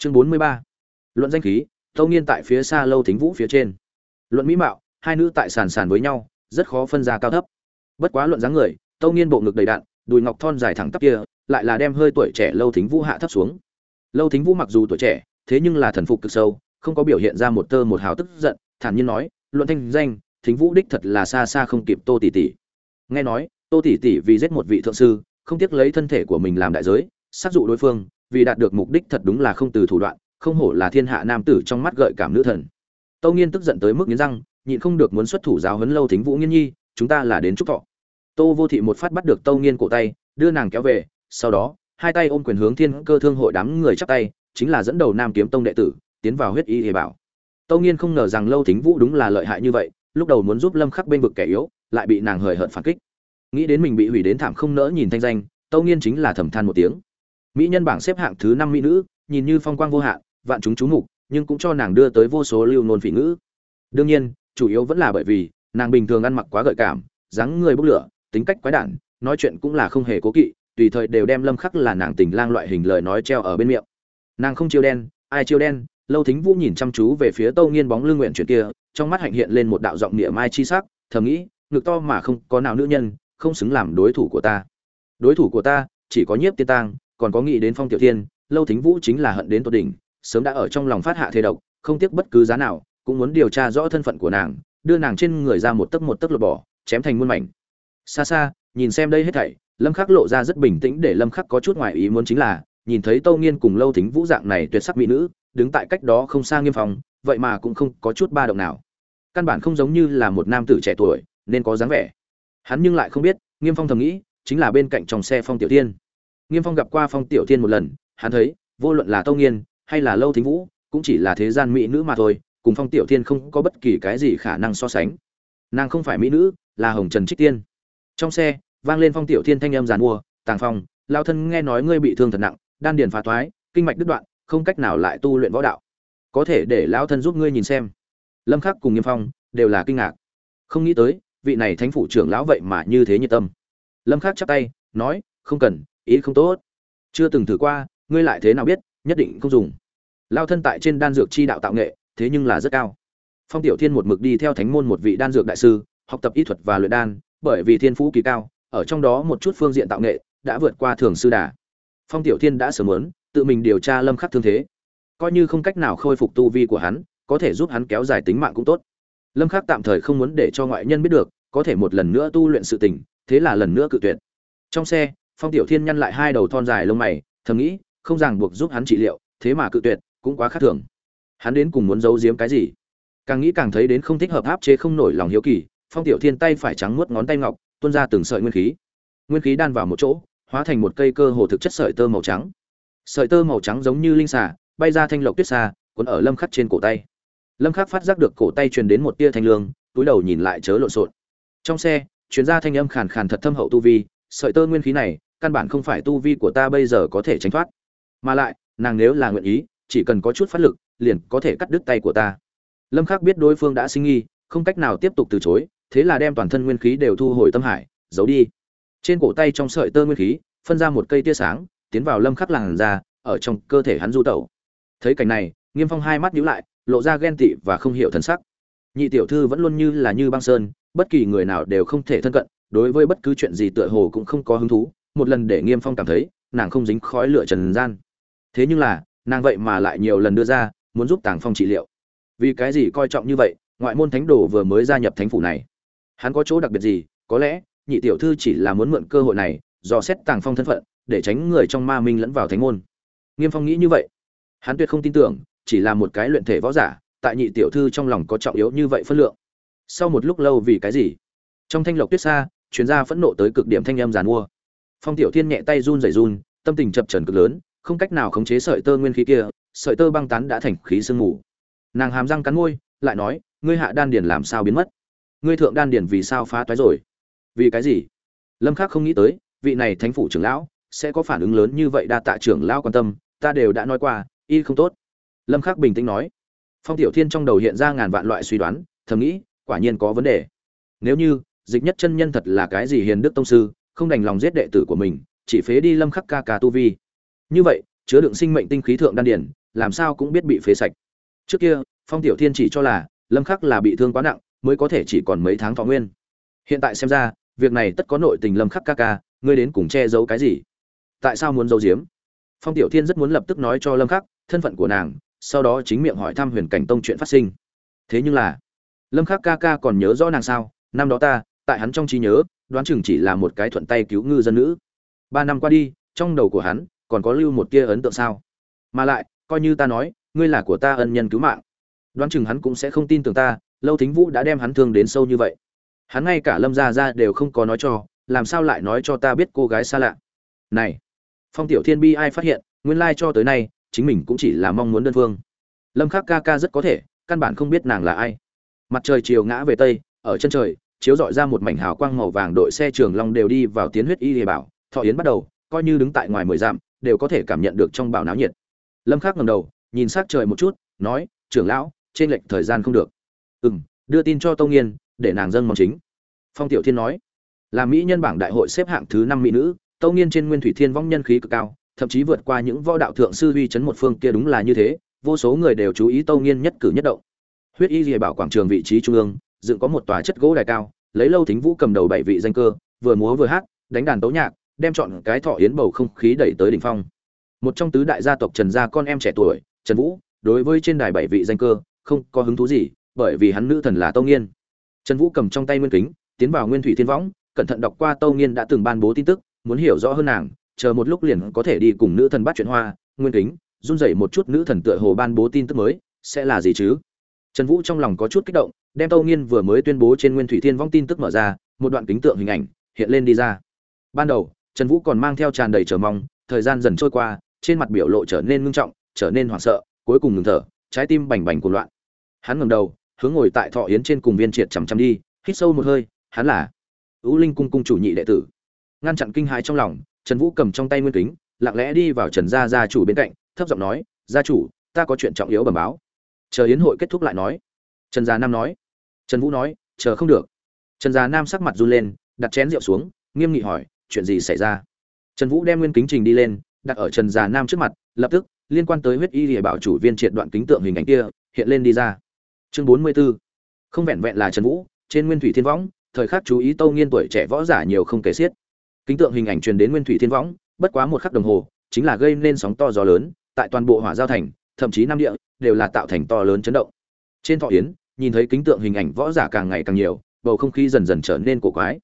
chương bốn mươi ba. Luận danh khí, tâu nghiên tại phía xa lâu thính vũ phía trên. Luận mỹ mạo, hai nữ tại sàn sàn với nhau, rất khó phân ra cao thấp. Bất quá luận dáng người, tâu nghiên bộ ngực đầy đạn đùi ngọc thon dài thẳng tắp kia, lại là đem hơi tuổi trẻ lâu thính vũ hạ thấp xuống. Lâu thính vũ mặc dù tuổi trẻ, thế nhưng là thần phục cực sâu, không có biểu hiện ra một tơ một hào tức giận, thản nhiên nói, luận thanh danh, thính vũ đích thật là xa xa không kịp tô tỷ tỷ. Nghe nói, tô tỷ tỷ vì giết một vị thượng sư, không tiếc lấy thân thể của mình làm đại giới, sát dụ đối phương vì đạt được mục đích thật đúng là không từ thủ đoạn, không hổ là thiên hạ nam tử trong mắt gợi cảm nữ thần. Tâu nghiên tức giận tới mức nghiến răng, nhịn không được muốn xuất thủ giáo huấn lâu thính vũ nghiên nhi, chúng ta là đến chúc thọ. Tô vô thị một phát bắt được tâu nghiên cổ tay, đưa nàng kéo về, sau đó, hai tay ôm quyền hướng thiên cơ thương hội đám người chắp tay, chính là dẫn đầu nam kiếm tông đệ tử, tiến vào huyết y hề bảo. Tâu nghiên không ngờ rằng lâu thính vũ đúng là lợi hại như vậy, lúc đầu muốn giúp lâm khắc bên vực kẻ yếu, lại bị nàng hời hợt phản kích. Nghĩ đến mình bị hủy đến thảm không nỡ nhìn thanh danh, tâu nghiên chính là thầm than một tiếng mỹ nhân bảng xếp hạng thứ năm mỹ nữ, nhìn như phong quang vô hạn, vạn chúng chú mục, nhưng cũng cho nàng đưa tới vô số lưu nôn phỉ ngữ. Đương nhiên, chủ yếu vẫn là bởi vì, nàng bình thường ăn mặc quá gợi cảm, dáng người bốc lửa, tính cách quái đản, nói chuyện cũng là không hề cố kỵ, tùy thời đều đem lâm khắc là nàng tình lang loại hình lời nói treo ở bên miệng. Nàng không chiêu đen, ai chiêu đen, lâu thính vũ nhìn chăm chú về phía tâu nghiên bóng lưng nguyện chuyện kia, trong mắt hạnh hiện lên một đạo giọng nghĩa mai chi sắc, thầm nghĩ, ngực to mà không có nào nữ nhân, không xứng làm đối thủ của ta. Đối thủ của ta, chỉ có nhiếp tiên tang còn có nghĩ đến phong tiểu thiên, lâu thính vũ chính là hận đến tột đỉnh, sớm đã ở trong lòng phát hạ thế độc, không tiếc bất cứ giá nào, cũng muốn điều tra rõ thân phận của nàng, đưa nàng trên người ra một tấc một tấc lột bỏ, chém thành muôn mảnh. Xa xa, nhìn xem đây hết thảy, lâm khắc lộ ra rất bình tĩnh để lâm khắc có chút ngoài ý muốn chính là, nhìn thấy tâu nghiên cùng lâu thính vũ dạng này tuyệt sắc mỹ nữ, đứng tại cách đó không xa nghiêm phòng, vậy mà cũng không có chút ba động nào. Căn bản không giống như là một nam tử trẻ tuổi, nên có dáng vẻ. Hắn nhưng lại không biết, nghiêm phong thầm nghĩ, chính là bên cạnh trong xe phong tiểu tiên nghiêm phong gặp qua phong tiểu Thiên một lần hắn thấy vô luận là tâu nghiên hay là lâu thính vũ cũng chỉ là thế gian mỹ nữ mà thôi cùng phong tiểu Thiên không có bất kỳ cái gì khả năng so sánh. Nàng không phải mỹ nữ là hồng trần trích tiên. Trong xe vang lên phong tiểu thiên thanh âm giàn mua tàng phong lao thân nghe nói ngươi bị thương thật nặng đan điền phá toái, kinh mạch đứt đoạn không cách nào lại tu luyện võ đạo. Có thể để lao thân giúp ngươi nhìn xem. Lâm khắc cùng nghiêm phong đều là kinh ngạc. Không nghĩ tới vị này thánh phủ trưởng lão vậy mà như thế nhiệt tâm. Lâm khắc chắp tay nói không cần ý không tốt. Chưa từng thử qua, ngươi lại thế nào biết, nhất định không dùng. Lao thân tại trên đan dược chi đạo tạo nghệ, thế nhưng là rất cao. Phong tiểu thiên một mực đi theo thánh môn một vị đan dược đại sư, học tập y thuật và luyện đan, bởi vì thiên phú kỳ cao, ở trong đó một chút phương diện tạo nghệ đã vượt qua thường sư đà. Phong tiểu thiên đã sớm muốn, tự mình điều tra lâm khắc thương thế. Coi như không cách nào khôi phục tu vi của hắn, có thể giúp hắn kéo dài tính mạng cũng tốt. Lâm khắc tạm thời không muốn để cho ngoại nhân biết được, có thể một lần nữa tu luyện sự tình, thế là lần nữa cự tuyệt. Trong xe phong tiểu thiên nhăn lại hai đầu thon dài lông mày, thầm nghĩ, không ràng buộc giúp hắn trị liệu, thế mà cự tuyệt, cũng quá khác thường. Hắn đến cùng muốn giấu giếm cái gì? Càng nghĩ càng thấy đến không thích hợp áp chế không nổi lòng hiếu kỳ, phong tiểu thiên tay phải trắng muốt ngón tay ngọc, tuôn ra từng sợi nguyên khí. Nguyên khí đan vào một chỗ, hóa thành một cây cơ hồ thực chất sợi tơ màu trắng. Sợi tơ màu trắng giống như linh xà, bay ra thanh lộc tuyết xa, cuốn ở lâm khắc trên cổ tay. Lâm khắc phát giác được cổ tay truyền đến một tia thanh lương, túi đầu nhìn lại chớ lộn xộn. Trong xe chuyến ra thanh âm khàn khàn thật thâm hậu tu vi, sợi tơ nguyên khí này căn bản không phải tu vi của ta bây giờ có thể tránh thoát. Mà lại, nàng nếu là nguyện ý, chỉ cần có chút phát lực, liền có thể cắt đứt tay của ta. Lâm khắc biết đối phương đã sinh nghi, không cách nào tiếp tục từ chối, thế là đem toàn thân nguyên khí đều thu hồi tâm hải, giấu đi. Trên cổ tay trong sợi tơ nguyên khí, phân ra một cây tia sáng, tiến vào lâm khắc làn ra ở trong cơ thể hắn du tẩu. Thấy cảnh này, nghiêm phong hai mắt nhíu lại, lộ ra ghen tị và không hiểu thần sắc. Nhị tiểu thư vẫn luôn như là như băng sơn, bất kỳ người nào đều không thể thân cận, đối với bất cứ chuyện gì tựa hồ cũng không có hứng thú một lần để nghiêm phong cảm thấy nàng không dính khói lửa trần gian. Thế nhưng là, nàng vậy mà lại nhiều lần đưa ra, muốn giúp tàng phong trị liệu. Vì cái gì coi trọng như vậy, ngoại môn thánh đồ vừa mới gia nhập thánh phủ này. Hắn có chỗ đặc biệt gì, có lẽ nhị tiểu thư chỉ là muốn mượn cơ hội này, dò xét tàng phong thân phận, để tránh người trong ma minh lẫn vào thánh môn. Nghiêm phong nghĩ như vậy. Hắn tuyệt không tin tưởng, chỉ là một cái luyện thể võ giả, tại nhị tiểu thư trong lòng có trọng yếu như vậy phân lượng. Sau một lúc lâu vì cái gì? Trong thanh lộc tuyết xa chuyên gia phẫn nộ tới cực điểm thanh âm giàn mua phong tiểu thiên nhẹ tay run rẩy run, tâm tình chập trần cực lớn, không cách nào khống chế sợi tơ nguyên khí kia, sợi tơ băng tán đã thành khí sương mù. Nàng hàm răng cắn môi, lại nói, ngươi hạ đan điền làm sao biến mất? Ngươi thượng đan điền vì sao phá toái rồi? Vì cái gì? Lâm khắc không nghĩ tới, vị này thánh phủ trưởng lão sẽ có phản ứng lớn như vậy, đa tạ trưởng lão quan tâm, ta đều đã nói qua, y không tốt. Lâm khắc bình tĩnh nói. Phong tiểu thiên trong đầu hiện ra ngàn vạn loại suy đoán, thầm nghĩ, quả nhiên có vấn đề. Nếu như, dịch nhất chân nhân thật là cái gì hiền đức tông sư không đành lòng giết đệ tử của mình, chỉ phế đi lâm khắc ca ca tu vi. Như vậy, chứa đựng sinh mệnh tinh khí thượng đan điển, làm sao cũng biết bị phế sạch. Trước kia, phong tiểu thiên chỉ cho là lâm khắc là bị thương quá nặng, mới có thể chỉ còn mấy tháng thọ nguyên. Hiện tại xem ra, việc này tất có nội tình lâm khắc ca ca, ngươi đến cùng che giấu cái gì? Tại sao muốn giấu giếm? Phong tiểu thiên rất muốn lập tức nói cho lâm khắc thân phận của nàng, sau đó chính miệng hỏi thăm huyền cảnh tông chuyện phát sinh. Thế nhưng là, lâm khắc ca ca còn nhớ rõ nàng sao? Năm đó ta, tại hắn trong trí nhớ đoán chừng chỉ là một cái thuận tay cứu ngư dân nữ. Ba năm qua đi, trong đầu của hắn còn có lưu một tia ấn tượng sao? Mà lại, coi như ta nói, ngươi là của ta ân nhân cứu mạng. Đoán chừng hắn cũng sẽ không tin tưởng ta, lâu thính vũ đã đem hắn thương đến sâu như vậy. Hắn ngay cả lâm gia gia đều không có nói cho, làm sao lại nói cho ta biết cô gái xa lạ? Này, phong tiểu thiên bi ai phát hiện, nguyên lai cho tới nay, chính mình cũng chỉ là mong muốn đơn phương. Lâm khắc ca ca rất có thể, căn bản không biết nàng là ai. Mặt trời chiều ngã về tây, ở chân trời chiếu dọi ra một mảnh hào quang màu vàng đội xe trường long đều đi vào tiến huyết y hề bảo. Thọ yến bắt đầu, coi như đứng tại ngoài mười dặm, đều có thể cảm nhận được trong bảo náo nhiệt. Lâm khắc ngẩng đầu, nhìn sát trời một chút, nói, trưởng lão, trên lệch thời gian không được. Ừm, đưa tin cho tông nghiên, để nàng dâng mong chính. Phong tiểu thiên nói, là mỹ nhân bảng đại hội xếp hạng thứ năm mỹ nữ, tông nghiên trên nguyên thủy thiên vong nhân khí cực cao, thậm chí vượt qua những võ đạo thượng sư uy chấn một phương kia đúng là như thế, vô số người đều chú ý tông nghiên nhất cử nhất động. Huyết y lìa bảo quảng trường vị trí trung ương dựng có một tòa chất gỗ đài cao, lấy lâu thính vũ cầm đầu bảy vị danh cơ, vừa múa vừa hát, đánh đàn tấu nhạc, đem chọn cái thọ yến bầu không khí đẩy tới đỉnh phong. Một trong tứ đại gia tộc trần gia con em trẻ tuổi, trần vũ, đối với trên đài bảy vị danh cơ, không có hứng thú gì, bởi vì hắn nữ thần là tâu nghiên. Trần vũ cầm trong tay nguyên kính, tiến vào nguyên thủy thiên võng, cẩn thận đọc qua tâu nghiên đã từng ban bố tin tức, muốn hiểu rõ hơn nàng, chờ một lúc liền có thể đi cùng nữ thần bắt chuyện hoa, nguyên kính, run rẩy một chút nữ thần tựa hồ ban bố tin tức mới, sẽ là gì chứ? Trần vũ trong lòng có chút kích động đem tâu nghiên vừa mới tuyên bố trên nguyên thủy thiên vong tin tức mở ra, một đoạn kính tượng hình ảnh hiện lên đi ra. Ban đầu, trần vũ còn mang theo tràn đầy chờ mong, thời gian dần trôi qua, trên mặt biểu lộ trở nên ngưng trọng, trở nên hoảng sợ, cuối cùng ngừng thở, trái tim bành bành cuồng loạn. Hắn ngẩng đầu, hướng ngồi tại thọ yến trên cùng viên triệt chằm chằm đi, hít sâu một hơi, hắn là ưu linh cung cung chủ nhị đệ tử. Ngăn chặn kinh hãi trong lòng, trần vũ cầm trong tay nguyên kính, lặng lẽ đi vào trần gia gia chủ bên cạnh, thấp giọng nói, gia chủ, ta có chuyện trọng yếu bẩm báo. Chờ yến hội kết thúc lại nói, trần gia nam nói trần vũ nói, chờ không được. Trần gia nam sắc mặt run lên, đặt chén rượu xuống, nghiêm nghị hỏi, chuyện gì xảy ra? Trần vũ đem nguyên kính trình đi lên, đặt ở trần gia nam trước mặt, lập tức, liên quan tới huyết y địa bảo chủ viên triệt đoạn kính tượng hình ảnh kia, hiện lên đi ra. Chương bốn mươi 44. không vẹn vẹn là trần vũ, trên nguyên thủy thiên võng, thời khắc chú ý tâu nghiên tuổi trẻ võ giả nhiều không kể xiết. Kính tượng hình ảnh truyền đến nguyên thủy thiên võng, bất quá một khắc đồng hồ, chính là gây nên sóng to gió lớn, tại toàn bộ hỏa giao thành, thậm chí nam địa, đều là tạo thành to lớn chấn động. Trên thọ yến nhìn thấy kính tượng hình ảnh võ giả càng ngày càng nhiều, bầu không khí dần dần trở nên cổ quái.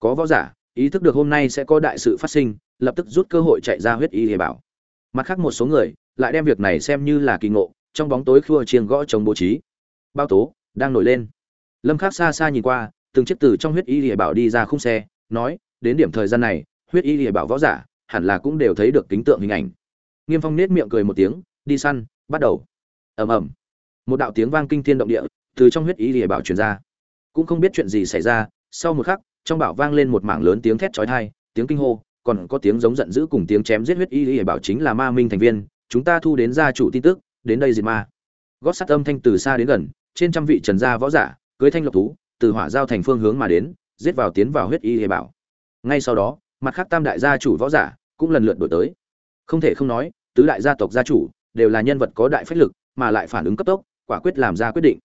Có võ giả, ý thức được hôm nay sẽ có đại sự phát sinh, lập tức rút cơ hội chạy ra huyết y hề bảo. Mặt khác một số người, lại đem việc này xem như là kỳ ngộ, trong bóng tối khua chiêng gõ chống bố trí. Bao tố, đang nổi lên. Lâm khắc xa xa nhìn qua, từng chiếc từ trong huyết y lìa bảo đi ra khung xe, nói, đến điểm thời gian này, huyết y lìa bảo võ giả, hẳn là cũng đều thấy được kính tượng hình ảnh. Nghiêm phong nết miệng cười một tiếng, đi săn, bắt đầu. Ầm ầm. Một đạo tiếng vang kinh thiên động địa từ trong huyết y lìa bảo truyền ra. Cũng không biết chuyện gì xảy ra, sau một khắc, trong bảo vang lên một mảng lớn tiếng thét chói tai, tiếng kinh hô, còn có tiếng giống giận dữ cùng tiếng chém giết huyết y lìa bảo chính là ma minh thành viên, chúng ta thu đến gia chủ tin tức, đến đây diệt ma. Gót sắt âm thanh từ xa đến gần, trên trăm vị trần gia võ giả, cưới thanh lộc thú, từ hỏa giao thành phương hướng mà đến, giết vào tiến vào huyết y lìa bảo. Ngay sau đó, mặt khác tam đại gia chủ võ giả cũng lần lượt đổi tới. Không thể không nói, tứ đại gia tộc gia chủ đều là nhân vật có đại phách lực, mà lại phản ứng cấp tốc, quả quyết làm ra quyết định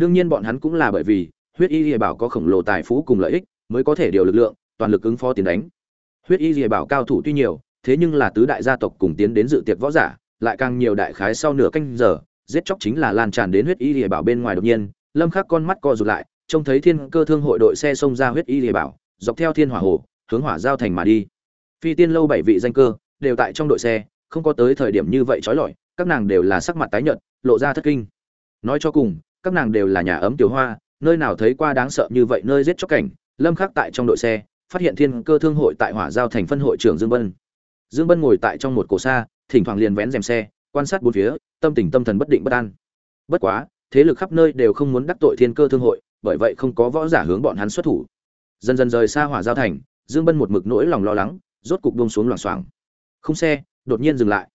đương nhiên bọn hắn cũng là bởi vì huyết y lìa bảo có khổng lồ tài phú cùng lợi ích mới có thể điều lực lượng, toàn lực ứng phó tiến đánh. Huyết y lìa bảo cao thủ tuy nhiều, thế nhưng là tứ đại gia tộc cùng tiến đến dự tiệc võ giả, lại càng nhiều đại khái sau nửa canh giờ, giết chóc chính là lan tràn đến huyết y lìa bảo bên ngoài đột nhiên, lâm khắc con mắt co rụt lại, trông thấy thiên cơ thương hội đội xe xông ra huyết y lìa bảo, dọc theo thiên hỏa hồ, hướng hỏa giao thành mà đi. Phi tiên lâu bảy vị danh cơ, đều tại trong đội xe, không có tới thời điểm như vậy trói lọi, các nàng đều là sắc mặt tái nhợt, lộ ra thất kinh. Nói cho cùng các nàng đều là nhà ấm tiểu hoa, nơi nào thấy qua đáng sợ như vậy nơi giết chóc cảnh. Lâm khắc tại trong đội xe, phát hiện thiên cơ thương hội tại hỏa giao thành phân hội trưởng dương bân. Dương bân ngồi tại trong một cổ xa, thỉnh thoảng liền vén rèm xe, quan sát bốn phía, tâm tình tâm thần bất định bất an. Bất quá, thế lực khắp nơi đều không muốn đắc tội thiên cơ thương hội, bởi vậy không có võ giả hướng bọn hắn xuất thủ. Dần dần rời xa hỏa giao thành, dương bân một mực nỗi lòng lo lắng, rốt cục buông xuống loảng xoảng. Không xe, đột nhiên dừng lại.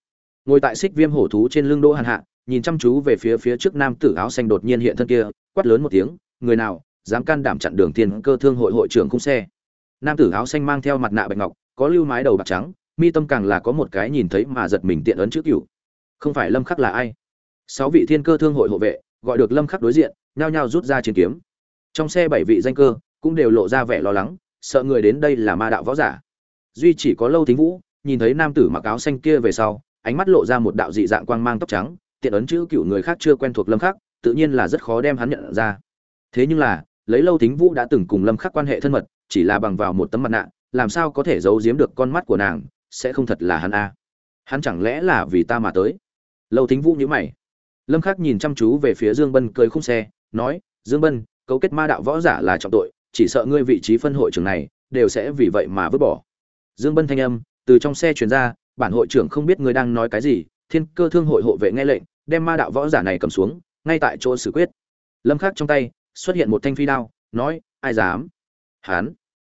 Ngồi tại xích viêm hổ thú trên lưng đỗ hàn hạ nhìn chăm chú về phía phía trước nam tử áo xanh đột nhiên hiện thân kia, quát lớn một tiếng, người nào, dám can đảm chặn đường thiên cơ thương hội hội trưởng khung xe? Nam tử áo xanh mang theo mặt nạ bạch ngọc, có lưu mái đầu bạc trắng, mi tâm càng là có một cái nhìn thấy mà giật mình tiện ấn trước cửu. Không phải lâm khắc là ai? Sáu vị thiên cơ thương hội hộ vệ, gọi được lâm khắc đối diện, nhao nhao rút ra chiến kiếm. Trong xe bảy vị danh cơ cũng đều lộ ra vẻ lo lắng, sợ người đến đây là ma đạo võ giả. Duy chỉ có lâu thính vũ, nhìn thấy nam tử mặc áo xanh kia về sau, ánh mắt lộ ra một đạo dị dạng quang mang tóc trắng tiện ấn chữ cựu người khác chưa quen thuộc lâm khắc, tự nhiên là rất khó đem hắn nhận ra. Thế nhưng là, lấy lâu thính vũ đã từng cùng lâm khắc quan hệ thân mật, chỉ là bằng vào một tấm mặt nạ, làm sao có thể giấu giếm được con mắt của nàng, sẽ không thật là hắn a. Hắn chẳng lẽ là vì ta mà tới? Lâu thính vũ nhíu mày. Lâm khắc nhìn chăm chú về phía dương bân cười khung xe, nói, dương bân, cấu kết ma đạo võ giả là trọng tội, chỉ sợ ngươi vị trí phân hội trưởng này đều sẽ vì vậy mà vứt bỏ. Dương bân thanh âm từ trong xe truyền ra, bản hội trưởng không biết ngươi đang nói cái gì thiên cơ thương hội hộ vệ nghe lệnh, đem ma đạo võ giả này cầm xuống, ngay tại chỗ xử quyết. Lâm khắc trong tay, xuất hiện một thanh phi đao, nói, ai dám? Hắn.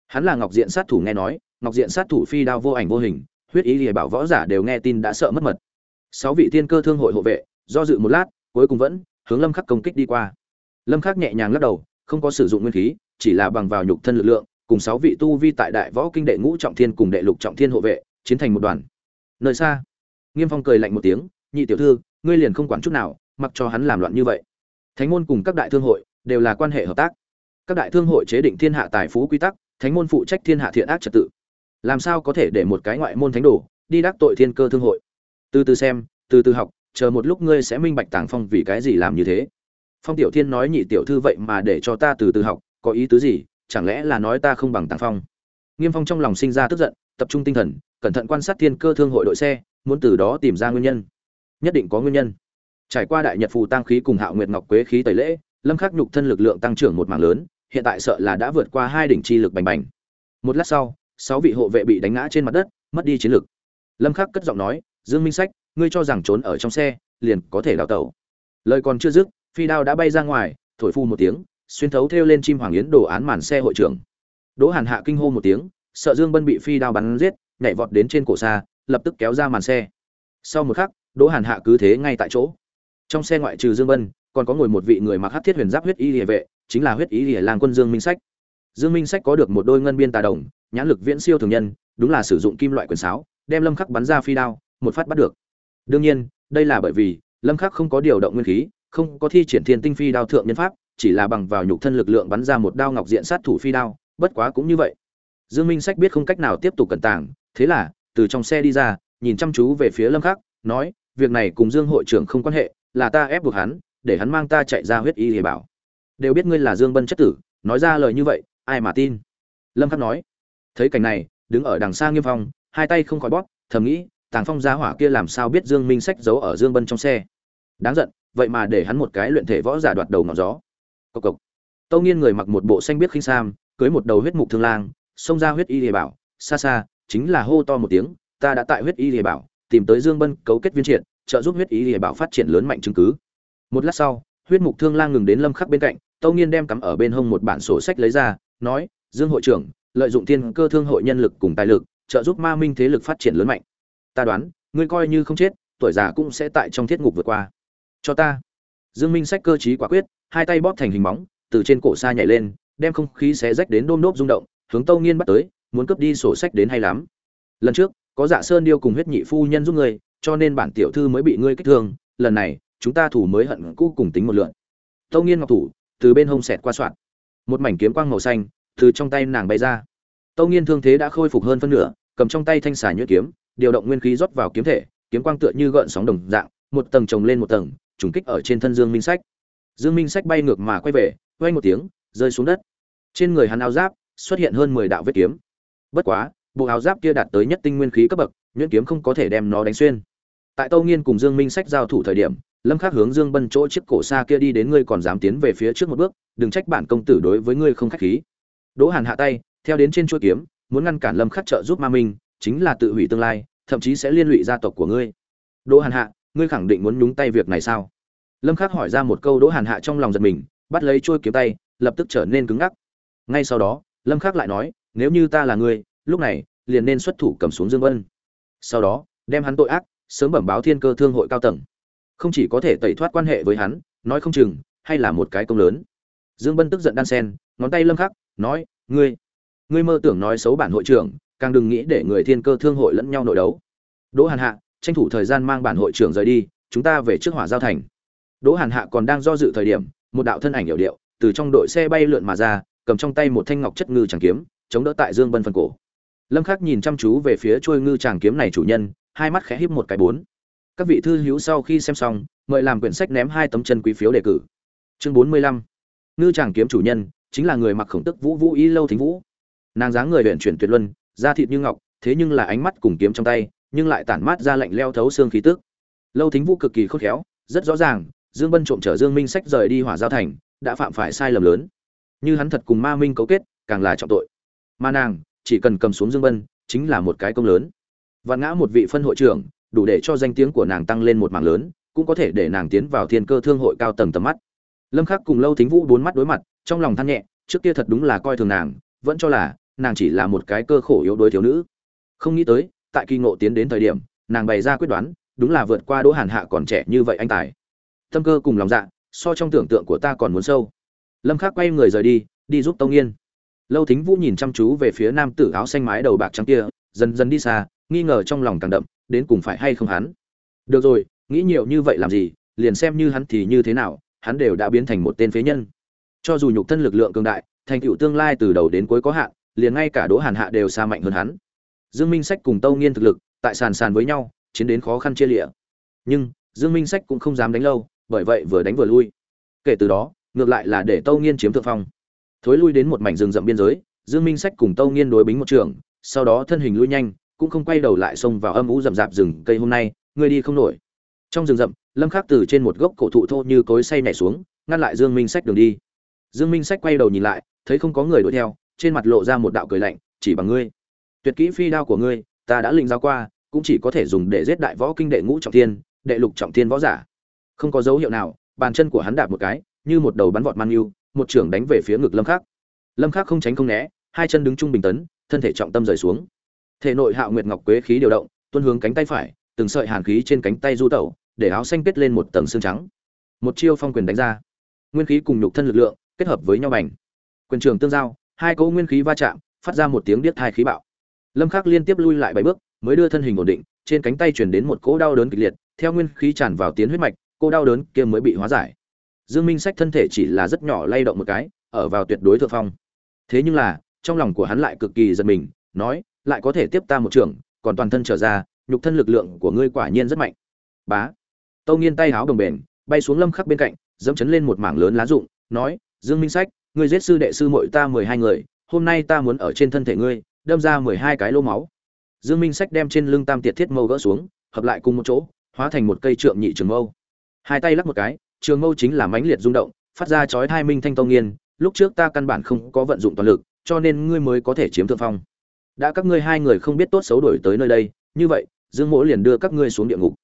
Hắn là ngọc diện sát thủ nghe nói, ngọc diện sát thủ phi đao vô ảnh vô hình, huyết ý lìa bảo võ giả đều nghe tin đã sợ mất mật. Sáu vị thiên cơ thương hội hộ vệ, do dự một lát, cuối cùng vẫn hướng lâm khắc công kích đi qua. Lâm khắc nhẹ nhàng lắc đầu, không có sử dụng nguyên khí, chỉ là bằng vào nhục thân lực lượng, cùng sáu vị tu vi tại đại võ kinh đệ ngũ trọng thiên cùng đệ lục trọng thiên hộ vệ, chiến thành một đoàn. Nơi xa nghiêm phong cười lạnh một tiếng, nhị tiểu thư, ngươi liền không quản chút nào, mặc cho hắn làm loạn như vậy. Thánh môn cùng các đại thương hội đều là quan hệ hợp tác. Các đại thương hội chế định thiên hạ tài phú quy tắc, thánh môn phụ trách thiên hạ thiện ác trật tự. Làm sao có thể để một cái ngoại môn thánh đồ đi đắc tội thiên cơ thương hội? Từ từ xem, từ từ học, chờ một lúc ngươi sẽ minh bạch tàng phong vì cái gì làm như thế. Phong tiểu thiên nói, nhị tiểu thư vậy mà để cho ta từ từ học, có ý tứ gì? Chẳng lẽ là nói ta không bằng tàng phong? Nghiêm phong trong lòng sinh ra tức giận, tập trung tinh thần, cẩn thận quan sát thiên cơ thương hội đội xe muốn từ đó tìm ra nguyên nhân. Nhất định có nguyên nhân. Trải qua đại nhật phù tăng khí cùng hạo nguyệt ngọc quế khí tẩy lễ, lâm khắc nhục thân lực lượng tăng trưởng một mảng lớn, hiện tại sợ là đã vượt qua hai đỉnh chi lực bành bành. Một lát sau, sáu vị hộ vệ bị đánh ngã trên mặt đất, mất đi chiến lực. Lâm khắc cất giọng nói, dương minh sách, ngươi cho rằng trốn ở trong xe, liền có thể đào tẩu. Lời còn chưa dứt, phi đao đã bay ra ngoài, thổi phu một tiếng, xuyên thấu theo lên chim hoàng yến đồ án màn xe hội trưởng. Đỗ hàn hạ kinh hô một tiếng, sợ dương bân bị phi đao bắn giết, nhảy vọt đến trên cổ xa lập tức kéo ra màn xe. Sau một khắc, đỗ hàn hạ cứ thế ngay tại chỗ. Trong xe ngoại trừ dương Vân, còn có ngồi một vị người mặc hắc thiết huyền giáp huyết y liề vệ, chính là huyết y liề lang quân dương minh sách. Dương minh sách có được một đôi ngân biên tà đồng, nhãn lực viễn siêu thường nhân, đúng là sử dụng kim loại quyền sáo, đem lâm khắc bắn ra phi đao, một phát bắt được. Đương nhiên, đây là bởi vì, lâm khắc không có điều động nguyên khí, không có thi triển thiên tinh phi đao thượng nhân pháp, chỉ là bằng vào nhục thân lực lượng bắn ra một đao ngọc diện sát thủ phi đao, bất quá cũng như vậy. Dương minh sách biết không cách nào tiếp tục cẩn tàng, thế là từ trong xe đi ra, nhìn chăm chú về phía lâm khắc, nói, việc này cùng dương hội trưởng không quan hệ, là ta ép buộc hắn, để hắn mang ta chạy ra huyết y hề bảo. Đều biết ngươi là dương bân chất tử, nói ra lời như vậy, ai mà tin? Lâm khắc nói. Thấy cảnh này, đứng ở đằng xa nghiêm phong, hai tay không khỏi bóp, thầm nghĩ, tàng phong gia hỏa kia làm sao biết dương minh sách giấu ở dương bân trong xe? Đáng giận, vậy mà để hắn một cái luyện thể võ giả đoạt đầu ngọn gió. Cộc cộc. Tâu nghiên người mặc một bộ xanh biết khinh sam, cưới một đầu huyết mục thương lang, xông ra huyết y hề bảo, xa xa chính là hô to một tiếng, ta đã tại huyết y lìa bảo, tìm tới dương bân cấu kết viên triệt, trợ giúp huyết y lìa bảo phát triển lớn mạnh chứng cứ. Một lát sau, huyết mục thương lang ngừng đến lâm khắc bên cạnh, tâu nghiên đem cắm ở bên hông một bản sổ sách lấy ra, nói, dương hội trưởng, lợi dụng thiên cơ thương hội nhân lực cùng tài lực, trợ giúp ma minh thế lực phát triển lớn mạnh. Ta đoán, ngươi coi như không chết, tuổi già cũng sẽ tại trong thiết ngục vượt qua. Cho ta. Dương minh sách cơ trí quả quyết, hai tay bóp thành hình bóng từ trên cổ xa nhảy lên, đem không khí xé rách đến đôm nốt rung động, hướng tâu nghiên bắt tới muốn cướp đi sổ sách đến hay lắm. Lần trước, có dạ sơn điêu cùng huyết nhị phu nhân giúp ngươi, cho nên bản tiểu thư mới bị ngươi kích thương, lần này, chúng ta thủ mới hận cũ cùng tính một lượn. Tâu nghiên ngọc thủ, từ bên hông xẹt qua soạn. Một mảnh kiếm quang màu xanh, từ trong tay nàng bay ra. Tâu nghiên thương thế đã khôi phục hơn phân nửa, cầm trong tay thanh xà nhuyễn kiếm, điều động nguyên khí rót vào kiếm thể, kiếm quang tựa như gợn sóng đồng dạng, một tầng chồng lên một tầng, trùng kích ở trên thân dương minh sách. Dương minh sách bay ngược mà quay về, quay một tiếng, rơi xuống đất. Trên người hắn áo giáp, xuất hiện hơn mười đạo vết kiếm bất quá, bộ áo giáp kia đạt tới nhất tinh nguyên khí cấp bậc, nhuyễn kiếm không có thể đem nó đánh xuyên. Tại tâu nghiên cùng dương minh sách giao thủ thời điểm, lâm khắc hướng dương bân chỗ chiếc cổ xa kia đi đến ngươi còn dám tiến về phía trước một bước, đừng trách bản công tử đối với ngươi không khách khí. Đỗ hàn hạ tay, theo đến trên chuôi kiếm, muốn ngăn cản lâm khắc trợ giúp ma minh, chính là tự hủy tương lai, thậm chí sẽ liên lụy gia tộc của ngươi. Đỗ hàn hạ, ngươi khẳng định muốn nhúng tay việc này sao? Lâm khắc hỏi ra một câu đỗ hàn hạ trong lòng giật mình, bắt lấy chuôi kiếm tay, lập tức trở nên cứng ngắc. Ngay sau đó, lâm khắc lại nói nếu như ta là ngươi, lúc này, liền nên xuất thủ cầm xuống dương vân. Sau đó, đem hắn tội ác, sớm bẩm báo thiên cơ thương hội cao tầng. Không chỉ có thể tẩy thoát quan hệ với hắn, nói không chừng, hay là một cái công lớn. Dương bân tức giận đan sen, ngón tay lâm khắc, nói, ngươi ngươi mơ tưởng nói xấu bản hội trưởng, càng đừng nghĩ để người thiên cơ thương hội lẫn nhau nội đấu. Đỗ hàn hạ, tranh thủ thời gian mang bản hội trưởng rời đi, chúng ta về trước hỏa giao thành. Đỗ hàn hạ còn đang do dự thời điểm, một đạo thân ảnh hiệu điệu, từ trong đội xe bay lượn mà ra, cầm trong tay một thanh ngọc chất ngư chẳng kiếm chống đỡ tại dương bân phần cổ. Lâm khắc nhìn chăm chú về phía trôi ngư tràng kiếm này chủ nhân, hai mắt khẽ híp một cái bốn. Các vị thư hữu sau khi xem xong, mời làm quyển sách ném hai tấm chân quý phiếu đề cử. Chương 45 ngư tràng kiếm chủ nhân, chính là người mặc khổng tức vũ vũ y lâu thính vũ. Nàng dáng người huyện chuyển tuyệt luân, da thịt như ngọc, thế nhưng là ánh mắt cùng kiếm trong tay, nhưng lại tản mát ra lạnh leo thấu xương khí tức. Lâu thính vũ cực kỳ khôn khéo, rất rõ ràng, dương bân trộm chở dương minh sách rời đi hỏa giao thành, đã phạm phải sai lầm lớn. Như hắn thật cùng ma minh cấu kết, càng là trọng tội mà nàng chỉ cần cầm xuống dương bân chính là một cái công lớn. Và ngã một vị phân hội trưởng, đủ để cho danh tiếng của nàng tăng lên một mảng lớn, cũng có thể để nàng tiến vào thiên cơ thương hội cao tầng tầm mắt. Lâm khắc cùng lâu thính vũ bốn mắt đối mặt, trong lòng than nhẹ, trước kia thật đúng là coi thường nàng, vẫn cho là nàng chỉ là một cái cơ khổ yếu đuối thiếu nữ. Không nghĩ tới, tại kỳ ngộ tiến đến thời điểm, nàng bày ra quyết đoán, đúng là vượt qua đỗ hàn hạ còn trẻ như vậy anh tài. Tâm cơ cùng lòng dạ so trong tưởng tượng của ta còn muốn sâu. Lâm khắc quay người rời đi đi giúp tông yên lâu thính vũ nhìn chăm chú về phía nam tử áo xanh mái đầu bạc trắng kia, dần dần đi xa, nghi ngờ trong lòng càng đậm, đến cùng phải hay không hắn. Được rồi, nghĩ nhiều như vậy làm gì, liền xem như hắn thì như thế nào, hắn đều đã biến thành một tên phế nhân. Cho dù nhục thân lực lượng cường đại, thành tựu tương lai từ đầu đến cuối có hạn, liền ngay cả đỗ hàn hạ đều xa mạnh hơn hắn. Dương minh sách cùng tâu nghiên thực lực, tại sàn sàn với nhau, chiến đến khó khăn chia lịa nhưng, dương minh sách cũng không dám đánh lâu, bởi vậy vừa đánh vừa lui. Kể từ đó, ngược lại là để tâu nghiên chiếm thượng phong thối lui đến một mảnh rừng rậm biên giới, dương minh sách cùng tâu nghiên đối bính một trường, sau đó thân hình lui nhanh, cũng không quay đầu lại xông vào âm ú rậm rạp rừng cây hôm nay, người đi không nổi. Trong rừng rậm, lâm khắc từ trên một gốc cổ thụ thô như cối say nhảy xuống, ngăn lại dương minh sách đường đi. Dương minh sách quay đầu nhìn lại, thấy không có người đuổi theo, trên mặt lộ ra một đạo cười lạnh, chỉ bằng ngươi. Tuyệt kỹ phi đao của ngươi, ta đã lĩnh giao qua, cũng chỉ có thể dùng để giết đại võ kinh đệ ngũ trọng thiên, đệ lục trọng thiên võ giả. Không có dấu hiệu nào, bàn chân của hắn đạp một cái, như một đầu bắn vọt man yêu một trưởng đánh về phía ngực lâm khắc. Lâm khắc không tránh không né, hai chân đứng trung bình tấn, thân thể trọng tâm rời xuống. Thể nội hạo nguyệt ngọc quế khí điều động, tuôn hướng cánh tay phải, từng sợi hàn khí trên cánh tay du tẩu, để áo xanh kết lên một tầng xương trắng. Một chiêu phong quyền đánh ra. Nguyên khí cùng nhục thân lực lượng kết hợp với nhau bành. Quyền trường tương giao, hai cỗ nguyên khí va chạm, phát ra một tiếng điếc thai khí bạo. Lâm khắc liên tiếp lui lại bảy bước, mới đưa thân hình ổn định, trên cánh tay truyền đến một cỗ đau đớn kịch liệt, theo nguyên khí tràn vào tiến huyết mạch cô đau đớn kia mới bị hóa giải dương minh sách thân thể chỉ là rất nhỏ lay động một cái, ở vào tuyệt đối thượng phong. Thế nhưng là, trong lòng của hắn lại cực kỳ giật mình, nói, lại có thể tiếp ta một trường còn toàn thân trở ra, nhục thân lực lượng của ngươi quả nhiên rất mạnh. Bá. Tâu nghiên tay háo đồng bền, bay xuống lâm khắc bên cạnh, dẫm chấn lên một mảng lớn lá rụng, nói, dương minh sách, ngươi giết sư đệ sư muội ta mười hai người, hôm nay ta muốn ở trên thân thể ngươi, đâm ra mười hai cái lỗ máu. Dương minh sách đem trên lưng tam tiệt thiết mâu gỡ xuống, hợp lại cùng một chỗ, hóa thành một cây trượng nhị trường mâu. Hai tay lắc một cái trường mâu chính là mãnh liệt rung động, phát ra chói hai minh thanh tông nghiên, lúc trước ta căn bản không có vận dụng toàn lực, cho nên ngươi mới có thể chiếm thượng phong. Đã các ngươi hai người không biết tốt xấu đổi tới nơi đây, như vậy, dương mỗ liền đưa các ngươi xuống địa ngục.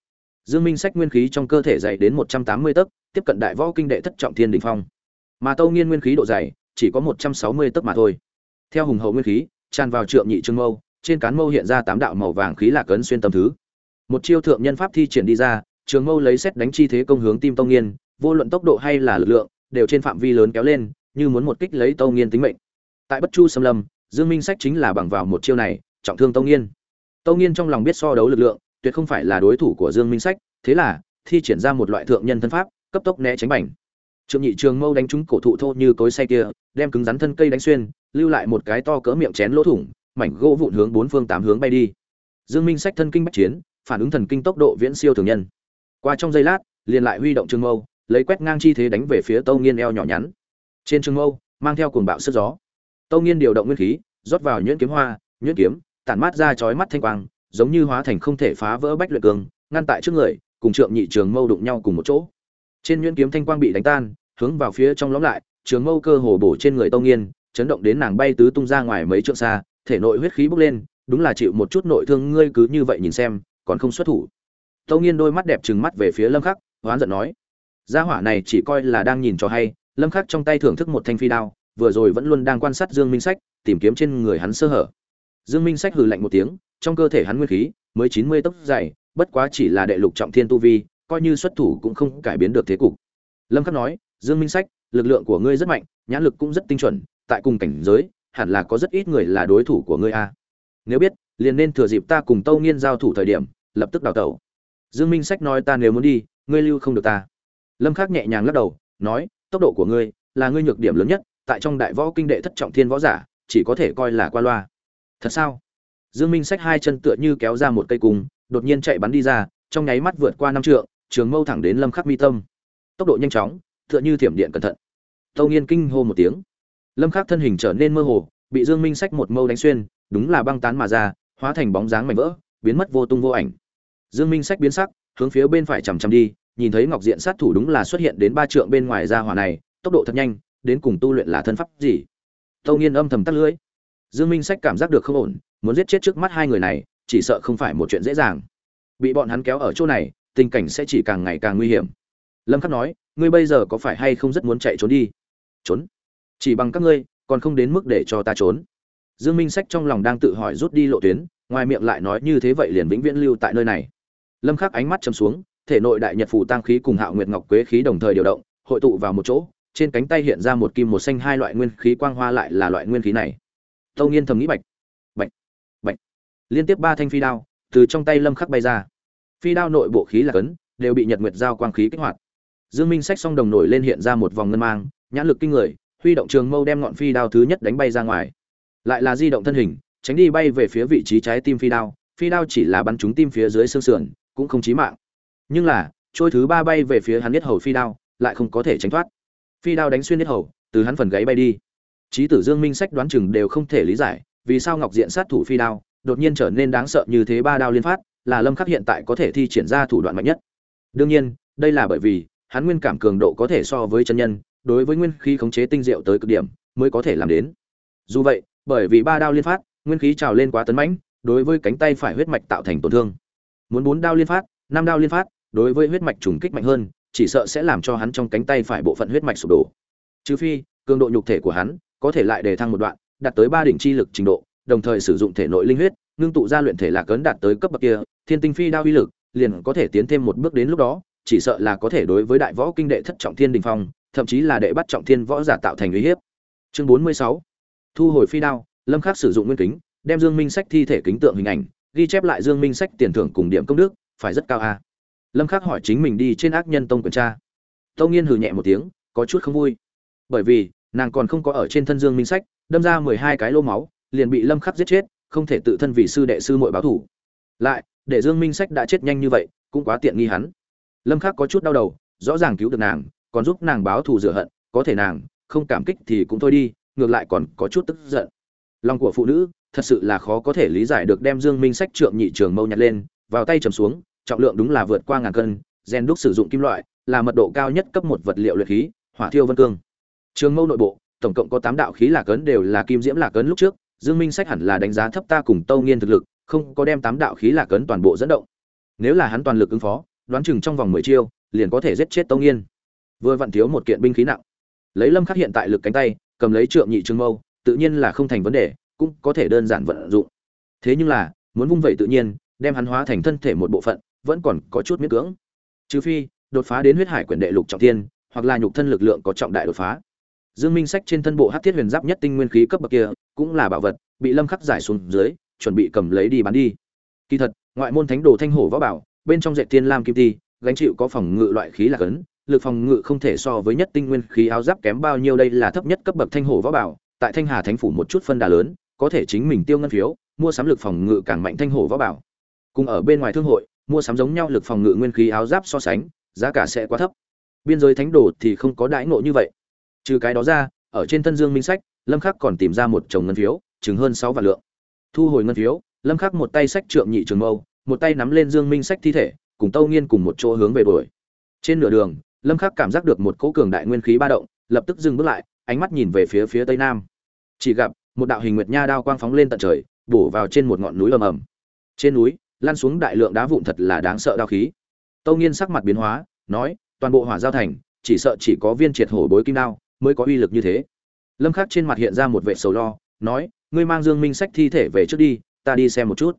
Dương minh sách nguyên khí trong cơ thể dày đến một trăm tám mươi tấc, tiếp cận đại võ kinh đệ thất trọng thiên đỉnh phong. Mà tâu nghiên nguyên khí độ dày, chỉ có một trăm sáu mươi tấc mà thôi. Theo hùng hậu nguyên khí, tràn vào trượng nhị trương mâu, trên cán mâu hiện ra tám đạo màu vàng khí lạc cấn xuyên tâm thứ. Một chiêu thượng nhân pháp thi triển đi ra trường mâu lấy xét đánh chi thế công hướng tim tông nghiên, vô luận tốc độ hay là lực lượng, đều trên phạm vi lớn kéo lên, như muốn một kích lấy tông nghiên tính mệnh. Tại bất chu xâm lâm, dương minh sách chính là bằng vào một chiêu này, trọng thương tông nghiên. Tông nghiên trong lòng biết so đấu lực lượng, tuyệt không phải là đối thủ của dương minh sách, thế là, thi triển ra một loại thượng nhân thân pháp, cấp tốc né tránh bảnh trượng nhị trường mâu đánh trúng cổ thụ thô như cối xe kia, đem cứng rắn thân cây đánh xuyên, lưu lại một cái to cỡ miệng chén lỗ thủng, mảnh gỗ vụn hướng bốn phương tám hướng bay đi. Dương minh sách thân kinh bách chiến, phản ứng thần kinh tốc độ viễn siêu thường nhân qua trong giây lát, liền lại huy động trường mâu, lấy quét ngang chi thế đánh về phía tâu nghiên eo nhỏ nhắn. Trên trường mâu, mang theo cuồng bạo sức gió. Tâu nghiên điều động nguyên khí, rót vào nhuyễn kiếm hoa, nhuyễn kiếm, tản mát ra chói mắt thanh quang, giống như hóa thành không thể phá vỡ bách luyện cường, ngăn tại trước người, cùng trượng nhị trường mâu đụng nhau cùng một chỗ. Trên nhuyễn kiếm thanh quang bị đánh tan, hướng vào phía trong lõm lại, trường mâu cơ hồ bổ trên người tâu nghiên, chấn động đến nàng bay tứ tung ra ngoài mấy trượng xa, thể nội huyết khí bốc lên, đúng là chịu một chút nội thương, ngươi cứ như vậy nhìn xem, còn không xuất thủ tâu nghiên đôi mắt đẹp trừng mắt về phía lâm khắc, hoán giận nói, gia hỏa này chỉ coi là đang nhìn cho hay. Lâm khắc trong tay thưởng thức một thanh phi đao, vừa rồi vẫn luôn đang quan sát dương minh sách, tìm kiếm trên người hắn sơ hở. Dương minh sách hừ lạnh một tiếng, trong cơ thể hắn nguyên khí, mới 90 tốc dày, bất quá chỉ là đệ lục trọng thiên tu vi, coi như xuất thủ cũng không cải biến được thế cục. Lâm khắc nói, dương minh sách, lực lượng của ngươi rất mạnh, nhãn lực cũng rất tinh chuẩn, tại cùng cảnh giới, hẳn là có rất ít người là đối thủ của ngươi a. Nếu biết, liền nên thừa dịp ta cùng tâu nghiên giao thủ thời điểm, lập tức đào tẩu dương minh sách nói ta nếu muốn đi, ngươi lưu không được ta. Lâm khắc nhẹ nhàng lắc đầu, nói, tốc độ của ngươi là ngươi nhược điểm lớn nhất, tại trong đại võ kinh đệ thất trọng thiên võ giả, chỉ có thể coi là qua loa. Thật sao? Dương minh sách hai chân tựa như kéo ra một cây cung, đột nhiên chạy bắn đi ra, trong nháy mắt vượt qua năm trượng, trường mâu thẳng đến lâm khắc mi tâm. Tốc độ nhanh chóng, tựa như thiểm điện cẩn thận. Tâu nghiên kinh hô một tiếng. Lâm khắc thân hình trở nên mơ hồ, bị dương minh sách một mâu đánh xuyên, đúng là băng tán mà ra, hóa thành bóng dáng mảnh vỡ, biến mất vô tung vô ảnh dương minh sách biến sắc, hướng phía bên phải chầm chậm đi, nhìn thấy ngọc diện sát thủ đúng là xuất hiện đến ba trượng bên ngoài ra hỏa này, tốc độ thật nhanh, đến cùng tu luyện là thân pháp gì? Tâu nghiên âm thầm tắt lưỡi. Dương minh sách cảm giác được không ổn, muốn giết chết trước mắt hai người này, chỉ sợ không phải một chuyện dễ dàng. Bị bọn hắn kéo ở chỗ này, tình cảnh sẽ chỉ càng ngày càng nguy hiểm. Lâm khắc nói, ngươi bây giờ có phải hay không rất muốn chạy trốn đi? Trốn? Chỉ bằng các ngươi, còn không đến mức để cho ta trốn. Dương minh sách trong lòng đang tự hỏi rút đi lộ tuyến, ngoài miệng lại nói, như thế vậy liền vĩnh viễn lưu tại nơi này lâm khắc ánh mắt chầm xuống, thể nội đại nhật phù tăng khí cùng hạo nguyệt ngọc quế khí đồng thời điều động, hội tụ vào một chỗ, trên cánh tay hiện ra một kim một xanh hai loại nguyên khí quang hoa lại là loại nguyên khí này. Tâu nghiên thầm nghĩ bạch bạch bạch. Liên tiếp ba thanh phi đao từ trong tay lâm khắc bay ra. Phi đao nội bộ khí là cấn, đều bị nhật nguyệt giao quang khí kích hoạt. Dương minh sách song đồng nổi lên hiện ra một vòng ngân mang, nhãn lực kinh người, huy động trường mâu đem ngọn phi đao thứ nhất đánh bay ra ngoài. Lại là di động thân hình, tránh đi bay về phía vị trí trái tim phi đao phi đao chỉ là bắn trúng tim phía dưới xương sườn cũng không chí mạng. Nhưng là, trôi thứ ba bay về phía hắn nhất hầu phi đao, lại không có thể tránh thoát. Phi đao đánh xuyên nhất hầu, từ hắn phần gáy bay đi. Trí tử dương minh sách đoán chừng đều không thể lý giải, vì sao ngọc diện sát thủ phi đao, đột nhiên trở nên đáng sợ như thế ba đao liên phát, là lâm khắc hiện tại có thể thi triển ra thủ đoạn mạnh nhất. Đương nhiên, đây là bởi vì, hắn nguyên cảm cường độ có thể so với chân nhân, đối với nguyên khí khống chế tinh diệu tới cực điểm, mới có thể làm đến. Dù vậy, bởi vì ba đao liên phát, nguyên khí trào lên quá tấn mãnh, đối với cánh tay phải huyết mạch tạo thành tổn thương muốn bốn đao liên phát, năm đao liên phát, đối với huyết mạch trùng kích mạnh hơn, chỉ sợ sẽ làm cho hắn trong cánh tay phải bộ phận huyết mạch sụp đổ. Trừ phi, cường độ nhục thể của hắn có thể lại đề thăng một đoạn, đạt tới ba đỉnh chi lực trình độ, đồng thời sử dụng thể nội linh huyết, ngưng tụ ra luyện thể lạc cấn đạt tới cấp bậc kia, thiên tinh phi đao uy lực liền có thể tiến thêm một bước đến lúc đó, chỉ sợ là có thể đối với đại võ kinh đệ thất trọng thiên đình phong, thậm chí là đệ bắt trọng thiên võ giả tạo thành uy hiếp. Chương bốn mươi sáu, thu hồi phi đao, lâm khắc sử dụng nguyên kính, đem dương minh sách thi thể kính tượng hình ảnh ghi chép lại dương minh sách tiền thưởng cùng điểm công đức, phải rất cao à? lâm khắc hỏi chính mình đi trên ác nhân tông kiểm tra. Tâu nghiên hừ nhẹ một tiếng, có chút không vui. Bởi vì, nàng còn không có ở trên thân dương minh sách, đâm ra mười hai cái lô máu, liền bị lâm khắc giết chết, không thể tự thân vì sư đệ sư muội báo thủ. Lại, để dương minh sách đã chết nhanh như vậy, cũng quá tiện nghi hắn. Lâm khắc có chút đau đầu, rõ ràng cứu được nàng, còn giúp nàng báo thù rửa hận, có thể nàng không cảm kích thì cũng thôi đi, ngược lại còn có chút tức giận. Lòng của phụ nữ thật sự là khó có thể lý giải được đem dương minh sách trượng nhị trường mâu nhặt lên, vào tay trầm xuống, trọng lượng đúng là vượt qua ngàn cân, gen đúc sử dụng kim loại, là mật độ cao nhất cấp một vật liệu luyện khí, hỏa thiêu vân cương. Trường mâu nội bộ, tổng cộng có tám đạo khí lạc cấn đều là kim diễm lạc cấn lúc trước, dương minh sách hẳn là đánh giá thấp ta cùng tâu nghiên thực lực, không có đem tám đạo khí lạc cấn toàn bộ dẫn động. Nếu là hắn toàn lực ứng phó, đoán chừng trong vòng mười chiêu, liền có thể giết chết tâu nghiên. Vừa vặn thiếu một kiện binh khí nặng. Lấy lâm khắc hiện tại lực cánh tay, cầm lấy trượng nhị trường mâu, tự nhiên là không thành vấn đề cũng có thể đơn giản vận dụng. Thế nhưng là, muốn vung vậy tự nhiên, đem hắn hóa thành thân thể một bộ phận, vẫn còn có chút miễn cưỡng. Trừ phi, đột phá đến huyết hải quyển đệ lục trọng thiên, hoặc là nhục thân lực lượng có trọng đại đột phá. Dương minh sách trên thân bộ hắc thiết huyền giáp nhất tinh nguyên khí cấp bậc kia, cũng là bảo vật, bị lâm khắc giải xuống dưới, chuẩn bị cầm lấy đi bán đi. Kỳ thật, ngoại môn thánh đồ thanh hổ võ bảo, bên trong dệt tiên lam kim ti, gánh chịu có phòng ngự loại khí là cấn, lực phòng ngự không thể so với nhất tinh nguyên khí áo giáp kém bao nhiêu đây là thấp nhất cấp bậc thanh hổ võ bảo, tại thanh hà thánh phủ một chút phân đà lớn có thể chính mình tiêu ngân phiếu, mua sắm lực phòng ngự càng mạnh thanh hổ võ bảo. Cùng ở bên ngoài thương hội, mua sắm giống nhau lực phòng ngự nguyên khí áo giáp so sánh, giá cả sẽ quá thấp. Biên giới thánh đồ thì không có đãi ngộ như vậy. Trừ cái đó ra, ở trên thân dương minh sách, lâm khắc còn tìm ra một chồng ngân phiếu, chừng hơn sáu vạn lượng. Thu hồi ngân phiếu, lâm khắc một tay sách trượng nhị trường mâu, một tay nắm lên dương minh sách thi thể, cùng tâu nghiên cùng một chỗ hướng về đuổi. Trên nửa đường, lâm khắc cảm giác được một cỗ cường đại nguyên khí ba động, lập tức dừng bước lại, ánh mắt nhìn về phía phía tây nam. Chỉ gặp một đạo hình nguyệt nha đao quang phóng lên tận trời, bổ vào trên một ngọn núi ầm ầm. Trên núi lan xuống đại lượng đá vụn thật là đáng sợ đao khí. Tâu nghiên sắc mặt biến hóa, nói, toàn bộ hỏa giao thành, chỉ sợ chỉ có viên triệt hổ bối kim đao mới có uy lực như thế. Lâm khắc trên mặt hiện ra một vẻ sầu lo, nói, ngươi mang dương minh sách thi thể về trước đi, ta đi xem một chút.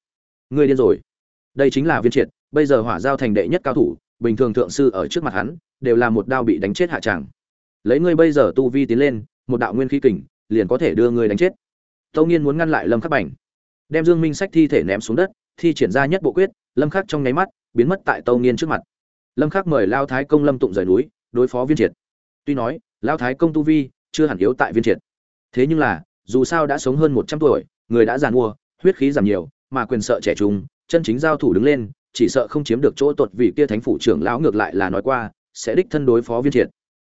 Ngươi điên rồi. Đây chính là viên triệt, bây giờ hỏa giao thành đệ nhất cao thủ, bình thường thượng sư ở trước mặt hắn, đều là một đao bị đánh chết hạ tràng. Lấy ngươi bây giờ tu vi tiến lên, một đạo nguyên khí kình liền có thể đưa ngươi đánh chết. Tâu nghiên muốn ngăn lại lâm khắc bảnh đem dương minh sách thi thể ném xuống đất, thi triển ra nhất bộ quyết, lâm khắc trong nháy mắt biến mất tại tâu nghiên trước mặt. Lâm khắc mời lao thái công lâm tụng rời núi, đối phó viên triệt. Tuy nói, lao thái công tu vi chưa hẳn yếu tại viên triệt. Thế nhưng là, dù sao đã sống hơn 100 tuổi, người đã già mua, huyết khí giảm nhiều, mà quyền sợ trẻ trung, chân chính giao thủ đứng lên, chỉ sợ không chiếm được chỗ tuột vì kia thánh phủ trưởng lão ngược lại là nói qua, sẽ đích thân đối phó viên triệt.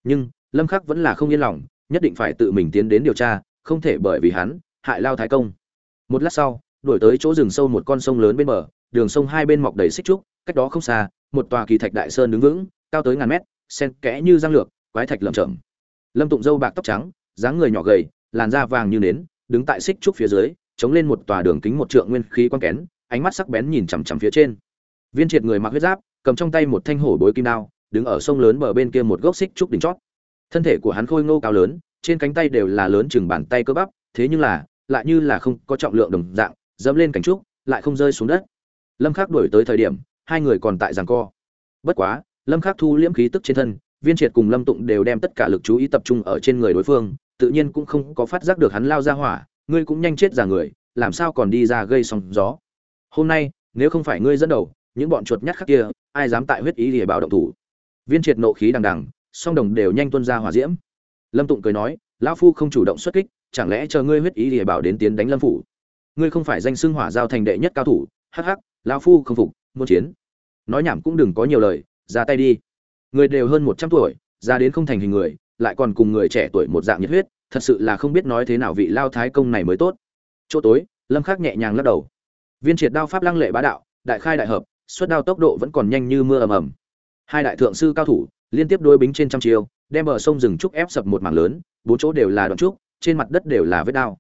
Nhưng, lâm khắc vẫn là không yên lòng nhất định phải tự mình tiến đến điều tra, không thể bởi vì hắn, hại lao thái công. Một lát sau, đuổi tới chỗ rừng sâu một con sông lớn bên bờ, đường sông hai bên mọc đầy xích trúc, cách đó không xa, một tòa kỳ thạch đại sơn đứng vững, cao tới ngàn mét, sen kẽ như răng lược, quái thạch lởm chởm. Lâm tụng dâu bạc tóc trắng, dáng người nhỏ gầy, làn da vàng như nến, đứng tại xích trúc phía dưới, chống lên một tòa đường kính một trượng nguyên khí quan kén, ánh mắt sắc bén nhìn chằm chằm phía trên. Viên triệt người mặc huyết giáp, cầm trong tay một thanh hổ bối kim đao, đứng ở sông lớn bờ bên kia một gốc xích trúc đỉnh chót thân thể của hắn khôi ngô cao lớn, trên cánh tay đều là lớn chừng bàn tay cơ bắp, thế nhưng là, lại như là không có trọng lượng đồng dạng, dẫm lên cánh trúc, lại không rơi xuống đất. Lâm khắc đuổi tới thời điểm, hai người còn tại giằng co. Bất quá, lâm khắc thu liễm khí tức trên thân, viên triệt cùng lâm tụng đều đem tất cả lực chú ý tập trung ở trên người đối phương, tự nhiên cũng không có phát giác được hắn lao ra hỏa, ngươi cũng nhanh chết ra người, làm sao còn đi ra gây sóng gió. Hôm nay, nếu không phải ngươi dẫn đầu, những bọn chuột nhắt khác kia, ai dám tại huyết ý để bảo động thủ? Viên triệt nộ khí đằng đằng song đồng đều nhanh tuân ra hỏa diễm. Lâm tụng cười nói, lão phu không chủ động xuất kích, chẳng lẽ chờ ngươi huyết ý thì bảo đến tiến đánh lâm phủ? Ngươi không phải danh xưng hỏa giao thành đệ nhất cao thủ, hắc hắc, lão phu không phục, muốn chiến. Nói nhảm cũng đừng có nhiều lời, ra tay đi. Người đều hơn một trăm tuổi, ra đến không thành hình người, lại còn cùng người trẻ tuổi một dạng nhiệt huyết, thật sự là không biết nói thế nào vị lao thái công này mới tốt. Chỗ tối, lâm khắc nhẹ nhàng lắc đầu. Viên triệt đao pháp lăng lệ bá đạo, đại khai đại hợp, xuất đao tốc độ vẫn còn nhanh như mưa ầm ầm. Hai đại thượng sư cao thủ liên tiếp đối bính trên trăm chiều đem bờ sông rừng trúc ép sập một mảng lớn, bốn chỗ đều là đoạn trúc, trên mặt đất đều là vết đao.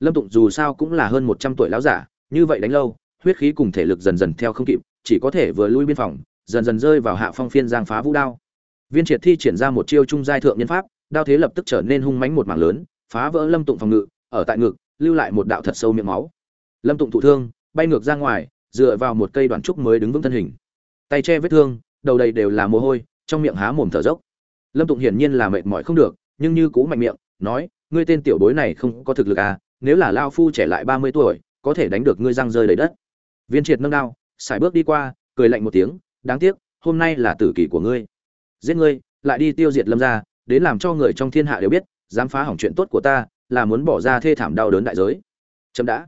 Lâm tụng dù sao cũng là hơn một trăm tuổi lão giả, như vậy đánh lâu, huyết khí cùng thể lực dần dần theo không kịp, chỉ có thể vừa lui biên phòng, dần dần rơi vào hạ phong phiên giang phá vũ đao. Viên triệt thi triển ra một chiêu trung giai thượng nhân pháp, đao thế lập tức trở nên hung mãnh một mảng lớn, phá vỡ lâm tụng phòng ngự, ở tại ngực, lưu lại một đạo thật sâu miệng máu. Lâm tụng thụ thương, bay ngược ra ngoài, dựa vào một cây đoạn trúc mới đứng vững thân hình. Tay che vết thương, đầu đầy đều là mồ hôi trong miệng há mồm thở dốc. Lâm tụng hiển nhiên là mệt mỏi không được, nhưng như cũ mạnh miệng, nói, ngươi tên tiểu bối này không có thực lực à nếu là lao phu trẻ lại ba mươi tuổi, có thể đánh được ngươi răng rơi đầy đất. Viên triệt nâng đao, sải bước đi qua, cười lạnh một tiếng, đáng tiếc, hôm nay là tử kỷ của ngươi. Giết ngươi, lại đi tiêu diệt lâm gia, đến làm cho người trong thiên hạ đều biết, dám phá hỏng chuyện tốt của ta, là muốn bỏ ra thê thảm đau đớn đại giới. Chậm đã.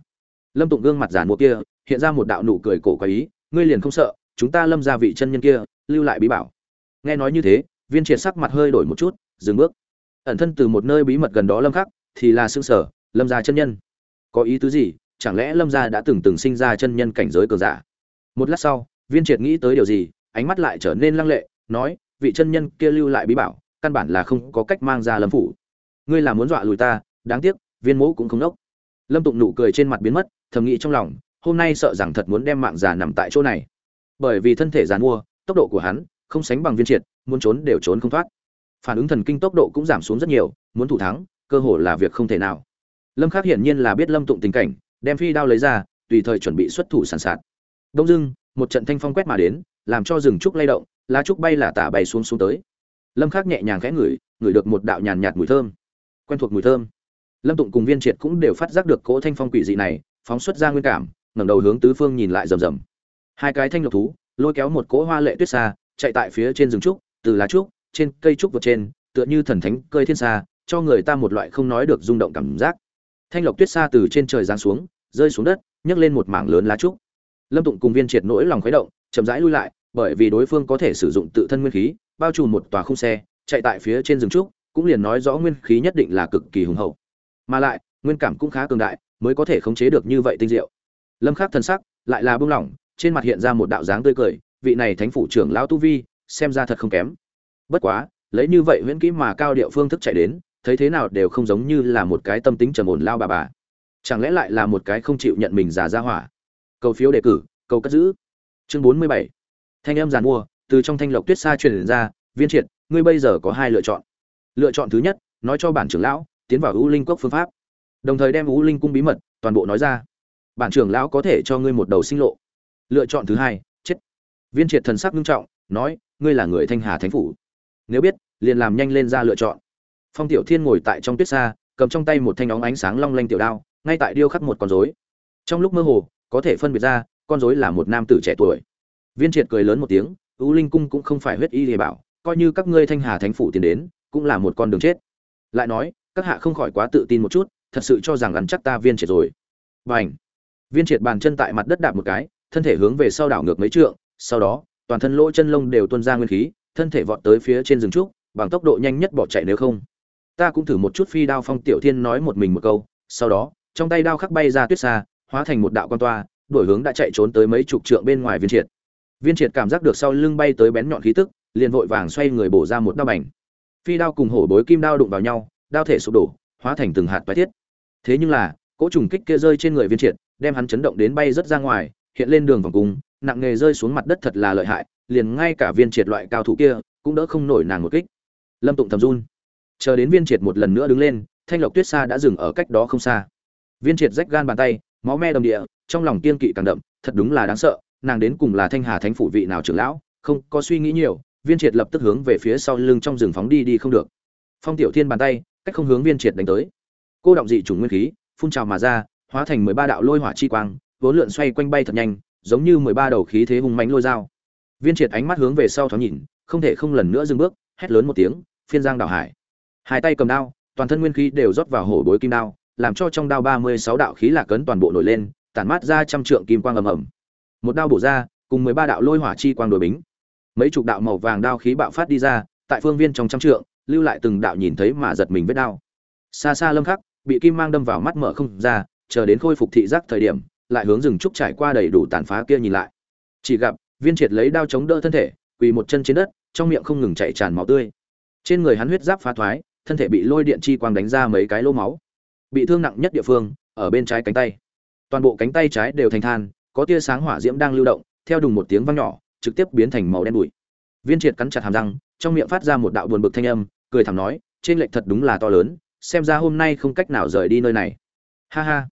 Lâm tụng gương mặt giàn mua kia, hiện ra một đạo nụ cười cổ quái ý, ngươi liền không sợ, chúng ta lâm ra vị chân nhân kia, lưu lại bí bảo nghe nói như thế, viên triệt sắc mặt hơi đổi một chút, dừng bước. Ẩn thân từ một nơi bí mật gần đó lâm khắc, thì là xương sở, lâm gia chân nhân. Có ý tứ gì? Chẳng lẽ lâm gia đã từng từng sinh ra chân nhân cảnh giới cường giả? Một lát sau, viên triệt nghĩ tới điều gì, ánh mắt lại trở nên lăng lệ, nói, vị chân nhân kia lưu lại bí bảo, căn bản là không có cách mang ra lâm phủ. Ngươi là muốn dọa lùi ta, đáng tiếc, viên mẫu cũng không nốc lâm tụng nụ cười trên mặt biến mất, thầm nghĩ trong lòng, hôm nay sợ rằng thật muốn đem mạng già nằm tại chỗ này. Bởi vì thân thể giàn mua tốc độ của hắn không sánh bằng viên triệt, muốn trốn đều trốn không thoát. Phản ứng thần kinh tốc độ cũng giảm xuống rất nhiều, muốn thủ thắng, cơ hồ là việc không thể nào. Lâm khắc hiển nhiên là biết lâm tụng tình cảnh, đem phi đao lấy ra, tùy thời chuẩn bị xuất thủ sẵn sàng đông dưng một trận thanh phong quét mà đến, làm cho rừng trúc lay động, lá trúc bay là tả bay xuống xuống tới. Lâm khắc nhẹ nhàng khẽ ngửi ngửi được một đạo nhàn nhạt mùi thơm. Quen thuộc mùi thơm. Lâm tụng cùng viên triệt cũng đều phát giác được cỗ thanh phong quỷ dị này, phóng xuất ra nguyên cảm, ngẩng đầu hướng tứ phương nhìn lại rầm rầm. Hai cái thanh lộc thú, lôi kéo một cỗ hoa lệ tuyết xa chạy tại phía trên rừng trúc, từ lá trúc, trên cây trúc vượt trên, tựa như thần thánh cơi thiên xa cho người ta một loại không nói được rung động cảm giác. Thanh lộc tuyết xa từ trên trời giáng xuống, rơi xuống đất, nhấc lên một mảng lớn lá trúc. Lâm tụng cùng viên triệt nỗi lòng khuấy động, chậm rãi lui lại, bởi vì đối phương có thể sử dụng tự thân nguyên khí, bao trùm một tòa khung xe, chạy tại phía trên rừng trúc, cũng liền nói rõ nguyên khí nhất định là cực kỳ hùng hậu. Mà lại, nguyên cảm cũng khá cường đại, mới có thể khống chế được như vậy tinh diệu. Lâm khắc thần sắc lại là buông lỏng, trên mặt hiện ra một đạo dáng tươi cười vị này thánh phủ trưởng lão tu vi, xem ra thật không kém. Bất quá, lấy như vậy huyễn kỹ mà cao địa phương thức chạy đến, thấy thế nào đều không giống như là một cái tâm tính trầm ổn lao bà bà. Chẳng lẽ lại là một cái không chịu nhận mình già ra hỏa? Cầu phiếu đề cử, cầu cất giữ. Chương bốn mươi bảy. Thanh em giàn mua, từ trong thanh lộc tuyết xa truyền ra, viên triệt, ngươi bây giờ có hai lựa chọn. Lựa chọn thứ nhất, nói cho bản trưởng lão, tiến vào u linh quốc phương pháp. Đồng thời đem u linh cung bí mật toàn bộ nói ra. Bản trưởng lão có thể cho ngươi một đầu sinh lộ. Lựa chọn thứ hai viên triệt thần sắc nghiêm trọng, nói, ngươi là người thanh hà thánh phủ. Nếu biết, liền làm nhanh lên ra lựa chọn. Phong tiểu thiên ngồi tại trong tuyết xa, cầm trong tay một thanh óng ánh sáng long lanh tiểu đao, ngay tại điêu khắc một con rối. Trong lúc mơ hồ, có thể phân biệt ra, con rối là một nam tử trẻ tuổi. Viên triệt cười lớn một tiếng ưu linh cung cũng không phải huyết y hề bảo, coi như các ngươi thanh hà thánh phủ tiến đến, cũng là một con đường chết. Lại nói, các hạ không khỏi quá tự tin một chút, thật sự cho rằng gắn chắc ta viên triệt rồi. B à n h viên triệt bàn chân tại mặt đất đạp một cái, thân thể hướng về sau đảo ngược mấy trượng sau đó, toàn thân lỗ chân lông đều tuôn ra nguyên khí, thân thể vọt tới phía trên rừng trúc, bằng tốc độ nhanh nhất bỏ chạy nếu không. Ta cũng thử một chút phi đao phong tiểu thiên nói một mình một câu, sau đó, trong tay đao khắc bay ra tuyết xa, hóa thành một đạo quan toa, đổi hướng đã chạy trốn tới mấy chục trượng bên ngoài viên triệt. Viên triệt cảm giác được sau lưng bay tới bén nhọn khí tức, liền vội vàng xoay người bổ ra một đao bành. Phi đao cùng hổ bối kim đao đụng vào nhau, đao thể sụp đổ, hóa thành từng hạt toái thiết thế nhưng là, cỗ trùng kích kia rơi trên người viên triệt, đem hắn chấn động đến bay rất ra ngoài, hiện lên đường vòng cung nặng nghề rơi xuống mặt đất thật là lợi hại, liền ngay cả viên triệt loại cao thủ kia cũng đỡ không nổi nàng một kích. Lâm tụng thầm run. Chờ đến viên triệt một lần nữa đứng lên, thanh lộc tuyết xa đã dừng ở cách đó không xa. Viên triệt rách gan bàn tay, máu me đồng địa, trong lòng kiên kỵ càng đậm, thật đúng là đáng sợ, nàng đến cùng là thanh hà thánh phủ vị nào trưởng lão, không có suy nghĩ nhiều, viên triệt lập tức hướng về phía sau lưng trong rừng phóng đi đi không được. Phong tiểu thiên bàn tay, cách không hướng viên triệt đánh tới. Cô động dị chủng nguyên khí, phun trào mà ra, hóa thành mười ba đạo lôi hỏa chi quang, vốn lượn xoay quanh bay thật nhanh giống như mười ba đầu khí thế hung mãnh lôi dao. Viên triệt ánh mắt hướng về sau thoáng nhìn, không thể không lần nữa dừng bước, hét lớn một tiếng, phiên giang đảo hải. Hai tay cầm đao, toàn thân nguyên khí đều rót vào hổ bối kim đao, làm cho trong đao ba mươi sáu đạo khí lạc cấn toàn bộ nổi lên, tản mát ra trăm trượng kim quang ầm ầm. Một đao bổ ra, cùng mười ba đạo lôi hỏa chi quang đối bính. Mấy chục đạo màu vàng đao khí bạo phát đi ra, tại phương viên trong trăm trượng, lưu lại từng đạo nhìn thấy mà giật mình vết đao. Xa xa lâm khắc, bị kim mang đâm vào mắt mở không ra, chờ đến khôi phục thị giác thời điểm lại hướng rừng trúc trải qua đầy đủ tàn phá kia nhìn lại. Chỉ gặp, viên triệt lấy đao chống đỡ thân thể, quỳ một chân trên đất, trong miệng không ngừng chảy tràn máu tươi. Trên người hắn huyết giáp phá thoái, thân thể bị lôi điện chi quang đánh ra mấy cái lỗ máu. Bị thương nặng nhất địa phương, ở bên trái cánh tay. Toàn bộ cánh tay trái đều thành than, có tia sáng hỏa diễm đang lưu động, theo đùng một tiếng vang nhỏ, trực tiếp biến thành màu đen bụi. Viên triệt cắn chặt hàm răng, trong miệng phát ra một đạo buồn bực thanh âm, cười thầm nói, trên lệch thật đúng là to lớn, xem ra hôm nay không cách nào rời đi nơi này. Ha ha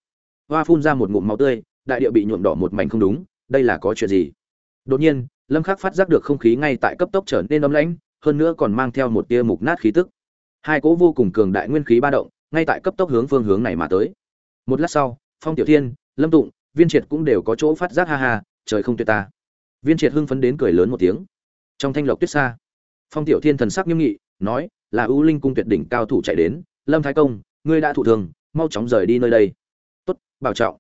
hoa phun ra một ngụm máu tươi, đại địa bị nhuộm đỏ một mảnh không đúng, đây là có chuyện gì? Đột nhiên, lâm khắc phát giác được không khí ngay tại cấp tốc trở nên ấm lãnh, hơn nữa còn mang theo một tia mục nát khí tức. Hai cỗ vô cùng cường đại nguyên khí ba động, ngay tại cấp tốc hướng phương hướng này mà tới. Một lát sau, phong tiểu thiên, lâm tụng, viên triệt cũng đều có chỗ phát giác ha ha, trời không tuyệt ta. Viên triệt hưng phấn đến cười lớn một tiếng. Trong thanh lộc tuyết xa, phong tiểu thiên thần sắc nghiêm nghị, nói, là ưu linh cung tuyệt đỉnh cao thủ chạy đến, lâm thái công, ngươi đã thụ thường mau chóng rời đi nơi đây bảo trọng.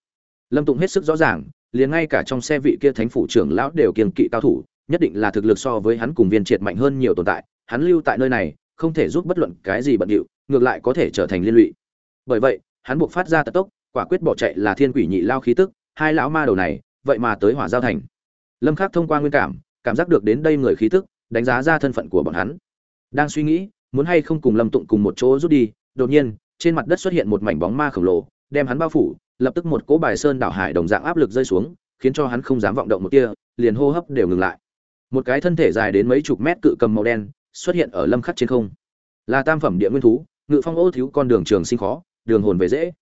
Lâm tụng hết sức rõ ràng, liền ngay cả trong xe vị kia thánh phủ trưởng lão đều kiêng kỵ cao thủ, nhất định là thực lực so với hắn cùng viên triệt mạnh hơn nhiều tồn tại, hắn lưu tại nơi này, không thể giúp bất luận cái gì bận điệu, ngược lại có thể trở thành liên lụy. Bởi vậy, hắn buộc phát ra tật tốc, quả quyết bỏ chạy là thiên quỷ nhị lao khí tức, hai lão ma đầu này, vậy mà tới hỏa giao thành. Lâm khắc thông qua nguyên cảm cảm giác được đến đây người khí tức, đánh giá ra thân phận của bọn hắn. Đang suy nghĩ, muốn hay không cùng lâm tụng cùng một chỗ rút đi, đột nhiên, trên mặt đất xuất hiện một mảnh bóng ma khổng lồ đem hắn bao phủ, lập tức một cỗ bài sơn đảo hải đồng dạng áp lực rơi xuống, khiến cho hắn không dám vọng động một tia, liền hô hấp đều ngừng lại. Một cái thân thể dài đến mấy chục mét cự cầm màu đen, xuất hiện ở lâm khắc trên không. Là tam phẩm địa nguyên thú, ngự phong ô thiếu con đường trường sinh khó, đường hồn về dễ.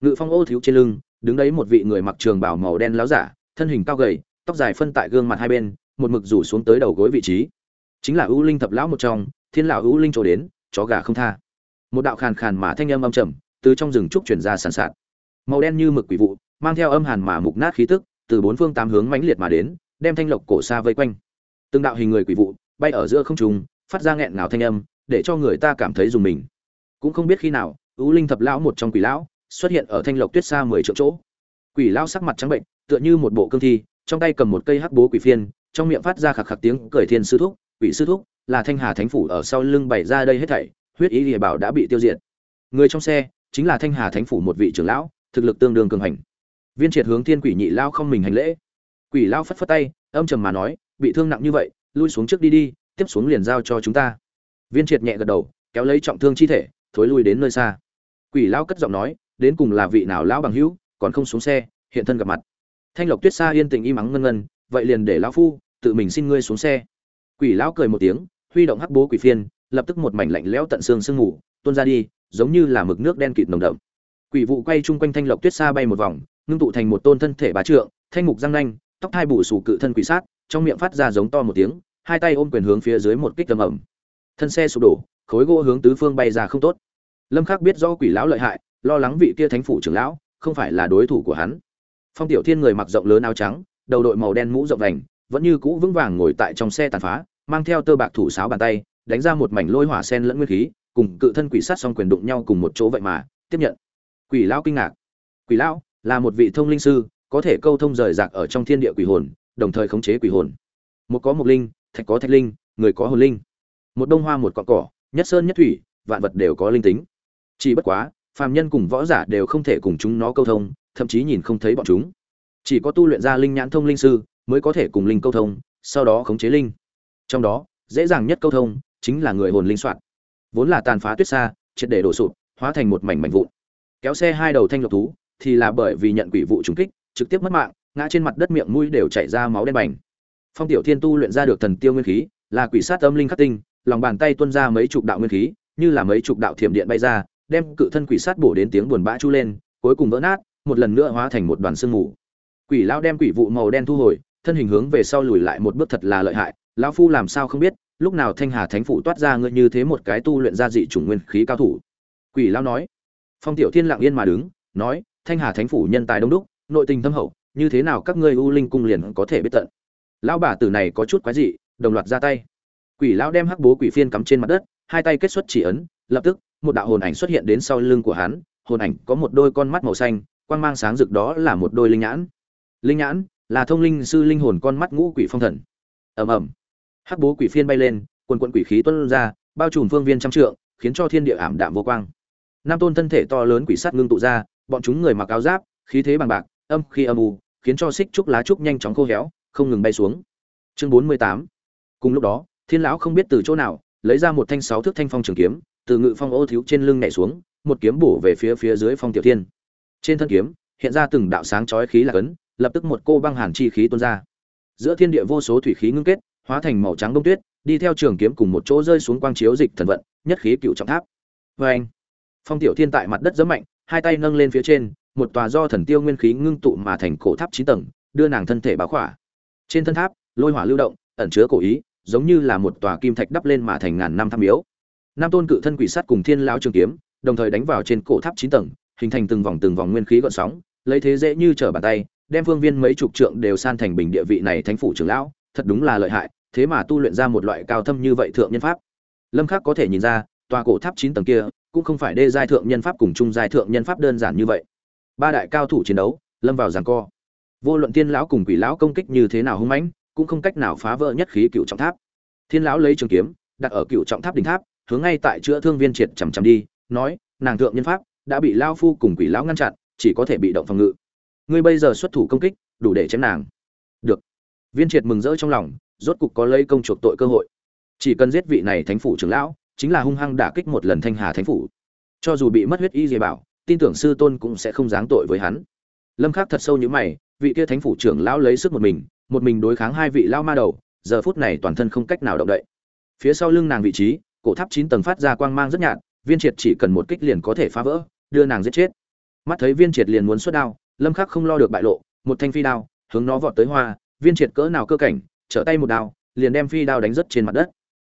Ngự phong ô thiếu trên lưng, đứng đấy một vị người mặc trường bào màu đen láo giả, thân hình cao gầy, tóc dài phân tại gương mặt hai bên, một mực rủ xuống tới đầu gối vị trí. Chính là ưu linh thập lão một trong, thiên lão ưu linh chỗ đến, chó gà không tha. Một đạo khàn khàn mà thanh âm âm trầm từ trong rừng trúc truyền ra sàn sạt. Màu đen như mực quỷ vụ, mang theo âm hàn mà mục nát khí tức, từ bốn phương tám hướng mãnh liệt mà đến, đem thanh lộc cổ xa vây quanh. Từng đạo hình người quỷ vụ, bay ở giữa không trung, phát ra nghẹn ngào thanh âm, để cho người ta cảm thấy dùng mình. Cũng không biết khi nào U linh thập lão một trong quỷ lão, xuất hiện ở thanh lộc tuyết xa mười triệu chỗ. Quỷ lão sắc mặt trắng bệnh, tựa như một bộ cương thi, trong tay cầm một cây hắc bố quỷ phiên, trong miệng phát ra khạc khạc tiếng cười thiên sư thúc, quỷ sư thúc, là thanh hà thánh phủ ở sau lưng bày ra đây hết thảy, huyết ý địa bảo đã bị tiêu diệt. Người trong xe chính là thanh hà thánh phủ một vị trưởng lão, thực lực tương đương cường hành. Viên triệt hướng thiên quỷ nhị lao không mình hành lễ. Quỷ lao phất phất tay, âm trầm mà nói, bị thương nặng như vậy, lui xuống trước đi đi, tiếp xuống liền giao cho chúng ta. Viên triệt nhẹ gật đầu, kéo lấy trọng thương chi thể, thối lui đến nơi xa. Quỷ lao cất giọng nói, đến cùng là vị nào lão bằng hữu, còn không xuống xe, hiện thân gặp mặt. Thanh lộc tuyết xa yên tình im mắng ngân ngân, vậy liền để lão phu, tự mình xin ngươi xuống xe. Quỷ lão cười một tiếng, huy động hắc bố quỷ phiên, lập tức một mảnh lạnh lẽo tận xương sương ngủ tuôn ra đi giống như là mực nước đen kịt nồng đậm. Quỷ vụ quay chung quanh thanh lộc tuyết xa bay một vòng, ngưng tụ thành một tôn thân thể bá trượng, thanh mục răng nanh, tóc hai bù sù cự thân quỷ sát, trong miệng phát ra giống to một tiếng, hai tay ôm quyền hướng phía dưới một kích tầm ẩm thân xe sụp đổ, khối gỗ hướng tứ phương bay ra không tốt. Lâm khắc biết do quỷ lão lợi hại, lo lắng vị kia thánh phủ trưởng lão, không phải là đối thủ của hắn. Phong tiểu thiên người mặc rộng lớn áo trắng, đầu đội màu đen mũ rộng vành, vẫn như cũ vững vàng ngồi tại trong xe tàn phá, mang theo tơ bạc thủ sáo bàn tay, đánh ra một mảnh lôi hỏa sen lẫn nguyên khí cùng cự thân quỷ sát song quyền đụng nhau cùng một chỗ vậy mà, tiếp nhận. Quỷ lão kinh ngạc. Quỷ lão là một vị thông linh sư, có thể câu thông rời rạc ở trong thiên địa quỷ hồn, đồng thời khống chế quỷ hồn. Một có một linh, thạch có thạch linh, người có hồn linh. Một đông hoa một cọn cỏ, nhất sơn nhất thủy, vạn vật đều có linh tính. Chỉ bất quá, phàm nhân cùng võ giả đều không thể cùng chúng nó câu thông, thậm chí nhìn không thấy bọn chúng. Chỉ có tu luyện ra linh nhãn thông linh sư mới có thể cùng linh câu thông, sau đó khống chế linh. Trong đó, dễ dàng nhất câu thông chính là người hồn linh soạn vốn là tàn phá tuyết xa, triệt để đổ sụp, hóa thành một mảnh mảnh vụn. Kéo xe hai đầu thanh lộc thú, thì là bởi vì nhận quỷ vụ trúng kích, trực tiếp mất mạng, ngã trên mặt đất miệng mũi đều chảy ra máu đen bành. Phong tiểu thiên tu luyện ra được thần tiêu nguyên khí, là quỷ sát âm linh khắc tinh, lòng bàn tay tuôn ra mấy chục đạo nguyên khí, như là mấy chục đạo thiểm điện bay ra, đem cự thân quỷ sát bổ đến tiếng buồn bã chu lên, cuối cùng vỡ nát, một lần nữa hóa thành một đoàn sương mù. Quỷ lão đem quỷ vụ màu đen thu hồi, thân hình hướng về sau lùi lại một bước thật là lợi hại, lão phu làm sao không biết lúc nào thanh hà thánh phủ toát ra ngươi như thế một cái tu luyện ra dị chủng nguyên khí cao thủ? Quỷ lão nói. Phong tiểu thiên lặng yên mà đứng, nói, thanh hà thánh phủ nhân tài đông đúc, nội tình thâm hậu, như thế nào các ngươi u linh cung liền có thể biết tận? Lão bà tử này có chút quái dị, đồng loạt ra tay. Quỷ lão đem hắc bố quỷ phiên cắm trên mặt đất, hai tay kết xuất chỉ ấn, lập tức, một đạo hồn ảnh xuất hiện đến sau lưng của hắn, hồn ảnh có một đôi con mắt màu xanh, quang mang sáng rực đó là một đôi linh nhãn. Linh nhãn là thông linh sư linh hồn con mắt ngũ quỷ phong thần. Ầm ầm hắc bố quỷ phiên bay lên, quần quận quỷ khí tuôn ra, bao trùm phương viên trăm trượng, khiến cho thiên địa ảm đạm vô quang. Nam tôn thân thể to lớn quỷ sắt ngưng tụ ra, bọn chúng người mặc áo giáp, khí thế bằng bạc, âm khi âm u, khiến cho xích trúc lá trúc nhanh chóng khô héo, không ngừng bay xuống. Chương bốn mươi tám. Cùng lúc đó, thiên lão không biết từ chỗ nào, lấy ra một thanh sáu thước thanh phong trường kiếm, từ ngự phong ô thiếu trên lưng nhảy xuống, một kiếm bổ về phía phía dưới phong tiểu thiên. Trên thân kiếm, hiện ra từng đạo sáng chói khí là cấn, lập tức một cô băng hàn chi khí tuôn ra. Giữa thiên địa vô số thủy khí ngưng kết hóa thành màu trắng đông tuyết, đi theo trường kiếm cùng một chỗ rơi xuống quang chiếu dịch thần vận, nhất khí cựu trọng tháp. Vê anh, phong tiểu thiên tại mặt đất giẫm mạnh, hai tay nâng lên phía trên, một tòa do thần tiêu nguyên khí ngưng tụ mà thành cổ tháp chín tầng, đưa nàng thân thể báo khỏa. Trên thân tháp, lôi hỏa lưu động, ẩn chứa cổ ý, giống như là một tòa kim thạch đắp lên mà thành ngàn năm tham miếu. Nam tôn cự thân quỷ sắt cùng thiên lão trường kiếm, đồng thời đánh vào trên cổ tháp chín tầng, hình thành từng vòng từng vòng nguyên khí gợn sóng, lấy thế dễ như trở bàn tay, đem phương viên mấy chục trượng đều san thành bình địa vị này thánh phủ trưởng lão, thật đúng là lợi hại thế mà tu luyện ra một loại cao thâm như vậy thượng nhân pháp. Lâm khắc có thể nhìn ra, tòa cổ tháp chín tầng kia cũng không phải đê giai thượng nhân pháp cùng trung giai thượng nhân pháp đơn giản như vậy. Ba đại cao thủ chiến đấu, lâm vào giằng co. Vô luận tiên lão cùng quỷ lão công kích như thế nào hung mãnh, cũng không cách nào phá vỡ nhất khí cựu trọng tháp. Thiên lão lấy trường kiếm, đặt ở cựu trọng tháp đỉnh tháp, hướng ngay tại chữa thương viên triệt chằm chằm đi, nói, nàng thượng nhân pháp đã bị lao phu cùng quỷ lão ngăn chặn, chỉ có thể bị động phòng ngự. Ngươi bây giờ xuất thủ công kích, đủ để chém nàng. Được. Viên triệt mừng rỡ trong lòng rốt cục có lấy công chuộc tội cơ hội. Chỉ cần giết vị này thánh phủ trưởng lão, chính là hung hăng đả kích một lần thanh hà thánh phủ. Cho dù bị mất huyết y dì bảo, tin tưởng sư tôn cũng sẽ không giáng tội với hắn. Lâm khắc thật sâu như mày, vị kia thánh phủ trưởng lão lấy sức một mình một mình đối kháng hai vị lao ma đầu, giờ phút này toàn thân không cách nào động đậy. Phía sau lưng nàng vị trí, cổ tháp chín tầng phát ra quang mang rất nhạt, viên triệt chỉ cần một kích liền có thể phá vỡ, đưa nàng giết chết. Mắt thấy viên triệt liền muốn xuất đao, lâm khắc không lo được bại lộ, một thanh phi đao, hướng nó vọt tới hoa, viên triệt cỡ nào cơ cảnh trở tay một đao, liền đem phi đao đánh rất trên mặt đất.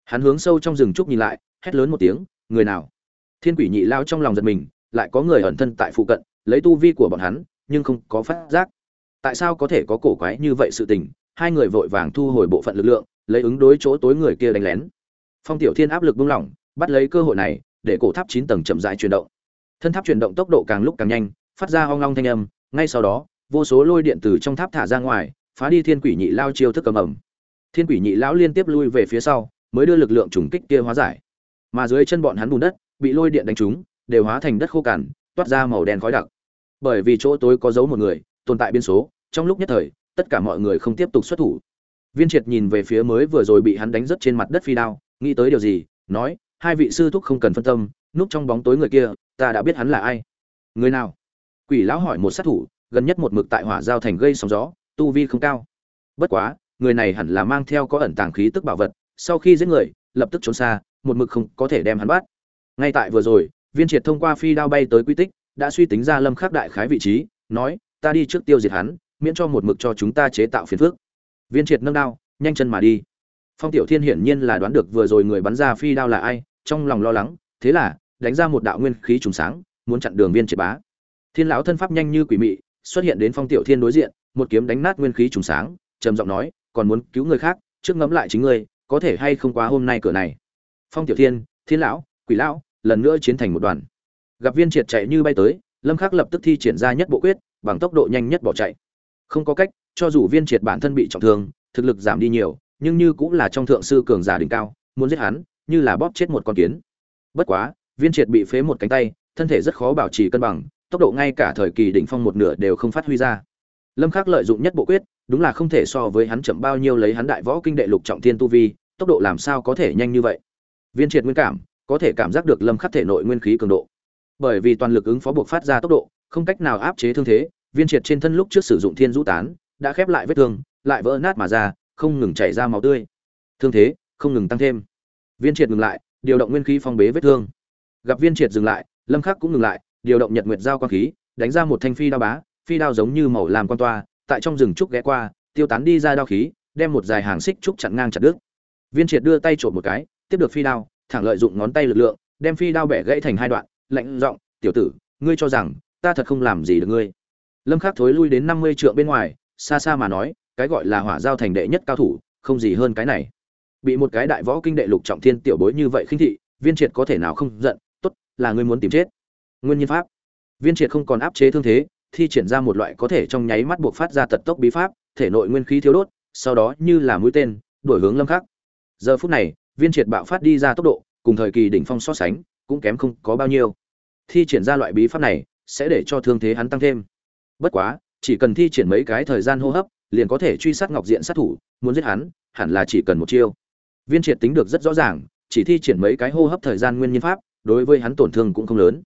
Hắn hướng sâu trong rừng trúc nhìn lại, hét lớn một tiếng, người nào? Thiên quỷ nhị lao trong lòng giật mình, lại có người ẩn thân tại phụ cận, lấy tu vi của bọn hắn, nhưng không có phát giác. Tại sao có thể có cổ quái như vậy sự tình? Hai người vội vàng thu hồi bộ phận lực lượng, lấy ứng đối chỗ tối người kia đánh lén. Phong tiểu thiên áp lực buông lỏng, bắt lấy cơ hội này, để cổ tháp chín tầng chậm rãi chuyển động. Thân tháp chuyển động tốc độ càng lúc càng nhanh, phát ra ong ong thanh âm, ngay sau đó, vô số lôi điện từ trong tháp thả ra ngoài phá đi thiên quỷ nhị lao chiêu thức cầm ẩm. Thiên quỷ nhị lão liên tiếp lui về phía sau, mới đưa lực lượng trùng kích kia hóa giải. Mà dưới chân bọn hắn bùn đất, bị lôi điện đánh trúng, đều hóa thành đất khô cằn, toát ra màu đen khói đặc. Bởi vì chỗ tối có giấu một người, tồn tại biên số, trong lúc nhất thời, tất cả mọi người không tiếp tục xuất thủ. Viên triệt nhìn về phía mới vừa rồi bị hắn đánh rất trên mặt đất phi đao, nghĩ tới điều gì, nói, hai vị sư thúc không cần phân tâm, núp trong bóng tối người kia, ta đã biết hắn là ai. Người nào? Quỷ lão hỏi một sát thủ, gần nhất một mực tại hỏa giao thành gây sóng gió tu vi không cao. Bất quá, người này hẳn là mang theo có ẩn tàng khí tức bảo vật, sau khi giết người, lập tức trốn xa, một mực không có thể đem hắn bắt. Ngay tại vừa rồi, viên triệt thông qua phi đao bay tới quy tích, đã suy tính ra lâm khắc đại khái vị trí, nói, ta đi trước tiêu diệt hắn, miễn cho một mực cho chúng ta chế tạo phiền phức. Viên triệt nâng đao, nhanh chân mà đi. Phong tiểu thiên hiển nhiên là đoán được vừa rồi người bắn ra phi đao là ai, trong lòng lo lắng, thế là, đánh ra một đạo nguyên khí trùng sáng, muốn chặn đường viên triệt bá. Thiên lão thân pháp nhanh như quỷ mị, xuất hiện đến phong tiểu thiên đối diện một kiếm đánh nát nguyên khí trùng sáng, trầm giọng nói, còn muốn cứu người khác, trước ngẫm lại chính ngươi, có thể hay không quá hôm nay cửa này? Phong tiểu thiên thiên lão, quỷ lão, lần nữa chiến thành một đoàn. Gặp viên triệt chạy như bay tới, lâm khắc lập tức thi triển ra nhất bộ quyết, bằng tốc độ nhanh nhất bỏ chạy. Không có cách, cho dù viên triệt bản thân bị trọng thương, thực lực giảm đi nhiều, nhưng như cũng là trong thượng sư cường giả đỉnh cao, muốn giết hắn, như là bóp chết một con kiến. Bất quá, viên triệt bị phế một cánh tay, thân thể rất khó bảo trì cân bằng, tốc độ ngay cả thời kỳ đỉnh phong một nửa đều không phát huy ra lâm khắc lợi dụng nhất bộ quyết, đúng là không thể so với hắn chậm bao nhiêu lấy hắn đại võ kinh đệ lục trọng thiên tu vi, tốc độ làm sao có thể nhanh như vậy? Viên triệt nguyên cảm, có thể cảm giác được lâm khắc thể nội nguyên khí cường độ. Bởi vì toàn lực ứng phó buộc phát ra tốc độ, không cách nào áp chế thương thế, viên triệt trên thân lúc trước sử dụng thiên rũ tán, đã khép lại vết thương, lại vỡ nát mà ra, không ngừng chảy ra máu tươi. Thương thế, không ngừng tăng thêm. Viên triệt ngừng lại, điều động nguyên khí phong bế vết thương. Gặp viên triệt dừng lại, lâm khắc cũng ngừng lại, điều động nhật nguyệt giao quang khí, đánh ra một thanh phi đao bá phi đao giống như màu làm quan toa, tại trong rừng trúc ghé qua, tiêu tán đi ra đao khí, đem một dài hàng xích trúc chặn ngang chặt đứt. Viên triệt đưa tay trộm một cái, tiếp được phi đao, thẳng lợi dụng ngón tay lực lượng, đem phi đao bẻ gãy thành hai đoạn, lạnh giọng, tiểu tử, ngươi cho rằng, ta thật không làm gì được ngươi. Lâm khắc thối lui đến 50 trượng bên ngoài, xa xa mà nói, cái gọi là hỏa giao thành đệ nhất cao thủ, không gì hơn cái này. Bị một cái đại võ kinh đệ lục trọng thiên tiểu bối như vậy khinh thị, viên triệt có thể nào không giận, tốt, là ngươi muốn tìm chết. Nguyên nhân pháp. Viên triệt không còn áp chế thương thế thi triển ra một loại có thể trong nháy mắt buộc phát ra tật tốc bí pháp, thể nội nguyên khí thiếu đốt, sau đó như là mũi tên, đổi hướng lâm khắc. Giờ phút này, viên triệt bạo phát đi ra tốc độ, cùng thời kỳ đỉnh phong so sánh, cũng kém không có bao nhiêu. Thi triển ra loại bí pháp này, sẽ để cho thương thế hắn tăng thêm. Bất quá, chỉ cần thi triển mấy cái thời gian hô hấp, liền có thể truy sát ngọc diện sát thủ, muốn giết hắn, hẳn là chỉ cần một chiêu. Viên triệt tính được rất rõ ràng, chỉ thi triển mấy cái hô hấp thời gian nguyên nhân pháp, đối với hắn tổn thương cũng không lớn.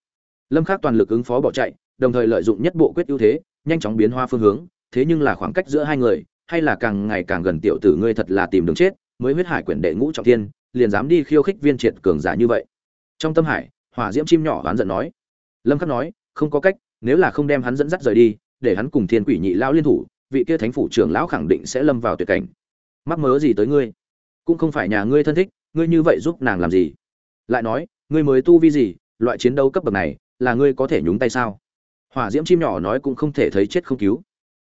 Lâm khắc toàn lực ứng phó bỏ chạy đồng thời lợi dụng nhất bộ quyết ưu thế, nhanh chóng biến hoa phương hướng, thế nhưng là khoảng cách giữa hai người, hay là càng ngày càng gần tiểu tử ngươi thật là tìm đường chết, mới huyết hải quyển đệ ngũ trọng thiên, liền dám đi khiêu khích viên triệt cường giả như vậy. Trong tâm hải, hỏa diễm chim nhỏ oán giận nói. Lâm khắc nói, không có cách, nếu là không đem hắn dẫn dắt rời đi, để hắn cùng thiên quỷ nhị lão liên thủ, vị kia thánh phủ trưởng lão khẳng định sẽ lâm vào tuyệt cảnh. Mắc mớ gì tới ngươi? Cũng không phải nhà ngươi thân thích, ngươi như vậy giúp nàng làm gì? Lại nói, ngươi mới tu vi gì, loại chiến đấu cấp bậc này, là ngươi có thể nhúng tay sao? Hỏa diễm chim nhỏ nói cũng không thể thấy chết không cứu.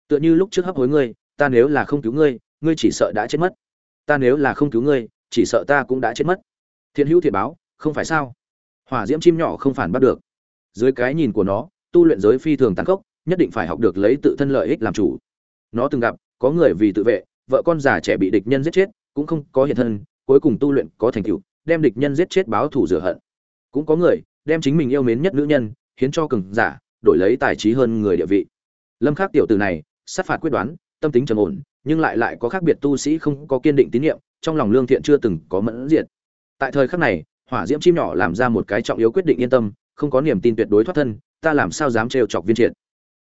Tựa như lúc trước hấp hối ngươi, ta nếu là không cứu ngươi ngươi chỉ sợ đã chết mất. Ta nếu là không cứu ngươi, chỉ sợ ta cũng đã chết mất. Thiện hữu thiện báo, không phải sao? Hỏa diễm chim nhỏ không phản bắt được. Dưới cái nhìn của nó, tu luyện giới phi thường tàn khốc, nhất định phải học được lấy tự thân lợi ích làm chủ. Nó từng gặp, có người vì tự vệ, vợ con già trẻ bị địch nhân giết chết, cũng không có hiện thân, cuối cùng tu luyện có thành tựu, đem địch nhân giết chết báo thù rửa hận. Cũng có người, đem chính mình yêu mến nhất nữ nhân, hiến cho cường giả đổi lấy tài trí hơn người địa vị. Lâm khắc tiểu tử này, sát phạt quyết đoán, tâm tính trầm ổn, nhưng lại lại có khác biệt tu sĩ không có kiên định tín nhiệm, trong lòng lương thiện chưa từng có mẫn diện tại thời khắc này, hỏa diễm chim nhỏ làm ra một cái trọng yếu quyết định yên tâm, không có niềm tin tuyệt đối thoát thân, ta làm sao dám trêu chọc viên triệt.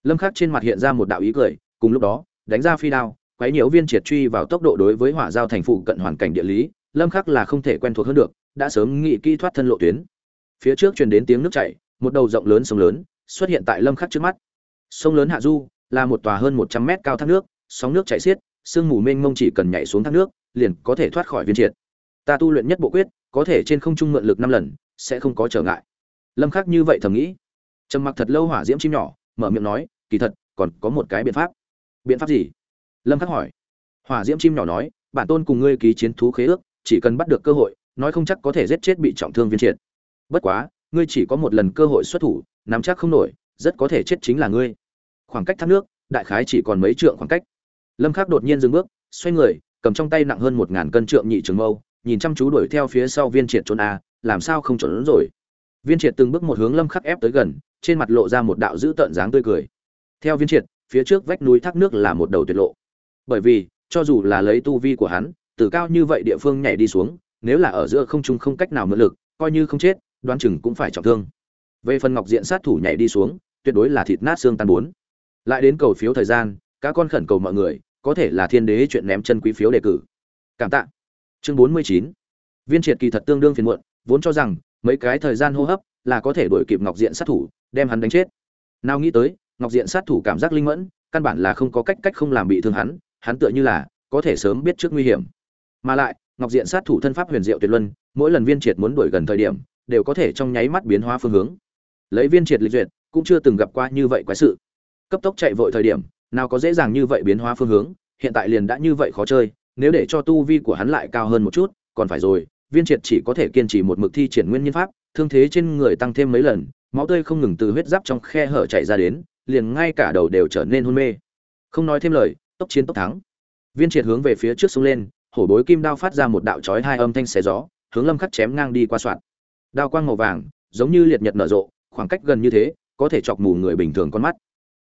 Lâm khắc trên mặt hiện ra một đạo ý cười, cùng lúc đó, đánh ra phi đao, quấy nhiễu viên triệt truy vào tốc độ đối với hỏa giao thành phụ cận hoàn cảnh địa lý, lâm khắc là không thể quen thuộc hơn được, đã sớm nghĩ kỹ thoát thân lộ tuyến. Phía trước truyền đến tiếng nước chảy, một đầu rộng lớn sông lớn xuất hiện tại lâm khắc trước mắt. Sông lớn hạ du, là một tòa hơn 100 mét cao thác nước, sóng nước chảy xiết, sương mù mênh mông chỉ cần nhảy xuống thác nước, liền có thể thoát khỏi viên triệt. Ta tu luyện nhất bộ quyết, có thể trên không trung mượn lực năm lần, sẽ không có trở ngại. Lâm khắc như vậy thầm nghĩ. Trầm mặc thật lâu hỏa diễm chim nhỏ, mở miệng nói, kỳ thật, còn có một cái biện pháp. Biện pháp gì? Lâm khắc hỏi. Hỏa diễm chim nhỏ nói, bản tôn cùng ngươi ký chiến thú khế ước, chỉ cần bắt được cơ hội, nói không chắc có thể giết chết bị trọng thương viên triệt. Bất quá, ngươi chỉ có một lần cơ hội xuất thủ nắm chắc không nổi, rất có thể chết chính là ngươi. Khoảng cách thác nước, đại khái chỉ còn mấy trượng khoảng cách. Lâm khắc đột nhiên dừng bước, xoay người, cầm trong tay nặng hơn một ngàn cân trượng nhị trường mâu, nhìn chăm chú đuổi theo phía sau viên triệt trốn a, làm sao không trốn rồi. Viên triệt từng bước một hướng lâm khắc ép tới gần, trên mặt lộ ra một đạo dữ tợn dáng tươi cười. Theo viên triệt, phía trước vách núi thác nước là một đầu tuyệt lộ. Bởi vì, cho dù là lấy tu vi của hắn, từ cao như vậy địa phương nhảy đi xuống, nếu là ở giữa không trung không cách nào mượn lực, coi như không chết, đoán chừng cũng phải trọng thương về phần ngọc diện sát thủ nhảy đi xuống, tuyệt đối là thịt nát xương tan bốn. Lại đến cầu phiếu thời gian các con khẩn cầu mọi người, có thể là thiên đế chuyện ném chân quý phiếu đề cử. Cảm tạ. Chương bốn mươi chín. Viên triệt kỳ thật tương đương phiền muộn, vốn cho rằng, mấy cái thời gian hô hấp là có thể đuổi kịp ngọc diện sát thủ, đem hắn đánh chết. Nào nghĩ tới, ngọc diện sát thủ cảm giác linh mẫn, căn bản là không có cách cách không làm bị thương hắn hắn tựa như là có thể sớm biết trước nguy hiểm. Mà lại, ngọc diện sát thủ thân pháp huyền diệu tuyệt luân, mỗi lần viên triệt muốn đuổi gần thời điểm, đều có thể trong nháy mắt biến hóa phương hướng lấy viên triệt lịch duyệt, cũng chưa từng gặp qua như vậy quái sự. Cấp tốc chạy vội thời điểm, nào có dễ dàng như vậy biến hóa phương hướng, hiện tại liền đã như vậy khó chơi, nếu để cho tu vi của hắn lại cao hơn một chút, còn phải rồi, viên triệt chỉ có thể kiên trì một mực thi triển nguyên nhân pháp, thương thế trên người tăng thêm mấy lần, máu tươi không ngừng từ huyết giáp trong khe hở chảy ra đến, liền ngay cả đầu đều trở nên hôn mê. Không nói thêm lời, tốc chiến tốc thắng. Viên triệt hướng về phía trước sông lên, hổ bối kim đao phát ra một đạo chói hai âm thanh xé gió, hướng lâm khắc chém ngang đi qua soạn đao quang màu vàng, giống như liệt nhật nở rộ khoảng cách gần như thế, có thể chọc mù người bình thường con mắt.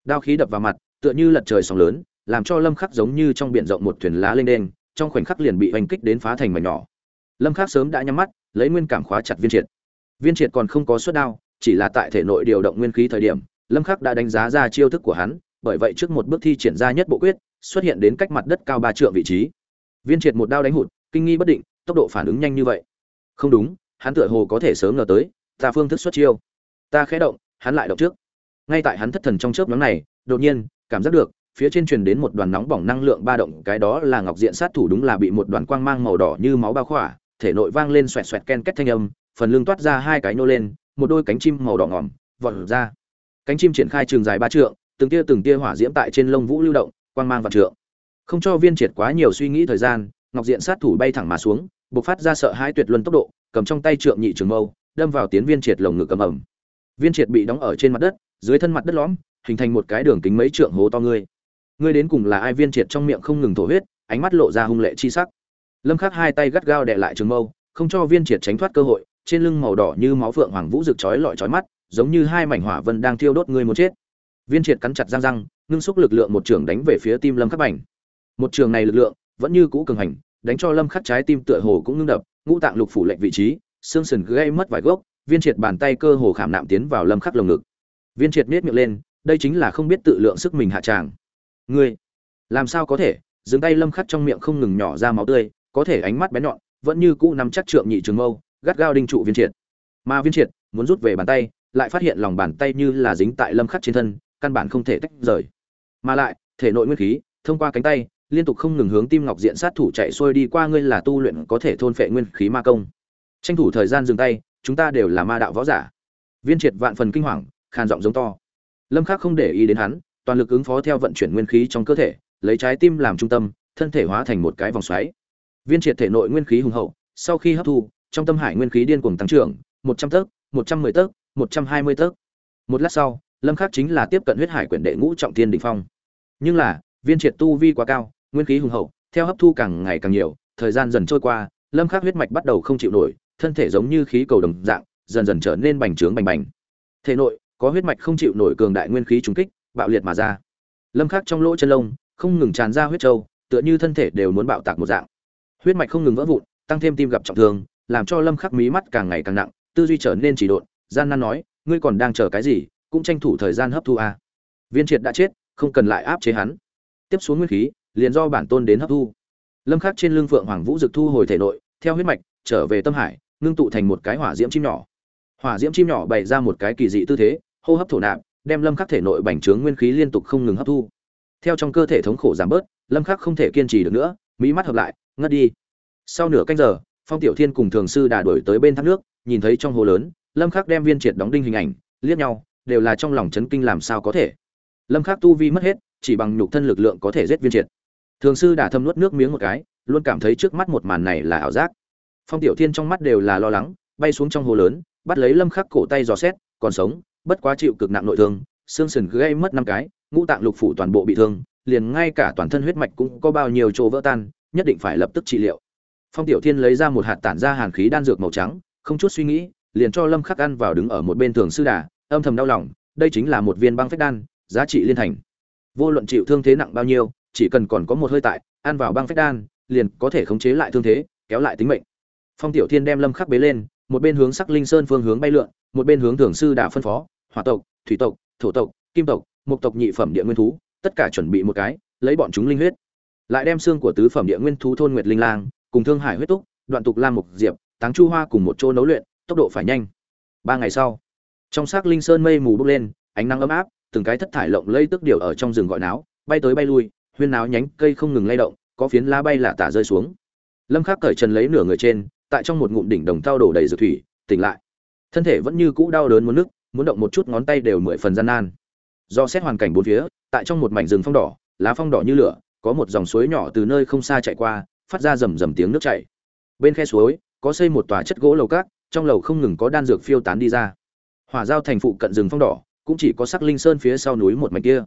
Đao khí đập vào mặt, tựa như lật trời sóng lớn, làm cho lâm khắc giống như trong biển rộng một thuyền lá lên đen trong khoảnh khắc liền bị hoành kích đến phá thành mảnh nhỏ. Lâm khắc sớm đã nhắm mắt, lấy nguyên cảm khóa chặt viên triệt. Viên triệt còn không có suất đao, chỉ là tại thể nội điều động nguyên khí thời điểm, lâm khắc đã đánh giá ra chiêu thức của hắn, bởi vậy trước một bước thi triển ra nhất bộ quyết, xuất hiện đến cách mặt đất cao ba trượng vị trí. Viên triệt một đao đánh hụt, kinh nghi bất định, tốc độ phản ứng nhanh như vậy. Không đúng, hắn tựa hồ có thể sớm ngờ tới, ta phương thức xuất chiêu ta khẽ động, hắn lại động trước. Ngay tại hắn thất thần trong chớp nhóm này, đột nhiên, cảm giác được, phía trên truyền đến một đoàn nóng bỏng năng lượng ba động, cái đó là ngọc diện sát thủ đúng là bị một đoàn quang mang màu đỏ như máu bao khỏa, thể nội vang lên xoẹt xoẹt ken két thanh âm, phần lưng toát ra hai cái nô lên, một đôi cánh chim màu đỏ ngỏm, vọt ra. Cánh chim triển khai trường dài ba trượng, từng tia từng tia hỏa diễm tại trên lông vũ lưu động, quang mang vạn trượng. Không cho viên triệt quá nhiều suy nghĩ thời gian, ngọc diện sát thủ bay thẳng mà xuống, bộc phát ra sợ hãi tuyệt luân tốc độ, cầm trong tay trượng nhị trường mâu, đâm vào tiến viên triệt lồng ngực ầm ầm viên triệt bị đóng ở trên mặt đất, dưới thân mặt đất lõm, hình thành một cái đường kính mấy trượng hố to ngươi. Ngươi đến cùng là ai? Viên triệt trong miệng không ngừng thổ huyết, ánh mắt lộ ra hung lệ chi sắc. Lâm khắc hai tay gắt gao đè lại trường mâu, không cho viên triệt tránh thoát cơ hội, trên lưng màu đỏ như máu phượng hoàng vũ rực chói lọi chói mắt, giống như hai mảnh hỏa vân đang thiêu đốt ngươi một chết. Viên triệt cắn chặt răng răng, ngưng xúc lực lượng một trường đánh về phía tim lâm khắc bảnh một trường này lực lượng vẫn như cũ cường hành, đánh cho lâm khắc trái tim tựa hồ cũng ngưng đập, ngũ tạng lục phủ lệnh vị trí, xương sườn gây mất vài gốc viên triệt bàn tay cơ hồ khảm nạm tiến vào lâm khắc lồng ngực. Viên triệt miết miệng lên, đây chính là không biết tự lượng sức mình hạ tràng. Ngươi, làm sao có thể? Dừng tay lâm khắc trong miệng không ngừng nhỏ ra máu tươi, có thể ánh mắt bé nhọn, vẫn như cũ nắm chắc trượng nhị trường mâu, gắt gao đinh trụ viên triệt. Mà viên triệt, muốn rút về bàn tay, lại phát hiện lòng bàn tay như là dính tại lâm khắc trên thân, căn bản không thể tách rời. Mà lại, thể nội nguyên khí, thông qua cánh tay, liên tục không ngừng hướng tim ngọc diện sát thủ chạy xuôi đi qua ngươi là tu luyện có thể thôn phệ nguyên khí ma công. Tranh thủ thời gian dừng tay chúng ta đều là ma đạo võ giả. Viên triệt vạn phần kinh hoàng, khàn giọng giống to. Lâm khắc không để ý đến hắn, toàn lực ứng phó theo vận chuyển nguyên khí trong cơ thể, lấy trái tim làm trung tâm, thân thể hóa thành một cái vòng xoáy. Viên triệt thể nội nguyên khí hùng hậu, sau khi hấp thu, trong tâm hải nguyên khí điên cuồng tăng trưởng, một trăm tấc, một trăm mười tấc, một trăm hai mươi tấc. Một lát sau, lâm khắc chính là tiếp cận huyết hải quyển đệ ngũ trọng thiên đỉnh phong. Nhưng là, viên triệt tu vi quá cao, nguyên khí hùng hậu, theo hấp thu càng ngày càng nhiều, thời gian dần trôi qua, lâm khắc huyết mạch bắt đầu không chịu nổi thân thể giống như khí cầu đồng dạng, dần dần trở nên bành trướng bành bành. Thể nội, có huyết mạch không chịu nổi cường đại nguyên khí trùng kích, bạo liệt mà ra. Lâm khắc trong lỗ chân lông, không ngừng tràn ra huyết châu tựa như thân thể đều muốn bạo tạc một dạng. Huyết mạch không ngừng vỡ vụn, tăng thêm tim gặp trọng thương, làm cho lâm khắc mí mắt càng ngày càng nặng, tư duy trở nên chỉ độn, gian nan nói, ngươi còn đang chờ cái gì, cũng tranh thủ thời gian hấp thu a. À. viên triệt đã chết, không cần lại áp chế hắn. Tiếp xuống nguyên khí, liền do bản tôn đến hấp thu. Lâm khắc trên lưng phượng hoàng vũ dực thu hồi thể nội, theo huyết mạch, trở về tâm hải ngưng tụ thành một cái hỏa diễm chim nhỏ. Hỏa diễm chim nhỏ bày ra một cái kỳ dị tư thế, hô hấp thổ nạp, đem lâm khắc thể nội bành trướng nguyên khí liên tục không ngừng hấp thu. Theo trong cơ thể thống khổ giảm bớt, lâm khắc không thể kiên trì được nữa mỹ mắt hợp lại, ngất đi. Sau nửa canh giờ, phong tiểu thiên cùng thường sư đà đuổi tới bên thác nước, nhìn thấy trong hồ lớn, lâm khắc đem viên triệt đóng đinh hình ảnh, liếc nhau, đều là trong lòng chấn kinh làm sao có thể. Lâm khắc tu vi mất hết, chỉ bằng nhục thân lực lượng có thể giết viên triệt. Thường sư đà thâm nuốt nước miếng một cái, luôn cảm thấy trước mắt một màn này là ảo giác phong tiểu thiên trong mắt đều là lo lắng, bay xuống trong hồ lớn, bắt lấy lâm khắc cổ tay dò xét, còn sống, bất quá chịu cực nặng nội thương, xương sườn gây mất năm cái, ngũ tạng lục phủ toàn bộ bị thương, liền ngay cả toàn thân huyết mạch cũng có bao nhiêu chỗ vỡ tan, nhất định phải lập tức trị liệu. Phong tiểu thiên lấy ra một hạt tản ra hàn khí đan dược màu trắng, không chút suy nghĩ, liền cho lâm khắc ăn vào đứng ở một bên thường sư đà, âm thầm đau lòng, đây chính là một viên băng phách đan, giá trị liên thành. Vô luận chịu thương thế nặng bao nhiêu, chỉ cần còn có một hơi tại, ăn vào băng phách đan, liền có thể khống chế lại thương thế, kéo lại tính mệnh phong tiểu thiên đem lâm khắc bế lên, một bên hướng sắc linh sơn phương hướng bay lượn, một bên hướng thường sư đà phân phó, hỏa tộc, thủy tộc, thổ tộc, kim tộc, mục tộc nhị phẩm địa nguyên thú, tất cả chuẩn bị một cái, lấy bọn chúng linh huyết. Lại đem xương của tứ phẩm địa nguyên thú thôn nguyệt linh lang cùng thương hải huyết túc, đoạn tục lam mục diệp, táng chu hoa cùng một chỗ nấu luyện, tốc độ phải nhanh. Ba ngày sau, trong xác linh sơn mây mù bốc lên, ánh nắng ấm áp, từng cái thất thải lộng lây tức điều ở trong rừng gọi náo, bay tới bay lui, huyên náo nhánh cây không ngừng lay động, có phiến lá bay lạ tả rơi xuống. Lâm khắc cởi chân lấy nửa người trên tại trong một ngụm đỉnh đồng tao đổ đầy dược thủy, tỉnh lại. Thân thể vẫn như cũ đau đớn muốn nước muốn động một chút ngón tay đều mười phần gian nan. Do xét hoàn cảnh bốn phía, tại trong một mảnh rừng phong đỏ, lá phong đỏ như lửa, có một dòng suối nhỏ từ nơi không xa chạy qua, phát ra rầm rầm tiếng nước chảy. Bên khe suối, có xây một tòa chất gỗ lầu cát, trong lầu không ngừng có đan dược phiêu tán đi ra. Hỏa giao thành phụ cận rừng phong đỏ, cũng chỉ có sắc linh sơn phía sau núi một mảnh kia.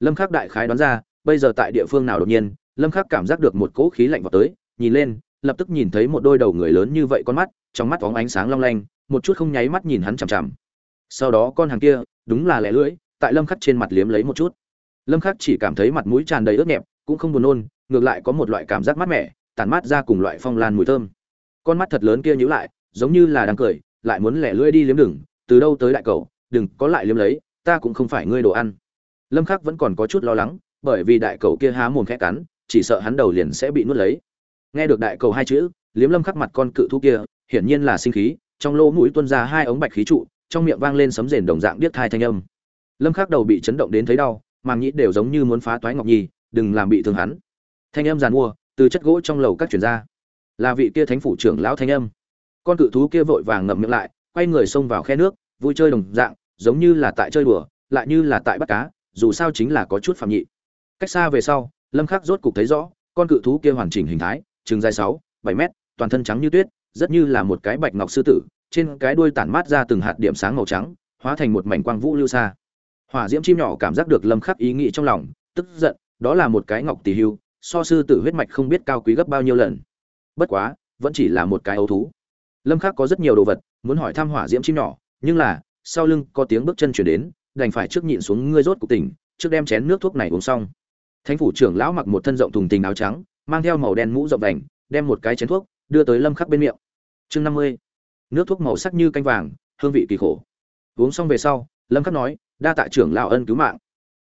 Lâm khắc đại khái đoán ra, bây giờ tại địa phương nào đột nhiên, lâm khắc cảm giác được một cỗ khí lạnh vào tới, nhìn lên lập tức nhìn thấy một đôi đầu người lớn như vậy con mắt, trong mắt phóng ánh sáng long lanh, một chút không nháy mắt nhìn hắn chằm chằm. Sau đó con hàng kia, đúng là lẻ lưỡi, tại lâm khắc trên mặt liếm lấy một chút. Lâm khắc chỉ cảm thấy mặt mũi tràn đầy ướt nhẹp, cũng không buồn nôn, ngược lại có một loại cảm giác mát mẻ, tản mát ra cùng loại phong lan mùi thơm. Con mắt thật lớn kia nhíu lại, giống như là đang cười, lại muốn lẻ lưỡi đi liếm đừng, từ đâu tới đại cầu, đừng có lại liếm lấy, ta cũng không phải ngươi đồ ăn. Lâm khắc vẫn còn có chút lo lắng, bởi vì đại cầu kia há mồm khẽ cắn, chỉ sợ hắn đầu liền sẽ bị nuốt lấy nghe được đại cầu hai chữ, liếm lâm khắc mặt con cự thú kia, hiển nhiên là sinh khí, trong lỗ mũi tuôn ra hai ống bạch khí trụ, trong miệng vang lên sấm rền đồng dạng điếc thai thanh âm. Lâm khắc đầu bị chấn động đến thấy đau, màng nhĩ đều giống như muốn phá toái ngọc nhi, đừng làm bị thương hắn. Thanh âm giàn mua, từ chất gỗ trong lầu các chuyển ra. Là vị kia thánh phủ trưởng lão thanh âm. Con cự thú kia vội vàng ngậm miệng lại, quay người xông vào khe nước, vui chơi đồng dạng, giống như là tại chơi đùa, lại như là tại bắt cá, dù sao chính là có chút phạm nhị. Cách xa về sau, lâm khắc rốt cục thấy rõ, con cự thú kia hoàn chỉnh hình thái chừng dài 6, 7 mét toàn thân trắng như tuyết rất như là một cái bạch ngọc sư tử trên cái đuôi tản mát ra từng hạt điểm sáng màu trắng hóa thành một mảnh quang vũ lưu xa. Hỏa diễm chim nhỏ cảm giác được lâm khắc ý nghĩ trong lòng tức giận đó là một cái ngọc tỷ hưu so sư tử huyết mạch không biết cao quý gấp bao nhiêu lần. Bất quá vẫn chỉ là một cái ấu thú. Lâm khắc có rất nhiều đồ vật muốn hỏi thăm hỏa diễm chim nhỏ nhưng là sau lưng có tiếng bước chân chuyển đến đành phải trước nhịn xuống ngươi rốt cục tỉnh trước đem chén nước thuốc này uống xong. Thánh phủ trưởng lão mặc một thân rộng thùng tình áo trắng mang theo màu đen mũ rộng đành, đem một cái chén thuốc, đưa tới lâm khắc bên miệng. Chương năm mươi, nước thuốc màu sắc như canh vàng, hương vị kỳ khổ. Uống xong về sau, lâm khắc nói, đa tạ trưởng lão ân cứu mạng.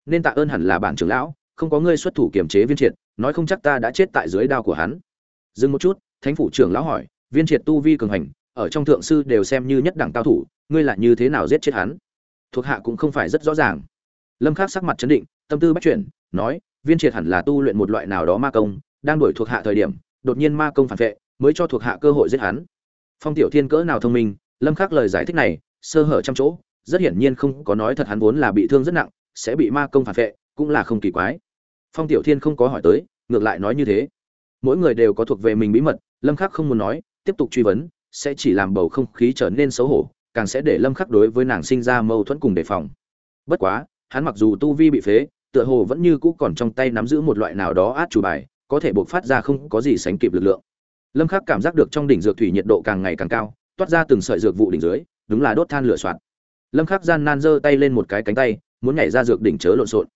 Nên tạ ơn hẳn là bản trưởng lão, không có ngươi xuất thủ kiểm chế viên triệt, nói không chắc ta đã chết tại dưới đao của hắn. Dừng một chút, thánh phủ trưởng lão hỏi, viên triệt tu vi cường hành, ở trong thượng sư đều xem như nhất đẳng cao thủ, ngươi lại như thế nào giết chết hắn? Thuộc hạ cũng không phải rất rõ ràng. Lâm khắc sắc mặt chấn định, tâm tư bắt chuyển nói, viên triệt hẳn là tu luyện một loại nào đó ma công đang đuổi thuộc hạ thời điểm, đột nhiên ma công phản vệ, mới cho thuộc hạ cơ hội giết hắn. Phong tiểu thiên cỡ nào thông minh, lâm khắc lời giải thích này, sơ hở trăm chỗ, rất hiển nhiên không có nói thật hắn vốn là bị thương rất nặng, sẽ bị ma công phản vệ, cũng là không kỳ quái. Phong tiểu thiên không có hỏi tới, ngược lại nói như thế. Mỗi người đều có thuộc về mình bí mật, lâm khắc không muốn nói, tiếp tục truy vấn, sẽ chỉ làm bầu không khí trở nên xấu hổ, càng sẽ để lâm khắc đối với nàng sinh ra mâu thuẫn cùng đề phòng. Bất quá, hắn mặc dù tu vi bị phế, tựa hồ vẫn như cũ còn trong tay nắm giữ một loại nào đó át chủ bài có thể bộc phát ra không có gì sánh kịp lực lượng. Lâm khắc cảm giác được trong đỉnh dược thủy nhiệt độ càng ngày càng cao, toát ra từng sợi dược vụ đỉnh dưới, đúng là đốt than lửa soạn. Lâm khắc gian nan giơ tay lên một cái cánh tay, muốn nhảy ra dược đỉnh chớ lộn xộn.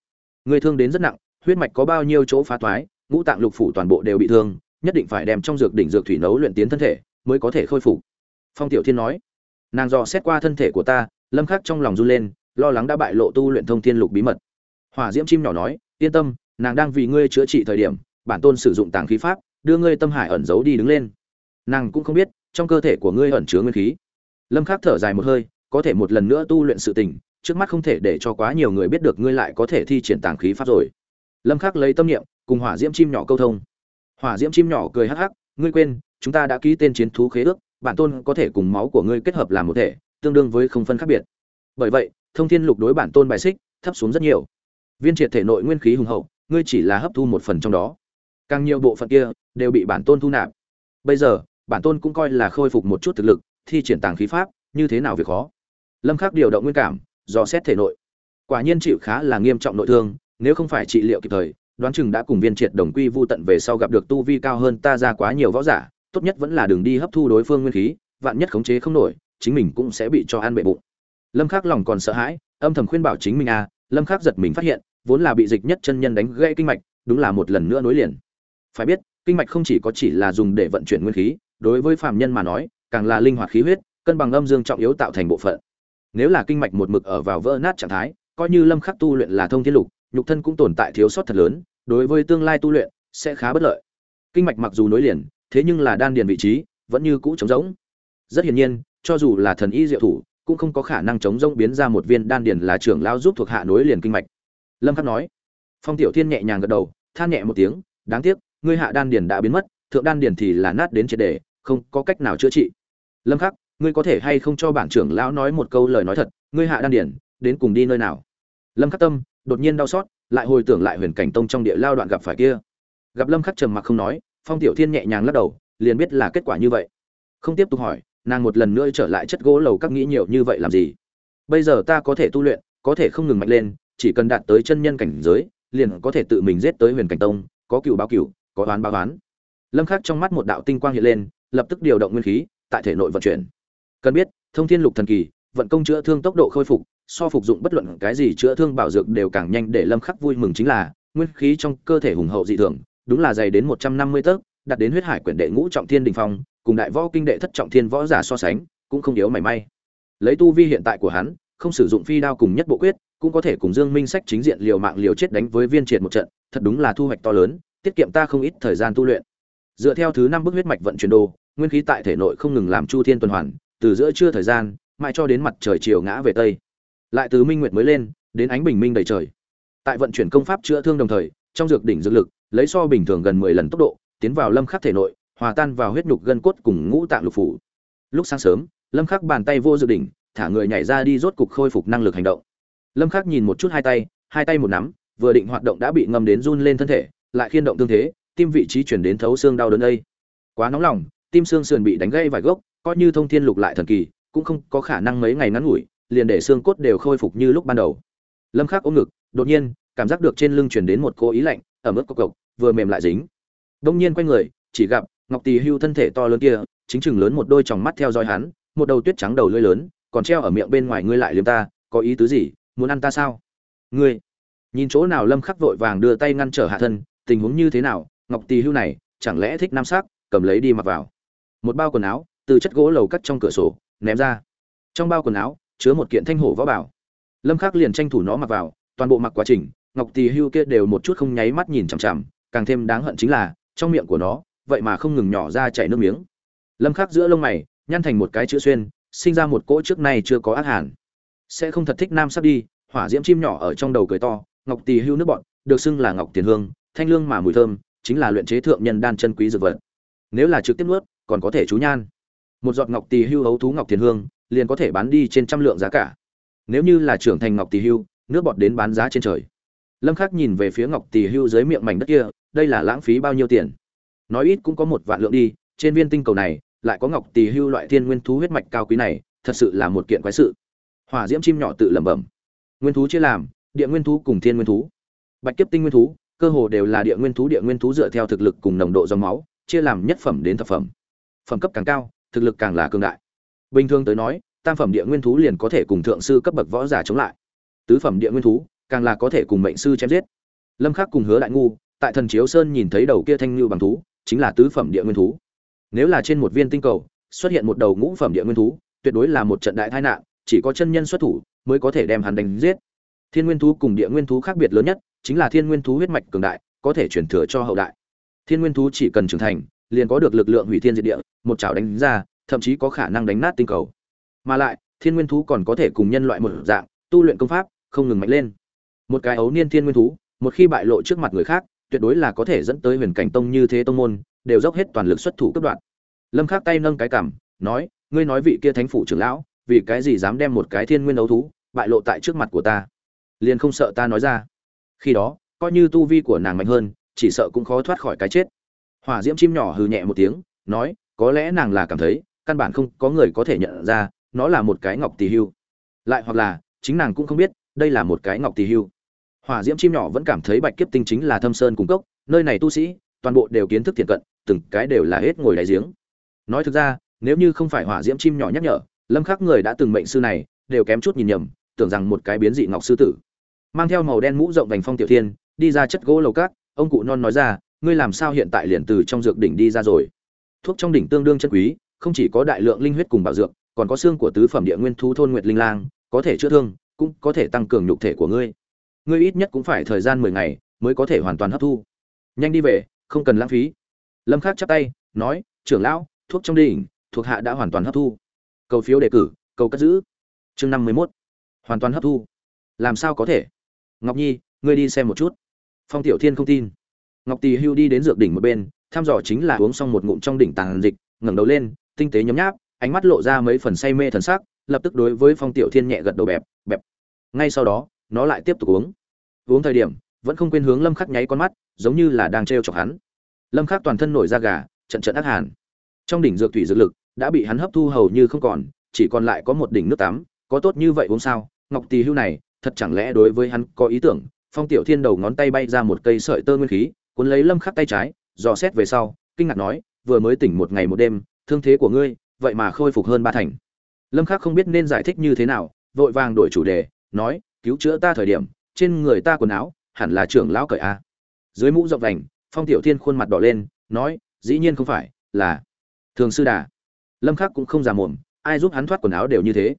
Người thương đến rất nặng, huyết mạch có bao nhiêu chỗ phá toái ngũ tạng lục phủ toàn bộ đều bị thương, nhất định phải đem trong dược đỉnh dược thủy nấu luyện tiến thân thể, mới có thể khôi phục. Phong tiểu thiên nói, nàng dò xét qua thân thể của ta. Lâm khắc trong lòng run lên, lo lắng đã bại lộ tu luyện thông thiên lục bí mật. Hỏa diễm chim nhỏ nói, yên tâm, nàng đang vì ngươi chữa trị thời điểm bản tôn sử dụng tàng khí pháp, đưa ngươi tâm hải ẩn giấu đi đứng lên. Nàng cũng không biết, trong cơ thể của ngươi ẩn chứa nguyên khí. Lâm khắc thở dài một hơi, có thể một lần nữa tu luyện sự tình, trước mắt không thể để cho quá nhiều người biết được ngươi lại có thể thi triển tàng khí pháp rồi. Lâm khắc lấy tâm niệm, cùng hỏa diễm chim nhỏ câu thông. Hỏa diễm chim nhỏ cười hắc hắc, ngươi quên, chúng ta đã ký tên chiến thú khế ước, bản tôn có thể cùng máu của ngươi kết hợp làm một thể, tương đương với không phân khác biệt. Bởi vậy, thông thiên lục đối bản tôn bài xích, thấp xuống rất nhiều. Viên triệt thể nội nguyên khí hùng hậu, ngươi chỉ là hấp thu một phần trong đó càng nhiều bộ phận kia đều bị bản tôn thu nạp. Bây giờ, bản tôn cũng coi là khôi phục một chút thực lực, thi triển tàng khí pháp, như thế nào việc khó? Lâm khắc điều động nguyên cảm, dò xét thể nội. Quả nhiên chịu khá là nghiêm trọng nội thương, nếu không phải trị liệu kịp thời, đoán chừng đã cùng viên triệt đồng quy vu tận về sau gặp được tu vi cao hơn ta ra quá nhiều võ giả, tốt nhất vẫn là đường đi hấp thu đối phương nguyên khí, vạn nhất khống chế không nổi, chính mình cũng sẽ bị cho ăn bệ bụng. Lâm khắc lòng còn sợ hãi, âm thầm khuyên bảo chính mình à lâm khắc giật mình phát hiện, vốn là bị dịch nhất chân nhân đánh gãy kinh mạch, đúng là một lần nữa nối liền phải biết, kinh mạch không chỉ có chỉ là dùng để vận chuyển nguyên khí, đối với phàm nhân mà nói, càng là linh hoạt khí huyết, cân bằng âm dương trọng yếu tạo thành bộ phận. Nếu là kinh mạch một mực ở vào vỡ nát trạng thái, coi như lâm khắc tu luyện là thông thiên lục, nhục thân cũng tồn tại thiếu sót thật lớn, đối với tương lai tu luyện, sẽ khá bất lợi. Kinh mạch mặc dù nối liền, thế nhưng là đan điền vị trí, vẫn như cũ trống rỗng. Rất hiển nhiên, cho dù là thần y diệu thủ, cũng không có khả năng chống rỗng biến ra một viên đan điền là trưởng lao giúp thuộc hạ nối liền kinh mạch. Lâm khắc nói. Phong tiểu thiên nhẹ nhàng gật đầu, than nhẹ một tiếng, đáng tiếc ngươi hạ đan điền đã biến mất, thượng đan điền thì là nát đến triệt đề không có cách nào chữa trị. Lâm khắc, ngươi có thể hay không cho bản trưởng lão nói một câu lời nói thật, ngươi hạ đan điền, đến cùng đi nơi nào? Lâm khắc tâm, đột nhiên đau xót, lại hồi tưởng lại huyền cảnh tông trong địa lao đoạn gặp phải kia. Gặp lâm khắc trầm mặc không nói, phong tiểu thiên nhẹ nhàng lắc đầu, liền biết là kết quả như vậy. Không tiếp tục hỏi, nàng một lần nữa trở lại chất gỗ lầu các nghĩ nhiều như vậy làm gì? Bây giờ ta có thể tu luyện, có thể không ngừng mạnh lên, chỉ cần đạt tới chân nhân cảnh giới, liền có thể tự mình giết tới huyền cảnh tông, có cựu báo cựu có oán báo oán. Lâm khắc trong mắt một đạo tinh quang hiện lên, lập tức điều động nguyên khí, tại thể nội vận chuyển. Cần biết, thông thiên lục thần kỳ, vận công chữa thương tốc độ khôi phục, so phục dụng bất luận cái gì chữa thương bảo dược đều càng nhanh để lâm khắc vui mừng chính là, nguyên khí trong cơ thể hùng hậu dị thường, đúng là dày đến 150 tấc, đạt đến huyết hải quyển đệ ngũ trọng thiên đỉnh phong, cùng đại võ kinh đệ thất trọng thiên võ giả so sánh, cũng không yếu mảy may. Lấy tu vi hiện tại của hắn, không sử dụng phi đao cùng nhất bộ quyết, cũng có thể cùng dương minh sách chính diện liều mạng liều chết đánh với viên triệt một trận, thật đúng là thu hoạch to lớn tiết kiệm ta không ít thời gian tu luyện. Dựa theo thứ năm bức huyết mạch vận chuyển đồ, nguyên khí tại thể nội không ngừng làm chu thiên tuần hoàn, từ giữa trưa thời gian, mãi cho đến mặt trời chiều ngã về tây. Lại từ minh nguyệt mới lên, đến ánh bình minh đầy trời. Tại vận chuyển công pháp chữa thương đồng thời, trong dược đỉnh dược lực, lấy so bình thường gần mười lần tốc độ, tiến vào lâm khắc thể nội, hòa tan vào huyết nhục gân cốt cùng ngũ tạng lục phủ. Lúc sáng sớm, lâm khắc bàn tay vô dược đỉnh, thả người nhảy ra đi rốt cục khôi phục năng lực hành động. Lâm khắc nhìn một chút hai tay hai tay một nắm, vừa định hoạt động đã bị ngâm đến run lên thân thể lại khiên động tương thế, tim vị trí chuyển đến thấu xương đau đớn đây. Quá nóng lòng, tim xương sườn bị đánh gãy vài gốc, coi như thông thiên lục lại thần kỳ, cũng không có khả năng mấy ngày ngắn ngủi, liền để xương cốt đều khôi phục như lúc ban đầu. Lâm khắc ôm ngực, đột nhiên, cảm giác được trên lưng truyền đến một cô ý lạnh ở mức cộc cộc, vừa mềm lại dính. Đông nhiên quay người, chỉ gặp ngọc tỳ hưu thân thể to lớn kia, chính chừng lớn một đôi tròng mắt theo dõi hắn, một đầu tuyết trắng đầu lưỡi lớn, còn treo ở miệng bên ngoài ngươi lại liếm ta, có ý tứ gì, muốn ăn ta sao? Ngươi, nhìn chỗ nào lâm khắc vội vàng đưa tay ngăn trở hạ thân tình huống như thế nào, ngọc tỳ hưu này, chẳng lẽ thích nam sắc, cầm lấy đi mặc vào. Một bao quần áo, từ chất gỗ lầu cắt trong cửa sổ, ném ra. Trong bao quần áo, chứa một kiện thanh hổ võ bảo. Lâm khắc liền tranh thủ nó mặc vào, toàn bộ mặc quá trình, ngọc tỳ hưu kia đều một chút không nháy mắt nhìn chằm chằm, càng thêm đáng hận chính là, trong miệng của nó, vậy mà không ngừng nhỏ ra chảy nước miếng. Lâm khắc giữa lông mày, nhăn thành một cái chữ xuyên, sinh ra một cỗ trước nay chưa có ác hàn. Sẽ không thật thích nam sắp đi, hỏa diễm chim nhỏ ở trong đầu cười to, ngọc tỳ hưu nước bọn được xưng là ngọc tiền hương thanh lương mà mùi thơm, chính là luyện chế thượng nhân đan chân quý dược vật. Nếu là trực tiếp nuốt, còn có thể chú nhan. Một giọt ngọc tỳ hưu hấu thú ngọc tiền hương, liền có thể bán đi trên trăm lượng giá cả. Nếu như là trưởng thành ngọc tỳ hưu, nước bọt đến bán giá trên trời. Lâm khắc nhìn về phía ngọc tỳ hưu dưới miệng mảnh đất kia, đây là lãng phí bao nhiêu tiền? Nói ít cũng có một vạn lượng đi, trên viên tinh cầu này, lại có ngọc tỳ hưu loại thiên nguyên thú huyết mạch cao quý này, thật sự là một kiện quái sự. Hỏa diễm chim nhỏ tự lẩm bẩm. Nguyên thú chia làm, địa nguyên thú cùng thiên nguyên thú. Bạch kiếp tinh nguyên thú cơ hồ đều là địa nguyên thú, địa nguyên thú dựa theo thực lực cùng nồng độ dòng máu, chia làm nhất phẩm đến thập phẩm. Phẩm cấp càng cao, thực lực càng là cường đại. Bình thường tới nói, tam phẩm địa nguyên thú liền có thể cùng thượng sư cấp bậc võ giả chống lại. Tứ phẩm địa nguyên thú, càng là có thể cùng mệnh sư chém giết. Lâm khắc cùng hứa đại ngu, tại thần chiếu sơn nhìn thấy đầu kia thanh lưu bằng thú, chính là tứ phẩm địa nguyên thú. Nếu là trên một viên tinh cầu, xuất hiện một đầu ngũ phẩm địa nguyên thú, tuyệt đối là một trận đại tai nạn, chỉ có chân nhân xuất thủ, mới có thể đem hắn đánh giết. Thiên nguyên thú cùng địa nguyên thú khác biệt lớn nhất chính là thiên nguyên thú huyết mạch cường đại, có thể truyền thừa cho hậu đại. Thiên nguyên thú chỉ cần trưởng thành, liền có được lực lượng hủy thiên diệt địa, một chảo đánh ra, thậm chí có khả năng đánh nát tinh cầu. Mà lại, thiên nguyên thú còn có thể cùng nhân loại một dạng, tu luyện công pháp, không ngừng mạnh lên. Một cái ấu niên thiên nguyên thú, một khi bại lộ trước mặt người khác, tuyệt đối là có thể dẫn tới huyền cảnh tông như thế tông môn, đều dốc hết toàn lực xuất thủ cấp đoạn. Lâm khắc tay nâng cái cằm, nói, ngươi nói vị kia thánh phủ trưởng lão, vì cái gì dám đem một cái thiên nguyên ấu thú bại lộ tại trước mặt của ta? Liền không sợ ta nói ra khi đó, coi như tu vi của nàng mạnh hơn, chỉ sợ cũng khó thoát khỏi cái chết. Hỏa diễm chim nhỏ hừ nhẹ một tiếng, nói, có lẽ nàng là cảm thấy, căn bản không có người có thể nhận ra, nó là một cái ngọc tỳ hưu. Lại hoặc là, chính nàng cũng không biết, đây là một cái ngọc tỳ hưu. Hỏa diễm chim nhỏ vẫn cảm thấy bạch kiếp tinh chính là thâm sơn cung cốc, nơi này tu sĩ, toàn bộ đều kiến thức thiện cận, từng cái đều là hết ngồi đáy giếng. Nói thực ra, nếu như không phải hỏa diễm chim nhỏ nhắc nhở, lâm khắc người đã từng mệnh sư này, đều kém chút nhìn nhầm, tưởng rằng một cái biến dị ngọc sư tử mang theo màu đen mũ rộng vành phong tiểu thiên, đi ra chất gỗ lầu cát. Ông cụ non nói ra, ngươi làm sao hiện tại liền từ trong dược đỉnh đi ra rồi? Thuốc trong đỉnh tương đương chân quý, không chỉ có đại lượng linh huyết cùng bảo dược, còn có xương của tứ phẩm địa nguyên thú thôn nguyệt linh lang, có thể chữa thương, cũng có thể tăng cường nhục thể của ngươi. Ngươi ít nhất cũng phải thời gian mười ngày mới có thể hoàn toàn hấp thu. Nhanh đi về, không cần lãng phí. Lâm khắc chắp tay, nói, trưởng lão, thuốc trong đỉnh thuộc hạ đã hoàn toàn hấp thu. Cầu phiếu đề cử, cầu cất giữ. Chương năm mươi 51. hoàn toàn hấp thu. Làm sao có thể? Ngọc nhi, ngươi đi xem một chút. Phong tiểu thiên không tin. Ngọc tỳ hưu đi đến dược đỉnh một bên, thăm dò chính là uống xong một ngụm trong đỉnh tàng dịch, ngẩng đầu lên, tinh tế nhấm nháp, ánh mắt lộ ra mấy phần say mê thần sắc, lập tức đối với phong tiểu thiên nhẹ gật đầu bẹp bẹp. Ngay sau đó, nó lại tiếp tục uống. Uống thời điểm, vẫn không quên hướng lâm khắc nháy con mắt, giống như là đang trêu chọc hắn. Lâm khắc toàn thân nổi da gà, trận trận ác hàn. Trong đỉnh dược thủy dược lực, đã bị hắn hấp thu hầu như không còn, chỉ còn lại có một đỉnh nước tắm, có tốt như vậy uống sao? Ngọc tỳ hưu này thật chẳng lẽ đối với hắn có ý tưởng? Phong tiểu thiên đầu ngón tay bay ra một cây sợi tơ nguyên khí, cuốn lấy lâm khắc tay trái, dò xét về sau, kinh ngạc nói, vừa mới tỉnh một ngày một đêm, thương thế của ngươi, vậy mà khôi phục hơn ba thành. Lâm khắc không biết nên giải thích như thế nào, vội vàng đổi chủ đề, nói, cứu chữa ta thời điểm, trên người ta quần áo, hẳn là trưởng lão cởi a. Dưới mũ rộng vành, phong tiểu thiên khuôn mặt đỏ lên, nói, dĩ nhiên không phải, là thường sư đà. Lâm khắc cũng không già mồm ai giúp hắn thoát quần áo đều như thế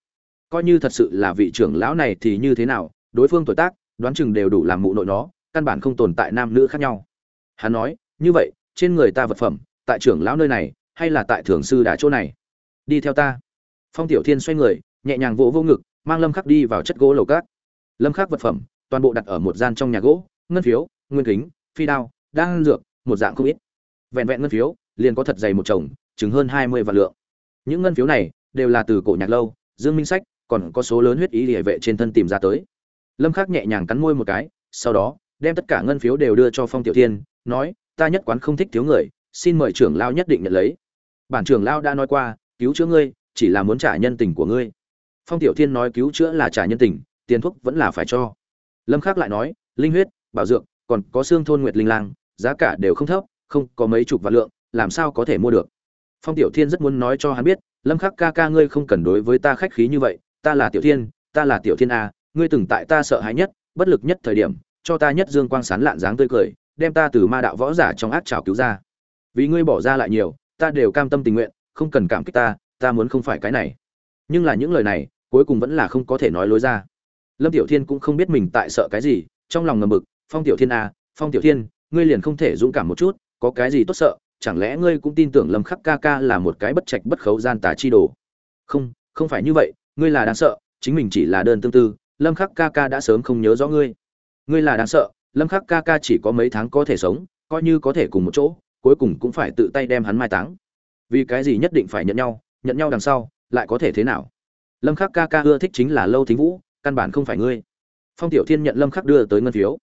coi như thật sự là vị trưởng lão này thì như thế nào, đối phương tuổi tác, đoán chừng đều đủ làm mụ nội nó, căn bản không tồn tại nam nữ khác nhau. Hắn nói, như vậy, trên người ta vật phẩm, tại trưởng lão nơi này, hay là tại thường sư đà chỗ này? Đi theo ta. Phong tiểu thiên xoay người, nhẹ nhàng vỗ vô ngực, mang lâm khắc đi vào chất gỗ lầu cát. Lâm khắc vật phẩm, toàn bộ đặt ở một gian trong nhà gỗ, ngân phiếu, nguyên kính, phi đao, đan dược, một dạng không ít. Vẹn vẹn ngân phiếu, liền có thật dày một chồng chứng hơn hai mươi vạn lượng. Những ngân phiếu này đều là từ cổ nhạc lâu, dương minh sách còn có số lớn huyết ý địa vệ trên thân tìm ra tới. Lâm khắc nhẹ nhàng cắn môi một cái, sau đó, đem tất cả ngân phiếu đều đưa cho phong tiểu thiên, nói, ta nhất quán không thích thiếu người, xin mời trưởng lao nhất định nhận lấy. Bản trưởng lao đã nói qua, cứu chữa ngươi, chỉ là muốn trả nhân tình của ngươi. Phong tiểu thiên nói, cứu chữa là trả nhân tình, tiền thuốc vẫn là phải cho. Lâm khắc lại nói, linh huyết, bảo dược, còn có xương thôn nguyệt linh lang, giá cả đều không thấp, không có mấy chục vạn lượng, làm sao có thể mua được? Phong tiểu thiên rất muốn nói cho hắn biết, lâm khắc ca ca ngươi không cần đối với ta khách khí như vậy ta là tiểu thiên ta là tiểu thiên a ngươi từng tại ta sợ hãi nhất bất lực nhất thời điểm cho ta nhất dương quang sán lạn dáng tươi cười đem ta từ ma đạo võ giả trong ác trào cứu ra. Vì ngươi bỏ ra lại nhiều ta đều cam tâm tình nguyện không cần cảm kích ta ta muốn không phải cái này. Nhưng là những lời này cuối cùng vẫn là không có thể nói lối ra. Lâm tiểu thiên cũng không biết mình tại sợ cái gì trong lòng ngầm mực, phong tiểu thiên a phong tiểu thiên ngươi liền không thể dũng cảm một chút có cái gì tốt sợ chẳng lẽ ngươi cũng tin tưởng lâm khắc ca ca là một cái bất trạch bất khấu gian tà chi đồ? Không không phải như vậy ngươi là đáng sợ, chính mình chỉ là đơn tương tư, lâm khắc ca ca đã sớm không nhớ rõ ngươi. Ngươi là đáng sợ, lâm khắc ca ca chỉ có mấy tháng có thể sống, coi như có thể cùng một chỗ, cuối cùng cũng phải tự tay đem hắn mai táng. Vì cái gì nhất định phải nhận nhau nhận nhau đằng sau, lại có thể thế nào? Lâm khắc ca ca ưa thích chính là lâu thính vũ, căn bản không phải ngươi. Phong tiểu thiên nhận lâm khắc đưa tới ngân phiếu.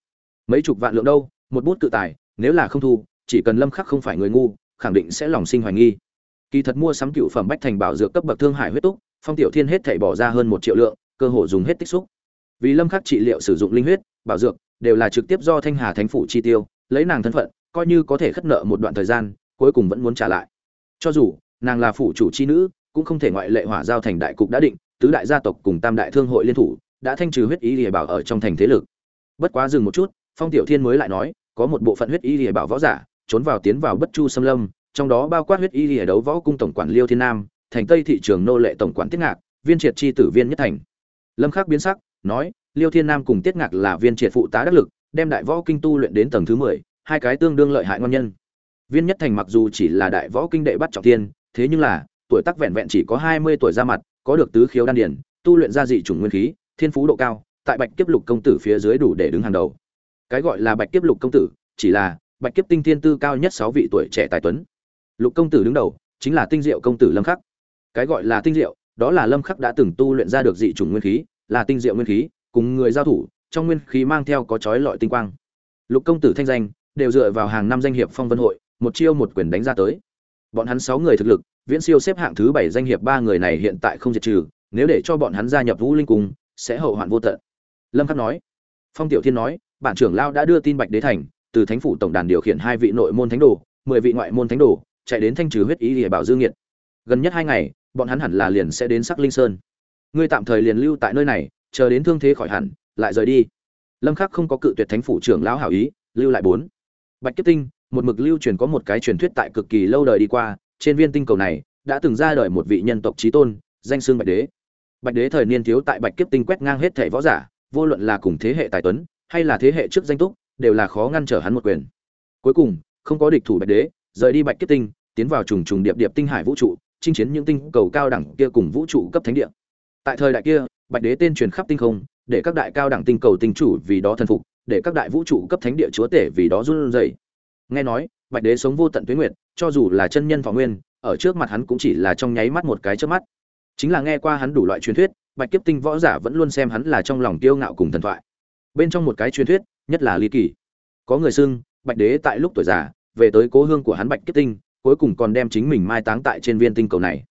Mấy chục vạn lượng đâu, một bút tự tài, nếu là không thu, chỉ cần lâm khắc không phải người ngu, khẳng định sẽ lòng sinh hoài nghi. Kỳ thật mua sắm cựu phẩm bách thành bảo dược cấp bậc thương hải huyết túc phong tiểu thiên hết thảy bỏ ra hơn một triệu lượng, cơ hồ dùng hết tích xúc. Vì lâm khắc trị liệu sử dụng linh huyết, bảo dược, đều là trực tiếp do thanh hà thánh phủ chi tiêu, lấy nàng thân phận, coi như có thể khất nợ một đoạn thời gian, cuối cùng vẫn muốn trả lại. Cho dù, nàng là phủ chủ chi nữ, cũng không thể ngoại lệ hỏa giao thành đại cục đã định, tứ đại gia tộc cùng tam đại thương hội liên thủ, đã thanh trừ huyết ý lìa bảo ở trong thành thế lực. Bất quá dừng một chút, phong tiểu thiên mới lại nói, có một bộ phận huyết ý lìa bảo võ giả, trốn vào tiến vào bất chu xâm lâm, trong đó bao quát huyết ý lìa đấu võ cung tổng quản liêu thiên nam thành tây thị trường nô lệ tổng quản tiết ngạc viên triệt chi tử viên nhất thành. Lâm khắc biến sắc nói liêu thiên nam cùng tiết ngạc là viên triệt phụ tá đắc lực đem đại võ kinh tu luyện đến tầng thứ 10, hai cái tương đương lợi hại ngon nhân. Viên nhất thành mặc dù chỉ là đại võ kinh đệ bắt trọng thiên thế nhưng là tuổi tác vẹn vẹn chỉ có 20 tuổi ra mặt có được tứ khiếu đan điển tu luyện ra dị chủng nguyên khí thiên phú độ cao tại bạch kiếp lục công tử phía dưới đủ để đứng hàng đầu. Cái gọi là bạch kiếp lục công tử chỉ là bạch kiếp tinh thiên tư cao nhất sáu vị tuổi trẻ tài tuấn. Lục công tử đứng đầu chính là tinh diệu công tử lâm khắc cái gọi là tinh diệu, đó là lâm khắc đã từng tu luyện ra được dị chủng nguyên khí, là tinh diệu nguyên khí, cùng người giao thủ, trong nguyên khí mang theo có chói lọi tinh quang. Lục công tử thanh danh, đều dựa vào hàng năm danh hiệp phong vân hội, một chiêu một quyền đánh ra tới. Bọn hắn sáu người thực lực, viễn siêu xếp hạng thứ bảy danh hiệp ba người này hiện tại không diệt trừ, nếu để cho bọn hắn gia nhập vũ linh cung, sẽ hậu hoạn vô tận. Lâm khắc nói. Phong tiểu thiên nói, bản trưởng lao đã đưa tin bạch đế thành, từ thánh phủ tổng đàn điều khiển hai vị nội môn thánh đồ, mười vị ngoại môn thánh đồ, chạy đến thanh trừ huyết ý để bảo dương nghiệt gần nhất hai ngày bọn hắn hẳn là liền sẽ đến sắc linh sơn. Ngươi tạm thời liền lưu tại nơi này, chờ đến thương thế khỏi hẳn, lại rời đi. Lâm khắc không có cự tuyệt thánh phủ trưởng lão hảo ý, lưu lại bốn. Bạch kiếp tinh, một mực lưu truyền có một cái truyền thuyết tại cực kỳ lâu đời đi qua, trên viên tinh cầu này đã từng ra đời một vị nhân tộc trí tôn, danh xương bạch đế. Bạch đế thời niên thiếu tại bạch kiếp tinh quét ngang hết thể võ giả, vô luận là cùng thế hệ tài tuấn, hay là thế hệ trước danh túc, đều là khó ngăn trở hắn một quyền. Cuối cùng, không có địch thủ bạch đế, rời đi bạch kiếp tinh, tiến vào trùng trùng điệp điệp tinh hải vũ trụ chinh chiến những tinh cầu cao đẳng kia cùng vũ trụ cấp thánh địa. Tại thời đại kia, bạch đế tên truyền khắp tinh không, để các đại cao đẳng tinh cầu tinh chủ vì đó thần phục, để các đại vũ trụ cấp thánh địa chúa tể vì đó run rẩy. Nghe nói, bạch đế sống vô tận tuế nguyệt, cho dù là chân nhân Phàm nguyên, ở trước mặt hắn cũng chỉ là trong nháy mắt một cái chớp mắt. Chính là nghe qua hắn đủ loại truyền thuyết, bạch kiếp tinh võ giả vẫn luôn xem hắn là trong lòng kiêu ngạo cùng thần thoại. Bên trong một cái truyền thuyết, nhất là ly kỳ. Có người xưng, bạch đế tại lúc tuổi già, về tới cố hương của hắn bạch kiếp tinh cuối cùng còn đem chính mình mai táng tại trên viên tinh cầu này.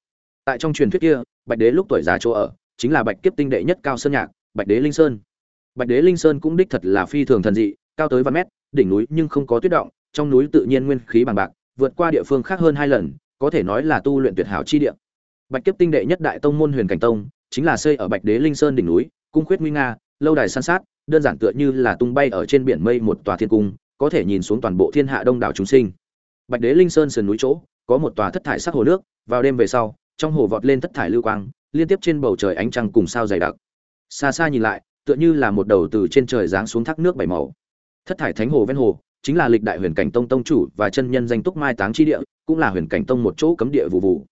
Tại trong truyền thuyết kia, bạch đế lúc tuổi già chỗ ở, chính là bạch kiếp tinh đệ nhất cao sơn nhạc, bạch đế linh sơn. Bạch đế linh sơn cũng đích thật là phi thường thần dị, cao tới vạn mét, đỉnh núi nhưng không có tuyết động, trong núi tự nhiên nguyên khí bằng bạc, vượt qua địa phương khác hơn hai lần, có thể nói là tu luyện tuyệt hảo chi địa. Bạch kiếp tinh đệ nhất đại tông môn huyền cảnh tông, chính là xây ở bạch đế linh sơn đỉnh núi, cung khuyết nguy nga, lâu đài san sát, đơn giản tựa như là tung bay ở trên biển mây một tòa thiên cung, có thể nhìn xuống toàn bộ thiên hạ đông đảo chúng sinh bạch đế linh sơn sườn núi chỗ, có một tòa thất thải sắc hồ nước, vào đêm về sau, trong hồ vọt lên thất thải lưu quang, liên tiếp trên bầu trời ánh trăng cùng sao dày đặc. Xa xa nhìn lại, tựa như là một đầu từ trên trời giáng xuống thác nước bảy màu. Thất thải thánh hồ ven hồ, chính là lịch đại huyền cảnh tông tông chủ và chân nhân danh túc mai táng chi địa, cũng là huyền cảnh tông một chỗ cấm địa vụ vụ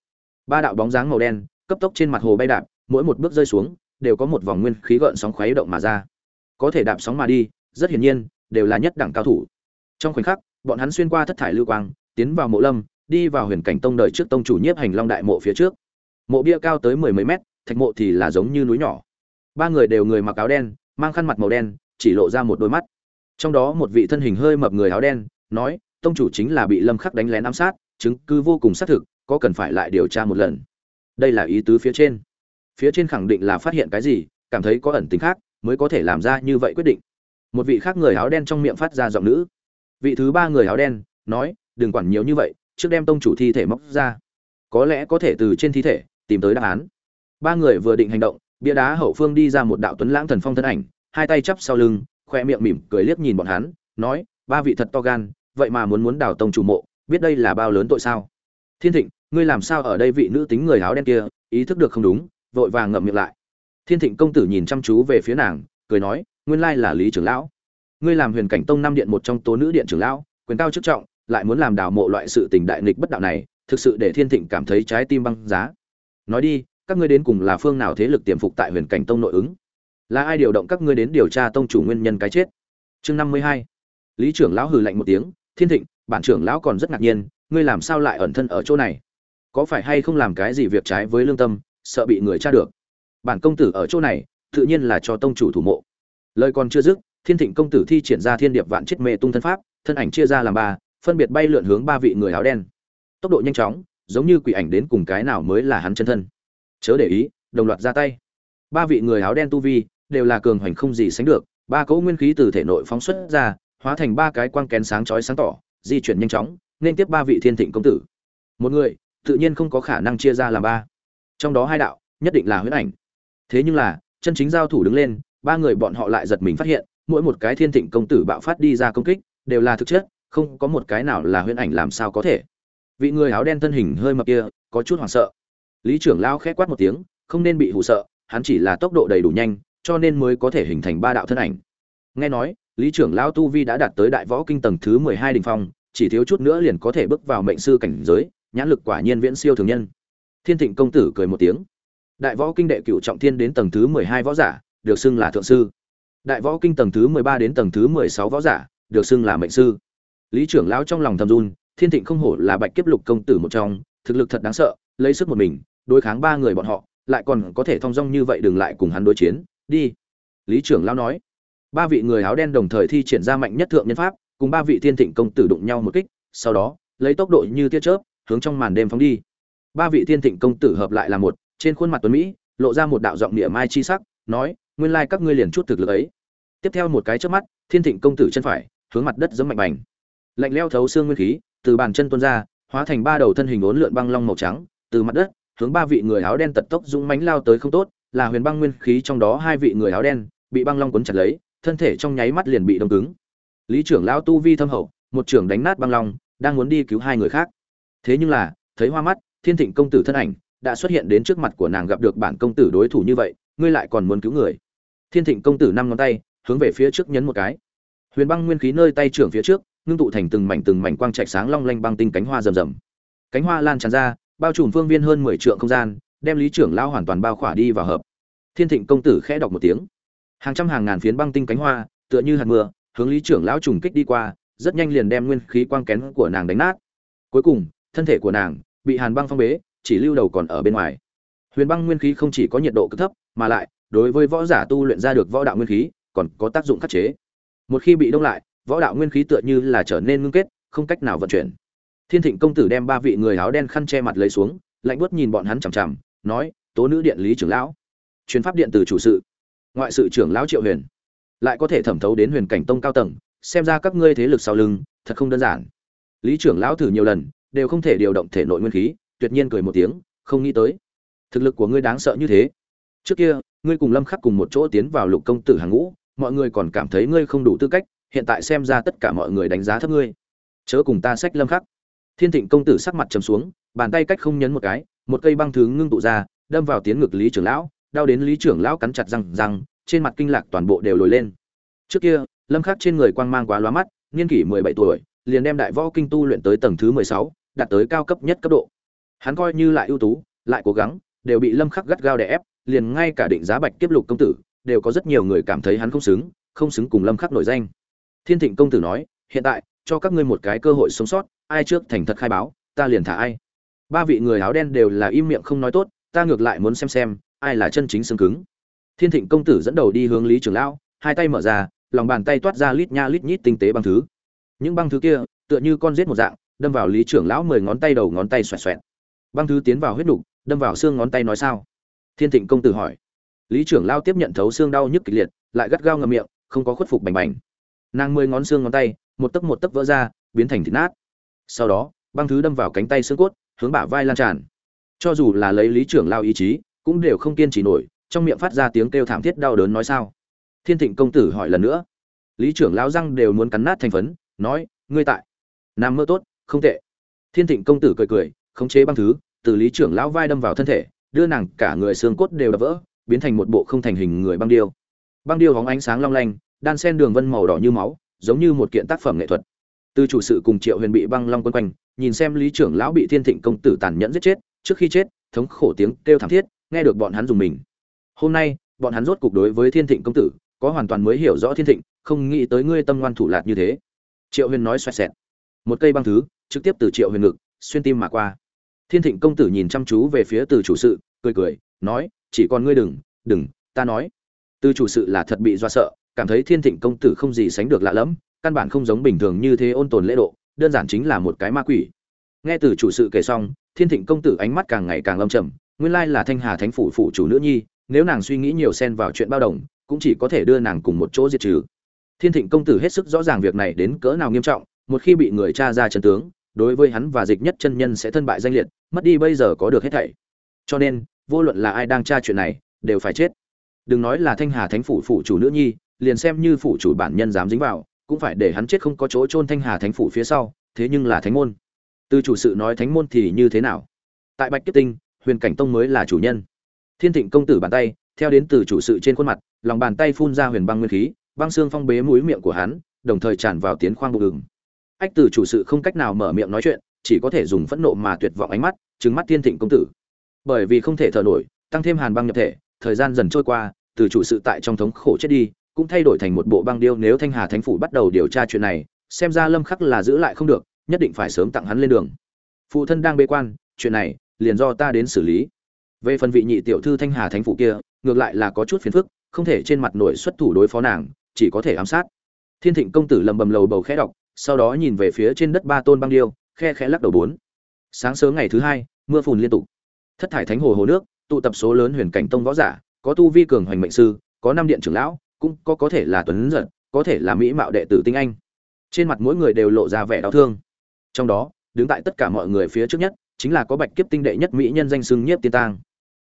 ba đạo bóng dáng màu đen, cấp tốc trên mặt hồ bay đạp, mỗi một bước rơi xuống, đều có một vòng nguyên khí gợn sóng khuấy động mà ra. Có thể đạp sóng mà đi, rất hiển nhiên, đều là nhất đẳng cao thủ. Trong khoảnh khắc, bọn hắn xuyên qua thất thải lưu quang tiến vào mộ lâm, đi vào huyền cảnh tông đời trước tông chủ nhiếp hành long đại mộ phía trước. Mộ bia cao tới mười mấy mét, thạch mộ thì là giống như núi nhỏ. Ba người đều người mặc áo đen, mang khăn mặt màu đen, chỉ lộ ra một đôi mắt. Trong đó một vị thân hình hơi mập người áo đen, nói, tông chủ chính là bị lâm khắc đánh lén ám sát, chứng cứ vô cùng xác thực, có cần phải lại điều tra một lần? Đây là ý tứ phía trên. Phía trên khẳng định là phát hiện cái gì, cảm thấy có ẩn tính khác, mới có thể làm ra như vậy quyết định. Một vị khác người áo đen trong miệng phát ra giọng nữ. Vị thứ ba người áo đen, nói đừng quản nhiều như vậy, trước đem tông chủ thi thể móc ra. Có lẽ có thể từ trên thi thể tìm tới đáp án. Ba người vừa định hành động, bia đá hậu phương đi ra một đạo tuấn lãng thần phong thân ảnh, hai tay chắp sau lưng, khoe miệng mỉm cười liếc nhìn bọn hắn, nói, ba vị thật to gan, vậy mà muốn muốn đào tông chủ mộ, biết đây là bao lớn tội sao? Thiên thịnh, ngươi làm sao ở đây vị nữ tính người áo đen kia, ý thức được không đúng, vội vàng ngậm miệng lại. Thiên thịnh công tử nhìn chăm chú về phía nàng, cười nói, nguyên lai là lý trưởng lão. Ngươi làm huyền cảnh tông năm điện một trong tố nữ điện trưởng lão, quyền cao chức trọng lại muốn làm đào mộ loại sự tình đại nghịch bất đạo này, thực sự để thiên thịnh cảm thấy trái tim băng giá. Nói đi, các ngươi đến cùng là phương nào thế lực tiềm phục tại huyền cảnh tông nội ứng? Là ai điều động các ngươi đến điều tra tông chủ nguyên nhân cái chết? Chương năm mươi hai. Lý trưởng lão hừ lạnh một tiếng, thiên thịnh, bản trưởng lão còn rất ngạc nhiên, ngươi làm sao lại ẩn thân ở chỗ này? Có phải hay không làm cái gì việc trái với lương tâm, sợ bị người tra được? Bản công tử ở chỗ này, tự nhiên là cho tông chủ thủ mộ. Lời còn chưa dứt, thiên thịnh công tử thi triển ra thiên điệp vạn chết mê tung thân pháp, thân ảnh chia ra làm ba phân biệt bay lượn hướng ba vị người áo đen. Tốc độ nhanh chóng, giống như quỷ ảnh đến cùng cái nào mới là hắn chân thân. Chớ để ý, đồng loạt ra tay. Ba vị người áo đen tu vi, đều là cường hoành không gì sánh được, ba cỗ nguyên khí từ thể nội phóng xuất ra, hóa thành ba cái quang kén sáng chói sáng tỏ, di chuyển nhanh chóng, nên tiếp ba vị thiên thịnh công tử. Một người, tự nhiên không có khả năng chia ra làm ba. Trong đó hai đạo, nhất định là huyễn ảnh. Thế nhưng là, chân chính giao thủ đứng lên, ba người bọn họ lại giật mình phát hiện, mỗi một cái thiên thịnh công tử bạo phát đi ra công kích, đều là thực chất không có một cái nào là huyễn ảnh làm sao có thể. Vị người áo đen thân hình hơi mập kia, có chút hoảng sợ. Lý trưởng lao khẽ quát một tiếng, không nên bị hụ sợ, hắn chỉ là tốc độ đầy đủ nhanh, cho nên mới có thể hình thành ba đạo thân ảnh. Nghe nói, lý trưởng lao tu vi đã đạt tới đại võ kinh tầng thứ mười hai đình phong, chỉ thiếu chút nữa liền có thể bước vào mệnh sư cảnh giới, nhãn lực quả nhiên viễn siêu thường nhân. Thiên thịnh công tử cười một tiếng. Đại võ kinh đệ cựu trọng thiên đến tầng thứ mười hai võ giả, được xưng là thượng sư. Đại võ kinh tầng thứ mười ba đến tầng thứ mười sáu võ giả, được xưng là mệnh sư lý trưởng lão trong lòng thầm run, thiên thịnh không hổ là bạch kiếp lục công tử một trong, thực lực thật đáng sợ, lấy sức một mình, đối kháng ba người bọn họ, lại còn có thể thong dong như vậy đừng lại cùng hắn đối chiến. Đi. Lý trưởng lão nói. Ba vị người áo đen đồng thời thi triển ra mạnh nhất thượng nhân pháp, cùng ba vị thiên thịnh công tử đụng nhau một kích, sau đó, lấy tốc độ như tia chớp, hướng trong màn đêm phóng đi. Ba vị thiên thịnh công tử hợp lại là một, trên khuôn mặt tuấn mỹ, lộ ra một đạo giọng địa mai chi sắc, nói, nguyên lai các ngươi liền chút thực lực ấy. Tiếp theo một cái chớp mắt, thiên thịnh công tử chân phải, hướng mặt đất giẫm mạnh bành lạnh leo thấu xương nguyên khí, từ bàn chân tuôn ra, hóa thành ba đầu thân hình ốn lượn băng long màu trắng, từ mặt đất, hướng ba vị người áo đen tật tốc dũng mánh lao tới không tốt, là huyền băng nguyên khí trong đó hai vị người áo đen, bị băng long cuốn chặt lấy, thân thể trong nháy mắt liền bị đông cứng. Lý trưởng lão tu vi thâm hậu, một trưởng đánh nát băng long, đang muốn đi cứu hai người khác. Thế nhưng là, thấy hoa mắt, thiên thịnh công tử thân ảnh đã xuất hiện đến trước mặt của nàng gặp được bản công tử đối thủ như vậy, ngươi lại còn muốn cứu người. Thiên thịnh công tử năm ngón tay, hướng về phía trước nhấn một cái. Huyền băng nguyên khí nơi tay trưởng phía trước ngưng tụ thành từng mảnh từng mảnh quang trạch sáng long lanh băng tinh cánh hoa rầm rầm. Cánh hoa lan tràn ra, bao trùm phương viên hơn mười trượng không gian, đem lý trưởng lão hoàn toàn bao khỏa đi vào hợp. Thiên thịnh công tử khẽ đọc một tiếng. Hàng trăm hàng ngàn phiến băng tinh cánh hoa, tựa như hạt mưa, hướng lý trưởng lão trùng kích đi qua, rất nhanh liền đem nguyên khí quang kén của nàng đánh nát. Cuối cùng, thân thể của nàng bị hàn băng phong bế, chỉ lưu đầu còn ở bên ngoài. Huyền băng nguyên khí không chỉ có nhiệt độ cực thấp, mà lại, đối với võ giả tu luyện ra được võ đạo nguyên khí, còn có tác dụng khắc chế. Một khi bị đông lại võ đạo nguyên khí tựa như là trở nên ngưng kết, không cách nào vận chuyển. Thiên thịnh công tử đem ba vị người áo đen khăn che mặt lấy xuống, lạnh buốt nhìn bọn hắn chằm chằm, nói, tố nữ điện lý trưởng lão chuyến pháp điện từ chủ sự, ngoại sự trưởng lão triệu huyền, lại có thể thẩm thấu đến huyền cảnh tông cao tầng, xem ra các ngươi thế lực sau lưng, thật không đơn giản. Lý trưởng lão thử nhiều lần, đều không thể điều động thể nội nguyên khí, tuyệt nhiên cười một tiếng, không nghĩ tới, thực lực của ngươi đáng sợ như thế. Trước kia, ngươi cùng lâm khắc cùng một chỗ tiến vào lục công tử hàng ngũ, mọi người còn cảm thấy ngươi không đủ tư cách hiện tại xem ra tất cả mọi người đánh giá thấp ngươi. Chớ cùng ta sách lâm khắc. Thiên thịnh công tử sắc mặt trầm xuống bàn tay cách không nhấn một cái một cây băng thứ ngưng tụ ra đâm vào tiến ngực lý trưởng lão đau đến lý trưởng lão cắn chặt răng răng trên mặt kinh lạc toàn bộ đều lồi lên. Trước kia lâm khắc trên người quang mang quá lóa mắt niên kỷ 17 tuổi liền đem đại võ kinh tu luyện tới tầng thứ 16, đạt tới cao cấp nhất cấp độ. Hắn coi như lại ưu tú lại cố gắng đều bị lâm khắc gắt gao đè ép liền ngay cả định giá bạch kiếp lục công tử đều có rất nhiều người cảm thấy hắn không xứng không xứng cùng lâm khắc nổi danh thiên thịnh công tử nói, hiện tại, cho các ngươi một cái cơ hội sống sót, ai trước thành thật khai báo, ta liền thả ai. Ba vị người áo đen đều là im miệng không nói tốt, ta ngược lại muốn xem xem, ai là chân chính xương cứng. Thiên thịnh công tử dẫn đầu đi hướng lý trưởng lão, hai tay mở ra, lòng bàn tay toát ra lít nha lít nhít tinh tế băng thứ. Những băng thứ kia, tựa như con rết một dạng, đâm vào lý trưởng lão mười ngón tay đầu ngón tay xoẹt xoẹt. Băng thứ tiến vào huyết đục, đâm vào xương ngón tay nói sao? Thiên thịnh công tử hỏi. Lý trưởng lao tiếp nhận thấu xương đau nhức kịch liệt, lại gắt gao ngậm miệng, không có khuất phục bành bành nàng mười ngón xương ngón tay, một tấc một tấc vỡ ra, biến thành thịt nát. Sau đó, băng thứ đâm vào cánh tay xương cốt, hướng bả vai lan tràn. Cho dù là lấy lý trưởng lao ý chí, cũng đều không kiên trì nổi, trong miệng phát ra tiếng kêu thảm thiết đau đớn nói sao. Thiên thịnh công tử hỏi lần nữa. Lý trưởng lao răng đều muốn cắn nát thành phấn, nói, ngươi tại. Nam mơ tốt, không tệ. Thiên thịnh công tử cười cười, khống chế băng thứ, từ lý trưởng lão vai đâm vào thân thể, đưa nàng cả người xương cốt đều đập vỡ, biến thành một bộ không thành hình người băng điêu. Băng điêu hóng ánh sáng long lanh đan sen đường vân màu đỏ như máu, giống như một kiện tác phẩm nghệ thuật. Từ chủ sự cùng triệu huyền bị băng long quân quanh, nhìn xem lý trưởng lão bị thiên thịnh công tử tàn nhẫn giết chết, trước khi chết, thống khổ tiếng kêu thảm thiết, nghe được bọn hắn dùng mình. Hôm nay, bọn hắn rốt cục đối với thiên thịnh công tử, có hoàn toàn mới hiểu rõ thiên thịnh, không nghĩ tới ngươi tâm ngoan thủ lạt như thế. Triệu huyền nói xoẹt xẹt. Một cây băng thứ, trực tiếp từ triệu huyền ngực, xuyên tim mà qua. Thiên thịnh công tử nhìn chăm chú về phía từ chủ sự, cười cười, nói, chỉ còn ngươi đừng đừng, ta nói. Từ chủ sự là thật bị do sợ cảm thấy thiên thịnh công tử không gì sánh được lạ lẫm, căn bản không giống bình thường như thế ôn tồn lễ độ, đơn giản chính là một cái ma quỷ. Nghe từ chủ sự kể xong, thiên thịnh công tử ánh mắt càng ngày càng lâm trầm, nguyên lai là thanh hà thánh phủ phụ chủ nữ nhi, nếu nàng suy nghĩ nhiều xen vào chuyện bao đồng, cũng chỉ có thể đưa nàng cùng một chỗ diệt trừ. Thiên thịnh công tử hết sức rõ ràng việc này đến cỡ nào nghiêm trọng, một khi bị người cha ra chân tướng, đối với hắn và dịch nhất chân nhân sẽ thân bại danh liệt, mất đi bây giờ có được hết thảy. Cho nên, vô luận là ai đang tra chuyện này, đều phải chết. Đừng nói là thanh hà thánh phủ phủ chủ nữ nhi liền xem như phủ chủ bản nhân dám dính vào, cũng phải để hắn chết không có chỗ chôn thanh hà thánh phủ phía sau, thế nhưng là thánh môn. Từ chủ sự nói thánh môn thì như thế nào? Tại bạch kiếp tinh, huyền cảnh tông mới là chủ nhân. Thiên thịnh công tử bàn tay, theo đến từ chủ sự trên khuôn mặt, lòng bàn tay phun ra huyền băng nguyên khí, băng xương phong bế mũi miệng của hắn, đồng thời tràn vào tiến khoang bụng ngừng ách từ chủ sự không cách nào mở miệng nói chuyện, chỉ có thể dùng phẫn nộ mà tuyệt vọng ánh mắt, trừng mắt thiên thịnh công tử. Bởi vì không thể thở nổi, tăng thêm hàn băng nhập thể, thời gian dần trôi qua, từ chủ sự tại trong thống khổ chết đi cũng thay đổi thành một bộ băng điêu nếu thanh hà thánh phủ bắt đầu điều tra chuyện này, xem ra lâm khắc là giữ lại không được, nhất định phải sớm tặng hắn lên đường. Phụ thân đang bế quan, chuyện này, liền do ta đến xử lý. Về phần vị nhị tiểu thư thanh hà thánh phủ kia, ngược lại là có chút phiền phức, không thể trên mặt nổi xuất thủ đối phó nàng, chỉ có thể ám sát. Thiên thịnh công tử lầm bầm lầu bầu khẽ đọc, sau đó nhìn về phía trên đất ba tôn băng điêu, khe khẽ lắc đầu bốn. Sáng sớm ngày thứ hai, mưa phùn liên tục. Thất thải thánh hồ hồ nước, tụ tập số lớn huyền cảnh tông võ giả, có tu vi cường hoành mệnh sư, có năm điện trưởng lão cũng có có thể là tuấn giật, có thể là mỹ mạo đệ tử tinh anh. Trên mặt mỗi người đều lộ ra vẻ đau thương. Trong đó, đứng tại tất cả mọi người phía trước nhất, chính là có bạch kiếp tinh đệ nhất mỹ nhân danh xưng nhiếp tiên tang.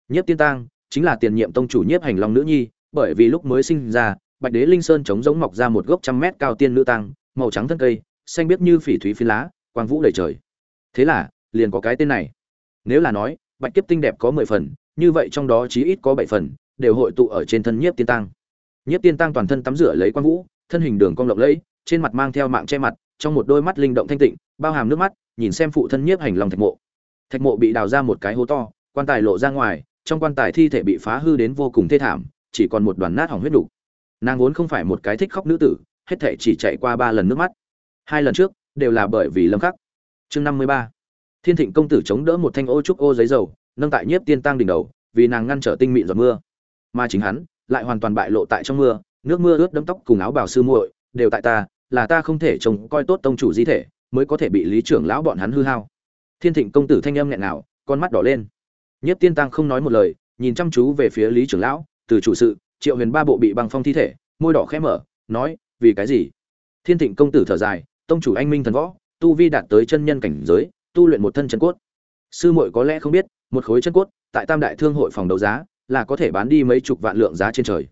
Nhiếp tiên tang chính là tiền nhiệm tông chủ nhiếp hành long nữ nhi, bởi vì lúc mới sinh ra, bạch đế linh sơn chống giống mọc ra một gốc trăm mét cao tiên nữ tăng màu trắng thân cây, xanh biết như phỉ thúy phi lá, quang vũ đầy trời. Thế là, liền có cái tên này. Nếu là nói, bạch kiếp tinh đẹp có mười phần, như vậy trong đó chí ít có bảy phần, đều hội tụ ở trên thân nhiếp tiên tăng nhiếp tiên tăng toàn thân tắm rửa lấy quang vũ, thân hình đường cong lộng lẫy, trên mặt mang theo mạng che mặt, trong một đôi mắt linh động thanh tịnh, bao hàm nước mắt, nhìn xem phụ thân nhiếp hành lòng thạch mộ. Thạch mộ bị đào ra một cái hố to, quan tài lộ ra ngoài, trong quan tài thi thể bị phá hư đến vô cùng thê thảm, chỉ còn một đoàn nát hỏng huyết đủ. nàng vốn không phải một cái thích khóc nữ tử, hết thảy chỉ chạy qua ba lần nước mắt. Hai lần trước, đều là bởi vì lâm khắc. Chương năm mươi ba. Thiên thịnh công tử chống đỡ một thanh ô trúc ô giấy dầu, nâng tại nhiếp tiên tăng đỉnh đầu, vì nàng ngăn trở tinh mịn giọt mưa. Mà chính hắn lại hoàn toàn bại lộ tại trong mưa, nước mưa ướt đẫm tóc cùng áo bào sư muội, đều tại ta, là ta không thể trông coi tốt tông chủ di thể, mới có thể bị lý trưởng lão bọn hắn hư hao. Thiên thịnh công tử thanh âm nghẹn nào con mắt đỏ lên. Nhất tiên tăng không nói một lời, nhìn chăm chú về phía lý trưởng lão, từ chủ sự, triệu huyền ba bộ bị băng phong thi thể, môi đỏ khẽ mở, nói, vì cái gì? Thiên thịnh công tử thở dài, tông chủ anh minh thần võ, tu vi đạt tới chân nhân cảnh giới, tu luyện một thân chân cốt. Sư muội có lẽ không biết, một khối chân cốt, tại tam đại thương hội phòng đấu giá là có thể bán đi mấy chục vạn lượng giá trên trời.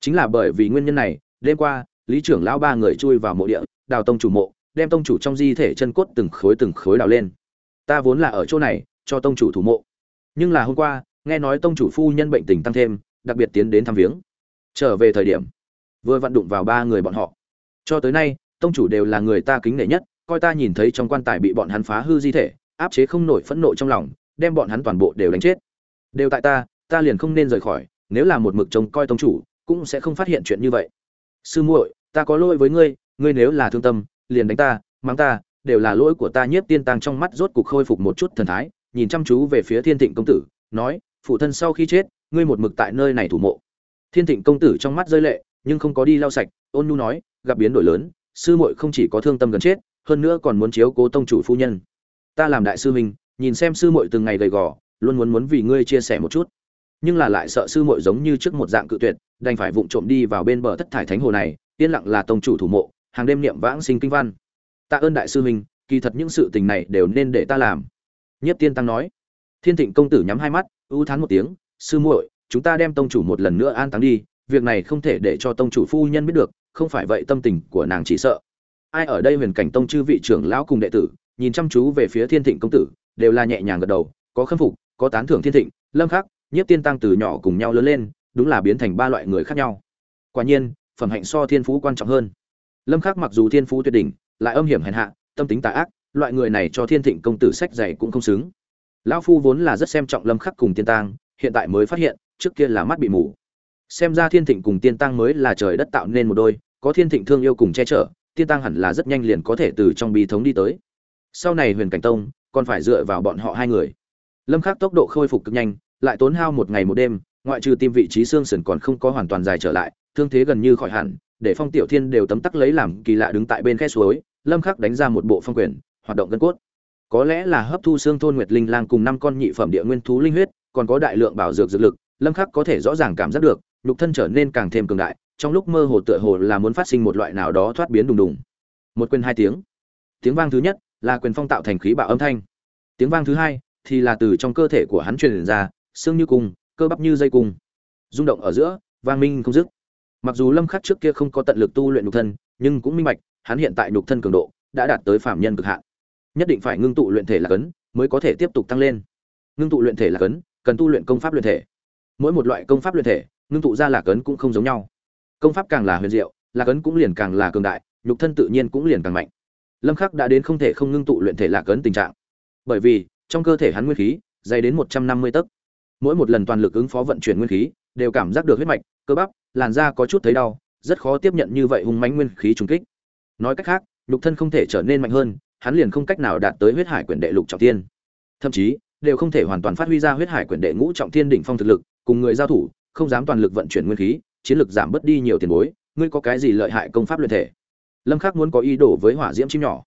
Chính là bởi vì nguyên nhân này, đêm qua, lý trưởng lão ba người chui vào mộ địa, đào tông chủ mộ, đem tông chủ trong di thể chân cốt từng khối từng khối đào lên. Ta vốn là ở chỗ này, cho tông chủ thủ mộ. Nhưng là hôm qua, nghe nói tông chủ phu nhân bệnh tình tăng thêm, đặc biệt tiến đến thăm viếng. Trở về thời điểm, vừa vặn đụng vào ba người bọn họ. Cho tới nay, tông chủ đều là người ta kính nể nhất, coi ta nhìn thấy trong quan tài bị bọn hắn phá hư di thể, áp chế không nổi phẫn nộ trong lòng, đem bọn hắn toàn bộ đều đánh chết. Đều tại ta ta liền không nên rời khỏi, nếu là một mực trông coi tông chủ, cũng sẽ không phát hiện chuyện như vậy. Sư muội, ta có lỗi với ngươi ngươi nếu là thương tâm, liền đánh ta, mắng ta, đều là lỗi của ta nhiếp tiên tăng trong mắt rốt cục khôi phục một chút thần thái, nhìn chăm chú về phía thiên thịnh công tử, nói, phụ thân sau khi chết, ngươi một mực tại nơi này thủ mộ. Thiên thịnh công tử trong mắt rơi lệ, nhưng không có đi lau sạch, ôn nhu nói, gặp biến đổi lớn, sư muội không chỉ có thương tâm gần chết, hơn nữa còn muốn chiếu cố tông chủ phu nhân. Ta làm đại sư huynh nhìn xem sư muội từng ngày gầy gò, luôn muốn muốn vì ngươi chia sẻ một chút nhưng là lại sợ sư muội giống như trước một dạng cự tuyệt, đành phải vụng trộm đi vào bên bờ thất thải thánh hồ này, yên lặng là tông chủ thủ mộ, hàng đêm niệm vãng sinh kinh văn. Tạ ơn đại sư huynh, kỳ thật những sự tình này đều nên để ta làm. Nhất tiên tăng nói. Thiên thịnh công tử nhắm hai mắt, ưu thán một tiếng, sư muội, chúng ta đem tông chủ một lần nữa an táng đi, việc này không thể để cho tông chủ phu nhân biết được, không phải vậy tâm tình của nàng chỉ sợ. Ai ở đây huyền cảnh tông chư vị trưởng lão cùng đệ tử, nhìn chăm chú về phía thiên thịnh công tử, đều là nhẹ nhàng gật đầu, có khâm phục, có tán thưởng thiên thịnh, lâm khắc nhiếp tiên tăng từ nhỏ cùng nhau lớn lên, đúng là biến thành ba loại người khác nhau. Quả nhiên, phẩm hạnh so thiên phú quan trọng hơn. Lâm khắc mặc dù thiên phú tuyệt đỉnh, lại âm hiểm hèn hạ, tâm tính tà ác, loại người này cho thiên thịnh công tử sách dày cũng không xứng. Lão phu vốn là rất xem trọng lâm khắc cùng tiên tăng, hiện tại mới phát hiện, trước kia là mắt bị mù. Xem ra thiên thịnh cùng tiên tăng mới là trời đất tạo nên một đôi, có thiên thịnh thương yêu cùng che chở, tiên tăng hẳn là rất nhanh liền có thể từ trong bí thống đi tới. Sau này huyền cảnh tông, còn phải dựa vào bọn họ hai người. Lâm khắc tốc độ khôi phục cực nhanh lại tốn hao một ngày một đêm, ngoại trừ tim vị trí xương sườn còn không có hoàn toàn dài trở lại, thương thế gần như khỏi hẳn, để phong tiểu thiên đều tấm tắc lấy làm kỳ lạ đứng tại bên khe suối, lâm khắc đánh ra một bộ phong quyền, hoạt động gân cốt. Có lẽ là hấp thu xương thôn nguyệt linh lang cùng năm con nhị phẩm địa nguyên thú linh huyết, còn có đại lượng bảo dược dược lực, lâm khắc có thể rõ ràng cảm giác được, nhục thân trở nên càng thêm cường đại, trong lúc mơ hồ tựa hồ là muốn phát sinh một loại nào đó thoát biến đùng đùng. Một quyền hai tiếng. Tiếng vang thứ nhất là quyền phong tạo thành khí bạo âm thanh. Tiếng vang thứ hai thì là từ trong cơ thể của hắn truyền ra xương như cung, cơ bắp như dây cung. Rung động ở giữa, vang minh không dứt. Mặc dù lâm khắc trước kia không có tận lực tu luyện nhục thân, nhưng cũng minh bạch, hắn hiện tại nhục thân cường độ đã đạt tới phạm nhân cực hạn. Nhất định phải ngưng tụ luyện thể là cấn, mới có thể tiếp tục tăng lên. Ngưng tụ luyện thể là cấn, cần tu luyện công pháp luyện thể. Mỗi một loại công pháp luyện thể, ngưng tụ ra là cấn cũng không giống nhau. Công pháp càng là huyền diệu, là cấn cũng liền càng là cường đại, nhục thân tự nhiên cũng liền càng mạnh. Lâm khắc đã đến không thể không ngưng tụ luyện thể là cấn tình trạng. Bởi vì, trong cơ thể hắn nguyên khí dày đến 150 tấc mỗi một lần toàn lực ứng phó vận chuyển nguyên khí, đều cảm giác được huyết mạch, cơ bắp, làn da có chút thấy đau, rất khó tiếp nhận như vậy hung mãnh nguyên khí trùng kích. Nói cách khác, nhục thân không thể trở nên mạnh hơn, hắn liền không cách nào đạt tới huyết hải quyền đệ lục trọng thiên. Thậm chí, đều không thể hoàn toàn phát huy ra huyết hải quyền đệ ngũ trọng thiên đỉnh phong thực lực, cùng người giao thủ, không dám toàn lực vận chuyển nguyên khí, chiến lực giảm bớt đi nhiều tiền bối, ngươi có cái gì lợi hại công pháp luyện thể? Lâm khắc muốn có ý đồ với hỏa diễm chim nhỏ.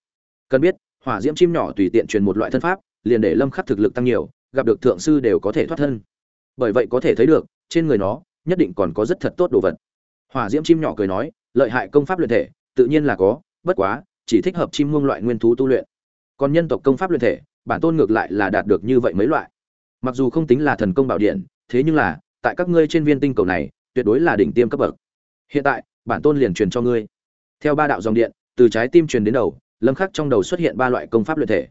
Cần biết, hỏa diễm chim nhỏ tùy tiện truyền một loại thân pháp, liền để lâm khắc thực lực tăng nhiều gặp được thượng sư đều có thể thoát thân. Bởi vậy có thể thấy được, trên người nó, nhất định còn có rất thật tốt đồ vật. Hỏa diễm chim nhỏ cười nói, lợi hại công pháp luyện thể, tự nhiên là có, bất quá, chỉ thích hợp chim muông loại nguyên thú tu luyện. Còn nhân tộc công pháp luyện thể, bản tôn ngược lại là đạt được như vậy mấy loại. Mặc dù không tính là thần công bảo điện, thế nhưng là, tại các ngươi trên viên tinh cầu này, tuyệt đối là đỉnh tiêm cấp bậc. Hiện tại, bản tôn liền truyền cho ngươi. Theo ba đạo dòng điện, từ trái tim truyền đến đầu, lâm khắc trong đầu xuất hiện ba loại công pháp luyện thể.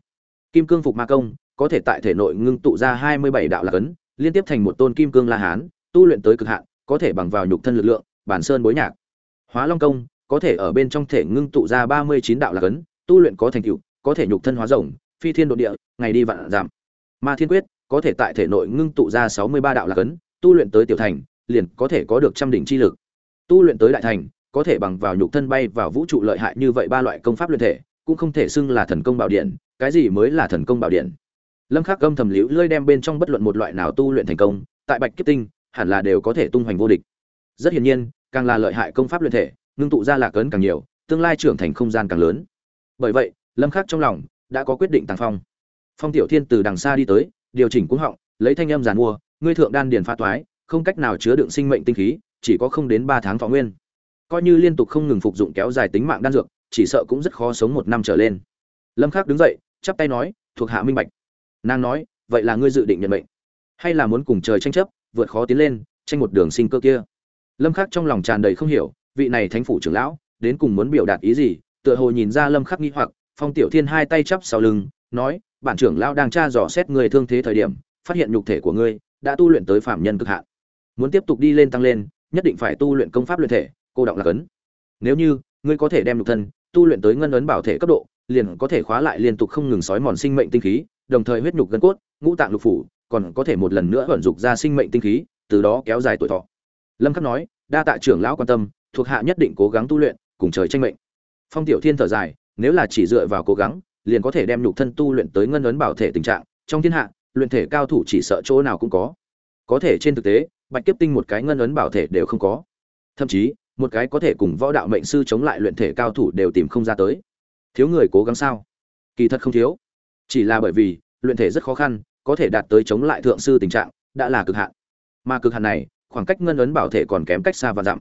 Kim cương phục ma công có thể tại thể nội ngưng tụ ra 27 đạo lạc ấn, liên tiếp thành một tôn kim cương la hán, tu luyện tới cực hạn, có thể bằng vào nhục thân lực lượng, bản sơn bối nhạc. Hóa long công, có thể ở bên trong thể ngưng tụ ra 39 đạo lạc ấn, tu luyện có thành tựu, có thể nhục thân hóa rồng, phi thiên độ địa, ngày đi vạn giảm. Ma thiên quyết, có thể tại thể nội ngưng tụ ra 63 đạo lạc ấn, tu luyện tới tiểu thành, liền có thể có được trăm đỉnh chi lực. Tu luyện tới đại thành, có thể bằng vào nhục thân bay vào vũ trụ lợi hại như vậy ba loại công pháp luyện thể, cũng không thể xưng là thần công bảo điện, cái gì mới là thần công bảo điện? Lâm khắc gâm thầm liễu lơi đem bên trong bất luận một loại nào tu luyện thành công, tại bạch kiếp tinh, hẳn là đều có thể tung hoành vô địch. Rất hiển nhiên, càng là lợi hại công pháp luyện thể, ngưng tụ ra lạc ấn càng nhiều, tương lai trưởng thành không gian càng lớn. Bởi vậy, lâm khắc trong lòng đã có quyết định tăng phong. Phong tiểu thiên từ đằng xa đi tới, điều chỉnh cuống họng, lấy thanh âm giàn mua, ngươi thượng đan điền pha toái, không cách nào chứa đựng sinh mệnh tinh khí, chỉ có không đến ba tháng thọ nguyên. Coi như liên tục không ngừng phục dụng kéo dài tính mạng đan dược, chỉ sợ cũng rất khó sống một năm trở lên. Lâm khắc đứng dậy, chắp tay nói, thuộc hạ minh bạch nàng nói, vậy là ngươi dự định nhận mệnh. Hay là muốn cùng trời tranh chấp, vượt khó tiến lên, tranh một đường sinh cơ kia? Lâm khắc trong lòng tràn đầy không hiểu, vị này thánh phủ trưởng lão, đến cùng muốn biểu đạt ý gì? Tựa hồ nhìn ra lâm khắc nghi hoặc, phong tiểu thiên hai tay chắp sau lưng, nói, bản trưởng lão đang tra dò xét người thương thế thời điểm, phát hiện nhục thể của ngươi đã tu luyện tới phạm nhân cực hạn. Muốn tiếp tục đi lên tăng lên, nhất định phải tu luyện công pháp luyện thể, cô động là cấn. Nếu như ngươi có thể đem nhục thân tu luyện tới ngân ấn bảo thể cấp độ, liền có thể khóa lại liên tục không ngừng sói mòn sinh mệnh tinh khí đồng thời huyết nhục gân cốt, ngũ tạng lục phủ, còn có thể một lần nữa vận dục ra sinh mệnh tinh khí, từ đó kéo dài tuổi thọ. Lâm khắc nói, đa tạ trưởng lão quan tâm, thuộc hạ nhất định cố gắng tu luyện, cùng trời tranh mệnh. Phong tiểu thiên thở dài, nếu là chỉ dựa vào cố gắng, liền có thể đem nhục thân tu luyện tới ngân ấn bảo thể tình trạng, trong thiên hạ, luyện thể cao thủ chỉ sợ chỗ nào cũng có. Có thể trên thực tế, bạch kiếp tinh một cái ngân ấn bảo thể đều không có. Thậm chí, một cái có thể cùng võ đạo mệnh sư chống lại luyện thể cao thủ đều tìm không ra tới. Thiếu người cố gắng sao? Kỳ thật không thiếu chỉ là bởi vì, luyện thể rất khó khăn, có thể đạt tới chống lại thượng sư tình trạng, đã là cực hạn. Mà cực hạn này, khoảng cách ngân ấn bảo thể còn kém cách xa và dặm.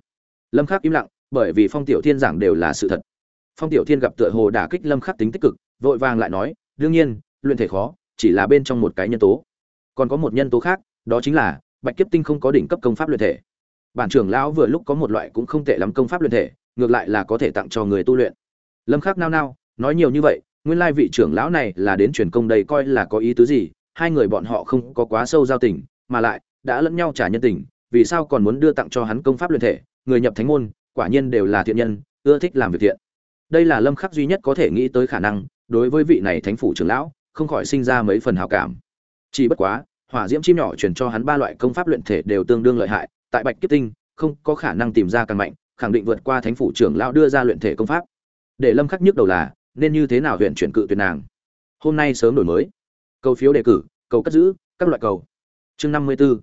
Lâm khắc im lặng, bởi vì phong tiểu thiên giảng đều là sự thật. Phong tiểu thiên gặp tựa hồ đả kích lâm khắc tính tích cực, vội vàng lại nói, đương nhiên, luyện thể khó, chỉ là bên trong một cái nhân tố. Còn có một nhân tố khác, đó chính là, bạch kiếp tinh không có đỉnh cấp công pháp luyện thể. Bản trưởng lão vừa lúc có một loại cũng không tệ lắm công pháp luyện thể, ngược lại là có thể tặng cho người tu luyện. Lâm khắc nao nao, nói nhiều như vậy nguyên lai vị trưởng lão này là đến truyền công đây coi là có ý tứ gì? Hai người bọn họ không có quá sâu giao tình, mà lại đã lẫn nhau trả nhân tình, vì sao còn muốn đưa tặng cho hắn công pháp luyện thể? Người nhập thánh môn, quả nhiên đều là thiện nhân, ưa thích làm việc thiện. Đây là lâm khắc duy nhất có thể nghĩ tới khả năng, đối với vị này thánh phủ trưởng lão, không khỏi sinh ra mấy phần hảo cảm. Chỉ bất quá, hỏa diễm chim nhỏ truyền cho hắn ba loại công pháp luyện thể đều tương đương lợi hại, tại bạch kiếp tinh, không có khả năng tìm ra càng mạnh, khẳng định vượt qua thánh phủ trưởng lão đưa ra luyện thể công pháp. Để lâm khắc nhức đầu là nên như thế nào huyện chuyển cự tuyệt nàng? Hôm nay sớm đổi mới. Cầu phiếu đề cử, cầu cất giữ, các loại cầu. Chương năm mươi 54.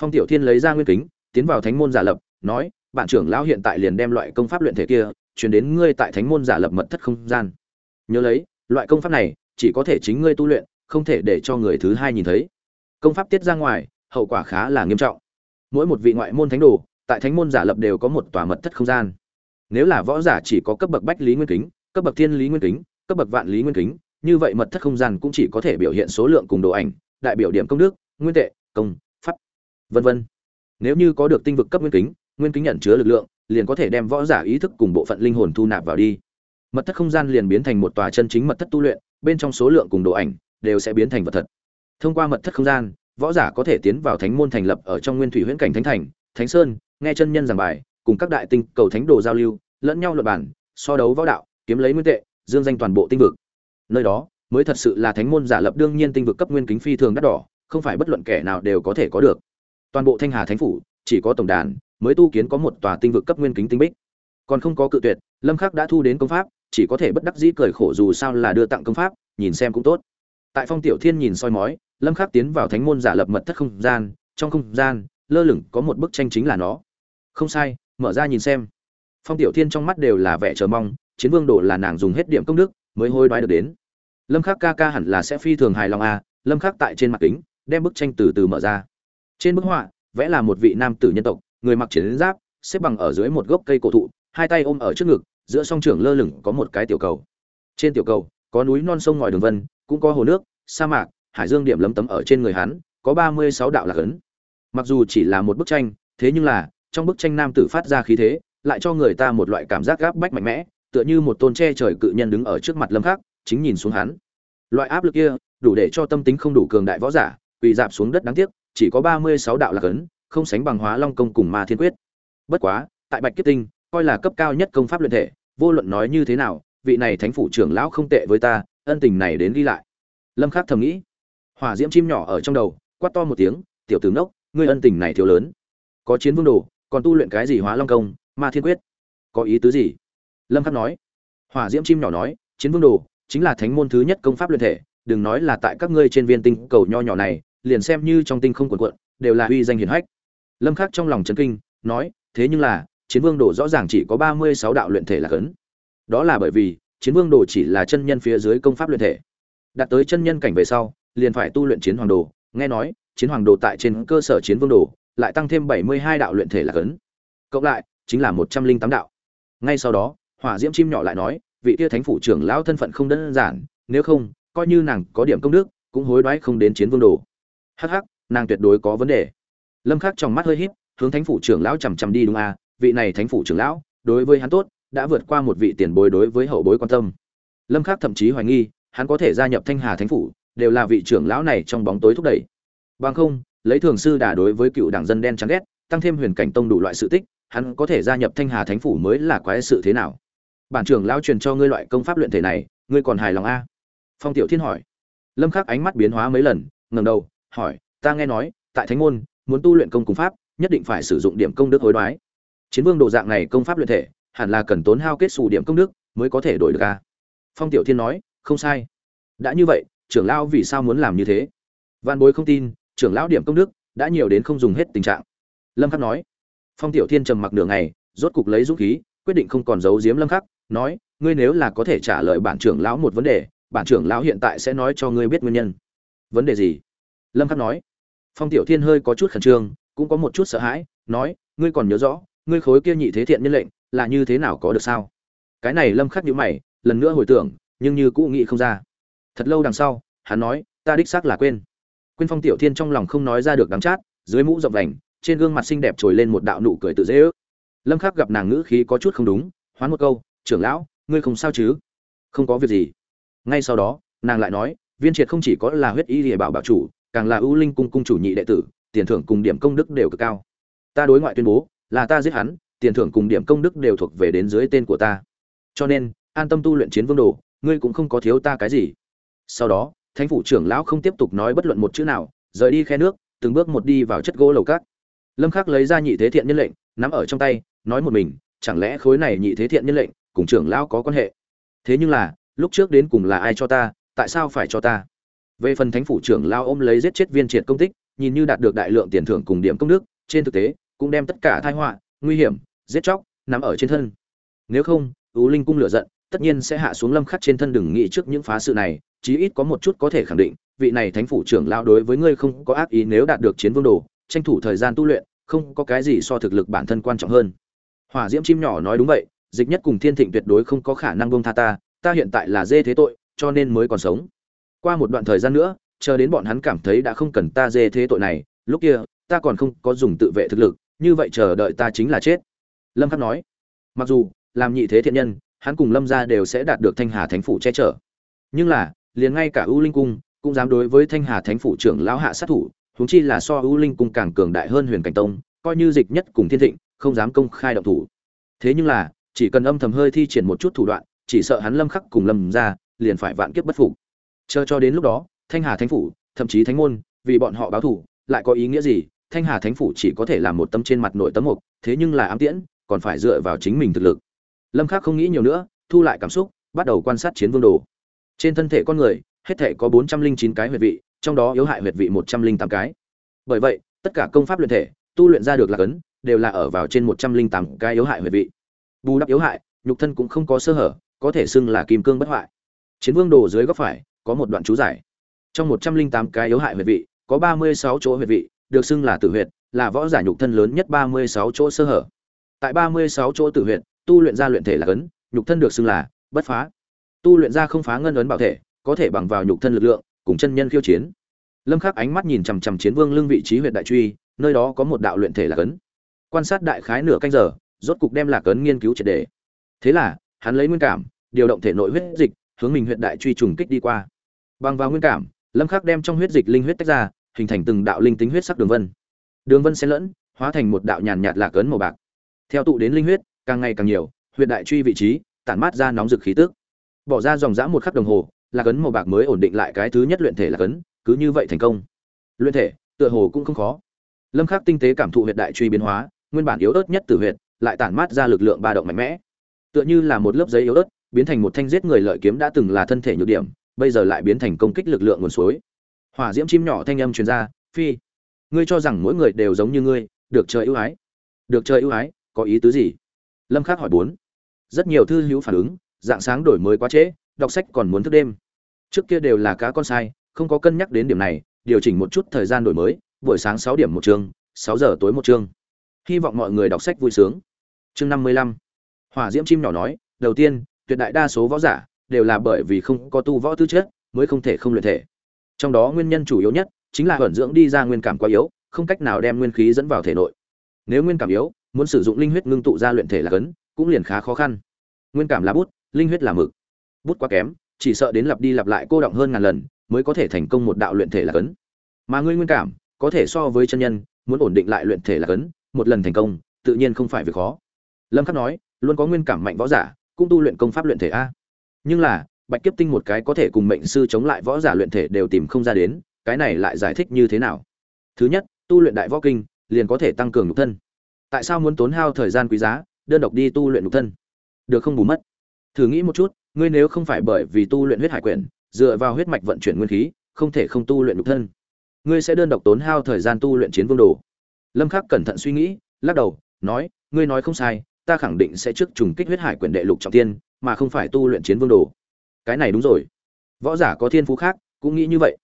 phong tiểu thiên lấy ra nguyên kính, tiến vào thánh môn giả lập, nói, bạn trưởng lão hiện tại liền đem loại công pháp luyện thể kia truyền đến ngươi tại thánh môn giả lập mật thất không gian. Nhớ lấy, loại công pháp này chỉ có thể chính ngươi tu luyện, không thể để cho người thứ hai nhìn thấy. Công pháp tiết ra ngoài, hậu quả khá là nghiêm trọng. Mỗi một vị ngoại môn thánh đồ, tại thánh môn giả lập đều có một tòa mật thất không gian. Nếu là võ giả chỉ có cấp bậc bách lý nguyên kính cấp bậc thiên lý nguyên kính, cấp bậc vạn lý nguyên kính, như vậy mật thất không gian cũng chỉ có thể biểu hiện số lượng cùng đồ ảnh, đại biểu điểm công đức, nguyên tệ, công, pháp, vân vân. Nếu như có được tinh vực cấp nguyên kính nguyên kính nhận chứa lực lượng, liền có thể đem võ giả ý thức cùng bộ phận linh hồn thu nạp vào đi. Mật thất không gian liền biến thành một tòa chân chính mật thất tu luyện, bên trong số lượng cùng đồ ảnh đều sẽ biến thành vật thật. Thông qua mật thất không gian, võ giả có thể tiến vào thánh môn thành lập ở trong nguyên thủy huyễn cảnh thánh thành, thánh sơn, nghe chân nhân giảng bài, cùng các đại tinh cầu thánh đồ giao lưu, lẫn nhau luật bản so đấu võ đạo kiếm lấy nguyên tệ, dương danh toàn bộ tinh vực. Nơi đó, mới thật sự là thánh môn giả lập đương nhiên tinh vực cấp nguyên kính phi thường đắt đỏ, không phải bất luận kẻ nào đều có thể có được. Toàn bộ thanh hà thánh phủ, chỉ có tổng đàn, mới tu kiến có một tòa tinh vực cấp nguyên kính tinh bích. Còn không có cự tuyệt, lâm khắc đã thu đến công pháp, chỉ có thể bất đắc dĩ cười khổ dù sao là đưa tặng công pháp, nhìn xem cũng tốt. Tại phong tiểu thiên nhìn soi mói, lâm khắc tiến vào thánh môn giả lập mật thất không gian, trong không gian, lơ lửng có một bức tranh chính là nó. Không sai, mở ra nhìn xem. Phong tiểu thiên trong mắt đều là vẻ chờ mong chiến vương đồ là nàng dùng hết điểm công đức mới hôi đoái được đến. Lâm khắc ca ca hẳn là sẽ phi thường hài lòng à lâm khắc tại trên mặt kính, đem bức tranh từ từ mở ra. Trên bức họa, vẽ là một vị nam tử nhân tộc, người mặc chiến giáp, xếp bằng ở dưới một gốc cây cổ thụ, hai tay ôm ở trước ngực, giữa song trưởng lơ lửng có một cái tiểu cầu. Trên tiểu cầu, có núi non sông ngòi đường vân, cũng có hồ nước, sa mạc, hải dương điểm lấm tấm ở trên người hắn, có ba mươi sáu đạo lạc ấn. Mặc dù chỉ là một bức tranh, thế nhưng là, trong bức tranh nam tử phát ra khí thế, lại cho người ta một loại cảm giác gáp bách mạnh mẽ tựa như một tôn che trời cự nhân đứng ở trước mặt lâm khắc, chính nhìn xuống hắn. Loại áp lực kia, đủ để cho tâm tính không đủ cường đại võ giả, quỳ dạp xuống đất đáng tiếc, chỉ có ba mươi sáu đạo là cấn, không sánh bằng hóa long công cùng ma thiên quyết. Bất quá, tại bạch kiếp tinh, coi là cấp cao nhất công pháp luyện thể, vô luận nói như thế nào, vị này thánh phủ trưởng lão không tệ với ta, ân tình này đến đi lại. Lâm khắc thầm nghĩ. Hỏa diễm chim nhỏ ở trong đầu, quát to một tiếng, tiểu tướng đốc ngươi ân tình này thiếu lớn. Có chiến vương đồ, còn tu luyện cái gì hóa long công, ma thiên quyết? Có ý tứ gì? Lâm khắc nói. Hỏa diễm chim nhỏ nói, chiến vương đồ, chính là thánh môn thứ nhất công pháp luyện thể, đừng nói là tại các ngươi trên viên tinh cầu nho nhỏ này, liền xem như trong tinh không cuộn cuộn đều là uy danh hiển hách. Lâm khắc trong lòng chấn kinh, nói, thế nhưng là, chiến vương đồ rõ ràng chỉ có 36 đạo luyện thể là cấn. Đó là bởi vì, chiến vương đồ chỉ là chân nhân phía dưới công pháp luyện thể. Đạt tới chân nhân cảnh về sau, liền phải tu luyện chiến hoàng đồ. Nghe nói, chiến hoàng đồ tại trên cơ sở chiến vương đồ, lại tăng thêm bảy mươi hai đạo luyện thể là cấn. Cộng lại, chính là một trăm linh tám đạo. Ngay sau đó hỏa diễm chim nhỏ lại nói, vị tia thánh phủ trưởng lão thân phận không đơn giản, nếu không, coi như nàng có điểm công đức, cũng hối đoái không đến chiến vương đồ. Hắc hắc, nàng tuyệt đối có vấn đề. Lâm khắc trong mắt hơi híp, hướng thánh phủ trưởng lão chầm chầm đi đúng à vị này thánh phủ trưởng lão, đối với hắn tốt, đã vượt qua một vị tiền bối đối với hậu bối quan tâm. Lâm khắc thậm chí hoài nghi, hắn có thể gia nhập thanh hà thánh phủ, đều là vị trưởng lão này trong bóng tối thúc đẩy. Bằng không, lấy thường sư đả đối với cựu đảng dân đen chán ghét, tăng thêm huyền cảnh tông đủ loại sự tích, hắn có thể gia nhập thanh hà thánh phủ mới là quái sự thế nào? Bản trưởng lão truyền cho ngươi loại công pháp luyện thể này, ngươi còn hài lòng a? Phong tiểu thiên hỏi. Lâm khắc ánh mắt biến hóa mấy lần, ngẩng đầu, hỏi, ta nghe nói, tại thánh môn, muốn tu luyện công cùng pháp, nhất định phải sử dụng điểm công đức hối đoái. Chiến vương đồ dạng này công pháp luyện thể, hẳn là cần tốn hao kết xù điểm công đức mới có thể đổi được a? Phong tiểu thiên nói, không sai. Đã như vậy, trưởng lão vì sao muốn làm như thế? Văn bối không tin, trưởng lão điểm công đức đã nhiều đến không dùng hết tình trạng. Lâm khắc nói. Phong tiểu thiên trầm mặc nửa ngày, rốt cục lấy dũng khí, quyết định không còn giấu giếm lâm khắc nói, ngươi nếu là có thể trả lời bản trưởng lão một vấn đề, bản trưởng lão hiện tại sẽ nói cho ngươi biết nguyên nhân. Vấn đề gì? Lâm khắc nói. Phong tiểu thiên hơi có chút khẩn trương, cũng có một chút sợ hãi, nói, ngươi còn nhớ rõ, ngươi khối kia nhị thế thiện nhân lệnh là như thế nào có được sao? Cái này lâm khắc nhíu mày, lần nữa hồi tưởng, nhưng như cũ nghĩ không ra. Thật lâu đằng sau, hắn nói, ta đích xác là quên. Quên phong tiểu thiên trong lòng không nói ra được đắng chát, dưới mũ rộng vành, trên gương mặt xinh đẹp trồi lên một đạo nụ cười tự dễ ước. Lâm khắc gặp nàng ngữ khí có chút không đúng, hoán một câu trưởng lão, ngươi không sao chứ? Không có việc gì. Ngay sau đó, nàng lại nói, viên triệt không chỉ có là huyết y địa bảo bảo chủ, càng là ưu linh cung cung chủ nhị đệ tử, tiền thưởng cùng điểm công đức đều cực cao. Ta đối ngoại tuyên bố, là ta giết hắn, tiền thưởng cùng điểm công đức đều thuộc về đến dưới tên của ta. Cho nên, an tâm tu luyện chiến vương đồ, ngươi cũng không có thiếu ta cái gì. Sau đó, thánh phủ trưởng lão không tiếp tục nói bất luận một chữ nào, rời đi khe nước, từng bước một đi vào chất gỗ lầu cát lâm khắc lấy ra nhị thế thiện nhân lệnh, nắm ở trong tay, nói một mình, chẳng lẽ khối này nhị thế thiện nhân lệnh cùng trưởng lão có quan hệ. Thế nhưng là, lúc trước đến cùng là ai cho ta, tại sao phải cho ta? Về phần thánh phủ trưởng lão ôm lấy giết chết viên triệt công tích, nhìn như đạt được đại lượng tiền thưởng cùng điểm công đức, trên thực tế, cũng đem tất cả tai họa, nguy hiểm, giết chóc, nắm ở trên thân. Nếu không ú linh cung lửa giận, tất nhiên sẽ hạ xuống lâm khắc trên thân đừng nghĩ trước những phá sự này, chí ít có một chút có thể khẳng định, vị này thánh phủ trưởng lão đối với ngươi không có ác ý nếu đạt được chiến vương đồ, tranh thủ thời gian tu luyện, không có cái gì so thực lực bản thân quan trọng hơn. Hỏa diễm chim nhỏ nói đúng vậy dịch nhất cùng thiên thịnh tuyệt đối không có khả năng bông tha ta ta hiện tại là dê thế tội, cho nên mới còn sống. Qua một đoạn thời gian nữa, chờ đến bọn hắn cảm thấy đã không cần ta dê thế tội này, lúc kia, ta còn không có dùng tự vệ thực lực, như vậy chờ đợi ta chính là chết. Lâm khắc nói. Mặc dù, làm nhị thế thiện nhân, hắn cùng lâm gia đều sẽ đạt được thanh hà thánh phủ che chở. Nhưng là, liền ngay cả ưu linh cung, cũng dám đối với thanh hà thánh phủ trưởng lão hạ sát thủ, huống chi là so ưu linh cung càng cường đại hơn huyền cảnh tông, coi như dịch nhất cùng thiên thịnh, không dám công khai động thủ. Thế nhưng là chỉ cần âm thầm hơi thi triển một chút thủ đoạn chỉ sợ hắn lâm khắc cùng lâm gia liền phải vạn kiếp bất phục. Chờ cho đến lúc đó thanh hà thánh phủ thậm chí thánh môn vì bọn họ báo thủ lại có ý nghĩa gì? Thanh hà thánh phủ chỉ có thể làm một tấm trên mặt nội tấm mục thế nhưng là ám tiễn còn phải dựa vào chính mình thực lực. Lâm khắc không nghĩ nhiều nữa thu lại cảm xúc bắt đầu quan sát chiến vương đồ. Trên thân thể con người hết thể có 409 cái huyệt vị trong đó yếu hại huyệt vị 108 cái. Bởi vậy tất cả công pháp luyện thể tu luyện ra được là cấn, đều là ở vào trên 108 cái yếu hại huyệt vị bù đắp yếu hại nhục thân cũng không có sơ hở có thể xưng là kim cương bất hoại. Chiến vương đồ dưới góc phải có một đoạn chú giải. Trong 108 cái yếu hại huyệt vị có 36 chỗ huyệt vị được xưng là tử huyệt là võ giả nhục thân lớn nhất 36 chỗ sơ hở. Tại 36 chỗ tử huyệt tu luyện ra luyện thể là cấn, nhục thân được xưng là bất phá. Tu luyện ra không phá ngân ấn bảo thể có thể bằng vào nhục thân lực lượng cùng chân nhân khiêu chiến. Lâm khắc ánh mắt nhìn chằm chằm chiến vương lưng vị trí huyệt đại truy nơi đó có một đạo luyện thể là cấn, quan sát đại khái nửa canh giờ rốt cục đem lạc ấn nghiên cứu triệt đề thế là, hắn lấy nguyên cảm, điều động thể nội huyết dịch, hướng mình huyệt đại truy trùng kích đi qua. Bằng vào nguyên cảm, lâm khắc đem trong huyết dịch linh huyết tách ra, hình thành từng đạo linh tính huyết sắc đường vân. Đường vân xen lẫn, hóa thành một đạo nhàn nhạt lạc ấn màu bạc. Theo tụ đến linh huyết, càng ngày càng nhiều huyệt đại truy vị trí, tản mát ra nóng rực khí tức. Bỏ ra dòng dã một khắc đồng hồ là cấn màu bạc mới ổn định lại cái thứ nhất luyện thể là cấn cứ như vậy thành công. Luyện thể, tựa hồ cũng không khó. Lâm khắc tinh tế cảm thụ huyệt đại truy biến hóa, nguyên bản yếu ớt nhất từ huyệt lại tản mát ra lực lượng ba động mạnh mẽ. Tựa như là một lớp giấy yếu ớt, biến thành một thanh giết người lợi kiếm đã từng là thân thể nhược điểm, bây giờ lại biến thành công kích lực lượng nguồn suối. Hỏa diễm chim nhỏ thanh âm truyền ra, phi, ngươi cho rằng mỗi người đều giống như ngươi, được trời ưu ái. Được trời ưu ái, có ý tứ gì? Lâm khắc hỏi bốn. Rất nhiều thư hữu phản ứng, dạng sáng đổi mới quá trễ, đọc sách còn muốn thức đêm. Trước kia đều là cá con sai, không có cân nhắc đến điểm này, điều chỉnh một chút thời gian đổi mới, buổi sáng sáu điểm một chương, sáu giờ tối một chương. Hy vọng mọi người đọc sách vui sướng chương năm mươi lăm. Hỏa diễm chim nhỏ nói, đầu tiên, tuyệt đại đa số võ giả đều là bởi vì không có tu võ tư chất mới không thể không luyện thể. Trong đó nguyên nhân chủ yếu nhất chính là vận dưỡng đi ra nguyên cảm quá yếu, không cách nào đem nguyên khí dẫn vào thể nội. Nếu nguyên cảm yếu, muốn sử dụng linh huyết ngưng tụ ra luyện thể là cấn, cũng liền khá khó khăn. Nguyên cảm là bút, linh huyết là mực. Bút quá kém, chỉ sợ đến lặp đi lặp lại cô động hơn ngàn lần mới có thể thành công một đạo luyện thể là cấn. Mà ngươi nguyên cảm, có thể so với chân nhân, muốn ổn định lại luyện thể là cấn, một lần thành công, tự nhiên không phải việc khó lâm khắc nói, luôn có nguyên cảm mạnh võ giả, cũng tu luyện công pháp luyện thể a. Nhưng là, bạch kiếp tinh một cái có thể cùng mệnh sư chống lại võ giả luyện thể đều tìm không ra đến, cái này lại giải thích như thế nào? Thứ nhất, tu luyện đại võ kinh, liền có thể tăng cường nhục thân. Tại sao muốn tốn hao thời gian quý giá, đơn độc đi tu luyện nhục thân? Được không bù mất. Thử nghĩ một chút, ngươi nếu không phải bởi vì tu luyện huyết hải quyển, dựa vào huyết mạch vận chuyển nguyên khí, không thể không tu luyện nhục thân. Ngươi sẽ đơn độc tốn hao thời gian tu luyện chiến vương đồ. Lâm khắc cẩn thận suy nghĩ, lắc đầu, nói, ngươi nói không sai ta khẳng định sẽ trước trùng kích huyết hải quyền đệ lục trọng tiên mà không phải tu luyện chiến vương đồ. Cái này đúng rồi. Võ giả có thiên phú khác, cũng nghĩ như vậy.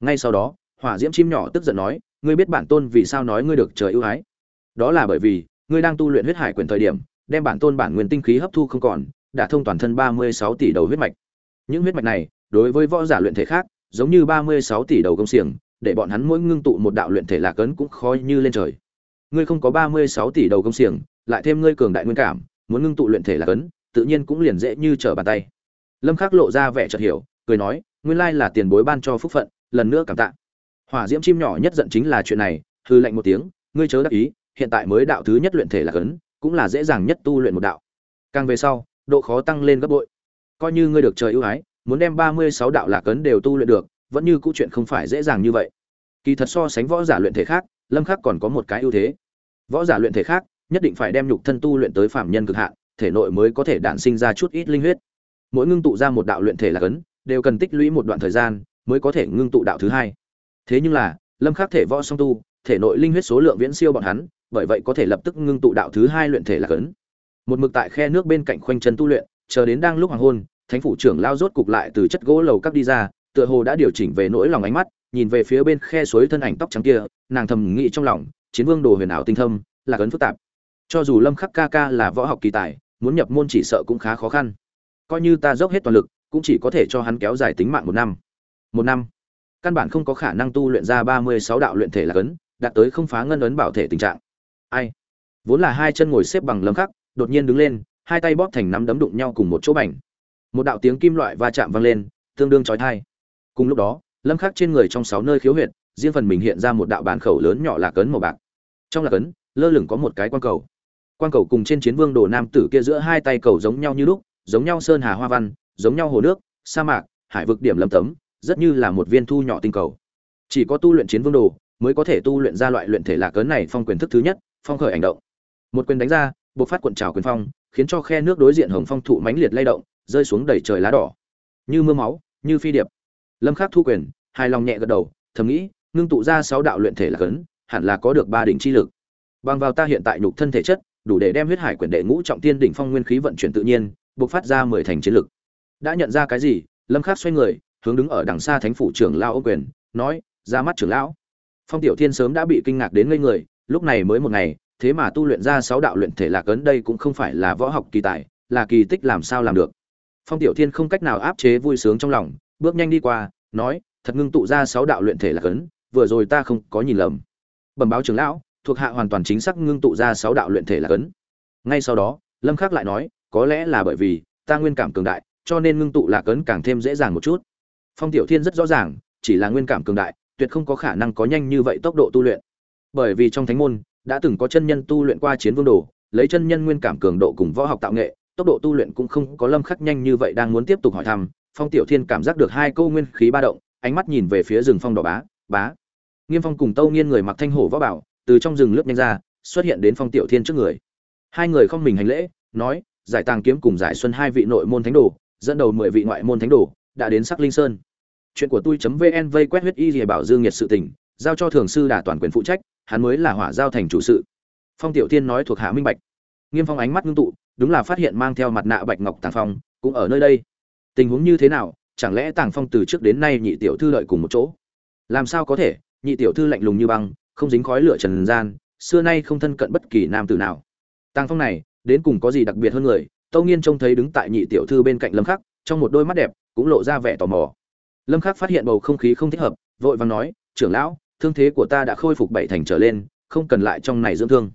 Ngay sau đó, hỏa diễm chim nhỏ tức giận nói, ngươi biết bản tôn vì sao nói ngươi được trời ưu ái? Đó là bởi vì, ngươi đang tu luyện huyết hải quyền thời điểm, đem bản tôn bản nguyên tinh khí hấp thu không còn, đã thông toàn thân ba mươi sáu tỷ đầu huyết mạch. Những huyết mạch này, đối với võ giả luyện thể khác, giống như ba mươi sáu tỷ đầu công xiềng, để bọn hắn mỗi ngưng tụ một đạo luyện thể lạc ấn cũng khó như lên trời. Ngươi không có ba mươi sáu tỷ đầu công xiềng lại thêm ngươi cường đại nguyên cảm, muốn ngưng tụ luyện thể là ấn tự nhiên cũng liền dễ như trở bàn tay. Lâm khắc lộ ra vẻ chợt hiểu, cười nói, nguyên lai là tiền bối ban cho phúc phận, lần nữa cảm tạ. Hỏa diễm chim nhỏ nhất giận chính là chuyện này hư lệnh một tiếng, ngươi chớ đắc ý, hiện tại mới đạo thứ nhất luyện thể là cấn, cũng là dễ dàng nhất tu luyện một đạo. Càng về sau, độ khó tăng lên gấp bội. Coi như ngươi được trời ưu ái, muốn đem ba mươi sáu đạo lạc cấn đều tu luyện được, vẫn như cũ chuyện không phải dễ dàng như vậy. Kỳ thật so sánh võ giả luyện thể khác, lâm khắc còn có một cái ưu thế. Võ giả luyện thể khác nhất định phải đem nhục thân tu luyện tới phạm nhân cực hạn, thể nội mới có thể đản sinh ra chút ít linh huyết. Mỗi ngưng tụ ra một đạo luyện thể là cấn, đều cần tích lũy một đoạn thời gian mới có thể ngưng tụ đạo thứ hai. Thế nhưng là, lâm khắc thể võ song tu, thể nội linh huyết số lượng viễn siêu bọn hắn, bởi vậy có thể lập tức ngưng tụ đạo thứ hai luyện thể là cấn. Một mực tại khe nước bên cạnh khoanh chân tu luyện, chờ đến đang lúc hoàng hôn, thánh phủ trưởng lao rốt cục lại từ chất gỗ lầu các đi ra, tựa hồ đã điều chỉnh về nỗi lòng ánh mắt, nhìn về phía bên khe suối thân ảnh tóc trắng kia, nàng thầm nghĩ trong lòng, chiến vương đồ huyền ảo tinh thâm, là cấn phức tạp cho dù lâm khắc ca ca là võ học kỳ tài, muốn nhập môn chỉ sợ cũng khá khó khăn. Coi như ta dốc hết toàn lực, cũng chỉ có thể cho hắn kéo dài tính mạng một năm. Một năm? Căn bản không có khả năng tu luyện ra ba mươi sáu đạo luyện thể là cấn, đạt tới không phá ngân ấn bảo thể tình trạng. Ai? Vốn là hai chân ngồi xếp bằng lâm khắc, đột nhiên đứng lên, hai tay bóp thành nắm đấm đụng nhau cùng một chỗ bảnh. một đạo tiếng kim loại va chạm vang lên, tương đương chói tai. Cùng lúc đó, lâm khắc trên người trong sáu nơi khiếu huyệt, riêng phần mình hiện ra một đạo bàn khẩu lớn nhỏ là cấn màu bạc. Trong là cấn, lơ lửng có một cái quan cầu quan cầu cùng trên chiến vương đồ nam tử kia giữa hai tay cầu giống nhau như lúc, giống nhau sơn hà hoa văn, giống nhau hồ nước, sa mạc, hải vực điểm lấm tấm, rất như là một viên thu nhỏ tinh cầu. Chỉ có tu luyện chiến vương đồ mới có thể tu luyện ra loại luyện thể lạc cấn này phong quyền thức thứ nhất, phong khởi hành động. Một quyền đánh ra buộc phát cuộn trào quyền phong, khiến cho khe nước đối diện hồng phong thụ mãnh liệt lay động, rơi xuống đầy trời lá đỏ. Như mưa máu, như phi điệp. Lâm khắc thu quyền, hài lòng nhẹ gật đầu, thầm nghĩ, ngưng tụ ra sáu đạo luyện thể lạc cấn hẳn là có được ba đỉnh chi lực. Bằng vào ta hiện tại nhục thân thể chất đủ để đem huyết hải quyển đệ ngũ trọng tiên đỉnh phong nguyên khí vận chuyển tự nhiên, buộc phát ra mười thành chiến lực. Đã nhận ra cái gì, lâm khắc xoay người, hướng đứng ở đằng xa thánh phủ trưởng lão ô quyền, nói, ra mắt trưởng lão. Phong tiểu thiên sớm đã bị kinh ngạc đến ngây người, lúc này mới một ngày, thế mà tu luyện ra sáu đạo luyện thể lạc ấn đây cũng không phải là võ học kỳ tài, là kỳ tích làm sao làm được. Phong tiểu thiên không cách nào áp chế vui sướng trong lòng, bước nhanh đi qua, nói, thật ngưng tụ ra sáu đạo luyện thể lạc ấn, vừa rồi ta không có nhìn lầm. Bẩm báo trưởng lão thuộc hạ hoàn toàn chính xác ngưng tụ ra sáu đạo luyện thể là cấn. ngay sau đó, lâm khắc lại nói, có lẽ là bởi vì, ta nguyên cảm cường đại, cho nên ngưng tụ là cấn càng thêm dễ dàng một chút. Phong tiểu thiên rất rõ ràng, chỉ là nguyên cảm cường đại, tuyệt không có khả năng có nhanh như vậy tốc độ tu luyện. Bởi vì trong thánh môn, đã từng có chân nhân tu luyện qua chiến vương đồ, lấy chân nhân nguyên cảm cường độ cùng võ học tạo nghệ, tốc độ tu luyện cũng không có lâm khắc nhanh như vậy đang muốn tiếp tục hỏi thăm. Phong tiểu thiên cảm giác được hai câu nguyên khí ba động, ánh mắt nhìn về phía rừng phong đỏ bá bá. Nghiêm phong cùng tâu nghiên người mặc thanh hổ võ bảo từ trong rừng lướt nhanh ra, xuất hiện đến phong tiểu thiên trước người. Hai người không mình hành lễ, nói, giải tàng kiếm cùng giải xuân hai vị nội môn thánh đồ, dẫn đầu mười vị ngoại môn thánh đồ, đã đến sắc linh sơn. Chuyện của tôi vn vây quét huyết y rìa bảo dương nhiệt sự tình, giao cho thường sư đả toàn quyền phụ trách, hắn mới là hỏa giao thành chủ sự. Phong tiểu thiên nói thuộc hạ minh bạch. Nghiêm phong ánh mắt ngưng tụ, đúng là phát hiện mang theo mặt nạ bạch ngọc tàng phong, cũng ở nơi đây. Tình huống như thế nào, chẳng lẽ tàng phong từ trước đến nay nhị tiểu thư đợi cùng một chỗ? Làm sao có thể, nhị tiểu thư lạnh lùng như băng không dính khói lửa trần gian, xưa nay không thân cận bất kỳ nam tử nào. Tàng phong này, đến cùng có gì đặc biệt hơn người? Tâu nghiên trông thấy đứng tại nhị tiểu thư bên cạnh lâm khắc, trong một đôi mắt đẹp, cũng lộ ra vẻ tò mò. Lâm khắc phát hiện bầu không khí không thích hợp, vội vàng nói, trưởng lão, thương thế của ta đã khôi phục bảy thành trở lên, không cần lại trong này dưỡng thương.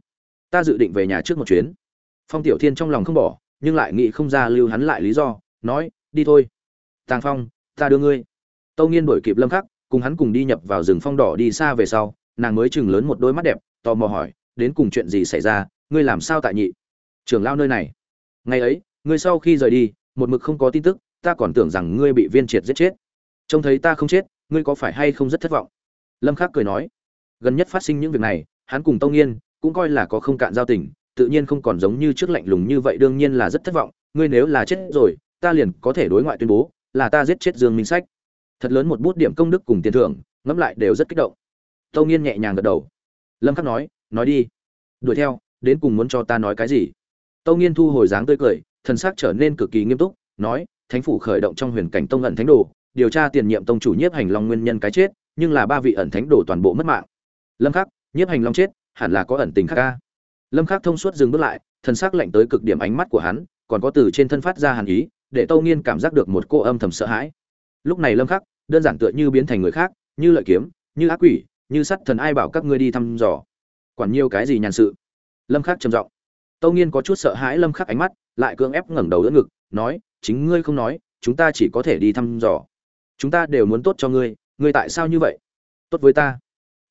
Ta dự định về nhà trước một chuyến. Phong tiểu thiên trong lòng không bỏ, nhưng lại nghĩ không ra lưu hắn lại lý do, nói, đi thôi. Tàng phong, ta đưa ngươi. Tâu nghiên đổi kịp lâm khắc, cùng hắn cùng đi nhập vào rừng phong đỏ đi xa về sau nàng mới chừng lớn một đôi mắt đẹp, tò mò hỏi, đến cùng chuyện gì xảy ra? Ngươi làm sao tại nhị? Trưởng lao nơi này. Ngày ấy, ngươi sau khi rời đi, một mực không có tin tức, ta còn tưởng rằng ngươi bị viên triệt giết chết. Trông thấy ta không chết, ngươi có phải hay không rất thất vọng? Lâm khắc cười nói. Gần nhất phát sinh những việc này, hắn cùng tông nghiên cũng coi là có không cạn giao tình, tự nhiên không còn giống như trước lạnh lùng như vậy, đương nhiên là rất thất vọng. Ngươi nếu là chết rồi, ta liền có thể đối ngoại tuyên bố là ta giết chết dương minh sách. Thật lớn một bút điểm công đức cùng tiền thưởng, ngẫm lại đều rất kích động tâu nghiên nhẹ nhàng gật đầu. Lâm khắc nói nói đi. Đuổi theo, đến cùng muốn cho ta nói cái gì? Tâu nghiên thu hồi dáng tươi cười, thần sắc trở nên cực kỳ nghiêm túc, nói, thánh phủ khởi động trong huyền cảnh tông ẩn thánh đồ, điều tra tiền nhiệm tông chủ nhiếp hành long nguyên nhân cái chết, nhưng là ba vị ẩn thánh đồ toàn bộ mất mạng. Lâm khắc, nhiếp hành long chết, hẳn là có ẩn tình khác ca lâm khắc thông suốt dừng bước lại, thần sắc lạnh tới cực điểm ánh mắt của hắn, còn có từ trên thân phát ra hàn ý, để tâu nghiên cảm giác được một cô âm thầm sợ hãi. Lúc này lâm khắc, đơn giản tựa như biến thành người khác, như lợi kiếm, như ác quỷ như sắt thần ai bảo các ngươi đi thăm dò. Quản nhiêu cái gì nhàn sự? Lâm khắc trầm giọng. Tâu nghiên có chút sợ hãi lâm khắc ánh mắt, lại cưỡng ép ngẩng đầu đỡ ngực, nói, chính ngươi không nói, chúng ta chỉ có thể đi thăm dò. Chúng ta đều muốn tốt cho ngươi ngươi tại sao như vậy? Tốt với ta.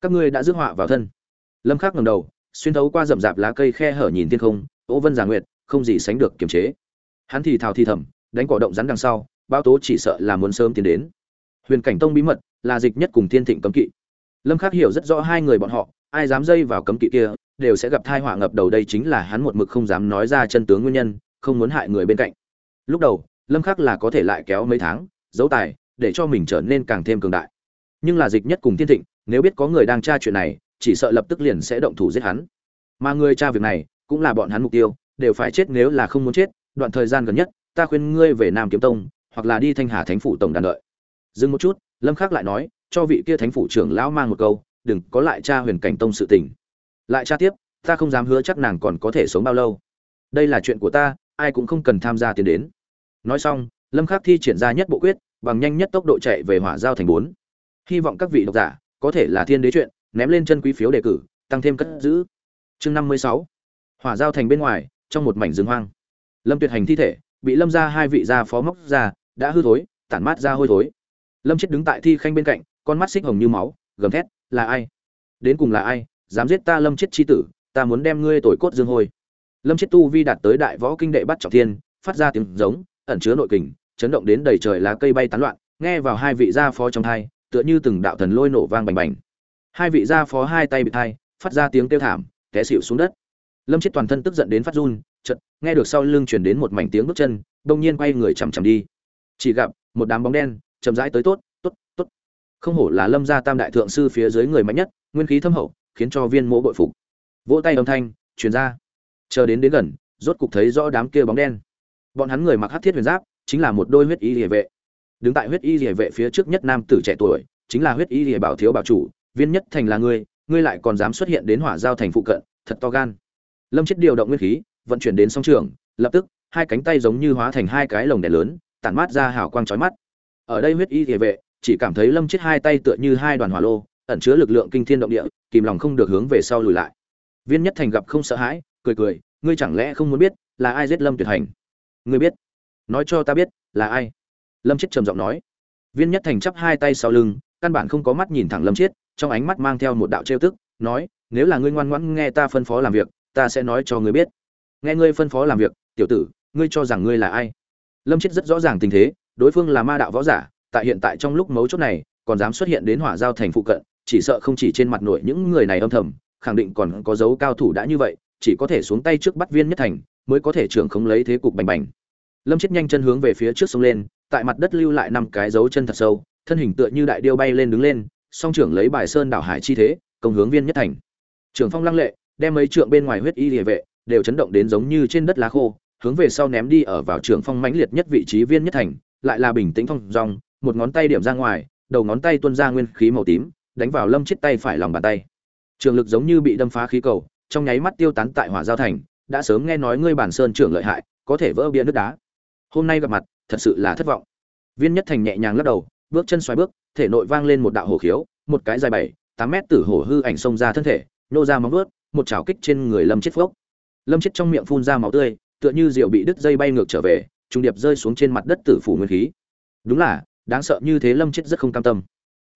Các ngươi đã rước họa vào thân. Lâm khắc ngẩng đầu, xuyên thấu qua rậm rạp lá cây khe hở nhìn thiên không, ô vân giả nguyệt, không gì sánh được kiềm chế. Hắn thì thào thì thầm, đánh cỏ động rắn đằng sau bao tố chỉ sợ là muốn sớm tiến đến. Huyền cảnh tông bí mật là dịch nhất cùng thiên thịnh cấm kỵ lâm khắc hiểu rất rõ hai người bọn họ, ai dám dây vào cấm kỵ kia, đều sẽ gặp tai họa ngập đầu đây chính là hắn một mực không dám nói ra chân tướng nguyên nhân, không muốn hại người bên cạnh. Lúc đầu, lâm khắc là có thể lại kéo mấy tháng, giấu tài, để cho mình trở nên càng thêm cường đại. Nhưng là dịch nhất cùng thiên thịnh, nếu biết có người đang tra chuyện này, chỉ sợ lập tức liền sẽ động thủ giết hắn. Mà người tra việc này, cũng là bọn hắn mục tiêu, đều phải chết nếu là không muốn chết, đoạn thời gian gần nhất, ta khuyên ngươi về nam kiếm tông, hoặc là đi thanh hà thánh phủ tổng đàn đợi. Dừng một chút, lâm khắc lại nói cho vị kia thánh phủ trưởng lão mang một câu, đừng có lại tra huyền cảnh tông sự tình. Lại tra tiếp, ta không dám hứa chắc nàng còn có thể sống bao lâu. Đây là chuyện của ta, ai cũng không cần tham gia tiến đến. Nói xong, lâm khắc thi triển ra nhất bộ quyết, bằng nhanh nhất tốc độ chạy về hỏa giao thành bốn. Hy vọng các vị độc giả, có thể là thiên đế chuyện, ném lên chân quý phiếu đề cử, tăng thêm cất giữ. Chương năm mươi sáu. Hỏa giao thành bên ngoài, trong một mảnh rừng hoang. Lâm tuyệt hành thi thể, bị lâm ra hai vị gia phó móc ra, đã hư thối, tản mát ra hôi thối. Lâm chết đứng tại thi khanh bên cạnh con mắt xích hồng như máu, gầm thét, là ai? Đến cùng là ai? Dám giết ta lâm chết chi tử, ta muốn đem ngươi tội cốt dương hôi. Lâm chết tu vi đạt tới đại võ kinh đệ bắt trọng thiên, phát ra tiếng giống, ẩn chứa nội kình, chấn động đến đầy trời lá cây bay tán loạn, nghe vào hai vị gia phó trong thai, tựa như từng đạo thần lôi nổ vang bành bành. Hai vị gia phó hai tay bị thai, phát ra tiếng kêu thảm, té xịu xuống đất. Lâm chết toàn thân tức giận đến phát run, chợt nghe được sau lưng truyền đến một mảnh tiếng bước chân, đông nhiên quay người chằm chằm đi. Chỉ gặp một đám bóng đen chậm rãi tới tốt không hổ là lâm gia tam đại thượng sư phía dưới người mạnh nhất, nguyên khí thâm hậu, khiến cho viên mỗ bội phục. Vỗ tay âm thanh, truyền ra. Chờ đến đến gần, rốt cục thấy rõ đám kia bóng đen. Bọn hắn người mặc hắc thiết huyền giáp, chính là một đôi huyết y liề vệ. Đứng tại huyết y liề vệ phía trước nhất nam tử trẻ tuổi, chính là huyết y địa bảo thiếu bảo chủ, viên nhất thành là ngươi ngươi lại còn dám xuất hiện đến hỏa giao thành phụ cận, thật to gan. Lâm chết điều động nguyên khí, vận chuyển đến song trường, lập tức, hai cánh tay giống như hóa thành hai cái lồng đèn lớn, tản mát ra hào quang chói mắt. Ở đây huyết y địa vệ chỉ cảm thấy lâm chết hai tay tựa như hai đoàn hỏa lô, ẩn chứa lực lượng kinh thiên động địa, kìm lòng không được hướng về sau lùi lại. Viên nhất thành gặp không sợ hãi, cười cười, ngươi chẳng lẽ không muốn biết là ai giết lâm tuyệt hành? Ngươi biết. Nói cho ta biết, là ai? Lâm chết trầm giọng nói. Viên nhất thành chắp hai tay sau lưng, căn bản không có mắt nhìn thẳng lâm chết, trong ánh mắt mang theo một đạo trêu tức, nói, nếu là ngươi ngoan ngoãn nghe ta phân phó làm việc, ta sẽ nói cho ngươi biết. Nghe ngươi phân phó làm việc, tiểu tử, ngươi cho rằng ngươi là ai? Lâm chết rất rõ ràng tình thế, đối phương là ma đạo võ giả tại hiện tại trong lúc mấu chốt này, còn dám xuất hiện đến hỏa giao thành phụ cận, chỉ sợ không chỉ trên mặt nội những người này âm thầm, khẳng định còn có dấu cao thủ đã như vậy, chỉ có thể xuống tay trước bắt viên nhất thành, mới có thể trưởng không lấy thế cục bành bành. Lâm chết nhanh chân hướng về phía trước sông lên, tại mặt đất lưu lại năm cái dấu chân thật sâu, thân hình tựa như đại điêu bay lên đứng lên, song trưởng lấy bài sơn đảo hải chi thế, công hướng viên nhất thành. Trưởng phong lăng lệ, đem mấy trượng bên ngoài huyết y địa vệ, đều chấn động đến giống như trên đất lá khô, hướng về sau ném đi ở vào trường phong mãnh liệt nhất vị trí viên nhất thành, lại là bình tĩnh phong dong một ngón tay điểm ra ngoài, đầu ngón tay tuôn ra nguyên khí màu tím, đánh vào lâm chết tay phải lòng bàn tay. Trường lực giống như bị đâm phá khí cầu, trong nháy mắt tiêu tán tại hỏa giao thành, đã sớm nghe nói ngươi bản sơn trưởng lợi hại, có thể vỡ bia nước đá. Hôm nay gặp mặt, thật sự là thất vọng. Viên nhất thành nhẹ nhàng lắc đầu, bước chân xoay bước, thể nội vang lên một đạo hổ khiếu, một cái dài bảy, tám mét tử hổ hư ảnh xông ra thân thể, nô ra móng vuốt, một chảo kích trên người lâm chết phốc. Lâm chết trong miệng phun ra máu tươi, tựa như rượu bị đứt dây bay ngược trở về trung điệp rơi xuống trên mặt đất tử phủ nguyên khí. Đúng là đáng sợ như thế lâm chết rất không cam tâm.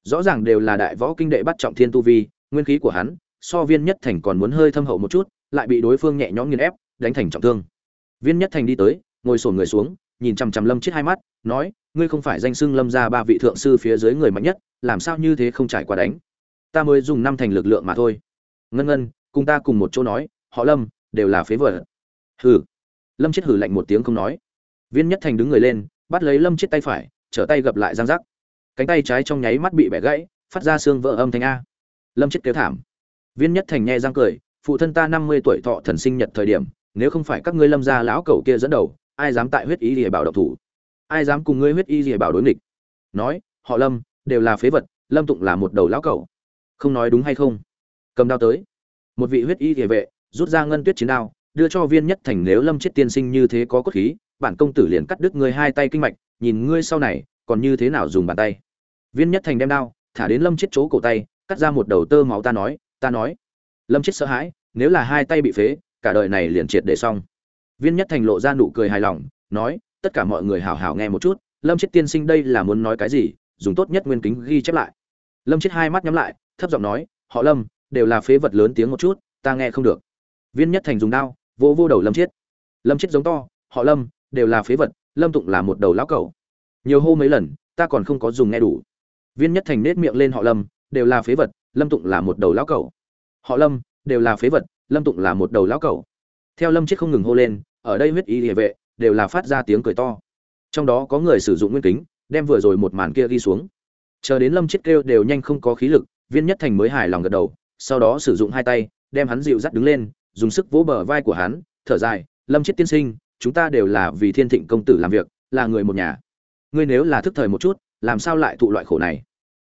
Rõ ràng đều là đại võ kinh đệ bắt trọng thiên tu vi, nguyên khí của hắn, so viên nhất thành còn muốn hơi thâm hậu một chút, lại bị đối phương nhẹ nhõm nghiền ép, đánh thành trọng thương. Viên nhất thành đi tới, ngồi sổn người xuống, nhìn chằm chằm lâm chết hai mắt, nói, ngươi không phải danh xưng lâm ra ba vị thượng sư phía dưới người mạnh nhất, làm sao như thế không trải qua đánh? Ta mới dùng năm thành lực lượng mà thôi. Ngân ngân, cùng ta cùng một chỗ nói, họ lâm, đều là phế vật. Hừ. Lâm chết hừ lạnh một tiếng không nói. Viên nhất thành đứng người lên, bắt lấy lâm chết tay phải trở tay gập lại giang rắc. Cánh tay trái trong nháy mắt bị bẻ gãy, phát ra xương vỡ âm thanh a. Lâm chết kêu thảm. Viên nhất thành nghe răng cười, phụ thân ta năm mươi tuổi thọ thần sinh nhật thời điểm, nếu không phải các ngươi lâm gia lão cẩu kia dẫn đầu, ai dám tại huyết y lìa bảo độc thủ? Ai dám cùng ngươi huyết y lìa bảo đối nghịch? Nói, họ lâm, đều là phế vật, lâm tụng là một đầu lão cẩu. Không nói đúng hay không? Cầm đao tới. Một vị huyết y địa vệ, rút ra ngân tuyết chiến đao, đưa cho viên nhất thành nếu lâm chết tiên sinh như thế có cốt khí, bản công tử liền cắt đứt ngươi hai tay kinh mạch nhìn ngươi sau này, còn như thế nào dùng bàn tay? Viên nhất thành đem đao, thả đến lâm chết chỗ cổ tay, cắt ra một đầu tơ máu ta nói ta nói. Lâm chết sợ hãi, nếu là hai tay bị phế, cả đời này liền triệt để xong. Viên nhất thành lộ ra nụ cười hài lòng, nói, tất cả mọi người hào hào nghe một chút, lâm chết tiên sinh đây là muốn nói cái gì, dùng tốt nhất nguyên kính ghi chép lại. Lâm chết hai mắt nhắm lại, thấp giọng nói, họ lâm, đều là phế vật lớn tiếng một chút, ta nghe không được. Viên nhất thành dùng đao vô vô đầu lâm chết. Lâm chết giống to, họ lâm, đều là phế vật lâm tụng là một đầu lão cẩu. Nhiều hô mấy lần, ta còn không có dùng nghe đủ. Viên nhất thành nết miệng lên họ lâm, đều là phế vật, lâm tụng là một đầu lão cẩu. Họ lâm, đều là phế vật, lâm tụng là một đầu lão cẩu. Theo lâm chết không ngừng hô lên, ở đây huyết y địa vệ, đều là phát ra tiếng cười to. Trong đó có người sử dụng nguyên kính, đem vừa rồi một màn kia ghi xuống. Chờ đến lâm chết kêu đều nhanh không có khí lực, viên nhất thành mới hài lòng gật đầu, sau đó sử dụng hai tay, đem hắn dịu dắt đứng lên, dùng sức vỗ bờ vai của hắn, thở dài, lâm chết tiên sinh chúng ta đều là vì thiên thịnh công tử làm việc, là người một nhà. Ngươi nếu là thức thời một chút, làm sao lại thụ loại khổ này?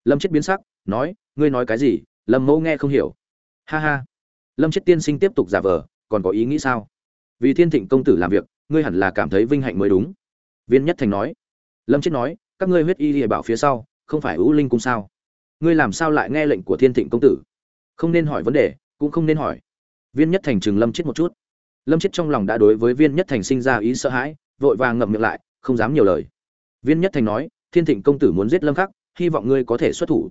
Lâm chết biến sắc, nói, ngươi nói cái gì? Lâm mẫu nghe không hiểu. Ha ha. Lâm chết tiên sinh tiếp tục giả vờ, còn có ý nghĩ sao? Vì thiên thịnh công tử làm việc, ngươi hẳn là cảm thấy vinh hạnh mới đúng. Viên nhất thành nói. Lâm chết nói, các ngươi huyết y lìa bảo phía sau, không phải ưu linh cung sao? Ngươi làm sao lại nghe lệnh của thiên thịnh công tử? Không nên hỏi vấn đề, cũng không nên hỏi. Viên nhất thành chừng lâm chết một chút lâm chết trong lòng đã đối với viên nhất thành sinh ra ý sợ hãi, vội vàng ngậm miệng lại, không dám nhiều lời. Viên nhất thành nói, thiên thịnh công tử muốn giết lâm khắc, hy vọng ngươi có thể xuất thủ.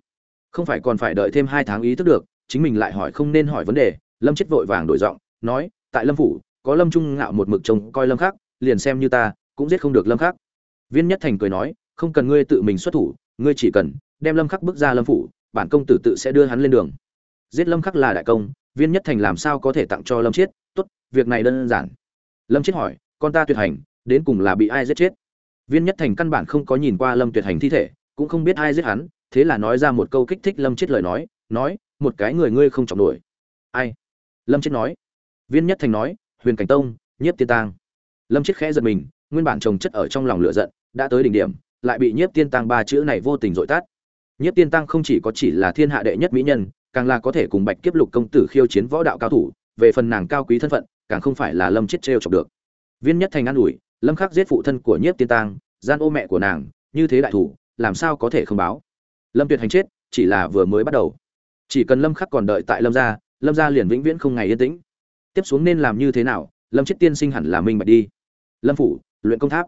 Không phải còn phải đợi thêm hai tháng ý thức được, chính mình lại hỏi không nên hỏi vấn đề. Lâm chết vội vàng đổi giọng, nói, tại lâm phủ, có lâm trung ngạo một mực trông coi lâm khắc, liền xem như ta, cũng giết không được lâm khắc. Viên nhất thành cười nói, không cần ngươi tự mình xuất thủ, ngươi chỉ cần đem lâm khắc bước ra lâm phủ, bản công tử tự sẽ đưa hắn lên đường. Giết lâm khắc là đại công, viên nhất thành làm sao có thể tặng cho lâm chiết việc này đơn giản. Lâm chiết hỏi, con ta tuyệt hành, đến cùng là bị ai giết chết? Viên nhất thành căn bản không có nhìn qua lâm tuyệt hành thi thể, cũng không biết ai giết hắn, thế là nói ra một câu kích thích lâm chết lời nói nói, một cái người ngươi không trọng nổi. Ai? Lâm chết nói. Viên nhất thành nói, huyền cảnh tông, nhiếp tiên tang. Lâm chết khẽ giật mình, nguyên bản trồng chất ở trong lòng lửa giận, đã tới đỉnh điểm, lại bị nhiếp tiên tang ba chữ này vô tình dội tát nhiếp tiên tang không chỉ có chỉ là thiên hạ đệ nhất mỹ nhân, càng là có thể cùng bạch kiếp lục công tử khiêu chiến võ đạo cao thủ, về phần nàng cao quý thân phận càng không phải là lâm chết trêu chọc được. Viên nhất thành an ủi, lâm khắc giết phụ thân của nhiếp tiên tang, gian ô mẹ của nàng, như thế đại thủ, làm sao có thể không báo? Lâm tuyệt hành chết, chỉ là vừa mới bắt đầu. Chỉ cần lâm khắc còn đợi tại lâm gia lâm gia liền vĩnh viễn không ngày yên tĩnh. Tiếp xuống nên làm như thế nào? Lâm chết tiên sinh hẳn là minh bạch đi. Lâm phủ, luyện công tháp.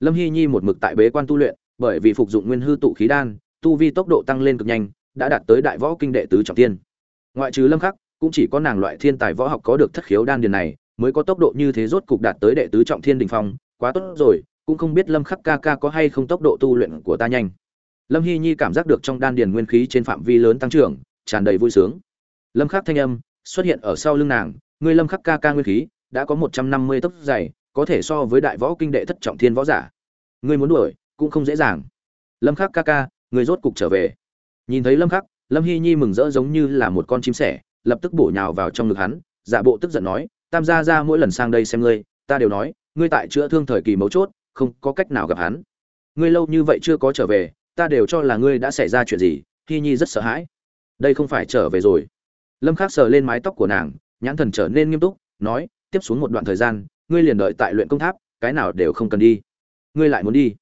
Lâm hy nhi một mực tại bế quan tu luyện, bởi vì phục dụng nguyên hư tụ khí đan, tu vi tốc độ tăng lên cực nhanh, đã đạt tới đại võ kinh đệ tứ trọng tiên. Ngoại trừ lâm khắc cũng chỉ có nàng loại thiên tài võ học có được thất khiếu đan điền này, mới có tốc độ như thế rốt cục đạt tới đệ tứ trọng thiên đỉnh phong, quá tốt rồi, cũng không biết lâm khắc ca ca có hay không tốc độ tu luyện của ta nhanh. Lâm hy nhi cảm giác được trong đan điền nguyên khí trên phạm vi lớn tăng trưởng, tràn đầy vui sướng. Lâm khắc thanh âm xuất hiện ở sau lưng nàng người lâm khắc ca ca nguyên khí đã có 150 tốc dày, có thể so với đại võ kinh đệ thất trọng thiên võ giả. Ngươi muốn đuổi cũng không dễ dàng. Lâm khắc ca ca người rốt cục trở về. Nhìn thấy lâm khắc, lâm hy nhi mừng rỡ giống như là một con chim sẻ lập tức bổ nhào vào trong ngực hắn, giả bộ tức giận nói, tam gia ra mỗi lần sang đây xem ngươi, ta đều nói, ngươi tại chữa thương thời kỳ mấu chốt, không có cách nào gặp hắn. Ngươi lâu như vậy chưa có trở về, ta đều cho là ngươi đã xảy ra chuyện gì, Hi nhi rất sợ hãi. Đây không phải trở về rồi. Lâm khắc sờ lên mái tóc của nàng, nhãn thần trở nên nghiêm túc, nói, tiếp xuống một đoạn thời gian, ngươi liền đợi tại luyện công tháp, cái nào đều không cần đi. Ngươi lại muốn đi.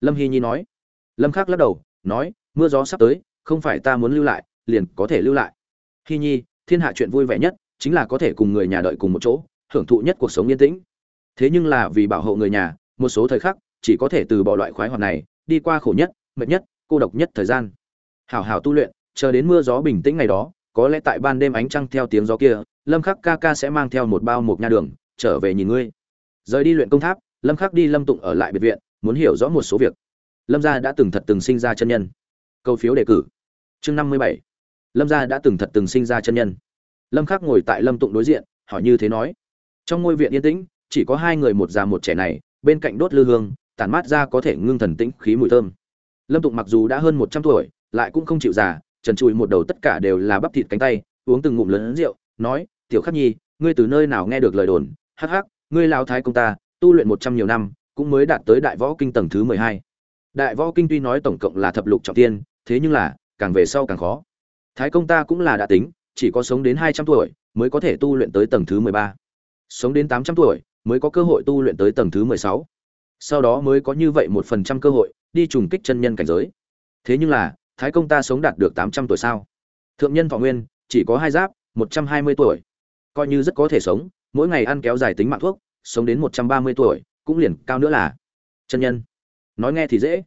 Lâm Hi nhi nói. Lâm khắc lắc đầu, nói, mưa gió sắp tới, không phải ta muốn lưu lại, liền có thể lưu lại. Hi nhi thiên hạ chuyện vui vẻ nhất chính là có thể cùng người nhà đợi cùng một chỗ, hưởng thụ nhất cuộc sống yên tĩnh. Thế nhưng là vì bảo hộ người nhà, một số thời khắc, chỉ có thể từ bỏ loại khoái hoạt này, đi qua khổ nhất, mệt nhất, cô độc nhất thời gian. Hảo hảo tu luyện, chờ đến mưa gió bình tĩnh ngày đó, có lẽ tại ban đêm ánh trăng theo tiếng gió kia, lâm khắc ca ca sẽ mang theo một bao một nha đường, trở về nhìn ngươi. Rời đi luyện công tháp, lâm khắc đi lâm tụng ở lại biệt viện, muốn hiểu rõ một số việc. Lâm gia đã từng thật từng sinh ra chân nhân. Câu phiếu đề cử. Chương năm mươi bảy lâm gia đã từng thật từng sinh ra chân nhân. Lâm khắc ngồi tại lâm tụng đối diện, hỏi như thế nói. Trong ngôi viện yên tĩnh, chỉ có hai người một già một trẻ này, bên cạnh đốt lư hương, tản mát ra có thể ngưng thần tĩnh khí mùi thơm. Lâm tụng mặc dù đã hơn một trăm tuổi, lại cũng không chịu già, trần trụi một đầu tất cả đều là bắp thịt cánh tay, uống từng ngụm lớn rượu, nói, tiểu khắc nhi, ngươi từ nơi nào nghe được lời đồn? Hắc hắc, ngươi lao thái công ta, tu luyện một trăm nhiều năm, cũng mới đạt tới đại võ kinh tầng thứ mười hai. Đại võ kinh tuy nói tổng cộng là thập lục trọng tiên, thế nhưng là, càng về sau càng khó thái công ta cũng là đã tính, chỉ có sống đến hai trăm tuổi mới có thể tu luyện tới tầng thứ mười ba. Sống đến tám trăm tuổi mới có cơ hội tu luyện tới tầng thứ mười sáu. Sau đó mới có như vậy một phần trăm cơ hội đi trùng kích chân nhân cảnh giới. Thế nhưng là, thái công ta sống đạt được tám trăm tuổi sao? Thượng nhân thọ nguyên, chỉ có hai giáp, một trăm hai mươi tuổi. Coi như rất có thể sống, mỗi ngày ăn kéo dài tính mạng thuốc, sống đến một trăm ba mươi tuổi, cũng liền cao nữa là chân nhân. Nói nghe thì dễ.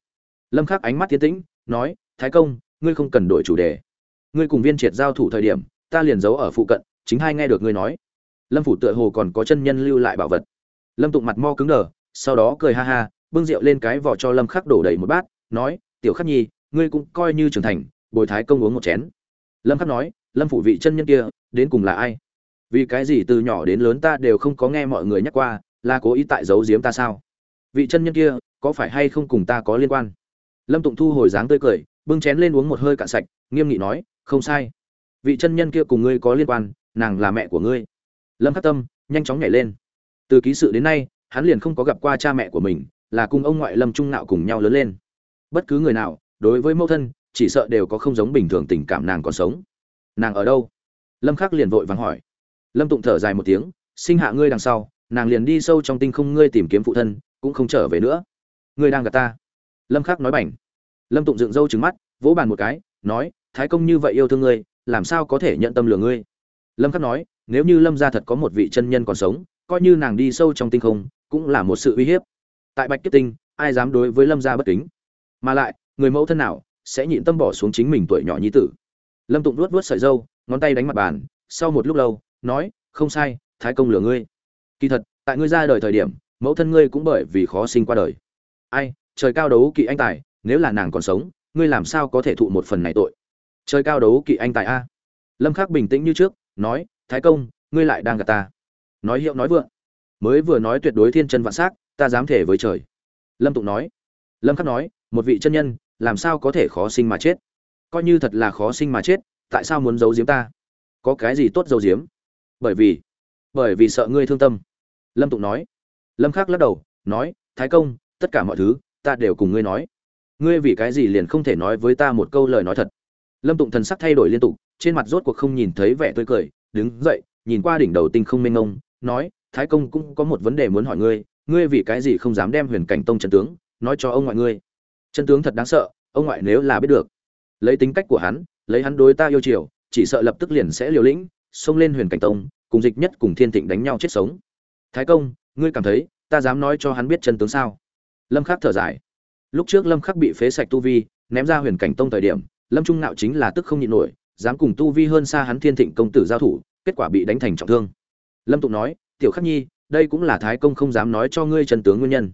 Lâm khắc ánh mắt tiến tĩnh, nói, thái công, ngươi không cần đổi chủ đề ngươi cùng viên triệt giao thủ thời điểm, ta liền giấu ở phụ cận, chính hai nghe được ngươi nói. Lâm phủ tựa hồ còn có chân nhân lưu lại bảo vật. Lâm tụng mặt mo cứng đờ, sau đó cười ha ha, bưng rượu lên cái vỏ cho lâm khắc đổ đầy một bát, nói, tiểu khắc nhi, ngươi cũng coi như trưởng thành, bồi thái công uống một chén. Lâm khắc nói, lâm phủ vị chân nhân kia, đến cùng là ai? Vì cái gì từ nhỏ đến lớn ta đều không có nghe mọi người nhắc qua, là cố ý tại giấu giếm ta sao? Vị chân nhân kia, có phải hay không cùng ta có liên quan? Lâm tụng thu hồi dáng tươi cười, bưng chén lên uống một hơi cạn sạch, nghiêm nghị nói không sai. Vị chân nhân kia cùng ngươi có liên quan, nàng là mẹ của ngươi. Lâm khắc tâm nhanh chóng nhảy lên. Từ ký sự đến nay, hắn liền không có gặp qua cha mẹ của mình, là cùng ông ngoại lâm trung nạo cùng nhau lớn lên. Bất cứ người nào, đối với mẫu thân, chỉ sợ đều có không giống bình thường tình cảm nàng còn sống. Nàng ở đâu? Lâm khắc liền vội vàng hỏi. Lâm tụng thở dài một tiếng, sinh hạ ngươi đằng sau, nàng liền đi sâu trong tinh không ngươi tìm kiếm phụ thân, cũng không trở về nữa. Ngươi đang gặp ta. Lâm khắc nói bảnh. Lâm tụng dựng râu trừng mắt, vỗ bàn một cái, nói thái công như vậy yêu thương ngươi, làm sao có thể nhận tâm lừa ngươi? Lâm khắc nói, nếu như lâm gia thật có một vị chân nhân còn sống, coi như nàng đi sâu trong tinh không, cũng là một sự uy hiếp. Tại bạch kiếp tinh, ai dám đối với lâm gia bất kính? Mà lại, người mẫu thân nào sẽ nhịn tâm bỏ xuống chính mình tuổi nhỏ nhi tử? Lâm tụng luốt luốt sợi dâu ngón tay đánh mặt bàn, sau một lúc lâu, nói, không sai, thái công lừa ngươi. Kỳ thật, tại ngươi ra đời thời điểm, mẫu thân ngươi cũng bởi vì khó sinh qua đời. Ai, trời cao đấu kỵ anh tài, nếu là nàng còn sống, ngươi làm sao có thể thụ một phần này tội? Trời cao đấu kỵ anh tài a. Lâm khắc bình tĩnh như trước, nói, thái công, ngươi lại đang gạt ta. Nói hiệu nói vượng. Mới vừa nói tuyệt đối thiên chân vạn sắc ta dám thể với trời. Lâm tụng nói. Lâm khắc nói, một vị chân nhân, làm sao có thể khó sinh mà chết? Coi như thật là khó sinh mà chết, tại sao muốn giấu giếm ta? Có cái gì tốt giấu giếm? Bởi vì bởi vì sợ ngươi thương tâm. Lâm tụng nói. Lâm khắc lắc đầu, nói, thái công, tất cả mọi thứ, ta đều cùng ngươi nói. Ngươi vì cái gì liền không thể nói với ta một câu lời nói thật? Lâm tụng thần sắc thay đổi liên tục, trên mặt rốt cuộc không nhìn thấy vẻ tươi cười, đứng dậy, nhìn qua đỉnh đầu tinh không mênh ngông nói, thái công cũng có một vấn đề muốn hỏi ngươi ngươi vì cái gì không dám đem huyền cảnh tông chân tướng, nói cho ông ngoại ngươi? Chân tướng thật đáng sợ, ông ngoại nếu là biết được. Lấy tính cách của hắn, lấy hắn đối ta yêu chiều, chỉ sợ lập tức liền sẽ liều lĩnh, xông lên huyền cảnh tông, cùng dịch nhất cùng thiên thịnh đánh nhau chết sống. Thái công, ngươi cảm thấy, ta dám nói cho hắn biết chân tướng sao? Lâm khắc thở dài. Lúc trước lâm khắc bị phế sạch tu vi, ném ra huyền cảnh tông thời điểm lâm trung nạo chính là tức không nhịn nổi, dám cùng tu vi hơn xa hắn thiên thịnh công tử giao thủ, kết quả bị đánh thành trọng thương. Lâm tụng nói, tiểu khắc nhi, đây cũng là thái công không dám nói cho ngươi chân tướng nguyên nhân.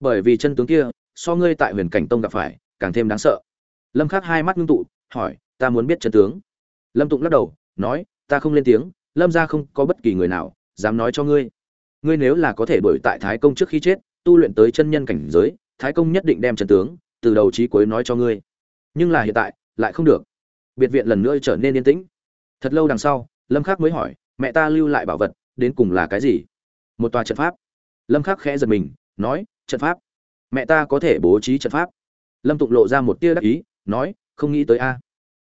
Bởi vì chân tướng kia, so ngươi tại huyền cảnh tông gặp phải, càng thêm đáng sợ. Lâm khắc hai mắt ngưng tụ, hỏi, ta muốn biết chân tướng. Lâm tụng lắc đầu, nói, ta không lên tiếng, lâm gia không có bất kỳ người nào dám nói cho ngươi. Ngươi nếu là có thể đuổi tại thái công trước khi chết, tu luyện tới chân nhân cảnh giới, thái công nhất định đem chân tướng từ đầu chí cuối nói cho ngươi. Nhưng là hiện tại lại không được. Biệt viện lần nữa trở nên yên tĩnh. Thật lâu đằng sau, lâm khắc mới hỏi, mẹ ta lưu lại bảo vật, đến cùng là cái gì? Một tòa trận pháp. Lâm khắc khẽ giật mình, nói, trận pháp? Mẹ ta có thể bố trí trận pháp? Lâm tụng lộ ra một tia đắc ý, nói, không nghĩ tới a.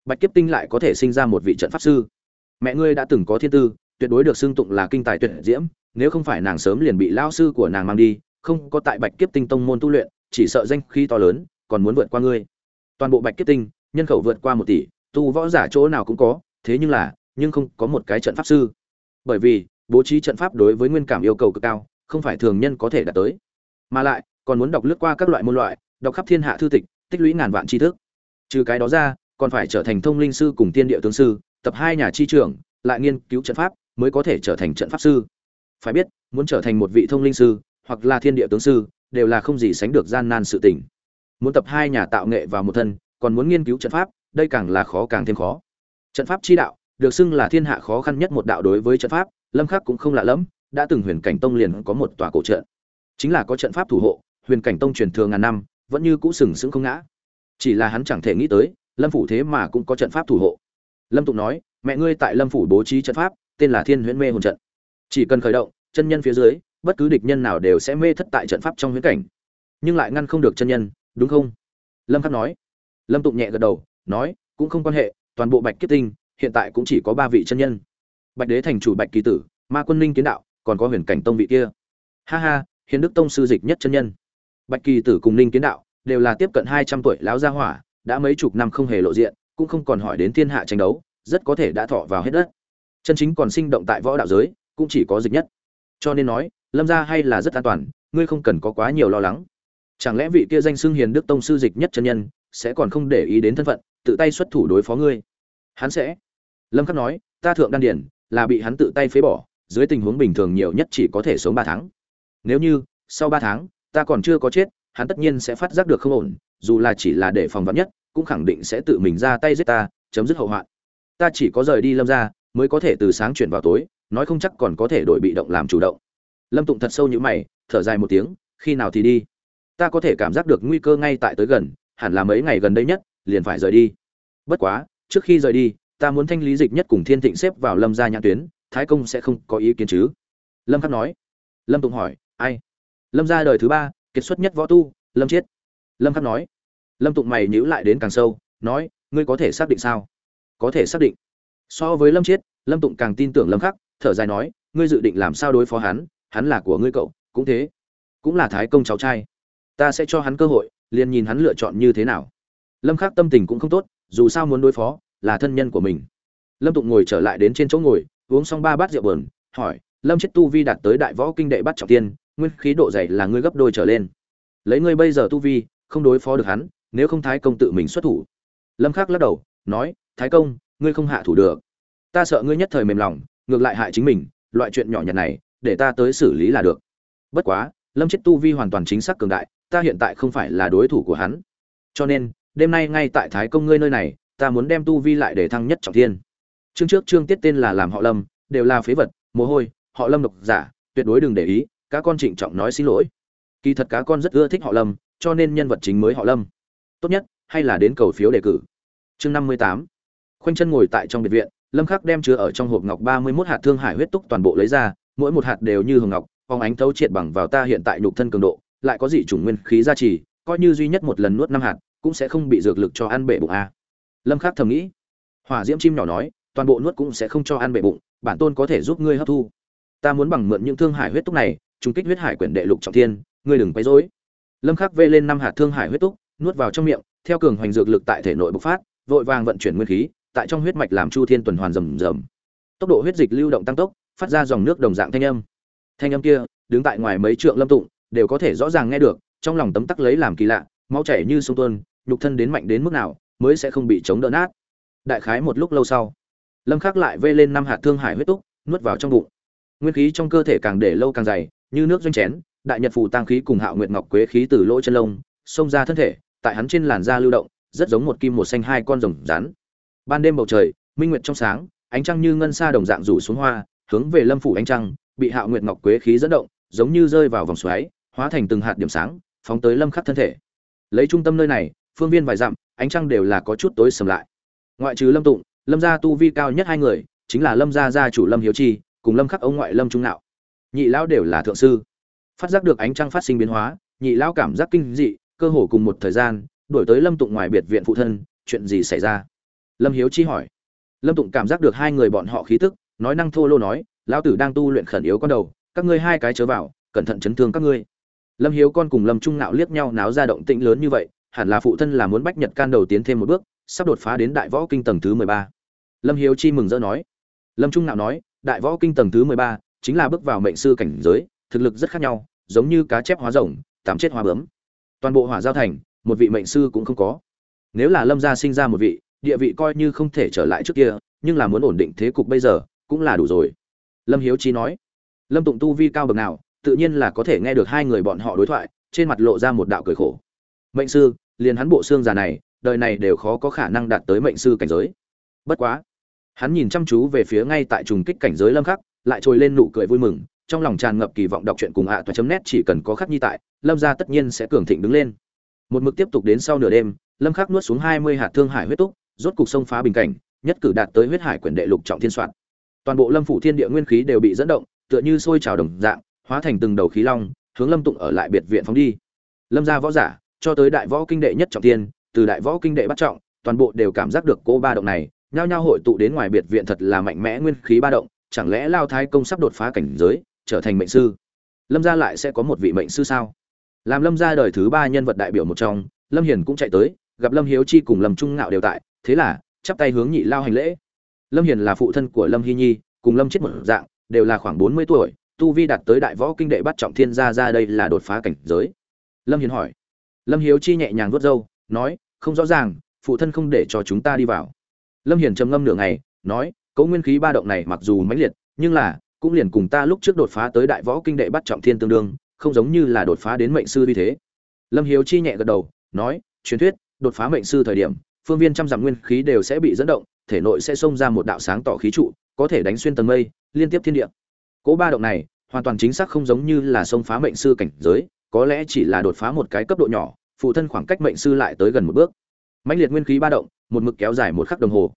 Bạch kiếp tinh lại có thể sinh ra một vị trận pháp sư. Mẹ ngươi đã từng có thiên tư, tuyệt đối được xưng tụng là kinh tài tuyệt diễm, nếu không phải nàng sớm liền bị lao sư của nàng mang đi, không có tại bạch kiếp tinh tông môn tu luyện, chỉ sợ danh khí to lớn, còn muốn vượt qua ngươi. Toàn bộ bạch kiếp tinh nhân khẩu vượt qua một tỷ, tu võ giả chỗ nào cũng có, thế nhưng là, nhưng không có một cái trận pháp sư. Bởi vì, bố trí trận pháp đối với nguyên cảm yêu cầu cực cao, không phải thường nhân có thể đạt tới. Mà lại, còn muốn đọc lướt qua các loại môn loại, đọc khắp thiên hạ thư tịch, tích lũy ngàn vạn tri thức. Trừ cái đó ra, còn phải trở thành thông linh sư cùng tiên địa tướng sư, tập hai nhà chi trưởng, lại nghiên cứu trận pháp, mới có thể trở thành trận pháp sư. Phải biết, muốn trở thành một vị thông linh sư, hoặc là thiên địa tướng sư, đều là không gì sánh được gian nan sự tình. Muốn tập hai nhà tạo nghệ vào một thân còn muốn nghiên cứu trận pháp, đây càng là khó càng thêm khó. Trận pháp chi đạo, được xưng là thiên hạ khó khăn nhất một đạo đối với trận pháp, lâm khắc cũng không lạ lẫm, đã từng huyền cảnh tông liền có một tòa cổ trận. Chính là có trận pháp thủ hộ, huyền cảnh tông truyền thừa ngàn năm, vẫn như cũ sừng sững không ngã. Chỉ là hắn chẳng thể nghĩ tới, lâm phủ thế mà cũng có trận pháp thủ hộ. Lâm tụng nói, mẹ ngươi tại lâm phủ bố trí trận pháp, tên là thiên huyễn mê hồn trận. Chỉ cần khởi động, chân nhân phía dưới, bất cứ địch nhân nào đều sẽ mê thất tại trận pháp trong huyễn cảnh. Nhưng lại ngăn không được chân nhân, đúng không? Lâm khắc nói lâm tụng nhẹ gật đầu, nói, cũng không quan hệ, toàn bộ bạch kiếp tinh, hiện tại cũng chỉ có ba vị chân nhân. Bạch đế thành chủ bạch kỳ tử, ma quân ninh kiến đạo, còn có huyền cảnh tông vị kia. Ha ha hiến đức tông sư dịch nhất chân nhân. Bạch kỳ tử cùng ninh kiến đạo đều là tiếp cận hai trăm tuổi lão gia hỏa, đã mấy chục năm không hề lộ diện, cũng không còn hỏi đến thiên hạ tranh đấu, rất có thể đã thọ vào hết đất. Chân chính còn sinh động tại võ đạo giới, cũng chỉ có dịch nhất. Cho nên nói, lâm gia hay là rất an toàn, ngươi không cần có quá nhiều lo lắng. Chẳng lẽ vị kia danh xưng hiền đức tông sư dịch nhất chân nhân sẽ còn không để ý đến thân phận, tự tay xuất thủ đối phó ngươi. Hắn sẽ. Lâm khắc nói, ta thượng đan điển là bị hắn tự tay phế bỏ, dưới tình huống bình thường nhiều nhất chỉ có thể sống ba tháng. Nếu như, sau ba tháng, ta còn chưa có chết, hắn tất nhiên sẽ phát giác được không ổn, dù là chỉ là để phòng vắn nhất, cũng khẳng định sẽ tự mình ra tay giết ta, chấm dứt hậu hoạn. Ta chỉ có rời đi lâm ra mới có thể từ sáng chuyển vào tối, nói không chắc còn có thể đổi bị động làm chủ động. Lâm tụng thật sâu như mày, thở dài một tiếng, khi nào thì đi? Ta có thể cảm giác được nguy cơ ngay tại tới gần hẳn là mấy ngày gần đây nhất, liền phải rời đi. Bất quá, trước khi rời đi, ta muốn thanh lý dịch nhất cùng thiên thịnh xếp vào lâm gia nhãn tuyến, thái công sẽ không có ý kiến chứ? Lâm khắc nói. Lâm tùng hỏi, ai? Lâm gia đời thứ ba, kiệt xuất nhất võ tu, lâm chiết. Lâm khắc nói. Lâm tụng mày nhíu lại đến càng sâu, nói, ngươi có thể xác định sao? Có thể xác định. So với lâm chiết, lâm tụng càng tin tưởng lâm khắc, thở dài nói, ngươi dự định làm sao đối phó hắn? Hắn là của ngươi cậu, cũng thế. Cũng là thái công cháu trai. Ta sẽ cho hắn cơ hội liền nhìn hắn lựa chọn như thế nào. Lâm khắc tâm tình cũng không tốt, dù sao muốn đối phó là thân nhân của mình. Lâm tụng ngồi trở lại đến trên chỗ ngồi, uống xong ba bát rượu bờn hỏi, lâm chết tu vi đạt tới đại võ kinh đệ bắt trọng tiên, nguyên khí độ dày là ngươi gấp đôi trở lên. Lấy ngươi bây giờ tu vi, không đối phó được hắn, nếu không thái công tự mình xuất thủ. Lâm khắc lắc đầu, nói, thái công, ngươi không hạ thủ được. Ta sợ ngươi nhất thời mềm lòng, ngược lại hại chính mình, loại chuyện nhỏ nhặt này, để ta tới xử lý là được. Bất quá, lâm chết tu vi hoàn toàn chính xác cường đại ta hiện tại không phải là đối thủ của hắn. Cho nên, đêm nay ngay tại thái công ngươi nơi này, ta muốn đem tu vi lại để thăng nhất trọng thiên. Chương trước chương tiết tên là làm họ lâm, đều là phế vật, mồ hôi, họ lâm độc giả, tuyệt đối đừng để ý, các con trịnh trọng nói xin lỗi. Kỳ thật cá con rất ưa thích họ lâm, cho nên nhân vật chính mới họ lâm. Tốt nhất, hay là đến cầu phiếu đề cử. Chương năm mươi tám. Khoanh chân ngồi tại trong biệt viện, lâm khắc đem chứa ở trong hộp ngọc ba mươi 31 hạt thương hải huyết túc toàn bộ lấy ra, mỗi một hạt đều như hồng ngọc phóng ánh thấu triệt bằng vào ta hiện tại nhục thân cường độ lại có dị chủng nguyên khí gia trì, coi như duy nhất một lần nuốt năm hạt, cũng sẽ không bị dược lực cho ăn bể bụng a. Lâm khắc thầm nghĩ. Hỏa diễm chim nhỏ nói, toàn bộ nuốt cũng sẽ không cho ăn bể bụng, bản tôn có thể giúp ngươi hấp thu. Ta muốn bằng mượn những thương hải huyết túc này, trùng kích huyết hải quyển đệ lục trọng thiên, ngươi đừng quấy rối. Lâm khắc vê lên năm hạt thương hải huyết túc, nuốt vào trong miệng, theo cường hoành dược lực tại thể nội bộc phát, vội vàng vận chuyển nguyên khí, tại trong huyết mạch làm chu thiên tuần hoàn rầm rầm. Tốc độ huyết dịch lưu động tăng tốc, phát ra dòng nước đồng dạng thanh âm. Thanh âm kia, đứng tại ngoài mấy trượng lâm tụng đều có thể rõ ràng nghe được, trong lòng tấm tắc lấy làm kỳ lạ, máu chảy như sông tuôn, nhục thân đến mạnh đến mức nào, mới sẽ không bị chống đỡ nát. Đại khái một lúc lâu sau, lâm khắc lại vê lên năm hạt thương hải huyết túc, nuốt vào trong bụng. Nguyên khí trong cơ thể càng để lâu càng dày, như nước doanh chén, đại nhật phù tăng khí cùng hạo nguyệt ngọc quế khí từ lỗ chân lông, xông ra thân thể, tại hắn trên làn da lưu động, rất giống một kim một xanh hai con rồng rắn. Ban đêm bầu trời, minh nguyệt trong sáng, ánh trăng như ngân sa đồng dạng rủ xuống hoa, hướng về lâm phủ ánh trăng, bị hạo nguyệt ngọc quế khí dẫn động, giống như rơi vào vòng xoáy hóa thành từng hạt điểm sáng, phóng tới lâm khắc thân thể. Lấy trung tâm nơi này, phương viên vài dặm, ánh trăng đều là có chút tối sầm lại. Ngoại trừ lâm tụng, lâm gia tu vi cao nhất hai người, chính là lâm gia gia chủ lâm hiếu chi, cùng lâm khắc ông ngoại lâm trung nạo. Nhị lão đều là thượng sư. Phát giác được ánh trăng phát sinh biến hóa, nhị lão cảm giác kinh dị, cơ hồ cùng một thời gian, đuổi tới lâm tụng ngoài biệt viện phụ thân, chuyện gì xảy ra? Lâm hiếu chi hỏi. Lâm tụng cảm giác được hai người bọn họ khí tức, nói năng thô lô nói, lão tử đang tu luyện khẩn yếu con đầu, các ngươi hai cái chớ vào, cẩn thận chấn thương các ngươi lâm hiếu con cùng lâm trung nạo liếc nhau náo ra động tĩnh lớn như vậy, hẳn là phụ thân là muốn bách nhật can đầu tiến thêm một bước, sắp đột phá đến đại võ kinh tầng thứ mười ba. Lâm hiếu chi mừng rỡ nói. Lâm trung nạo nói, đại võ kinh tầng thứ mười ba chính là bước vào mệnh sư cảnh giới, thực lực rất khác nhau, giống như cá chép hóa rồng, tám chết hóa bướm. Toàn bộ hỏa giao thành, một vị mệnh sư cũng không có. Nếu là lâm gia sinh ra một vị, địa vị coi như không thể trở lại trước kia, nhưng là muốn ổn định thế cục bây giờ, cũng là đủ rồi. Lâm hiếu chi nói. Lâm tụng tu vi cao bậc nào tự nhiên là có thể nghe được hai người bọn họ đối thoại, trên mặt lộ ra một đạo cười khổ. Mệnh sư, liền hắn bộ xương già này, đời này đều khó có khả năng đạt tới mệnh sư cảnh giới. Bất quá, hắn nhìn chăm chú về phía ngay tại trùng kích cảnh giới lâm khắc, lại trồi lên nụ cười vui mừng, trong lòng tràn ngập kỳ vọng đọc truyện cùng ạ toa chấm nét chỉ cần có khắc nhi tại, lâm gia tất nhiên sẽ cường thịnh đứng lên. Một mực tiếp tục đến sau nửa đêm, lâm khắc nuốt xuống 20 hạt thương hải huyết túc, rốt cục sông phá bình cảnh, nhất cử đạt tới huyết hải quyển đệ lục trọng thiên soạn. Toàn bộ lâm phủ thiên địa nguyên khí đều bị dẫn động, tựa như sôi trào đồng dạng hóa thành từng đầu khí long, hướng lâm tụng ở lại biệt viện phóng đi. Lâm gia võ giả, cho tới đại võ kinh đệ nhất trọng thiên từ đại võ kinh đệ bắt trọng, toàn bộ đều cảm giác được cô ba động này, nhao nhao hội tụ đến ngoài biệt viện thật là mạnh mẽ nguyên khí ba động, chẳng lẽ lao thái công sắp đột phá cảnh giới, trở thành mệnh sư? Lâm gia lại sẽ có một vị mệnh sư sao? Làm lâm gia đời thứ ba nhân vật đại biểu một trong, lâm hiền cũng chạy tới, gặp lâm hiếu chi cùng lâm trung ngạo đều tại, thế là, chắp tay hướng nhị lao hành lễ. Lâm hiền là phụ thân của lâm hy nhi, cùng lâm chết một dạng, đều là khoảng bốn mươi tuổi tu vi đạt tới đại võ kinh đệ bắt trọng thiên gia ra đây là đột phá cảnh giới. Lâm hiền hỏi. Lâm hiếu chi nhẹ nhàng vuốt râu, nói, không rõ ràng, phụ thân không để cho chúng ta đi vào. Lâm hiền trầm ngâm nửa ngày, nói, cấu nguyên khí ba động này mặc dù mãnh liệt, nhưng là, cũng liền cùng ta lúc trước đột phá tới đại võ kinh đệ bắt trọng thiên tương đương, không giống như là đột phá đến mệnh sư như thế. Lâm hiếu chi nhẹ gật đầu, nói, truyền thuyết, đột phá mệnh sư thời điểm, phương viên trăm dặm nguyên khí đều sẽ bị dẫn động, thể nội sẽ xông ra một đạo sáng tỏ khí trụ, có thể đánh xuyên tầng mây, liên tiếp thiên địa cỗ ba động này, hoàn toàn chính xác không giống như là xông phá mệnh sư cảnh giới, có lẽ chỉ là đột phá một cái cấp độ nhỏ, phụ thân khoảng cách mệnh sư lại tới gần một bước. Mãnh liệt nguyên khí ba động, một mực kéo dài một khắc đồng hồ.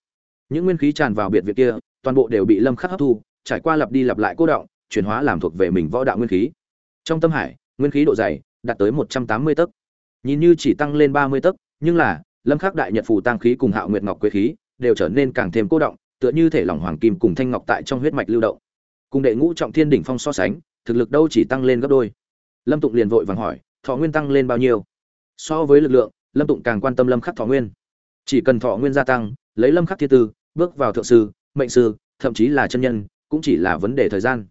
Những nguyên khí tràn vào biệt viện kia, toàn bộ đều bị lâm khắc hấp thu, trải qua lặp đi lặp lại cố động, chuyển hóa làm thuộc về mình võ đạo nguyên khí. Trong tâm hải, nguyên khí độ dày đạt tới một trăm tám mươi tấc. Nhìn như chỉ tăng lên ba mươi tấc, nhưng là, lâm khắc đại nhật phù tăng khí cùng hạo nguyệt ngọc quế khí đều trở nên càng thêm cố động, tựa như thể lỏng hoàng kim cùng thanh ngọc tại trong huyết mạch lưu động cùng đệ ngũ trọng thiên đỉnh phong so sánh, thực lực đâu chỉ tăng lên gấp đôi. Lâm tụng liền vội vàng hỏi, thọ nguyên tăng lên bao nhiêu? So với lực lượng, lâm tụng càng quan tâm lâm khắc thọ nguyên. Chỉ cần thọ nguyên gia tăng, lấy lâm khắc thiên tư, bước vào thượng sư, mệnh sư, thậm chí là chân nhân, cũng chỉ là vấn đề thời gian.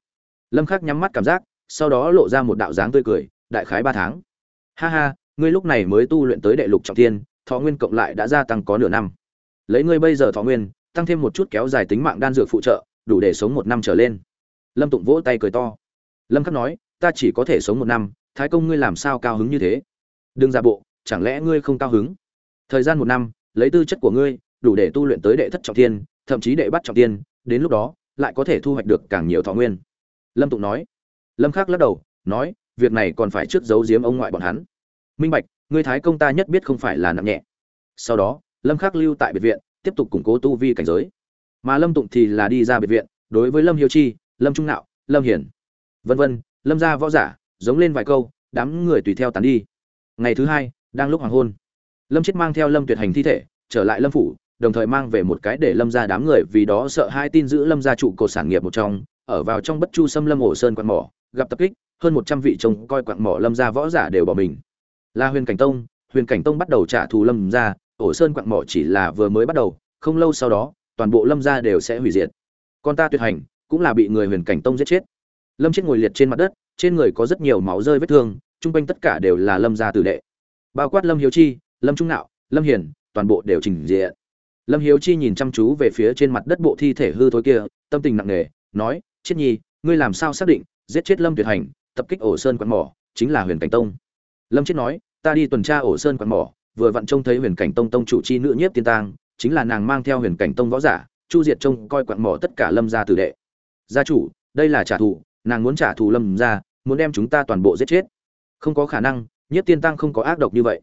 Lâm khắc nhắm mắt cảm giác, sau đó lộ ra một đạo dáng tươi cười, đại khái ba tháng. Ha ha, ngươi lúc này mới tu luyện tới đệ lục trọng thiên, thọ nguyên cộng lại đã gia tăng có nửa năm. Lấy ngươi bây giờ thọ nguyên, tăng thêm một chút kéo dài tính mạng đan dược phụ trợ, đủ để sống một năm trở lên lâm tụng vỗ tay cười to. Lâm khắc nói, ta chỉ có thể sống một năm, thái công ngươi làm sao cao hứng như thế? Đừng ra bộ, chẳng lẽ ngươi không cao hứng? Thời gian một năm, lấy tư chất của ngươi, đủ để tu luyện tới đệ thất trọng thiên, thậm chí đệ bắt trọng thiên, đến lúc đó, lại có thể thu hoạch được càng nhiều thọ nguyên. Lâm tụng nói. Lâm khắc lắc đầu, nói, việc này còn phải trước giấu giếm ông ngoại bọn hắn. Minh bạch, ngươi thái công ta nhất biết không phải là nặng nhẹ. Sau đó, lâm khắc lưu tại biệt viện, tiếp tục củng cố tu vi cảnh giới. Mà lâm tụng thì là đi ra biệt viện, đối với lâm hiếu chi lâm trung nạo, lâm hiển vân vân, lâm gia võ giả, giống lên vài câu, đám người tùy theo tán đi. Ngày thứ hai, đang lúc hoàng hôn. Lâm chết mang theo lâm tuyệt hành thi thể, trở lại lâm phủ, đồng thời mang về một cái để lâm ra đám người vì đó sợ hai tin giữ lâm gia trụ cột sản nghiệp một trong, ở vào trong bất chu xâm lâm ổ sơn quạt mỏ, gặp tập kích, hơn một trăm vị trông coi quạng mỏ lâm gia võ giả đều bỏ mình. Là huyền cảnh tông, huyền cảnh tông bắt đầu trả thù lâm gia ổ sơn quạng mỏ chỉ là vừa mới bắt đầu, không lâu sau đó, toàn bộ lâm gia đều sẽ hủy diệt. Con ta tuyệt hành cũng là bị người huyền cảnh tông giết chết. Lâm chết ngồi liệt trên mặt đất, trên người có rất nhiều máu rơi vết thương, chung quanh tất cả đều là lâm gia tử đệ. Bao quát lâm hiếu chi, lâm trung nạo, lâm hiền, toàn bộ đều trình diện. Lâm hiếu chi nhìn chăm chú về phía trên mặt đất bộ thi thể hư thối kia, tâm tình nặng nề, nói, chết nhi, ngươi làm sao xác định, giết chết lâm tuyệt hành, tập kích ổ sơn quạt mỏ, chính là huyền cảnh tông? Lâm chết nói, ta đi tuần tra ổ sơn quạt mỏ, vừa vặn trông thấy huyền cảnh tông tông chủ chi nữ nhiếp tiên tang, chính là nàng mang theo huyền cảnh tông võ giả, chu diệt trông coi quạt mỏ tất cả lâm gia tử đệ gia chủ, đây là trả thù, nàng muốn trả thù lâm gia, muốn đem chúng ta toàn bộ giết chết. Không có khả năng, nhiếp tiên tăng không có ác độc như vậy.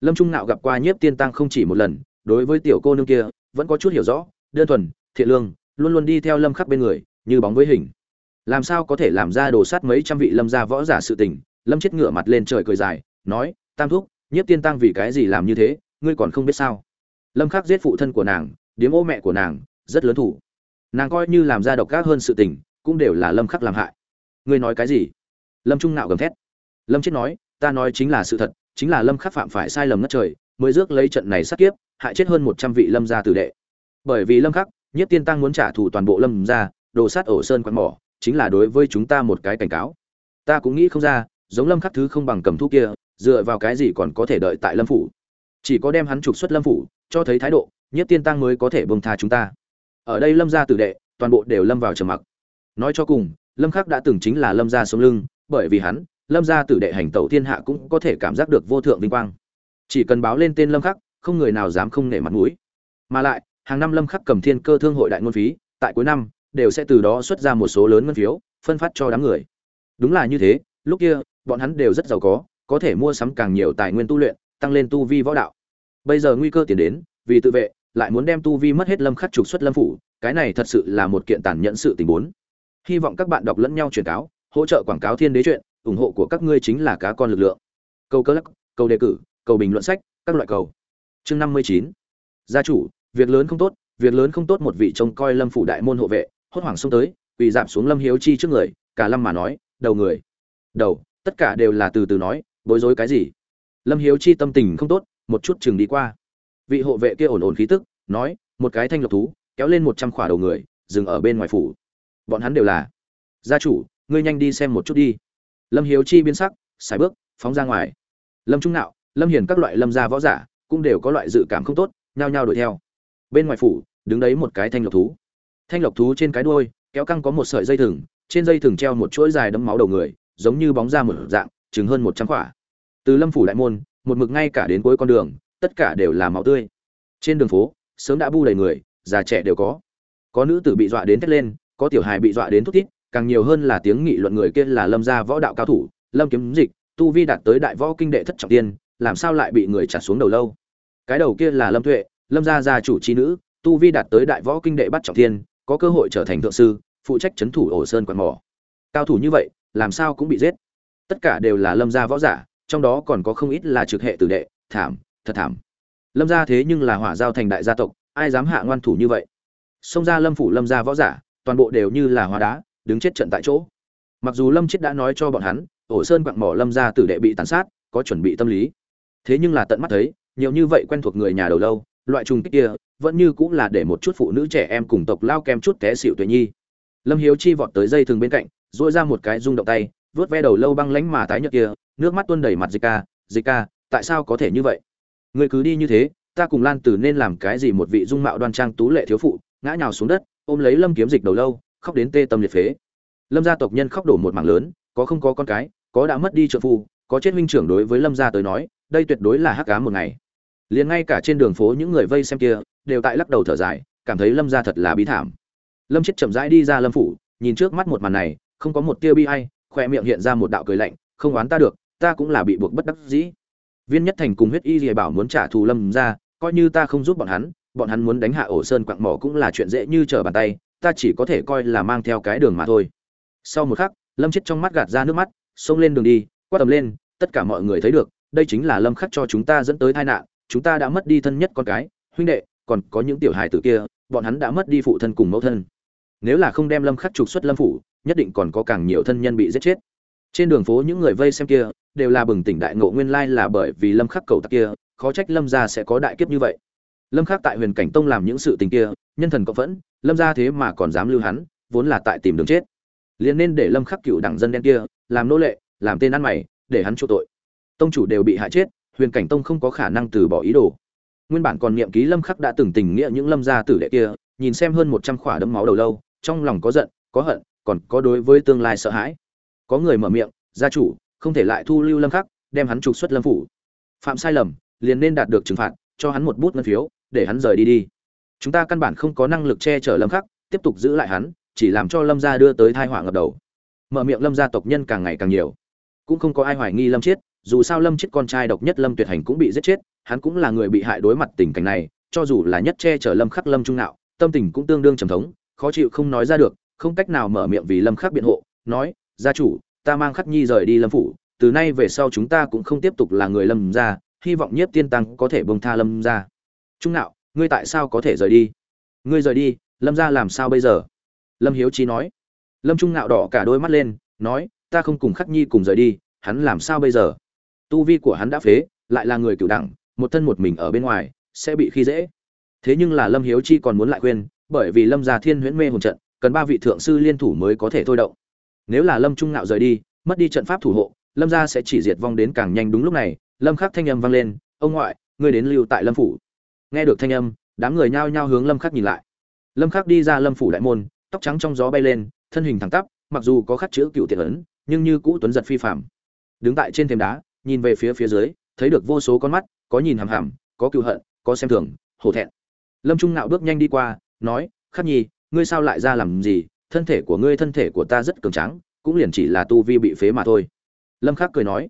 Lâm trung nạo gặp qua nhiếp tiên tăng không chỉ một lần, đối với tiểu cô nương kia, vẫn có chút hiểu rõ, đơn thuần, thiện lương, luôn luôn đi theo lâm khắc bên người, như bóng với hình. Làm sao có thể làm ra đồ sát mấy trăm vị lâm gia võ giả sự tình? Lâm chết ngửa mặt lên trời cười dài, nói, tam thúc, nhiếp tiên tăng vì cái gì làm như thế? Ngươi còn không biết sao? Lâm khắc giết phụ thân của nàng, điếm ô mẹ của nàng, rất lớn thủ nàng coi như làm ra độc ác hơn sự tình, cũng đều là lâm khắc làm hại. Ngươi nói cái gì? Lâm trung nạo gầm thét. Lâm chết nói, ta nói chính là sự thật, chính là lâm khắc phạm phải sai lầm ngất trời, mới rước lấy trận này sát kiếp, hại chết hơn 100 vị lâm gia tử đệ. Bởi vì lâm khắc, nhất tiên tăng muốn trả thù toàn bộ lâm gia, đồ sát ổ sơn quan mỏ, chính là đối với chúng ta một cái cảnh cáo. Ta cũng nghĩ không ra, giống lâm khắc thứ không bằng cầm thu kia, dựa vào cái gì còn có thể đợi tại lâm phủ? Chỉ có đem hắn trục xuất lâm phủ, cho thấy thái độ, nhất tiên tăng mới có thể bông tha chúng ta ở đây lâm gia tử đệ, toàn bộ đều lâm vào trầm mặc. Nói cho cùng, lâm khắc đã từng chính là lâm gia sống lưng, bởi vì hắn, lâm gia tử đệ hành tẩu thiên hạ cũng có thể cảm giác được vô thượng vinh quang. Chỉ cần báo lên tên lâm khắc, không người nào dám không nể mặt mũi. Mà lại, hàng năm lâm khắc cầm thiên cơ thương hội đại ngôn phí, tại cuối năm, đều sẽ từ đó xuất ra một số lớn ngân phiếu, phân phát cho đám người. Đúng là như thế, lúc kia, bọn hắn đều rất giàu có có thể mua sắm càng nhiều tài nguyên tu luyện, tăng lên tu vi võ đạo. Bây giờ nguy cơ tiền đến, vì tự vệ lại muốn đem tu vi mất hết lâm khắc trục xuất lâm phủ, cái này thật sự là một kiện tàn nhẫn sự tình bốn. Hy vọng các bạn đọc lẫn nhau truyền cáo, hỗ trợ quảng cáo thiên đế chuyện, ủng hộ của các ngươi chính là cá con lực lượng. Câu cơ lắc, câu đề cử, câu bình luận sách, các loại cầu chương năm mươi chín. Gia chủ, việc lớn không tốt, việc lớn không tốt một vị trông coi lâm phủ đại môn hộ vệ, hốt hoảng xông tới, quỳ giảm xuống lâm hiếu chi trước người, cả lâm mà nói, đầu người. Đầu, tất cả đều là từ từ nói, bối rối cái gì? Lâm hiếu chi tâm tình không tốt, một chút chừng đi qua vị hộ vệ kia ổn ổn khí tức, nói, một cái thanh lộc thú, kéo lên một trăm khỏa đầu người, dừng ở bên ngoài phủ. Bọn hắn đều là, gia chủ, ngươi nhanh đi xem một chút đi. Lâm hiếu chi biến sắc xài bước, phóng ra ngoài. Lâm trung nạo, lâm hiền các loại lâm gia võ giả cũng đều có loại dự cảm không tốt, nhao nhao đuổi theo. Bên ngoài phủ, đứng đấy một cái thanh lộc thú. Thanh lộc thú trên cái đuôi, kéo căng có một sợi dây thừng, trên dây thừng treo một chuỗi dài đấm máu đầu người, giống như bóng ra một dạng, chừng hơn một trăm quả từ lâm phủ đại môn, một mực ngay cả đến cuối con đường tất cả đều là máu tươi. Trên đường phố, sớm đã bu đầy người, già trẻ đều có. Có nữ tử bị dọa đến thét lên, có tiểu hài bị dọa đến thút thít, càng nhiều hơn là tiếng nghị luận người kia là lâm gia võ đạo cao thủ, lâm kiếm dịch, tu vi đạt tới đại võ kinh đệ thất trọng tiên, làm sao lại bị người chặt xuống đầu lâu? Cái đầu kia là lâm tuệ, lâm gia gia chủ chi nữ, tu vi đạt tới đại võ kinh đệ bắt trọng tiên, có cơ hội trở thành thượng sư, phụ trách chấn thủ ổ sơn quạt mỏ. Cao thủ như vậy, làm sao cũng bị giết. Tất cả đều là lâm gia võ giả, trong đó còn có không ít là trực hệ tử đệ, thảm thật thảm. Lâm gia thế nhưng là hỏa giao thành đại gia tộc, ai dám hạ ngoan thủ như vậy? Xông ra lâm phủ lâm gia võ giả, toàn bộ đều như là hóa đá, đứng chết trận tại chỗ. Mặc dù lâm chết đã nói cho bọn hắn, ổ sơn quặng mỏ lâm gia tử đệ bị tàn sát, có chuẩn bị tâm lý. Thế nhưng là tận mắt thấy, nhiều như vậy quen thuộc người nhà đầu lâu, loại trùng kích kia, vẫn như cũng là để một chút phụ nữ trẻ em cùng tộc lao kem chút té xịu tuệ nhi. Lâm hiếu chi vọt tới dây thừng bên cạnh dội ra một cái rung động tay vớt ve đầu lâu băng lánh mà tái nhợt kia, nước mắt tuôn đầy mặt dịch ca dịch ca, tại sao có thể như vậy? Người cứ đi như thế, ta cùng lan tử nên làm cái gì một vị dung mạo đoan trang tú lệ thiếu phụ, ngã nhào xuống đất, ôm lấy lâm kiếm dịch đầu lâu, khóc đến tê tâm liệt phế. Lâm gia tộc nhân khóc đổ một mảng lớn, có không có con cái, có đã mất đi trợ phu, có chết huynh trưởng đối với lâm gia tới nói, đây tuyệt đối là hắc cá một ngày. Liền ngay cả trên đường phố những người vây xem kia, đều tại lắc đầu thở dài, cảm thấy lâm gia thật là bí thảm. Lâm chết chậm rãi đi ra lâm phủ, nhìn trước mắt một màn này, không có một tia bi hay khoe miệng hiện ra một đạo cười lạnh, không oán ta được, ta cũng là bị buộc bất đắc dĩ viên nhất thành cùng huyết y dìa bảo muốn trả thù lâm ra, coi như ta không giúp bọn hắn bọn hắn muốn đánh hạ ổ sơn quặng mỏ cũng là chuyện dễ như trở bàn tay, ta chỉ có thể coi là mang theo cái đường mà thôi. Sau một khắc, lâm chết trong mắt gạt ra nước mắt, xông lên đường đi, quát tầm lên, tất cả mọi người thấy được, đây chính là lâm khắc cho chúng ta dẫn tới tai nạn, chúng ta đã mất đi thân nhất con cái, huynh đệ, còn có những tiểu hài tử kia, bọn hắn đã mất đi phụ thân cùng mẫu thân. Nếu là không đem lâm khắc trục xuất lâm phủ, nhất định còn có càng nhiều thân nhân bị giết chết. Trên đường phố những người vây xem kia đều là bừng tỉnh đại ngộ nguyên lai là bởi vì lâm khắc cầu tặc kia, khó trách lâm gia sẽ có đại kiếp như vậy. Lâm khắc tại huyền cảnh tông làm những sự tình kia, nhân thần cộng vẫn lâm gia thế mà còn dám lưu hắn, vốn là tại tìm đường chết. Liền nên để lâm khắc cựu đảng dân đen kia, làm nô lệ, làm tên ăn mày, để hắn chu tội. Tông chủ đều bị hại chết, huyền cảnh tông không có khả năng từ bỏ ý đồ. Nguyên bản còn niệm ký lâm khắc đã từng tình nghĩa những lâm gia tử đệ kia, nhìn xem hơn 100 khỏa đấm máu đầu lâu, trong lòng có giận, có hận, còn có đối với tương lai sợ hãi. Có người mở miệng, gia chủ không thể lại thu lưu lâm khắc, đem hắn trục xuất lâm phủ. Phạm sai lầm, liền nên đạt được trừng phạt, cho hắn một bút ngân phiếu, để hắn rời đi đi. Chúng ta căn bản không có năng lực che chở lâm khắc, tiếp tục giữ lại hắn, chỉ làm cho lâm gia đưa tới tai họa ngập đầu. Mở miệng lâm gia tộc nhân càng ngày càng nhiều. Cũng không có ai hoài nghi lâm chết, dù sao lâm chết con trai độc nhất lâm tuyệt hành cũng bị giết chết, hắn cũng là người bị hại đối mặt tình cảnh này, cho dù là nhất che chở lâm khắc lâm trung nạo, tâm tình cũng tương đương trầm thống, khó chịu không nói ra được, không cách nào mở miệng vì lâm khắc biện hộ, nói, gia chủ ta mang khắc nhi rời đi lâm phủ, từ nay về sau chúng ta cũng không tiếp tục là người lâm gia, hy vọng nhiếp tiên tăng có thể bông tha lâm gia. Trung nạo, ngươi tại sao có thể rời đi? Ngươi rời đi, lâm gia làm sao bây giờ? Lâm hiếu trí nói. Lâm trung nạo đỏ cả đôi mắt lên, nói, ta không cùng khắc nhi cùng rời đi, hắn làm sao bây giờ? Tu vi của hắn đã phế, lại là người cựu đẳng, một thân một mình ở bên ngoài, sẽ bị khi dễ. Thế nhưng là lâm hiếu chi còn muốn lại khuyên, bởi vì lâm gia thiên huyễn mê hồn trận, cần ba vị thượng sư liên thủ mới có thể thôi động nếu là lâm trung ngạo rời đi, mất đi trận pháp thủ hộ, lâm gia sẽ chỉ diệt vong đến càng nhanh đúng lúc này, lâm khắc thanh âm vang lên, ông ngoại, ngươi đến lưu tại lâm phủ. Nghe được thanh âm, đám người nhao nhao hướng lâm khắc nhìn lại. Lâm khắc đi ra lâm phủ đại môn, tóc trắng trong gió bay lên, thân hình thẳng tắp, mặc dù có khắc chữ cựu tiện ấn, nhưng như cũ tuấn giật phi phạm đứng tại trên thềm đá, nhìn về phía phía dưới, thấy được vô số con mắt, có nhìn hằm hằm, có cựu hận, có xem thường, hổ thẹn. Lâm trung ngạo bước nhanh đi qua, nói, khắc nhi, ngươi sao lại ra làm gì? Thân thể của ngươi thân thể của ta rất cường tráng, cũng liền chỉ là tu vi bị phế mà thôi. Lâm khắc cười nói.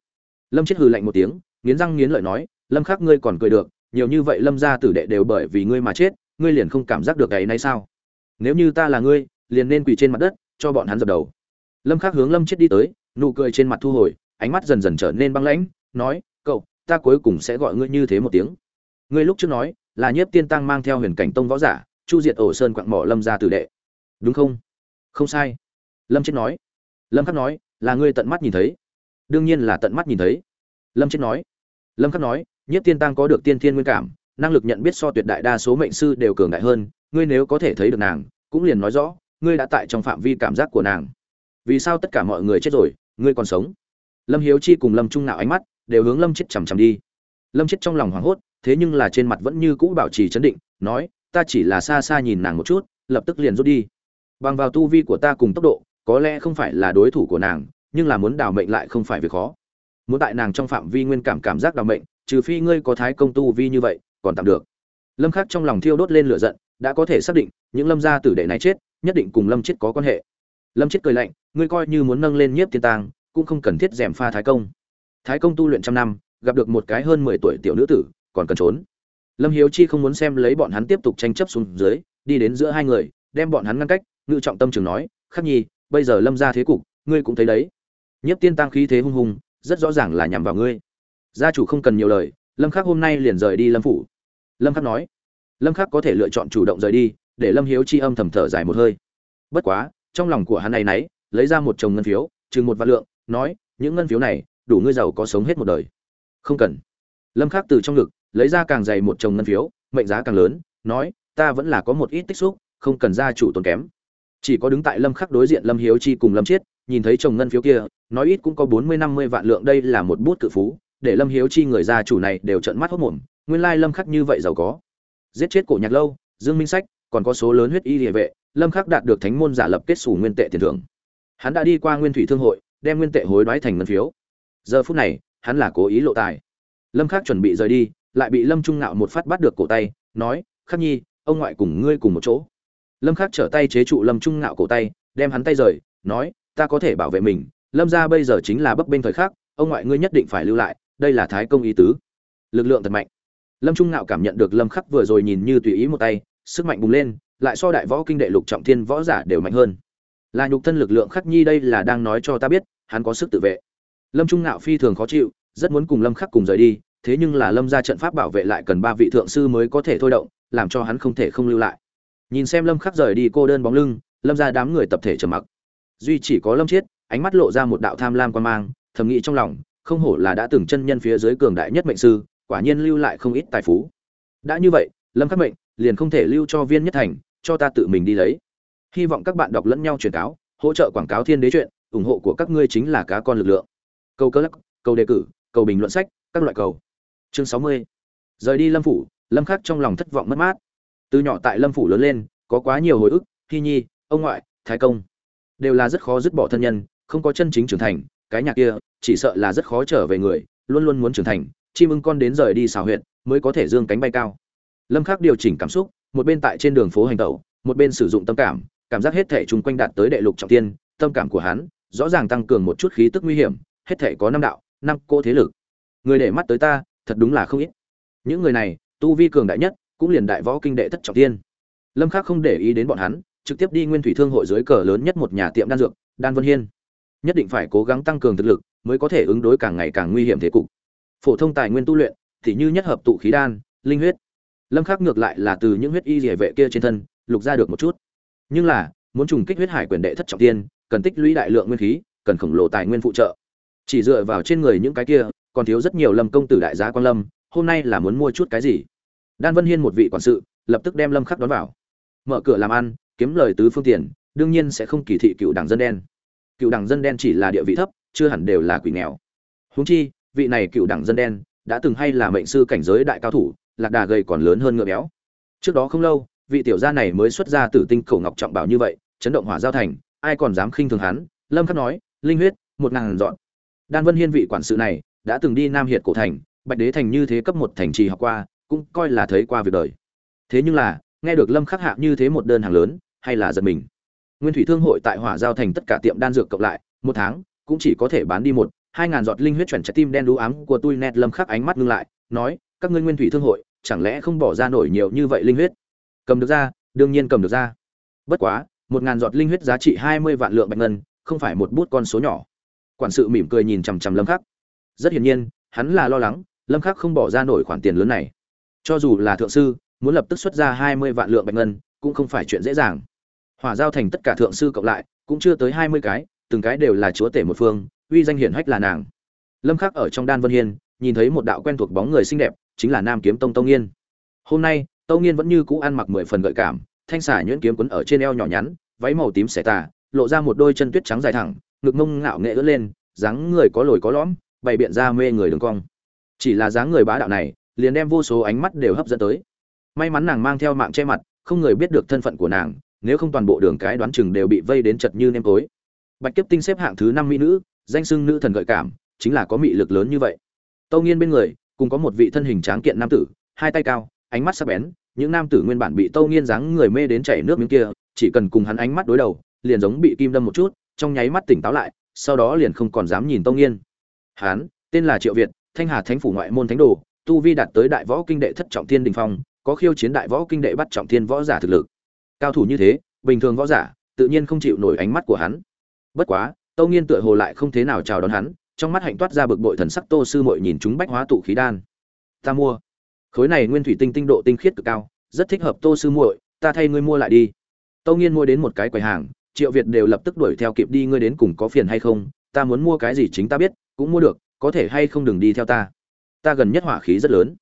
Lâm chết hừ lạnh một tiếng, nghiến răng nghiến lợi nói, lâm khắc, ngươi còn cười được, nhiều như vậy lâm gia tử đệ đều bởi vì ngươi mà chết, ngươi liền không cảm giác được cái này sao? Nếu như ta là ngươi, liền nên quỳ trên mặt đất, cho bọn hắn dập đầu. Lâm khắc hướng lâm chết đi tới, nụ cười trên mặt thu hồi, ánh mắt dần dần trở nên băng lãnh, nói, cậu, ta cuối cùng sẽ gọi ngươi như thế một tiếng. Ngươi lúc trước nói, là nhiếp tiên tăng mang theo huyền cảnh tông võ giả, chu diệt ổ sơn quặng mỏ lâm gia tử đệ. Đúng không? Không sai. Lâm chết nói. Lâm khắc nói, là ngươi tận mắt nhìn thấy. Đương nhiên là tận mắt nhìn thấy. Lâm chết nói. Lâm khắc nói, nhiếp tiên tăng có được tiên thiên nguyên cảm, năng lực nhận biết so tuyệt đại đa số mệnh sư đều cường đại hơn, ngươi nếu có thể thấy được nàng, cũng liền nói rõ, ngươi đã tại trong phạm vi cảm giác của nàng. Vì sao tất cả mọi người chết rồi, ngươi còn sống? Lâm hiếu chi cùng lâm trung nạo ánh mắt đều hướng lâm chết chằm chằm đi. Lâm chết trong lòng hoảng hốt, thế nhưng là trên mặt vẫn như cũ bảo trì chấn định, nói, ta chỉ là xa xa nhìn nàng một chút, lập tức liền rút đi bằng vào tu vi của ta cùng tốc độ có lẽ không phải là đối thủ của nàng nhưng là muốn đào mệnh lại không phải việc khó. Muốn tại nàng trong phạm vi nguyên cảm cảm giác đào mệnh trừ phi ngươi có thái công tu vi như vậy còn tạm được. Lâm khắc trong lòng thiêu đốt lên lửa giận đã có thể xác định những lâm gia tử đệ này chết nhất định cùng lâm chết có quan hệ. Lâm chết cười lạnh ngươi coi như muốn nâng lên nhiếp tiên tàng, cũng không cần thiết dèm pha thái công. Thái công tu luyện trăm năm gặp được một cái hơn mười tuổi tiểu nữ tử còn cần trốn. Lâm hiếu chi không muốn xem lấy bọn hắn tiếp tục tranh chấp xuống dưới đi đến giữa hai người đem bọn hắn ngăn cách ngự trọng tâm trường nói, khắc nhi, bây giờ lâm ra thế cục, ngươi cũng thấy đấy. Nhất tiên tăng khí thế hung hùng, rất rõ ràng là nhằm vào ngươi. Gia chủ không cần nhiều lời, lâm khắc hôm nay liền rời đi lâm phủ. Lâm khắc nói. Lâm khắc có thể lựa chọn chủ động rời đi, để lâm hiếu chi âm thầm thở dài một hơi. Bất quá, trong lòng của hắn này nấy, lấy ra một chồng ngân phiếu, chừng một vạn lượng, nói, những ngân phiếu này, đủ ngươi giàu có sống hết một đời. Không cần. Lâm khắc từ trong ngực, lấy ra càng dày một chồng ngân phiếu, mệnh giá càng lớn, nói, ta vẫn là có một ít tích xúc, không cần gia chủ tốn kém chỉ có đứng tại lâm khắc đối diện lâm hiếu chi cùng lâm chiết, nhìn thấy chồng ngân phiếu kia, nói ít cũng có bốn mươi năm mươi vạn lượng, đây là một bút cự phú, để lâm hiếu chi người gia chủ này đều trợn mắt hốt mồm nguyên lai lâm khắc như vậy giàu có. Giết chết cổ nhạc lâu, dương minh sách, còn có số lớn huyết y địa vệ, lâm khắc đạt được thánh môn giả lập kết sủ nguyên tệ tiền thưởng. Hắn đã đi qua nguyên thủy thương hội, đem nguyên tệ hối đoái thành ngân phiếu. Giờ phút này, hắn là cố ý lộ tài. Lâm khắc chuẩn bị rời đi, lại bị lâm trung ngạo một phát bắt được cổ tay, nói, khắc nhi, ông ngoại cùng ngươi cùng một chỗ lâm khắc trở tay chế trụ lâm trung ngạo cổ tay, đem hắn tay rời, nói, ta có thể bảo vệ mình, lâm gia bây giờ chính là bấp bênh thời khắc, ông ngoại ngươi nhất định phải lưu lại, đây là thái công ý tứ. Lực lượng thật mạnh. Lâm trung ngạo cảm nhận được lâm khắc vừa rồi nhìn như tùy ý một tay, sức mạnh bùng lên, lại so đại võ kinh đệ lục trọng thiên võ giả đều mạnh hơn. Là nhục thân lực lượng khắc nhi đây là đang nói cho ta biết, hắn có sức tự vệ. Lâm trung ngạo phi thường khó chịu, rất muốn cùng lâm khắc cùng rời đi, thế nhưng là lâm gia trận pháp bảo vệ lại cần ba vị thượng sư mới có thể thôi động, làm cho hắn không thể không lưu lại nhìn xem lâm khắc rời đi cô đơn bóng lưng, lâm ra đám người tập thể trầm mặc. Duy chỉ có lâm chiết, ánh mắt lộ ra một đạo tham lam quan mang, thầm nghĩ trong lòng, không hổ là đã từng chân nhân phía dưới cường đại nhất mệnh sư, quả nhiên lưu lại không ít tài phú. Đã như vậy, lâm khắc mệnh, liền không thể lưu cho viên nhất thành, cho ta tự mình đi lấy. Hy vọng các bạn đọc lẫn nhau truyền cáo, hỗ trợ quảng cáo thiên đế chuyện, ủng hộ của các ngươi chính là cá con lực lượng. Câu cơ lắc, câu đề cử, câu bình luận sách, các loại cầu chương sáu mươi. Rời đi lâm phủ, lâm khắc trong lòng thất vọng mất mát từ nhỏ tại lâm phủ lớn lên, có quá nhiều hồi ức thi nhi, ông ngoại, thái công, đều là rất khó dứt bỏ thân nhân, không có chân chính trưởng thành, cái nhà kia, chỉ sợ là rất khó trở về người, luôn luôn muốn trưởng thành, chim ưng con đến rời đi xào huyện mới có thể dương cánh bay cao. Lâm khắc điều chỉnh cảm xúc, một bên tại trên đường phố hành tẩu, một bên sử dụng tâm cảm cảm giác hết thể chung quanh đạt tới đệ lục trọng tiên, tâm cảm của hắn, rõ ràng tăng cường một chút khí tức nguy hiểm, hết thể có năm đạo, năm cô thế lực. Người để mắt tới ta, thật đúng là không ít. Những người này, tu vi cường đại nhất cũng liền đại võ kinh đệ thất trọng tiên. Lâm khắc không để ý đến bọn hắn, trực tiếp đi nguyên thủy thương hội dưới cờ lớn nhất một nhà tiệm đan dược, đan vân hiên. Nhất định phải cố gắng tăng cường thực lực, mới có thể ứng đối càng ngày càng nguy hiểm thế cục. Phổ thông tài nguyên tu luyện, thì như nhất hợp tụ khí đan, linh huyết. Lâm khắc ngược lại là từ những huyết y rỉa vệ kia trên thân, lục ra được một chút. Nhưng là, muốn trùng kích huyết hải quyền đệ thất trọng tiên, cần tích lũy đại lượng nguyên khí, cần khổng lồ tài nguyên phụ trợ. Chỉ dựa vào trên người những cái kia, còn thiếu rất nhiều lâm công tử đại gia quan lâm, hôm nay là muốn mua chút cái gì? Đan vân hiên một vị quản sự, lập tức đem lâm khắc đón vào. Mở cửa làm ăn, kiếm lời tứ phương tiền, đương nhiên sẽ không kỳ thị cựu đảng dân đen. Cựu đảng dân đen chỉ là địa vị thấp, chưa hẳn đều là quỷ nghèo. Huống chi, vị này cựu đảng dân đen đã từng hay là mệnh sư cảnh giới đại cao thủ, lạc đà gầy còn lớn hơn ngựa béo. Trước đó không lâu, vị tiểu gia này mới xuất ra tử tinh cổ ngọc trọng bảo như vậy, chấn động hỏa giao thành, ai còn dám khinh thường hắn? Lâm khắc nói, linh huyết, một ngàn dọn. Đan vân hiên vị quản sự này đã từng đi nam hiệt cổ thành, bạch đế thành như thế cấp một thành trì học qua cũng coi là thấy qua việc đời. Thế nhưng là, nghe được lâm khắc hạ như thế một đơn hàng lớn, hay là giật mình. Nguyên thủy thương hội tại hỏa giao thành tất cả tiệm đan dược cộng lại, một tháng, cũng chỉ có thể bán đi một, hai ngàn giọt linh huyết chuẩn trái tim đen đú ám của tôi nét lâm khắc ánh mắt ngưng lại, nói, các ngươi nguyên thủy thương hội, chẳng lẽ không bỏ ra nổi nhiều như vậy linh huyết? Cầm được ra, đương nhiên cầm được ra. Bất quá, một ngàn giọt linh huyết giá trị hai mươi vạn lượng bạch ngân, không phải một bút con số nhỏ. Quản sự mỉm cười nhìn chằm chằm lâm khắc. Rất hiển nhiên, hắn là lo lắng, lâm khắc không bỏ ra nổi khoản tiền lớn này cho dù là thượng sư, muốn lập tức xuất ra hai mươi vạn lượng bạch ngân, cũng không phải chuyện dễ dàng. Hỏa giao thành tất cả thượng sư cộng lại, cũng chưa tới hai mươi cái, từng cái đều là chúa tể một phương, uy danh hiển hách là nàng. Lâm khắc ở trong đan vân hiên, nhìn thấy một đạo quen thuộc bóng người xinh đẹp, chính là nam kiếm tông tông nghiên. Hôm nay, tông nghiên vẫn như cũ ăn mặc mười phần gợi cảm, thanh xả nhuyễn kiếm quấn ở trên eo nhỏ nhắn, váy màu tím xẻ tà, lộ ra một đôi chân tuyết trắng dài thẳng, ngực mông ngạo nghệ ưỡn lên, dáng người có lồi có lõm, bày biện ra mê người đường cong. Chỉ là dáng người bá đạo này liền đem vô số ánh mắt đều hấp dẫn tới. May mắn nàng mang theo mạng che mặt, không người biết được thân phận của nàng, nếu không toàn bộ đường cái đoán chừng đều bị vây đến chật như nêm tối. Bạch kiếp tinh xếp hạng thứ năm mỹ nữ, danh sưng nữ thần gợi cảm, chính là có mị lực lớn như vậy. Tâu nghiên bên người, cùng có một vị thân hình tráng kiện nam tử, hai tay cao, ánh mắt sắc bén, những nam tử nguyên bản bị tâu nghiên dáng người mê đến chảy nước miếng kia, chỉ cần cùng hắn ánh mắt đối đầu, liền giống bị kim đâm một chút, trong nháy mắt tỉnh táo lại, sau đó liền không còn dám nhìn tâu nghiên. Hắn, tên là triệu việt, thanh hà thánh phủ ngoại môn thánh đồ tu vi đạt tới đại võ kinh đệ thất trọng thiên đình phong, có khiêu chiến đại võ kinh đệ bắt trọng thiên võ giả thực lực. Cao thủ như thế, bình thường võ giả, tự nhiên không chịu nổi ánh mắt của hắn. Bất quá, tâu nghiên tựa hồ lại không thế nào chào đón hắn, trong mắt hạnh toát ra bực bội thần sắc tô sư Mội nhìn chúng bách hóa tụ khí đan. Ta mua. Khối này nguyên thủy tinh tinh độ tinh khiết cực cao, rất thích hợp tô sư muội, ta thay ngươi mua lại đi. Tâu nghiên mua đến một cái quầy hàng, triệu việt đều lập tức đuổi theo kịp đi, ngươi đến cùng có phiền hay không, ta muốn mua cái gì chính ta biết, cũng mua được, có thể hay không đừng đi theo ta ta gần nhất hỏa khí rất lớn.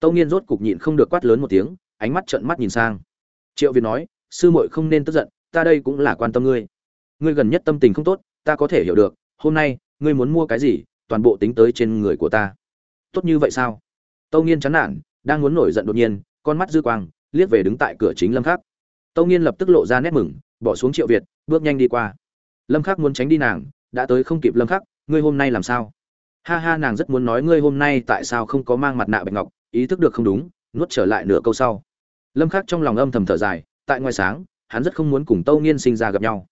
Tâu nghiên rốt cục nhịn không được quát lớn một tiếng, ánh mắt trợn mắt nhìn sang. Triệu việt nói, sư muội không nên tức giận, ta đây cũng là quan tâm ngươi. Ngươi gần nhất tâm tình không tốt, ta có thể hiểu được, hôm nay, ngươi muốn mua cái gì, toàn bộ tính tới trên người của ta. Tốt như vậy sao? Tâu nghiên chán nản, đang muốn nổi giận đột nhiên, con mắt dư quang, liếc về đứng tại cửa chính lâm khắc. Tâu nghiên lập tức lộ ra nét mừng, bỏ xuống triệu việt, bước nhanh đi qua. Lâm khắc muốn tránh đi nàng, đã tới không kịp lâm khắc, ngươi hôm nay làm sao? Ha ha, nàng rất muốn nói ngươi hôm nay tại sao không có mang mặt nạ bạch ngọc, ý thức được không đúng, nuốt trở lại nửa câu sau. Lâm khắc trong lòng âm thầm thở dài, tại ngoài sáng, hắn rất không muốn cùng tâu nghiên sinh ra gặp nhau.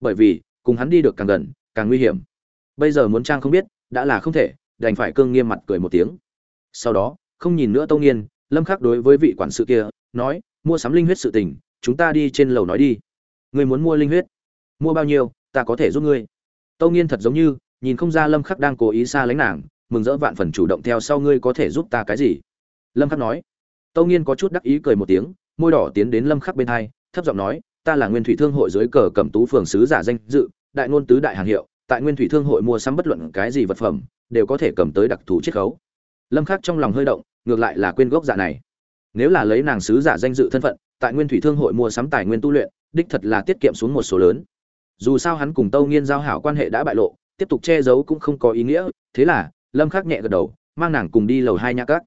Bởi vì, cùng hắn đi được càng gần, càng nguy hiểm. Bây giờ muốn trang không biết, đã là không thể, đành phải cương nghiêm mặt cười một tiếng. Sau đó, không nhìn nữa tâu nghiên, lâm khắc đối với vị quản sự kia, nói, mua sắm linh huyết sự tình, chúng ta đi trên lầu nói đi. Ngươi muốn mua linh huyết? Mua bao nhiêu, ta có thể giúp ngươi. Tâu nghiên thật giống như nhìn không ra lâm khắc đang cố ý xa lánh nàng, mừng rỡ vạn phần chủ động theo sau ngươi có thể giúp ta cái gì? Lâm khắc nói. Tâu nghiên có chút đắc ý cười một tiếng, môi đỏ tiến đến lâm khắc bên hai, thấp giọng nói, ta là nguyên thủy thương hội dưới cờ cẩm tú phường sứ giả danh dự, đại ngôn tứ đại hàng hiệu, tại nguyên thủy thương hội mua sắm bất luận cái gì vật phẩm, đều có thể cầm tới đặc thù chiết khấu. Lâm khắc trong lòng hơi động, ngược lại là quên gốc dạ này. Nếu là lấy nàng sứ giả danh dự thân phận, tại nguyên thủy thương hội mua sắm tài nguyên tu luyện, đích thật là tiết kiệm xuống một số lớn. Dù sao hắn cùng tâu nghiên giao hảo quan hệ đã bại lộ tiếp tục che giấu cũng không có ý nghĩa, thế là, lâm khắc nhẹ gật đầu, mang nàng cùng đi lầu hai nhà các.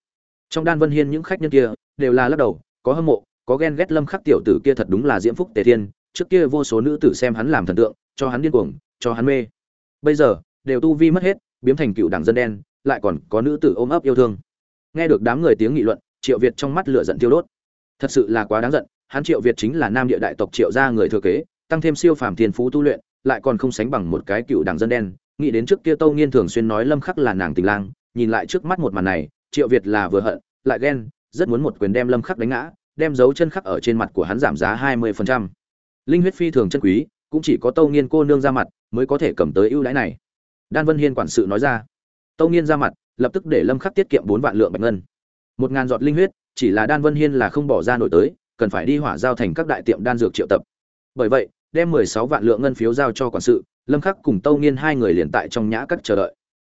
Trong đan vân hiên những khách nhân kia, đều là lắc đầu, có hâm mộ, có ghen ghét lâm khắc tiểu tử kia thật đúng là diễm phúc tề thiên, trước kia vô số nữ tử xem hắn làm thần tượng, cho hắn điên cuồng, cho hắn mê. Bây giờ, đều tu vi mất hết, biến thành cựu đảng dân đen, lại còn có nữ tử ôm ấp yêu thương. Nghe được đám người tiếng nghị luận, triệu việt trong mắt lửa giận tiêu đốt. Thật sự là quá đáng giận, hắn triệu việt chính là nam địa đại tộc triệu gia người thừa kế, tăng thêm siêu phàm thiên phú tu luyện, lại còn không sánh bằng một cái cựu đảng dân đen nghĩ đến trước kia tâu nghiên thường xuyên nói lâm khắc là nàng tình lang, nhìn lại trước mắt một màn này, triệu việt là vừa hận, lại ghen, rất muốn một quyền đem lâm khắc đánh ngã, đem dấu chân khắc ở trên mặt của hắn giảm giá 20%. linh huyết phi thường chân quý, cũng chỉ có tâu nghiên cô nương ra mặt mới có thể cầm tới ưu đãi này. Đan vân hiên quản sự nói ra. Tâu nghiên ra mặt, lập tức để lâm khắc tiết kiệm bốn vạn lượng bạch ngân. Một ngàn giọt linh huyết, chỉ là đan vân hiên là không bỏ ra nổi tới, cần phải đi hỏa giao thành các đại tiệm đan dược triệu tập. Bởi vậy, đem mười sáu vạn lượng ngân phiếu giao cho quản sự lâm khắc cùng tâu nghiên hai người liền tại trong nhã cắt chờ đợi.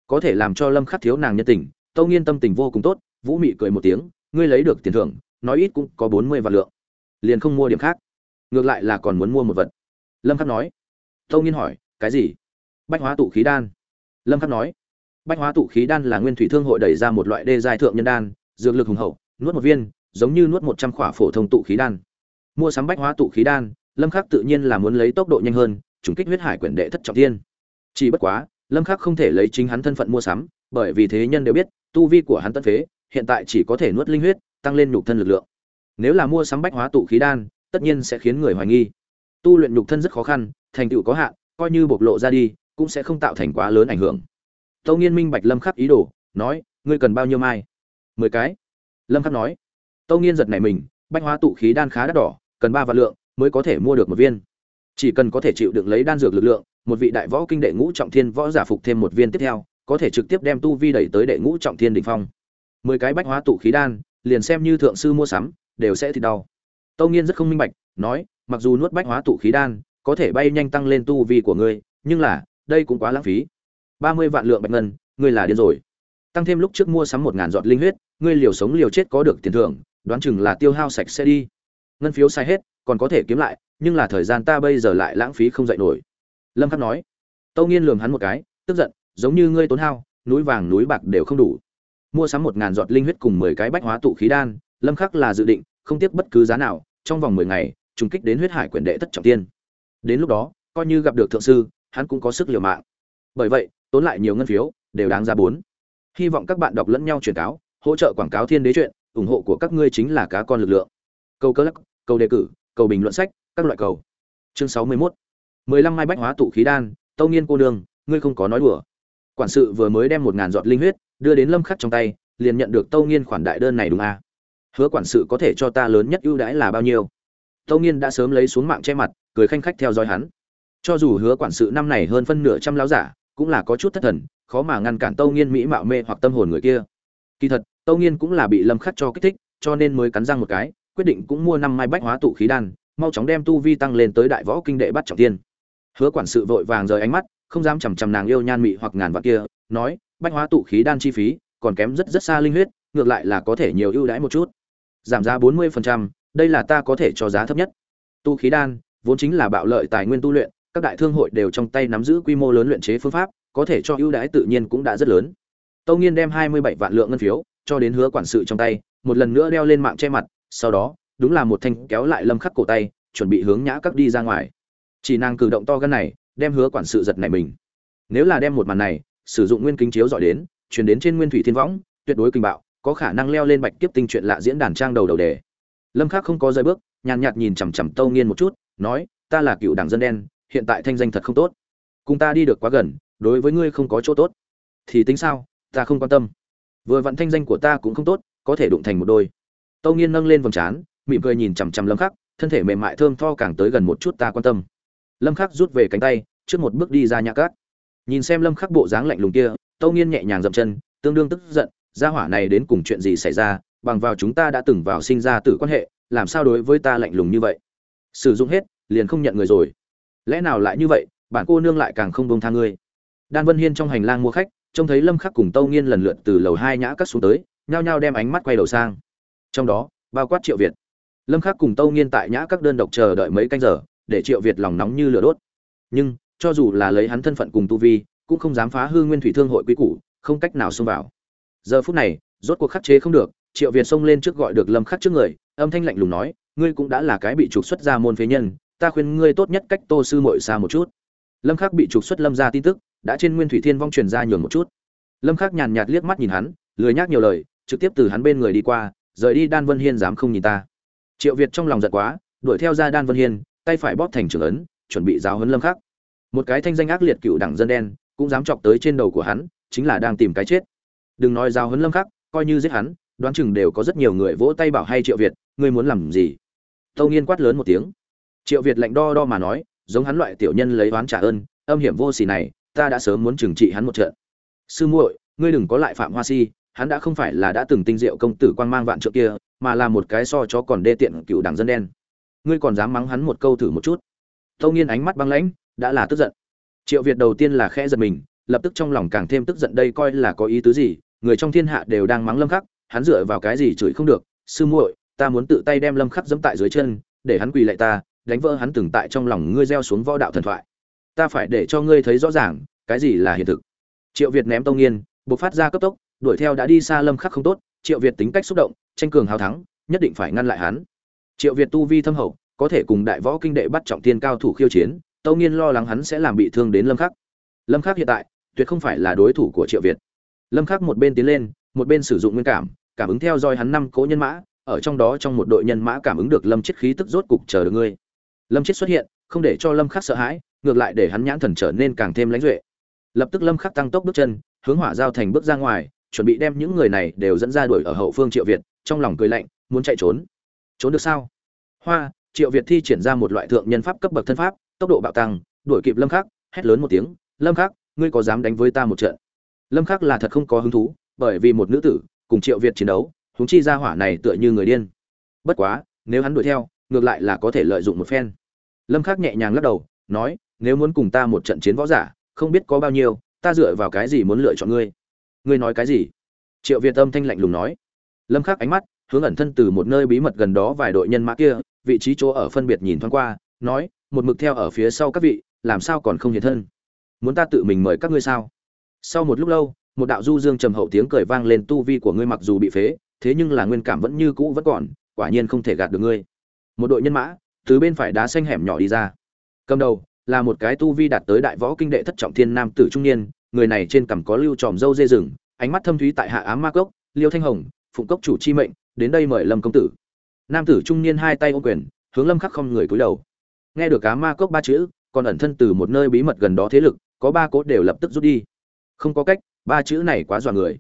Có thể làm cho lâm khắc thiếu nàng nhân tình, tâu nghiên tâm tình vô cùng tốt, vũ mị cười một tiếng, ngươi lấy được tiền thưởng, nói ít cũng có bốn mươi vạn lượng. Liền không mua điểm khác. Ngược lại là còn muốn mua một vật. Lâm khắc nói. Tâu nghiên hỏi, cái gì? Bách hóa tụ khí đan. Lâm khắc nói. Bách hóa tụ khí đan là nguyên thủy thương hội đẩy ra một loại đê giai thượng nhân đan, dược lực hùng hậu, nuốt một viên, giống như nuốt một trăm khỏa phổ thông tụ khí đan. Mua sắm bách hóa tụ khí đan. Lâm khắc tự nhiên là muốn lấy tốc độ nhanh hơn trùng kích huyết hải quyển đệ thất trọng thiên. Chỉ bất quá, lâm khắc không thể lấy chính hắn thân phận mua sắm, bởi vì thế nhân đều biết, tu vi của hắn tân phế, hiện tại chỉ có thể nuốt linh huyết, tăng lên nhục thân lực lượng. Nếu là mua sắm bách hóa tụ khí đan, tất nhiên sẽ khiến người hoài nghi. Tu luyện nhục thân rất khó khăn, thành tựu có hạn, coi như bộc lộ ra đi, cũng sẽ không tạo thành quá lớn ảnh hưởng. Tâu nghiên minh bạch lâm khắc ý đồ, nói, ngươi cần bao nhiêu mai? Mười cái. Lâm khắc nói. Tâu nghiên giật này mình, bách hóa tụ khí đan khá đắt đỏ, cần ba vạn lượng, mới có thể mua được một viên chỉ cần có thể chịu đựng lấy đan dược lực lượng, một vị đại võ kinh đệ ngũ trọng thiên võ giả phục thêm một viên tiếp theo, có thể trực tiếp đem tu vi đẩy tới đệ ngũ trọng thiên đỉnh phong. Mười cái bách hóa tụ khí đan, liền xem như thượng sư mua sắm, đều sẽ thì đau. Tâu nghiên rất không minh bạch, nói, mặc dù nuốt bách hóa tụ khí đan, có thể bay nhanh tăng lên tu vi của ngươi, nhưng là, đây cũng quá lãng phí. Ba mươi vạn lượng bạch ngân, ngươi là điên rồi. Tăng thêm lúc trước mua sắm một ngàn giọt linh huyết, ngươi liều sống liều chết có được tiền thưởng, đoán chừng là tiêu hao sạch sẽ đi. Ngân phiếu sai hết còn có thể kiếm lại, nhưng là thời gian ta bây giờ lại lãng phí không dạy nổi. Lâm khắc nói. Tâu nghiên lườm hắn một cái, tức giận, giống như ngươi tốn hao, núi vàng núi bạc đều không đủ. Mua sắm một ngàn giọt linh huyết cùng mười cái bách hóa tụ khí đan, lâm khắc là dự định, không tiếc bất cứ giá nào, trong vòng mười ngày, trùng kích đến huyết hải quyển đệ tất trọng tiên. Đến lúc đó, coi như gặp được thượng sư, hắn cũng có sức liều mạng. Bởi vậy, tốn lại nhiều ngân phiếu, đều đáng ra bốn. Hy vọng các bạn đọc lẫn nhau truyền cáo, hỗ trợ quảng cáo thiên đế chuyện, ủng hộ của các ngươi chính là cá con lực lượng. Câu cơ lắc, câu đề cử cầu bình luận sách, các loại cầu. Chương sáu mươi 61 15 mai bách hóa tụ khí đan, tâu nghiên cô đường ngươi không có nói đùa. Quản sự vừa mới đem một ngàn giọt linh huyết, đưa đến lâm khắc trong tay, liền nhận được tâu nghiên khoản đại đơn này đúng à? hứa quản sự có thể cho ta lớn nhất ưu đãi là bao nhiêu? Tâu nghiên đã sớm lấy xuống mạng che mặt, cười khanh khách theo dõi hắn. Cho dù hứa quản sự năm này hơn phân nửa trăm lão giả, cũng là có chút thất thần, khó mà ngăn cản tâu nghiên mỹ mạo mê hoặc tâm hồn người kia. Kỳ thật, tâu nghiên cũng là bị lâm khắc cho kích thích, cho nên mới cắn răng một cái quyết định cũng mua năm mai bách hóa tụ khí đan mau chóng đem tu vi tăng lên tới đại võ kinh đệ bắt trọng tiên. Hứa quản sự vội vàng rời ánh mắt không dám chằm chằm nàng yêu nhan mị hoặc ngàn vạn kia nói bách hóa tụ khí đan chi phí còn kém rất rất xa linh huyết ngược lại là có thể nhiều ưu đãi một chút. Giảm giá bốn mươi phần trăm, đây là ta có thể cho giá thấp nhất. Tu khí đan vốn chính là bạo lợi tài nguyên tu luyện các đại thương hội đều trong tay nắm giữ quy mô lớn luyện chế phương pháp có thể cho ưu đãi tự nhiên cũng đã rất lớn. Tâu nghiên đem hai mươi bảy vạn lượng ngân phiếu cho đến hứa quản sự trong tay một lần nữa đeo lên mạng che mặt sau đó, đúng là một thanh kéo lại lâm khắc cổ tay, chuẩn bị hướng nhã các đi ra ngoài. Chỉ nàng cử động to gan này, đem hứa quản sự giật này mình. Nếu là đem một màn này, sử dụng nguyên kính chiếu dọi đến, truyền đến trên nguyên thủy thiên võng, tuyệt đối kinh bạo, có khả năng leo lên bạch kiếp tinh chuyện lạ diễn đàn trang đầu đầu đề. Lâm khắc không có rơi bước, nhàn nhạt nhìn chằm chằm tâu nghiên một chút, nói, ta là cựu đảng dân đen, hiện tại thanh danh thật không tốt. Cùng ta đi được quá gần, đối với ngươi không có chỗ tốt. Thì tính sao, ta không quan tâm. Vừa vặn thanh danh của ta cũng không tốt, có thể đụng thành một đôi tâu nghiên nâng lên vầng trán, mỉm cười nhìn chằm chằm lâm khắc, thân thể mềm mại thơm tho càng tới gần một chút ta quan tâm. Lâm khắc rút về cánh tay, trước một bước đi ra nhà cát. Nhìn xem lâm khắc bộ dáng lạnh lùng kia tâu nghiên nhẹ nhàng dậm chân, tương đương tức giận, gia hỏa này đến cùng chuyện gì xảy ra, bằng vào chúng ta đã từng vào sinh ra tử quan hệ, làm sao đối với ta lạnh lùng như vậy? Sử dụng hết, liền không nhận người rồi. Lẽ nào lại như vậy, bản cô nương lại càng không bông tha ngươi. Đan vân hiên trong hành lang mua khách, trông thấy lâm khắc cùng tâu nghiên lần lượt từ lầu hai nhã cắt xuống tới, nhao nhao đem ánh mắt quay đầu sang trong đó, bao quát triệu việt. Lâm khắc cùng tâu nghiên tại nhã các đơn độc chờ đợi mấy canh giờ, để triệu việt lòng nóng như lửa đốt. Nhưng, cho dù là lấy hắn thân phận cùng tu vi, cũng không dám phá hư nguyên thủy thương hội quý củ, không cách nào xông vào. Giờ phút này, rốt cuộc khắc chế không được, triệu việt xông lên trước gọi được lâm khắc trước người, âm thanh lạnh lùng nói, ngươi cũng đã là cái bị trục xuất ra môn phế nhân, ta khuyên ngươi tốt nhất cách tô sư muội xa một chút. Lâm khắc bị trục xuất lâm ra tin tức, đã trên nguyên thủy thiên vong truyền ra nhường một chút. Lâm khắc nhàn nhạt liếc mắt nhìn hắn, lười nhác nhiều lời, trực tiếp từ hắn bên người đi qua rời đi đan vân hiên dám không nhìn ta. Triệu việt trong lòng giận quá, đuổi theo ra đan vân hiên, tay phải bóp thành trưởng ấn, chuẩn bị giáo huấn lâm khắc. Một cái thanh danh ác liệt cựu đảng dân đen, cũng dám chọc tới trên đầu của hắn, chính là đang tìm cái chết. Đừng nói giáo huấn lâm khắc, coi như giết hắn, đoán chừng đều có rất nhiều người vỗ tay bảo hay triệu việt, ngươi muốn làm gì? Tâu nghiên quát lớn một tiếng. Triệu việt lạnh đo đo mà nói, giống hắn loại tiểu nhân lấy oán trả ơn, âm hiểm vô sỉ này, ta đã sớm muốn trừng trị hắn một trận. Sư muội, ngươi đừng có lại phạm hoa si hắn đã không phải là đã từng tinh diệu công tử quan mang vạn trượng kia, mà là một cái so chó còn đê tiện cựu đảng dân đen. Ngươi còn dám mắng hắn một câu thử một chút? Tâu nghiên ánh mắt băng lãnh, đã là tức giận. Triệu việt đầu tiên là khẽ giật mình, lập tức trong lòng càng thêm tức giận đây coi là có ý tứ gì, người trong thiên hạ đều đang mắng lâm khắc, hắn dựa vào cái gì chửi không được, sư muội, ta muốn tự tay đem lâm khắc dẫm tại dưới chân, để hắn quỳ lại ta, đánh vỡ hắn từng tại trong lòng ngươi gieo xuống võ đạo thần thoại. Ta phải để cho ngươi thấy rõ ràng, cái gì là hiện thực. Triệu việt ném tông nghiên buộc phát ra cấp tốc đuổi theo đã đi xa lâm khắc không tốt, triệu việt tính cách xúc động, tranh cường hào thắng, nhất định phải ngăn lại hắn. Triệu việt tu vi thâm hậu, có thể cùng đại võ kinh đệ bắt trọng thiên cao thủ khiêu chiến, tâu nghiên lo lắng hắn sẽ làm bị thương đến lâm khắc. Lâm khắc hiện tại, tuyệt không phải là đối thủ của triệu việt. Lâm khắc một bên tiến lên, một bên sử dụng nguyên cảm cảm ứng theo dõi hắn năm cố nhân mã, ở trong đó trong một đội nhân mã cảm ứng được lâm chết khí tức rốt cục chờ được ngươi. Lâm chết xuất hiện, không để cho lâm khắc sợ hãi, ngược lại để hắn nhãn thần trở nên càng thêm lãnh duệ. Lập tức lâm khắc tăng tốc bước chân, hướng hỏa giao thành bước ra ngoài chuẩn bị đem những người này đều dẫn ra đuổi ở hậu phương triệu việt, trong lòng cười lạnh, muốn chạy trốn. Trốn được sao? Hoa, triệu việt thi triển ra một loại thượng nhân pháp cấp bậc thân pháp, tốc độ bạo tăng, đuổi kịp lâm khắc, hét lớn một tiếng, lâm khắc, ngươi có dám đánh với ta một trận? Lâm khắc là thật không có hứng thú, bởi vì một nữ tử cùng triệu việt chiến đấu chúng chi ra hỏa này tựa như người điên. Bất quá, nếu hắn đuổi theo, ngược lại là có thể lợi dụng một phen. Lâm khắc nhẹ nhàng lắc đầu, nói, nếu muốn cùng ta một trận chiến võ giả, không biết có bao nhiêu, ta dựa vào cái gì muốn lựa chọn ngươi? Ngươi nói cái gì? Triệu việt âm thanh lạnh lùng nói. Lâm khắc ánh mắt hướng ẩn thân từ một nơi bí mật gần đó vài đội nhân mã kia, vị trí chỗ ở phân biệt nhìn thoáng qua, nói, một mực theo ở phía sau các vị, làm sao còn không hiện thân? Muốn ta tự mình mời các ngươi sao? Sau một lúc lâu, một đạo du dương trầm hậu tiếng cười vang lên, tu vi của ngươi mặc dù bị phế, thế nhưng là nguyên cảm vẫn như cũ vẫn còn, quả nhiên không thể gạt được ngươi. Một đội nhân mã từ bên phải đá xanh hẻm nhỏ đi ra. Cầm đầu là một cái tu vi đạt tới đại võ kinh đệ thất trọng thiên nam tử trung niên người này trên cằm có lưu tròm râu dê rừng, ánh mắt thâm thúy tại hạ ám ma cốc, liêu thanh hồng, phụng cốc chủ chi mệnh, đến đây mời lâm công tử. Nam tử trung niên hai tay ô quyền, hướng lâm khắc không người cúi đầu. Nghe được cá ma cốc ba chữ, còn ẩn thân từ một nơi bí mật gần đó thế lực, có ba cốt đều lập tức rút đi. Không có cách, ba chữ này quá dọa người.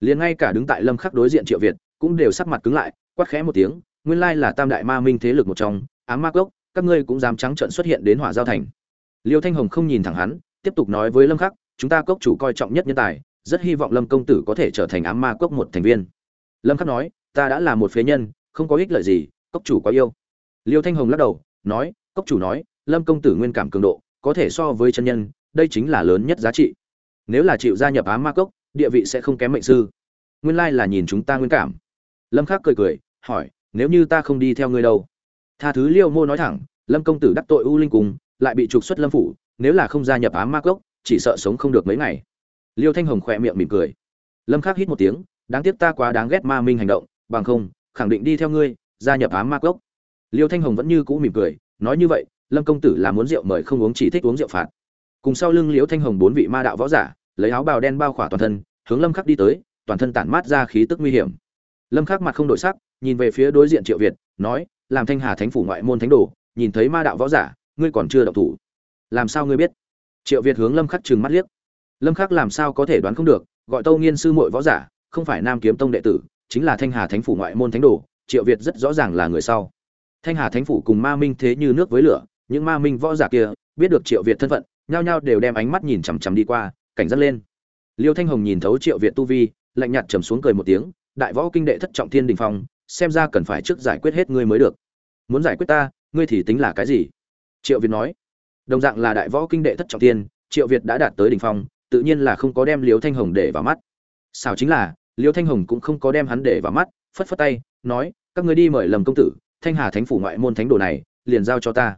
Liền ngay cả đứng tại lâm khắc đối diện triệu việt, cũng đều sắc mặt cứng lại, quát khẽ một tiếng, nguyên lai là tam đại ma minh thế lực một trong, ám ma cốc, các ngươi cũng dám trắng trợn xuất hiện đến hỏa giao thành. Liêu thanh hồng không nhìn thẳng hắn, tiếp tục nói với lâm khắc chúng ta cốc chủ coi trọng nhất nhân tài, rất hy vọng lâm công tử có thể trở thành ám ma cốc một thành viên. Lâm khắc nói, ta đã là một phế nhân, không có ích lợi gì, cốc chủ quá yêu. Liêu thanh hồng lắc đầu, nói, cốc chủ nói, lâm công tử nguyên cảm cường độ, có thể so với chân nhân, đây chính là lớn nhất giá trị. Nếu là chịu gia nhập ám ma cốc, địa vị sẽ không kém mệnh sư. Nguyên lai là nhìn chúng ta nguyên cảm. Lâm khắc cười cười, hỏi, nếu như ta không đi theo ngươi đâu? Tha thứ liêu mô nói thẳng, lâm công tử đắc tội u linh cùng lại bị trục xuất lâm phủ, nếu là không gia nhập ám ma cốc chỉ sợ sống không được mấy ngày. Liêu thanh hồng khỏe miệng mỉm cười. Lâm khắc hít một tiếng, đáng tiếc ta quá đáng ghét ma minh hành động, bằng không, khẳng định đi theo ngươi, gia nhập ám ma cốc. Liêu thanh hồng vẫn như cũ mỉm cười, nói như vậy, lâm công tử là muốn rượu mời không uống chỉ thích uống rượu phạt. Cùng sau lưng Liêu thanh hồng bốn vị ma đạo võ giả, lấy áo bào đen bao khỏa toàn thân, hướng lâm khắc đi tới, toàn thân tản mát ra khí tức nguy hiểm. Lâm khắc mặt không đổi sắc, nhìn về phía đối diện triệu việt, nói, làm thanh hà thánh phủ ngoại môn thánh đồ, nhìn thấy ma đạo võ giả, ngươi còn chưa động thủ. Làm sao ngươi biết? Triệu việt hướng lâm khắc trừng mắt liếc. Lâm khắc làm sao có thể đoán không được, gọi tâu nghiên sư muội võ giả, không phải nam kiếm tông đệ tử, chính là thanh hà thánh phủ ngoại môn thánh đồ, triệu việt rất rõ ràng là người sau. Thanh hà thánh phủ cùng ma minh thế như nước với lửa, những ma minh võ giả kia, biết được triệu việt thân phận, nhao nhao đều đem ánh mắt nhìn chằm chằm đi qua, cảnh giác lên. Liêu thanh hồng nhìn thấu triệu việt tu vi, lạnh nhạt trầm xuống cười một tiếng, đại võ kinh đệ thất trọng thiên đình phong, xem ra cần phải trước giải quyết hết ngươi mới được. Muốn giải quyết ta, ngươi thì tính là cái gì? Triệu việt nói đồng dạng là đại võ kinh đệ thất trọng thiên triệu việt đã đạt tới đỉnh phong, tự nhiên là không có đem liêu thanh hồng để vào mắt. Sao chính là, liêu thanh hồng cũng không có đem hắn để vào mắt, phất phất tay, nói, các ngươi đi mời lầm công tử, thanh hà thánh phủ ngoại môn thánh đồ này, liền giao cho ta.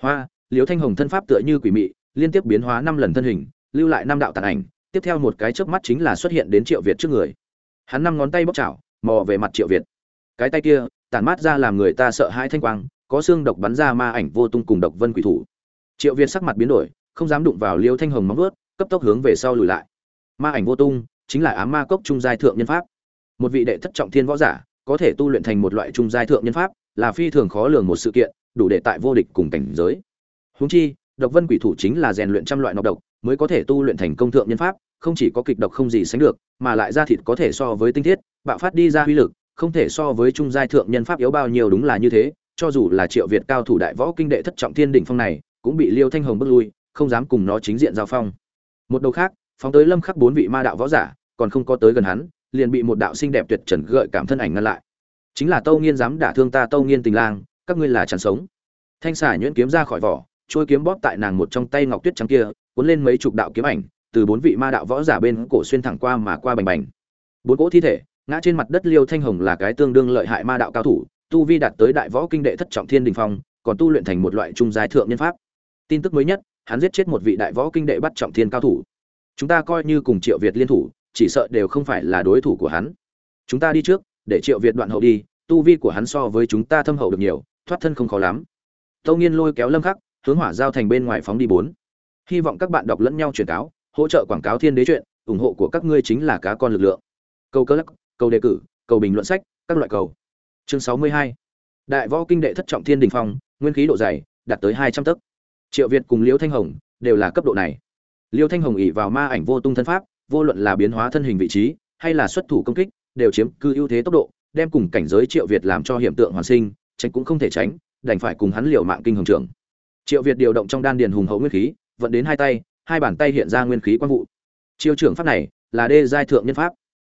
Hoa, liêu thanh hồng thân pháp tựa như quỷ mị, liên tiếp biến hóa năm lần thân hình, lưu lại năm đạo tàn ảnh, tiếp theo một cái chớp mắt chính là xuất hiện đến triệu việt trước người. Hắn năm ngón tay bóc chảo, mò về mặt triệu việt. Cái tay kia, tản mát ra làm người ta sợ hãi thanh quang, có xương độc bắn ra ma ảnh vô tung cùng độc vân quỷ thủ triệu việt sắc mặt biến đổi, không dám đụng vào liêu thanh hồng móng vuốt, cấp tốc hướng về sau lùi lại. Ma ảnh vô tung, chính là ám ma cốc trung giai thượng nhân pháp. Một vị đệ thất trọng thiên võ giả, có thể tu luyện thành một loại trung giai thượng nhân pháp, là phi thường khó lường một sự kiện, đủ để tại vô địch cùng cảnh giới. Huống chi, độc vân quỷ thủ chính là rèn luyện trăm loại nọc độc, mới có thể tu luyện thành công thượng nhân pháp, không chỉ có kịch độc không gì sánh được, mà lại ra thịt có thể so với tinh thiết, bạo phát đi ra uy lực, không thể so với trung giai thượng nhân pháp yếu bao nhiêu đúng là như thế, cho dù là triệu việt cao thủ đại võ kinh đệ thất trọng thiên đỉnh phong này cũng bị liêu thanh hồng bước lui, không dám cùng nó chính diện giao phong. Một đầu khác, phóng tới lâm khắc bốn vị ma đạo võ giả, còn không có tới gần hắn, liền bị một đạo xinh đẹp tuyệt trần gợi cảm thân ảnh ngăn lại. Chính là tâu nghiên dám đả thương ta tâu nghiên tình lang, các ngươi là chẳng sống. Thanh xà nhuyễn kiếm ra khỏi vỏ trôi kiếm bóp tại nàng một trong tay ngọc tuyết trắng kia, cuốn lên mấy chục đạo kiếm ảnh, từ bốn vị ma đạo võ giả bên cổ xuyên thẳng qua mà qua bành bành. Bốn cỗ thi thể, ngã trên mặt đất liêu thanh hồng là cái tương đương lợi hại ma đạo cao thủ, tu vi đạt tới đại võ kinh đệ thất trọng thiên đình phong, còn tu luyện thành một loại trung giai thượng nhân pháp tin tức mới nhất, hắn giết chết một vị đại võ kinh đệ bắt trọng thiên cao thủ. Chúng ta coi như cùng triệu việt liên thủ, chỉ sợ đều không phải là đối thủ của hắn. Chúng ta đi trước, để triệu việt đoạn hậu đi, tu vi của hắn so với chúng ta thâm hậu được nhiều, thoát thân không khó lắm. Tâu nghiên lôi kéo lâm khắc, hướng hỏa giao thành bên ngoài phóng đi bốn. Hy vọng các bạn đọc lẫn nhau truyền cáo, hỗ trợ quảng cáo thiên đế chuyện, ủng hộ của các ngươi chính là cá con lực lượng. Câu cơ lắc, câu đề cử, câu bình luận sách, các loại cầu chương 62. đại võ kinh đệ thất trọng thiên đình phong, nguyên khí độ dày, đạt tới 200 tấc triệu việt cùng liễu thanh hồng đều là cấp độ này. Liễu thanh hồng ỉ vào ma ảnh vô tung thân pháp, vô luận là biến hóa thân hình vị trí, hay là xuất thủ công kích, đều chiếm cứ ưu thế tốc độ, đem cùng cảnh giới triệu việt làm cho hiện tượng hoàn sinh, tránh cũng không thể tránh, đành phải cùng hắn liều mạng kinh hồng trưởng. Triệu việt điều động trong đan điền hùng hậu nguyên khí, vận đến hai tay, hai bàn tay hiện ra nguyên khí quang vụ. Chiêu trưởng pháp này là đê giai thượng nhân pháp.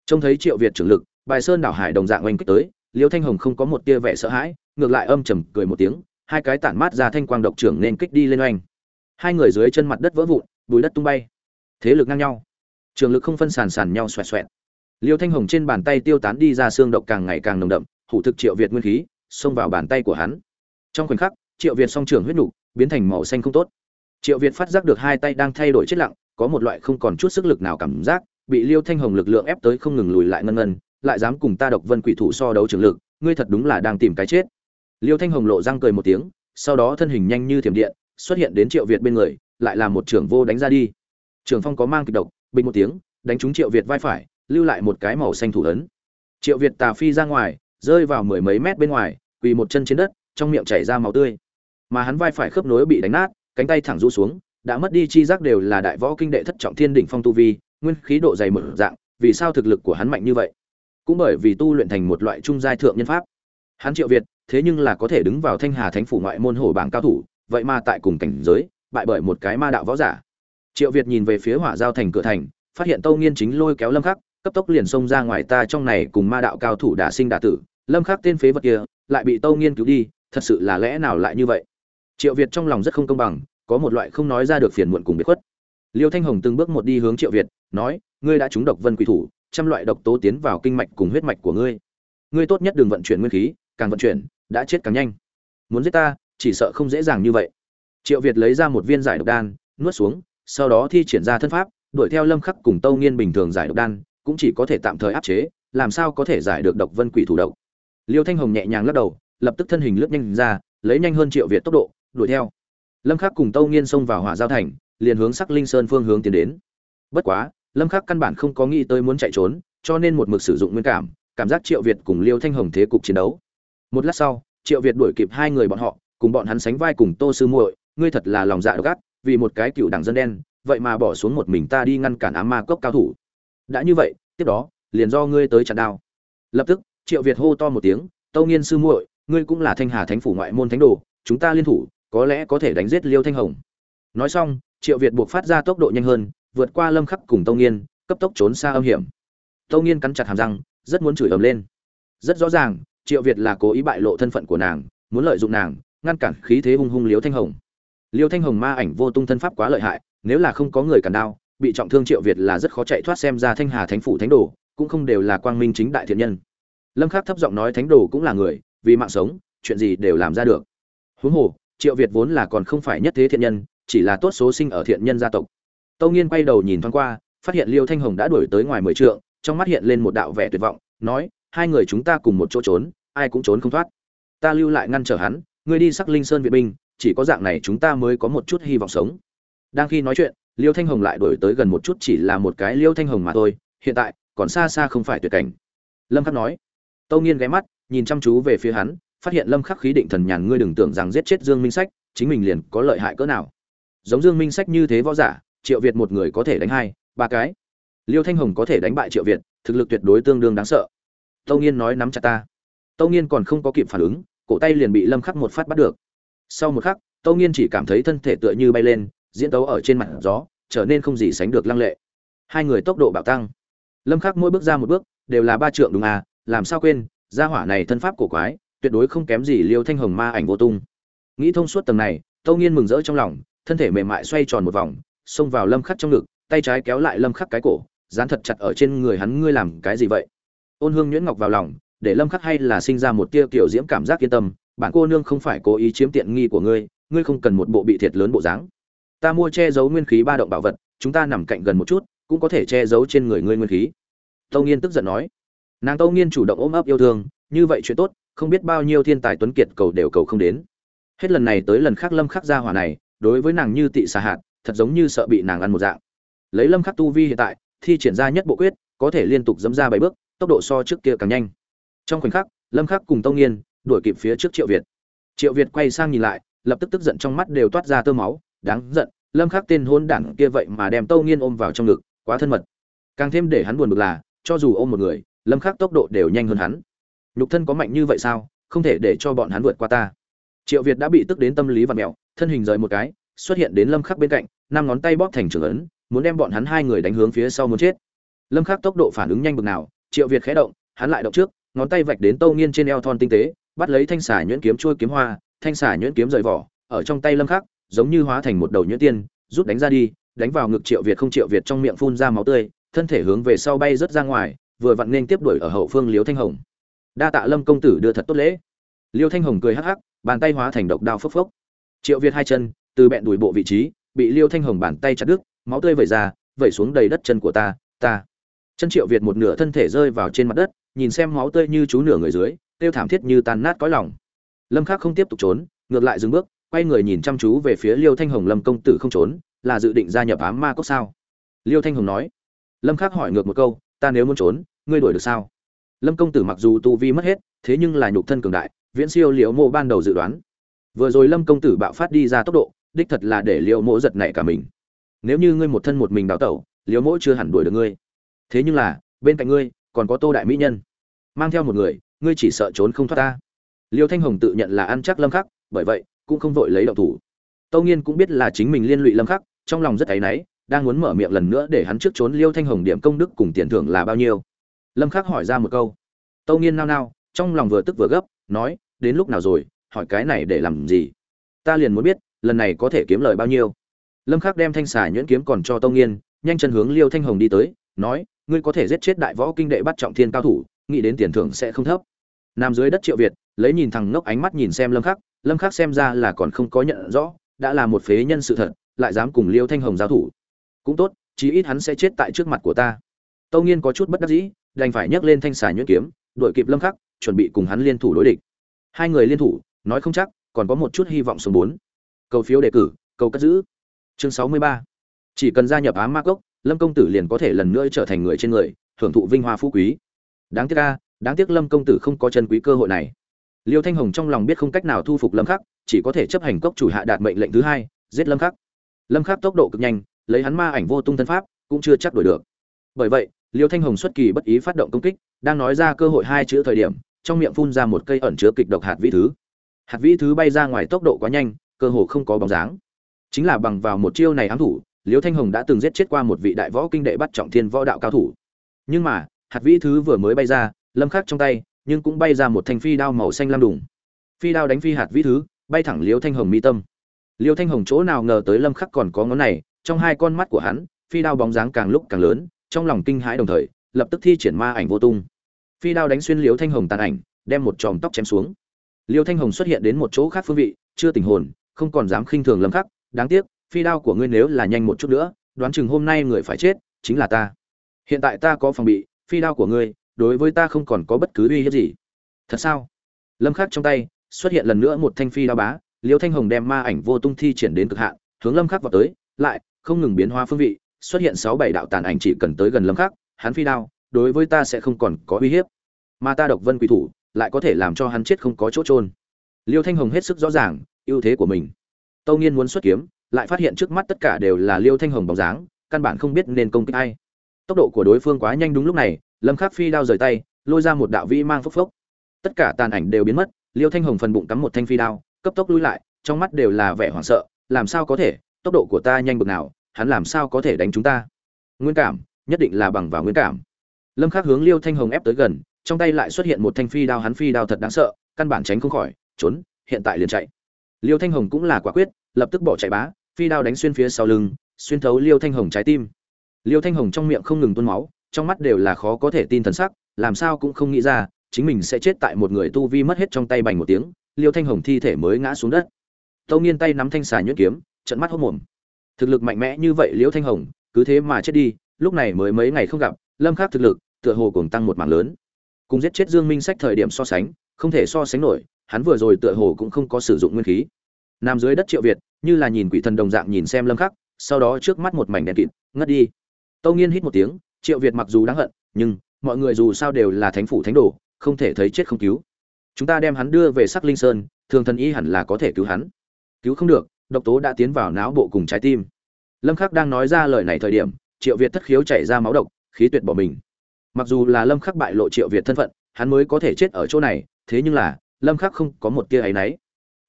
Trông thấy triệu việt trưởng lực, bài sơn đảo hải đồng dạng oanh kích tới, liêu thanh hồng không có một tia vẻ sợ hãi, ngược lại âm trầm cười một tiếng hai cái tản mát ra thanh quang độc trưởng nên kích đi lên oanh. Hai người dưới chân mặt đất vỡ vụn, bùi đất tung bay. Thế lực ngang nhau. Trường lực không phân sàn sàn nhau xoẹt xoẹt. Liêu thanh hồng trên bàn tay tiêu tán đi ra xương độc càng ngày càng nồng đậm, hủ thực triệu việt nguyên khí, xông vào bàn tay của hắn. Trong khoảnh khắc, triệu việt song trưởng huyết nục, biến thành màu xanh không tốt. Triệu việt phát giác được hai tay đang thay đổi chết lặng, có một loại không còn chút sức lực nào cảm giác, bị liêu thanh hồng lực lượng ép tới không ngừng lùi lại ngân ngân, lại dám cùng ta độc vân quỷ thủ so đấu trường lực, ngươi thật đúng là đang tìm cái chết liêu thanh hồng lộ răng cười một tiếng, sau đó thân hình nhanh như thiểm điện, xuất hiện đến triệu việt bên người, lại là một trưởng vô đánh ra đi. Trường phong có mang kịch độc, bình một tiếng, đánh trúng triệu việt vai phải, lưu lại một cái màu xanh thủ ấn. Triệu việt tà phi ra ngoài, rơi vào mười mấy mét bên ngoài, quỳ một chân trên đất, trong miệng chảy ra máu tươi. Mà hắn vai phải khớp nối bị đánh nát, cánh tay thẳng rũ xuống, đã mất đi chi giác đều là đại võ kinh đệ thất trọng thiên đỉnh phong tu vi, nguyên khí độ dày mở dạng, vì sao thực lực của hắn mạnh như vậy? Cũng bởi vì tu luyện thành một loại trung giai thượng nhân pháp. Hắn triệu việt thế nhưng là có thể đứng vào thanh hà thánh phủ ngoại môn hổ bảng cao thủ, vậy mà tại cùng cảnh giới, bại bởi một cái ma đạo võ giả. Triệu việt nhìn về phía hỏa giao thành cửa thành, phát hiện tâu nghiên chính lôi kéo lâm khắc, cấp tốc liền xông ra ngoài ta trong này cùng ma đạo cao thủ đả sinh đả tử. Lâm khắc tên phế vật kia, lại bị tâu nghiên cứu đi, thật sự là lẽ nào lại như vậy? Triệu việt trong lòng rất không công bằng, có một loại không nói ra được phiền muộn cùng biệt khuất. Liêu thanh hồng từng bước một đi hướng triệu việt, nói, ngươi đã trúng độc vân quỷ thủ, trăm loại độc tố tiến vào kinh mạch cùng huyết mạch của ngươi. Ngươi tốt nhất đừng vận chuyển nguyên khí càng vận chuyển, đã chết càng nhanh. Muốn giết ta, chỉ sợ không dễ dàng như vậy. Triệu việt lấy ra một viên giải độc đan, nuốt xuống, sau đó thi triển ra thân pháp, đuổi theo lâm khắc cùng tâu nghiên bình thường giải độc đan, cũng chỉ có thể tạm thời áp chế, làm sao có thể giải được độc vân quỷ thủ độc. Liêu thanh hồng nhẹ nhàng lắc đầu, lập tức thân hình lướt nhanh ra, lấy nhanh hơn triệu việt tốc độ, đuổi theo. Lâm khắc cùng tâu nghiên xông vào hỏa giao thành, liền hướng sắc linh sơn phương hướng tiến đến. Bất quá, lâm khắc căn bản không có nghĩ tới muốn chạy trốn, cho nên một mực sử dụng nguyên cảm cảm giác triệu việt cùng liêu thanh hồng thế cục chiến đấu một lát sau, triệu việt đuổi kịp hai người bọn họ, cùng bọn hắn sánh vai cùng tô sư muội, ngươi thật là lòng dạ độc ác, vì một cái cựu đảng dân đen, vậy mà bỏ xuống một mình ta đi ngăn cản ám ma cốc cao thủ. Đã như vậy, tiếp đó, liền do ngươi tới chặn đao. Lập tức, triệu việt hô to một tiếng tâu nghiên sư muội, ngươi cũng là thanh hà thánh phủ ngoại môn thánh đồ, chúng ta liên thủ, có lẽ có thể đánh giết liêu thanh hồng. Nói xong, triệu việt buộc phát ra tốc độ nhanh hơn, vượt qua lâm khắc cùng tâu nghiên, cấp tốc trốn xa âm hiểm. Tâu nghiên cắn chặt hàm răng, rất muốn chửi ầm lên. Rất rõ ràng triệu việt là cố ý bại lộ thân phận của nàng, muốn lợi dụng nàng, ngăn cản khí thế hung hung liêu thanh hồng. Liêu thanh hồng ma ảnh vô tung thân pháp quá lợi hại, nếu là không có người cản đao, bị trọng thương triệu việt là rất khó chạy thoát xem ra thanh hà thánh phủ thánh đồ, cũng không đều là quang minh chính đại thiện nhân. Lâm khắc thấp giọng nói thánh đồ cũng là người, vì mạng sống, chuyện gì đều làm ra được. Huống hồ, triệu việt vốn là còn không phải nhất thế thiện nhân, chỉ là tốt số sinh ở thiện nhân gia tộc. Tâu nghiên quay đầu nhìn thoáng qua, phát hiện liêu thanh hồng đã đuổi tới ngoài mười trượng, trong mắt hiện lên một đạo vẻ tuyệt vọng, nói hai người chúng ta cùng một chỗ trốn, ai cũng trốn không thoát. Ta lưu lại ngăn trở hắn, ngươi đi sắc linh sơn viện binh, chỉ có dạng này chúng ta mới có một chút hy vọng sống. Đang khi nói chuyện, liêu thanh hồng lại đổi tới gần một chút chỉ là một cái liêu thanh hồng mà thôi, hiện tại, còn xa xa không phải tuyệt cảnh. Lâm khắc nói. Tâu nghiên ghé mắt, nhìn chăm chú về phía hắn, phát hiện lâm khắc khí định thần nhàn, ngươi đừng tưởng rằng giết chết dương minh sách, chính mình liền có lợi hại cỡ nào. Giống dương minh sách như thế võ giả, triệu việt một người có thể đánh hai, ba cái. Liêu thanh hồng có thể đánh bại triệu việt, thực lực tuyệt đối tương đương đáng sợ tâu nghiên nói nắm chặt ta. Tâu nghiên còn không có kịp phản ứng, cổ tay liền bị lâm khắc một phát bắt được. Sau một khắc, tâu nghiên chỉ cảm thấy thân thể tựa như bay lên, diễn tấu ở trên mặt gió, trở nên không gì sánh được lăng lệ. Hai người tốc độ bạo tăng. Lâm khắc mỗi bước ra một bước, đều là ba trượng đúng à làm sao quên, gia hỏa này thân pháp cổ quái, tuyệt đối không kém gì liêu thanh hồng ma ảnh vô tung. Nghĩ thông suốt tầng này, tâu nghiên mừng rỡ trong lòng, thân thể mềm mại xoay tròn một vòng, xông vào lâm khắc trong ngực, tay trái kéo lại lâm khắc cái cổ, dán thật chặt ở trên người hắn, ngươi làm cái gì vậy? Ôn hương nhuyễn ngọc vào lòng, để lâm khắc hay là sinh ra một tia kiểu diễm cảm giác yên tâm bản cô nương không phải cố ý chiếm tiện nghi của ngươi ngươi không cần một bộ bị thiệt lớn bộ dáng. Ta mua che giấu nguyên khí ba động bảo vật, chúng ta nằm cạnh gần một chút, cũng có thể che giấu trên người ngươi nguyên khí. Tâu nghiên tức giận nói. Nàng tâu nghiên chủ động ôm ấp yêu thương, như vậy chuyện tốt, không biết bao nhiêu thiên tài tuấn kiệt cầu đều cầu không đến. Hết lần này tới lần khác lâm khắc ra hỏa này, đối với nàng như tị xà hạt, thật giống như sợ bị nàng ăn một dạng. Lấy lâm khắc tu vi hiện tại, thi triển ra nhất bộ quyết, có thể liên tục dẫm ra bảy bước tốc độ so trước kia càng nhanh. Trong khoảnh khắc, lâm khắc cùng tông nghiên đuổi kịp phía trước triệu việt. Triệu việt quay sang nhìn lại, lập tức tức giận trong mắt đều toát ra tơ máu, đáng giận, lâm khắc tên hôn đảng kia vậy mà đem tâu nghiên ôm vào trong ngực, quá thân mật. Càng thêm để hắn buồn bực là, cho dù ôm một người, lâm khắc tốc độ đều nhanh hơn hắn. Nhục thân có mạnh như vậy sao, không thể để cho bọn hắn vượt qua ta. Triệu việt đã bị tức đến tâm lý và mẹo thân hình rời một cái, xuất hiện đến lâm khắc bên cạnh, năm ngón tay bóp thành trường ấn, muốn đem bọn hắn hai người đánh hướng phía sau muốn chết. Lâm khắc tốc độ phản ứng nhanh bực nào triệu việt khẽ động, hắn lại động trước, ngón tay vạch đến tâu nghiên trên eo thon tinh tế, bắt lấy thanh xà nhuyễn kiếm trôi kiếm hoa, thanh xà nhuyễn kiếm rời vỏ, ở trong tay lâm khắc, giống như hóa thành một đầu nhuyễn tiên, rút đánh ra đi, đánh vào ngực triệu việt không triệu việt trong miệng phun ra máu tươi, thân thể hướng về sau bay rất ra ngoài, vừa vặn nên tiếp đuổi ở hậu phương liếu thanh hồng. Đa tạ lâm công tử đưa thật tốt lễ. Liêu thanh hồng cười hắc hắc, bàn tay hóa thành độc đao phốc phốc. Triệu việt hai chân, từ bẹn đùi bộ vị trí, bị liêu thanh hồng bàn tay chặt đứt, máu tươi vẩy ra, vẩy xuống đầy đất chân của ta ta chân triệu việt một nửa thân thể rơi vào trên mặt đất, nhìn xem máu tươi như chú nửa người dưới tiêu thảm thiết như tàn nát cõi lòng. Lâm khắc không tiếp tục trốn, ngược lại dừng bước, quay người nhìn chăm chú về phía liêu thanh hồng lâm công tử không trốn, là dự định gia nhập ám ma cốc sao? Liêu thanh hồng nói. Lâm khắc hỏi ngược một câu, ta nếu muốn trốn, ngươi đuổi được sao? Lâm công tử mặc dù tu vi mất hết, thế nhưng là nhục thân cường đại, viễn siêu liễu mộ ban đầu dự đoán. Vừa rồi lâm công tử bạo phát đi ra tốc độ, đích thật là để liễu mộ giật nảy cả mình. Nếu như ngươi một thân một mình đào tẩu liễu mộ chưa hẳn đuổi được ngươi thế nhưng là, bên cạnh ngươi, còn có tô đại mỹ nhân. Mang theo một người, ngươi chỉ sợ trốn không thoát ta. Liêu thanh hồng tự nhận là ăn chắc lâm khắc, bởi vậy, cũng không vội lấy động thủ. Tâu nghiên cũng biết là chính mình liên lụy lâm khắc, trong lòng rất áy náy, đang muốn mở miệng lần nữa để hắn trước trốn liêu thanh hồng điểm công đức cùng tiền thưởng là bao nhiêu. Lâm khắc hỏi ra một câu. Tâu nghiên nao nao, trong lòng vừa tức vừa gấp, nói, đến lúc nào rồi, hỏi cái này để làm gì? Ta liền muốn biết, lần này có thể kiếm lời bao nhiêu. Lâm khắc đem thanh xà nhuyễn kiếm còn cho tâu nghiên, nhanh chân hướng liêu thanh hồng đi tới, nói ngươi có thể giết chết đại võ kinh đệ bắt trọng thiên cao thủ, nghĩ đến tiền thưởng sẽ không thấp. Nằm dưới đất triệu việt, lấy nhìn thằng ngốc ánh mắt nhìn xem lâm khắc lâm khắc xem ra là còn không có nhận rõ, đã là một phế nhân sự thật, lại dám cùng liêu thanh hồng giao thủ. Cũng tốt, chí ít hắn sẽ chết tại trước mặt của ta. Tâu nghiên có chút bất đắc dĩ, đành phải nhấc lên thanh xà nhuyễn kiếm, đuổi kịp lâm khắc, chuẩn bị cùng hắn liên thủ đối địch. Hai người liên thủ, nói không chắc, còn có một chút hy vọng số 4. cầu phiếu đề cử, cầu cất giữ. Chương 63. chỉ cần gia nhập ám ma cốc lâm công tử liền có thể lần nữa trở thành người trên người hưởng thụ vinh hoa phú quý. Đáng tiếc a, đáng tiếc lâm công tử không có chân quý cơ hội này. Liêu thanh hồng trong lòng biết không cách nào thu phục lâm khắc, chỉ có thể chấp hành cốc chủ hạ đạt mệnh lệnh thứ hai, giết lâm khắc. Lâm khắc tốc độ cực nhanh, lấy hắn ma ảnh vô tung thân pháp, cũng chưa chắc đuổi được. Bởi vậy, liêu thanh hồng xuất kỳ bất ý phát động công kích, đang nói ra cơ hội hai chữ thời điểm, trong miệng phun ra một cây ẩn chứa kịch độc hạt vĩ thứ. Hạt vĩ thứ bay ra ngoài tốc độ quá nhanh, cơ hồ không có bóng dáng. Chính là bằng vào một chiêu này ám thủ liêu thanh hồng đã từng giết chết qua một vị đại võ kinh đệ bắt trọng thiên võ đạo cao thủ. Nhưng mà, hạt vĩ thứ vừa mới bay ra, lâm khắc trong tay, nhưng cũng bay ra một thanh phi đao màu xanh lam đùng. Phi đao đánh phi hạt vĩ thứ, bay thẳng liêu thanh hồng mi tâm. Liêu thanh hồng chỗ nào ngờ tới lâm khắc còn có ngón này, trong hai con mắt của hắn, phi đao bóng dáng càng lúc càng lớn, trong lòng kinh hãi đồng thời, lập tức thi triển ma ảnh vô tung. Phi đao đánh xuyên liêu thanh hồng tàn ảnh, đem một chòm tóc chém xuống. Liêu thanh hồng xuất hiện đến một chỗ khác phương vị, chưa tình hồn, không còn dám khinh thường lâm khắc, đáng tiếc phi đao của ngươi nếu là nhanh một chút nữa, đoán chừng hôm nay người phải chết, chính là ta. Hiện tại ta có phòng bị, phi đao của ngươi, đối với ta không còn có bất cứ uy hiếp gì. Thật sao? Lâm khắc trong tay, xuất hiện lần nữa một thanh phi đao bá, liêu thanh hồng đem ma ảnh vô tung thi triển đến cực hạn, hướng lâm khắc vào tới, lại, không ngừng biến hóa phương vị, xuất hiện sáu bảy đạo tàn ảnh chỉ cần tới gần lâm khắc, hắn phi đao, đối với ta sẽ không còn có uy hiếp. Mà ta độc vân quỷ thủ, lại có thể làm cho hắn chết không có chỗ trôn liêu thanh hồng hết sức rõ ràng, ưu thế của mình. Tâu nghiên muốn xuất kiếm lại phát hiện trước mắt tất cả đều là liêu thanh hồng bóng dáng, căn bản không biết nên công kích ai. Tốc độ của đối phương quá nhanh đúng lúc này, lâm khắc phi đao rời tay, lôi ra một đạo vĩ mang phốc phốc. Tất cả tàn ảnh đều biến mất, liêu thanh hồng phần bụng cắm một thanh phi đao, cấp tốc lui lại, trong mắt đều là vẻ hoảng sợ, làm sao có thể, tốc độ của ta nhanh bực nào, hắn làm sao có thể đánh chúng ta? Nguyên cảm, nhất định là bằng vào nguyên cảm. Lâm khắc hướng liêu thanh hồng ép tới gần, trong tay lại xuất hiện một thanh phi đao, hắn phi đao thật đáng sợ, căn bản tránh không khỏi, trốn, hiện tại liền chạy. Liêu thanh hồng cũng là quả quyết lập tức bỏ chạy bá, phi đao đánh xuyên phía sau lưng, xuyên thấu liêu thanh hồng trái tim. Liêu thanh hồng trong miệng không ngừng tuôn máu, trong mắt đều là khó có thể tin thần sắc, làm sao cũng không nghĩ ra, chính mình sẽ chết tại một người tu vi mất hết trong tay bành một tiếng, liêu thanh hồng thi thể mới ngã xuống đất. Tâu nghiên tay nắm thanh xà nhuyễn kiếm trận mắt hốc mồm. Thực lực mạnh mẽ như vậy liêu thanh hồng, cứ thế mà chết đi, lúc này mới mấy ngày không gặp, lâm khắc thực lực, tựa hồ cùng tăng một mảng lớn. Cùng giết chết dương minh sách thời điểm so sánh, không thể so sánh nổi, hắn vừa rồi tựa hồ cũng không có sử dụng nguyên khí nằm dưới đất triệu việt, như là nhìn quỷ thần đồng dạng nhìn xem lâm khắc, sau đó trước mắt một mảnh đen kịt, ngất đi. Tâu nghiên hít một tiếng, triệu việt mặc dù đáng hận, nhưng mọi người dù sao đều là thánh phủ thánh đồ, không thể thấy chết không cứu. Chúng ta đem hắn đưa về sắc linh sơn, thường thần y hẳn là có thể cứu hắn. Cứu không được, độc tố đã tiến vào não bộ cùng trái tim. Lâm khắc đang nói ra lời này thời điểm, triệu việt thất khiếu chảy ra máu độc, khí tuyệt bỏ mình. Mặc dù là lâm khắc bại lộ triệu việt thân phận, hắn mới có thể chết ở chỗ này, thế nhưng là, lâm khắc không có một tia ấy nấy.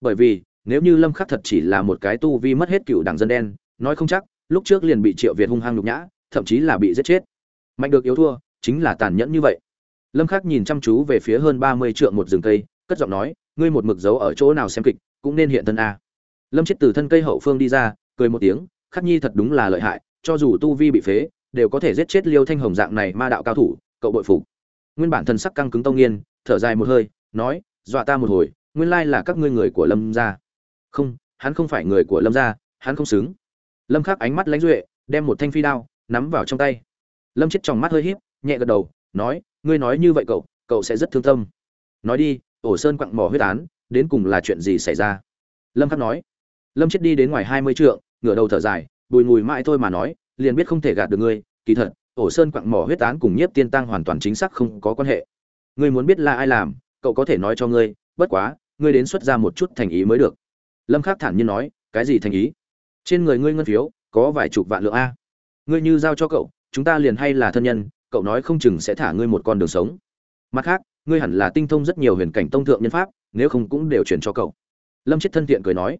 Bởi vì nếu như lâm khắc thật chỉ là một cái tu vi mất hết cựu đảng dân đen, nói không chắc, lúc trước liền bị triệu việt hung hăng nhục nhã, thậm chí là bị giết chết. Mạnh được yếu thua, chính là tàn nhẫn như vậy. Lâm khắc nhìn chăm chú về phía hơn 30 trượng một rừng cây, cất giọng nói, ngươi một mực giấu ở chỗ nào xem kịch, cũng nên hiện thân a. Lâm chết từ thân cây hậu phương đi ra, cười một tiếng, khắc nhi thật đúng là lợi hại, cho dù tu vi bị phế, đều có thể giết chết liêu thanh hồng dạng này ma đạo cao thủ, cậu bội phục. Nguyên bản thân sắc căng cứng tông nghiên thở dài một hơi, nói, dọa ta một hồi, nguyên lai là các ngươi người của lâm gia không, hắn không phải người của lâm gia, hắn không xứng. Lâm khắc ánh mắt lãnh duệ, đem một thanh phi đao nắm vào trong tay. Lâm chết trong mắt hơi híp, nhẹ gật đầu, nói, ngươi nói như vậy cậu cậu sẽ rất thương tâm. Nói đi, ổ sơn quặng mỏ huyết án, đến cùng là chuyện gì xảy ra? Lâm khắc nói. Lâm chết đi đến ngoài hai mươi trượng, ngửa đầu thở dài, bùi ngùi mãi thôi mà nói, liền biết không thể gạt được ngươi, kỳ thật, ổ sơn quặng mỏ huyết án cùng nhiếp tiên tăng hoàn toàn chính xác không có quan hệ. Ngươi muốn biết là ai làm, cậu có thể nói cho ngươi, bất quá, ngươi đến xuất ra một chút thành ý mới được lâm khắc thản nhiên nói, cái gì thành ý? Trên người ngươi ngân phiếu, có vài chục vạn lượng a. Ngươi như giao cho cậu, chúng ta liền hay là thân nhân, cậu nói không chừng sẽ thả ngươi một con đường sống. Mặt khác, ngươi hẳn là tinh thông rất nhiều huyền cảnh tông thượng nhân pháp, nếu không cũng đều chuyển cho cậu. Lâm chết thân thiện cười nói.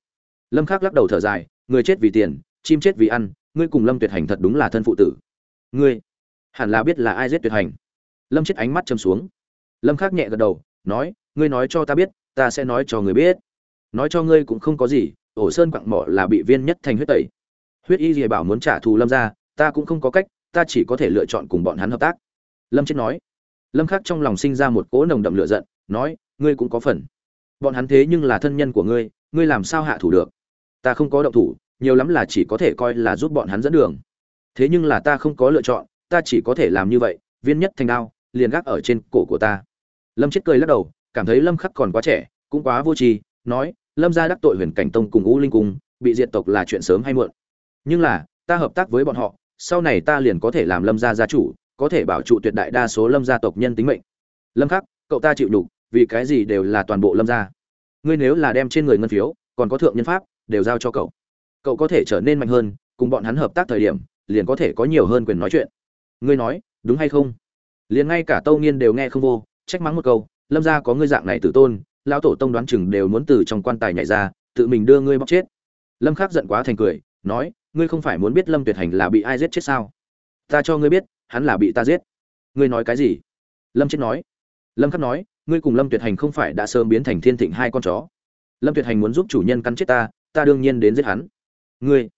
Lâm khắc lắc đầu thở dài người chết vì tiền, chim chết vì ăn, ngươi cùng lâm tuyệt hành thật đúng là thân phụ tử. Ngươi, hẳn là biết là ai giết tuyệt hành. Lâm chết ánh mắt châm xuống. Lâm khắc nhẹ gật đầu, nói, ngươi nói cho ta biết, ta sẽ nói cho người biết nói cho ngươi cũng không có gì, ổ sơn quặng mỏ là bị viên nhất thành huyết tẩy. Huyết y dìa bảo muốn trả thù lâm ra ta cũng không có cách, ta chỉ có thể lựa chọn cùng bọn hắn hợp tác. Lâm chết nói. Lâm khắc trong lòng sinh ra một cỗ nồng đậm lửa giận, nói, ngươi cũng có phần. Bọn hắn thế nhưng là thân nhân của ngươi ngươi làm sao hạ thủ được? Ta không có động thủ, nhiều lắm là chỉ có thể coi là giúp bọn hắn dẫn đường. Thế nhưng là ta không có lựa chọn, ta chỉ có thể làm như vậy, viên nhất thành đao, liền gác ở trên cổ của ta. Lâm chết cười lắc đầu, cảm thấy lâm khắc còn quá trẻ, cũng quá vô tri nói, lâm gia đắc tội huyền cảnh tông cùng u linh cung, bị diệt tộc là chuyện sớm hay muộn. Nhưng là, ta hợp tác với bọn họ, sau này ta liền có thể làm lâm gia gia chủ, có thể bảo trụ tuyệt đại đa số lâm gia tộc nhân tính mệnh. Lâm khắc, cậu ta chịu nhục, vì cái gì đều là toàn bộ lâm gia? Ngươi nếu là đem trên người ngân phiếu, còn có thượng nhân pháp, đều giao cho cậu. Cậu có thể trở nên mạnh hơn, cùng bọn hắn hợp tác thời điểm, liền có thể có nhiều hơn quyền nói chuyện. Ngươi nói, đúng hay không? Liền ngay cả tâu nghiên đều nghe không vô, trách mắng một câu, lâm gia có ngươi dạng này tử tôn lão tổ tông đoán chừng đều muốn từ trong quan tài nhảy ra, tự mình đưa ngươi bóc chết. Lâm khắc giận quá thành cười, nói, ngươi không phải muốn biết lâm tuyệt hành là bị ai giết chết sao? Ta cho ngươi biết, hắn là bị ta giết. Ngươi nói cái gì? Lâm chết nói. Lâm khắc nói, ngươi cùng lâm tuyệt hành không phải đã sớm biến thành thiên thịnh hai con chó. Lâm tuyệt hành muốn giúp chủ nhân cắn chết ta ta đương nhiên đến giết hắn. Ngươi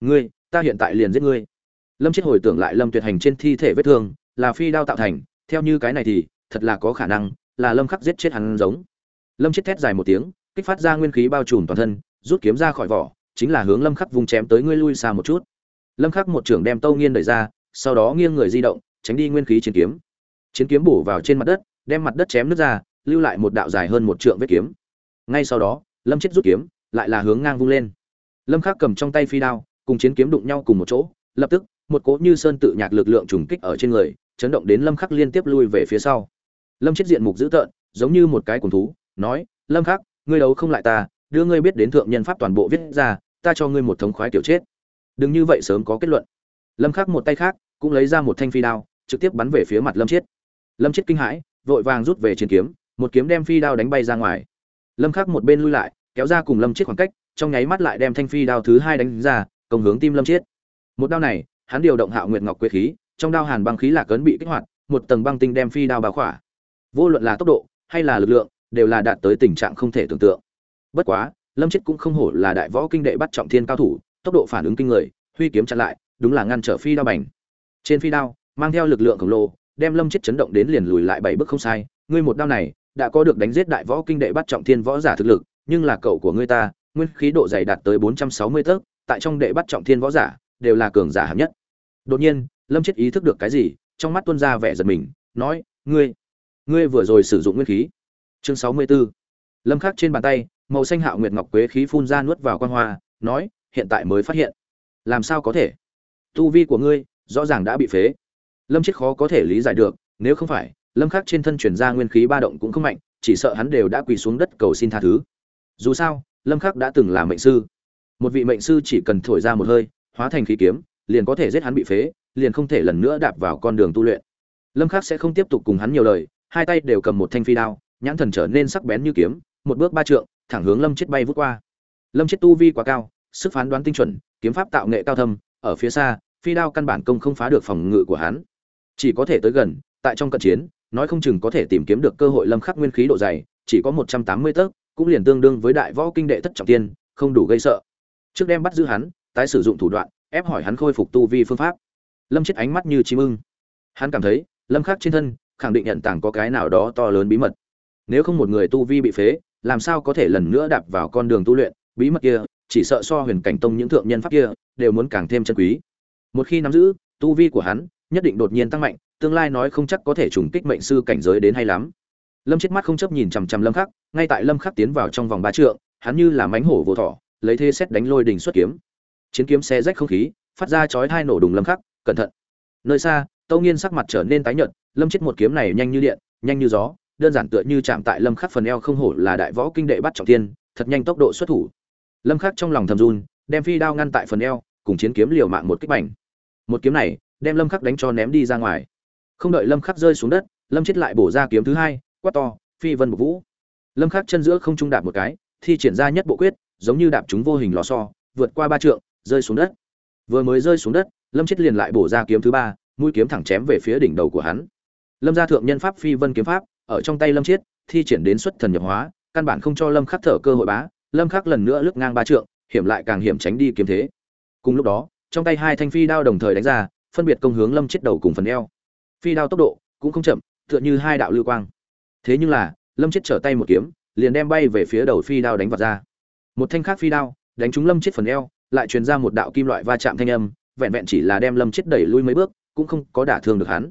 ngươi, ta hiện tại liền giết ngươi. Lâm chết hồi tưởng lại lâm tuyệt hành trên thi thể vết thương, là phi đao tạo thành, theo như cái này thì, thật là có khả năng là lâm khắc giết chết hắn giống lâm chết thét dài một tiếng, kích phát ra nguyên khí bao trùm toàn thân, rút kiếm ra khỏi vỏ, chính là hướng lâm khắc vùng chém tới ngươi lui xa một chút. Lâm khắc một trưởng đem tâu nghiên đẩy ra, sau đó nghiêng người di động, tránh đi nguyên khí chiến kiếm. Chiến kiếm bổ vào trên mặt đất, đem mặt đất chém nước ra, lưu lại một đạo dài hơn một trượng vết kiếm. Ngay sau đó, lâm chết rút kiếm, lại là hướng ngang vung lên. Lâm khắc cầm trong tay phi đao, cùng chiến kiếm đụng nhau cùng một chỗ, lập tức, một cỗ như sơn tự nhạc lực lượng trùng kích ở trên người, chấn động đến lâm khắc liên tiếp lui về phía sau. Lâm chết diện mục dữ tợn, giống như một cái cuồng thú nói, lâm khắc, ngươi đấu không lại ta, đưa ngươi biết đến thượng nhân pháp toàn bộ viết ra, ta cho ngươi một thống khoái tiểu chết. Đừng như vậy sớm có kết luận. Lâm khắc một tay khác, cũng lấy ra một thanh phi đao, trực tiếp bắn về phía mặt lâm chiết. Lâm chiết kinh hãi, vội vàng rút về chiến kiếm, một kiếm đem phi đao đánh bay ra ngoài. Lâm khắc một bên lui lại, kéo ra cùng lâm chết khoảng cách, trong nháy mắt lại đem thanh phi đao thứ hai đánh ra, công hướng tim lâm chết một đao này, hắn điều động hạo nguyệt ngọc quế khí, trong đao hàn băng khí lạc cấn bị kích hoạt, một tầng băng tinh đem phi đao bao khỏa. Vô luận là tốc độ, hay là lực lượng đều là đạt tới tình trạng không thể tưởng tượng. Bất quá, lâm chết cũng không hổ là đại võ kinh đệ bắt trọng thiên cao thủ, tốc độ phản ứng kinh người, huy kiếm chặn lại, đúng là ngăn trở phi đao bành. Trên phi đao, mang theo lực lượng khổng lồ, đem lâm chết chấn động đến liền lùi lại bảy bước không sai. Ngươi một đao này, đã có được đánh giết đại võ kinh đệ bắt trọng thiên võ giả thực lực, nhưng là cậu của ngươi ta, nguyên khí độ dày đạt tới bốn trăm sáu mươi tấc, tại trong đệ bắt trọng thiên võ giả, đều là cường giả hạng nhất. Đột nhiên, lâm chết ý thức được cái gì, trong mắt tuôn ra vẻ giật mình, nói, ngươi ngươi vừa rồi sử dụng nguyên khí chương sáu mươi 64. lâm khắc trên bàn tay, màu xanh hạo nguyệt ngọc quế khí phun ra nuốt vào quan hoa, nói, hiện tại mới phát hiện. Làm sao có thể? Tu vi của ngươi, rõ ràng đã bị phế. Lâm chết khó có thể lý giải được, nếu không phải, lâm khắc trên thân chuyển ra nguyên khí ba động cũng không mạnh, chỉ sợ hắn đều đã quỳ xuống đất cầu xin tha thứ. Dù sao, lâm khắc đã từng là mệnh sư. Một vị mệnh sư chỉ cần thổi ra một hơi, hóa thành khí kiếm, liền có thể giết hắn bị phế, liền không thể lần nữa đạp vào con đường tu luyện. Lâm khắc sẽ không tiếp tục cùng hắn nhiều lời, hai tay đều cầm một thanh phi đao nhãn thần trở nên sắc bén như kiếm, một bước ba trượng, thẳng hướng lâm chết bay vút qua. Lâm chết tu vi quá cao, sức phán đoán tinh chuẩn, kiếm pháp tạo nghệ cao thâm, ở phía xa, phi đao căn bản công không phá được phòng ngự của hắn. Chỉ có thể tới gần, tại trong cận chiến, nói không chừng có thể tìm kiếm được cơ hội lâm khắc nguyên khí độ dày, chỉ có 180 tấc, cũng liền tương đương với đại võ kinh đệ thất trọng tiên, không đủ gây sợ. Trước đem bắt giữ hắn, tái sử dụng thủ đoạn, ép hỏi hắn khôi phục tu vi phương pháp. Lâm chết ánh mắt như chim ưng. Hắn cảm thấy, lâm khắc trên thân, khẳng định nhận tảng có cái nào đó to lớn bí mật nếu không một người tu vi bị phế, làm sao có thể lần nữa đạp vào con đường tu luyện? Bí mật kia, chỉ sợ so huyền cảnh tông những thượng nhân pháp kia, đều muốn càng thêm chân quý. Một khi nắm giữ, tu vi của hắn, nhất định đột nhiên tăng mạnh, tương lai nói không chắc có thể trùng kích mệnh sư cảnh giới đến hay lắm. Lâm chết mắt không chấp nhìn chằm chằm lâm khắc, ngay tại lâm khắc tiến vào trong vòng ba trượng, hắn như là mánh hổ vô thỏ, lấy thế xét đánh lôi đỉnh xuất kiếm. Chiến kiếm xe rách không khí, phát ra chói hai nổ đùng lâm khắc, cẩn thận. Nơi xa, tâu nghiên sắc mặt trở nên tái nhợt, lâm chết một kiếm này nhanh như điện, nhanh như gió đơn giản tựa như chạm tại lâm khắc phần eo không hổ là đại võ kinh đệ bắt trọng thiên, thật nhanh tốc độ xuất thủ. Lâm khắc trong lòng thầm run, đem phi đao ngăn tại phần eo, cùng chiến kiếm liều mạng một kích bảnh một kiếm này, đem lâm khắc đánh cho ném đi ra ngoài. Không đợi lâm khắc rơi xuống đất, lâm chết lại bổ ra kiếm thứ hai, quát to, phi vân bộc vũ. Lâm khắc chân giữa không trung đạp một cái, thi triển ra nhất bộ quyết, giống như đạp chúng vô hình lò xo, vượt qua ba trượng, rơi xuống đất. Vừa mới rơi xuống đất, lâm chết liền lại bổ ra kiếm thứ ba, mũi kiếm thẳng chém về phía đỉnh đầu của hắn. Lâm gia thượng nhân pháp phi vân kiếm pháp ở trong tay lâm chiết, thi triển đến xuất thần nhập hóa, căn bản không cho lâm khắc thở cơ hội bá, lâm khắc lần nữa lướt ngang ba trượng, hiểm lại càng hiểm tránh đi kiếm thế. Cùng lúc đó, trong tay hai thanh phi đao đồng thời đánh ra, phân biệt công hướng lâm chết đầu cùng phần eo. Phi đao tốc độ cũng không chậm, tựa như hai đạo lưu quang. Thế nhưng là, lâm chết trở tay một kiếm, liền đem bay về phía đầu phi đao đánh vặt ra. Một thanh khác phi đao, đánh trúng lâm chết phần eo, lại truyền ra một đạo kim loại va chạm thanh âm, vẹn vẹn chỉ là đem lâm chết đẩy lui mấy bước, cũng không có đả thương được hắn.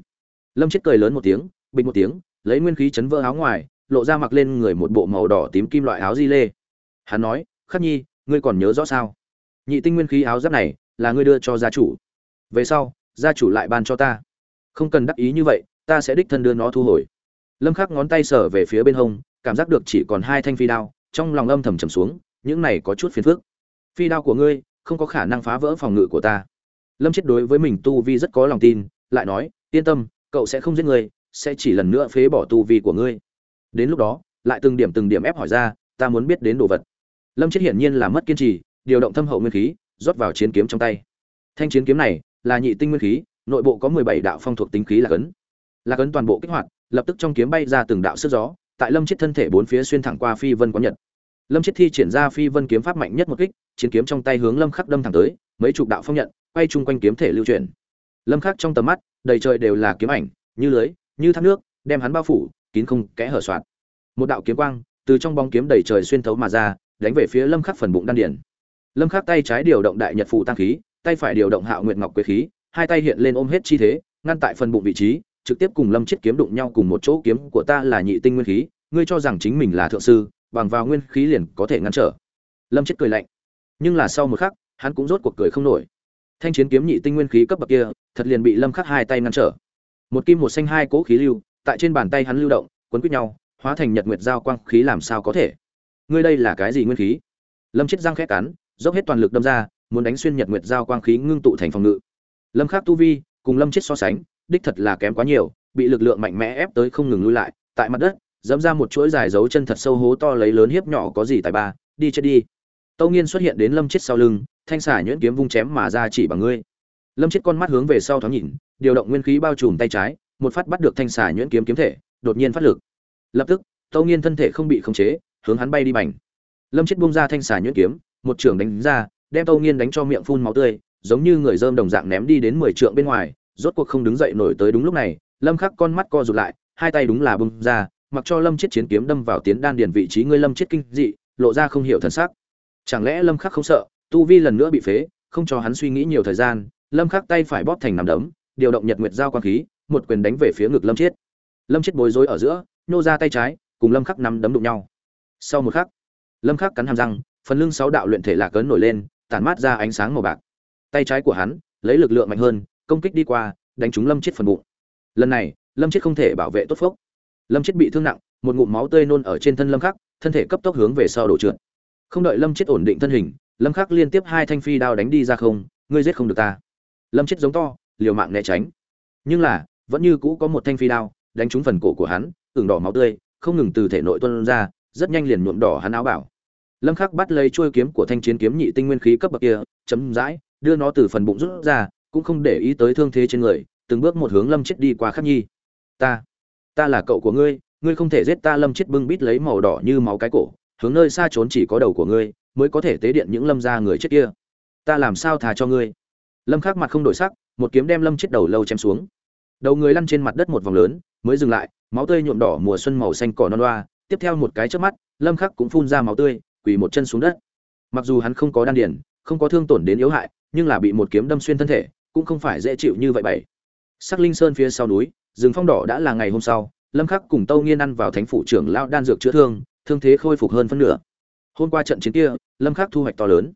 Lâm chết cười lớn một tiếng bình một tiếng lấy nguyên khí chấn vỡ áo ngoài, lộ ra mặc lên người một bộ màu đỏ tím kim loại áo di lê hắn nói, khắc nhi, ngươi còn nhớ rõ sao? Nhị tinh nguyên khí áo giáp này là ngươi đưa cho gia chủ. Về sau, gia chủ lại ban cho ta. Không cần đắc ý như vậy, ta sẽ đích thân đưa nó thu hồi. Lâm khắc ngón tay sở về phía bên hông, cảm giác được chỉ còn hai thanh phi đao, trong lòng âm thầm trầm xuống, những này có chút phiền phức. Phi đao của ngươi không có khả năng phá vỡ phòng ngự của ta. Lâm chết đối với mình tu vi rất có lòng tin, lại nói, yên tâm, cậu sẽ không giết ngươi sẽ chỉ lần nữa phế bỏ tu vi của ngươi. Đến lúc đó, lại từng điểm từng điểm ép hỏi ra, ta muốn biết đến đồ vật. Lâm chết hiển nhiên là mất kiên trì, điều động thâm hậu nguyên khí, rót vào chiến kiếm trong tay. Thanh chiến kiếm này là nhị tinh nguyên khí, nội bộ có mười bảy đạo phong thuộc tính khí là cấn. Là cấn toàn bộ kích hoạt, lập tức trong kiếm bay ra từng đạo sức gió, tại lâm chết thân thể bốn phía xuyên thẳng qua phi vân quán nhật. Lâm chết thi triển ra phi vân kiếm pháp mạnh nhất một kích, chiến kiếm trong tay hướng lâm khắc đâm thẳng tới, mấy chục đạo phong nhận, quay chung quanh kiếm thể lưu chuyển. Lâm khắc trong tầm mắt, đầy trời đều là kiếm ảnh, như lưới như thác nước, đem hắn bao phủ, kín không kẽ hở soạn một đạo kiếm quang từ trong bóng kiếm đầy trời xuyên thấu mà ra, đánh về phía lâm khắc phần bụng đan điển lâm khắc tay trái điều động đại nhật phụ tăng khí, tay phải điều động hạo nguyệt ngọc quế khí, hai tay hiện lên ôm hết chi thế, ngăn tại phần bụng vị trí, trực tiếp cùng lâm chết kiếm đụng nhau cùng một chỗ kiếm của ta là nhị tinh nguyên khí, ngươi cho rằng chính mình là thượng sư, bằng vào nguyên khí liền có thể ngăn trở. Lâm chết cười lạnh. Nhưng là sau một khắc, hắn cũng rốt cuộc cười không nổi. Thanh chiến kiếm nhị tinh nguyên khí cấp bậc kia, thật liền bị lâm khắc hai tay ngăn trở một kim một xanh hai cỗ khí lưu, tại trên bàn tay hắn lưu động, quấn quýt nhau, hóa thành nhật nguyệt giao quang khí làm sao có thể? Ngươi đây là cái gì nguyên khí? Lâm chết răng khét cắn, dốc hết toàn lực đâm ra, muốn đánh xuyên nhật nguyệt giao quang khí ngưng tụ thành phòng ngự. Lâm khắc tu vi, cùng lâm chết so sánh, đích thật là kém quá nhiều, bị lực lượng mạnh mẽ ép tới không ngừng lui lại, tại mặt đất, dẫm ra một chuỗi dài dấu chân thật sâu hố to lấy lớn hiếp nhỏ có gì tại ba, đi chết đi. Tâu nghiên xuất hiện đến lâm chết sau lưng, thanh xả nhuyễn kiếm vung chém mà ra chỉ bằng ngươi lâm chết con mắt hướng về sau thoáng nhìn, điều động nguyên khí bao trùm tay trái, một phát bắt được thanh xà nhuyễn kiếm kiếm thể, đột nhiên phát lực. Lập tức tâu nghiên thân thể không bị khống chế, hướng hắn bay đi bành. Lâm chết bung ra thanh xà nhuyễn kiếm, một trường đánh ra, đem tâu nghiên đánh cho miệng phun máu tươi, giống như người dơm đồng dạng ném đi đến mười trượng bên ngoài, rốt cuộc không đứng dậy nổi tới đúng lúc này, lâm khắc con mắt co rụt lại, hai tay đúng là bung ra, mặc cho lâm chết chiến kiếm đâm vào tiến đan điền vị trí ngươi lâm chết kinh dị, lộ ra không hiểu thần sắc. Chẳng lẽ lâm khắc không sợ, tu vi lần nữa bị phế, không cho hắn suy nghĩ nhiều thời gian lâm khắc tay phải bóp thành nằm đấm, điều động nhật nguyệt giao quang khí, một quyền đánh về phía ngực lâm Chiết. lâm Chiết bối rối ở giữa nô ra tay trái, cùng lâm khắc nắm đấm đụng nhau. Sau một khắc, lâm khắc cắn hàm răng, phần lưng sáu đạo luyện thể lạc cấn nổi lên, tản mát ra ánh sáng màu bạc. Tay trái của hắn, lấy lực lượng mạnh hơn, công kích đi qua, đánh trúng lâm Chiết phần bụng. Lần này, lâm Chiết không thể bảo vệ tốt phốc lâm Chiết bị thương nặng, một ngụm máu tươi nôn ở trên thân lâm khắc, thân thể cấp tốc hướng về sau đổ trượt. Không đợi lâm Chiết ổn định thân hình, lâm khắc liên tiếp hai thanh phi đao đánh đi ra không, ngươi giết không được ta lâm chết giống to, liều mạng né tránh. Nhưng là, vẫn như cũ có một thanh phi đao, đánh trúng phần cổ của hắn, ửng đỏ máu tươi, không ngừng từ thể nội tuôn ra, rất nhanh liền nhuộm đỏ hắn áo bảo. Lâm khắc bắt lấy chuôi kiếm của thanh chiến kiếm nhị tinh nguyên khí cấp bậc kia, chấm dãi, đưa nó từ phần bụng rút ra, cũng không để ý tới thương thế trên người, từng bước một hướng lâm chết đi qua khắc nhi. Ta ta là cậu của ngươi ngươi không thể giết ta. Lâm chết bưng bít lấy màu đỏ như máu cái cổ, hướng nơi xa trốn chỉ có đầu của ngươi, mới có thể tế điện những lâm gia người chết kia. Ta làm sao thà cho ngươi? Lâm khắc mặt không đổi sắc, một kiếm đem lâm chết đầu lâu chém xuống. Đầu người lăn trên mặt đất một vòng lớn, mới dừng lại, máu tươi nhuộm đỏ mùa xuân màu xanh cỏ non loa. Tiếp theo một cái chớp mắt, lâm khắc cũng phun ra máu tươi, quỳ một chân xuống đất. Mặc dù hắn không có đan điền, không có thương tổn đến yếu hại, nhưng là bị một kiếm đâm xuyên thân thể, cũng không phải dễ chịu như vậy bảy. Sắc linh sơn phía sau núi, rừng phong đỏ đã là ngày hôm sau, lâm khắc cùng tâu nghiên ăn vào thánh phủ trưởng lao đan dược chữa thương thương thế khôi phục hơn phân nửa. Hôm qua trận chiến kia, lâm khắc thu hoạch to lớn.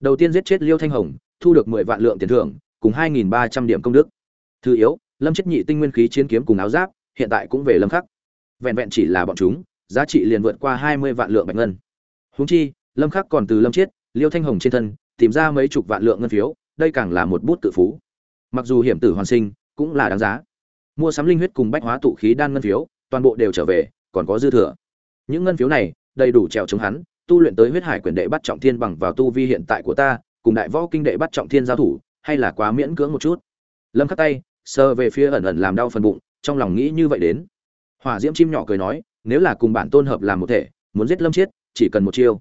Đầu tiên giết chết liêu thanh hồng thu được 10 vạn lượng tiền thưởng, cùng 2.300 điểm công đức. Thứ yếu, lâm chất nhị tinh nguyên khí chiến kiếm cùng áo giáp, hiện tại cũng về lâm khắc. Vẹn vẹn chỉ là bọn chúng, giá trị liền vượt qua 20 vạn lượng bạch ngân. Huống chi, lâm khắc còn từ lâm chiết liêu thanh hồng trên thân, tìm ra mấy chục vạn lượng ngân phiếu, đây càng là một bút tự phú. Mặc dù hiểm tử hoàn sinh, cũng là đáng giá. Mua sắm linh huyết cùng bách hóa tụ khí đan ngân phiếu, toàn bộ đều trở về, còn có dư thừa. Những ngân phiếu này, đầy đủ trèo chống hắn, tu luyện tới huyết hải quyền đệ bắt trọng thiên bằng vào tu vi hiện tại của ta cùng đại võ kinh đệ bắt trọng thiên giao thủ, hay là quá miễn cưỡng một chút? Lâm khắc tay, sờ về phía ẩn ẩn làm đau phần bụng, trong lòng nghĩ như vậy đến. Hỏa diễm chim nhỏ cười nói, nếu là cùng bản tôn hợp làm một thể, muốn giết lâm chiết, chỉ cần một chiêu.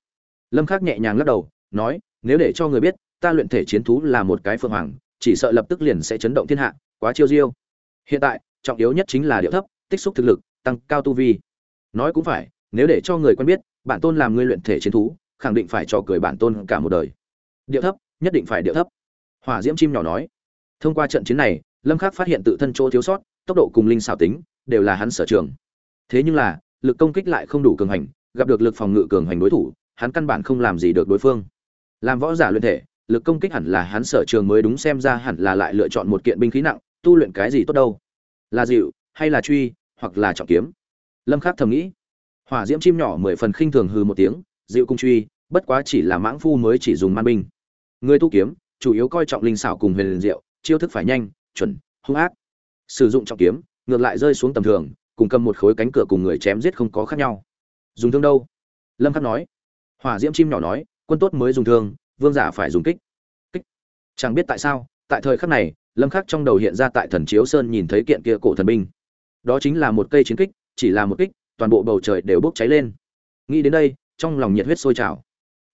Lâm khắc nhẹ nhàng lắc đầu, nói, nếu để cho người biết, ta luyện thể chiến thú là một cái phương hoàng, chỉ sợ lập tức liền sẽ chấn động thiên hạ, quá chiêu diêu. Hiện tại, trọng yếu nhất chính là điệu thấp, tích xúc thực lực, tăng cao tu vi. Nói cũng phải, nếu để cho người quen biết, bản tôn làm ngươi luyện thể chiến thú, khẳng định phải cho cười bản tôn cả một đời điệu thấp, nhất định phải điệu thấp. Hỏa diễm chim nhỏ nói. Thông qua trận chiến này, lâm khắc phát hiện tự thân chỗ thiếu sót, tốc độ cùng linh xảo tính, đều là hắn sở trường. Thế nhưng là, lực công kích lại không đủ cường hành, gặp được lực phòng ngự cường hành đối thủ, hắn căn bản không làm gì được đối phương. Làm võ giả luyện thể, lực công kích hẳn là hắn sở trường mới đúng xem ra hẳn là lại lựa chọn một kiện binh khí nặng, tu luyện cái gì tốt đâu. Là dịu, hay là truy, hoặc là trọng kiếm? Lâm khắc thầm nghĩ. Hỏa diễm chim nhỏ mười phần khinh thường hừ một tiếng, dịu cung truy bất quá chỉ là mãng phu mới chỉ dùng man binh. Người tu kiếm, chủ yếu coi trọng linh xảo cùng huyền liền diệu, chiêu thức phải nhanh, chuẩn, hung ác. Sử dụng trọng kiếm, ngược lại rơi xuống tầm thường, cùng cầm một khối cánh cửa cùng người chém giết không có khác nhau. Dùng thương đâu? Lâm khắc nói. Hỏa diễm chim nhỏ nói, quân tốt mới dùng thương, vương giả phải dùng kích. Kích. Chẳng biết tại sao, tại thời khắc này, lâm khắc trong đầu hiện ra tại thần chiếu sơn nhìn thấy kiện kia cổ thần binh. Đó chính là một cây chiến kích, chỉ là một kích, toàn bộ bầu trời đều bốc cháy lên. Nghĩ đến đây, trong lòng nhiệt huyết sôi trào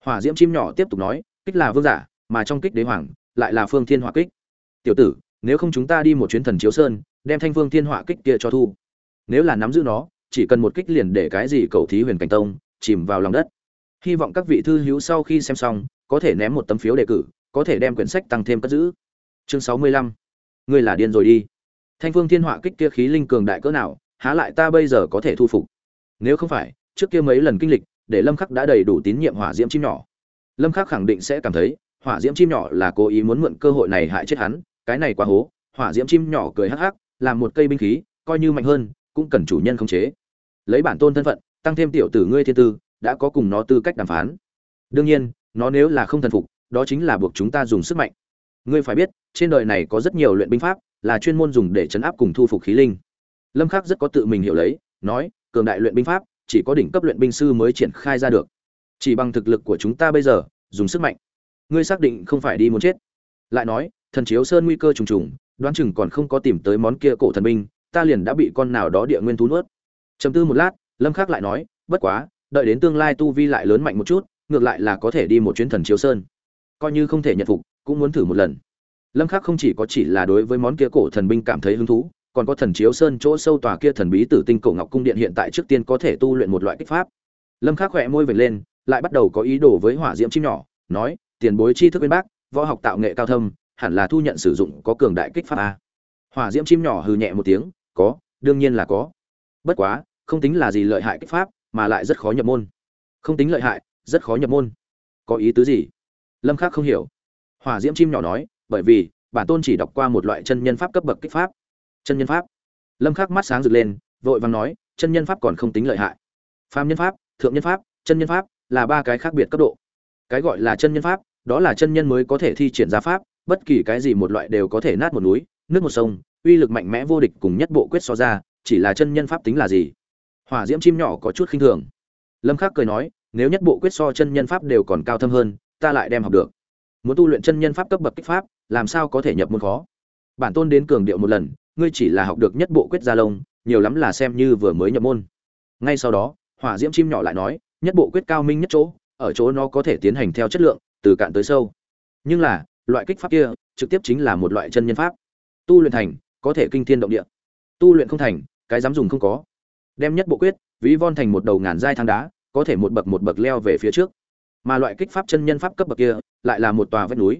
hỏa diễm chim nhỏ tiếp tục nói, kích là vương giả, mà trong kích đế hoàng, lại là phương thiên hỏa kích. Tiểu tử, nếu không chúng ta đi một chuyến thần chiếu sơn, đem thanh phương thiên hỏa kích kia cho thu. Nếu là nắm giữ nó, chỉ cần một kích liền để cái gì cầu thí huyền cảnh tông, chìm vào lòng đất. Hy vọng các vị thư hữu sau khi xem xong, có thể ném một tấm phiếu đề cử, có thể đem quyển sách tăng thêm cất giữ. Chương sáu mươi lăm. Ngươi là điên rồi đi. Thanh phương thiên họa kích kia khí linh cường đại cỡ nào, há lại ta bây giờ có thể thu phục? Nếu không phải, trước kia mấy lần kinh lịch để lâm khắc đã đầy đủ tín nhiệm hỏa diễm chim nhỏ. Lâm khắc khẳng định sẽ cảm thấy, hỏa diễm chim nhỏ là cố ý muốn mượn cơ hội này hại chết hắn, cái này quá hố, hỏa diễm chim nhỏ cười hắc hắc làm một cây binh khí, coi như mạnh hơn, cũng cần chủ nhân khống chế. Lấy bản tôn thân phận, tăng thêm tiểu tử ngươi thiên tư, đã có cùng nó tư cách đàm phán. Đương nhiên, nó nếu là không thần phục, đó chính là buộc chúng ta dùng sức mạnh. Ngươi phải biết, trên đời này có rất nhiều luyện binh pháp, là chuyên môn dùng để chấn áp cùng thu phục khí linh. Lâm khắc rất có tự mình hiểu lấy, nói, cường đại luyện binh pháp chỉ có đỉnh cấp luyện binh sư mới triển khai ra được. Chỉ bằng thực lực của chúng ta bây giờ, dùng sức mạnh, ngươi xác định không phải đi muốn chết. Lại nói, thần chiếu sơn nguy cơ trùng trùng, đoán chừng còn không có tìm tới món kia cổ thần binh, ta liền đã bị con nào đó địa nguyên thú nuốt. Chầm tư một lát, lâm khắc lại nói, bất quá, đợi đến tương lai tu vi lại lớn mạnh một chút, ngược lại là có thể đi một chuyến thần chiếu sơn. Coi như không thể nhận phục, cũng muốn thử một lần. Lâm khắc không chỉ có chỉ là đối với món kia cổ thần binh cảm thấy hứng thú còn có thần chiếu sơn chỗ sâu tòa kia thần bí tử tinh cổ ngọc cung điện hiện tại trước tiên có thể tu luyện một loại kích pháp. Lâm khắc khỏe môi vểnh lên, lại bắt đầu có ý đồ với hỏa diễm chim nhỏ, nói, tiền bối tri thức bên bác võ học tạo nghệ cao thâm, hẳn là thu nhận sử dụng có cường đại kích pháp a. Hỏa diễm chim nhỏ hừ nhẹ một tiếng, có, đương nhiên là có. Bất quá, không tính là gì lợi hại kích pháp, mà lại rất khó nhập môn. Không tính lợi hại, rất khó nhập môn. Có ý tứ gì? Lâm khắc không hiểu. Hỏa diễm chim nhỏ nói, bởi vì, bản tôn chỉ đọc qua một loại chân nhân pháp cấp bậc kích pháp chân nhân pháp. Lâm khắc mắt sáng rực lên, vội vàng nói, chân nhân pháp còn không tính lợi hại. Phàm nhân pháp, thượng nhân pháp, chân nhân pháp là ba cái khác biệt cấp độ. Cái gọi là chân nhân pháp, đó là chân nhân mới có thể thi triển ra pháp, bất kỳ cái gì một loại đều có thể nát một núi nước một sông, uy lực mạnh mẽ vô địch cùng nhất bộ quyết so ra, chỉ là chân nhân pháp tính là gì? Hỏa diễm chim nhỏ có chút khinh thường. Lâm khắc cười nói, nếu nhất bộ quyết so chân nhân pháp đều còn cao thâm hơn, ta lại đem học được. Muốn tu luyện chân nhân pháp cấp bậc kích pháp, làm sao có thể nhập môn khó? Bản tôn đến cường điệu một lần ngươi chỉ là học được nhất bộ quyết gia lông, nhiều lắm là xem như vừa mới nhập môn. Ngay sau đó, hỏa diễm chim nhỏ lại nói, nhất bộ quyết cao minh nhất chỗ, ở chỗ nó có thể tiến hành theo chất lượng, từ cạn tới sâu. Nhưng là, loại kích pháp kia, trực tiếp chính là một loại chân nhân pháp. Tu luyện thành, có thể kinh thiên động địa. Tu luyện không thành, cái dám dùng không có. Đem nhất bộ quyết, ví von thành một đầu ngàn dai thang đá, có thể một bậc một bậc leo về phía trước. Mà loại kích pháp chân nhân pháp cấp bậc kia, lại là một tòa vách núi.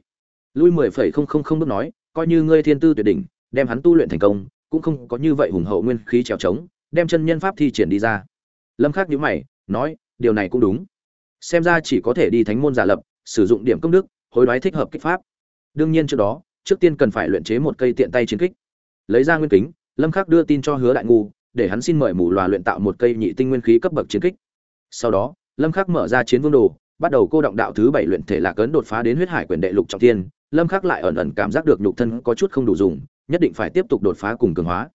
Lui mười phẩy không không không bước nói, coi như ngươi thiên tư tuyệt đỉnh đem hắn tu luyện thành công, cũng không có như vậy hùng hậu nguyên khí trèo trống, đem chân nhân pháp thi triển đi ra. Lâm khắc nhíu mày, nói, điều này cũng đúng. Xem ra chỉ có thể đi thánh môn giả lập, sử dụng điểm công đức, hối đoái thích hợp kích pháp. Đương nhiên trước đó, trước tiên cần phải luyện chế một cây tiện tay chiến kích. Lấy ra nguyên kính, lâm khắc đưa tin cho hứa đại ngu, để hắn xin mời mù loà luyện tạo một cây nhị tinh nguyên khí cấp bậc chiến kích. Sau đó, lâm khắc mở ra chiến vương đồ, bắt đầu cô động đạo thứ bảy luyện thể lạc cấn đột phá đến huyết hải quyền đệ lục trọng thiên. Lâm khắc lại ẩn ẩn cảm giác được nhục thân có chút không đủ dùng nhất định phải tiếp tục đột phá cùng cường hóa.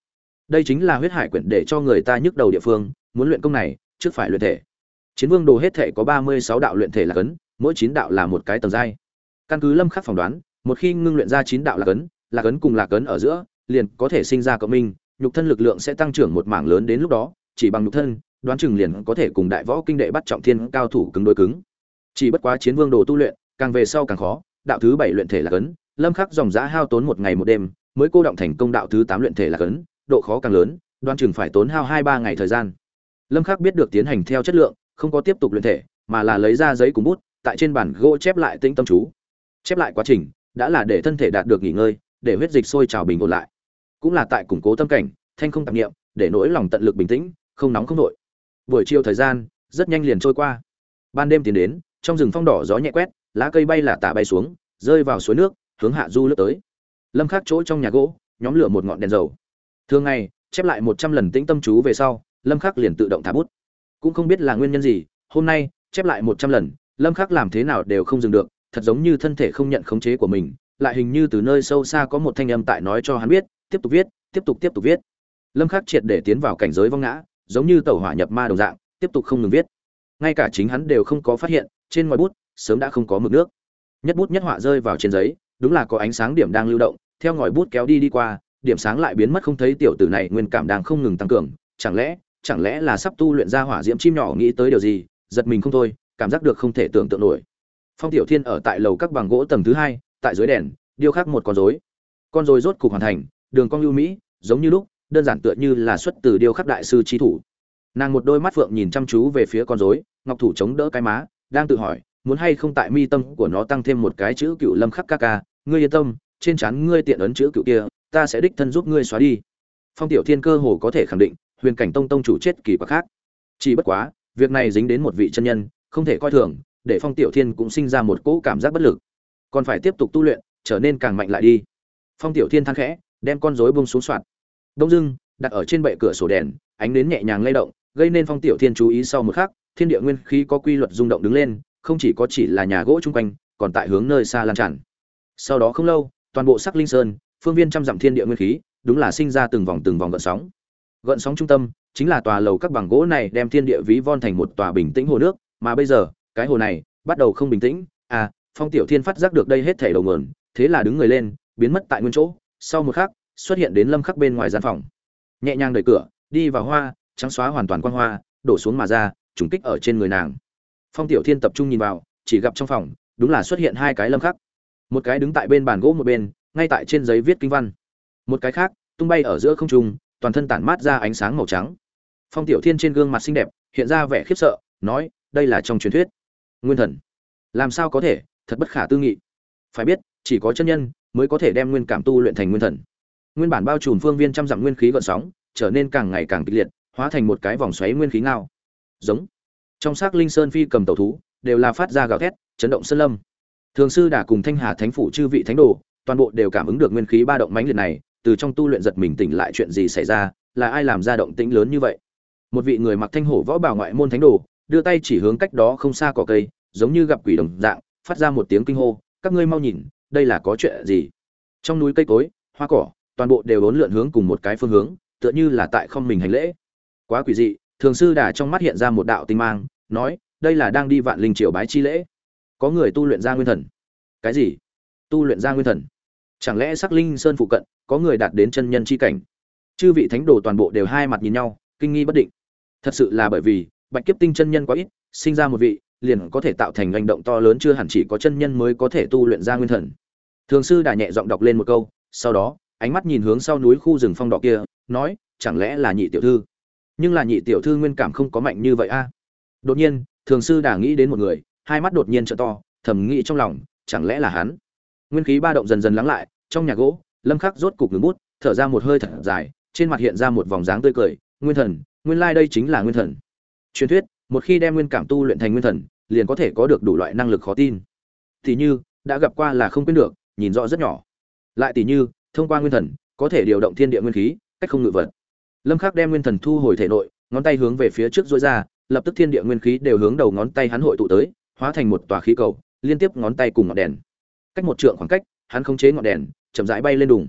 Đây chính là huyết hải quyển để cho người ta nhức đầu địa phương, muốn luyện công này, trước phải luyện thể. Chiến vương đồ hết thể có ba mươi sáu đạo luyện thể là cấn, mỗi chín đạo là một cái tầng giai. Căn cứ lâm khắc phỏng đoán, một khi ngưng luyện ra chín đạo là cấn là cấn cùng là cấn ở giữa, liền có thể sinh ra cộng minh, nhục thân lực lượng sẽ tăng trưởng một mảng lớn đến lúc đó, chỉ bằng nhục thân, đoán chừng liền có thể cùng đại võ kinh đệ bắt trọng thiên cao thủ cứng đối cứng. Chỉ bất quá chiến vương đồ tu luyện, càng về sau càng khó, đạo thứ bảy luyện thể là cấn, lâm khắc dòng dã hao tốn một ngày một đêm mới cô động thành công đạo thứ tám luyện thể là cấn, độ khó càng lớn, Đoan chừng phải tốn hao hai ba ngày thời gian. Lâm khắc biết được tiến hành theo chất lượng, không có tiếp tục luyện thể, mà là lấy ra giấy cùng bút, tại trên bản gỗ chép lại tĩnh tâm chú. Chép lại quá trình, đã là để thân thể đạt được nghỉ ngơi, để huyết dịch sôi trào bình ổn lại. Cũng là tại củng cố tâm cảnh, thanh không tạp niệm, để nỗi lòng tận lực bình tĩnh, không nóng không nổi buổi chiều thời gian, rất nhanh liền trôi qua. Ban đêm tiến đến, trong rừng phong đỏ gió nhẹ quét, lá cây bay là tả bay xuống, rơi vào suối nước, hướng hạ du lướt tới lâm khắc chỗ trong nhà gỗ, nhóm lửa một ngọn đèn dầu. Thường ngày, chép lại một trăm lần tĩnh tâm chú về sau, lâm khắc liền tự động thả bút. Cũng không biết là nguyên nhân gì, hôm nay, chép lại một trăm lần, lâm khắc làm thế nào đều không dừng được, thật giống như thân thể không nhận khống chế của mình, lại hình như từ nơi sâu xa có một thanh âm tại nói cho hắn biết, tiếp tục viết, tiếp tục tiếp tục viết. Lâm khắc triệt để tiến vào cảnh giới vong ngã, giống như tàu hỏa nhập ma đồng dạng, tiếp tục không ngừng viết. Ngay cả chính hắn đều không có phát hiện, trên ngoài bút, sớm đã không có mực nước. Nhất bút nhất họa rơi vào trên giấy đúng là có ánh sáng điểm đang lưu động, theo ngòi bút kéo đi đi qua, điểm sáng lại biến mất không thấy tiểu tử này nguyên cảm đang không ngừng tăng cường. Chẳng lẽ chẳng lẽ là sắp tu luyện ra hỏa diễm chim nhỏ nghĩ tới điều gì, giật mình không thôi, cảm giác được không thể tưởng tượng nổi. Phong tiểu thiên ở tại lầu các bằng gỗ tầng thứ hai, tại dưới đèn, điêu khắc một con rối. Con rối rốt cục hoàn thành, đường cong lưu mỹ, giống như lúc, đơn giản tựa như là xuất từ điêu khắc đại sư trí thủ. Nàng một đôi mắt phượng nhìn chăm chú về phía con rối, ngọc thủ chống đỡ cái má, đang tự hỏi, muốn hay không tại mi tâm của nó tăng thêm một cái chữ cựu lâm khắc ca ca ngươi yên tâm, trên trán ngươi tiện ấn chữ cựu kia, ta sẽ đích thân giúp ngươi xóa đi. Phong tiểu thiên cơ hồ có thể khẳng định, huyền cảnh tông tông chủ chết kỳ quặc khác. Chỉ bất quá, việc này dính đến một vị chân nhân, không thể coi thường, để phong tiểu thiên cũng sinh ra một cỗ cảm giác bất lực. Còn phải tiếp tục tu luyện, trở nên càng mạnh lại đi. Phong tiểu thiên than khẽ, đem con rối bông xuống soạt. Đông dưng đặt ở trên bệ cửa sổ đèn, ánh nến nhẹ nhàng lay động, gây nên phong tiểu thiên chú ý sau một khắc, thiên địa nguyên khí có quy luật rung động đứng lên, không chỉ có chỉ là nhà gỗ chung quanh, còn tại hướng nơi xa lan tràn sau đó không lâu, toàn bộ sắc linh sơn, phương viên trăm dặm thiên địa nguyên khí, đúng là sinh ra từng vòng từng vòng gợn sóng. Gợn sóng trung tâm chính là tòa lầu các bằng gỗ này đem thiên địa ví von thành một tòa bình tĩnh hồ nước, mà bây giờ, cái hồ này bắt đầu không bình tĩnh. À phong tiểu thiên phát giác được đây hết thể đầu nguồn, thế là đứng người lên, biến mất tại nguyên chỗ. Sau một khắc, xuất hiện đến lâm khắc bên ngoài gian phòng. Nhẹ nhàng đẩy cửa, đi vào hoa, trắng xóa hoàn toàn quan hoa, đổ xuống mà ra, trùng kích ở trên người nàng. Phong tiểu thiên tập trung nhìn vào, chỉ gặp trong phòng, đúng là xuất hiện hai cái lâm khắc một cái đứng tại bên bàn gỗ một bên, ngay tại trên giấy viết kinh văn. Một cái khác, tung bay ở giữa không trung, toàn thân tản mát ra ánh sáng màu trắng. Phong tiểu thiên trên gương mặt xinh đẹp, hiện ra vẻ khiếp sợ, nói, đây là trong truyền thuyết. Nguyên thần. Làm sao có thể? Thật bất khả tư nghị. Phải biết, chỉ có chân nhân mới có thể đem nguyên cảm tu luyện thành nguyên thần. Nguyên bản bao trùm phương viên trăm dặm nguyên khí gợn sóng, trở nên càng ngày càng kịch liệt, hóa thành một cái vòng xoáy nguyên khí ngao. Giống. Trong xác linh sơn phi cầm tàu thú, đều là phát ra gào thét, chấn động sơn lâm thường sư đã cùng thanh hà thánh phủ chư vị thánh đồ, toàn bộ đều cảm ứng được nguyên khí ba động mãnh liệt này, từ trong tu luyện giật mình tỉnh lại chuyện gì xảy ra, là ai làm ra động tĩnh lớn như vậy? Một vị người mặc thanh hổ võ bảo ngoại môn thánh đồ, đưa tay chỉ hướng cách đó không xa cỏ cây, giống như gặp quỷ đồng dạng, phát ra một tiếng kinh hô, các ngươi mau nhìn, đây là có chuyện gì? Trong núi cây cối, hoa cỏ, toàn bộ đều bốn lượn hướng cùng một cái phương hướng, tựa như là tại không mình hành lễ. Quá quỷ dị, thường sư đà trong mắt hiện ra một đạo tinh mang, nói, đây là đang đi vạn linh triều bái chi lễ có người tu luyện ra nguyên thần. Cái gì? Tu luyện ra nguyên thần? Chẳng lẽ sắc linh sơn phụ cận có người đạt đến chân nhân chi cảnh? Chư vị thánh đồ toàn bộ đều hai mặt nhìn nhau, kinh nghi bất định. Thật sự là bởi vì, bạch kiếp tinh chân nhân quá ít, sinh ra một vị, liền có thể tạo thành hành động to lớn chưa hẳn chỉ có chân nhân mới có thể tu luyện ra nguyên thần. Thường sư đã nhẹ giọng đọc lên một câu, sau đó, ánh mắt nhìn hướng sau núi khu rừng phong đỏ kia, nói, chẳng lẽ là nhị tiểu thư? Nhưng là nhị tiểu thư nguyên cảm không có mạnh như vậy a. Đột nhiên, thường sư đã nghĩ đến một người hai mắt đột nhiên trợ to, thầm nghĩ trong lòng, chẳng lẽ là hắn? Nguyên khí ba động dần dần lắng lại, trong nhà gỗ, lâm khắc rốt cục ngừng bút, thở ra một hơi thật dài, trên mặt hiện ra một vòng dáng tươi cười, nguyên thần, nguyên lai đây chính là nguyên thần. Truyền thuyết, một khi đem nguyên cảm tu luyện thành nguyên thần, liền có thể có được đủ loại năng lực khó tin. Thì như, đã gặp qua là không quên được, nhìn rõ rất nhỏ. Lại tỷ như, thông qua nguyên thần, có thể điều động thiên địa nguyên khí, cách không ngự vật. Lâm khắc đem nguyên thần thu hồi thể nội, ngón tay hướng về phía trước duỗi ra, lập tức thiên địa nguyên khí đều hướng đầu ngón tay hắn hội tụ tới hóa thành một tòa khí cầu, liên tiếp ngón tay cùng ngọn đèn. Cách một trượng khoảng cách, hắn khống chế ngọn đèn, chậm rãi bay lên đùng.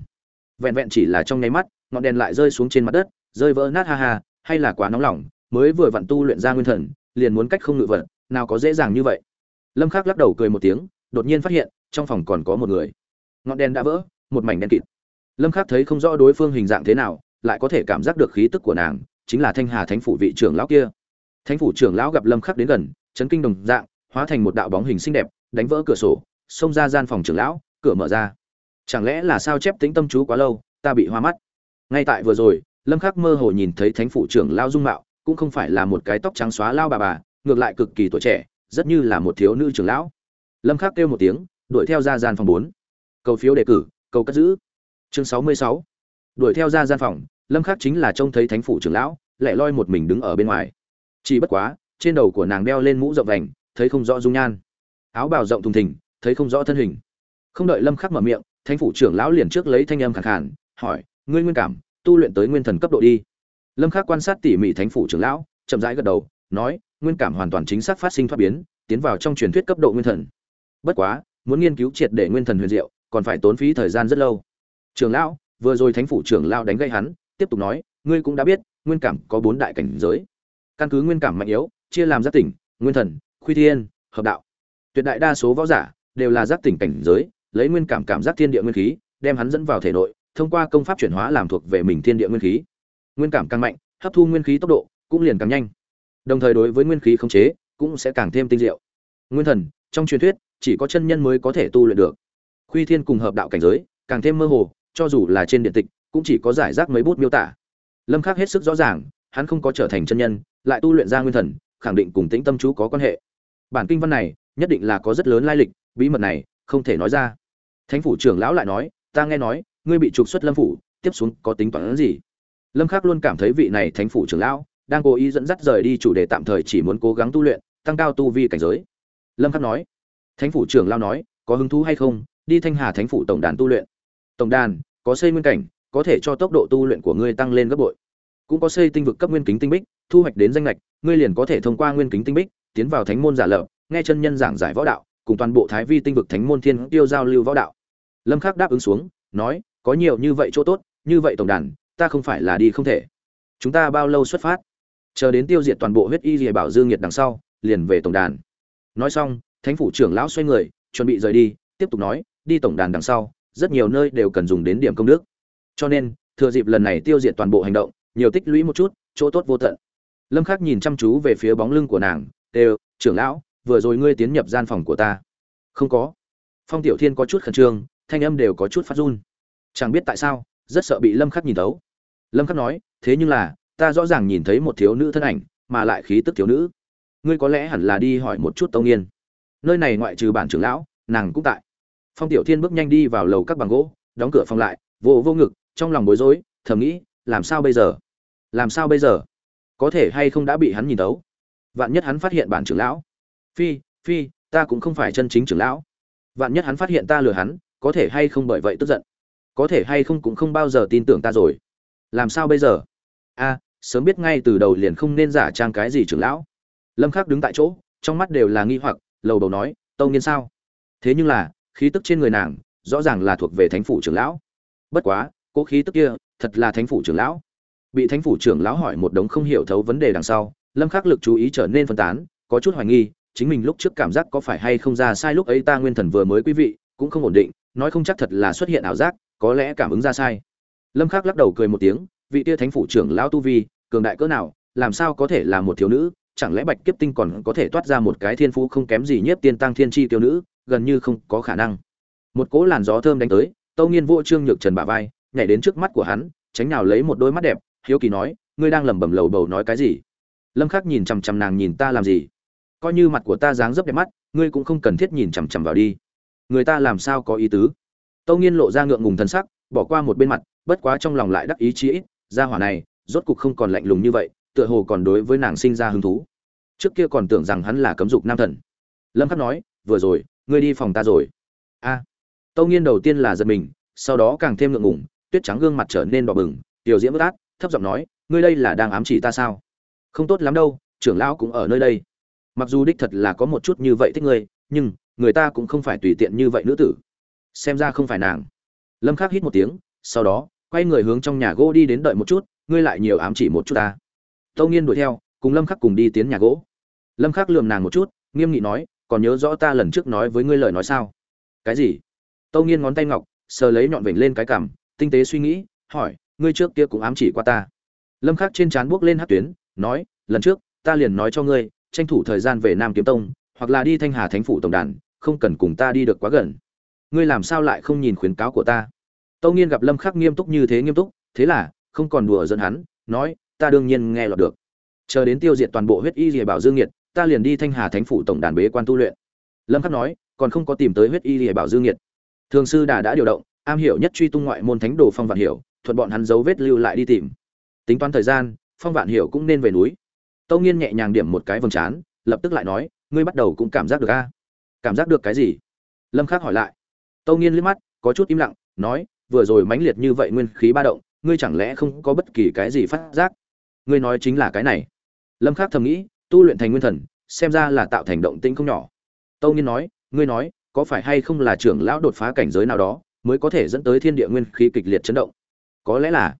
Vẹn vẹn chỉ là trong nháy mắt, ngọn đèn lại rơi xuống trên mặt đất, rơi vỡ nát ha ha, hay là quá nóng lòng, mới vừa vặn tu luyện ra nguyên thần, liền muốn cách không ngự vật, nào có dễ dàng như vậy. Lâm khắc lắc đầu cười một tiếng, đột nhiên phát hiện, trong phòng còn có một người. Ngọn đèn đã vỡ, một mảnh đen kịt. Lâm khắc thấy không rõ đối phương hình dạng thế nào, lại có thể cảm giác được khí tức của nàng, chính là thanh hà thánh phủ vị trưởng lão kia. Thánh phủ trưởng lão gặp lâm khắc đến gần, chấn kinh đồng dạng hóa thành một đạo bóng hình xinh đẹp, đánh vỡ cửa sổ, xông ra gian phòng trưởng lão, cửa mở ra. Chẳng lẽ là sao chép tính tâm chú quá lâu, ta bị hoa mắt. Ngay tại vừa rồi, lâm khắc mơ hồ nhìn thấy thánh phụ trưởng lao dung mạo, cũng không phải là một cái tóc trắng xóa lao bà bà, ngược lại cực kỳ tuổi trẻ, rất như là một thiếu nữ trưởng lão. Lâm khắc kêu một tiếng, đuổi theo ra gian phòng 4. cầu phiếu đề cử, cầu cất giữ. Chương 66. đuổi theo ra gian phòng, lâm khắc chính là trông thấy thánh phụ trưởng lão, lẻ loi một mình đứng ở bên ngoài. Chỉ bất quá, trên đầu của nàng đeo lên mũ rộng vành thấy không rõ dung nhan. Áo bào rộng thùng thình, thấy không rõ thân hình. Không đợi lâm khắc mở miệng, thánh phủ trưởng lão liền trước lấy thanh âm khàn khàn, hỏi, ngươi nguyên cảm, tu luyện tới nguyên thần cấp độ đi. Lâm khắc quan sát tỉ mỉ thánh phủ trưởng lão, chậm rãi gật đầu, nói, nguyên cảm hoàn toàn chính xác phát sinh thoát biến, tiến vào trong truyền thuyết cấp độ nguyên thần. Bất quá, muốn nghiên cứu triệt để nguyên thần huyền diệu, còn phải tốn phí thời gian rất lâu. Trưởng lão, vừa rồi thánh phủ trưởng lão đánh gây hắn, tiếp tục nói, ngươi cũng đã biết, nguyên cảm có bốn đại cảnh giới. Căn cứ nguyên cảm mạnh yếu, chia làm giác tỉnh, nguyên thần khuy thiên, hợp đạo. Tuyệt đại đa số võ giả đều là giác tỉnh cảnh giới, lấy nguyên cảm cảm giác thiên địa nguyên khí, đem hắn dẫn vào thể nội, thông qua công pháp chuyển hóa làm thuộc về mình thiên địa nguyên khí. Nguyên cảm càng mạnh, hấp thu nguyên khí tốc độ cũng liền càng nhanh. Đồng thời đối với nguyên khí khống chế cũng sẽ càng thêm tinh diệu. Nguyên thần, trong truyền thuyết, chỉ có chân nhân mới có thể tu luyện được. Khuy thiên cùng hợp đạo cảnh giới càng thêm mơ hồ, cho dù là trên điện tịch, cũng chỉ có giải rác mấy bút miêu tả. Lâm khắc hết sức rõ ràng, hắn không có trở thành chân nhân, lại tu luyện ra nguyên thần, khẳng định cùng tĩnh tâm chú có quan hệ bản kinh văn này nhất định là có rất lớn lai lịch, bí mật này không thể nói ra. Thánh phủ trưởng lão lại nói, ta nghe nói, ngươi bị trục xuất lâm phủ, tiếp xuống có tính toán gì? Lâm khắc luôn cảm thấy vị này thánh phủ trưởng lão đang cố ý dẫn dắt rời đi chủ đề tạm thời chỉ muốn cố gắng tu luyện, tăng cao tu vi cảnh giới. Lâm khắc nói, thánh phủ trưởng lão nói, có hứng thú hay không, đi thanh hà thánh phủ tổng đàn tu luyện. Tổng đàn, có xây nguyên cảnh, có thể cho tốc độ tu luyện của ngươi tăng lên gấp bội. Cũng có xây tinh vực cấp nguyên kính tinh bích, thu hoạch đến danh lệch, ngươi liền có thể thông qua nguyên kính tinh bích tiến vào thánh môn giả lập, nghe chân nhân giảng giải võ đạo, cùng toàn bộ thái vi tinh vực thánh môn thiên tiêu giao lưu võ đạo. Lâm khắc đáp ứng xuống, nói, có nhiều như vậy chỗ tốt, như vậy tổng đàn, ta không phải là đi không thể. Chúng ta bao lâu xuất phát? Chờ đến tiêu diệt toàn bộ huyết y rìa bảo dương nhiệt đằng sau, liền về tổng đàn. Nói xong, thánh phủ trưởng lão xoay người, chuẩn bị rời đi, tiếp tục nói, đi tổng đàn đằng sau, rất nhiều nơi đều cần dùng đến điểm công đức. Cho nên, thừa dịp lần này tiêu diệt toàn bộ hành động, nhiều tích lũy một chút, chỗ tốt vô tận. Lâm khắc nhìn chăm chú về phía bóng lưng của nàng đều trưởng lão, vừa rồi ngươi tiến nhập gian phòng của ta. Không có. Phong tiểu thiên có chút khẩn trương, thanh âm đều có chút phát run. Chẳng biết tại sao, rất sợ bị lâm khắc nhìn thấu. Lâm khắc nói, thế nhưng là, ta rõ ràng nhìn thấy một thiếu nữ thân ảnh, mà lại khí tức thiếu nữ. Ngươi có lẽ hẳn là đi hỏi một chút tông yên nơi này ngoại trừ bản trưởng lão, nàng cũng tại. Phong tiểu thiên bước nhanh đi vào lầu các bằng gỗ, đóng cửa phòng lại, vô vô ngực, trong lòng bối rối, thầm nghĩ, làm sao bây giờ? Làm sao bây giờ? Có thể hay không đã bị hắn nhìn tấu vạn nhất hắn phát hiện bản trưởng lão. Phi phi, ta cũng không phải chân chính trưởng lão. Vạn nhất hắn phát hiện ta lừa hắn, có thể hay không bởi vậy tức giận? Có thể hay không cũng không bao giờ tin tưởng ta rồi. Làm sao bây giờ? A, sớm biết ngay từ đầu liền không nên giả trang cái gì trưởng lão. Lâm khắc đứng tại chỗ, trong mắt đều là nghi hoặc, lầu đầu nói, tâu nghiên sao? Thế nhưng là, khí tức trên người nàng, rõ ràng là thuộc về thánh phủ trưởng lão. Bất quá, cố khí tức kia, thật là thánh phủ trưởng lão. Bị thánh phủ trưởng lão hỏi một đống không hiểu thấu vấn đề đằng sau lâm khắc lực chú ý trở nên phân tán, có chút hoài nghi, chính mình lúc trước cảm giác có phải hay không ra sai lúc ấy ta nguyên thần vừa mới quý vị, cũng không ổn định, nói không chắc thật là xuất hiện ảo giác, có lẽ cảm ứng ra sai. Lâm khắc lắc đầu cười một tiếng, vị tia thánh phủ trưởng lão tu vi, cường đại cỡ nào, làm sao có thể là một thiếu nữ, chẳng lẽ bạch kiếp tinh còn có thể toát ra một cái thiên phú không kém gì nhất tiên tăng thiên chi tiểu nữ, gần như không có khả năng. Một cỗ làn gió thơm đánh tới, tâu nghiên vô trương nhược trần bả vai, nhảy đến trước mắt của hắn, tránh nào lấy một đôi mắt đẹp, hiếu kỳ nói, ngươi đang lẩm bẩm lầu bầu nói cái gì? Lâm khắc nhìn chằm chằm nàng nhìn ta làm gì? Coi như mặt của ta dáng dấp đẹp mắt, ngươi cũng không cần thiết nhìn chằm chằm vào đi. Người ta làm sao có ý tứ? Tâu nghiên lộ ra ngượng ngùng thân sắc, bỏ qua một bên mặt, bất quá trong lòng lại đắc ý chí ít ra hỏa này, rốt cục không còn lạnh lùng như vậy, tựa hồ còn đối với nàng sinh ra hứng thú. Trước kia còn tưởng rằng hắn là cấm dục nam thần. Lâm khắc nói, vừa rồi, ngươi đi phòng ta rồi. A. À. tâu nghiên đầu tiên là giật mình, sau đó càng thêm ngượng ngùng, tuyết trắng gương mặt trở nên đỏ bừng, tiểu diễm bất át, thấp giọng nói, ngươi đây là đang ám chỉ ta sao? Không tốt lắm đâu, trưởng lão cũng ở nơi đây. Mặc dù đích thật là có một chút như vậy thích ngươi, nhưng người ta cũng không phải tùy tiện như vậy nữ tử. Xem ra không phải nàng. Lâm khắc hít một tiếng, sau đó, quay người hướng trong nhà gỗ đi đến đợi một chút, ngươi lại nhiều ám chỉ một chút ta. Tâu nghiên đuổi theo, cùng lâm khắc cùng đi tiến nhà gỗ. Lâm khắc lườm nàng một chút, nghiêm nghị nói, còn nhớ rõ ta lần trước nói với ngươi lời nói sao? Cái gì? Tâu nghiên ngón tay ngọc, sờ lấy nhọn vểnh lên cái cằm, tinh tế suy nghĩ, hỏi, ngươi trước kia cũng ám chỉ qua ta? Lâm khắc trên trán buốc lên hát tuyến nói lần trước ta liền nói cho ngươi tranh thủ thời gian về nam kiếm tông hoặc là đi thanh hà thánh phủ tổng đàn không cần cùng ta đi được quá gần. Ngươi làm sao lại không nhìn khuyến cáo của ta? Tâu nghiên gặp lâm khắc nghiêm túc như thế nghiêm túc thế là không còn đùa dẫn hắn nói ta đương nhiên nghe lọt được. Chờ đến tiêu diệt toàn bộ huyết y lìa bảo dương nghiệt, ta liền đi thanh hà thánh phủ tổng đàn bế quan tu luyện. Lâm khắc nói còn không có tìm tới huyết y lìa bảo dương nghiệt, thường sư đà đã điều động am hiểu nhất truy tung ngoại môn thánh đồ phong vạn hiểu thuận bọn hắn dấu vết lưu lại đi tìm. Tính toán thời gian phong vạn hiểu cũng nên về núi. Tâu nghiên nhẹ nhàng điểm một cái vầng trán, lập tức lại nói, ngươi bắt đầu cũng cảm giác được a? Cảm giác được cái gì? Lâm khắc hỏi lại. Tâu nghiên liếc mắt, có chút im lặng, nói, vừa rồi mãnh liệt như vậy nguyên khí ba động, ngươi chẳng lẽ không có bất kỳ cái gì phát giác? Ngươi nói chính là cái này. Lâm khắc thầm nghĩ, tu luyện thành nguyên thần, xem ra là tạo thành động tĩnh không nhỏ. Tâu nghiên nói, ngươi nói, có phải hay không là trưởng lão đột phá cảnh giới nào đó, mới có thể dẫn tới thiên địa nguyên khí kịch liệt chấn động? Có lẽ là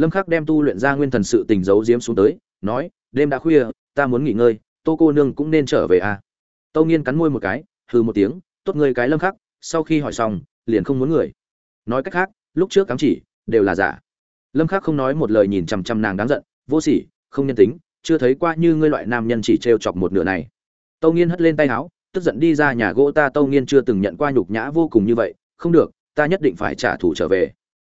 lâm khắc đem tu luyện ra nguyên thần sự tình giấu giếm xuống tới, nói, đêm đã khuya, ta muốn nghỉ ngơi, tô cô nương cũng nên trở về à? Tâu nghiên cắn môi một cái, hừ một tiếng, tốt ngươi cái lâm khắc, sau khi hỏi xong, liền không muốn người. Nói cách khác, lúc trước cắm chỉ, đều là giả. Lâm khắc không nói một lời nhìn chằm chằm nàng đáng giận, vô sỉ, không nhân tính, chưa thấy qua như ngươi loại nam nhân chỉ trêu chọc một nửa này. Tâu nghiên hất lên tay áo, tức giận đi ra nhà gỗ ta, tâu nghiên chưa từng nhận qua nhục nhã vô cùng như vậy, không được, ta nhất định phải trả thù trở về.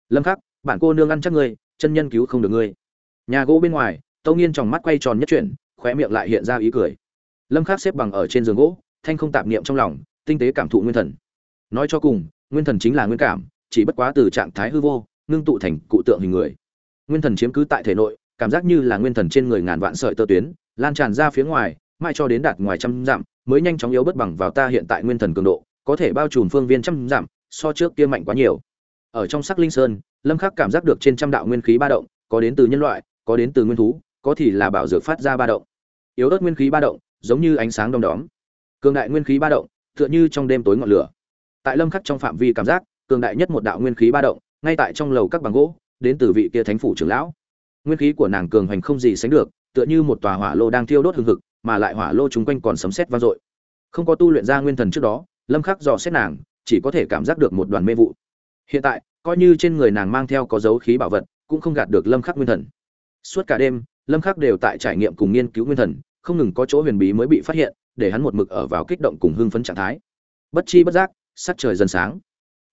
Lâm khắc, bản cô nương ăn chắc ngươi chân nhân cứu không được ngươi. Nhà gỗ bên ngoài, tâu nghiên tròng mắt quay tròn nhất chuyển, khóe miệng lại hiện ra ý cười. Lâm khắc xếp bằng ở trên giường gỗ, thanh không tạp niệm trong lòng, tinh tế cảm thụ nguyên thần. Nói cho cùng, nguyên thần chính là nguyên cảm, chỉ bất quá từ trạng thái hư vô, ngưng tụ thành cụ tượng hình người. Nguyên thần chiếm cứ tại thể nội, cảm giác như là nguyên thần trên người ngàn vạn sợi tơ tuyến, lan tràn ra phía ngoài mai cho đến đạt ngoài trăm dặm, mới nhanh chóng yếu bất bằng vào ta hiện tại nguyên thần cường độ, có thể bao trùm phương viên trăm dặm, so trước kia mạnh quá nhiều ở trong sắc linh sơn, lâm khắc cảm giác được trên trăm đạo nguyên khí ba động, có đến từ nhân loại, có đến từ nguyên thú, có thì là bảo dược phát ra ba động. Yếu ớt nguyên khí ba động, giống như ánh sáng đông đóm. Cường đại nguyên khí ba động, tựa như trong đêm tối ngọn lửa. Tại lâm khắc trong phạm vi cảm giác, cường đại nhất một đạo nguyên khí ba động, ngay tại trong lầu các bằng gỗ, đến từ vị kia thánh phủ trưởng lão. Nguyên khí của nàng cường hành không gì sánh được, tựa như một tòa hỏa lô đang thiêu đốt hừng hực, mà lại hỏa lô chúng quanh còn sấm sét vang dội. Không có tu luyện ra nguyên thần trước đó, lâm khắc dò xét nàng, chỉ có thể cảm giác được một đoàn mê vụ hiện tại, coi như trên người nàng mang theo có dấu khí bảo vật, cũng không gạt được lâm khắc nguyên thần. Suốt cả đêm, lâm khắc đều tại trải nghiệm cùng nghiên cứu nguyên thần, không ngừng có chỗ huyền bí mới bị phát hiện, để hắn một mực ở vào kích động cùng hưng phấn trạng thái. Bất chi bất giác, sắc trời dần sáng.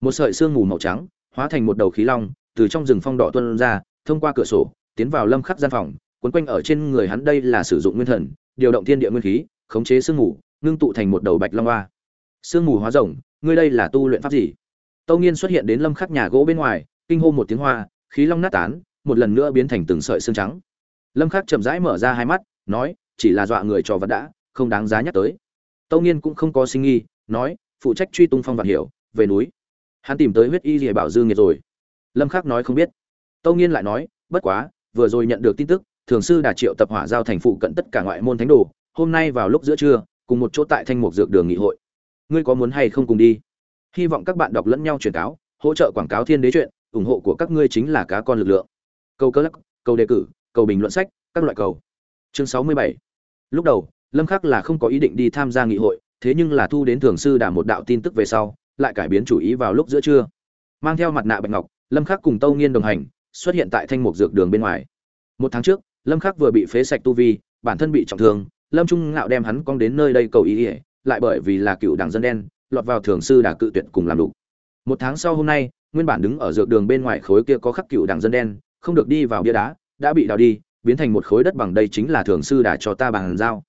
Một sợi sương mù màu trắng, hóa thành một đầu khí long, từ trong rừng phong đỏ tuôn ra, thông qua cửa sổ, tiến vào lâm khắc gian phòng. Quấn quanh ở trên người hắn đây là sử dụng nguyên thần, điều động thiên địa nguyên khí, khống chế sương mù, ngưng tụ thành một đầu bạch long hoa. Sương mù hóa rồng, ngươi đây là tu luyện pháp gì? Tâu nghiên xuất hiện đến lâm khắc nhà gỗ bên ngoài, kinh hô một tiếng hoa, khí long nát tán, một lần nữa biến thành từng sợi xương trắng. Lâm khắc chậm rãi mở ra hai mắt, nói, chỉ là dọa người cho vật đã, không đáng giá nhắc tới. Tâu nghiên cũng không có sinh nghi nói, phụ trách truy tung phong vạn hiểu, về núi. Hắn tìm tới huyết y rìa bảo dương nghiệt rồi. Lâm khắc nói không biết. Tâu nghiên lại nói, bất quá, vừa rồi nhận được tin tức, thường sư đà triệu tập hỏa giao thành phụ cận tất cả ngoại môn thánh đồ, hôm nay vào lúc giữa trưa, cùng một chỗ tại thanh mục dược đường nghị hội. Ngươi có muốn hay không cùng đi? Hy vọng các bạn đọc lẫn nhau truyền cáo, hỗ trợ quảng cáo thiên đế chuyện, ủng hộ của các ngươi chính là cá con lực lượng. Câu cơ lắc, câu đề cử cầu bình luận sách, các loại cầu. Chương sáu mươi bảy. Lúc đầu, lâm khắc là không có ý định đi tham gia nghị hội, thế nhưng là thu đến thường sư đà một đạo tin tức về sau, lại cải biến chủ ý vào lúc giữa trưa. Mang theo mặt nạ bạch ngọc, lâm khắc cùng tâu nghiên đồng hành, xuất hiện tại thanh mục dược đường bên ngoài. Một tháng trước, lâm khắc vừa bị phế sạch tu vi, bản thân bị trọng thương, lâm trung ngạo đem hắn cong đến nơi đây cầu ý ỉa lại bởi vì là cựu đảng dân đen lọt vào thường sư đà cự tuyệt cùng làm đủ một tháng sau hôm nay, nguyên bản đứng ở dược đường bên ngoài khối kia có khắc cựu đảng dân đen, không được đi vào bia đá, đã bị đào đi, biến thành một khối đất bằng đây chính là thường sư đà cho ta bằng dao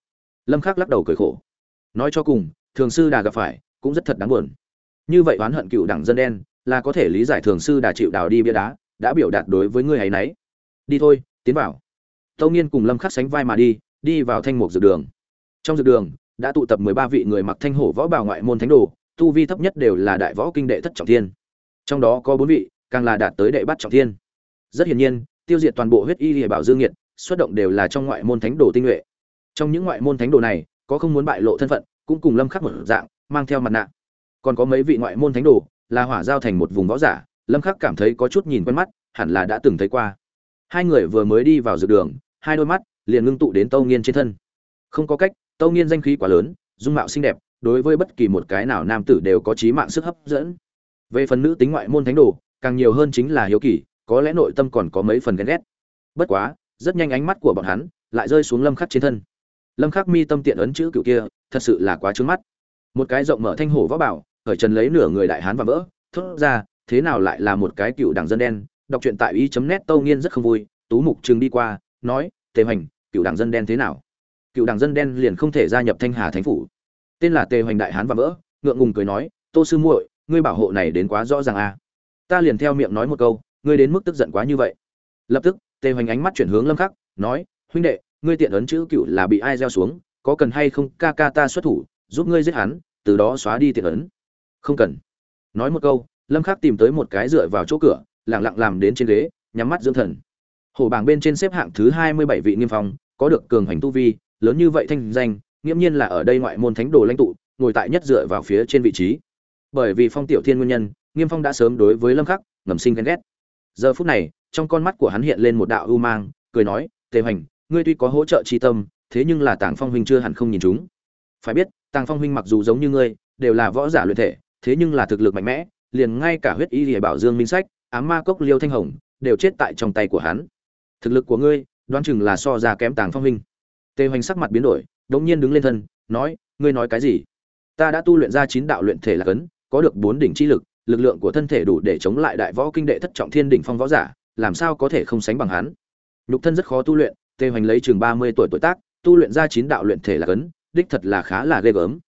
lâm khắc lắc đầu cười khổ. Nói cho cùng, thường sư đà gặp phải, cũng rất thật đáng buồn. Như vậy oán hận cựu đảng dân đen, là có thể lý giải thường sư đà chịu đào đi bia đá, đã biểu đạt đối với ngươi ấy nấy. Đi thôi, tiến vào. Tâu nghiên cùng lâm khắc sánh vai mà đi đi vào thanh mục dược đường. Trong dược đường đã tụ tập mười ba vị người mặc thanh hổ võ bào ngoại môn thánh đồ tu vi thấp nhất đều là đại võ kinh đệ thất trọng thiên. Trong đó có bốn vị càng là đạt tới đệ bát trọng thiên. Rất hiển nhiên tiêu diệt toàn bộ huyết y lìa bảo dương nghiệt, xuất động đều là trong ngoại môn thánh đồ tinh nhuệ. Trong những ngoại môn thánh đồ này có không muốn bại lộ thân phận cũng cùng lâm khắc một dạng mang theo mặt nạ. Còn có mấy vị ngoại môn thánh đồ là hỏa giao thành một vùng võ giả lâm khắc cảm thấy có chút nhìn quen mắt hẳn là đã từng thấy qua. Hai người vừa mới đi vào dược đường hai đôi mắt liền ngưng tụ đến tâu nghiên trên thân. Không có cách tâu nghiên danh khí quá lớn, dung mạo xinh đẹp, đối với bất kỳ một cái nào nam tử đều có trí mạng sức hấp dẫn. Về phần nữ tính ngoại môn thánh đồ, càng nhiều hơn chính là hiếu kỳ, có lẽ nội tâm còn có mấy phần ghen ghét. Bất quá, rất nhanh ánh mắt của bọn hắn lại rơi xuống lâm khắc trên thân. Lâm khắc mi tâm tiện ấn chữ cựu kia, thật sự là quá trướng mắt. Một cái rộng mở thanh hổ võ bảo, khởi trần lấy nửa người đại hán và vỡ, thốt ra, thế nào lại là một cái cựu đảng dân đen? Đọc truyện tại ý chấm nét tâu nghiên rất không vui, tú mục trường đi qua, nói, tề hoành, cựu đảng dân đen thế nào? Cựu đảng dân đen liền không thể gia nhập thanh hà thánh phủ. Tên là tề hoành đại hán và vỡ ngượng ngùng cười nói, tô sư muội, ngươi bảo hộ này đến quá rõ ràng à. ta liền theo miệng nói một câu, ngươi đến mức tức giận quá như vậy. Lập tức, tề hoành ánh mắt chuyển hướng lâm khắc, nói, huynh đệ, ngươi tiện ấn chữ cựu là bị ai gieo xuống, có cần hay không ca ca ta xuất thủ, giúp ngươi giết hắn, từ đó xóa đi tiện ấn. Không cần. Nói một câu, lâm khắc tìm tới một cái dựa vào chỗ cửa, lặng lặng làm đến trên ghế, nhắm mắt dưỡng thần. Hổ bảng bên trên xếp hạng thứ 27 vị niêm phong, có được cường hành tu vi lớn như vậy thanh danh, nghiễm nhiên là ở đây ngoại môn thánh đồ lãnh tụ, ngồi tại nhất dựa vào phía trên vị trí. Bởi vì phong tiểu thiên nguyên nhân, nghiêm phong đã sớm đối với lâm khắc, ngầm sinh ghen ghét. Giờ phút này, trong con mắt của hắn hiện lên một đạo ưu mang, cười nói, tề hoành, ngươi tuy có hỗ trợ chi tâm, thế nhưng là tàng phong huynh chưa hẳn không nhìn chúng. Phải biết, tàng phong huynh mặc dù giống như ngươi, đều là võ giả luyện thể, thế nhưng là thực lực mạnh mẽ, liền ngay cả huyết y lìa bảo dương minh sách, ám ma cốc liêu thanh hồng, đều chết tại trong tay của hắn. Thực lực của ngươi, đoán chừng là so ra kém tàng phong huynh tề hoành sắc mặt biến đổi đống nhiên đứng lên thân, nói, ngươi nói cái gì? Ta đã tu luyện ra chín đạo luyện thể là cấn, có được bốn đỉnh chi lực lực lượng của thân thể đủ để chống lại đại võ kinh đệ thất trọng thiên đỉnh phong võ giả, làm sao có thể không sánh bằng hắn? Nhục thân rất khó tu luyện, tề hoành lấy chừng ba mươi tuổi tuổi tác, tu luyện ra chín đạo luyện thể là cấn, đích thật là khá là ghê gớm.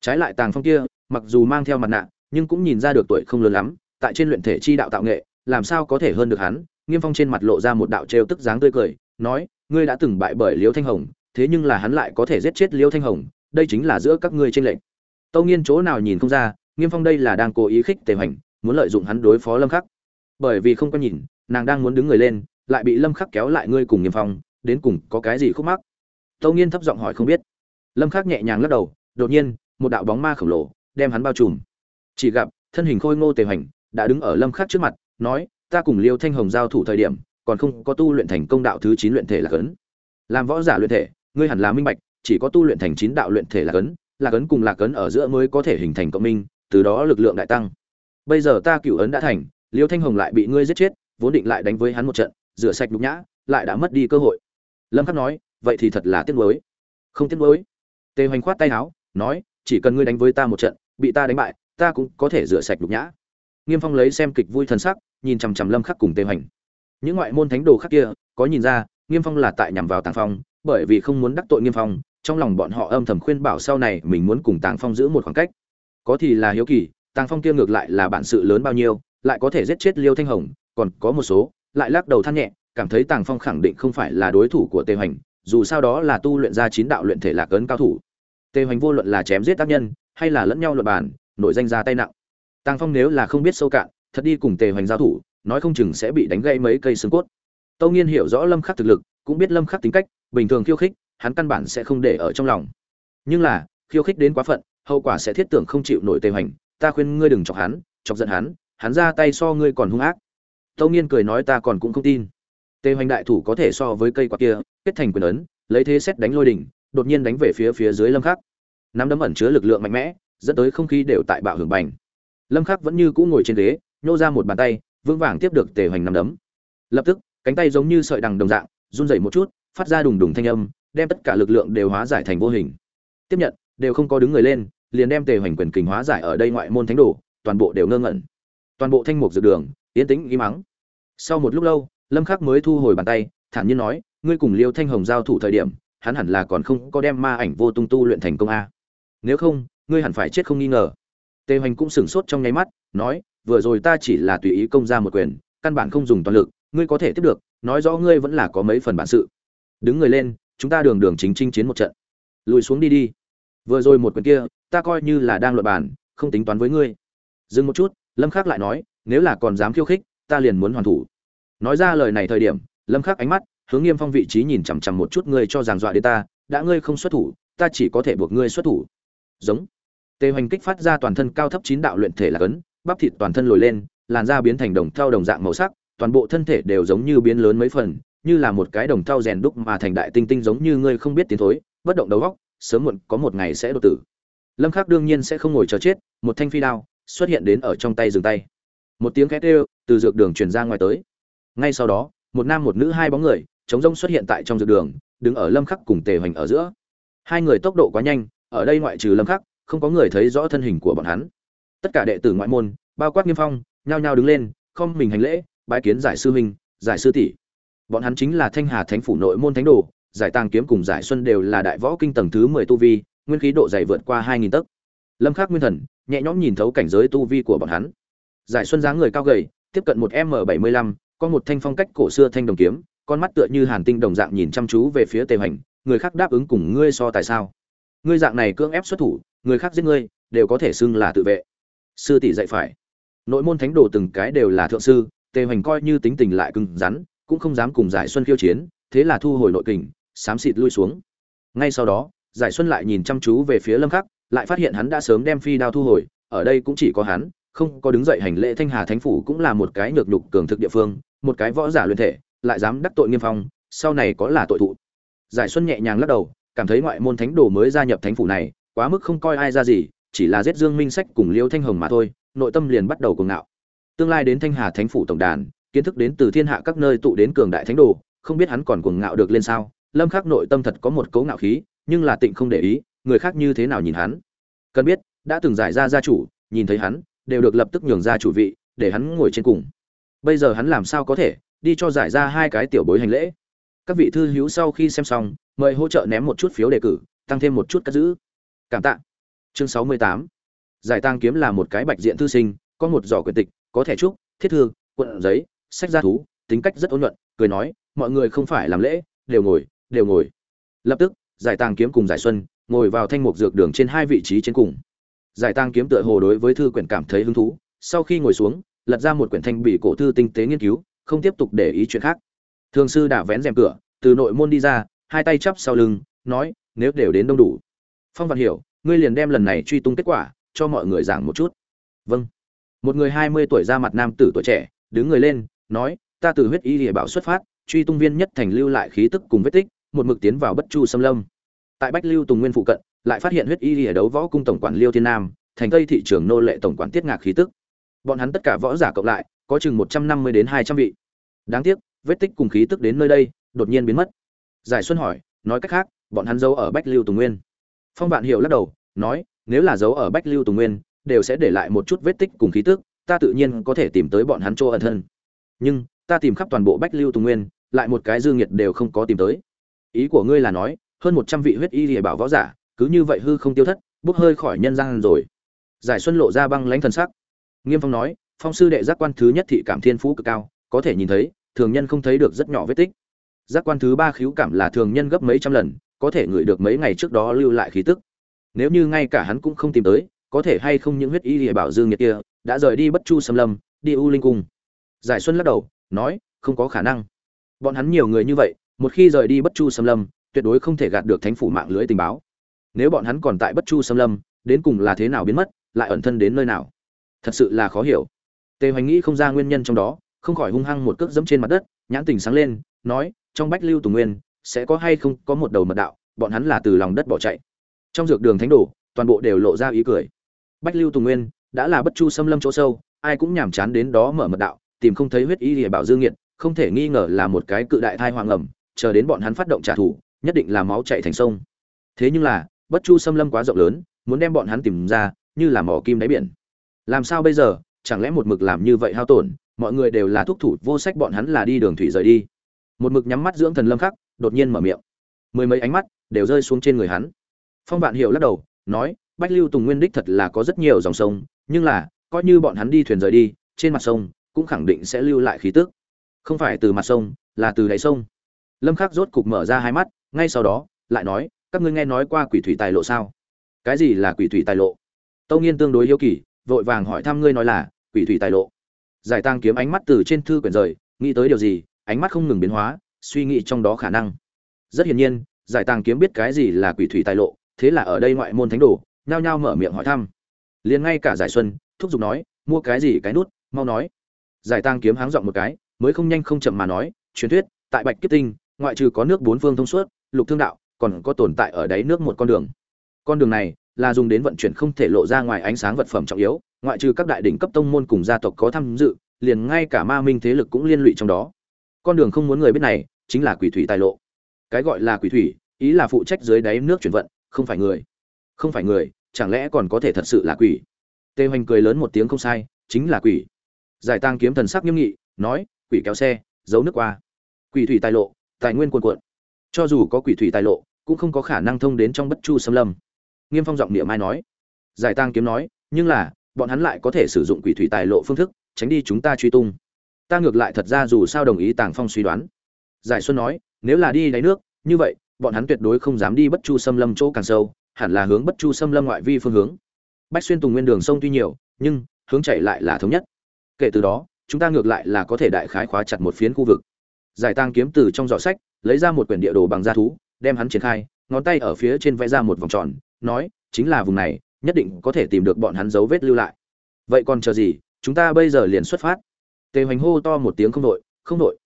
Trái lại tàng phong kia, mặc dù mang theo mặt nạ, nhưng cũng nhìn ra được tuổi không lớn lắm, tại trên luyện thể chi đạo tạo nghệ, làm sao có thể hơn được hắn? Nghiêm phong trên mặt lộ ra một đạo trêu tức dáng tươi cười, nói, ngươi đã từng bại bởi Liễu thanh hồng thế nhưng là hắn lại có thể giết chết liêu thanh hồng, đây chính là giữa các ngươi tranh lệnh tâu nghiên chỗ nào nhìn không ra, nghiêm phong đây là đang cố ý khích tề hoành, muốn lợi dụng hắn đối phó lâm khắc. Bởi vì không có nhìn, nàng đang muốn đứng người lên, lại bị lâm khắc kéo lại ngươi cùng nghiêm phong, đến cùng có cái gì khúc mắc? Tâu nghiên thấp giọng hỏi không biết. Lâm khắc nhẹ nhàng lắc đầu, đột nhiên, một đạo bóng ma khổng lồ đem hắn bao trùm. Chỉ gặp, thân hình khôi ngô tề hoành đã đứng ở lâm khắc trước mặt, nói, ta cùng liêu thanh hồng giao thủ thời điểm, còn không có tu luyện thành công đạo thứ chín luyện thể là cấn làm võ giả luyện thể ngươi hẳn là minh bạch, chỉ có tu luyện thành chín đạo luyện thể là cấn là cấn cùng là cấn ở giữa mới có thể hình thành cộng minh, từ đó lực lượng đại tăng. Bây giờ ta cửu ấn đã thành, liêu thanh hồng lại bị ngươi giết chết, vốn định lại đánh với hắn một trận, rửa sạch nhục nhã, lại đã mất đi cơ hội. Lâm khắc nói, vậy thì thật là tiếc nuối. Không tiếc nuối. Tề hoành khoát tay áo, nói, chỉ cần ngươi đánh với ta một trận, bị ta đánh bại, ta cũng có thể rửa sạch nhục nhã. Nghiêm phong lấy xem kịch vui thần sắc, nhìn chằm chằm lâm khắc cùng tề hoành. Những ngoại môn thánh đồ khác kia, có nhìn ra, nghiêm phong là tại nhằm vào tàng phong bởi vì không muốn đắc tội nghiêm phong, trong lòng bọn họ âm thầm khuyên bảo sau này mình muốn cùng tàng phong giữ một khoảng cách. Có thì là hiếu kỳ, tàng phong kia ngược lại là bản sự lớn bao nhiêu, lại có thể giết chết liêu thanh hồng, còn có một số, lại lắc đầu than nhẹ, cảm thấy tàng phong khẳng định không phải là đối thủ của tề hoành, dù sao đó là tu luyện ra chín đạo luyện thể lạc ấn cao thủ. Tề hoành vô luận là chém giết tác nhân, hay là lẫn nhau luật bàn, nội danh ra tay nặng. Tàng phong nếu là không biết sâu cạn, thật đi cùng tề hoành giao thủ, nói không chừng sẽ bị đánh gãy mấy cây xương cốt. Tâu nghiên hiểu rõ lâm khắc thực lực, cũng biết lâm khắc tính cách bình thường khiêu khích, hắn căn bản sẽ không để ở trong lòng. Nhưng là, khiêu khích đến quá phận, hậu quả sẽ thiết tưởng không chịu nổi tề hoành, ta khuyên ngươi đừng chọc hắn, chọc giận hắn hắn ra tay so ngươi còn hung ác. Tâu nghiên cười nói, ta còn cũng không tin. Tề hoành đại thủ có thể so với cây quạt kia, kết thành quyền ấn, lấy thế xét đánh lôi đỉnh, đột nhiên đánh về phía phía dưới lâm khắc. Nắm đấm ẩn chứa lực lượng mạnh mẽ, dẫn tới không khí đều tại bạo hưởng bành. Lâm khắc vẫn như cũ ngồi trên ghế, nhô ra một bàn tay, vững vàng tiếp được tề hoành nắm đấm. Lập tức, cánh tay giống như sợi đằng đồng dạng, run rẩy một chút phát ra đùng đùng thanh âm, đem tất cả lực lượng đều hóa giải thành vô hình. Tiếp nhận, đều không có đứng người lên, liền đem tề hoành quyền kình hóa giải ở đây ngoại môn thánh đồ, toàn bộ đều ngơ ngẩn. Toàn bộ thanh mục dược đường, yên tĩnh, im mắng sau một lúc lâu, lâm khắc mới thu hồi bàn tay, thản nhiên nói, ngươi cùng liêu thanh hồng giao thủ thời điểm, hắn hẳn là còn không có đem ma ảnh vô tung tu luyện thành công a. Nếu không, ngươi hẳn phải chết không nghi ngờ. Tề hoành cũng sửng sốt trong nháy mắt, nói, vừa rồi ta chỉ là tùy ý công ra một quyền, căn bản không dùng toàn lực, ngươi có thể tiếp được, nói rõ ngươi vẫn là có mấy phần bản sự đứng người lên, chúng ta đường đường chính chinh chiến một trận. Lùi xuống đi đi. Vừa rồi một quyền kia, ta coi như là đang luận bàn, không tính toán với ngươi. Dừng một chút, lâm khắc lại nói, nếu là còn dám khiêu khích, ta liền muốn hoàn thủ. Nói ra lời này thời điểm, lâm khắc ánh mắt, hướng nghiêm phong vị trí nhìn chằm chằm một chút ngươi cho rằng dọa đến ta, đã ngươi không xuất thủ, ta chỉ có thể buộc ngươi xuất thủ. Giống. Tề hoành kích phát ra toàn thân cao thấp chín đạo luyện thể là cấn, bắp thịt toàn thân lồi lên, làn da biến thành đồng thau đồng dạng màu sắc, toàn bộ thân thể đều giống như biến lớn mấy phần như là một cái đồng thau rèn đúc mà thành đại tinh tinh giống như ngươi không biết tiến thối, bất động đầu góc sớm muộn có một ngày sẽ đột tử. Lâm khắc đương nhiên sẽ không ngồi chờ chết, một thanh phi đao xuất hiện đến ở trong tay dừng tay. Một tiếng két kêu từ dược đường truyền ra ngoài tới. Ngay sau đó, một nam một nữ hai bóng người, chống rông xuất hiện tại trong dược đường, đứng ở lâm khắc cùng tề hoành ở giữa. Hai người tốc độ quá nhanh, ở đây ngoại trừ lâm khắc, không có người thấy rõ thân hình của bọn hắn. Tất cả đệ tử ngoại môn, bao quát nghiêm phong, nhao nhao đứng lên, không mình hành lễ, bái kiến giải sư huynh giải sư tỷ bọn hắn chính là thanh hà thánh phủ nội môn thánh đồ, giải tàng kiếm cùng giải xuân đều là đại võ kinh tầng thứ mười tu vi, nguyên khí độ dày vượt qua hai nghìn tấc. Lâm khắc nguyên thần, nhẹ nhõm nhìn thấu cảnh giới tu vi của bọn hắn. Giải xuân dáng người cao gầy, tiếp cận một m bảy mươi lăm, có một thanh phong cách cổ xưa thanh đồng kiếm, con mắt tựa như hàn tinh đồng dạng nhìn chăm chú về phía tề hoành, người khác đáp ứng cùng ngươi so tại sao? Ngươi dạng này cưỡng ép xuất thủ, người khác giết ngươi, đều có thể xưng là tự vệ. Sư tỷ dạy phải. Nội môn thánh đồ từng cái đều là thượng sư, tề hoành coi như tính tình lại cứng rắn cũng không dám cùng giải xuân khiêu chiến, thế là thu hồi nội kình, xám xịt lui xuống. Ngay sau đó, giải xuân lại nhìn chăm chú về phía lâm khắc, lại phát hiện hắn đã sớm đem phi đao thu hồi, ở đây cũng chỉ có hắn, không có đứng dậy hành lễ thanh hà thánh phủ cũng là một cái nhược nhục cường thực địa phương, một cái võ giả luyện thể, lại dám đắc tội nghiêm phong, sau này có là tội thụ. Giải xuân nhẹ nhàng lắc đầu, cảm thấy ngoại môn thánh đồ mới gia nhập thánh phủ này, quá mức không coi ai ra gì, chỉ là giết dương minh sách cùng liêu thanh hồng mà thôi, nội tâm liền bắt đầu cuồng ngạo. Tương lai đến thanh hà thánh phủ tổng đàn kiến thức đến từ thiên hạ các nơi tụ đến cường đại thánh đồ, không biết hắn còn cuồng ngạo được lên sao? Lâm khắc nội tâm thật có một cấu ngạo khí, nhưng là tịnh không để ý, người khác như thế nào nhìn hắn? Cần biết, đã từng giải ra gia chủ, nhìn thấy hắn, đều được lập tức nhường ra chủ vị, để hắn ngồi trên cùng. Bây giờ hắn làm sao có thể, đi cho giải ra hai cái tiểu bối hành lễ? Các vị thư hữu sau khi xem xong, mời hỗ trợ ném một chút phiếu đề cử, tăng thêm một chút cất giữ. Cảm tạ. Chương sáu mươi tám. Giải tang kiếm là một cái bạch diện thư sinh, có một giỏ quyền tịch, có thẻ trúc, thiết thư quận giấy sách gia thú, tính cách rất ôn nhuận, cười nói, mọi người không phải làm lễ, đều ngồi đều ngồi. Lập tức, giải tàng kiếm cùng giải xuân ngồi vào thanh mục dược đường trên hai vị trí trên cùng. Giải tàng kiếm tựa hồ đối với thư quyển cảm thấy hứng thú, sau khi ngồi xuống, lật ra một quyển thanh bị cổ thư tinh tế nghiên cứu, không tiếp tục để ý chuyện khác. Thường sư đã vén rèm cửa, từ nội môn đi ra, hai tay chắp sau lưng, nói, nếu đều đến đông đủ. Phong văn hiểu, ngươi liền đem lần này truy tung kết quả, cho mọi người giảng một chút. Vâng. Một người hai mươi tuổi ra mặt nam tử tuổi trẻ, đứng người lên nói, ta từ huyết y lìa bảo xuất phát, truy tung viên nhất thành lưu lại khí tức cùng vết tích, một mực tiến vào bất chu xâm lâm. Tại bách lưu tùng nguyên phụ cận, lại phát hiện huyết y lìa đấu võ cung tổng quản liêu thiên nam, thành tây thị trường nô lệ tổng quản tiết ngạc khí tức. Bọn hắn tất cả võ giả cộng lại, có chừng một trăm năm mươi đến hai trăm vị. Đáng tiếc, vết tích cùng khí tức đến nơi đây, đột nhiên biến mất. Giải xuân hỏi, nói cách khác, bọn hắn giấu ở bách lưu tùng nguyên. Phong vạn hiệu lắc đầu, nói, nếu là giấu ở bách lưu tùng nguyên, đều sẽ để lại một chút vết tích cùng khí tức, ta tự nhiên có thể tìm tới bọn hắn chỗ ẩn thân nhưng ta tìm khắp toàn bộ bách lưu tùng nguyên, lại một cái dư nghiệt đều không có tìm tới. Ý của ngươi là nói, hơn một trăm vị huyết y lìa bảo võ giả, cứ như vậy hư không tiêu thất, bốc hơi khỏi nhân gian rồi. Giải xuân lộ ra băng lãnh thần sắc. Nghiêm phong nói, phong sư đệ giác quan thứ nhất thị cảm thiên phú cực cao, có thể nhìn thấy, thường nhân không thấy được rất nhỏ vết tích. Giác quan thứ ba khiếu cảm là thường nhân gấp mấy trăm lần, có thể ngửi được mấy ngày trước đó lưu lại khí tức. Nếu như ngay cả hắn cũng không tìm tới, có thể hay không những huyết y lìa bảo dương nhiệt kia, đã rời đi bất chu xâm lâm, đi u linh cung giải xuân lắc đầu, nói, không có khả năng. Bọn hắn nhiều người như vậy, một khi rời đi bất chu xâm lâm, tuyệt đối không thể gạt được thánh phủ mạng lưới tình báo. Nếu bọn hắn còn tại bất chu xâm lâm, đến cùng là thế nào biến mất, lại ẩn thân đến nơi nào? Thật sự là khó hiểu. Tề hoành nghĩ không ra nguyên nhân trong đó, không khỏi hung hăng một cước dẫm trên mặt đất, nhãn tình sáng lên, nói, trong bách lưu tùng nguyên, sẽ có hay không có một đầu mật đạo, bọn hắn là từ lòng đất bỏ chạy. Trong dược đường thánh đồ, toàn bộ đều lộ ra ý cười. Bách lưu tùng nguyên, đã là bất chu xâm lâm chỗ sâu, ai cũng nhàm chán đến đó mở mật đạo tìm không thấy huyết y lìa bảo dương nghiệt, không thể nghi ngờ là một cái cự đại thai hoàng ẩm, chờ đến bọn hắn phát động trả thù, nhất định là máu chạy thành sông. Thế nhưng là, bất chu xâm lâm quá rộng lớn, muốn đem bọn hắn tìm ra, như là mỏ kim đáy biển. Làm sao bây giờ, chẳng lẽ một mực làm như vậy hao tổn, mọi người đều là thúc thủ, vô sách bọn hắn là đi đường thủy rời đi. Một mực nhắm mắt dưỡng thần lâm khắc, đột nhiên mở miệng. Mười mấy ánh mắt, đều rơi xuống trên người hắn. Phong vạn hiệu lắc đầu, nói, bách lưu tùng nguyên đích thật là có rất nhiều dòng sông, nhưng là, coi như bọn hắn đi thuyền rời đi, trên mặt sông cũng khẳng định sẽ lưu lại khí tức. Không phải từ mặt sông, là từ đáy sông. Lâm khắc rốt cục mở ra hai mắt, ngay sau đó, lại nói, các ngươi nghe nói qua quỷ thủy tài lộ sao? Cái gì là quỷ thủy tài lộ? Tâu nghiên tương đối hiếu kỳ, vội vàng hỏi thăm ngươi nói là, quỷ thủy tài lộ. Giải tăng kiếm ánh mắt từ trên thư quyển rời, nghĩ tới điều gì, ánh mắt không ngừng biến hóa, suy nghĩ trong đó khả năng. Rất hiển nhiên, giải tàng kiếm biết cái gì là quỷ thủy tài lộ, thế là ở đây ngoại môn thánh đồ, nhao nhao mở miệng hỏi thăm. Liền ngay cả giải xuân, thúc giục nói, mua cái gì cái nút, mau nói giải tang kiếm háng giọng một cái, mới không nhanh không chậm mà nói, truyền thuyết, tại bạch kiếp tinh, ngoại trừ có nước bốn phương thông suốt, lục thương đạo, còn có tồn tại ở đáy nước một con đường. Con đường này là dùng đến vận chuyển không thể lộ ra ngoài ánh sáng vật phẩm trọng yếu, ngoại trừ các đại đỉnh cấp tông môn cùng gia tộc có tham dự, liền ngay cả ma minh thế lực cũng liên lụy trong đó. Con đường không muốn người biết này, chính là quỷ thủy tài lộ. Cái gọi là quỷ thủy, ý là phụ trách dưới đáy nước chuyển vận, không phải người. Không phải người, chẳng lẽ còn có thể thật sự là quỷ? Tê hoành cười lớn một tiếng không sai, chính là quỷ giải Tang kiếm thần sắc nghiêm nghị, nói, quỷ kéo xe, giấu nước qua. Quỷ thủy tài lộ, tài nguyên cuồn cuộn. Cho dù có quỷ thủy tài lộ, cũng không có khả năng thông đến trong bất chu xâm lâm. Nghiêm phong giọng niệm mai nói. Giải Tang kiếm nói, nhưng là, bọn hắn lại có thể sử dụng quỷ thủy tài lộ phương thức, tránh đi chúng ta truy tung. Ta ngược lại thật ra dù sao đồng ý tàng phong suy đoán. Giải xuân nói, nếu là đi đáy nước, như vậy, bọn hắn tuyệt đối không dám đi bất chu xâm lâm chỗ càng sâu, hẳn là hướng bất chu xâm lâm ngoại vi phương hướng. Bách xuyên tùng nguyên đường sông tuy nhiều, nhưng, hướng chạy lại là thống nhất kể từ đó, chúng ta ngược lại là có thể đại khái khóa chặt một phiến khu vực. Giải Tang kiếm từ trong giỏ sách, lấy ra một quyển địa đồ bằng da thú, đem hắn triển khai, ngón tay ở phía trên vẽ ra một vòng tròn, nói, chính là vùng này, nhất định có thể tìm được bọn hắn dấu vết lưu lại. Vậy còn chờ gì, chúng ta bây giờ liền xuất phát. Tề hoành hô to một tiếng không đội không đội.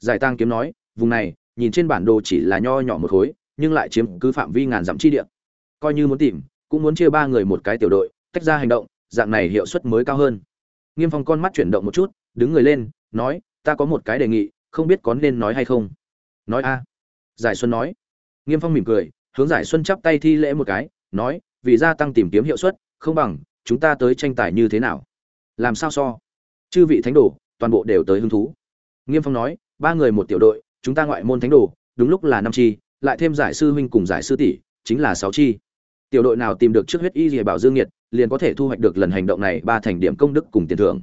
Giải Tang kiếm nói, vùng này, nhìn trên bản đồ chỉ là nho nhỏ một khối, nhưng lại chiếm cứ phạm vi ngàn dặm chi địa. Coi như muốn tìm, cũng muốn chia ba người một cái tiểu đội, tách ra hành động, dạng này hiệu suất mới cao hơn nghiêm phong con mắt chuyển động một chút, đứng người lên, nói, ta có một cái đề nghị, không biết có nên nói hay không? Nói a. Giải xuân nói. Nghiêm phong mỉm cười, hướng giải xuân chắp tay thi lễ một cái, nói, vì gia tăng tìm kiếm hiệu suất, không bằng chúng ta tới tranh tài như thế nào? Làm sao so? Chư vị thánh đồ, toàn bộ đều tới hứng thú. Nghiêm phong nói, ba người một tiểu đội, chúng ta ngoại môn thánh đồ, đúng lúc là năm chi, lại thêm giải sư huynh cùng giải sư tỷ, chính là sáu chi. Tiểu đội nào tìm được trước huyết y dìa bảo dương nhiệt liền có thể thu hoạch được lần hành động này ba thành điểm công đức cùng tiền thưởng.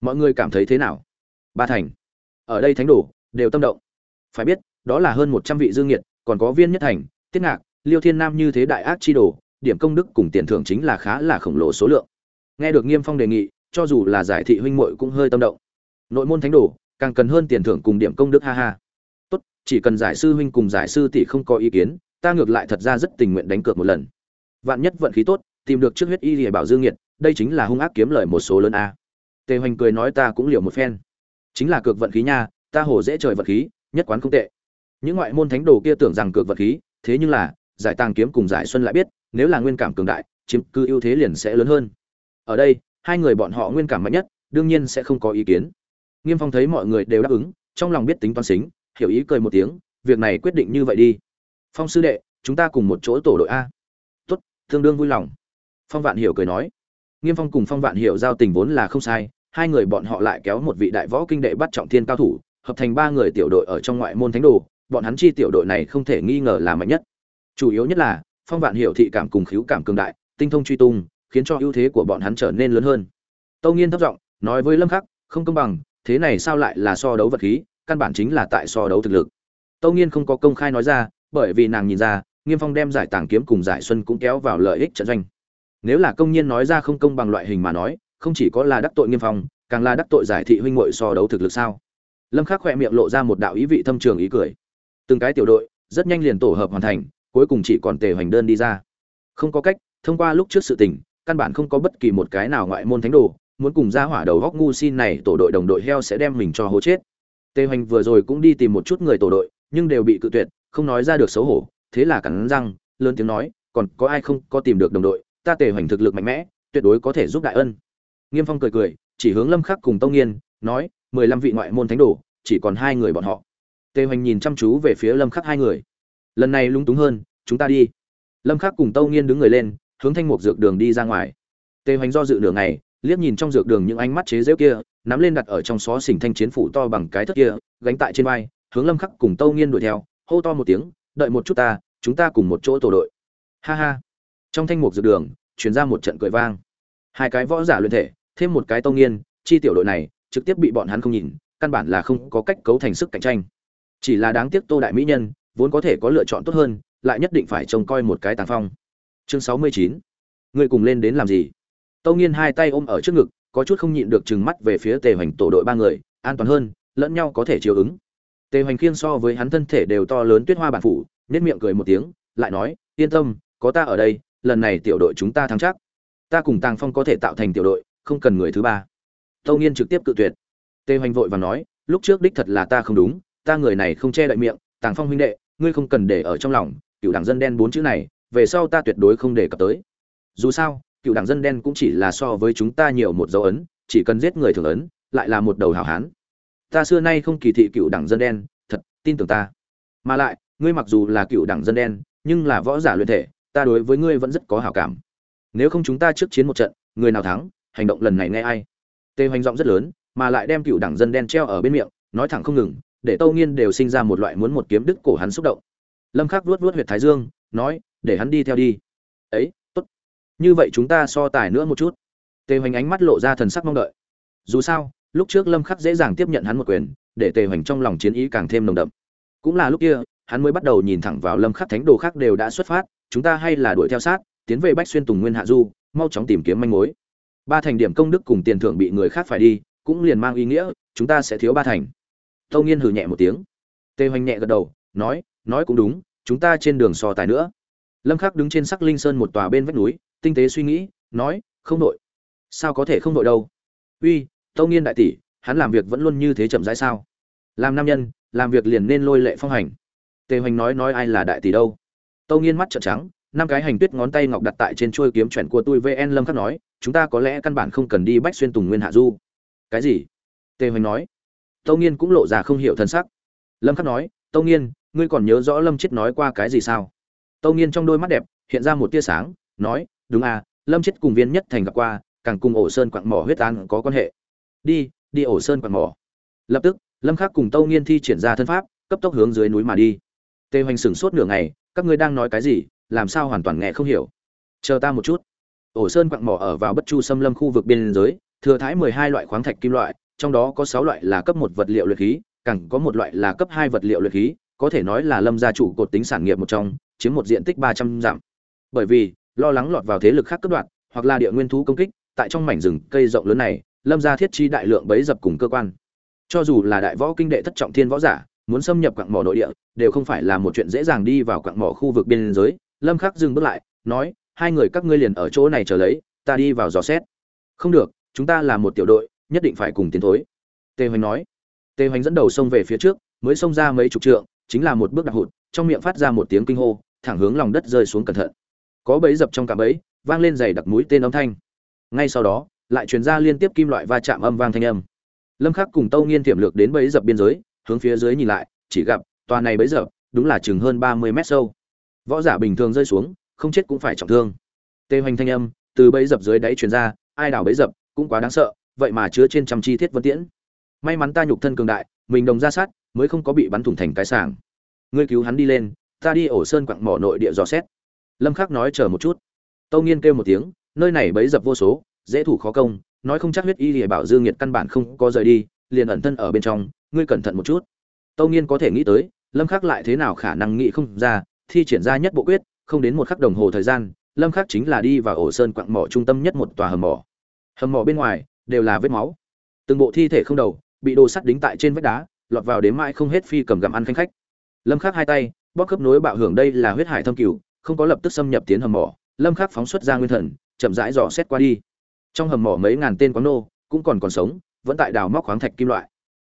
Mọi người cảm thấy thế nào? Ba thành. Ở đây thánh đồ đều tâm động. Phải biết, đó là hơn một trăm vị dương nhiệt còn có viên nhất thành, tiết ngạc, liêu thiên nam như thế đại ác chi đồ, điểm công đức cùng tiền thưởng chính là khá là khổng lồ số lượng. Nghe được nghiêm phong đề nghị, cho dù là giải thị huynh muội cũng hơi tâm động. Nội môn thánh đồ, càng cần hơn tiền thưởng cùng điểm công đức, ha ha. Tốt, chỉ cần giải sư huynh cùng giải sư tỷ không có ý kiến, ta ngược lại thật ra rất tình nguyện đánh cược một lần. Vạn nhất vận khí tốt tìm được trước huyết y lìa bảo dương nghiệt đây chính là hung ác kiếm lời một số lớn a. Tề hoành cười nói ta cũng liều một phen. Chính là cược vận khí nha, ta hồ dễ trời vật khí, nhất quán không tệ. Những ngoại môn thánh đồ kia tưởng rằng cược vật khí, thế nhưng là, giải tàng kiếm cùng giải xuân lại biết, nếu là nguyên cảm cường đại, chiếm cư ưu thế liền sẽ lớn hơn. Ở đây, hai người bọn họ nguyên cảm mạnh nhất, đương nhiên sẽ không có ý kiến. Nghiêm phong thấy mọi người đều đáp ứng, trong lòng biết tính toán xính, hiểu ý cười một tiếng, việc này quyết định như vậy đi. Phong sư đệ, chúng ta cùng một chỗ tổ đội a. Tốt, tương đương vui lòng phong vạn hiểu cười nói, nghiêm phong cùng phong vạn hiểu giao tình vốn là không sai, hai người bọn họ lại kéo một vị đại võ kinh đệ bắt trọng thiên cao thủ, hợp thành ba người tiểu đội ở trong ngoại môn thánh đồ, bọn hắn chi tiểu đội này không thể nghi ngờ là mạnh nhất. Chủ yếu nhất là, phong vạn hiểu thị cảm cùng khiếu cảm cường đại, tinh thông truy tung, khiến cho ưu thế của bọn hắn trở nên lớn hơn. Tâu nghiên thấp giọng, nói với lâm khắc, không công bằng, thế này sao lại là so đấu vật khí, căn bản chính là tại so đấu thực lực. Tâu nghiên không có công khai nói ra, bởi vì nàng nhìn ra, nghiêm phong đem giải tàng kiếm cùng giải xuân cũng kéo vào lợi ích trận doanh nếu là công nhân nói ra không công bằng loại hình mà nói, không chỉ có là đắc tội nghiêm phong, càng là đắc tội giải thị huynh muội so đấu thực lực sao? Lâm khắc khỏe miệng lộ ra một đạo ý vị thâm trường ý cười. Từng cái tiểu đội, rất nhanh liền tổ hợp hoàn thành, cuối cùng chỉ còn tề hoành đơn đi ra. Không có cách, thông qua lúc trước sự tình, căn bản không có bất kỳ một cái nào ngoại môn thánh đồ, muốn cùng ra hỏa đầu góc ngu xin này tổ đội đồng đội heo sẽ đem mình cho hố chết. Tề hoành vừa rồi cũng đi tìm một chút người tổ đội, nhưng đều bị cự tuyệt, không nói ra được xấu hổ, thế là cắn răng, lớn tiếng nói, còn có ai không có tìm được đồng đội? Ta tề hoành thực lực mạnh mẽ, tuyệt đối có thể giúp đại ân. Nghiêm phong cười cười, chỉ hướng lâm khắc cùng tông nghiên, nói, mười lăm vị ngoại môn thánh đồ, chỉ còn hai người bọn họ. Tề hoành nhìn chăm chú về phía lâm khắc hai người. Lần này lung túng hơn, chúng ta đi. Lâm khắc cùng tâu nghiên đứng người lên, hướng thanh mục dược đường đi ra ngoài. Tề hoành do dự nửa ngày, liếc nhìn trong dược đường những ánh mắt chế giễu kia, nắm lên đặt ở trong xó xỉnh thanh chiến phủ to bằng cái thất kia, gánh tại trên vai, hướng lâm khắc cùng tâu nghiên đuổi theo, hô to một tiếng, đợi một chút ta, chúng ta cùng một chỗ tổ đội. Ha ha trong thanh mục dược đường, truyền ra một trận cười vang. Hai cái võ giả luyện thể, thêm một cái tông nghiên, chi tiểu đội này, trực tiếp bị bọn hắn không nhìn, căn bản là không có cách cấu thành sức cạnh tranh. Chỉ là đáng tiếc tô đại mỹ nhân, vốn có thể có lựa chọn tốt hơn, lại nhất định phải trông coi một cái tàng phong. Chương sáu mươi chín. Người cùng lên đến làm gì? Tâu nghiên hai tay ôm ở trước ngực, có chút không nhịn được trừng mắt về phía tề hoành tổ đội ba người, an toàn hơn, lẫn nhau có thể chiều ứng. Tề hoành khiên so với hắn thân thể đều to lớn tuyết hoa bản phủ nết miệng cười một tiếng, lại nói, yên tâm, có ta ở đây lần này tiểu đội chúng ta thắng chắc. Ta cùng tàng phong có thể tạo thành tiểu đội, không cần người thứ ba. Tâu nghiên trực tiếp cự tuyệt. Tề hoành vội và nói, lúc trước đích thật là ta không đúng, ta người này không che đậy miệng, tàng phong huynh đệ, ngươi không cần để ở trong lòng, cựu đảng dân đen bốn chữ này, về sau ta tuyệt đối không để cập tới. Dù sao, cựu đảng dân đen cũng chỉ là so với chúng ta nhiều một dấu ấn, chỉ cần giết người thường ấn, lại là một đầu hảo hán. Ta xưa nay không kỳ thị cựu đảng dân đen, thật, tin tưởng ta. Mà lại, ngươi mặc dù là cựu đảng dân đen, nhưng là võ giả luyện thể ta đối với ngươi vẫn rất có hảo cảm. Nếu không chúng ta trước chiến một trận, người nào thắng, hành động lần này nghe ai. Tề hoành giọng rất lớn, mà lại đem cựu đảng dân đen treo ở bên miệng, nói thẳng không ngừng, để tâu nghiên đều sinh ra một loại muốn một kiếm đứt cổ hắn xúc động. Lâm khắc vuốt vuốt huyệt thái dương, nói, để hắn đi theo đi. Ấy, tốt. Như vậy chúng ta so tài nữa một chút. Tề hoành ánh mắt lộ ra thần sắc mong đợi. Dù sao, lúc trước lâm khắc dễ dàng tiếp nhận hắn một quyền, để tề hoành trong lòng chiến ý càng thêm nồng đậm. Cũng là lúc kia, hắn mới bắt đầu nhìn thẳng vào lâm khắc thánh đồ khác đều đã xuất phát chúng ta hay là đuổi theo sát, tiến về bách xuyên tùng nguyên hạ du, mau chóng tìm kiếm manh mối. Ba thành điểm công đức cùng tiền thưởng bị người khác phải đi, cũng liền mang ý nghĩa, chúng ta sẽ thiếu ba thành. Tâu nghiên hừ nhẹ một tiếng. Tề hoành nhẹ gật đầu, nói nói cũng đúng, chúng ta trên đường so tài nữa. Lâm khắc đứng trên sắc linh sơn một tòa bên vách núi, tinh tế suy nghĩ, nói, không nội. sao có thể không nội đâu? Uy, tâu nghiên đại tỷ, hắn làm việc vẫn luôn như thế chậm rãi sao? Làm nam nhân, làm việc liền nên lôi lệ phong hành. Tề hoành nói nói ai là đại tỷ đâu? Tâu nghiên mắt trợn trắng, năm cái hành tuyết ngón tay ngọc đặt tại trên chuôi kiếm chuẩn của tôi vn lâm khắc nói, chúng ta có lẽ căn bản không cần đi bách xuyên tùng nguyên hạ du. Cái gì? Tề hoành nói. Tâu nghiên cũng lộ ra không hiểu thân sắc. Lâm khắc nói, tâu nghiên, ngươi còn nhớ rõ lâm chết nói qua cái gì sao? Tâu nghiên trong đôi mắt đẹp, hiện ra một tia sáng, nói, đúng à lâm chết cùng viên nhất thành gặp qua, càng cùng ổ sơn quặng mỏ huyết an có quan hệ. Đi đi ổ sơn quặng mỏ. Lập tức, lâm khắc cùng tâu nghiên thi triển ra thân pháp, cấp tốc hướng dưới núi mà đi. Tề hoành sửng sốt nửa ngày các ngươi đang nói cái gì làm sao hoàn toàn nghe không hiểu? Chờ ta một chút. Ổ sơn quặng mỏ ở vào bất chu xâm lâm khu vực biên giới thừa thái 12 loại khoáng thạch kim loại trong đó có sáu loại là cấp một vật liệu luyện khí cẳng có một loại là cấp hai vật liệu luyện khí có thể nói là lâm gia chủ cột tính sản nghiệp một trong chiếm một diện tích 300 dặm. Bởi vì lo lắng lọt vào thế lực khác cấp đoạn, hoặc là địa nguyên thú công kích tại trong mảnh rừng cây rộng lớn này lâm gia thiết chi đại lượng bấy dập cùng cơ quan. Cho dù là đại võ kinh đệ thất trọng thiên võ giả muốn xâm nhập quặng mỏ nội địa, đều không phải là một chuyện dễ dàng đi vào quặng mỏ khu vực biên giới. Lâm khắc dừng bước lại, nói, hai người các ngươi liền ở chỗ này chờ lấy, ta đi vào dò xét. Không được, chúng ta là một tiểu đội, nhất định phải cùng tiến thối. Tề hoành nói. Tề hoành dẫn đầu xông về phía trước, mới xông ra mấy chục trượng, chính là một bước đạp hụt, trong miệng phát ra một tiếng kinh hô, thẳng hướng lòng đất rơi xuống cẩn thận. Có bẫy dập trong cả bẫy, vang lên dày đặc mũi tên âm thanh. Ngay sau đó, lại truyền ra liên tiếp kim loại va chạm âm vang thanh âm. Lâm khắc cùng tâu nghiên tiềm lược đến bẫy dập biên giới hướng phía dưới nhìn lại, chỉ gặp, tòa này bấy dập đúng là chừng hơn 30 mét sâu. Võ giả bình thường rơi xuống, không chết cũng phải trọng thương. Tê hoành thanh âm, từ bấy dập dưới đáy truyền ra, ai đảo bấy dập, cũng quá đáng sợ, vậy mà chứa trên trăm chi thiết vân tiễn. May mắn ta nhục thân cường đại, mình đồng ra sát, mới không có bị bắn thủng thành cái sàng ngươi cứu hắn đi lên, ta đi ổ sơn quặng mỏ nội địa dò xét. Lâm khắc nói chờ một chút. Tâu nghiên kêu một tiếng, nơi này bấy dập vô số, dễ thủ khó công, nói không chắc huyết y lìa bảo dương nghiệt căn bản không có rời đi, liền ẩn thân ở bên trong ngươi cẩn thận một chút. Tâu nghiên có thể nghĩ tới, lâm khắc lại thế nào khả năng nghĩ không ra, thi triển ra nhất bộ quyết, không đến một khắc đồng hồ thời gian, lâm khắc chính là đi vào ổ sơn quặng mỏ trung tâm nhất một tòa hầm mỏ. Hầm mỏ bên ngoài, đều là vết máu. Từng bộ thi thể không đầu, bị đồ sắt đính tại trên vách đá, lọt vào đến mãi không hết phi cầm gặm ăn khanh khách. Lâm khắc hai tay, bóp khớp nối bạo hưởng đây là huyết hải thâm cửu, không có lập tức xâm nhập tiến hầm mỏ. Lâm khắc phóng xuất ra nguyên thần, chậm rãi dò xét qua đi. Trong hầm mỏ mấy ngàn tên quán nô, cũng còn còn sống, vẫn tại đào móc khoáng thạch kim loại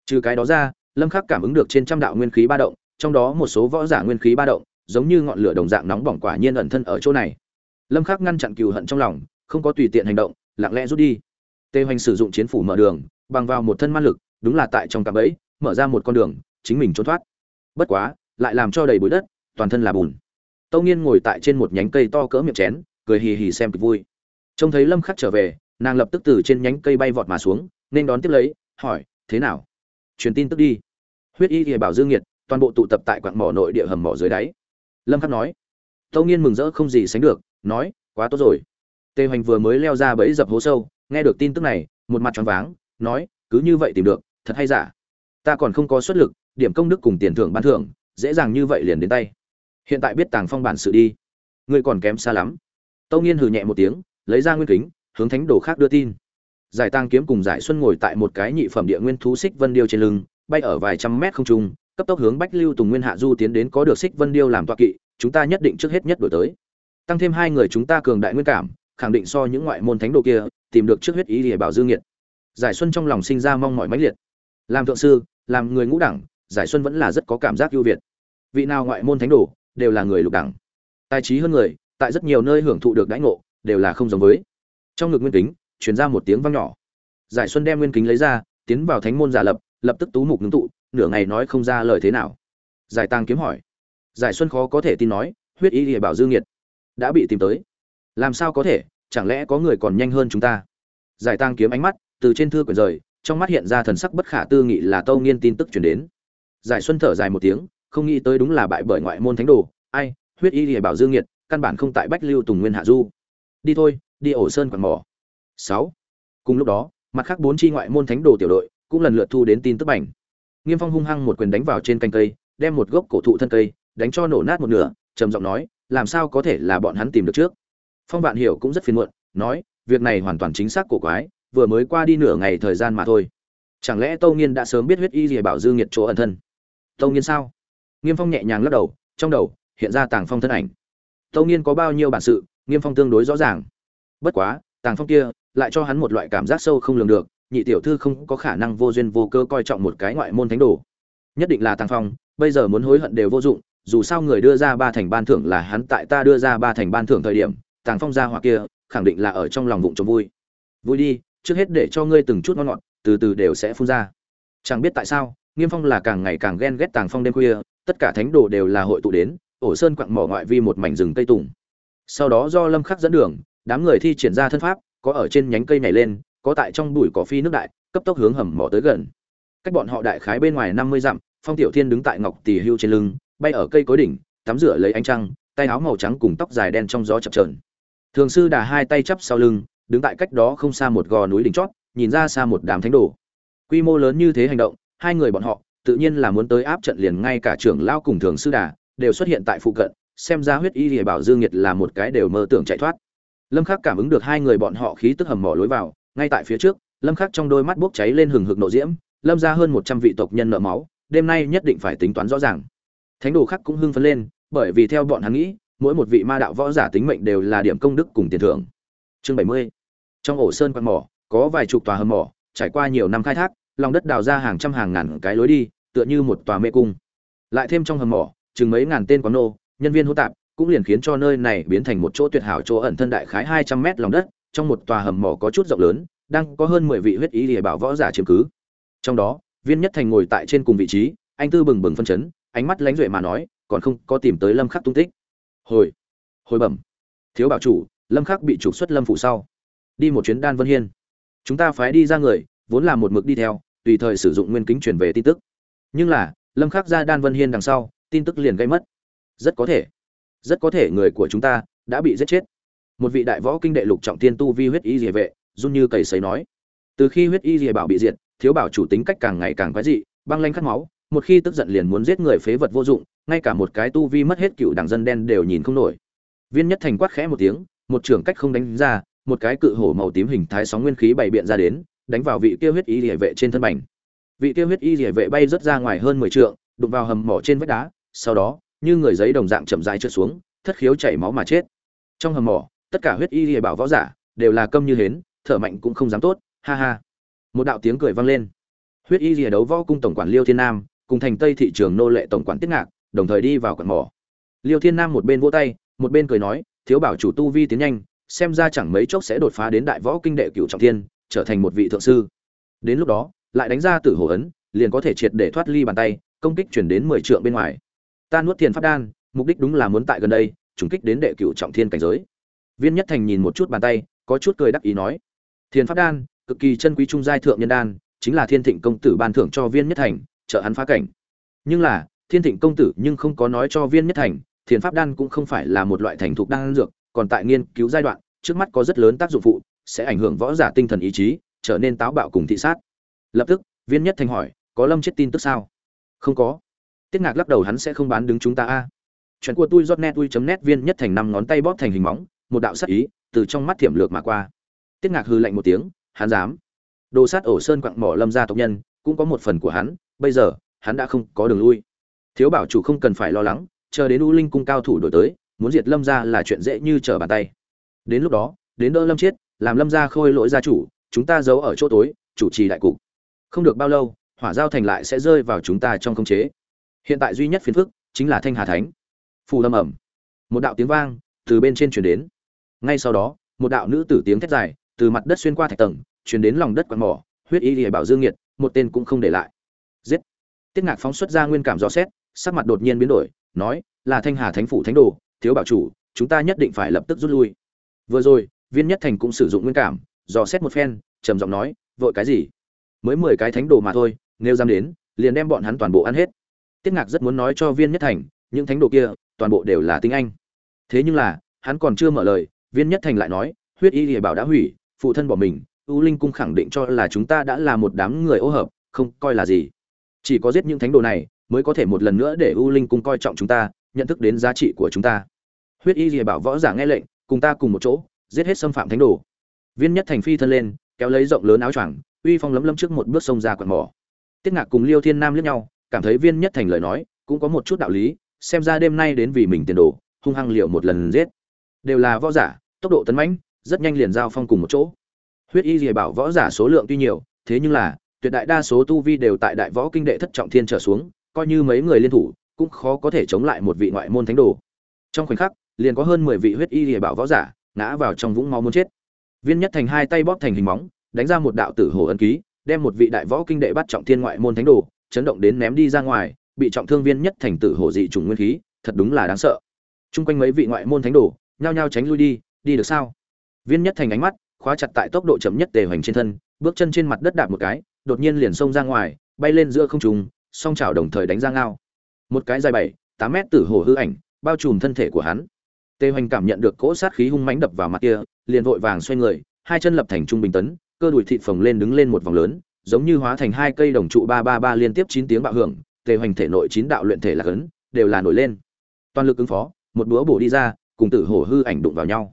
trừ cái đó ra, lâm khắc cảm ứng được trên trăm đạo nguyên khí ba động, trong đó một số võ giả nguyên khí ba động, giống như ngọn lửa đồng dạng nóng bỏng quả nhiên ẩn thân ở chỗ này. Lâm khắc ngăn chặn cừu hận trong lòng, không có tùy tiện hành động, lặng lẽ rút đi. Tề hoành sử dụng chiến phủ mở đường, bằng vào một thân man lực, đúng là tại trong cạm bẫy, mở ra một con đường, chính mình trốn thoát. Bất quá, lại làm cho đầy bụi đất, toàn thân là bùn. Tâu nghiên ngồi tại trên một nhánh cây to cỡ miệng chén, cười hì hì xem kịch vui. Trông thấy lâm khắc trở về, nàng lập tức từ trên nhánh cây bay vọt mà xuống, nên đón tiếp lấy, hỏi, thế nào? Truyền tin tức đi. Huyết y thì bảo dương nhiệt toàn bộ tụ tập tại quặng mỏ nội địa hầm mỏ dưới đáy. Lâm khắc nói tâu nghiên mừng rỡ không gì sánh được, nói, quá tốt rồi. Tề hoành vừa mới leo ra bẫy dập hố sâu, nghe được tin tức này, một mặt choáng váng, nói, cứ như vậy tìm được, thật hay giả. Ta còn không có xuất lực, điểm công đức cùng tiền thưởng ban thưởng, dễ dàng như vậy liền đến tay. Hiện tại biết tàng phong bản sự đi. Ngươi còn kém xa lắm. Tâu nghiên hừ nhẹ một tiếng, lấy ra nguyên kính, hướng thánh đồ khác đưa tin giải tang kiếm cùng giải xuân ngồi tại một cái nhị phẩm địa nguyên thú xích vân điêu trên lưng, bay ở vài trăm mét không trung, cấp tốc hướng bách lưu tùng nguyên hạ du tiến đến có được xích vân điêu làm toa kỵ, chúng ta nhất định trước hết nhất đổi tới. Tăng thêm hai người chúng ta cường đại nguyên cảm, khẳng định so những ngoại môn thánh đồ kia, tìm được trước huyết ý để bảo dương nghiệt. Giải xuân trong lòng sinh ra mong mỏi mãnh liệt. Làm thượng sư, làm người ngũ đẳng, giải xuân vẫn là rất có cảm giác ưu việt. Vị nào ngoại môn thánh đồ, đều là người lục đẳng. Tài trí hơn người, tại rất nhiều nơi hưởng thụ được đãi ngộ, đều là không giống với. Trong ngực nguyên tính chuyển ra một tiếng vang nhỏ. Giải xuân đem nguyên kính lấy ra, tiến vào thánh môn giả lập lập tức tú mục ngưng tụ, nửa ngày nói không ra lời thế nào. Giải tàng kiếm hỏi. Giải xuân khó có thể tin nói, huyết y địa bảo dương nhiệt đã bị tìm tới. Làm sao có thể, chẳng lẽ có người còn nhanh hơn chúng ta? Giải tàng kiếm ánh mắt từ trên thư quyển rời, trong mắt hiện ra thần sắc bất khả tư nghị là tâu nghiên tin tức chuyển đến. Giải xuân thở dài một tiếng, không nghĩ tới đúng là bại bởi ngoại môn thánh đồ. Ai, huyết y địa bảo dương nhiệt căn bản không tại bách lưu tùng nguyên hạ du. Đi thôi, đi ổ sơn quạt mỏ sáu. Cùng lúc đó, mặt khác bốn chi ngoại môn thánh đồ tiểu đội cũng lần lượt thu đến tin tức bảnh nghiêm phong hung hăng một quyền đánh vào trên cành cây, đem một gốc cổ thụ thân cây đánh cho nổ nát một nửa, trầm giọng nói, làm sao có thể là bọn hắn tìm được trước? Phong vạn hiểu cũng rất phiền muộn, nói, việc này hoàn toàn chính xác cổ quái, vừa mới qua đi nửa ngày thời gian mà thôi. Chẳng lẽ tâu nghiên đã sớm biết huyết y gì bảo dư nghiệt chỗ ẩn thân? Tâu nghiên sao? Nghiêm phong nhẹ nhàng lắc đầu, trong đầu hiện ra tàng phong thân ảnh. Tâu nghiên có bao nhiêu bản sự? Nghiêm phong tương đối rõ ràng. Bất quá tàng phong kia, lại cho hắn một loại cảm giác sâu không lường được, nhị tiểu thư không có khả năng vô duyên vô cơ coi trọng một cái ngoại môn thánh đồ. Nhất định là tàng phong, bây giờ muốn hối hận đều vô dụng, dù sao người đưa ra ba thành ban thưởng là hắn tại ta đưa ra ba thành ban thưởng thời điểm, tàng phong ra hoặc kia, khẳng định là ở trong lòng vụng trông vui. Vui đi, trước hết để cho ngươi từng chút ngon ngọt, từ từ đều sẽ phun ra. Chẳng biết tại sao, nghiêm phong là càng ngày càng ghen ghét tàng phong đêm khuya, tất cả thánh đồ đều là hội tụ đến, ổ sơn quặng mỏ ngoại vi một mảnh rừng cây tùng. Sau đó do lâm khắc dẫn đường đám người thi triển ra thân pháp, có ở trên nhánh cây nhảy lên, có tại trong bụi cỏ phi nước đại, cấp tốc hướng hầm mỏ tới gần. Cách bọn họ đại khái bên ngoài năm mươi dặm, phong tiểu thiên đứng tại ngọc tỷ hưu trên lưng, bay ở cây cối đỉnh, tắm rửa lấy ánh trăng, tay áo màu trắng cùng tóc dài đen trong gió chập trờn thường sư đà hai tay chắp sau lưng, đứng tại cách đó không xa một gò núi đỉnh chót, nhìn ra xa một đám thánh đồ. Quy mô lớn như thế hành động, hai người bọn họ, tự nhiên là muốn tới áp trận liền ngay cả trưởng lao cùng thường sư đà, đều xuất hiện tại phụ cận, xem ra huyết y lìa bảo dương nhiệt là một cái đều mơ tưởng chạy thoát lâm khắc cảm ứng được hai người bọn họ khí tức hầm mỏ lối vào, ngay tại phía trước, lâm khắc trong đôi mắt bốc cháy lên hừng hực nộ diễm, lâm ra hơn 100 vị tộc nhân nợ máu, đêm nay nhất định phải tính toán rõ ràng. Thánh đồ Khắc cũng hưng phấn lên, bởi vì theo bọn hắn nghĩ, mỗi một vị ma đạo võ giả tính mệnh đều là điểm công đức cùng tiền thưởng. Chương 70 trong ổ sơn quan mỏ, có vài chục tòa hầm mỏ, trải qua nhiều năm khai thác, lòng đất đào ra hàng trăm hàng ngàn cái lối đi, tựa như một tòa mê cung. Lại thêm trong hầm mỏ, chừng mấy ngàn tên quán nô, nhân viên hỗn tạp cũng liền khiến cho nơi này biến thành một chỗ tuyệt hảo chỗ ẩn thân đại khái hai trăm mét lòng đất, trong một tòa hầm mỏ có chút rộng lớn, đang có hơn mười vị huyết ý để bảo võ giả chiếm cứ. Trong đó, viên nhất thành ngồi tại trên cùng vị trí, anh tư bừng bừng phân chấn, ánh mắt lánh duệ mà nói, còn không có tìm tới lâm khắc tung tích. Hồi hồi bẩm. Thiếu bảo chủ, lâm khắc bị trục xuất lâm phủ sau. Đi một chuyến đan vân hiên. Chúng ta phái đi ra người, vốn là một mực đi theo, tùy thời sử dụng nguyên kính truyền về tin tức. Nhưng là, lâm khắc ra đan vân hiên đằng sau, tin tức liền gây mất. Rất có thể rất có thể người của chúng ta đã bị giết chết. Một vị đại võ kinh đệ lục trọng tiên tu vi huyết y rìa vệ, run như cầy sấy nói. Từ khi huyết y rìa bảo bị diệt, thiếu bảo chủ tính cách càng ngày càng quái dị, băng lanh khát máu, một khi tức giận liền muốn giết người phế vật vô dụng, ngay cả một cái tu vi mất hết cựu đảng dân đen đều nhìn không nổi. Viên nhất thành quát khẽ một tiếng, một trưởng cách không đánh ra, một cái cự hổ màu tím hình thái sóng nguyên khí bày biện ra đến, đánh vào vị kia huyết y rìa vệ trên thân bành. Vị kia huyết y rìa vệ bay rớt ra ngoài hơn mười trượng, đụng vào hầm mỏ trên vách đá, sau đó như người giấy đồng dạng chậm rãi trượt xuống, thất khiếu chảy máu mà chết. Trong hầm mỏ, tất cả huyết y liề bảo võ giả đều là câm như hến, thở mạnh cũng không dám tốt, ha ha. Một đạo tiếng cười vang lên. Huyết y rìa đấu võ cung tổng quản liêu thiên nam, cùng thành tây thị trường nô lệ tổng quản tiết ngạc, đồng thời đi vào quận mỏ. Liêu thiên nam một bên vỗ tay, một bên cười nói, thiếu bảo chủ tu vi tiến nhanh, xem ra chẳng mấy chốc sẽ đột phá đến đại võ kinh đệ cửu trọng thiên, trở thành một vị thượng sư. Đến lúc đó, lại đánh ra tử hổ ấn, liền có thể triệt để thoát ly bàn tay, công kích chuyển đến mười trượng bên ngoài ta nuốt tiền pháp đan, mục đích đúng là muốn tại gần đây, trùng kích đến đệ cửu trọng thiên cảnh giới. Viên nhất thành nhìn một chút bàn tay, có chút cười đắc ý nói thiên pháp đan, cực kỳ chân quý trung giai thượng nhân đan, chính là thiên thịnh công tử ban thưởng cho viên nhất thành, trợ hắn phá cảnh. Nhưng là, thiên thịnh công tử nhưng không có nói cho viên nhất thành, thiền pháp đan cũng không phải là một loại thành thục đan dược, còn tại nghiên cứu giai đoạn, trước mắt có rất lớn tác dụng phụ, sẽ ảnh hưởng võ giả tinh thần ý chí, trở nên táo bạo cùng thị sát. Lập tức, viên nhất thành hỏi, có lâm chết tin tức sao? Không có tiết ngạc lắc đầu, hắn sẽ không bán đứng chúng ta a. Chuyện của tôi rót net tôi chấm net viên nhất thành năm ngón tay bóp thành hình móng, một đạo sắc ý từ trong mắt thiểm lược mà qua. Tiết ngạc hư lạnh một tiếng, hắn dám. Đồ sát ổ sơn quặng mỏ lâm gia tộc nhân, cũng có một phần của hắn, bây giờ, hắn đã không có đường lui. Thiếu bảo chủ không cần phải lo lắng, chờ đến u linh cung cao thủ đổi tới, muốn diệt lâm gia là chuyện dễ như trở bàn tay. Đến lúc đó, đến đỡ lâm chiết, làm lâm gia khôi lỗi gia chủ, chúng ta giấu ở chỗ tối, chủ trì đại cục. Không được bao lâu, hỏa giao thành lại sẽ rơi vào chúng ta trong khống chế hiện tại duy nhất phiền phức chính là thanh hà thánh. Phù lâm ẩm. Một đạo tiếng vang từ bên trên truyền đến. Ngay sau đó, một đạo nữ tử tiếng thét dài từ mặt đất xuyên qua thạch tầng, truyền đến lòng đất quạt mỏ, huyết y lìa bảo dương nhiệt, một tên cũng không để lại. Giết. Tiết ngạc phóng xuất ra nguyên cảm rõ xét, sắc mặt đột nhiên biến đổi, nói, là thanh hà thánh phủ thánh đồ, thiếu bảo chủ, chúng ta nhất định phải lập tức rút lui. Vừa rồi, viên nhất thành cũng sử dụng nguyên cảm, dò xét một phen, trầm giọng nói, vội cái gì? Mới mười cái thánh đồ mà thôi, nếu dám đến, liền đem bọn hắn toàn bộ ăn hết tiết ngạc rất muốn nói cho viên nhất thành, những thánh đồ kia, toàn bộ đều là tinh anh. Thế nhưng là, hắn còn chưa mở lời, viên nhất thành lại nói, huyết y địa bảo đã hủy, phụ thân bỏ mình, u linh cung khẳng định cho là chúng ta đã là một đám người ô hợp, không coi là gì. Chỉ có giết những thánh đồ này, mới có thể một lần nữa để u linh cung coi trọng chúng ta, nhận thức đến giá trị của chúng ta. Huyết y địa bảo võ giả nghe lệnh, cùng ta cùng một chỗ, giết hết xâm phạm thánh đồ. Viên nhất thành phi thân lên, kéo lấy rộng lớn áo choàng, uy phong lấm lấm trước một bước sông ra quạt mỏ. Tiết ngạc cùng liêu thiên nam liếc nhau cảm thấy viên nhất thành lời nói cũng có một chút đạo lý, xem ra đêm nay đến vì mình tiền đồ, hung hăng liệu một lần giết. Đều là võ giả, tốc độ tấn mãnh, rất nhanh liền giao phong cùng một chỗ. Huyết y dìa bảo võ giả số lượng tuy nhiều, thế nhưng là, tuyệt đại đa số tu vi đều tại đại võ kinh đệ thất trọng thiên trở xuống, coi như mấy người liên thủ, cũng khó có thể chống lại một vị ngoại môn thánh đồ. Trong khoảnh khắc, liền có hơn mười vị huyết y dìa bảo võ giả ngã vào trong vũng máu muốn chết. Viên nhất thành hai tay bóp thành hình móng, đánh ra một đạo tử hồ ân ký, đem một vị đại võ kinh đệ bắt trọng thiên ngoại môn thánh đồ chấn động đến ném đi ra ngoài, bị trọng thương viên nhất thành tử hổ dị trùng nguyên khí, thật đúng là đáng sợ. Trung quanh mấy vị ngoại môn thánh đồ, nhao nhao tránh lui đi đi được sao? Viên nhất thành ánh mắt, khóa chặt tại tốc độ chậm nhất tề hoành trên thân, bước chân trên mặt đất đạp một cái, đột nhiên liền xông ra ngoài, bay lên giữa không trung, song chảo đồng thời đánh ra ngao. Một cái dài bảy, tám mét tử hổ hư ảnh, bao trùm thân thể của hắn. Tề hoành cảm nhận được cỗ sát khí hung mãnh đập vào mặt kia, liền vội vàng xoay người, hai chân lập thành trung bình tấn, cơ đùi thịt phồng lên đứng lên một vòng lớn giống như hóa thành hai cây đồng trụ ba ba ba liên tiếp chín tiếng bạo hưởng, tề hoành thể nội chín đạo luyện thể là cấn đều là nổi lên. Toàn lực ứng phó, một búa bổ đi ra, cùng tử hổ hư ảnh đụng vào nhau.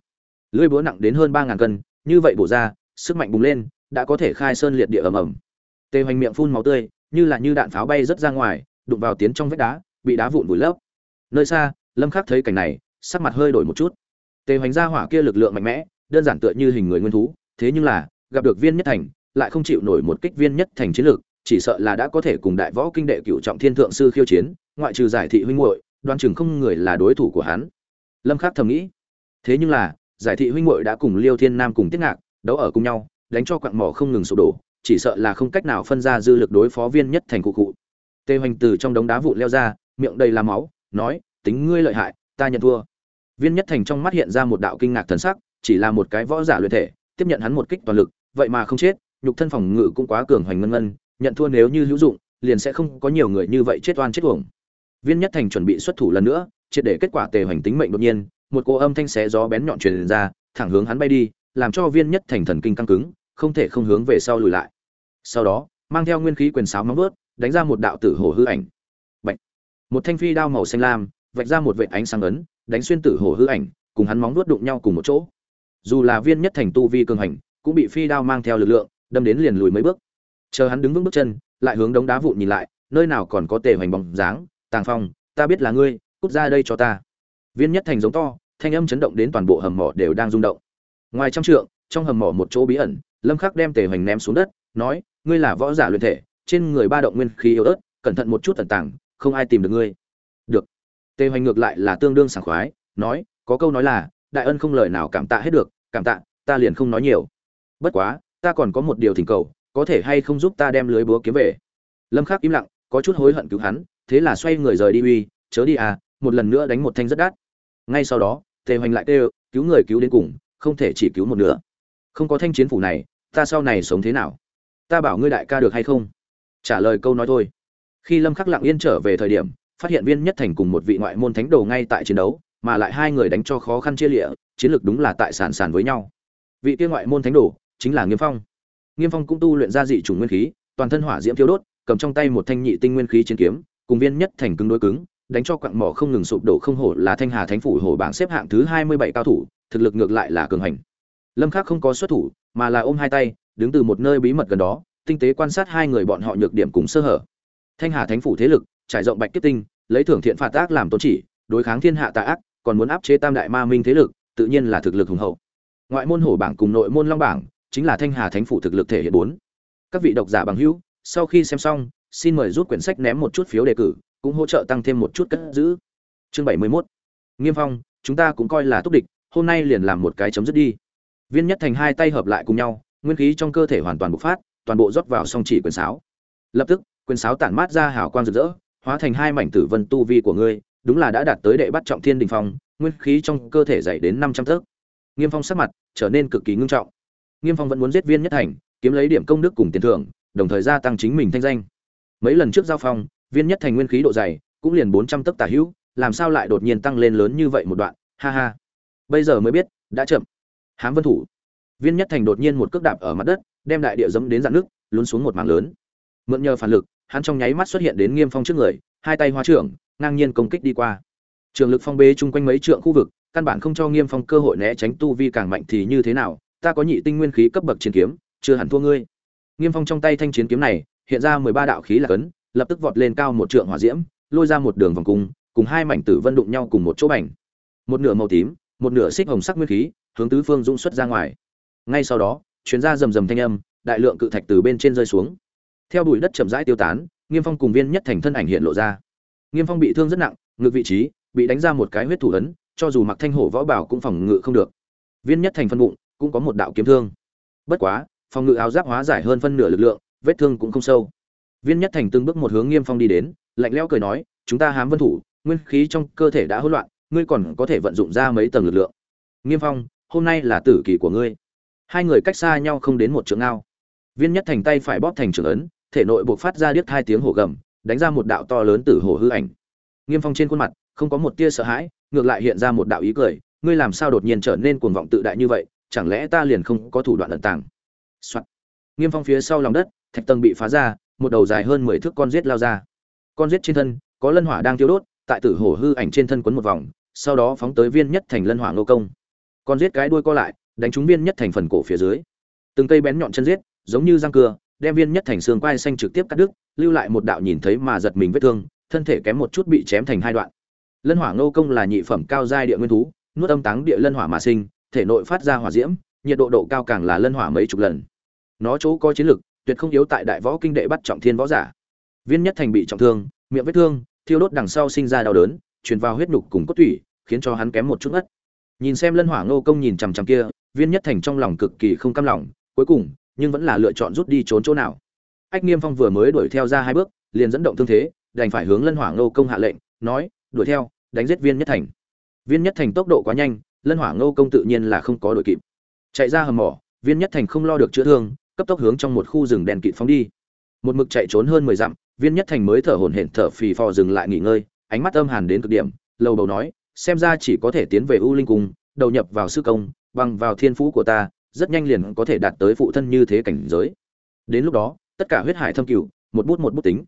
Lưỡi búa nặng đến hơn ba ngàn cân, như vậy bổ ra, sức mạnh bùng lên, đã có thể khai sơn liệt địa ầm ầm. Tề hoành miệng phun máu tươi, như là như đạn pháo bay rất ra ngoài, đụng vào tiến trong vách đá, bị đá vụn vùi lấp. Nơi xa, lâm khắc thấy cảnh này, sắc mặt hơi đổi một chút. Tề hoành ra hỏa kia lực lượng mạnh mẽ, đơn giản tựa như hình người nguyên thú, thế nhưng là, gặp được viên nhất thành lại không chịu nổi một kích viên nhất thành chiến lược, chỉ sợ là đã có thể cùng đại võ kinh đệ cựu trọng thiên thượng sư khiêu chiến, ngoại trừ giải thị huynh muội, đoan chừng không người là đối thủ của hắn. Lâm khắc thầm nghĩ. Thế nhưng là, giải thị huynh muội đã cùng liêu thiên nam cùng tiết ngạc, đấu ở cùng nhau, đánh cho quặng mỏ không ngừng sụp đổ, chỉ sợ là không cách nào phân ra dư lực đối phó viên nhất thành cụ cụ. Tê hoành từ trong đống đá vụn leo ra, miệng đầy là máu, nói, tính ngươi lợi hại, ta nhận thua. Viên nhất thành trong mắt hiện ra một đạo kinh ngạc thần sắc, chỉ là một cái võ giả luyện thể, tiếp nhận hắn một kích toàn lực, vậy mà không chết nhục thân phòng ngự cũng quá cường hoành ngân ngân, nhận thua nếu như hữu dụng, liền sẽ không có nhiều người như vậy chết oan chết uổng. Viên nhất thành chuẩn bị xuất thủ lần nữa, triệt để kết quả tề hoành tính mệnh đột nhiên, một cô âm thanh xé gió bén nhọn truyền ra, thẳng hướng hắn bay đi, làm cho viên nhất thành thần kinh căng cứng, không thể không hướng về sau lùi lại. Sau đó, mang theo nguyên khí quyền sáo móng vớt đánh ra một đạo tử hổ hư ảnh. Bạch. một thanh phi đao màu xanh lam, vạch ra một vệt ánh sáng ấn, đánh xuyên tử hổ hư ảnh, cùng hắn móng vuốt đụng nhau cùng một chỗ. Dù là viên nhất thành tu vi cường hành, cũng bị phi đao mang theo lực lượng đâm đến liền lùi mấy bước. Chờ hắn đứng vững bước chân, lại hướng đống đá vụn nhìn lại, nơi nào còn có tề hoành bóng dáng, tàng phong, ta biết là ngươi, cút ra đây cho ta. Viên nhất thành giống to, thanh âm chấn động đến toàn bộ hầm mỏ đều đang rung động. Ngoài trăm trượng, trong hầm mỏ một chỗ bí ẩn, lâm khắc đem tề hoành ném xuống đất, nói, ngươi là võ giả luyện thể, trên người ba động nguyên khí yếu ớt, cẩn thận một chút tận tàng, không ai tìm được ngươi. Được. Tề hoành ngược lại là tương đương sảng khoái, nói, có câu nói là, đại ân không lời nào cảm tạ hết được, cảm tạ, ta liền không nói nhiều. Bất quá ta còn có một điều thỉnh cầu có thể hay không giúp ta đem lưới búa kiếm về? Lâm khắc im lặng có chút hối hận cứu hắn thế là xoay người rời đi uy chớ đi à một lần nữa đánh một thanh rất đắt. Ngay sau đó tề hoành lại kêu cứu người cứu đến cùng không thể chỉ cứu một nửa, không có thanh chiến phủ này ta sau này sống thế nào? Ta bảo ngươi đại ca được hay không? Trả lời câu nói thôi. Khi lâm khắc lặng yên trở về thời điểm phát hiện viên nhất thành cùng một vị ngoại môn thánh đồ ngay tại chiến đấu mà lại hai người đánh cho khó khăn chia lịa chiến lược đúng là tại sản sản với nhau. Vị kia ngoại môn thánh đồ chính là nghiêm phong. Nghiêm phong cũng tu luyện ra dị chủng nguyên khí, toàn thân hỏa diễm thiêu đốt, cầm trong tay một thanh nhị tinh nguyên khí chiến kiếm, cùng viên nhất thành cứng đối cứng, đánh cho quặng mỏ không ngừng sụp đổ không hổ là thanh hà thánh phủ hổ bảng xếp hạng thứ hai mươi bảy cao thủ, thực lực ngược lại là cường hành. Lâm khắc không có xuất thủ, mà là ôm hai tay, đứng từ một nơi bí mật gần đó, tinh tế quan sát hai người bọn họ nhược điểm cùng sơ hở. Thanh hà thánh phủ thế lực, trải rộng bạch kiếp tinh, lấy thưởng thiện phạt ác làm tôn chỉ, đối kháng thiên hạ tà ác, còn muốn áp chế tam đại ma minh thế lực, tự nhiên là thực lực hùng hậu. Ngoại môn hổ bảng cùng nội môn long bảng chính là thanh hà thánh phủ thực lực thể hiện bốn. Các vị độc giả bằng hữu, sau khi xem xong, xin mời rút quyển sách ném một chút phiếu đề cử, cũng hỗ trợ tăng thêm một chút cất giữ. Chương bảy mươi 71 nghiêm phong, chúng ta cũng coi là túc địch, hôm nay liền làm một cái chấm dứt đi. Viên nhất thành hai tay hợp lại cùng nhau, nguyên khí trong cơ thể hoàn toàn bộc phát, toàn bộ rót vào song chỉ quyền sáo. Lập tức, quyền sáo tản mát ra hào quang rực rỡ, hóa thành hai mảnh tử vân tu vi của ngươi, đúng là đã đạt tới đệ bắt trọng thiên đình phong, nguyên khí trong cơ thể dày đến năm trăm tấc nghiêm phong sắc mặt trở nên cực kỳ ngưng trọng nghiêm phong vẫn muốn giết viên nhất thành, kiếm lấy điểm công đức cùng tiền thưởng, đồng thời gia tăng chính mình thanh danh. Mấy lần trước giao phong, viên nhất thành nguyên khí độ dày, cũng liền bốn trăm tấc tả hữu, làm sao lại đột nhiên tăng lên lớn như vậy một đoạn? Ha ha. Bây giờ mới biết, đã chậm. Hám vân thủ. Viên nhất thành đột nhiên một cước đạp ở mặt đất, đem đại địa dẫm đến dạn nước, lún xuống một mảng lớn. Mượn nhờ phản lực, hắn trong nháy mắt xuất hiện đến nghiêm phong trước người, hai tay hóa trưởng, ngang nhiên công kích đi qua. Trường lực phong bế chung quanh mấy trượng khu vực, căn bản không cho nghiêm phong cơ hội né tránh tu vi càng mạnh thì như thế nào ta có nhị tinh nguyên khí cấp bậc chiến kiếm, chưa hẳn thua ngươi. Nghiêm phong trong tay thanh chiến kiếm này, hiện ra mười ba đạo khí là cấn, lập tức vọt lên cao một trượng hỏa diễm, lôi ra một đường vòng cung, cùng hai mảnh tử vân đụng nhau cùng một chỗ bành. Một nửa màu tím, một nửa xích hồng sắc nguyên khí, hướng tứ phương dũng xuất ra ngoài. Ngay sau đó chuyến ra rầm rầm thanh âm, đại lượng cự thạch từ bên trên rơi xuống. Theo bụi đất chậm rãi tiêu tán, nghiêm phong cùng viên nhất thành thân ảnh hiện lộ ra. Nghiêm phong bị thương rất nặng ngược vị trí bị đánh ra một cái huyết thủ ấn, cho dù mặc thanh hổ võ bảo cũng phòng ngự không được. Viên nhất thành phân bụng cũng có một đạo kiếm thương. Bất quá, phòng ngự áo giáp hóa giải hơn phân nửa lực lượng, vết thương cũng không sâu. Viên nhất thành từng bước một hướng nghiêm phong đi đến, lạnh lẽo cười nói, chúng ta hám vân thủ, nguyên khí trong cơ thể đã hỗn loạn, ngươi còn có thể vận dụng ra mấy tầng lực lượng? Nghiêm phong, hôm nay là tử kỳ của ngươi. Hai người cách xa nhau không đến một trượng ao viên nhất thành tay phải bóp thành trường ấn, thể nội buộc phát ra điếc hai tiếng hổ gầm, đánh ra một đạo to lớn tử hổ hư ảnh. Nghiêm phong trên khuôn mặt, không có một tia sợ hãi, ngược lại hiện ra một đạo ý cười, ngươi làm sao đột nhiên trở nên cuồng vọng tự đại như vậy? Chẳng lẽ ta liền không có thủ đoạn ẩn tàng? Soạn. nghiêm phong phía sau lòng đất, thạch tầng bị phá ra, một đầu dài hơn mười thước con rết lao ra. Con rết trên thân, có lân hỏa đang tiêu đốt, tại tử hổ hư ảnh trên thân quấn một vòng, sau đó phóng tới viên nhất thành lân hỏa ngô công. Con rết cái đuôi co lại, đánh trúng viên nhất thành phần cổ phía dưới. Từng cây bén nhọn chân rết giống như răng cưa, đem viên nhất thành xương quai xanh trực tiếp cắt đứt, lưu lại một đạo nhìn thấy mà giật mình vết thương, thân thể kém một chút bị chém thành hai đoạn. Lân hỏa ngô công là nhị phẩm cao giai địa nguyên thú, nuốt âm táng địa lân hỏa mà sinh thể nội phát ra hỏa diễm, nhiệt độ độ cao càng là lân hỏa mấy chục lần. Nó chỗ có chiến lực, tuyệt không yếu tại đại võ kinh đệ bắt trọng thiên võ giả. Viên nhất thành bị trọng thương, miệng vết thương, thiêu đốt đằng sau sinh ra đau đớn, truyền vào huyết nhục cùng cốt tủy, khiến cho hắn kém một chút ngất. Nhìn xem lân hỏa ngô công nhìn chằm chằm kia, viên nhất thành trong lòng cực kỳ không cam lòng, cuối cùng, nhưng vẫn là lựa chọn rút đi trốn chỗ nào. Ách nghiêm phong vừa mới đuổi theo ra hai bước, liền dẫn động thương thế, đành phải hướng lân hỏa ngô công hạ lệnh, nói, đuổi theo, đánh giết viên nhất thành. Viên nhất thành tốc độ quá nhanh lân hỏa ngô công tự nhiên là không có đội kịp. Chạy ra hầm mỏ, viên nhất thành không lo được chữa thương, cấp tốc hướng trong một khu rừng đèn kịt phóng đi. Một mực chạy trốn hơn mười dặm, viên nhất thành mới thở hổn hển thở phì phò dừng lại nghỉ ngơi, ánh mắt âm hàn đến cực điểm, lầu đầu nói, xem ra chỉ có thể tiến về u linh cung, đầu nhập vào sư công, bằng vào thiên phú của ta, rất nhanh liền có thể đạt tới phụ thân như thế cảnh giới. Đến lúc đó, tất cả huyết hải thâm cửu, một bút một bút tính.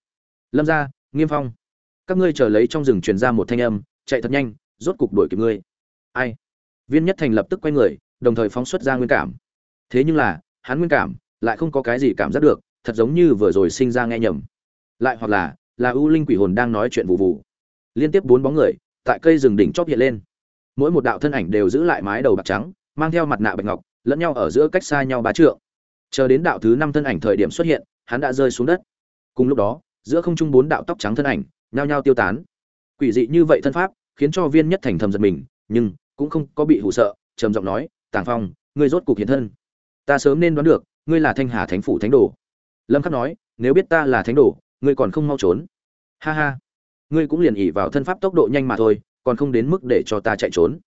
Lâm gia, nghiêm phong, các ngươi chờ lấy trong rừng truyền ra một thanh âm, chạy thật nhanh, rốt cục đuổi kịp ngươi. Ai? Viên nhất thành lập tức quay người, đồng thời phóng xuất ra nguyên cảm. Thế nhưng là, hắn nguyên cảm lại không có cái gì cảm giác được, thật giống như vừa rồi sinh ra nghe nhầm. Lại hoặc là là ưu linh quỷ hồn đang nói chuyện vụ vụ. Liên tiếp bốn bóng người, tại cây rừng đỉnh chóp hiện lên. Mỗi một đạo thân ảnh đều giữ lại mái đầu bạc trắng, mang theo mặt nạ bạch ngọc, lẫn nhau ở giữa cách xa nhau ba trượng. Chờ đến đạo thứ năm thân ảnh thời điểm xuất hiện, hắn đã rơi xuống đất. Cùng lúc đó, giữa không trung bốn đạo tóc trắng thân ảnh, nhao nhao tiêu tán. Quỷ dị như vậy thân pháp, khiến cho viên nhất thành thầm giật mình, nhưng cũng không có bị hù sợ, trầm giọng nói, tàng phong, ngươi rốt cục hiện thân. Ta sớm nên đoán được, ngươi là thanh hà thánh phủ thánh đồ. Lâm khắc nói, nếu biết ta là thánh đồ, ngươi còn không mau trốn. Ha ha, ngươi cũng liền ỉ vào thân pháp tốc độ nhanh mà thôi, còn không đến mức để cho ta chạy trốn.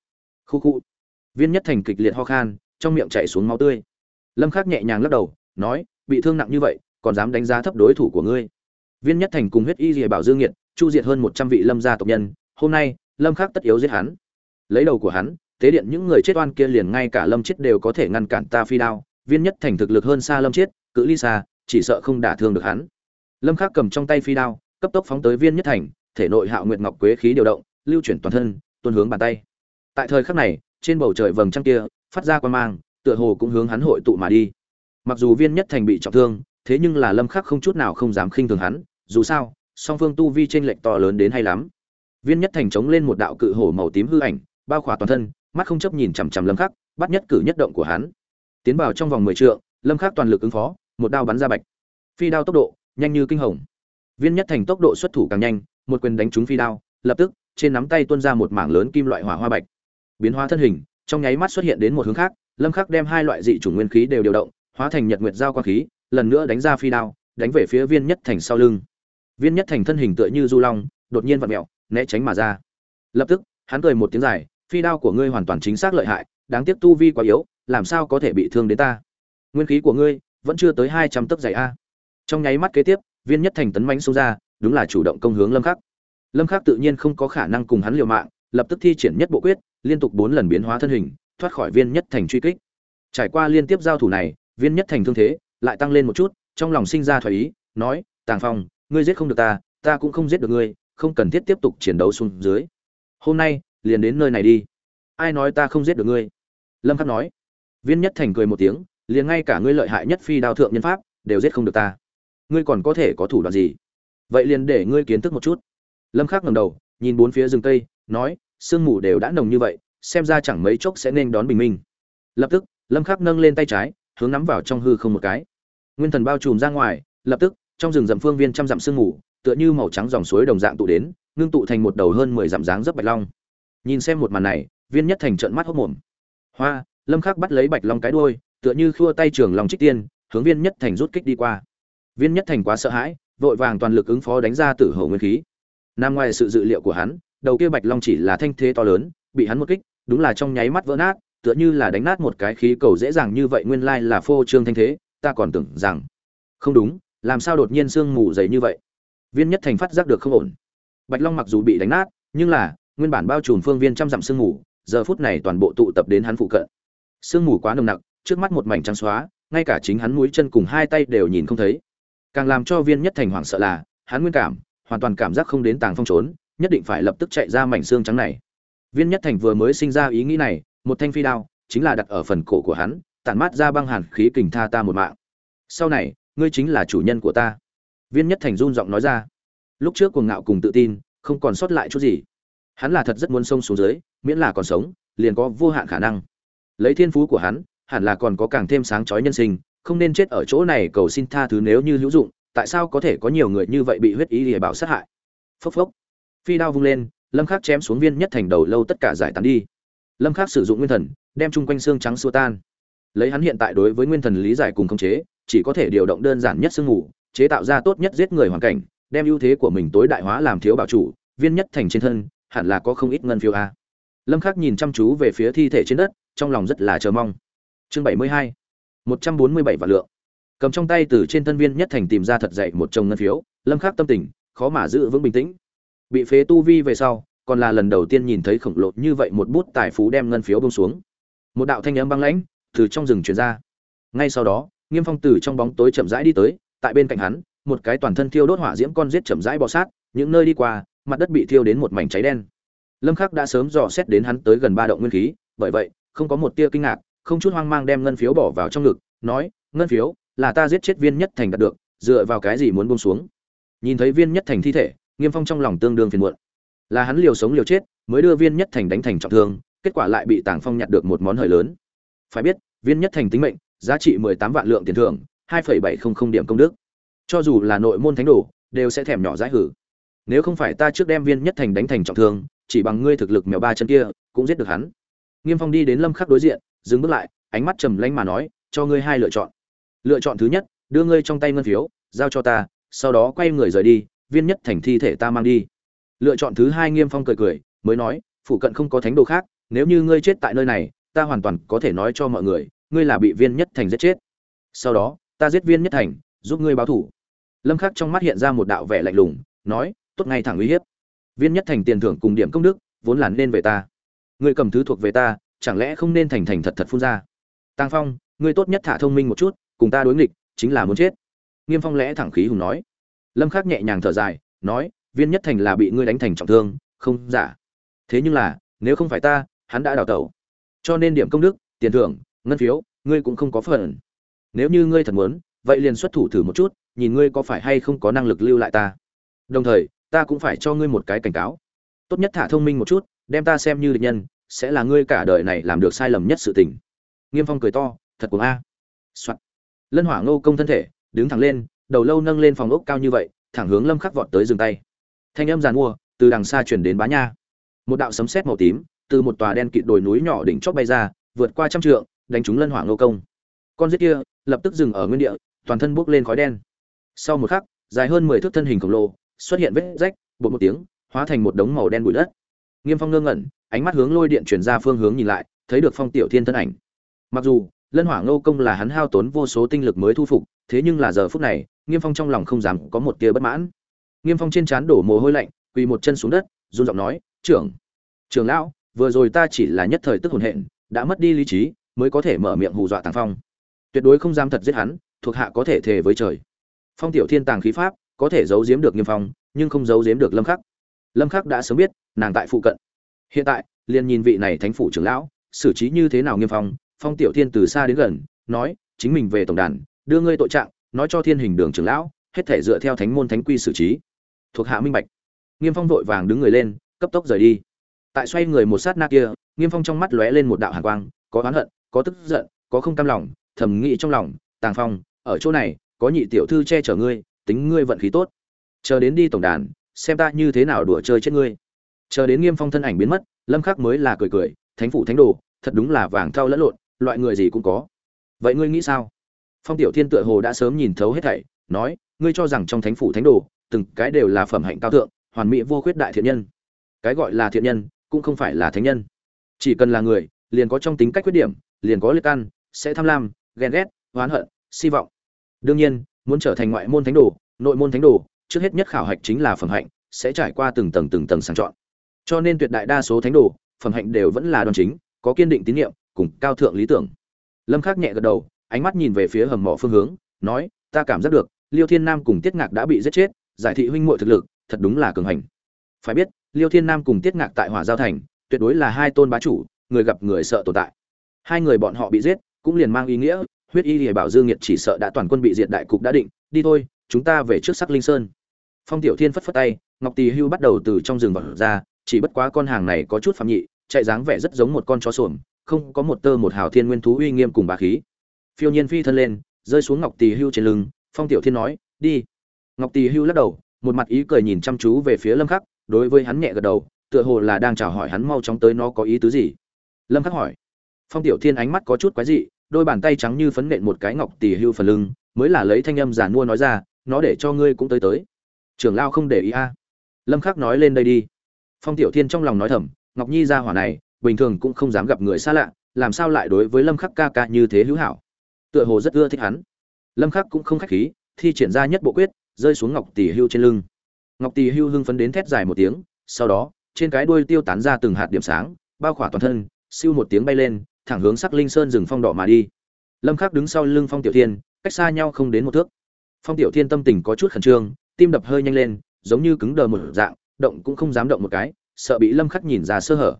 Khu khu. Viên nhất thành kịch liệt ho khan, trong miệng chạy xuống máu tươi. Lâm khắc nhẹ nhàng lắc đầu, nói, bị thương nặng như vậy, còn dám đánh giá thấp đối thủ của ngươi. Viên nhất thành cùng huyết y rìa bảo dương nghiệt chu diệt hơn một trăm vị lâm gia tộc nhân. Hôm nay, lâm khắc tất yếu giết hắn lấy đầu của hắn tế điện những người chết oan kia liền ngay cả lâm chết đều có thể ngăn cản ta phi đao, viên nhất thành thực lực hơn xa lâm chết cự ly xa, chỉ sợ không đả thương được hắn. Lâm khắc cầm trong tay phi đao, cấp tốc phóng tới viên nhất thành, thể nội hạo nguyệt ngọc quế khí điều động, lưu chuyển toàn thân, tuôn hướng bàn tay. Tại thời khắc này, trên bầu trời vầng trăng kia, phát ra quan mang, tựa hồ cũng hướng hắn hội tụ mà đi. Mặc dù viên nhất thành bị trọng thương, thế nhưng là lâm khắc không chút nào không dám khinh thường hắn, dù sao, song phương tu vi trên lệch to lớn đến hay lắm. Viên nhất thành chống lên một đạo cự hổ màu tím hư ảnh bao khỏa toàn thân mắt không chấp nhìn chằm chằm lâm khắc bắt nhất cử nhất động của hắn. Tiến vào trong vòng mười trượng lâm khắc toàn lực ứng phó một đao bắn ra bạch. Phi đao tốc độ nhanh như kinh hồng. Viên nhất thành tốc độ xuất thủ càng nhanh một quyền đánh trúng phi đao lập tức trên nắm tay tuôn ra một mảng lớn kim loại hỏa hoa bạch. Biến hóa thân hình trong nháy mắt xuất hiện đến một hướng khác lâm khắc đem hai loại dị chủng nguyên khí đều điều động hóa thành nhật nguyệt giao quang khí lần nữa đánh ra phi đao đánh về phía viên nhất thành sau lưng. Viên nhất thành thân hình tựa như du long đột nhiên vặn mèo, né tránh mà ra. Lập tức hắn cười một tiếng dài phi đao của ngươi hoàn toàn chính xác lợi hại, đáng tiếc tu vi quá yếu, làm sao có thể bị thương đến ta? Nguyên khí của ngươi vẫn chưa tới hai trăm tấc dày a. Trong nháy mắt kế tiếp, viên nhất thành tấn mãnh xông ra, đúng là chủ động công hướng lâm khắc. Lâm khắc tự nhiên không có khả năng cùng hắn liều mạng, lập tức thi triển nhất bộ quyết, liên tục bốn lần biến hóa thân hình, thoát khỏi viên nhất thành truy kích. Trải qua liên tiếp giao thủ này, viên nhất thành thương thế lại tăng lên một chút, trong lòng sinh ra thoái ý, nói, tàng phong, ngươi giết không được ta ta cũng không giết được ngươi, không cần thiết tiếp tục chiến đấu xuống dưới. Hôm nay liền đến nơi này đi. Ai nói ta không giết được ngươi? Lâm khắc nói. Viên nhất thành cười một tiếng, liền ngay cả ngươi lợi hại nhất phi đao thượng nhân pháp, đều giết không được ta. Ngươi còn có thể có thủ đoạn gì? Vậy liền để ngươi kiến thức một chút. Lâm khắc ngẩng đầu, nhìn bốn phía rừng cây, nói, sương mù đều đã nồng như vậy, xem ra chẳng mấy chốc sẽ nên đón bình minh. Lập tức, lâm khắc nâng lên tay trái, hướng nắm vào trong hư không một cái. Nguyên thần bao trùm ra ngoài, lập tức, trong rừng rậm phương viên trăm dặm sương mù, tựa như màu trắng dòng suối đồng dạng tụ đến, ngưng tụ thành một đầu hơn mười dặm dáng dấp bạch long nhìn xem một màn này, viên nhất thành trợn mắt hốc mồm. Hoa, lâm khắc bắt lấy bạch long cái đuôi, tựa như khua tay trường long trích tiên, hướng viên nhất thành rút kích đi qua. Viên nhất thành quá sợ hãi, vội vàng toàn lực ứng phó đánh ra tử hậu nguyên khí. Nằm ngoài sự dự liệu của hắn, đầu kia bạch long chỉ là thanh thế to lớn, bị hắn một kích, đúng là trong nháy mắt vỡ nát, tựa như là đánh nát một cái khí cầu dễ dàng như vậy, nguyên lai là phô trương thanh thế, ta còn tưởng rằng. Không đúng, làm sao đột nhiên sương mù dày như vậy? Viên nhất thành phát giác được không ổn. Bạch long mặc dù bị đánh nát, nhưng là nguyên bản bao trùm phương viên trăm dặm sương mù, giờ phút này toàn bộ tụ tập đến hắn phụ cận. Sương mù quá nồng nặc, trước mắt một mảnh trắng xóa, ngay cả chính hắn mũi chân cùng hai tay đều nhìn không thấy. Càng làm cho viên nhất thành hoảng sợ là, hắn nguyên cảm, hoàn toàn cảm giác không đến tàng phong trốn, nhất định phải lập tức chạy ra mảnh xương trắng này. Viên nhất thành vừa mới sinh ra ý nghĩ này, một thanh phi đao, chính là đặt ở phần cổ của hắn, tản mát ra băng hàn khí kình tha ta một mạng. Sau này, ngươi chính là chủ nhân của ta. Viên nhất thành run giọng nói ra. Lúc trước cuồng ngạo cùng tự tin, không còn sót lại chút gì hắn là thật rất muốn sông xuống dưới, miễn là còn sống, liền có vô hạn khả năng. Lấy thiên phú của hắn, hẳn là còn có càng thêm sáng chói nhân sinh, không nên chết ở chỗ này cầu xin tha thứ nếu như hữu dụng, tại sao có thể có nhiều người như vậy bị huyết ý lìa bảo sát hại? Phốc phốc. Phi đao vung lên, lâm khắc chém xuống viên nhất thành đầu lâu tất cả giải tán đi. Lâm khắc sử dụng nguyên thần, đem chung quanh xương trắng xua tan. Lấy hắn hiện tại đối với nguyên thần lý giải cùng khống chế, chỉ có thể điều động đơn giản nhất xương ngủ, chế tạo ra tốt nhất giết người hoàn cảnh, đem ưu thế của mình tối đại hóa làm thiếu bảo chủ, viên nhất thành trên thân hẳn là có không ít ngân phiếu a. Lâm khắc nhìn chăm chú về phía thi thể trên đất, trong lòng rất là chờ mong. Chương 72 147 vạn lượng. Cầm trong tay từ trên thân viên nhất thành tìm ra thật dậy một chồng ngân phiếu, lâm khắc tâm tình, khó mà giữ vững bình tĩnh. Bị phế tu vi về sau, còn là lần đầu tiên nhìn thấy khổng lồ như vậy một bút tài phú đem ngân phiếu bông xuống. Một đạo thanh âm băng lãnh từ trong rừng truyền ra. Ngay sau đó, nghiêm phong từ trong bóng tối chậm rãi đi tới, tại bên cạnh hắn, một cái toàn thân thiêu đốt hỏa diễm con giết chậm rãi bò sát, những nơi đi qua mặt đất bị thiêu đến một mảnh cháy đen. Lâm khắc đã sớm dò xét đến hắn tới gần ba động nguyên khí, bởi vậy, không có một tia kinh ngạc, không chút hoang mang đem ngân phiếu bỏ vào trong ngực, nói, ngân phiếu là ta giết chết viên nhất thành đạt được, dựa vào cái gì muốn buông xuống? Nhìn thấy viên nhất thành thi thể, nghiêm phong trong lòng tương đương phiền muộn. Là hắn liều sống liều chết, mới đưa viên nhất thành đánh thành trọng thương, kết quả lại bị tàng phong nhặt được một món hời lớn. Phải biết, viên nhất thành tính mệnh, giá trị mười tám vạn lượng tiền thưởng, hai phẩy bảy không không điểm công đức. Cho dù là nội môn thánh đồ, đều sẽ thèm nhỏ dãi hử nếu không phải ta trước đem viên nhất thành đánh thành trọng thương, chỉ bằng ngươi thực lực mèo ba chân kia, cũng giết được hắn. Nghiêm phong đi đến lâm khắc đối diện, dừng bước lại, ánh mắt trầm lanh mà nói, cho ngươi hai lựa chọn. Lựa chọn thứ nhất, đưa ngươi trong tay ngân phiếu, giao cho ta, sau đó quay người rời đi, viên nhất thành thi thể ta mang đi. Lựa chọn thứ hai, nghiêm phong cười cười, mới nói phụ cận không có thánh đồ khác, nếu như ngươi chết tại nơi này, ta hoàn toàn có thể nói cho mọi người, ngươi là bị viên nhất thành giết chết. Sau đó, ta giết viên nhất thành, giúp ngươi báo thủ. Lâm khắc trong mắt hiện ra một đạo vẻ lạnh lùng, nói tốt ngay thẳng uy hiếp. Viên nhất thành tiền thưởng cùng điểm công đức, vốn là nên về ta. Ngươi cầm thứ thuộc về ta, chẳng lẽ không nên thành thành thật thật phun ra? Tăng phong, ngươi tốt nhất thả thông minh một chút, cùng ta đối nghịch, chính là muốn chết. Nghiêm phong lẽ thẳng khí hùng nói. Lâm khắc nhẹ nhàng thở dài, nói, viên nhất thành là bị ngươi đánh thành trọng thương, không giả. Thế nhưng là, nếu không phải ta, hắn đã đào tẩu. Cho nên điểm công đức, tiền thưởng, ngân phiếu, ngươi cũng không có phần. Nếu như ngươi thật muốn, vậy liền xuất thủ thử một chút, nhìn ngươi có phải hay không có năng lực lưu lại ta. Đồng thời ta cũng phải cho ngươi một cái cảnh cáo. Tốt nhất thả thông minh một chút, đem ta xem như địch nhân, sẽ là ngươi cả đời này làm được sai lầm nhất sự tình. Nghiêm phong cười to, thật cuồng a. Soạn. lân hỏa ngô công thân thể, đứng thẳng lên, đầu lâu nâng lên phòng ốc cao như vậy, thẳng hướng lâm khắc vọt tới dừng tay. Thanh âm giàn mua, từ đằng xa chuyển đến bá nha. Một đạo sấm sét màu tím, từ một tòa đen kịt đồi núi nhỏ đỉnh chót bay ra, vượt qua trăm trượng, đánh trúng lân hỏa ngô công. Con giết kia, lập tức dừng ở nguyên địa, toàn thân bốc lên khói đen. Sau một khắc, dài hơn mười thước thân hình khổng lồ xuất hiện vết rách, bột một tiếng, hóa thành một đống màu đen bụi đất. Nghiêm phong ngơ ngẩn, ánh mắt hướng lôi điện chuyển ra phương hướng nhìn lại, thấy được phong tiểu thiên thân ảnh. Mặc dù, lân hỏa ngô công là hắn hao tốn vô số tinh lực mới thu phục, thế nhưng là giờ phút này, nghiêm phong trong lòng không dám có một tia bất mãn. Nghiêm phong trên trán đổ mồ hôi lạnh, quỳ một chân xuống đất, run giọng nói, trưởng trưởng lão, vừa rồi ta chỉ là nhất thời tức hồn hện, đã mất đi lý trí, mới có thể mở miệng hù dọa tàng phong. Tuyệt đối không dám thật giết hắn, thuộc hạ có thể thề với trời. Phong tiểu thiên tàng khí pháp có thể giấu giếm được nghiêm phong, nhưng không giấu giếm được lâm khắc. Lâm khắc đã sớm biết, nàng tại phụ cận. Hiện tại, liền nhìn vị này thánh phủ trưởng lão, xử trí như thế nào nghiêm phong phong tiểu thiên từ xa đến gần, nói, chính mình về tổng đàn, đưa ngươi tội trạng, nói cho thiên hình đường trưởng lão, hết thể dựa theo thánh môn thánh quy xử trí. Thuộc hạ minh bạch. Nghiêm phong vội vàng đứng người lên, cấp tốc rời đi. Tại xoay người một sát na kia, nghiêm phong trong mắt lóe lên một đạo hàn quang, có oán hận, có tức giận, có không cam lòng, thầm nghĩ trong lòng, tàng phong, ở chỗ này, có nhị tiểu thư che chở ngươi tính ngươi vận khí tốt. Chờ đến đi tổng đàn, xem ta như thế nào đùa chơi chết ngươi. Chờ đến nghiêm phong thân ảnh biến mất, lâm khắc mới là cười cười, thánh phủ thánh đồ, thật đúng là vàng thau lẫn lộn, loại người gì cũng có. Vậy ngươi nghĩ sao? Phong tiểu thiên tựa hồ đã sớm nhìn thấu hết thảy, nói, ngươi cho rằng trong thánh phủ thánh đồ, từng cái đều là phẩm hạnh cao thượng, hoàn mỹ vô khuyết đại thiện nhân. Cái gọi là thiện nhân, cũng không phải là thánh nhân. Chỉ cần là người, liền có trong tính cách khuyết điểm, liền có liệt căn sẽ tham lam, ghen ghét, oán hận, si vọng. Đương nhiên muốn trở thành ngoại môn thánh đồ, nội môn thánh đồ, trước hết nhất khảo hạch chính là phẩm hạnh, sẽ trải qua từng tầng từng tầng sàng chọn. Cho nên tuyệt đại đa số thánh đồ, phẩm hạnh đều vẫn là đoan chính, có kiên định tín nhiệm, cùng cao thượng lý tưởng. Lâm khắc nhẹ gật đầu, ánh mắt nhìn về phía hầm mỏ phương hướng, nói, ta cảm giác được, liêu thiên nam cùng tiết ngạc đã bị giết chết, giải thị huynh muội thực lực, thật đúng là cường hành. Phải biết, liêu thiên nam cùng tiết ngạc tại hỏa giao thành, tuyệt đối là hai tôn bá chủ, người gặp người sợ tồn tại. Hai người bọn họ bị giết, cũng liền mang ý nghĩa huyết y lìa bảo dương nghiệt chỉ sợ đã toàn quân bị diệt đại cục đã định, đi thôi, chúng ta về trước sắc linh sơn. Phong tiểu thiên phất phất tay, ngọc tỳ hưu bắt đầu từ trong rừng vật ra, chỉ bất quá con hàng này có chút phạm nhị, chạy dáng vẻ rất giống một con chó xuồng không có một tơ một hào thiên nguyên thú uy nghiêm cùng bá khí. Phiêu nhiên phi thân lên, rơi xuống ngọc tỳ hưu trên lưng, phong tiểu thiên nói, đi. Ngọc tỳ hưu lắc đầu, một mặt ý cười nhìn chăm chú về phía lâm khắc, đối với hắn nhẹ gật đầu, tựa hồ là đang chào hỏi hắn mau chóng tới nó có ý tứ gì. Lâm khắc hỏi. Phong tiểu thiên ánh mắt có chút quái dị đôi bàn tay trắng như phấn nện một cái ngọc tỷ hưu phần lưng, mới là lấy thanh âm giản mua nói ra, nó để cho ngươi cũng tới tới. Trưởng lao không để ý a. Lâm khắc nói lên đây đi. Phong tiểu thiên trong lòng nói thầm, ngọc nhi ra hỏa này, bình thường cũng không dám gặp người xa lạ, làm sao lại đối với lâm khắc ca ca như thế hữu hảo? Tựa hồ rất ưa thích hắn. Lâm khắc cũng không khách khí, thi triển ra nhất bộ quyết, rơi xuống ngọc tỷ hưu trên lưng. Ngọc tỷ hưu hưng phấn đến thét dài một tiếng, sau đó, trên cái đuôi tiêu tán ra từng hạt điểm sáng, bao khỏa toàn thân, siêu một tiếng bay lên thẳng hướng sắc linh sơn rừng phong đỏ mà đi. Lâm khắc đứng sau lưng phong tiểu thiên, cách xa nhau không đến một thước. Phong tiểu thiên tâm tình có chút khẩn trương, tim đập hơi nhanh lên, giống như cứng đờ một dạng, động cũng không dám động một cái, sợ bị lâm khắc nhìn ra sơ hở.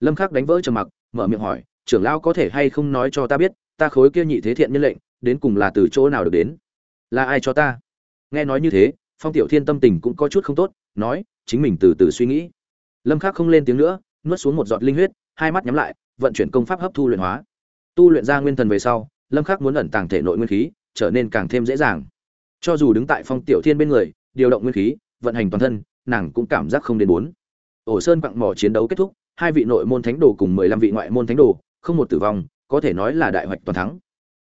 Lâm khắc đánh vỡ trầm mặc, mở miệng hỏi, trưởng lão có thể hay không nói cho ta biết, ta khối kia nhị thế thiện nhân lệnh, đến cùng là từ chỗ nào được đến? Là ai cho ta? Nghe nói như thế, phong tiểu thiên tâm tình cũng có chút không tốt, nói, chính mình từ từ suy nghĩ. Lâm khắc không lên tiếng nữa, nuốt xuống một giọt linh huyết, hai mắt nhắm lại vận chuyển công pháp hấp thu luyện hóa. Tu luyện ra nguyên thần về sau, lâm khắc muốn ẩn tàng thể nội nguyên khí, trở nên càng thêm dễ dàng. Cho dù đứng tại phong tiểu thiên bên người, điều động nguyên khí, vận hành toàn thân, nàng cũng cảm giác không đến bốn. Ổ sơn quặng mỏ chiến đấu kết thúc, hai vị nội môn thánh đồ cùng mười lăm vị ngoại môn thánh đồ, không một tử vong, có thể nói là đại hoạch toàn thắng.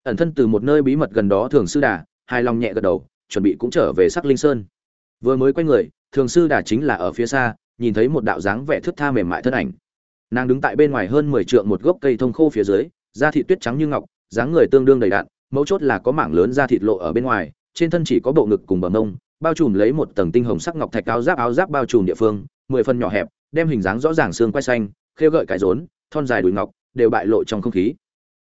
Ẩn thân từ một nơi bí mật gần đó thường sư đà hai lòng nhẹ gật đầu, chuẩn bị cũng trở về sắc linh sơn. Vừa mới quay người, thường sư đà chính là ở phía xa, nhìn thấy một đạo dáng vẻ thướt tha mềm mại thân ảnh nàng đứng tại bên ngoài hơn mười trượng một gốc cây thông khô phía dưới, da thịt tuyết trắng như ngọc, dáng người tương đương đầy đặn, mấu chốt là có mảng lớn da thịt lộ ở bên ngoài, trên thân chỉ có bộ ngực cùng bờ mông, bao trùm lấy một tầng tinh hồng sắc ngọc thạch áo giáp áo giáp bao trùm địa phương, mười phân nhỏ hẹp, đem hình dáng rõ ràng xương quai xanh, khêu gợi cái rốn, thon dài đùi ngọc, đều bại lộ trong không khí.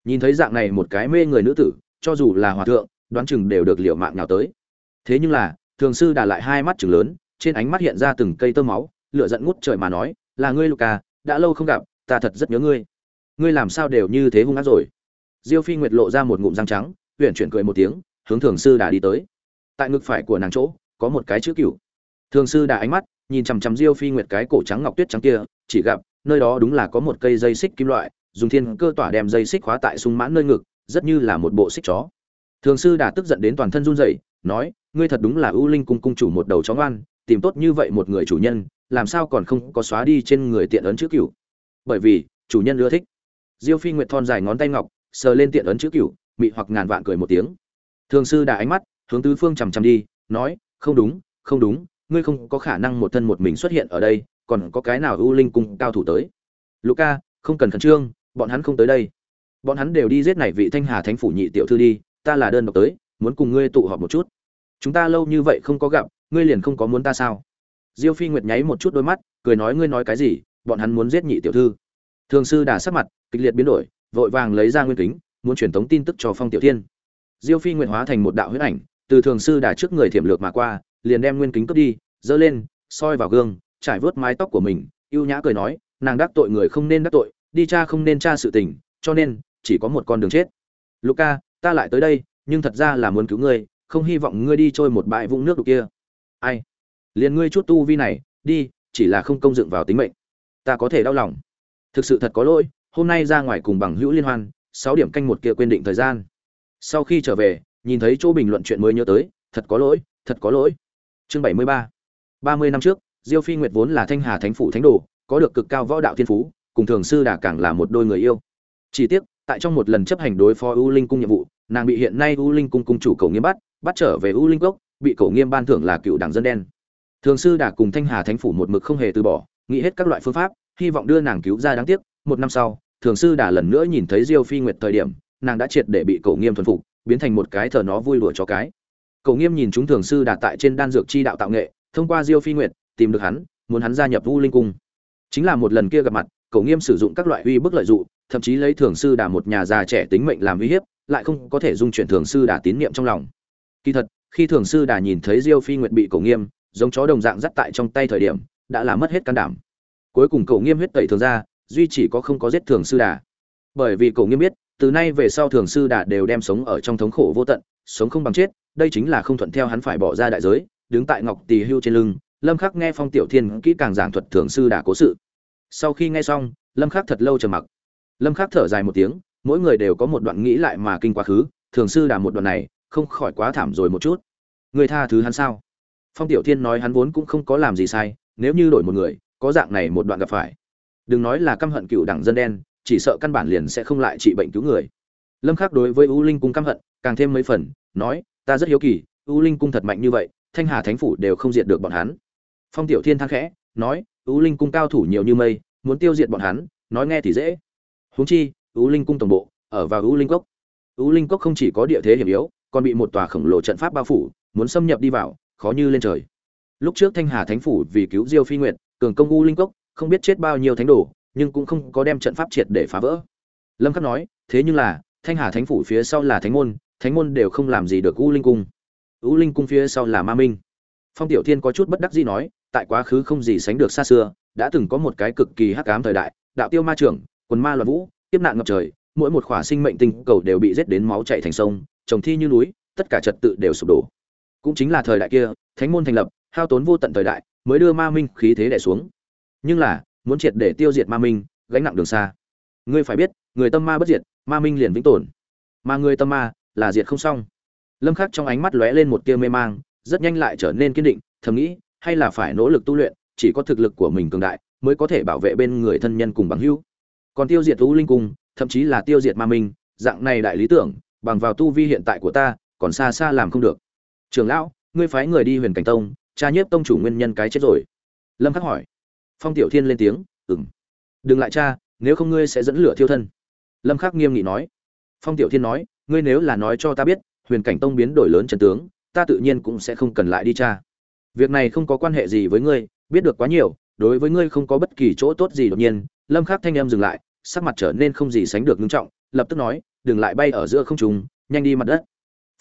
Nhìn thấy dạng này một cái mê người nữ tử, cho dù là hòa thượng, đoán chừng đều được liệu mạng nào tới. Thế nhưng là, thường sư đà lại hai mắt chừng lớn, trên ánh mắt hiện ra từng cây tơ máu, lửa giận ngút trời mà nói, là ngươi luca đã lâu không gặp, ta thật rất nhớ ngươi. Ngươi làm sao đều như thế hung ác rồi? Diêu phi nguyệt lộ ra một ngụm răng trắng huyện chuyển cười một tiếng, hướng thường sư đà đi tới. Tại ngực phải của nàng chỗ, có một cái chữ cửu. Thường sư đà ánh mắt, nhìn chằm chằm diêu phi nguyệt cái cổ trắng ngọc tuyết trắng kia, chỉ gặp, nơi đó đúng là có một cây dây xích kim loại, dùng thiên cơ tỏa đem dây xích khóa tại sung mãn nơi ngực, rất như là một bộ xích chó. Thường sư đà tức giận đến toàn thân run rẩy, nói, ngươi thật đúng là ưu linh cung cung chủ một đầu chó ngoan, tìm tốt như vậy một người chủ nhân làm sao còn không có xóa đi trên người tiện ấn chữ cửu? Bởi vì, chủ nhân ưa thích. Diêu phi nguyệt thon dài ngón tay ngọc, sờ lên tiện ấn chữ cửu, mị hoặc ngàn vạn cười một tiếng. Thường sư đà ánh mắt, hướng tứ phương chằm chằm đi, nói, không đúng không đúng, ngươi không có khả năng một thân một mình xuất hiện ở đây, còn có cái nào ưu linh cung cao thủ tới? Luca không cần khẩn trương, bọn hắn không tới đây. Bọn hắn đều đi giết này vị thanh hà thánh phủ nhị tiểu thư đi, ta là đơn độc tới, muốn cùng ngươi tụ họp một chút. Chúng ta lâu như vậy không có gặp, ngươi liền không có muốn ta sao? Diêu phi nguyệt nháy một chút đôi mắt, cười nói, ngươi nói cái gì? Bọn hắn muốn giết nhị tiểu thư. Thường sư đà sắc mặt kịch liệt biến đổi, vội vàng lấy ra nguyên kính, muốn truyền tống tin tức cho phong tiểu thiên. Diêu phi nguyệt hóa thành một đạo huyết ảnh, từ thường sư đà trước người thiểm lược mà qua, liền đem nguyên kính cướp đi, giơ lên, soi vào gương, trải vớt mái tóc của mình, ưu nhã cười nói, nàng đắc tội người không nên đắc tội, đi cha không nên tra sự tình, cho nên chỉ có một con đường chết. Luca ta lại tới đây, nhưng thật ra là muốn cứu ngươi, không hy vọng ngươi đi trôi một bãi vũng nước đục kia. Ai? Liền ngươi chút tu vi này, đi, chỉ là không công dựng vào tính mệnh. Ta có thể đau lòng. Thực sự thật có lỗi, hôm nay ra ngoài cùng bằng hữu liên hoan, sáu điểm canh một kia quên định thời gian. Sau khi trở về, nhìn thấy chỗ bình luận chuyện mới nhớ tới, thật có lỗi, thật có lỗi. Chương bảy mươi ba. Ba mươi năm trước, diêu phi nguyệt vốn là thanh hà thánh phủ thánh đồ, có được cực cao võ đạo thiên phú, cùng thường sư đà càng là một đôi người yêu. Chỉ tiếc, tại trong một lần chấp hành đối phó u linh cung nhiệm vụ, nàng bị hiện nay u linh cung cung chủ cầu nghiêm bắt bắt trở về u linh cốc, bị cầu nghiêm ban thưởng là cựu đảng dân đen thường sư đà cùng thanh hà thánh phủ một mực không hề từ bỏ, nghĩ hết các loại phương pháp, hy vọng đưa nàng cứu ra đáng tiếc. Một năm sau, thường sư đà lần nữa nhìn thấy diêu phi nguyệt thời điểm, nàng đã triệt để bị cầu nghiêm thuần phục, biến thành một cái thờ nó vui đùa cho cái. Cầu nghiêm nhìn chúng thường sư đà tại trên đan dược chi đạo tạo nghệ, thông qua diêu phi nguyệt, tìm được hắn, muốn hắn gia nhập vu linh cung. Chính là một lần kia gặp mặt cầu nghiêm sử dụng các loại uy bức lợi dụng thậm chí lấy thường sư đà một nhà già trẻ tính mệnh làm uy hiếp, lại không có thể dung chuyển thường sư đà tín niệm trong lòng. Kỳ thật, khi thường sư đà nhìn thấy diêu phi nguyệt bị cổ nghiêm giống chó đồng dạng dắt tại trong tay thời điểm, đã làm mất hết can đảm. Cuối cùng cậu nghiêm huyết tẩy thường ra, duy chỉ có không có giết thường sư đà. Bởi vì cậu nghiêm biết, từ nay về sau thường sư đà đều đem sống ở trong thống khổ vô tận, sống không bằng chết, đây chính là không thuận theo hắn phải bỏ ra đại giới, đứng tại ngọc tỳ hưu trên lưng, lâm khắc nghe phong tiểu thiên kỹ càng giảng thuật thường sư đà cố sự. Sau khi nghe xong, lâm khắc thật lâu trầm mặc. Lâm khắc thở dài một tiếng, mỗi người đều có một đoạn nghĩ lại mà kinh quá khứ, thường sư đà một đoạn này, không khỏi quá thảm rồi một chút. Người tha thứ hắn sao? Phong tiểu thiên nói hắn vốn cũng không có làm gì sai, nếu như đổi một người, có dạng này một đoạn gặp phải. Đừng nói là căm hận cựu đảng dân đen, chỉ sợ căn bản liền sẽ không lại trị bệnh cứu người. Lâm khắc đối với u linh cung căm hận, càng thêm mấy phần, nói, ta rất hiếu kỳ, u linh cung thật mạnh như vậy, thanh hà thánh phủ đều không diệt được bọn hắn. Phong tiểu thiên thang khẽ, nói, u linh cung cao thủ nhiều như mây, muốn tiêu diệt bọn hắn, nói nghe thì dễ. Huống chi, u linh cung tổng bộ, ở vào u linh cốc. U linh cốc không chỉ có địa thế hiểm yếu, còn bị một tòa khổng lồ trận pháp bao phủ, muốn xâm nhập đi vào khó như lên trời. Lúc trước thanh hà thánh phủ vì cứu diêu phi nguyệt, cường công u linh cốc, không biết chết bao nhiêu thánh đồ, nhưng cũng không có đem trận pháp triệt để phá vỡ. Lâm khắc nói, thế nhưng là, thanh hà thánh phủ phía sau là thánh môn thánh môn đều không làm gì được u linh cung. U linh cung phía sau là ma minh. Phong tiểu thiên có chút bất đắc dĩ nói, tại quá khứ không gì sánh được xa xưa, đã từng có một cái cực kỳ hắc ám thời đại, đạo tiêu ma trưởng, quần ma loạn vũ tiếp nạn ngập trời, mỗi một khỏa sinh mệnh tinh cầu đều bị giết đến máu chảy thành sông, trồng thi như núi, tất cả trật tự đều sụp đổ cũng chính là thời đại kia, thánh môn thành lập, hao tốn vô tận thời đại, mới đưa ma minh khí thế đè xuống. Nhưng là, muốn triệt để tiêu diệt ma minh, gánh nặng đường xa. Ngươi phải biết, người tâm ma bất diệt, ma minh liền vĩnh tồn. Mà người tâm ma, là diệt không xong. Lâm khắc trong ánh mắt lóe lên một tia mê mang, rất nhanh lại trở nên kiên định, thầm nghĩ, hay là phải nỗ lực tu luyện, chỉ có thực lực của mình cường đại, mới có thể bảo vệ bên người thân nhân cùng bằng hữu. Còn tiêu diệt u linh cung, thậm chí là tiêu diệt ma minh, dạng này đại lý tưởng, bằng vào tu vi hiện tại của ta, còn xa xa làm không được trường lão, ngươi phái người đi huyền cảnh tông cha nhiếp tông chủ nguyên nhân cái chết rồi. Lâm khắc hỏi. Phong tiểu thiên lên tiếng, ừm. Đừng lại cha nếu không ngươi sẽ dẫn lửa thiêu thân. Lâm khắc nghiêm nghị nói. Phong tiểu thiên nói, ngươi nếu là nói cho ta biết, huyền cảnh tông biến đổi lớn trận tướng, ta tự nhiên cũng sẽ không cần lại đi cha việc này không có quan hệ gì với ngươi, biết được quá nhiều, đối với ngươi không có bất kỳ chỗ tốt gì đột nhiên. Lâm khắc thanh em dừng lại, sắc mặt trở nên không gì sánh được nghiêm trọng, lập tức nói, đừng lại bay ở giữa không trung, nhanh đi mặt đất.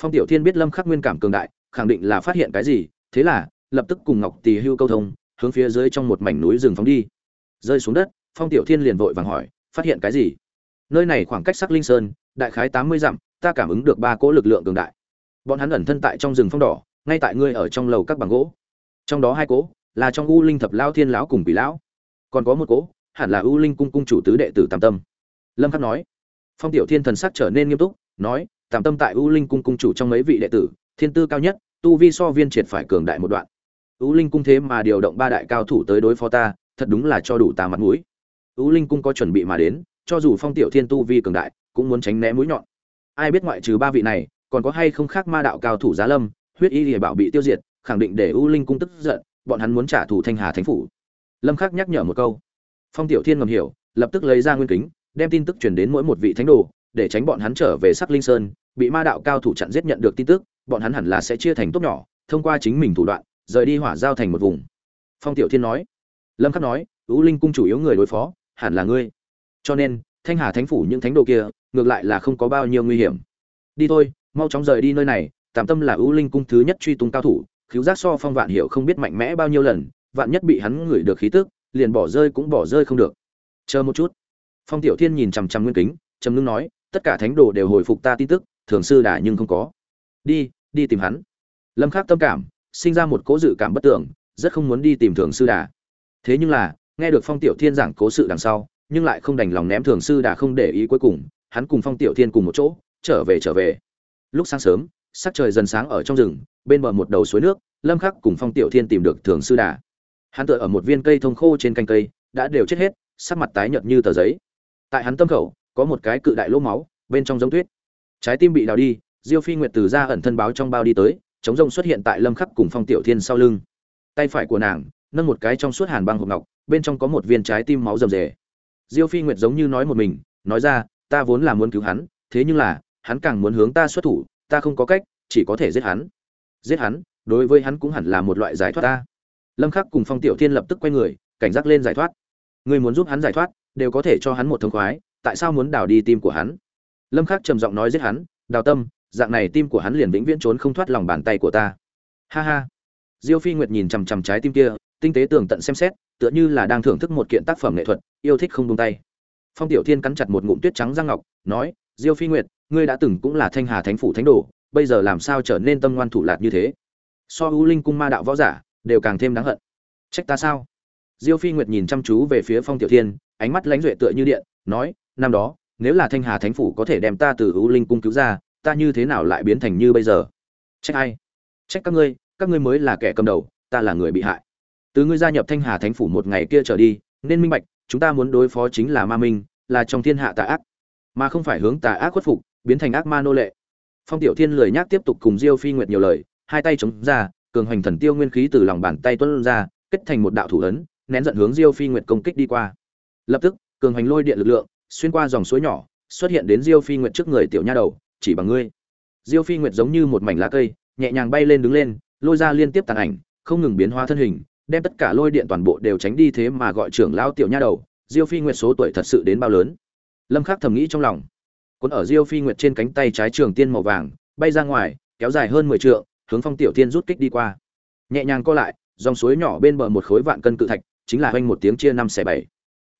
Phong tiểu thiên biết lâm khắc nguyên cảm cường đại khẳng định là phát hiện cái gì, thế là, lập tức cùng ngọc tỳ hưu câu thông, hướng phía dưới trong một mảnh núi rừng phóng đi. Rơi xuống đất, phong tiểu thiên liền vội vàng hỏi, phát hiện cái gì? Nơi này khoảng cách sắc linh sơn, đại khái tám mươi dặm, ta cảm ứng được ba cỗ lực lượng cường đại. Bọn hắn ẩn thân tại trong rừng phong đỏ, ngay tại ngươi ở trong lầu các bằng gỗ. Trong đó hai cỗ, là trong u linh thập lao thiên lão cùng quỷ lão. Còn có một cỗ, hẳn là u linh cung cung chủ tứ đệ tử tam tâm. Lâm khắc nói. Phong tiểu thiên thần sắc trở nên nghiêm túc, nói tam tâm tại u linh cung cung chủ trong mấy vị đệ tử thiên tư cao nhất, tu vi so viên triệt phải cường đại một đoạn. U linh cung thế mà điều động ba đại cao thủ tới đối phó ta, thật đúng là cho đủ ta mặt mũi. U linh cung có chuẩn bị mà đến, cho dù phong tiểu thiên tu vi cường đại, cũng muốn tránh né mũi nhọn. Ai biết ngoại trừ ba vị này, còn có hay không khác ma đạo cao thủ giá lâm, huyết y địa bảo bị tiêu diệt, khẳng định để u linh cung tức giận, bọn hắn muốn trả thù thanh hà thánh phủ. Lâm khắc nhắc nhở một câu. Phong tiểu thiên ngầm hiểu, lập tức lấy ra nguyên kính, đem tin tức truyền đến mỗi một vị thánh đồ, để tránh bọn hắn trở về sắc linh sơn, bị ma đạo cao thủ chặn giết nhận được tin tức bọn hắn hẳn là sẽ chia thành tốt nhỏ, thông qua chính mình thủ đoạn, rời đi hỏa giao thành một vùng. Phong tiểu thiên nói. Lâm khắc nói ưu linh cung chủ yếu người đối phó, hẳn là ngươi. Cho nên, thanh hà thánh phủ những thánh đồ kia, ngược lại là không có bao nhiêu nguy hiểm. Đi thôi, mau chóng rời đi nơi này, tạm tâm là ưu linh cung thứ nhất truy tung cao thủ khiếu giác so phong vạn hiểu không biết mạnh mẽ bao nhiêu lần, vạn nhất bị hắn ngửi được khí tức, liền bỏ rơi cũng bỏ rơi không được. Chờ một chút. Phong tiểu thiên nhìn chằm chằm nguyên kính, trầm ngưng nói, tất cả thánh đồ đều hồi phục ta tin tức, thường sư đà nhưng không có đi đi tìm hắn. Lâm khắc tâm cảm, sinh ra một cố dự cảm bất tưởng, rất không muốn đi tìm thường sư đà. Thế nhưng là, nghe được phong tiểu thiên giảng cố sự đằng sau, nhưng lại không đành lòng ném thường sư đà không để ý cuối cùng, hắn cùng phong tiểu thiên cùng một chỗ, trở về trở về. Lúc sáng sớm, sắc trời dần sáng ở trong rừng, bên bờ một đầu suối nước, lâm khắc cùng phong tiểu thiên tìm được thường sư đà. Hắn tựa ở một viên cây thông khô trên canh cây, đã đều chết hết, sắc mặt tái nhợt như tờ giấy. Tại hắn tâm khẩu, có một cái cự đại lỗ máu, bên trong giống tuyết. Trái tim bị đào đi diêu phi nguyệt từ ra ẩn thân báo trong bao đi tới, chống rông xuất hiện tại lâm khắc cùng phong tiểu thiên sau lưng. Tay phải của nàng, nâng một cái trong suốt hàn băng hộp ngọc, bên trong có một viên trái tim máu rầm rề. Diêu phi nguyệt giống như nói một mình, nói ra, ta vốn là muốn cứu hắn, thế nhưng là, hắn càng muốn hướng ta xuất thủ, ta không có cách, chỉ có thể giết hắn. Giết hắn, đối với hắn cũng hẳn là một loại giải thoát ta. Lâm khắc cùng phong tiểu thiên lập tức quay người, cảnh giác lên giải thoát. Người muốn giúp hắn giải thoát, đều có thể cho hắn một thông khoái, tại sao muốn đào đi tim của hắn? Lâm khắc trầm giọng nói giết hắn, đào tâm dạng này tim của hắn liền vĩnh viễn trốn không thoát lòng bàn tay của ta. Ha ha. Diêu phi nguyệt nhìn chằm chằm trái tim kia, tinh tế tường tận xem xét, tựa như là đang thưởng thức một kiện tác phẩm nghệ thuật, yêu thích không buông tay. Phong tiểu thiên cắn chặt một ngụm tuyết trắng răng ngọc, nói, diêu phi nguyệt, ngươi đã từng cũng là thanh hà thánh phủ thánh đồ, bây giờ làm sao trở nên tâm ngoan thủ lạt như thế? So u linh cung ma đạo võ giả, đều càng thêm đáng hận. Trách ta sao? Diêu phi nguyệt nhìn chăm chú về phía phong tiểu thiên, ánh mắt lãnh duệ tựa như điện, nói, năm đó, nếu là thanh hà thánh phủ có thể đem ta từ u linh cung cứu ra ta như thế nào lại biến thành như bây giờ? Trách ai? Trách các ngươi các ngươi mới là kẻ cầm đầu, ta là người bị hại. Từ ngươi gia nhập thanh hà thánh phủ một ngày kia trở đi, nên minh bạch, chúng ta muốn đối phó chính là ma minh, là trong thiên hạ tà ác, mà không phải hướng tà ác khuất phục, biến thành ác ma nô lệ. Phong tiểu thiên lười nhác tiếp tục cùng diêu phi nguyệt nhiều lời, hai tay chống ra, cường hoành thần tiêu nguyên khí từ lòng bàn tay tuân ra, kết thành một đạo thủ ấn, nén giận hướng diêu phi nguyệt công kích đi qua. Lập tức, cường hoành lôi điện lực lượng, xuyên qua dòng suối nhỏ, xuất hiện đến diêu phi nguyệt trước người tiểu nha đầu chỉ bằng ngươi. Diêu phi nguyệt giống như một mảnh lá cây, nhẹ nhàng bay lên đứng lên, lôi ra liên tiếp tàn ảnh, không ngừng biến hóa thân hình, đem tất cả lôi điện toàn bộ đều tránh đi thế mà gọi trưởng lão tiểu nha đầu, diêu phi nguyệt số tuổi thật sự đến bao lớn. Lâm khắc thầm nghĩ trong lòng. Cuốn ở diêu phi nguyệt trên cánh tay trái trường tiên màu vàng, bay ra ngoài, kéo dài hơn 10 trượng, hướng phong tiểu tiên rút kích đi qua. Nhẹ nhàng co lại, dòng suối nhỏ bên bờ một khối vạn cân cự thạch, chính là hoanh một tiếng chia năm xẻ bảy.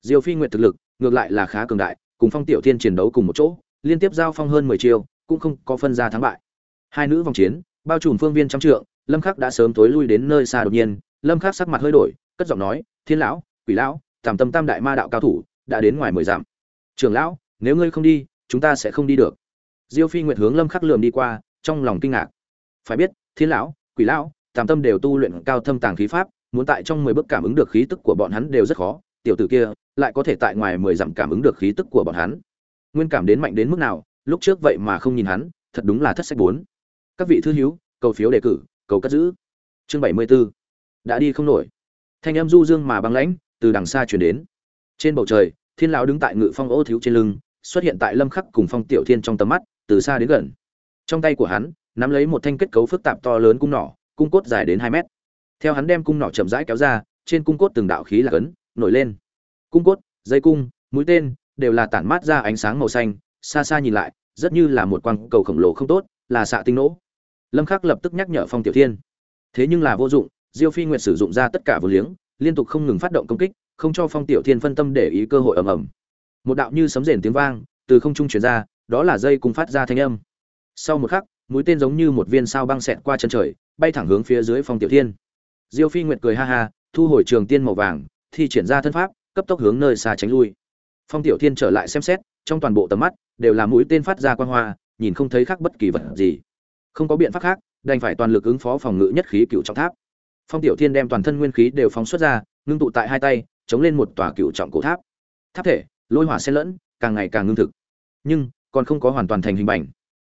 Diêu phi nguyệt thực lực, ngược lại là khá cường đại, cùng phong tiểu tiên chiến đấu cùng một chỗ, liên tiếp giao phong hơn 10 chiêu cũng không có phân ra thắng bại. Hai nữ vòng chiến, bao trùm phương viên trăm trượng, lâm khắc đã sớm tối lui đến nơi xa đột nhiên, lâm khắc sắc mặt hơi đổi, cất giọng nói, thiên lão, quỷ lão tam tâm tam đại ma đạo cao thủ, đã đến ngoài mười dặm. Trưởng lão, nếu ngươi không đi, chúng ta sẽ không đi được. Diêu phi nguyệt hướng lâm khắc lườm đi qua, trong lòng kinh ngạc. Phải biết, thiên lão, quỷ lão tam tâm đều tu luyện cao thâm tàng khí pháp, muốn tại trong mười bước cảm ứng được khí tức của bọn hắn đều rất khó, tiểu tử kia lại có thể tại ngoài mười dặm cảm ứng được khí tức của bọn hắn. Nguyên cảm đến mạnh đến mức nào lúc trước vậy mà không nhìn hắn, thật đúng là thất sách bốn. Các vị thư hiếu cầu phiếu đề cử, cầu cất giữ. Chương bảy mươi 74. đã đi không nổi. Thanh âm du dương mà băng lãnh, từ đằng xa chuyển đến. Trên bầu trời, thiên lão đứng tại ngự phong ô thiếu trên lưng, xuất hiện tại lâm khắc cùng phong tiểu thiên trong tầm mắt, từ xa đến gần. Trong tay của hắn, nắm lấy một thanh kết cấu phức tạp to lớn cung nỏ, cung cốt dài đến hai mét. Theo hắn đem cung nỏ chậm rãi kéo ra, trên cung cốt từng đạo khí là cấn, nổi lên. Cung cốt, dây cung, mũi tên, đều là tản mát ra ánh sáng màu xanh xa xa nhìn lại, rất như là một quang cầu khổng lồ không tốt, là xạ tinh nỗ. Lâm khắc lập tức nhắc nhở phong tiểu thiên. Thế nhưng là vô dụng, diêu phi nguyệt sử dụng ra tất cả vô liếng, liên tục không ngừng phát động công kích, không cho phong tiểu thiên phân tâm để ý cơ hội ầm ầm. Một đạo như sấm rền tiếng vang, từ không trung truyền ra, đó là dây cùng phát ra thanh âm. Sau một khắc, mũi tên giống như một viên sao băng xẹt qua chân trời, bay thẳng hướng phía dưới phong tiểu thiên. Diêu phi nguyệt cười ha ha, thu hồi trường tiên màu vàng, thi triển ra thân pháp, cấp tốc hướng nơi xa tránh lui. Phong tiểu thiên trở lại xem xét, trong toàn bộ tầm mắt đều là mũi tên phát ra quang hoa, nhìn không thấy khác bất kỳ vật gì. Không có biện pháp khác, đành phải toàn lực ứng phó phòng ngự nhất khí cựu trọng tháp. Phong tiểu thiên đem toàn thân nguyên khí đều phóng xuất ra, ngưng tụ tại hai tay, chống lên một tòa cựu trọng cổ tháp. Tháp thể, lôi hỏa xen lẫn, càng ngày càng ngưng thực. Nhưng, còn không có hoàn toàn thành hình bành.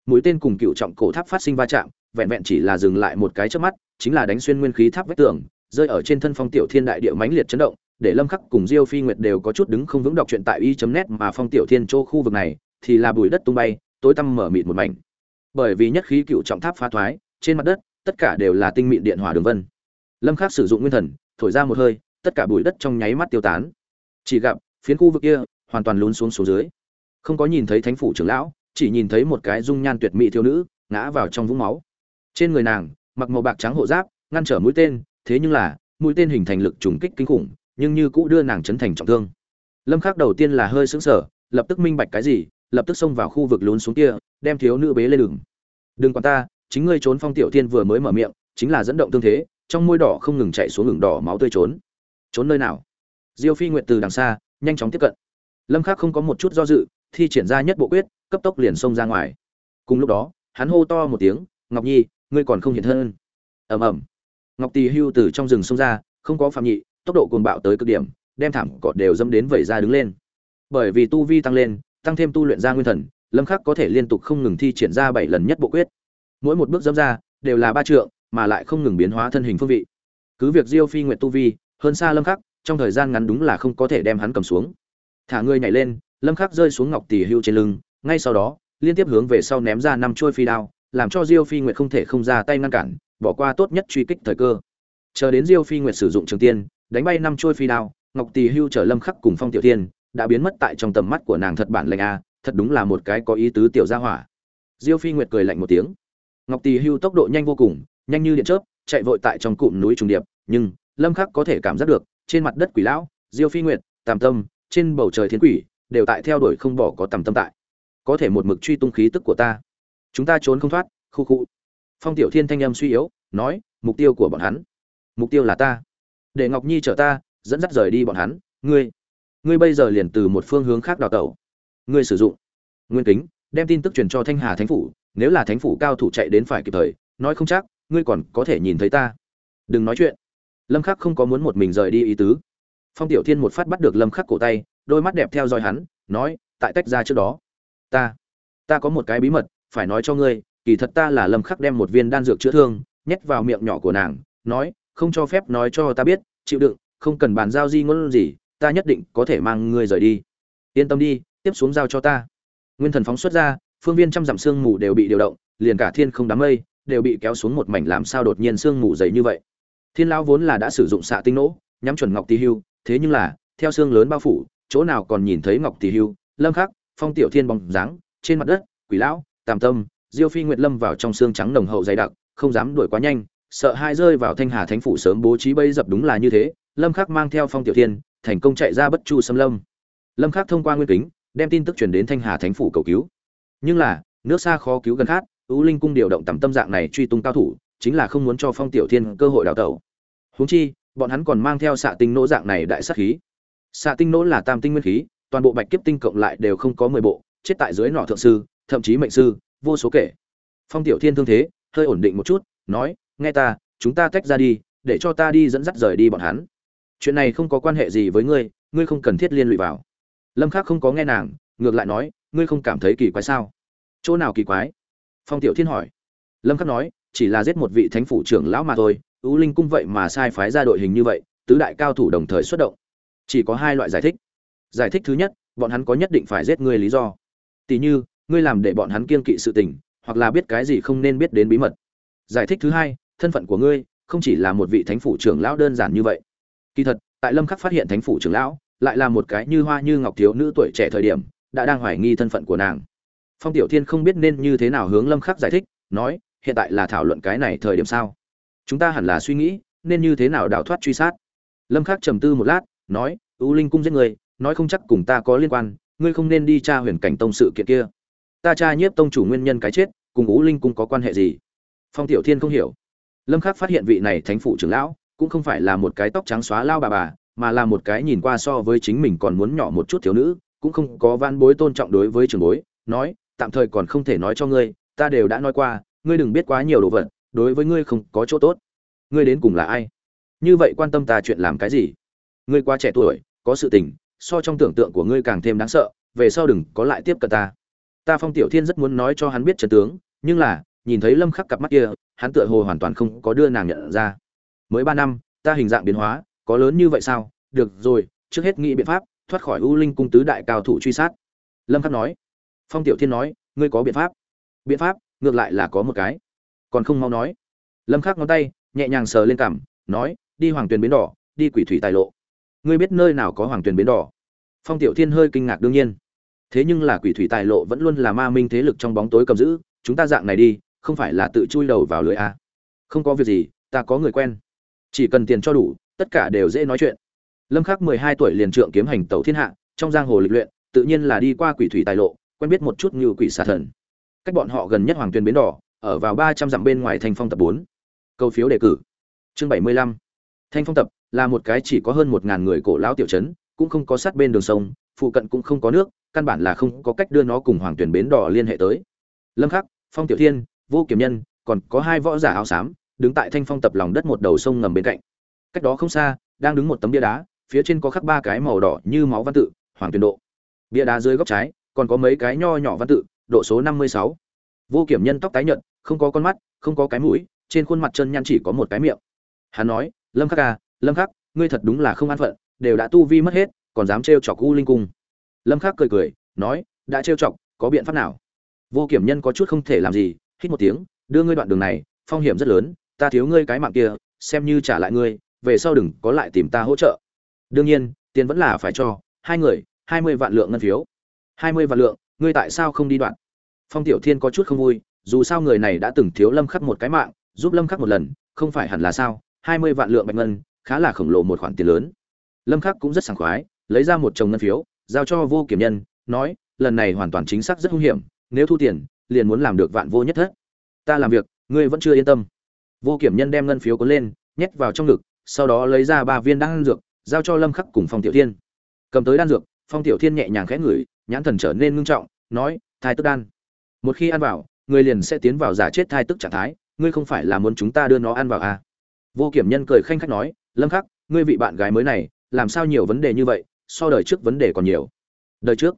Mũi tên cùng cựu trọng cổ tháp phát sinh va chạm, vẹn vẹn chỉ là dừng lại một cái trước mắt, chính là đánh xuyên nguyên khí tháp vách tường, rơi ở trên thân phong tiểu thiên đại địa mãnh liệt chấn động, để lâm khắc cùng diêu phi nguyệt đều có chút đứng không vững đọc truyện tại y.net mà phong tiểu thiên chỗ khu vực này thì là bụi đất tung bay, tối tăm mở mịt một mảnh. Bởi vì nhất khí cựu trọng tháp phá thoái, trên mặt đất, tất cả đều là tinh mịn điện hỏa đường vân. Lâm khắc sử dụng nguyên thần, thổi ra một hơi, tất cả bụi đất trong nháy mắt tiêu tán. Chỉ gặp, phiến khu vực kia, hoàn toàn lún xuống xuống dưới. Không có nhìn thấy thánh phủ trưởng lão, chỉ nhìn thấy một cái dung nhan tuyệt mỹ thiếu nữ, ngã vào trong vũng máu. Trên người nàng, mặc màu bạc trắng hộ giáp, ngăn trở mũi tên, thế nhưng là, mũi tên hình thành lực trùng kích kinh khủng, nhưng như cũ đưa nàng chấn thành trọng thương. Lâm khắc đầu tiên là hơi sững sờ, lập tức minh bạch cái gì lập tức xông vào khu vực lún xuống kia, đem thiếu nữ bế lên đường. Đừng quản ta, chính ngươi trốn phong tiểu thiên vừa mới mở miệng, chính là dẫn động tương thế, trong môi đỏ không ngừng chạy xuống ngừng đỏ máu tươi trốn. Trốn nơi nào? Diêu phi nguyện từ đằng xa, nhanh chóng tiếp cận. Lâm khắc không có một chút do dự, thi triển ra nhất bộ quyết, cấp tốc liền xông ra ngoài. Cùng lúc đó, hắn hô to một tiếng, ngọc nhi, ngươi còn không hiện thân? Ầm ầm. Ngọc tỳ hưu từ trong rừng xông ra, không có phạm nhị, tốc độ cuồng bạo tới cực điểm, đem thảm cỏ đều dâm đến vẩy ra đứng lên. Bởi vì tu vi tăng lên tăng thêm tu luyện ra nguyên thần, lâm khắc có thể liên tục không ngừng thi triển ra bảy lần nhất bộ quyết. Mỗi một bước dẫm ra, đều là ba trượng, mà lại không ngừng biến hóa thân hình phương vị. Cứ việc diêu phi nguyện tu vi, hơn xa lâm khắc, trong thời gian ngắn đúng là không có thể đem hắn cầm xuống. Thả người nhảy lên, lâm khắc rơi xuống ngọc tỷ hưu trên lưng, ngay sau đó, liên tiếp hướng về sau ném ra năm chuôi phi đao, làm cho diêu phi nguyệt không thể không ra tay ngăn cản, bỏ qua tốt nhất truy kích thời cơ. Chờ đến diêu phi nguyệt sử dụng trường tiên, đánh bay năm chuôi phi đao, ngọc tỷ hưu chở lâm khắc cùng phong tiểu tiên đã biến mất tại trong tầm mắt của nàng thật bản lệnh a, thật đúng là một cái có ý tứ tiểu gia hỏa. Diêu phi nguyệt cười lạnh một tiếng. Ngọc tỷ hưu tốc độ nhanh vô cùng, nhanh như điện chớp, chạy vội tại trong cụm núi trùng điệp, nhưng, lâm khắc có thể cảm giác được, trên mặt đất quỷ lão, diêu phi nguyệt tam tâm, trên bầu trời thiên quỷ, đều tại theo đuổi không bỏ có tầm tâm tại. Có thể một mực truy tung khí tức của ta. Chúng ta trốn không thoát, khu khu. Phong tiểu thiên thanh âm suy yếu, nói, mục tiêu của bọn hắn. Mục tiêu là ta. Để ngọc nhi chở ta, dẫn dắt rời đi bọn hắn. Ngươi ngươi bây giờ liền từ một phương hướng khác đào tẩu. Ngươi sử dụng nguyên kính, đem tin tức truyền cho thanh hà thánh phủ, nếu là thánh phủ cao thủ chạy đến phải kịp thời, nói không chắc, ngươi còn có thể nhìn thấy ta. Đừng nói chuyện. Lâm khắc không có muốn một mình rời đi ý tứ. Phong tiểu thiên một phát bắt được lâm khắc cổ tay, đôi mắt đẹp theo dõi hắn, nói, tại tách ra trước đó. Ta ta có một cái bí mật, phải nói cho ngươi, kỳ thật ta là lâm khắc đem một viên đan dược chữa thương, nhét vào miệng nhỏ của nàng, nói, không cho phép nói cho ta biết, chịu đựng, không cần bàn giao di ngôn gì ta nhất định có thể mang ngươi rời đi. Yên tâm đi, tiếp xuống giao cho ta. Nguyên thần phóng xuất ra, phương viên trăm dặm sương mù đều bị điều động, liền cả thiên không đám mây đều bị kéo xuống một mảnh làm sao đột nhiên sương mù dày như vậy. Thiên lão vốn là đã sử dụng xạ tinh nỗ, nhắm chuẩn ngọc tỳ hưu, thế nhưng là, theo xương lớn bao phủ, chỗ nào còn nhìn thấy ngọc tỳ hưu, lâm khắc, phong tiểu thiên bóng dáng, trên mặt đất, quỷ lão tàm tâm, diêu phi nguyệt lâm vào trong xương trắng nồng hậu dày đặc, không dám đuổi quá nhanh, sợ hai rơi vào thanh hà thánh phủ sớm bố trí bây dập đúng là như thế, lâm khắc mang theo phong tiểu thiên thành công chạy ra bất chu xâm lâm. Lâm khắc thông qua nguyên kính, đem tin tức truyền đến thanh hà thánh phủ cầu cứu. Nhưng là, nước xa khó cứu gần khác ưu linh cung điều động tầm tâm dạng này truy tung cao thủ, chính là không muốn cho phong tiểu thiên cơ hội đào tẩu. Huống chi, bọn hắn còn mang theo xạ tinh nỗ dạng này đại sát khí. Xạ tinh nỗ là tam tinh nguyên khí, toàn bộ bạch kiếp tinh cộng lại đều không có mười bộ, chết tại dưới nọ thượng sư, thậm chí mệnh sư, vô số kể. Phong tiểu thiên thương thế, hơi ổn định một chút, nói, nghe ta, chúng ta tách ra đi, để cho ta đi dẫn dắt rời đi bọn hắn chuyện này không có quan hệ gì với ngươi ngươi không cần thiết liên lụy vào. Lâm khắc không có nghe nàng, ngược lại nói, ngươi không cảm thấy kỳ quái sao? Chỗ nào kỳ quái? Phong tiểu thiên hỏi. Lâm khắc nói, chỉ là giết một vị thánh phủ trưởng lão mà thôi ưu linh cung vậy mà sai phái ra đội hình như vậy, tứ đại cao thủ đồng thời xuất động. Chỉ có hai loại giải thích. Giải thích thứ nhất, bọn hắn có nhất định phải giết ngươi lý do. Tỷ như, ngươi làm để bọn hắn kiên kỵ sự tình, hoặc là biết cái gì không nên biết đến bí mật. Giải thích thứ hai, thân phận của ngươi không chỉ là một vị thánh phủ trưởng lão đơn giản như vậy kỳ thật, tại lâm khắc phát hiện thánh phủ trưởng lão, lại là một cái như hoa như ngọc thiếu nữ tuổi trẻ thời điểm, đã đang hoài nghi thân phận của nàng. Phong tiểu thiên không biết nên như thế nào hướng lâm khắc giải thích, nói, hiện tại là thảo luận cái này thời điểm sao? Chúng ta hẳn là suy nghĩ, nên như thế nào đào thoát truy sát? Lâm khắc trầm tư một lát, nói ưu linh cung giết người, nói không chắc cùng ta có liên quan, ngươi không nên đi tra huyền cảnh tông sự kiện kia. Ta tra nhiếp tông chủ nguyên nhân cái chết, cùng ưu linh cung có quan hệ gì? Phong tiểu thiên không hiểu. Lâm khắc phát hiện vị này thánh phụ trưởng lão cũng không phải là một cái tóc trắng xóa lao bà bà, mà là một cái nhìn qua so với chính mình còn muốn nhỏ một chút thiếu nữ, cũng không có van bối tôn trọng đối với trường bối, nói, tạm thời còn không thể nói cho ngươi, ta đều đã nói qua, ngươi đừng biết quá nhiều đồ vật, đối với ngươi không có chỗ tốt. Ngươi đến cùng là ai? Như vậy quan tâm ta chuyện làm cái gì? Ngươi quá trẻ tuổi, có sự tình, so trong tưởng tượng của ngươi càng thêm đáng sợ, về sau đừng có lại tiếp cận ta. Ta phong tiểu thiên rất muốn nói cho hắn biết trần tướng, nhưng là, nhìn thấy lâm khắc cặp mắt kia, hắn tựa hồ hoàn toàn không có đưa nàng nhận ra mới ba năm, ta hình dạng biến hóa, có lớn như vậy sao? Được rồi, trước hết nghĩ biện pháp, thoát khỏi u linh cung tứ đại cao thủ truy sát. Lâm khắc nói. Phong tiểu thiên nói, ngươi có biện pháp. Biện pháp? Ngược lại là có một cái. Còn không mau nói. Lâm khắc ngón tay, nhẹ nhàng sờ lên cằm, nói, đi hoàng tuyền bến đỏ, đi quỷ thủy tài lộ. Ngươi biết nơi nào có hoàng tuyền bến đỏ? Phong tiểu thiên hơi kinh ngạc đương nhiên. Thế nhưng là quỷ thủy tài lộ vẫn luôn là ma minh thế lực trong bóng tối cầm giữ, chúng ta dạng này đi, không phải là tự chui đầu vào lưới à. không có việc gì, ta có người quen chỉ cần tiền cho đủ, tất cả đều dễ nói chuyện lâm khắc 12 tuổi liền trượng kiếm hành tẩu thiên hạ, trong giang hồ lịch luyện, tự nhiên là đi qua quỷ thủy tài lộ, quen biết một chút như quỷ xà thần cách bọn họ gần nhất hoàng tuyên bến đỏ, ở vào 300 dặm bên ngoài thanh phong tập 4. câu phiếu đề cử chương 75. thanh phong tập là một cái chỉ có hơn 1.000 người cổ lão tiểu trấn, cũng không có sát bên đường sông, phụ cận cũng không có nước, căn bản là không có cách đưa nó cùng hoàng tuyển bến đỏ liên hệ tới lâm khắc, phong tiểu thiên, vô kiểm nhân, còn có hai võ giả áo xám đứng tại thanh phong tập lòng đất một đầu sông ngầm bên cạnh. Cách đó không xa, đang đứng một tấm bia đá, phía trên có khắc ba cái màu đỏ như máu văn tự, hoàng tuyền độ. Bia đá dưới góc trái, còn có mấy cái nho nhỏ văn tự, độ số năm mươi sáu. Vô kiểm nhân tóc tái nhợt, không có con mắt, không có cái mũi, trên khuôn mặt chân nhăn chỉ có một cái miệng. Hắn nói, lâm khắc à lâm khắc, ngươi thật đúng là không an phận, đều đã tu vi mất hết, còn dám trêu chọc u linh cung. Lâm khắc cười cười, nói, đã trêu chọc, có biện pháp nào? Vô kiểm nhân có chút không thể làm gì, hít một tiếng, đưa ngươi đoạn đường này, phong hiểm rất lớn ta thiếu ngươi cái mạng kia, xem như trả lại ngươi, về sau đừng có lại tìm ta hỗ trợ. Đương nhiên, tiền vẫn là phải cho, hai người, hai mươi vạn lượng ngân phiếu. Hai mươi vạn lượng, ngươi tại sao không đi đoạn? Phong tiểu thiên có chút không vui, dù sao người này đã từng thiếu lâm khắc một cái mạng, giúp lâm khắc một lần, không phải hẳn là sao? Hai mươi vạn lượng bạch ngân, khá là khổng lồ một khoản tiền lớn. Lâm khắc cũng rất sảng khoái, lấy ra một chồng ngân phiếu, giao cho vô kiểm nhân, nói, lần này hoàn toàn chính xác rất hung hiểm, nếu thu tiền, liền muốn làm được vạn vô nhất thất. Ta làm việc, ngươi vẫn chưa yên tâm vô kiểm nhân đem ngân phiếu cuốn lên, nhét vào trong ngực, sau đó lấy ra ba viên đan dược, giao cho lâm khắc cùng phong tiểu thiên. Cầm tới đan dược, phong tiểu thiên nhẹ nhàng khẽ ngửi, nhãn thần trở nên ngưng trọng, nói, thai tức đan. Một khi ăn vào, người liền sẽ tiến vào giả chết thai tức trạng thái, ngươi không phải là muốn chúng ta đưa nó ăn vào à. vô kiểm nhân cười khanh khách nói, lâm khắc, ngươi vị bạn gái mới này, làm sao nhiều vấn đề như vậy, so đời trước vấn đề còn nhiều. Đời trước,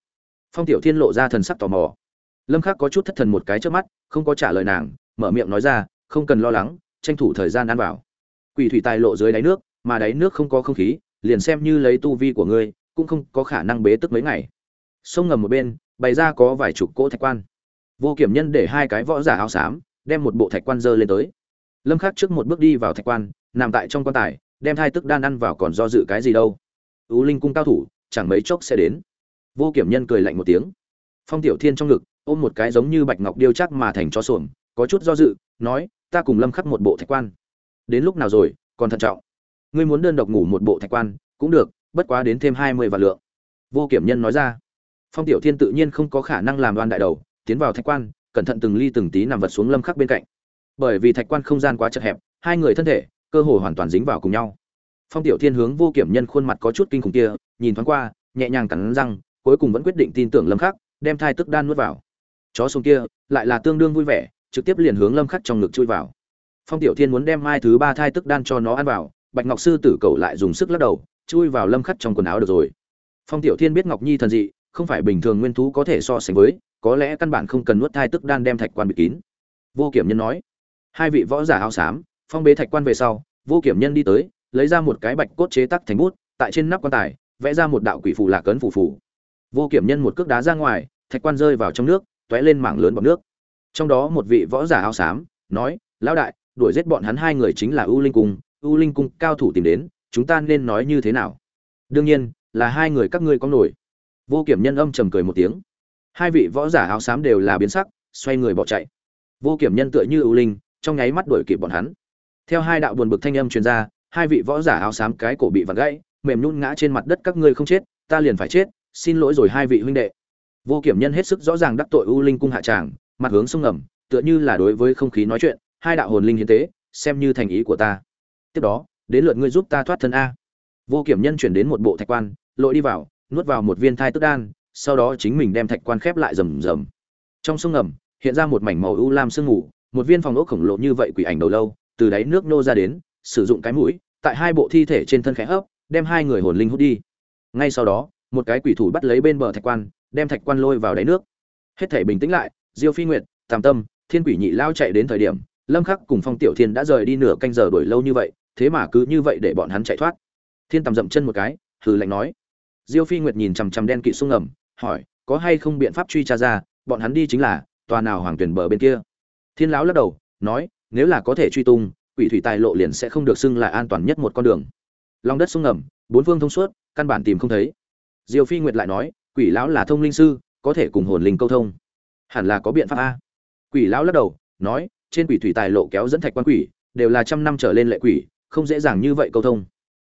phong tiểu thiên lộ ra thần sắc tò mò. Lâm khắc có chút thất thần một cái trước mắt, không có trả lời nàng, mở miệng nói ra, không cần lo lắng tranh thủ thời gian ăn vào. Quỷ thủy tài lộ dưới đáy nước, mà đáy nước không có không khí, liền xem như lấy tu vi của ngươi, cũng không có khả năng bế tức mấy ngày. Sông ngầm một bên, bày ra có vài chục cỗ thạch quan. Vô kiểm nhân để hai cái võ giả áo xám, đem một bộ thạch quan dơ lên tới. Lâm khắc trước một bước đi vào thạch quan, nằm tại trong quan tài, đem thai tức đan ăn vào còn do dự cái gì đâu. Ú linh cung cao thủ, chẳng mấy chốc sẽ đến. Vô kiểm nhân cười lạnh một tiếng. Phong tiểu thiên trong ngực, ôm một cái giống như bạch ngọc điêu chắc mà thành cho xuồng có chút do dự, nói ta cùng lâm khắc một bộ thạch quan. Đến lúc nào rồi, còn thận trọng. Ngươi muốn đơn độc ngủ một bộ thạch quan, cũng được, bất quá đến thêm hai mươi vạn lượng. Vô kiểm nhân nói ra. Phong tiểu thiên tự nhiên không có khả năng làm đoan đại đầu, tiến vào thạch quan, cẩn thận từng ly từng tí nằm vật xuống lâm khắc bên cạnh. Bởi vì thạch quan không gian quá chật hẹp, hai người thân thể, cơ hồ hoàn toàn dính vào cùng nhau. Phong tiểu thiên hướng vô kiểm nhân khuôn mặt có chút kinh khủng kia, nhìn thoáng qua, nhẹ nhàng cắn răng, cuối cùng vẫn quyết định tin tưởng lâm khắc, đem thai tức đan nuốt vào. Chó sông kia, lại là tương đương vui vẻ trực tiếp liền hướng lâm khắc trong ngực chui vào. Phong tiểu thiên muốn đem mai thứ ba thai tức đan cho nó ăn vào, bạch ngọc sư tử cầu lại dùng sức lắc đầu, chui vào lâm khắc trong quần áo được rồi. Phong tiểu thiên biết ngọc nhi thần dị, không phải bình thường nguyên thú có thể so sánh với, có lẽ căn bản không cần nuốt thai tức đan đem thạch quan bị kín. Vô kiểm nhân nói, hai vị võ giả áo xám, phong bế thạch quan về sau, vô kiểm nhân đi tới, lấy ra một cái bạch cốt chế tắc thành bút, tại trên nắp quan tài, vẽ ra một đạo quỷ phù lạc cấn phù phù. Vô kiểm nhân một cước đá ra ngoài, thạch quan rơi vào trong nước, tóe lên mảng lớn bọt nước trong đó một vị võ giả áo xám, nói, lão đại, đuổi giết bọn hắn hai người chính là ưu linh cung ưu linh cung cao thủ tìm đến, chúng ta nên nói như thế nào? Đương nhiên, là hai người các ngươi có nổi. Vô kiểm nhân âm trầm cười một tiếng. Hai vị võ giả áo xám đều là biến sắc, xoay người bỏ chạy. Vô kiểm nhân tựa như ưu linh, trong nháy mắt đuổi kịp bọn hắn. Theo hai đạo buồn bực thanh âm truyền ra, hai vị võ giả áo xám cái cổ bị vặn gãy, mềm nhún ngã trên mặt đất, các ngươi không chết, ta liền phải chết, xin lỗi rồi hai vị huynh đệ. Vô kiểm nhân hết sức rõ ràng đắc tội ưu linh cung hạ tràng mặt hướng sông ngầm, tựa như là đối với không khí nói chuyện, hai đạo hồn linh hiến tế, xem như thành ý của ta. Tiếp đó, đến lượt ngươi giúp ta thoát thân a. Vô kiểm nhân chuyển đến một bộ thạch quan, lội đi vào, nuốt vào một viên thai tức đan, sau đó chính mình đem thạch quan khép lại rầm rầm. Trong sông ngầm, hiện ra một mảnh màu u lam sương ngủ một viên phòng ốc khổng lồ như vậy quỷ ảnh đầu lâu, từ đáy nước nô ra đến, sử dụng cái mũi, tại hai bộ thi thể trên thân khẽ hấp, đem hai người hồn linh hút đi. Ngay sau đó, một cái quỷ thủ bắt lấy bên bờ thạch quan, đem thạch quan lôi vào đáy nước. Hết thể bình tĩnh lại diêu phi nguyệt, tam tâm, thiên quỷ nhị lao chạy đến thời điểm, lâm khắc cùng phong tiểu thiên đã rời đi nửa canh giờ đuổi lâu như vậy, thế mà cứ như vậy để bọn hắn chạy thoát. Thiên tầm dậm chân một cái, hừ lạnh nói. Diêu phi nguyệt nhìn chằm chằm đen kỵ sung ngầm hỏi, có hay không biện pháp truy tra ra, bọn hắn đi chính là, tòa nào hoàng tuyển bờ bên kia? Thiên lão lắc đầu, nói, nếu là có thể truy tung, quỷ thủy tài lộ liền sẽ không được xưng là an toàn nhất một con đường. Lòng đất sung ngầm bốn phương thông suốt, căn bản tìm không thấy. Diêu phi nguyệt lại nói, quỷ lão là thông linh sư, có thể cùng hồn linh câu thông hẳn là có biện pháp a. Quỷ lão lắc đầu, nói, trên quỷ thủy tài lộ kéo dẫn thạch quan quỷ, đều là trăm năm trở lên lệ quỷ, không dễ dàng như vậy câu thông.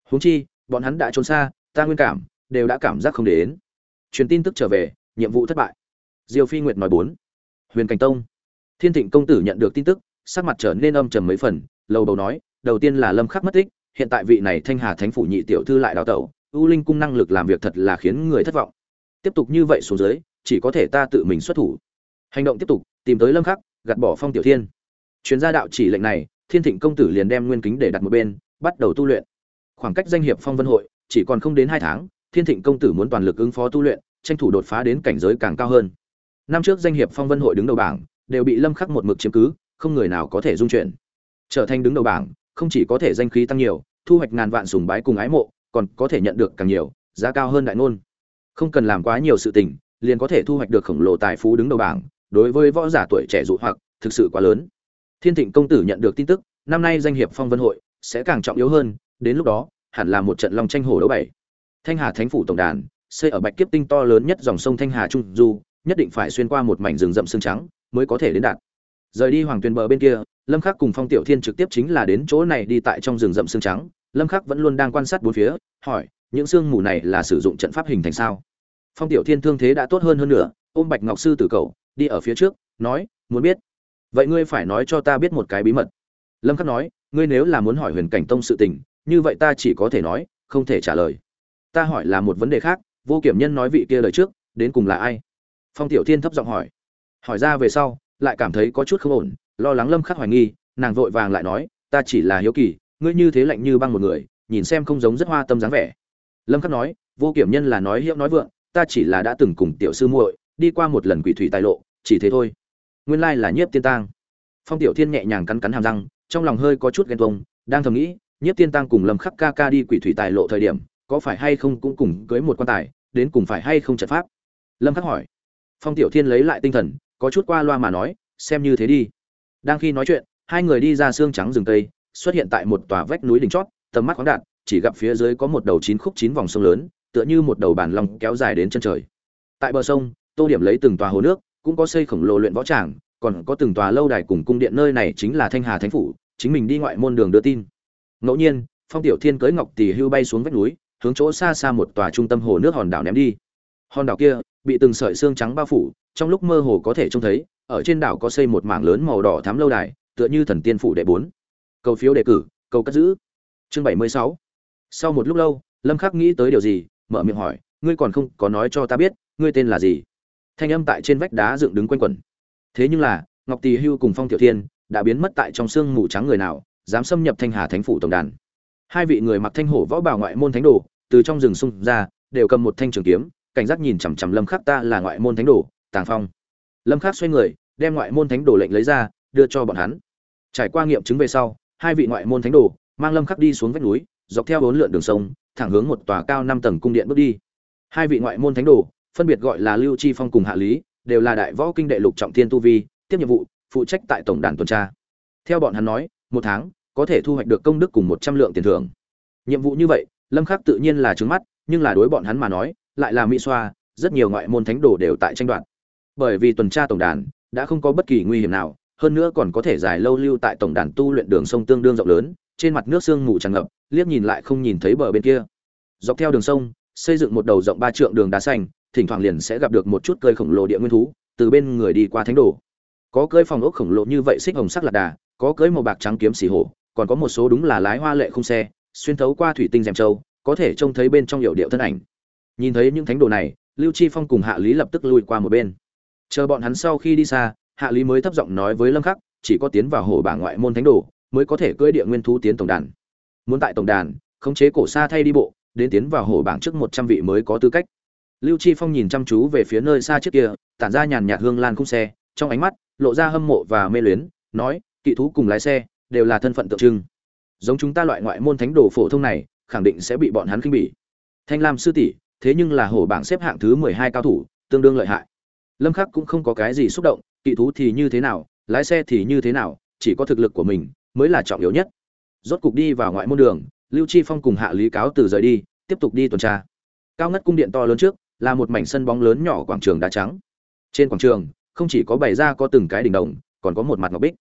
Huống chi, bọn hắn đã trốn xa, ta nguyên cảm, đều đã cảm giác không để đến. Truyền tin tức trở về, nhiệm vụ thất bại. Diêu phi nguyệt nói bốn. Huyền cảnh tông. Thiên thịnh công tử nhận được tin tức, sắc mặt trở nên âm trầm mấy phần, lầu đầu nói, đầu tiên là lâm khắc mất tích, hiện tại vị này thanh hà thánh phủ nhị tiểu thư lại đào tẩu, u linh cung năng lực làm việc thật là khiến người thất vọng. Tiếp tục như vậy xuống dưới, chỉ có thể ta tự mình xuất thủ hành động tiếp tục, tìm tới lâm khắc, gạt bỏ phong tiểu thiên. Chuyến gia đạo chỉ lệnh này, thiên thịnh công tử liền đem nguyên kính để đặt một bên, bắt đầu tu luyện. Khoảng cách danh hiệp phong vân hội, chỉ còn không đến hai tháng, thiên thịnh công tử muốn toàn lực ứng phó tu luyện, tranh thủ đột phá đến cảnh giới càng cao hơn. Năm trước danh hiệp phong vân hội đứng đầu bảng, đều bị lâm khắc một mực chiếm cứ, không người nào có thể dung chuyển. Trở thành đứng đầu bảng, không chỉ có thể danh khí tăng nhiều, thu hoạch ngàn vạn sùng bái cùng ái mộ, còn có thể nhận được càng nhiều, giá cao hơn đại ngôn. Không cần làm quá nhiều sự tình, liền có thể thu hoạch được khổng lồ tài phú đứng đầu bảng đối với võ giả tuổi trẻ dụ hoặc, thực sự quá lớn. Thiên thịnh công tử nhận được tin tức, năm nay danh hiệp phong vân hội sẽ càng trọng yếu hơn, đến lúc đó, hẳn là một trận long tranh hổ đấu bảy. Thanh hà thánh phủ tổng đàn, xây ở bạch kiếp tinh to lớn nhất dòng sông thanh hà trung du, nhất định phải xuyên qua một mảnh rừng rậm xương trắng mới có thể đến đạt. Rời đi hoàng tuyền bờ bên kia, lâm khắc cùng phong tiểu thiên trực tiếp chính là đến chỗ này đi tại trong rừng rậm xương trắng. Lâm khắc vẫn luôn đang quan sát bốn phía, hỏi, những xương mù này là sử dụng trận pháp hình thành sao? Phong tiểu thiên thương thế đã tốt hơn hơn nữa, ôm bạch ngọc sư tử cầu đi ở phía trước, nói, muốn biết? Vậy ngươi phải nói cho ta biết một cái bí mật. Lâm khắc nói, ngươi nếu là muốn hỏi huyền cảnh tông sự tình, như vậy ta chỉ có thể nói, không thể trả lời. Ta hỏi là một vấn đề khác, vô kiểm nhân nói vị kia lời trước, đến cùng là ai? Phong tiểu thiên thấp giọng hỏi. Hỏi ra về sau, lại cảm thấy có chút không ổn, lo lắng lâm khắc hoài nghi, nàng vội vàng lại nói, ta chỉ là hiếu kỳ, ngươi như thế lạnh như băng một người, nhìn xem không giống rất hoa tâm dáng vẻ. Lâm khắc nói, vô kiểm nhân là nói hiệu nói vượng, ta chỉ là đã từng cùng tiểu sư muội đi qua một lần quỷ thủy tài lộ, chỉ thế thôi. Nguyên lai là nhiếp tiên tang. Phong tiểu thiên nhẹ nhàng cắn cắn hàm răng, trong lòng hơi có chút ghen tuông, đang thầm nghĩ, nhiếp tiên tang cùng lâm khắc ca ca đi quỷ thủy tài lộ thời điểm, có phải hay không cũng cùng cưới một quan tài, đến cùng phải hay không trận pháp? Lâm khắc hỏi. Phong tiểu thiên lấy lại tinh thần, có chút qua loa mà nói, xem như thế đi. Đang khi nói chuyện, hai người đi ra xương trắng rừng tây xuất hiện tại một tòa vách núi đỉnh chót, tầm mắt khoáng đạt, chỉ gặp phía dưới có một đầu chín khúc chín vòng sông lớn, tựa như một đầu bàn lòng kéo dài đến chân trời. Tại bờ sông tô điểm lấy từng tòa hồ nước, cũng có xây khổng lồ luyện võ tràng, còn có từng tòa lâu đài cùng cung điện nơi này chính là thanh hà thánh phủ, chính mình đi ngoại môn đường đưa tin. Ngẫu nhiên, phong tiểu thiên cưới ngọc tỷ hưu bay xuống vách núi, hướng chỗ xa xa một tòa trung tâm hồ nước hòn đảo ném đi. Hòn đảo kia bị từng sợi xương trắng bao phủ, trong lúc mơ hồ có thể trông thấy, ở trên đảo có xây một mảng lớn màu đỏ thắm lâu đài, tựa như thần tiên phủ đệ bốn. Cầu phiếu đề cử, cầu cất giữ. Chương bảy mươi sáu. Sau một lúc lâu, lâm khắc nghĩ tới điều gì, mở miệng hỏi, ngươi còn không có nói cho ta biết, ngươi tên là gì? Thanh âm tại trên vách đá dựng đứng quanh quẩn. Thế nhưng là, ngọc tỳ hưu cùng phong tiểu thiên đã biến mất tại trong sương mù trắng người nào, dám xâm nhập thanh hà thánh phủ tổng đàn. Hai vị người mặc thanh hổ võ bào ngoại môn thánh đồ, từ trong rừng xung ra, đều cầm một thanh trường kiếm, cảnh giác nhìn chằm chằm lâm khắc ta là ngoại môn thánh đồ, tàng phong. Lâm khắc xoay người, đem ngoại môn thánh đồ lệnh lấy ra, đưa cho bọn hắn. Trải qua nghiệm chứng về sau, hai vị ngoại môn thánh đồ mang lâm khắc đi xuống vách núi, dọc theo bốn lượn đường sông, thẳng hướng một tòa cao năm tầng cung điện bước đi. Hai vị ngoại môn thánh đồ phân biệt gọi là lưu chi phong cùng hạ lý, đều là đại võ kinh đệ lục trọng thiên tu vi, tiếp nhiệm vụ, phụ trách tại tổng đàn tuần tra. Theo bọn hắn nói, một tháng, có thể thu hoạch được công đức cùng một trăm lượng tiền thưởng. Nhiệm vụ như vậy, lâm khắc tự nhiên là trứng mắt, nhưng là đối bọn hắn mà nói, lại là mỹ xoa, rất nhiều ngoại môn thánh đồ đều tại tranh đoạt. Bởi vì tuần tra tổng đàn đã không có bất kỳ nguy hiểm nào, hơn nữa còn có thể dài lâu lưu tại tổng đàn tu luyện đường sông tương đương rộng lớn, trên mặt nước sương mù tràn ngập, liếc nhìn lại không nhìn thấy bờ bên kia. Dọc theo đường sông, xây dựng một đầu rộng ba trượng đường đá xanh thỉnh thoảng liền sẽ gặp được một chút cơi khổng lồ địa nguyên thú, từ bên người đi qua thánh đồ. Có cơi phòng ốc khổng lồ như vậy xích hồng sắc lạc đà, có cơi màu bạc trắng kiếm xì hổ, còn có một số đúng là lái hoa lệ không xe, xuyên thấu qua thủy tinh rèm châu, có thể trông thấy bên trong hiệu điệu thân ảnh. Nhìn thấy những thánh đồ này, lưu chi phong cùng hạ lý lập tức lui qua một bên. Chờ bọn hắn sau khi đi xa, hạ lý mới thấp giọng nói với lâm khắc, chỉ có tiến vào hồ bảng ngoại môn thánh đồ, mới có thể cưỡi địa nguyên thú tiến tổng đàn. Muốn tại tổng đàn, khống chế cổ xa thay đi bộ, đến tiến vào hồ bảng trước một trăm vị mới có tư cách lưu chi phong nhìn chăm chú về phía nơi xa trước kia, tản ra nhàn nhạt hương lan khung xe, trong ánh mắt lộ ra hâm mộ và mê luyến, nói, kỵ thú cùng lái xe đều là thân phận tượng trưng. Giống chúng ta loại ngoại môn thánh đồ phổ thông này, khẳng định sẽ bị bọn hắn khinh bỉ. Thanh lam sư tỷ, thế nhưng là hổ bảng xếp hạng thứ mười hai cao thủ, tương đương lợi hại. Lâm khắc cũng không có cái gì xúc động, kỵ thú thì như thế nào, lái xe thì như thế nào, chỉ có thực lực của mình mới là trọng yếu nhất. Rốt cục đi vào ngoại môn đường, lưu chi phong cùng hạ lý cáo từ rời đi, tiếp tục đi tuần tra. Cao ngất cung điện to lớn trước là một mảnh sân bóng lớn nhỏ quảng trường đá trắng. Trên quảng trường, không chỉ có bày ra có từng cái đỉnh đồng, còn có một mặt ngọc bích.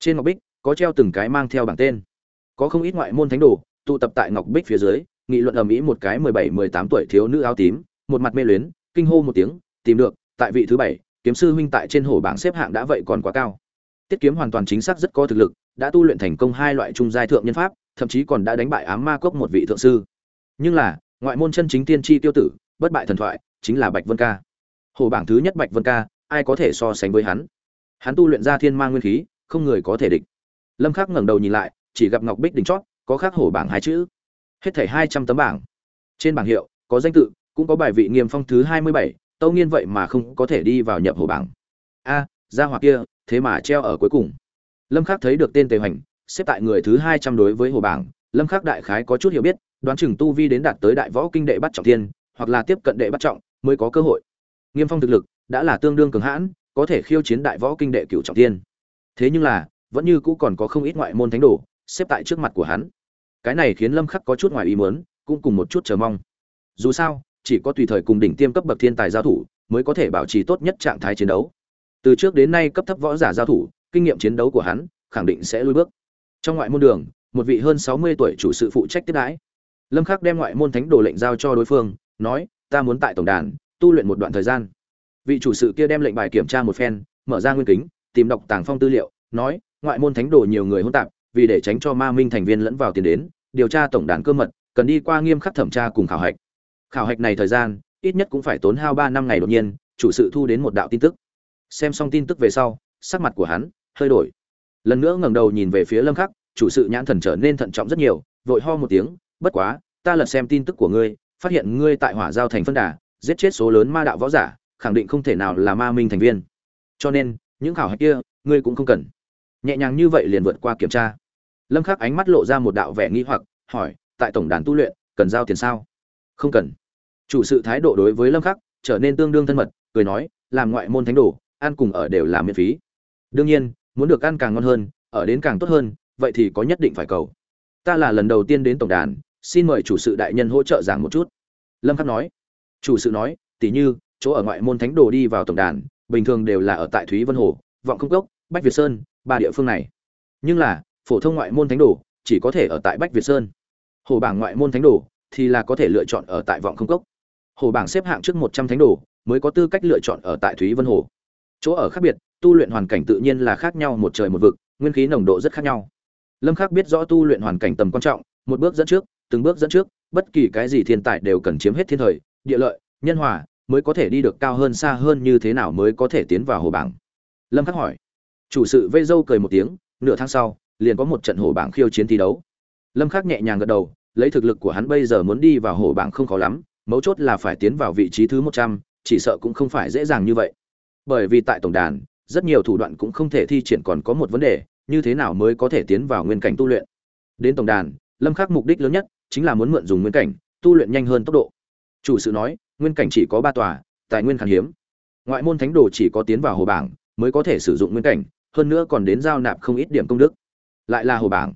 Trên ngọc bích, có treo từng cái mang theo bảng tên. Có không ít ngoại môn thánh đồ, tụ tập tại ngọc bích phía dưới, nghị luận ầm ĩ một cái mười bảy, mười tám tuổi thiếu nữ áo tím, một mặt mê luyến, kinh hô một tiếng, tìm được, tại vị thứ bảy, kiếm sư huynh tại trên hổ bảng xếp hạng đã vậy còn quá cao. Tiết kiếm hoàn toàn chính xác rất có thực lực, đã tu luyện thành công hai loại trung giai thượng nhân pháp, thậm chí còn đã đánh bại ám ma cốc một vị thượng sư. Nhưng là, ngoại môn chân chính tiên tri tiêu tử bất bại thần thoại, chính là bạch vân ca. Hồ bảng thứ nhất bạch vân ca, ai có thể so sánh với hắn? Hắn tu luyện ra thiên ma nguyên khí, không người có thể địch. Lâm khắc ngẩng đầu nhìn lại, chỉ gặp ngọc bích đỉnh chót, có khắc hổ bảng hai chữ. Hết thảy hai trăm tấm bảng. Trên bảng hiệu, có danh tự, cũng có bài vị nghiêm phong thứ hai mươi bảy, tâu nghiên vậy mà không có thể đi vào nhập hổ bảng. A, gia hỏa kia, thế mà treo ở cuối cùng. Lâm khắc thấy được tên tề hoành, xếp tại người thứ hai trăm đối với hồ bảng. Lâm khắc đại khái có chút hiểu biết, đoán chừng tu vi đến đạt tới đại võ kinh đệ bắt trọng thiên hoặc là tiếp cận đệ bắt trọng mới có cơ hội. Nghiêm phong thực lực đã là tương đương cường hãn, có thể khiêu chiến đại võ kinh đệ cửu trọng thiên. Thế nhưng là, vẫn như cũ còn có không ít ngoại môn thánh đồ xếp tại trước mặt của hắn. Cái này khiến lâm khắc có chút ngoài ý muốn, cũng cùng một chút chờ mong. Dù sao, chỉ có tùy thời cùng đỉnh tiêm cấp bậc thiên tài giao thủ mới có thể bảo trì tốt nhất trạng thái chiến đấu. Từ trước đến nay cấp thấp võ giả giao thủ, kinh nghiệm chiến đấu của hắn khẳng định sẽ lùi bước. Trong ngoại môn đường, một vị hơn 60 tuổi chủ sự phụ trách tiếp đãi. Lâm khắc đem ngoại môn thánh đồ lệnh giao cho đối phương nói, ta muốn tại tổng đàn, tu luyện một đoạn thời gian. Vị chủ sự kia đem lệnh bài kiểm tra một phen, mở ra nguyên kính, tìm đọc tàng phong tư liệu, nói, ngoại môn thánh đồ nhiều người hỗn tạp, vì để tránh cho ma minh thành viên lẫn vào tiền đến, điều tra tổng đàn cơ mật, cần đi qua nghiêm khắc thẩm tra cùng khảo hạch. Khảo hạch này thời gian, ít nhất cũng phải tốn hao ba năm ngày đột nhiên, chủ sự thu đến một đạo tin tức. Xem xong tin tức về sau, sắc mặt của hắn hơi đổi. Lần nữa ngẩng đầu nhìn về phía lâm khắc, chủ sự nhãn thần trở nên thận trọng rất nhiều, vội ho một tiếng, bất quá, ta lật xem tin tức của ngươi phát hiện ngươi tại hỏa giao thành phân đà, giết chết số lớn ma đạo võ giả, khẳng định không thể nào là ma minh thành viên. Cho nên, những khảo hạch kia, ngươi cũng không cần. Nhẹ nhàng như vậy liền vượt qua kiểm tra. Lâm khắc ánh mắt lộ ra một đạo vẻ nghi hoặc, hỏi, tại tổng đàn tu luyện, cần giao tiền sao? Không cần. Chủ sự thái độ đối với lâm khắc trở nên tương đương thân mật, cười nói, làm ngoại môn thánh đồ, ăn cùng ở đều là miễn phí. Đương nhiên, muốn được ăn càng ngon hơn, ở đến càng tốt hơn, vậy thì có nhất định phải cầu. Ta là lần đầu tiên đến tổng đàn xin mời chủ sự đại nhân hỗ trợ giảng một chút. Lâm khắc nói. Chủ sự nói tỷ như, chỗ ở ngoại môn thánh đồ đi vào tổng đàn, bình thường đều là ở tại thúy vân hồ, vọng không cốc, bách việt sơn, ba địa phương này. Nhưng là, phổ thông ngoại môn thánh đồ chỉ có thể ở tại bách việt sơn. Hồ bảng ngoại môn thánh đồ thì là có thể lựa chọn ở tại vọng không cốc. Hồ bảng xếp hạng trước một trăm thánh đồ mới có tư cách lựa chọn ở tại thúy vân hồ. Chỗ ở khác biệt, tu luyện hoàn cảnh tự nhiên là khác nhau một trời một vực, nguyên khí nồng độ rất khác nhau. Lâm khắc biết rõ tu luyện hoàn cảnh tầm quan trọng, một bước dẫn trước từng bước dẫn trước bất kỳ cái gì thiên tài đều cần chiếm hết thiên thời địa lợi nhân hòa mới có thể đi được cao hơn xa hơn như thế nào mới có thể tiến vào hồ bảng. Lâm khắc hỏi. Chủ sự vây dâu cười một tiếng nửa tháng sau liền có một trận hồ bảng khiêu chiến thi đấu. Lâm khắc nhẹ nhàng gật đầu lấy thực lực của hắn bây giờ muốn đi vào hồ bảng không khó lắm mấu chốt là phải tiến vào vị trí thứ 100, chỉ sợ cũng không phải dễ dàng như vậy. Bởi vì tại tổng đàn rất nhiều thủ đoạn cũng không thể thi triển còn có một vấn đề như thế nào mới có thể tiến vào nguyên cảnh tu luyện. Đến tổng đàn lâm khắc mục đích lớn nhất chính là muốn mượn dùng nguyên cảnh, tu luyện nhanh hơn tốc độ. Chủ sự nói, nguyên cảnh chỉ có ba tòa, tài nguyên khan hiếm. Ngoại môn thánh đồ chỉ có tiến vào hồ bảng mới có thể sử dụng nguyên cảnh, hơn nữa còn đến giao nạp không ít điểm công đức. Lại là hồ bảng.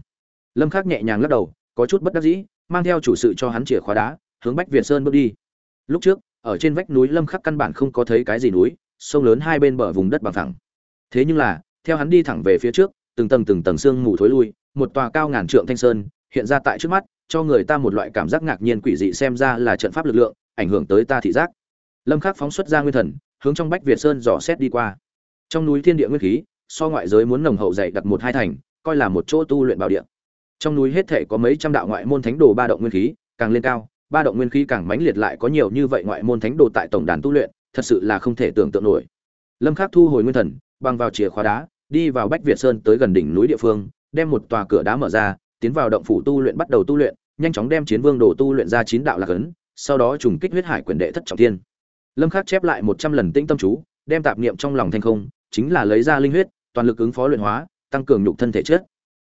Lâm khắc nhẹ nhàng lắc đầu, có chút bất đắc dĩ, mang theo chủ sự cho hắn chìa khóa đá, hướng bách việt sơn bước đi. Lúc trước, ở trên vách núi lâm khắc căn bản không có thấy cái gì núi, sông lớn hai bên bờ vùng đất bằng phẳng. Thế nhưng là, theo hắn đi thẳng về phía trước, từng tầng từng tầng sương mù thối lui, một tòa cao ngàn trượng thanh sơn, hiện ra tại trước mắt cho người ta một loại cảm giác ngạc nhiên quỷ dị xem ra là trận pháp lực lượng, ảnh hưởng tới ta thị giác. Lâm khắc phóng xuất ra nguyên thần, hướng trong bách việt sơn dò xét đi qua. Trong núi thiên địa nguyên khí, so ngoại giới muốn nồng hậu dày đặt một hai thành, coi là một chỗ tu luyện bảo địa. Trong núi hết thể có mấy trăm đạo ngoại môn thánh đồ ba động nguyên khí, càng lên cao, ba động nguyên khí càng mãnh liệt lại có nhiều như vậy ngoại môn thánh đồ tại tổng đàn tu luyện, thật sự là không thể tưởng tượng nổi. Lâm khắc thu hồi nguyên thần băng vào chìa khóa đá, đi vào bách việt sơn tới gần đỉnh núi địa phương, đem một tòa cửa đá mở ra tiến vào động phủ tu luyện bắt đầu tu luyện, nhanh chóng đem chiến vương đồ tu luyện ra chín đạo lạc ấn, sau đó trùng kích huyết hải quyền đệ thất trọng thiên. Lâm khắc chép lại một trăm lần tĩnh tâm chú, đem tạp niệm trong lòng thành không, chính là lấy ra linh huyết, toàn lực ứng phó luyện hóa, tăng cường nhục thân thể chất.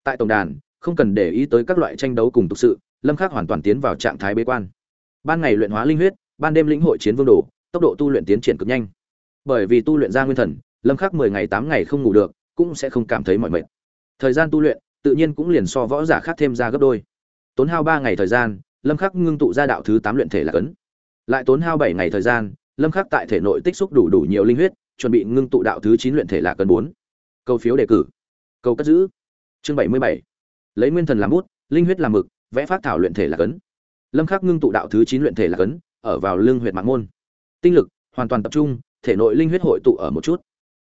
Tại tổng đàn, không cần để ý tới các loại tranh đấu cùng tục sự, lâm khắc hoàn toàn tiến vào trạng thái bế quan. Ban ngày luyện hóa linh huyết, ban đêm lĩnh hội chiến vương đồ, tốc độ tu luyện tiến triển cực nhanh. Bởi vì tu luyện ra nguyên thần, lâm khắc 10 ngày 8 ngày không ngủ được, cũng sẽ không cảm thấy mỏi mệt. Thời gian tu luyện tự nhiên cũng liền so võ giả khác thêm ra gấp đôi. Tốn hao 3 ngày thời gian, lâm khắc ngưng tụ ra đạo thứ 8 luyện thể là cấn. Lại tốn hao 7 ngày thời gian, lâm khắc tại thể nội tích xúc đủ đủ nhiều linh huyết, chuẩn bị ngưng tụ đạo thứ 9 luyện thể là cấn 4. câu phiếu đề cử. Câu cất giữ. Chương 77 lấy nguyên thần làm bút, linh huyết làm mực, vẽ phát thảo luyện thể là cấn. Lâm khắc ngưng tụ đạo thứ 9 luyện thể là cấn, ở vào lưng huyệt mạng môn. Tinh lực, hoàn toàn tập trung, thể nội linh huyết hội tụ ở một chút.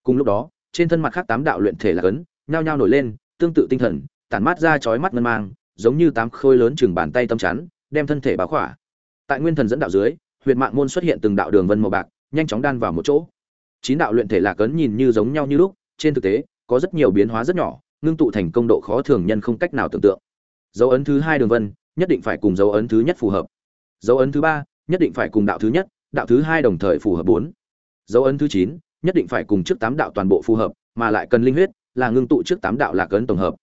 Cùng lúc đó, trên thân mặt khác tám đạo luyện thể là cấn, nhao nhao nổi lên tương tự tinh thần, tản mát ra chói mắt ngân mang, giống như tám khôi lớn chừng bàn tay tâm chắn, đem thân thể báo khỏa. Tại nguyên thần dẫn đạo dưới, huyệt mạng môn xuất hiện từng đạo đường vân màu bạc, nhanh chóng đan vào một chỗ. Chín đạo luyện thể lạc cấn nhìn như giống nhau như lúc, trên thực tế, có rất nhiều biến hóa rất nhỏ, ngưng tụ thành công độ khó thường nhân không cách nào tưởng tượng. Dấu ấn thứ hai đường vân, nhất định phải cùng dấu ấn thứ nhất phù hợp. Dấu ấn thứ ba, nhất định phải cùng đạo thứ nhất, đạo thứ hai đồng thời phù hợp bốn. Dấu ấn thứ chín, nhất định phải cùng trước tám đạo toàn bộ phù hợp, mà lại cần linh huyết là ngưng tụ trước tám đạo lạc ấn tổng hợp.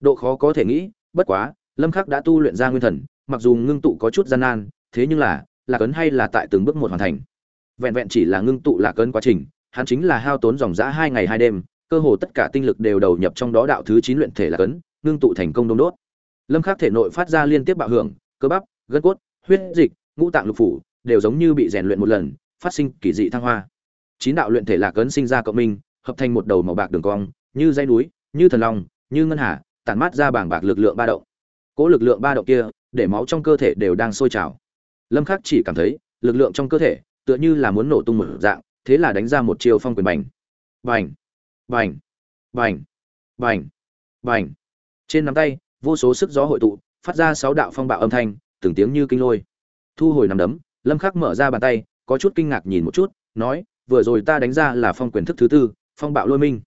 Độ khó có thể nghĩ, bất quá, lâm khắc đã tu luyện ra nguyên thần, mặc dù ngưng tụ có chút gian nan, thế nhưng là, lạc ấn hay là tại từng bước một hoàn thành. Vẹn vẹn chỉ là ngưng tụ lạc ấn quá trình, hắn chính là hao tốn dòng dã hai ngày hai đêm, cơ hồ tất cả tinh lực đều đầu nhập trong đó đạo thứ chín luyện thể lạc ấn, ngưng tụ thành công đông đốt. Lâm khắc thể nội phát ra liên tiếp bạo hưởng, cơ bắp, gân cốt, huyết dịch, ngũ tạng lục phủ, đều giống như bị rèn luyện một lần, phát sinh kỳ dị thăng hoa. Chín đạo luyện thể lạc ấn sinh ra cộng minh, hợp thành một đầu màu bạc đường cong như dây núi, như thần long, như ngân hà, tản mát ra bảng bạc lực lượng ba động. Cỗ lực lượng ba động kia, để máu trong cơ thể đều đang sôi trào. Lâm khắc chỉ cảm thấy, lực lượng trong cơ thể, tựa như là muốn nổ tung một dạng, thế là đánh ra một chiêu phong quyền bành. Bành! Bành! Bành! Bành! Bành! Trên nắm tay, vô số sức gió hội tụ, phát ra sáu đạo phong bạo âm thanh, từng tiếng như kinh lôi. Thu hồi nắm đấm, lâm khắc mở ra bàn tay, có chút kinh ngạc nhìn một chút, nói, vừa rồi ta đánh ra là phong quyền thức thứ tư, phong bạo lôi minh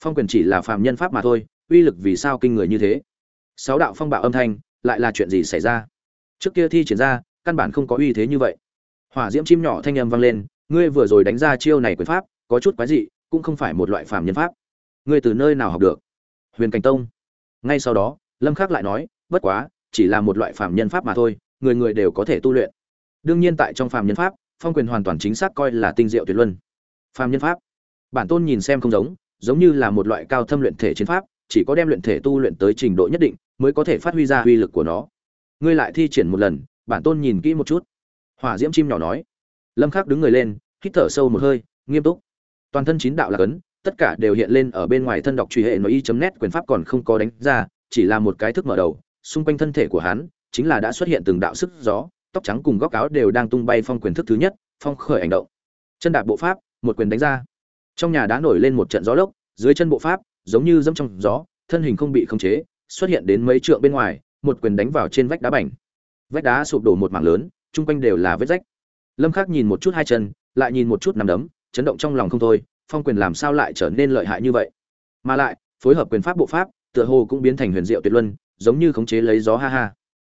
phong quyền chỉ là phàm nhân pháp mà thôi, uy lực vì sao kinh người như thế? Sáu đạo phong bạo âm thanh, lại là chuyện gì xảy ra? Trước kia thi triển ra, căn bản không có uy thế như vậy. Hỏa diễm chim nhỏ thanh âm vang lên, ngươi vừa rồi đánh ra chiêu này quyền pháp, có chút quái dị, cũng không phải một loại phàm nhân pháp. Ngươi từ nơi nào học được? Huyền cảnh tông. Ngay sau đó, lâm khắc lại nói, bất quá, chỉ là một loại phàm nhân pháp mà thôi, người người đều có thể tu luyện. Đương nhiên tại trong phàm nhân pháp, phong quyền hoàn toàn chính xác coi là tinh diệu tuyệt luân. Phàm nhân pháp. Bản tôn nhìn xem không giống giống như là một loại cao thâm luyện thể chiến pháp, chỉ có đem luyện thể tu luyện tới trình độ nhất định mới có thể phát huy ra uy lực của nó. Ngươi lại thi triển một lần, bản tôn nhìn kỹ một chút. Hỏa diễm chim nhỏ nói. Lâm khắc đứng người lên, hít thở sâu một hơi, nghiêm túc. Toàn thân chín đạo là cấn, tất cả đều hiện lên ở bên ngoài thân đọc truy hệ nói y chấm nét quyền pháp còn không có đánh ra, chỉ là một cái thức mở đầu, xung quanh thân thể của hắn chính là đã xuất hiện từng đạo sức gió, tóc trắng cùng góc áo đều đang tung bay phong quyền thức thứ nhất, phong khởi hành động. Chân đạp bộ pháp, một quyền đánh ra trong nhà đã nổi lên một trận gió lốc, dưới chân bộ pháp, giống như dẫm trong gió, thân hình không bị khống chế, xuất hiện đến mấy trượng bên ngoài, một quyền đánh vào trên vách đá bành. Vách đá sụp đổ một mảng lớn, chung quanh đều là vết rách. Lâm khắc nhìn một chút hai chân, lại nhìn một chút nằm đấm, chấn động trong lòng không thôi, phong quyền làm sao lại trở nên lợi hại như vậy? Mà lại, phối hợp quyền pháp bộ pháp, tựa hồ cũng biến thành huyền diệu tuyệt luân, giống như khống chế lấy gió ha ha.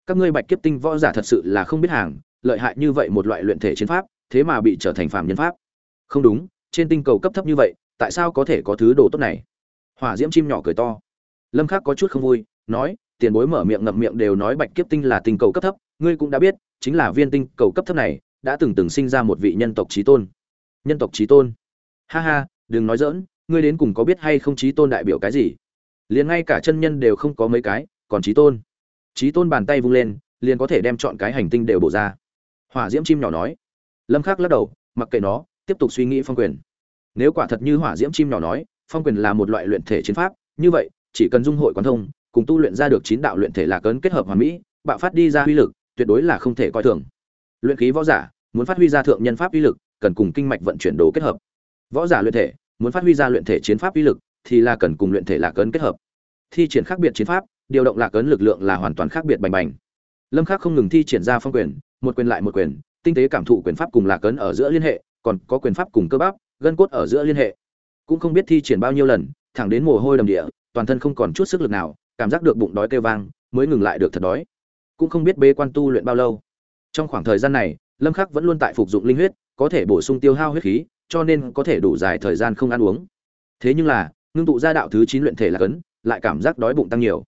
Các ngươi bạch kiếp tinh võ giả thật sự là không biết hàng, lợi hại như vậy một loại luyện thể chiến pháp, thế mà bị trở thành phạm nhân pháp. Không đúng trên tinh cầu cấp thấp như vậy, tại sao có thể có thứ đồ tốt này? Hỏa diễm chim nhỏ cười to. Lâm khắc có chút không vui, nói, tiền bối mở miệng ngậm miệng đều nói bạch kiếp tinh là tinh cầu cấp thấp, ngươi cũng đã biết, chính là viên tinh cầu cấp thấp này đã từng từng sinh ra một vị nhân tộc trí tôn. Nhân tộc trí tôn. Ha ha, đừng nói dỡn ngươi đến cùng có biết hay không trí tôn đại biểu cái gì? Liền ngay cả chân nhân đều không có mấy cái, còn trí tôn. Trí tôn bàn tay vung lên, liền có thể đem chọn cái hành tinh đều bổ ra. Hỏa diễm chim nhỏ nói. Lâm khắc lắc đầu, mặc kệ nó tiếp tục suy nghĩ phong quyền. Nếu quả thật như hỏa diễm chim nhỏ nói, phong quyền là một loại luyện thể chiến pháp, như vậy, chỉ cần dung hội quán thông, cùng tu luyện ra được chín đạo luyện thể lạc ấn kết hợp hoàn mỹ, bạo phát đi ra uy lực, tuyệt đối là không thể coi thường. Luyện khí võ giả, muốn phát huy ra thượng nhân pháp uy lực, cần cùng kinh mạch vận chuyển đồ kết hợp. Võ giả luyện thể, muốn phát huy ra luyện thể chiến pháp uy lực, thì là cần cùng luyện thể lạc ấn kết hợp. Thi triển khác biệt chiến pháp, điều động lạc ấn lực lượng là hoàn toàn khác biệt bành bành. Lâm khắc không ngừng thi triển ra phong quyền, một quyền lại một quyền, tinh tế cảm thụ quyền pháp cùng lạc ấn ở giữa liên hệ còn có quyền pháp cùng cơ bắp gân cốt ở giữa liên hệ. Cũng không biết thi triển bao nhiêu lần thẳng đến mồ hôi đầm địa toàn thân không còn chút sức lực nào cảm giác được bụng đói kêu vang mới ngừng lại được thật đói. Cũng không biết bế quan tu luyện bao lâu. Trong khoảng thời gian này lâm khắc vẫn luôn tại phục dụng linh huyết có thể bổ sung tiêu hao huyết khí cho nên có thể đủ dài thời gian không ăn uống. Thế nhưng là ngưng tụ ra đạo thứ 9 luyện thể là cấn lại cảm giác đói bụng tăng nhiều.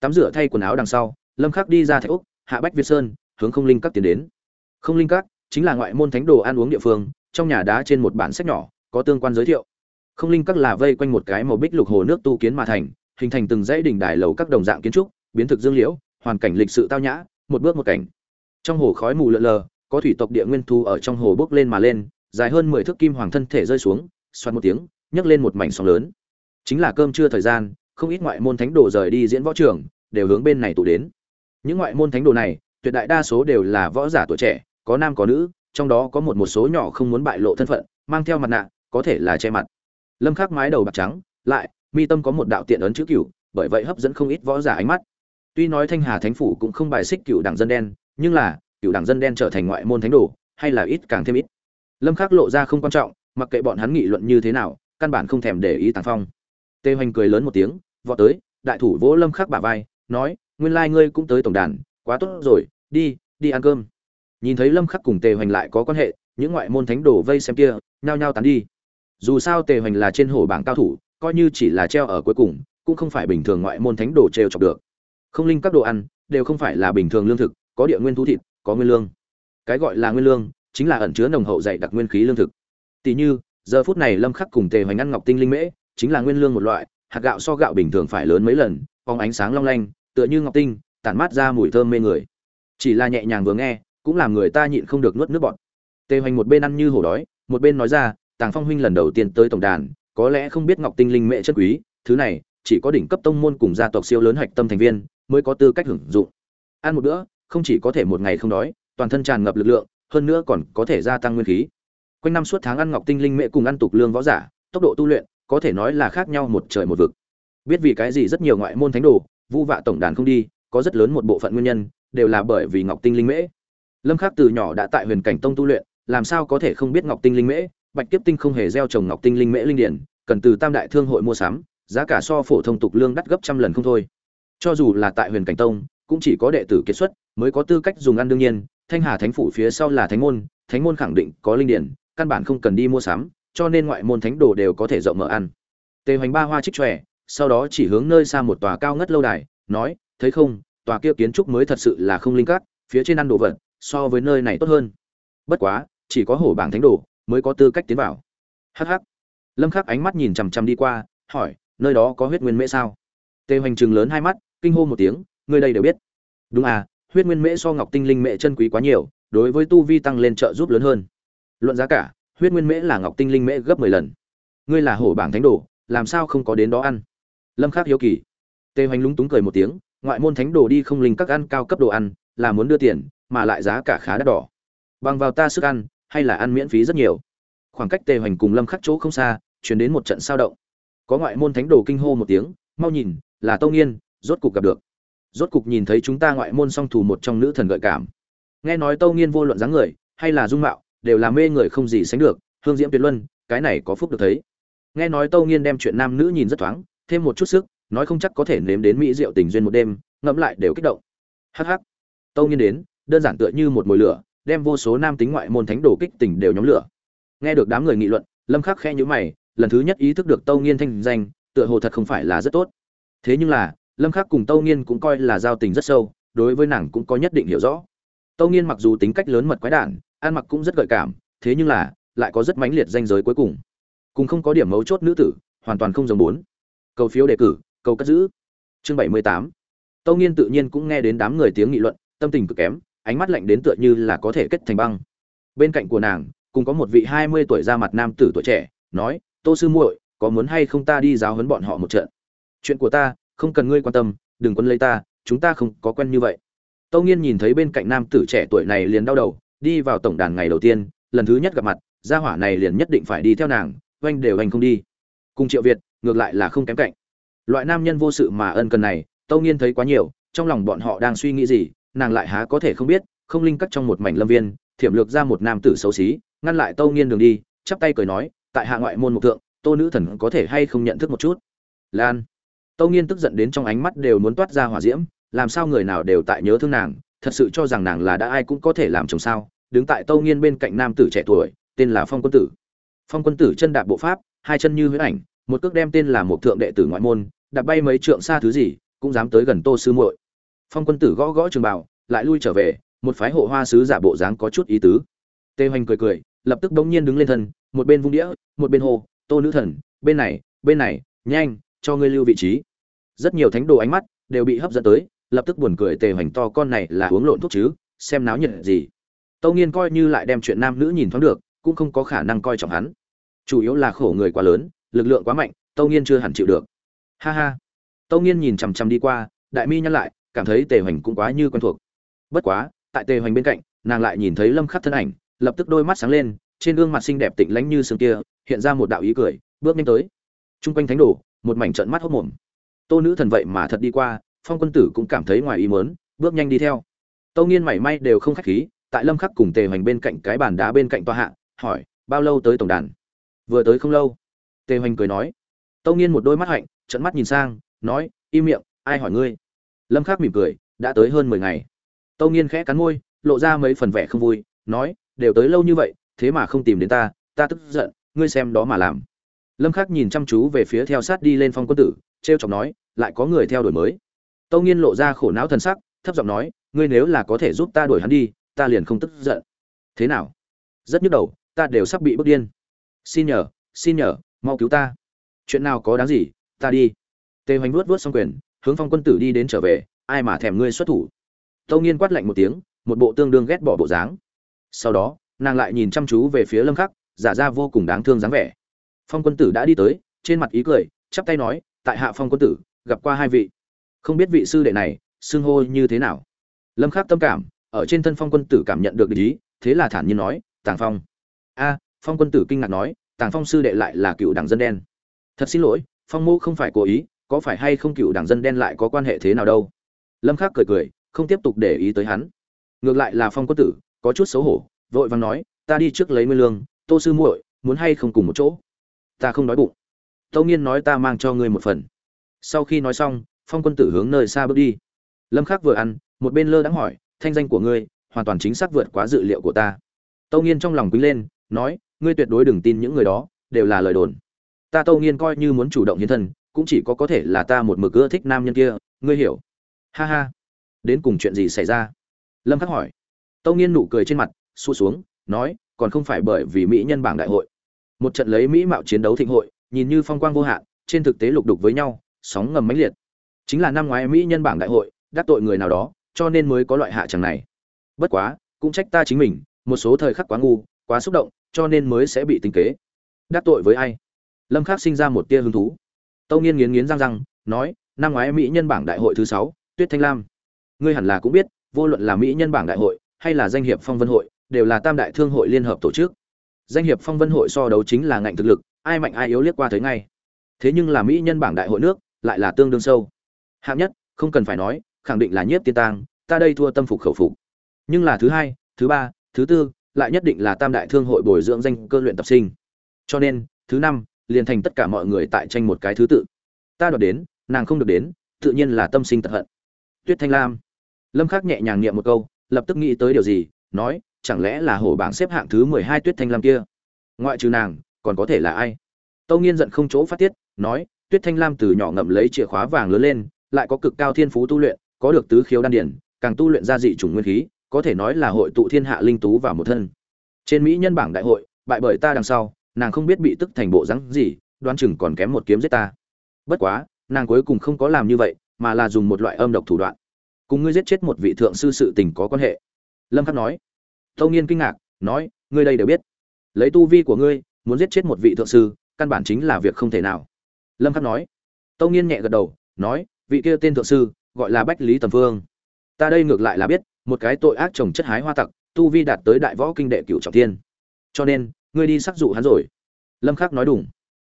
Tắm rửa thay quần áo đằng sau lâm khắc đi ra thạch ốc, hạ bách việt sơn hướng không linh các tiến đến. Không linh các chính là ngoại môn thánh đồ ăn uống địa phương trong nhà đá trên một bản sách nhỏ, có tương quan giới thiệu. Không linh các là vây quanh một cái màu bích lục hồ nước tu kiến mà thành, hình thành từng dãy đỉnh đài lầu các đồng dạng kiến trúc, biến thực dương liễu, hoàn cảnh lịch sự tao nhã, một bước một cảnh. Trong hồ khói mù lợn lờ, có thủy tộc địa nguyên thu ở trong hồ bốc lên mà lên, dài hơn mười thước kim hoàng thân thể rơi xuống, xoắn một tiếng, nhấc lên một mảnh sóng lớn. Chính là cơm trưa thời gian, không ít ngoại môn thánh đồ rời đi diễn võ trường, đều hướng bên này tụ đến. Những ngoại môn thánh đồ này, tuyệt đại đa số đều là võ giả tuổi trẻ, có nam có nữ trong đó có một một số nhỏ không muốn bại lộ thân phận, mang theo mặt nạ, có thể là che mặt. Lâm khắc mái đầu bạc trắng, lại, mi tâm có một đạo tiện ấn chữ cửu, bởi vậy hấp dẫn không ít võ giả ánh mắt. Tuy nói thanh hà thánh phủ cũng không bài xích cửu đảng dân đen, nhưng là, cửu đảng dân đen trở thành ngoại môn thánh đồ, hay là ít càng thêm ít. Lâm khắc lộ ra không quan trọng, mặc kệ bọn hắn nghị luận như thế nào, căn bản không thèm để ý tàng phong. Tề hoành cười lớn một tiếng, vọt tới, đại thủ vỗ lâm khắc bả vai, nói, nguyên lai like ngươi cũng tới tổng đàn, quá tốt rồi, đi đi ăn cơm nhìn thấy lâm khắc cùng tề hoành lại có quan hệ, những ngoại môn thánh đồ vây xem kia, nhao nhao tán đi. Dù sao tề hoành là trên hổ bảng cao thủ, coi như chỉ là treo ở cuối cùng, cũng không phải bình thường ngoại môn thánh đồ treo chọc được. Không linh các đồ ăn, đều không phải là bình thường lương thực, có địa nguyên thú thịt, có nguyên lương. Cái gọi là nguyên lương, chính là ẩn chứa nồng hậu dày đặc nguyên khí lương thực. Tỷ như, giờ phút này lâm khắc cùng tề hoành ăn ngọc tinh linh mễ, chính là nguyên lương một loại, hạt gạo so gạo bình thường phải lớn mấy lần, phóng ánh sáng long lanh, tựa như ngọc tinh, tản mát ra mùi thơm mê người. Chỉ là nhẹ nhàng vừa nghe cũng làm người ta nhịn không được nuốt nước bọt. Tề hoành một bên ăn như hổ đói, một bên nói ra, tàng phong huynh lần đầu tiên tới tổng đàn, có lẽ không biết ngọc tinh linh mẹ chất quý, thứ này, chỉ có đỉnh cấp tông môn cùng gia tộc siêu lớn hạch tâm thành viên mới có tư cách hưởng dụng. Ăn một bữa, không chỉ có thể một ngày không đói, toàn thân tràn ngập lực lượng, hơn nữa còn có thể gia tăng nguyên khí. Quanh năm suốt tháng ăn ngọc tinh linh mẹ cùng ăn tục lương võ giả, tốc độ tu luyện, có thể nói là khác nhau một trời một vực. Biết vì cái gì rất nhiều ngoại môn thánh đồ, vu vạ tổng đàn không đi, có rất lớn một bộ phận nguyên nhân, đều là bởi vì ngọc tinh linh mễ lâm khắc từ nhỏ đã tại huyền cảnh tông tu luyện, làm sao có thể không biết ngọc tinh linh mễ, bạch kiếp tinh không hề gieo trồng ngọc tinh linh mễ linh điển, cần từ tam đại thương hội mua sắm, giá cả so phổ thông tục lương đắt gấp trăm lần không thôi. Cho dù là tại huyền cảnh tông, cũng chỉ có đệ tử kiệt xuất mới có tư cách dùng ăn đương nhiên, thanh hà thánh phủ phía sau là thánh môn thánh môn khẳng định có linh điển, căn bản không cần đi mua sắm, cho nên ngoại môn thánh đồ đều có thể rộng mở ăn. Tề hoành ba hoa trích tròe sau đó chỉ hướng nơi xa một tòa cao ngất lâu đài, nói, thấy không, tòa kia kiến trúc mới thật sự là không linh cát, phía trên ăn đồ vật so với nơi này tốt hơn. Bất quá, chỉ có hổ bảng thánh đồ mới có tư cách tiến vào. Hh lâm khắc ánh mắt nhìn chằm chằm đi qua, hỏi, nơi đó có huyết nguyên mễ sao? Tề hoành trừng lớn hai mắt, kinh hô một tiếng, người đây đều biết. Đúng à huyết nguyên mễ so ngọc tinh linh mễ chân quý quá nhiều, đối với tu vi tăng lên trợ giúp lớn hơn. Luận giá cả, huyết nguyên mễ là ngọc tinh linh mễ gấp 10 lần. Ngươi là hổ bảng thánh đồ, làm sao không có đến đó ăn? Lâm khắc hiếu kỳ. Tề hoành lúng túng cười một tiếng, ngoại môn thánh đồ đi không linh các ăn cao cấp đồ ăn, là muốn đưa tiền mà lại giá cả khá đắt đỏ. Bằng vào ta sức ăn, hay là ăn miễn phí rất nhiều. Khoảng cách tề hoành cùng lâm khắc chỗ không xa, chuyển đến một trận sao động. Có ngoại môn thánh đồ kinh hô một tiếng, mau nhìn, là tông yên, rốt cục gặp được. Rốt cục nhìn thấy chúng ta ngoại môn song thủ một trong nữ thần gợi cảm. Nghe nói tâu nghiên vô luận dáng người, hay là dung mạo, đều là mê người không gì sánh được, hương diễm tuyệt luân, cái này có phúc được thấy. Nghe nói tâu nghiên đem chuyện nam nữ nhìn rất thoáng, thêm một chút sức, nói không chắc có thể nếm đến mỹ rượu tình duyên một đêm, ngẫm lại đều kích động. Hắc hắc. Tâu nghiên đến đơn giản tựa như một mồi lửa, đem vô số nam tính ngoại môn thánh đồ kích tình đều nhóm lửa. Nghe được đám người nghị luận, lâm khắc khe nhíu mày, lần thứ nhất ý thức được tâu nghiên thanh danh, tựa hồ thật không phải là rất tốt. Thế nhưng là, lâm khắc cùng tâu nghiên cũng coi là giao tình rất sâu, đối với nàng cũng có nhất định hiểu rõ. Tâu nghiên mặc dù tính cách lớn mật quái đản, ăn mặc cũng rất gợi cảm, thế nhưng là, lại có rất mãnh liệt danh giới cuối cùng. Cùng không có điểm mấu chốt nữ tử, hoàn toàn không giống bốn. Cầu phiếu đề cử, cầu cất giữ. Chương bảy mươi tám. Tâu nghiên tự nhiên cũng nghe đến đám người tiếng nghị luận, tâm tình cực kém ánh mắt lạnh đến tựa như là có thể kết thành băng. Bên cạnh của nàng, cùng có một vị hai mươi tuổi ra mặt nam tử tuổi trẻ, nói, tô sư muội, có muốn hay không ta đi giáo huấn bọn họ một trận? Chuyện của ta, không cần ngươi quan tâm, đừng quân lấy ta, chúng ta không có quen như vậy. Tâu nghiên nhìn thấy bên cạnh nam tử trẻ tuổi này liền đau đầu, đi vào tổng đàn ngày đầu tiên, lần thứ nhất gặp mặt, gia hỏa này liền nhất định phải đi theo nàng, oanh đều anh không đi. Cùng triệu việt, ngược lại là không kém cạnh. Loại nam nhân vô sự mà ân cần này tâu nghiên thấy quá nhiều, trong lòng bọn họ đang suy nghĩ gì nàng lại há có thể không biết, không linh cắt trong một mảnh lâm viên, thiểm lược ra một nam tử xấu xí, ngăn lại tâu nghiên đường đi, chắp tay cười nói, tại hạ ngoại môn mục thượng, tô nữ thần có thể hay không nhận thức một chút? Lan. Tâu nghiên tức giận đến trong ánh mắt đều muốn toát ra hỏa diễm, làm sao người nào đều tại nhớ thương nàng, thật sự cho rằng nàng là đã ai cũng có thể làm chồng sao? Đứng tại tâu nghiên bên cạnh nam tử trẻ tuổi, tên là phong quân tử. Phong quân tử chân đạp bộ pháp, hai chân như huyết ảnh, một cước đem tên là một thượng đệ tử ngoại môn, đạp bay mấy trượng xa thứ gì, cũng dám tới gần tô sư muội phong quân tử gõ gõ trường bảo lại lui trở về, một phái hộ hoa sứ giả bộ dáng có chút ý tứ. Tê hoành cười cười, lập tức bỗng nhiên đứng lên thân, một bên vung đĩa, một bên hô, tô nữ thần, bên này bên này, nhanh, cho ngươi lưu vị trí. Rất nhiều thánh đồ ánh mắt đều bị hấp dẫn tới, lập tức buồn cười tề hoành to, con này là uống lộn thuốc chứ, xem náo nhiệt gì. Tâu nghiên coi như lại đem chuyện nam nữ nhìn thoáng được, cũng không có khả năng coi trọng hắn. Chủ yếu là khổ người quá lớn, lực lượng quá mạnh tâu nghiên chưa hẳn chịu được. Ha ha. Tâu nghiên nhìn chằm chằm đi qua, đại mi nhăn lại cảm thấy tề hoành cũng quá như quen thuộc. Bất quá, tại tề hoành bên cạnh, nàng lại nhìn thấy lâm khắc thân ảnh, lập tức đôi mắt sáng lên, trên gương mặt xinh đẹp tịnh lãnh như sương kia, hiện ra một đạo ý cười, bước nhanh tới. Trung quanh thánh đồ, một mảnh trận mắt hốc mồm. Tô nữ thần vậy mà thật đi qua, phong quân tử cũng cảm thấy ngoài ý mớn bước nhanh đi theo. Tâu nghiên mảy may đều không khách khí, tại lâm khắc cùng tề hoành bên cạnh cái bàn đá bên cạnh tòa hạ, hỏi, bao lâu tới tổng đàn? Vừa tới không lâu. Tề hoành cười nói. Tâu nghiên một đôi mắt hạnh trận mắt nhìn sang, nói, im miệng, ai hỏi ngươi? Lâm khắc mỉm cười, đã tới hơn mười ngày. Tâu nghiên khẽ cắn môi, lộ ra mấy phần vẻ không vui, nói, đều tới lâu như vậy, thế mà không tìm đến ta ta tức giận, ngươi xem đó mà làm. Lâm khắc nhìn chăm chú về phía theo sát đi lên phong quân tử treo chọc nói, lại có người theo đuổi mới. Tâu nghiên lộ ra khổ não thần sắc, thấp giọng nói, ngươi nếu là có thể giúp ta đuổi hắn đi, ta liền không tức giận. Thế nào? Rất nhức đầu, ta đều sắp bị bức điên. Xin nhờ xin nhờ, mau cứu ta. Chuyện nào có đáng gì, ta đi. Tề hoành vuốt vuốt xong quyền hướng phong quân tử đi đến trở về, ai mà thèm ngươi xuất thủ. Tâu nghiên quát lạnh một tiếng, một bộ tương đương ghét bỏ bộ dáng. Sau đó, nàng lại nhìn chăm chú về phía lâm khắc, giả ra vô cùng đáng thương dáng vẻ. Phong quân tử đã đi tới, trên mặt ý cười, chắp tay nói, tại hạ phong quân tử, gặp qua hai vị. Không biết vị sư đệ này, xưng hô như thế nào? Lâm khắc tâm cảm, ở trên thân phong quân tử cảm nhận được ý, thế là thản nhiên nói, tàng phong. A, phong quân tử kinh ngạc nói, tàng phong sư đệ lại là cựu đảng dân đen. Thật xin lỗi, phong mô không phải cố ý có phải hay không cựu đảng dân đen lại có quan hệ thế nào đâu? Lâm khắc cười cười, không tiếp tục để ý tới hắn. Ngược lại là phong quân tử, có chút xấu hổ, vội vàng nói, ta đi trước lấy nguyên lương, tô sư muội, muốn hay không cùng một chỗ? Ta không đói bụng. Tâu nghiên nói, ta mang cho ngươi một phần. Sau khi nói xong, phong quân tử hướng nơi xa bước đi. Lâm khắc vừa ăn, một bên lơ đãng hỏi, thanh danh của ngươi, hoàn toàn chính xác vượt quá dự liệu của ta. Tâu nghiên trong lòng quý lên, nói, ngươi tuyệt đối đừng tin những người đó, đều là lời đồn. Ta tâu nghiên coi như muốn chủ động hiến thân cũng chỉ có có thể là ta một mực ưa thích nam nhân kia, ngươi hiểu. Ha ha. Đến cùng chuyện gì xảy ra? Lâm khắc hỏi. Tâu nghiên nụ cười trên mặt xua xuống, nói, còn không phải bởi vì mỹ nhân bảng đại hội. Một trận lấy mỹ mạo chiến đấu thịnh hội, nhìn như phong quang vô hạn, trên thực tế lục đục với nhau, sóng ngầm mãnh liệt. Chính là năm ngoái mỹ nhân bảng đại hội, đắc tội người nào đó, cho nên mới có loại hạ chẳng này. Bất quá, cũng trách ta chính mình, một số thời khắc quá ngu, quá xúc động, cho nên mới sẽ bị tính kế. Đắc tội với ai? Lâm khắc sinh ra một tia hứng thú tâu nghiên nghiến nghiến răng răng, nói, năm ngoái mỹ nhân bảng đại hội thứ sáu, tuyết thanh lam. Ngươi hẳn là cũng biết, vô luận là mỹ nhân bảng đại hội hay là danh hiệp phong vân hội, đều là tam đại thương hội liên hợp tổ chức. Danh hiệp phong vân hội so đấu chính là ngạnh thực lực, ai mạnh ai yếu liếc qua tới ngay. Thế nhưng là mỹ nhân bảng đại hội nước, lại là tương đương sâu. Hạng nhất, không cần phải nói, khẳng định là nhiếp tiên tang, ta đây thua tâm phục khẩu phục. Nhưng là thứ hai, thứ ba, thứ tư, lại nhất định là tam đại thương hội bồi dưỡng danh cơ luyện tập sinh. Cho nên, thứ năm liền thành tất cả mọi người tại tranh một cái thứ tự. Ta đoạt đến, nàng không được đến, tự nhiên là tâm sinh tật hận. Tuyết thanh lam. Lâm khắc nhẹ nhàng niệm một câu, lập tức nghĩ tới điều gì, nói, chẳng lẽ là hổ bảng xếp hạng thứ mười hai tuyết thanh lam kia? Ngoại trừ nàng, còn có thể là ai? Tâu nghiên giận không chỗ phát tiết, nói, tuyết thanh lam từ nhỏ ngậm lấy chìa khóa vàng lớn lên, lại có cực cao thiên phú tu luyện, có được tứ khiếu đan điển càng tu luyện ra dị chủng nguyên khí, có thể nói là hội tụ thiên hạ linh tú vào một thân. Trên mỹ nhân bảng đại hội, bại bởi ta đằng sau nàng không biết bị tức thành bộ rắn gì, đoán chừng còn kém một kiếm giết ta. Bất quá, nàng cuối cùng không có làm như vậy, mà là dùng một loại âm độc thủ đoạn. Cùng ngươi giết chết một vị thượng sư sự tình có quan hệ. Lâm khắc nói. Tâu nghiên kinh ngạc, nói, ngươi đây đều biết. Lấy tu vi của ngươi, muốn giết chết một vị thượng sư, căn bản chính là việc không thể nào. Lâm khắc nói. Tâu nghiên nhẹ gật đầu, nói, vị kia tên thượng sư, gọi là bách lý tầm phương ta đây ngược lại là biết, một cái tội ác trồng chất hái hoa tặc, tu vi đạt tới đại võ kinh đệ cửu trọng thiên. Cho nên ngươi đi sắc dụ hắn rồi. Lâm khắc nói đúng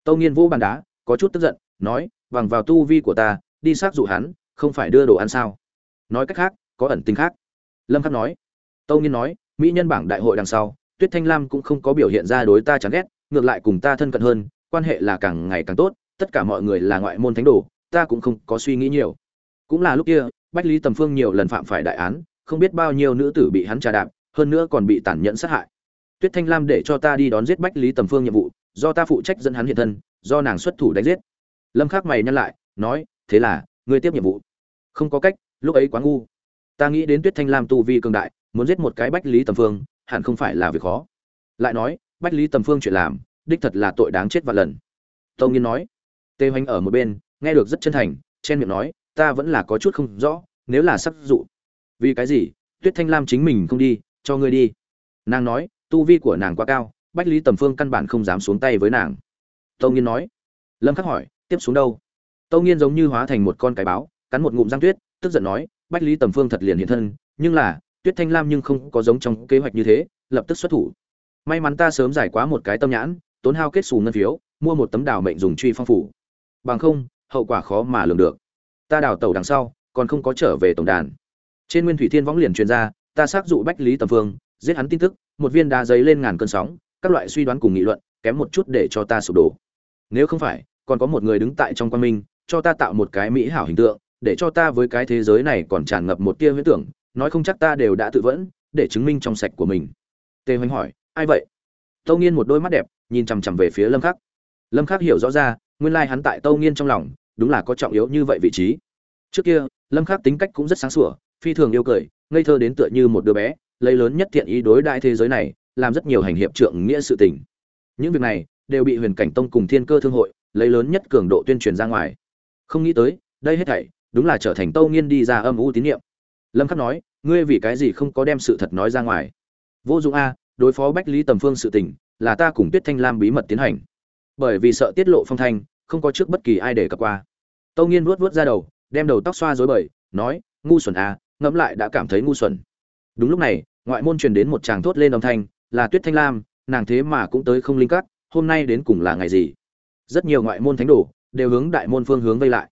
tâu nghiên vô bàn đá, có chút tức giận, nói bằng vào tu vi của ta, đi sắc dụ hắn, không phải đưa đồ ăn sao? Nói cách khác, có ẩn tình khác. Lâm khắc nói. Tâu nghiên nói, mỹ nhân bảng đại hội đằng sau, tuyết thanh lam cũng không có biểu hiện ra đối ta chán ghét, ngược lại cùng ta thân cận hơn, quan hệ là càng ngày càng tốt, tất cả mọi người là ngoại môn thánh đồ, ta cũng không có suy nghĩ nhiều. Cũng là lúc kia, bách lý tầm phương nhiều lần phạm phải đại án, không biết bao nhiêu nữ tử bị hắn trà đạp, hơn nữa còn bị tàn nhẫn sát hại tuyết thanh lam để cho ta đi đón giết bách lý tầm phương nhiệm vụ, do ta phụ trách dẫn hắn hiện thân, do nàng xuất thủ đánh giết. Lâm khắc mày nhăn lại, nói, thế là, ngươi tiếp nhiệm vụ. Không có cách, lúc ấy quá ngu. Ta nghĩ đến tuyết thanh lam tu vi cường đại, muốn giết một cái bách lý tầm phương, hẳn không phải là việc khó. Lại nói, bách lý tầm phương chuyện làm, đích thật là tội đáng chết vạn lần. Tâu nghiên nói. Tê hoành ở một bên, nghe được rất chân thành, chen miệng nói, ta vẫn là có chút không rõ, nếu là sắc dụ. Vì cái gì? Tuyết thanh lam chính mình không đi, cho ngươi đi. Nàng nói tu vi của nàng quá cao, bách lý tầm phương căn bản không dám xuống tay với nàng. Tâu nghiên nói. Lâm khắc hỏi, tiếp xuống đâu? Tâu nghiên giống như hóa thành một con cái báo, cắn một ngụm răng tuyết, tức giận nói, bách lý tầm phương thật liền hiện thân, nhưng là, tuyết thanh lam nhưng không có giống trong kế hoạch như thế, lập tức xuất thủ. May mắn ta sớm giải quá một cái tâm nhãn, tốn hao kết xù ngân phiếu, mua một tấm đào mệnh dùng truy phong phủ. Bằng không, hậu quả khó mà lường được. Ta đào tàu đằng sau, còn không có trở về tổng đàn. Trên nguyên thủy thiên võng liền truyền ra, ta xác dụ bách lý tầm phương, giết hắn tin tức một viên đá giấy lên ngàn cơn sóng, các loại suy đoán cùng nghị luận, kém một chút để cho ta sụp đổ. Nếu không phải, còn có một người đứng tại trong quan minh, cho ta tạo một cái mỹ hảo hình tượng, để cho ta với cái thế giới này còn tràn ngập một tia huyễn tưởng, nói không chắc ta đều đã tự vẫn, để chứng minh trong sạch của mình. Tề hoành hỏi, ai vậy? Tâu nghiên một đôi mắt đẹp, nhìn chằm chằm về phía lâm khắc. Lâm khắc hiểu rõ ra, nguyên lai hắn tại tâu nghiên trong lòng, đúng là có trọng yếu như vậy vị trí. Trước kia, lâm khắc tính cách cũng rất sáng sủa, phi thường yêu cười, ngây thơ đến tựa như một đứa bé lấy lớn nhất thiện ý đối đại thế giới này, làm rất nhiều hành hiệp trượng nghĩa sự tình. Những việc này đều bị huyền cảnh tông cùng thiên cơ thương hội lấy lớn nhất cường độ tuyên truyền ra ngoài. Không nghĩ tới, đây hết thảy đúng là trở thành tâu nghiên đi ra âm u tín nhiệm lâm khắc nói, ngươi vì cái gì không có đem sự thật nói ra ngoài? Vô dụng a, đối phó bách lý tầm phương sự tình là ta cùng tuyết thanh lam bí mật tiến hành. Bởi vì sợ tiết lộ phong thanh, không có trước bất kỳ ai để cập qua. Tâu nghiên vuốt vuốt ra đầu, đem đầu tóc xoa rối bời, nói, ngu xuẩn a, ngẫm lại đã cảm thấy ngu xuẩn. Đúng lúc này ngoại môn truyền đến một chàng thốt lên âm thanh, là tuyết thanh lam, nàng thế mà cũng tới không linh cắt hôm nay đến cùng là ngày gì? Rất nhiều ngoại môn thánh đồ đều hướng đại môn phương hướng vây lại.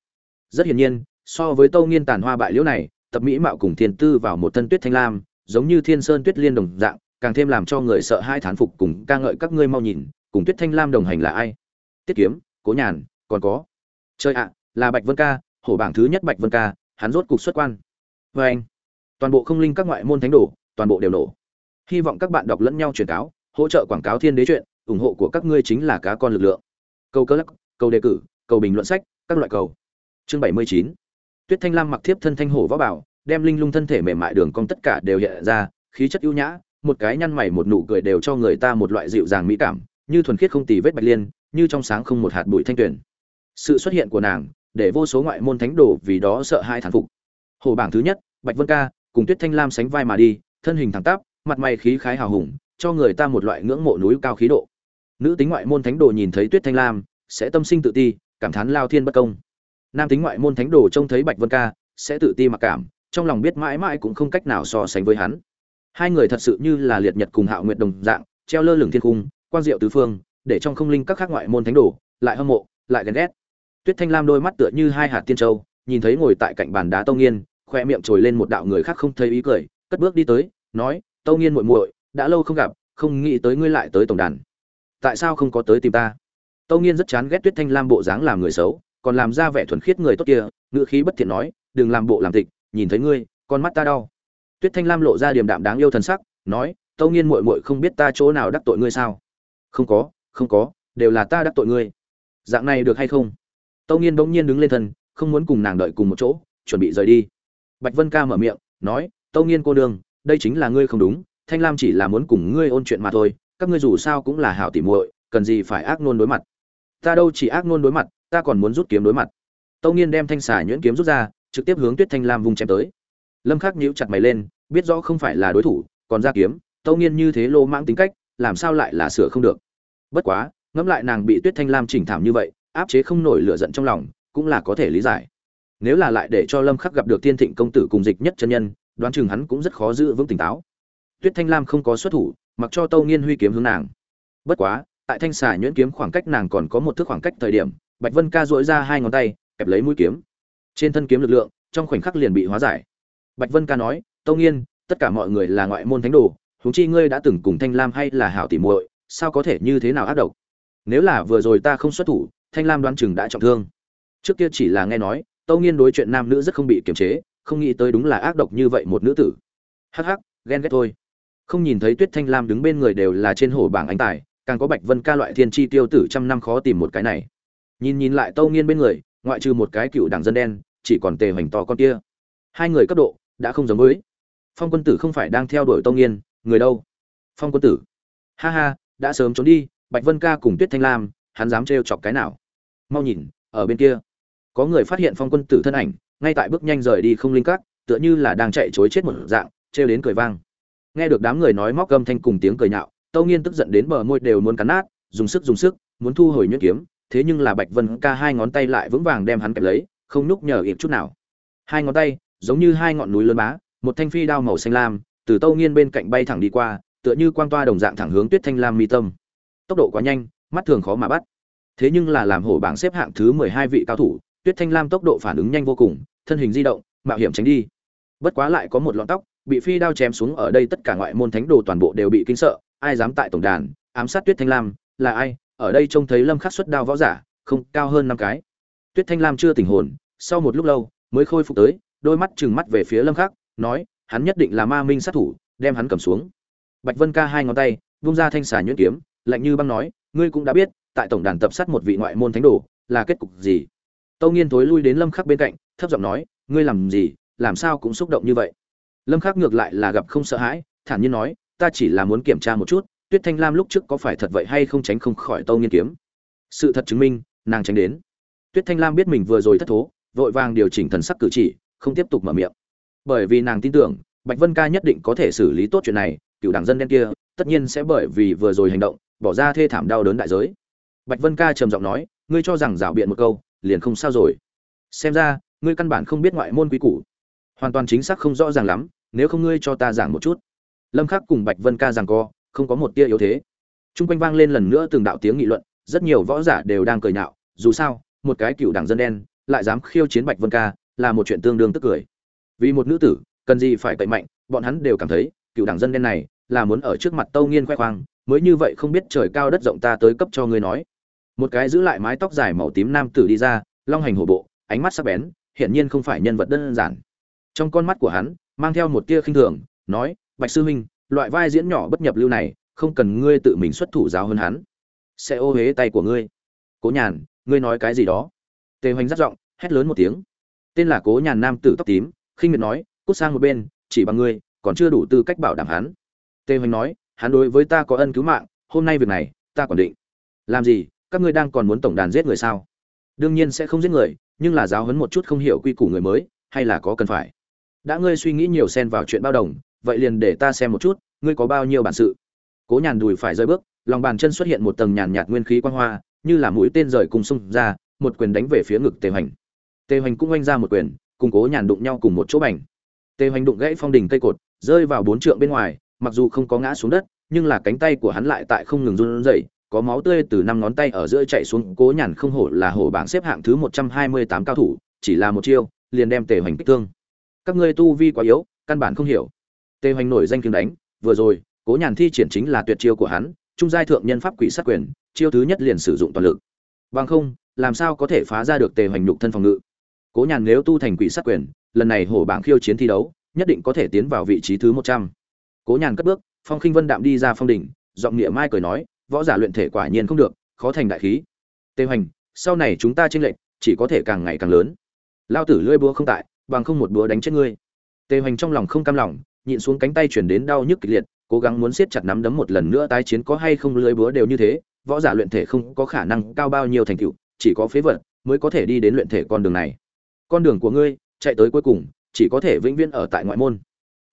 Rất hiển nhiên, so với tâu nghiên tàn hoa bại liễu này, tập mỹ mạo cùng thiên tư vào một thân tuyết thanh lam, giống như thiên sơn tuyết liên đồng dạng, càng thêm làm cho người sợ hai thán phục cùng ca ngợi các ngươi mau nhìn, cùng tuyết thanh lam đồng hành là ai? Tiết kiếm, cố nhàn, còn có. Chơi ạ, là bạch vân ca, hổ bảng thứ nhất bạch vân ca, hắn rốt cục xuất quan. Vê anh toàn bộ không linh các ngoại môn thánh đồ toàn bộ đều nổ. Hy vọng các bạn đọc lẫn nhau truyền cáo, hỗ trợ quảng cáo thiên đế chuyện, ủng hộ của các ngươi chính là cá con lực lượng. Câu cơ lắc, câu đề cử, câu bình luận sách, các loại cầu chương bảy mươi chín. Tuyết thanh lam mặc thiếp thân thanh hổ võ bảo, đem linh lung thân thể mềm mại đường cong tất cả đều hiện ra, khí chất ưu nhã, một cái nhăn mày một nụ cười đều cho người ta một loại dịu dàng mỹ cảm, như thuần khiết không tì vết bạch liên, như trong sáng không một hạt bụi thanh tuyển sự xuất hiện của nàng, để vô số ngoại môn thánh đồ vì đó sợ hai thản phục. Hồ bảng thứ nhất, bạch vân ca, cùng tuyết thanh lam sánh vai mà đi thân hình thẳng tắp, mặt mày khí khái hào hùng, cho người ta một loại ngưỡng mộ núi cao khí độ. Nữ tính ngoại môn thánh đồ nhìn thấy tuyết thanh lam, sẽ tâm sinh tự ti, cảm thán lao thiên bất công. Nam tính ngoại môn thánh đồ trông thấy bạch vân ca, sẽ tự ti mặc cảm, trong lòng biết mãi mãi cũng không cách nào so sánh với hắn. Hai người thật sự như là liệt nhật cùng hạo nguyệt đồng dạng, treo lơ lửng thiên cung quang diệu tứ phương, để trong không linh các khác ngoại môn thánh đồ, lại hâm mộ, lại ghen ghét. Tuyết thanh lam đôi mắt tựa như hai hạt tiên châu, nhìn thấy ngồi tại cạnh bàn đá tông nghiên, khoe miệng trồi lên một đạo người khác không thấy ý cười cất bước đi tới nói tâu nghiên muội muội đã lâu không gặp không nghĩ tới ngươi lại tới tổng đàn. Tại sao không có tới tìm ta? Tâu nghiên rất chán ghét tuyết thanh lam bộ dáng làm người xấu còn làm ra vẻ thuần khiết người tốt kia ngựa khí bất thiện nói đừng làm bộ làm tịch nhìn thấy ngươi con mắt ta đau. Tuyết thanh lam lộ ra điềm đạm đáng yêu thần sắc nói tâu nghiên muội muội không biết ta chỗ nào đắc tội ngươi sao? Không có không có đều là ta đắc tội ngươi. Dạng này được hay không? Tâu nghiên bỗng nhiên đứng lên thần, không muốn cùng nàng đợi cùng một chỗ chuẩn bị rời đi. Bạch vân ca mở miệng nói tâu nghiên cô đương đây chính là ngươi không đúng, thanh lam chỉ là muốn cùng ngươi ôn chuyện mà thôi, các ngươi dù sao cũng là hảo tỉ muội, cần gì phải ác nôn đối mặt. Ta đâu chỉ ác nôn đối mặt, ta còn muốn rút kiếm đối mặt. Tâu nghiên đem thanh xà nhuyễn kiếm rút ra, trực tiếp hướng tuyết thanh lam vùng chém tới. Lâm khắc nhíu chặt mày lên, biết rõ không phải là đối thủ, còn ra kiếm, tâu nghiên như thế lô mãng tính cách, làm sao lại là sửa không được. Bất quá, ngẫm lại nàng bị tuyết thanh lam chỉnh thảm như vậy, áp chế không nổi lửa giận trong lòng, cũng là có thể lý giải. Nếu là lại để cho lâm khắc gặp được tiên thịnh công tử cùng dịch nhất chân nhân đoán chừng hắn cũng rất khó giữ vững tỉnh táo. Tuyết thanh lam không có xuất thủ, mặc cho tâu nghiên huy kiếm hướng nàng. Bất quá, tại thanh xà nhuyễn kiếm khoảng cách nàng còn có một thước khoảng cách thời điểm, bạch vân ca duỗi ra hai ngón tay, kẹp lấy mũi kiếm. Trên thân kiếm lực lượng, trong khoảnh khắc liền bị hóa giải. Bạch vân ca nói, tâu nghiên, tất cả mọi người là ngoại môn thánh đồ, huống chi ngươi đã từng cùng thanh lam hay là hảo tỉ muội, sao có thể như thế nào ác độc? Nếu là vừa rồi ta không xuất thủ, thanh lam đoán chừng đã trọng thương. Trước kia chỉ là nghe nói, tâu nghiên đối chuyện nam nữ rất không bị kiềm chế không nghĩ tới đúng là ác độc như vậy một nữ tử. Hắc hắc, ghen ghét thôi. Không nhìn thấy tuyết thanh lam đứng bên người đều là trên hồ bảng anh tài, càng có bạch vân ca loại thiên tri tiêu tử trăm năm khó tìm một cái này. Nhìn nhìn lại tâu nghiên bên người, ngoại trừ một cái cựu đảng dân đen, chỉ còn tề hoành to con kia. Hai người cấp độ đã không giống với. Phong quân tử không phải đang theo đuổi tâu nghiên, người đâu? Phong quân tử. Ha ha, đã sớm trốn đi, bạch vân ca cùng tuyết thanh lam, hắn dám trêu chọc cái nào? Mau nhìn, ở bên kia. Có người phát hiện phong quân tử thân ảnh ngay tại bước nhanh rời đi không linh cát, tựa như là đang chạy chối chết một dạng, trêu đến cười vang. Nghe được đám người nói móc gâm thanh cùng tiếng cười nhạo tâu nghiên tức giận đến bờ môi đều muốn cắn nát, dùng sức dùng sức, muốn thu hồi nhuyễn kiếm, thế nhưng là bạch vân ca hai ngón tay lại vững vàng đem hắn kẹp lấy, không nhúc nhở ịp chút nào. Hai ngón tay, giống như hai ngọn núi lớn bá, một thanh phi đao màu xanh lam, từ tâu nghiên bên cạnh bay thẳng đi qua, tựa như quang toa đồng dạng thẳng hướng tuyết thanh lam mi tâm. Tốc độ quá nhanh, mắt thường khó mà bắt. Thế nhưng là làm hổ bảng xếp hạng thứ mười hai vị cao thủ tuyết thanh lam tốc độ phản ứng nhanh vô cùng, thân hình di động, mạo hiểm tránh đi. Bất quá lại có một lọn tóc, bị phi đao chém xuống ở đây tất cả ngoại môn thánh đồ toàn bộ đều bị kinh sợ, ai dám tại tổng đàn, ám sát tuyết thanh lam, là ai? Ở đây trông thấy lâm khắc xuất đao võ giả, không, cao hơn năm cái. Tuyết thanh lam chưa tỉnh hồn, sau một lúc lâu, mới khôi phục tới, đôi mắt trừng mắt về phía lâm khắc, nói, hắn nhất định là ma minh sát thủ, đem hắn cầm xuống. Bạch vân ca hai ngón tay, vung ra thanh xà nhuyễn kiếm, lạnh như băng nói, ngươi cũng đã biết, tại tổng đàn tập sát một vị ngoại môn thánh đồ, là kết cục gì? Tâu nghiên thối lui đến lâm khắc bên cạnh, thấp giọng nói, ngươi làm gì? Làm sao cũng xúc động như vậy? Lâm khắc ngược lại là gặp không sợ hãi, thản nhiên nói, ta chỉ là muốn kiểm tra một chút, tuyết thanh lam lúc trước có phải thật vậy hay không tránh không khỏi tâu nghiên kiếm. Sự thật chứng minh, nàng tránh đến. Tuyết thanh lam biết mình vừa rồi thất thố, vội vàng điều chỉnh thần sắc cử chỉ, không tiếp tục mở miệng. Bởi vì nàng tin tưởng, bạch vân ca nhất định có thể xử lý tốt chuyện này, cựu đảng dân đen kia, tất nhiên sẽ bởi vì vừa rồi hành động, bỏ ra thê thảm đau đớn đại giới. Bạch vân ca trầm giọng nói, ngươi cho rằng rảo biện một câu liền không sao rồi. Xem ra, ngươi căn bản không biết ngoại môn quý củ. Hoàn toàn chính xác không rõ ràng lắm, nếu không ngươi cho ta giảng một chút. Lâm khắc cùng bạch vân ca giảng co, không có một tia yếu thế. Trung quanh vang lên lần nữa từng đạo tiếng nghị luận, rất nhiều võ giả đều đang cười nhạo, dù sao, một cái cựu đảng dân đen, lại dám khiêu chiến bạch vân ca, là một chuyện tương đương tức cười. Vì một nữ tử, cần gì phải cậy mạnh, bọn hắn đều cảm thấy, cựu đảng dân đen này, là muốn ở trước mặt tâu nghiên khoe khoang, mới như vậy không biết trời cao đất rộng ta tới cấp cho ngươi nói một cái giữ lại mái tóc dài màu tím nam tử đi ra, long hành hổ bộ, ánh mắt sắc bén, hiển nhiên không phải nhân vật đơn giản. Trong con mắt của hắn, mang theo một tia khinh thường, nói, bạch sư huynh, loại vai diễn nhỏ bất nhập lưu này, không cần ngươi tự mình xuất thủ giáo hơn hắn. Sẽ ô huế tay của ngươi. Cố nhàn, ngươi nói cái gì đó? Tề hoành rất giọng, hét lớn một tiếng. Tên là cố nhàn nam tử tóc tím, khinh miệt nói, cút sang một bên, chỉ bằng ngươi, còn chưa đủ tư cách bảo đảm hắn. Tề hoành nói, hắn đối với ta có ân cứu mạng, hôm nay việc này, ta còn định. Làm gì? Các ngươi đang còn muốn tổng đàn giết người sao? Đương nhiên sẽ không giết người, nhưng là giáo huấn một chút không hiểu quy củ người mới, hay là có cần phải? Đã ngươi suy nghĩ nhiều xen vào chuyện bao đồng, vậy liền để ta xem một chút, ngươi có bao nhiêu bản sự? Cố nhàn đùi phải rơi bước, lòng bàn chân xuất hiện một tầng nhàn nhạt nguyên khí quang hoa, như là mũi tên rời cùng xung ra, một quyền đánh về phía ngực tề hoành. Tề hoành cũng oanh ra một quyền, cùng cố nhàn đụng nhau cùng một chỗ bành. Tề hoành đụng gãy phong đỉnh cây cột, rơi vào bốn trượng bên ngoài, mặc dù không có ngã xuống đất, nhưng là cánh tay của hắn lại tại không ngừng run rẩy có máu tươi từ năm ngón tay ở giữa chạy xuống, cố nhàn không hổ là hổ bảng xếp hạng thứ một trăm hai mươi tám cao thủ, chỉ là một chiêu, liền đem tề hoành kích thương. Các ngươi tu vi quá yếu, căn bản không hiểu. Tề hoành nổi danh kiếm đánh, vừa rồi, cố nhàn thi triển chính là tuyệt chiêu của hắn, trung giai thượng nhân pháp quỷ sát quyền, chiêu thứ nhất liền sử dụng toàn lực. Bằng không, làm sao có thể phá ra được tề hoành nhục thân phòng ngự? Cố nhàn nếu tu thành quỷ sát quyền, lần này hổ bảng khiêu chiến thi đấu, nhất định có thể tiến vào vị trí thứ một trăm. Cố nhàn cất bước, phong khinh vân đạm đi ra phong đỉnh, giọng nghĩa mai cười nói võ giả luyện thể quả nhiên không được, khó thành đại khí. Tề hoành, sau này chúng ta tranh lệch, chỉ có thể càng ngày càng lớn. Lao tử lưỡi búa không tại, bằng không một búa đánh chết ngươi. Tề hoành trong lòng không cam lòng, nhịn xuống cánh tay chuyển đến đau nhức kịch liệt, cố gắng muốn siết chặt nắm đấm một lần nữa tái chiến có hay không lưỡi búa đều như thế, võ giả luyện thể không có khả năng cao bao nhiêu thành tựu, chỉ có phế vật mới có thể đi đến luyện thể con đường này. Con đường của ngươi, chạy tới cuối cùng, chỉ có thể vĩnh viễn ở tại ngoại môn.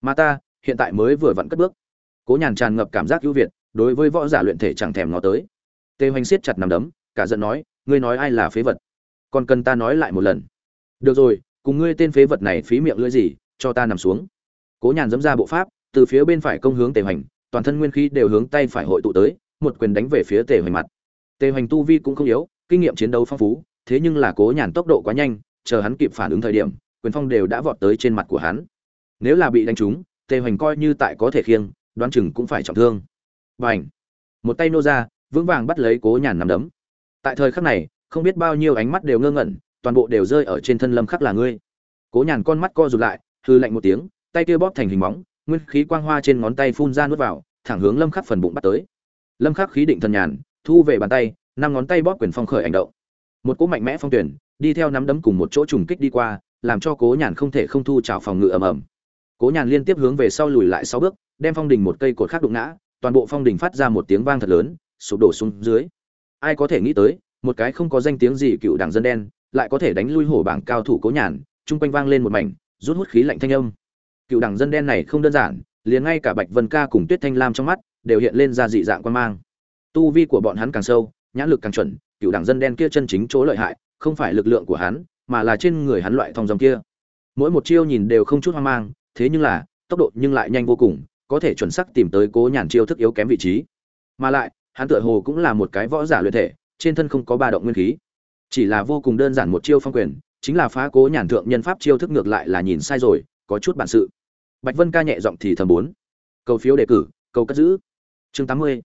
Mà ta, hiện tại mới vừa vặn cất bước. Cố nhàn tràn ngập cảm giác ưu việt đối với võ giả luyện thể chẳng thèm ngó tới. Tề hoành siết chặt nằm đấm, cả giận nói, ngươi nói ai là phế vật? Còn cần ta nói lại một lần. Được rồi, cùng ngươi tên phế vật này phí miệng lưỡi gì, cho ta nằm xuống. Cố nhàn dẫm ra bộ pháp, từ phía bên phải công hướng tề hoành, toàn thân nguyên khí đều hướng tay phải hội tụ tới, một quyền đánh về phía tề hoành mặt. Tề hoành tu vi cũng không yếu, kinh nghiệm chiến đấu phong phú, thế nhưng là cố nhàn tốc độ quá nhanh, chờ hắn kịp phản ứng thời điểm, quyền phong đều đã vọt tới trên mặt của hắn. Nếu là bị đánh trúng, tề hoành coi như tại có thể khiêng, đoán chừng cũng phải trọng thương và ảnh một tay nô ra, vững vàng bắt lấy cố nhàn nằm đấm. Tại thời khắc này, không biết bao nhiêu ánh mắt đều ngơ ngẩn, toàn bộ đều rơi ở trên thân lâm khắc là ngươi. Cố nhàn con mắt co rụt lại hư lạnh một tiếng, tay kia bóp thành hình bóng, nguyên khí quang hoa trên ngón tay phun ra nuốt vào, thẳng hướng lâm khắc phần bụng bắt tới. Lâm khắc khí định thần nhàn, thu về bàn tay, năm ngón tay bóp quyền phong khởi hành động. Một cỗ mạnh mẽ phong tuyển, đi theo nắm đấm cùng một chỗ trùng kích đi qua, làm cho cố nhàn không thể không thu trào phòng ngự ầm ầm. Cố nhàn liên tiếp hướng về sau lùi lại sáu bước, đem phong đình một cây cột khác đụng ngã toàn bộ phong đình phát ra một tiếng vang thật lớn, sụp đổ xuống dưới. Ai có thể nghĩ tới, một cái không có danh tiếng gì cựu đảng dân đen, lại có thể đánh lui hổ bảng cao thủ cố nhàn, chung quanh vang lên một mảnh, rút hút khí lạnh thanh âm. Cựu đảng dân đen này không đơn giản, liền ngay cả bạch vân ca cùng tuyết thanh lam trong mắt, đều hiện lên ra dị dạng quan mang. Tu vi của bọn hắn càng sâu, nhãn lực càng chuẩn, cựu đảng dân đen kia chân chính chỗ lợi hại, không phải lực lượng của hắn, mà là trên người hắn loại thong dòng kia. Mỗi một chiêu nhìn đều không chút hoang mang, thế nhưng là, tốc độ nhưng lại nhanh vô cùng có thể chuẩn xác tìm tới cố nhàn chiêu thức yếu kém vị trí. Mà lại, hắn tựa hồ cũng là một cái võ giả luyện thể, trên thân không có ba động nguyên khí. Chỉ là vô cùng đơn giản một chiêu phong quyền, chính là phá cố nhàn thượng nhân pháp chiêu thức ngược lại là nhìn sai rồi, có chút bản sự. Bạch vân ca nhẹ giọng thì thầm bốn. Cầu phiếu đề cử, cầu cất giữ. Chương tám mươi.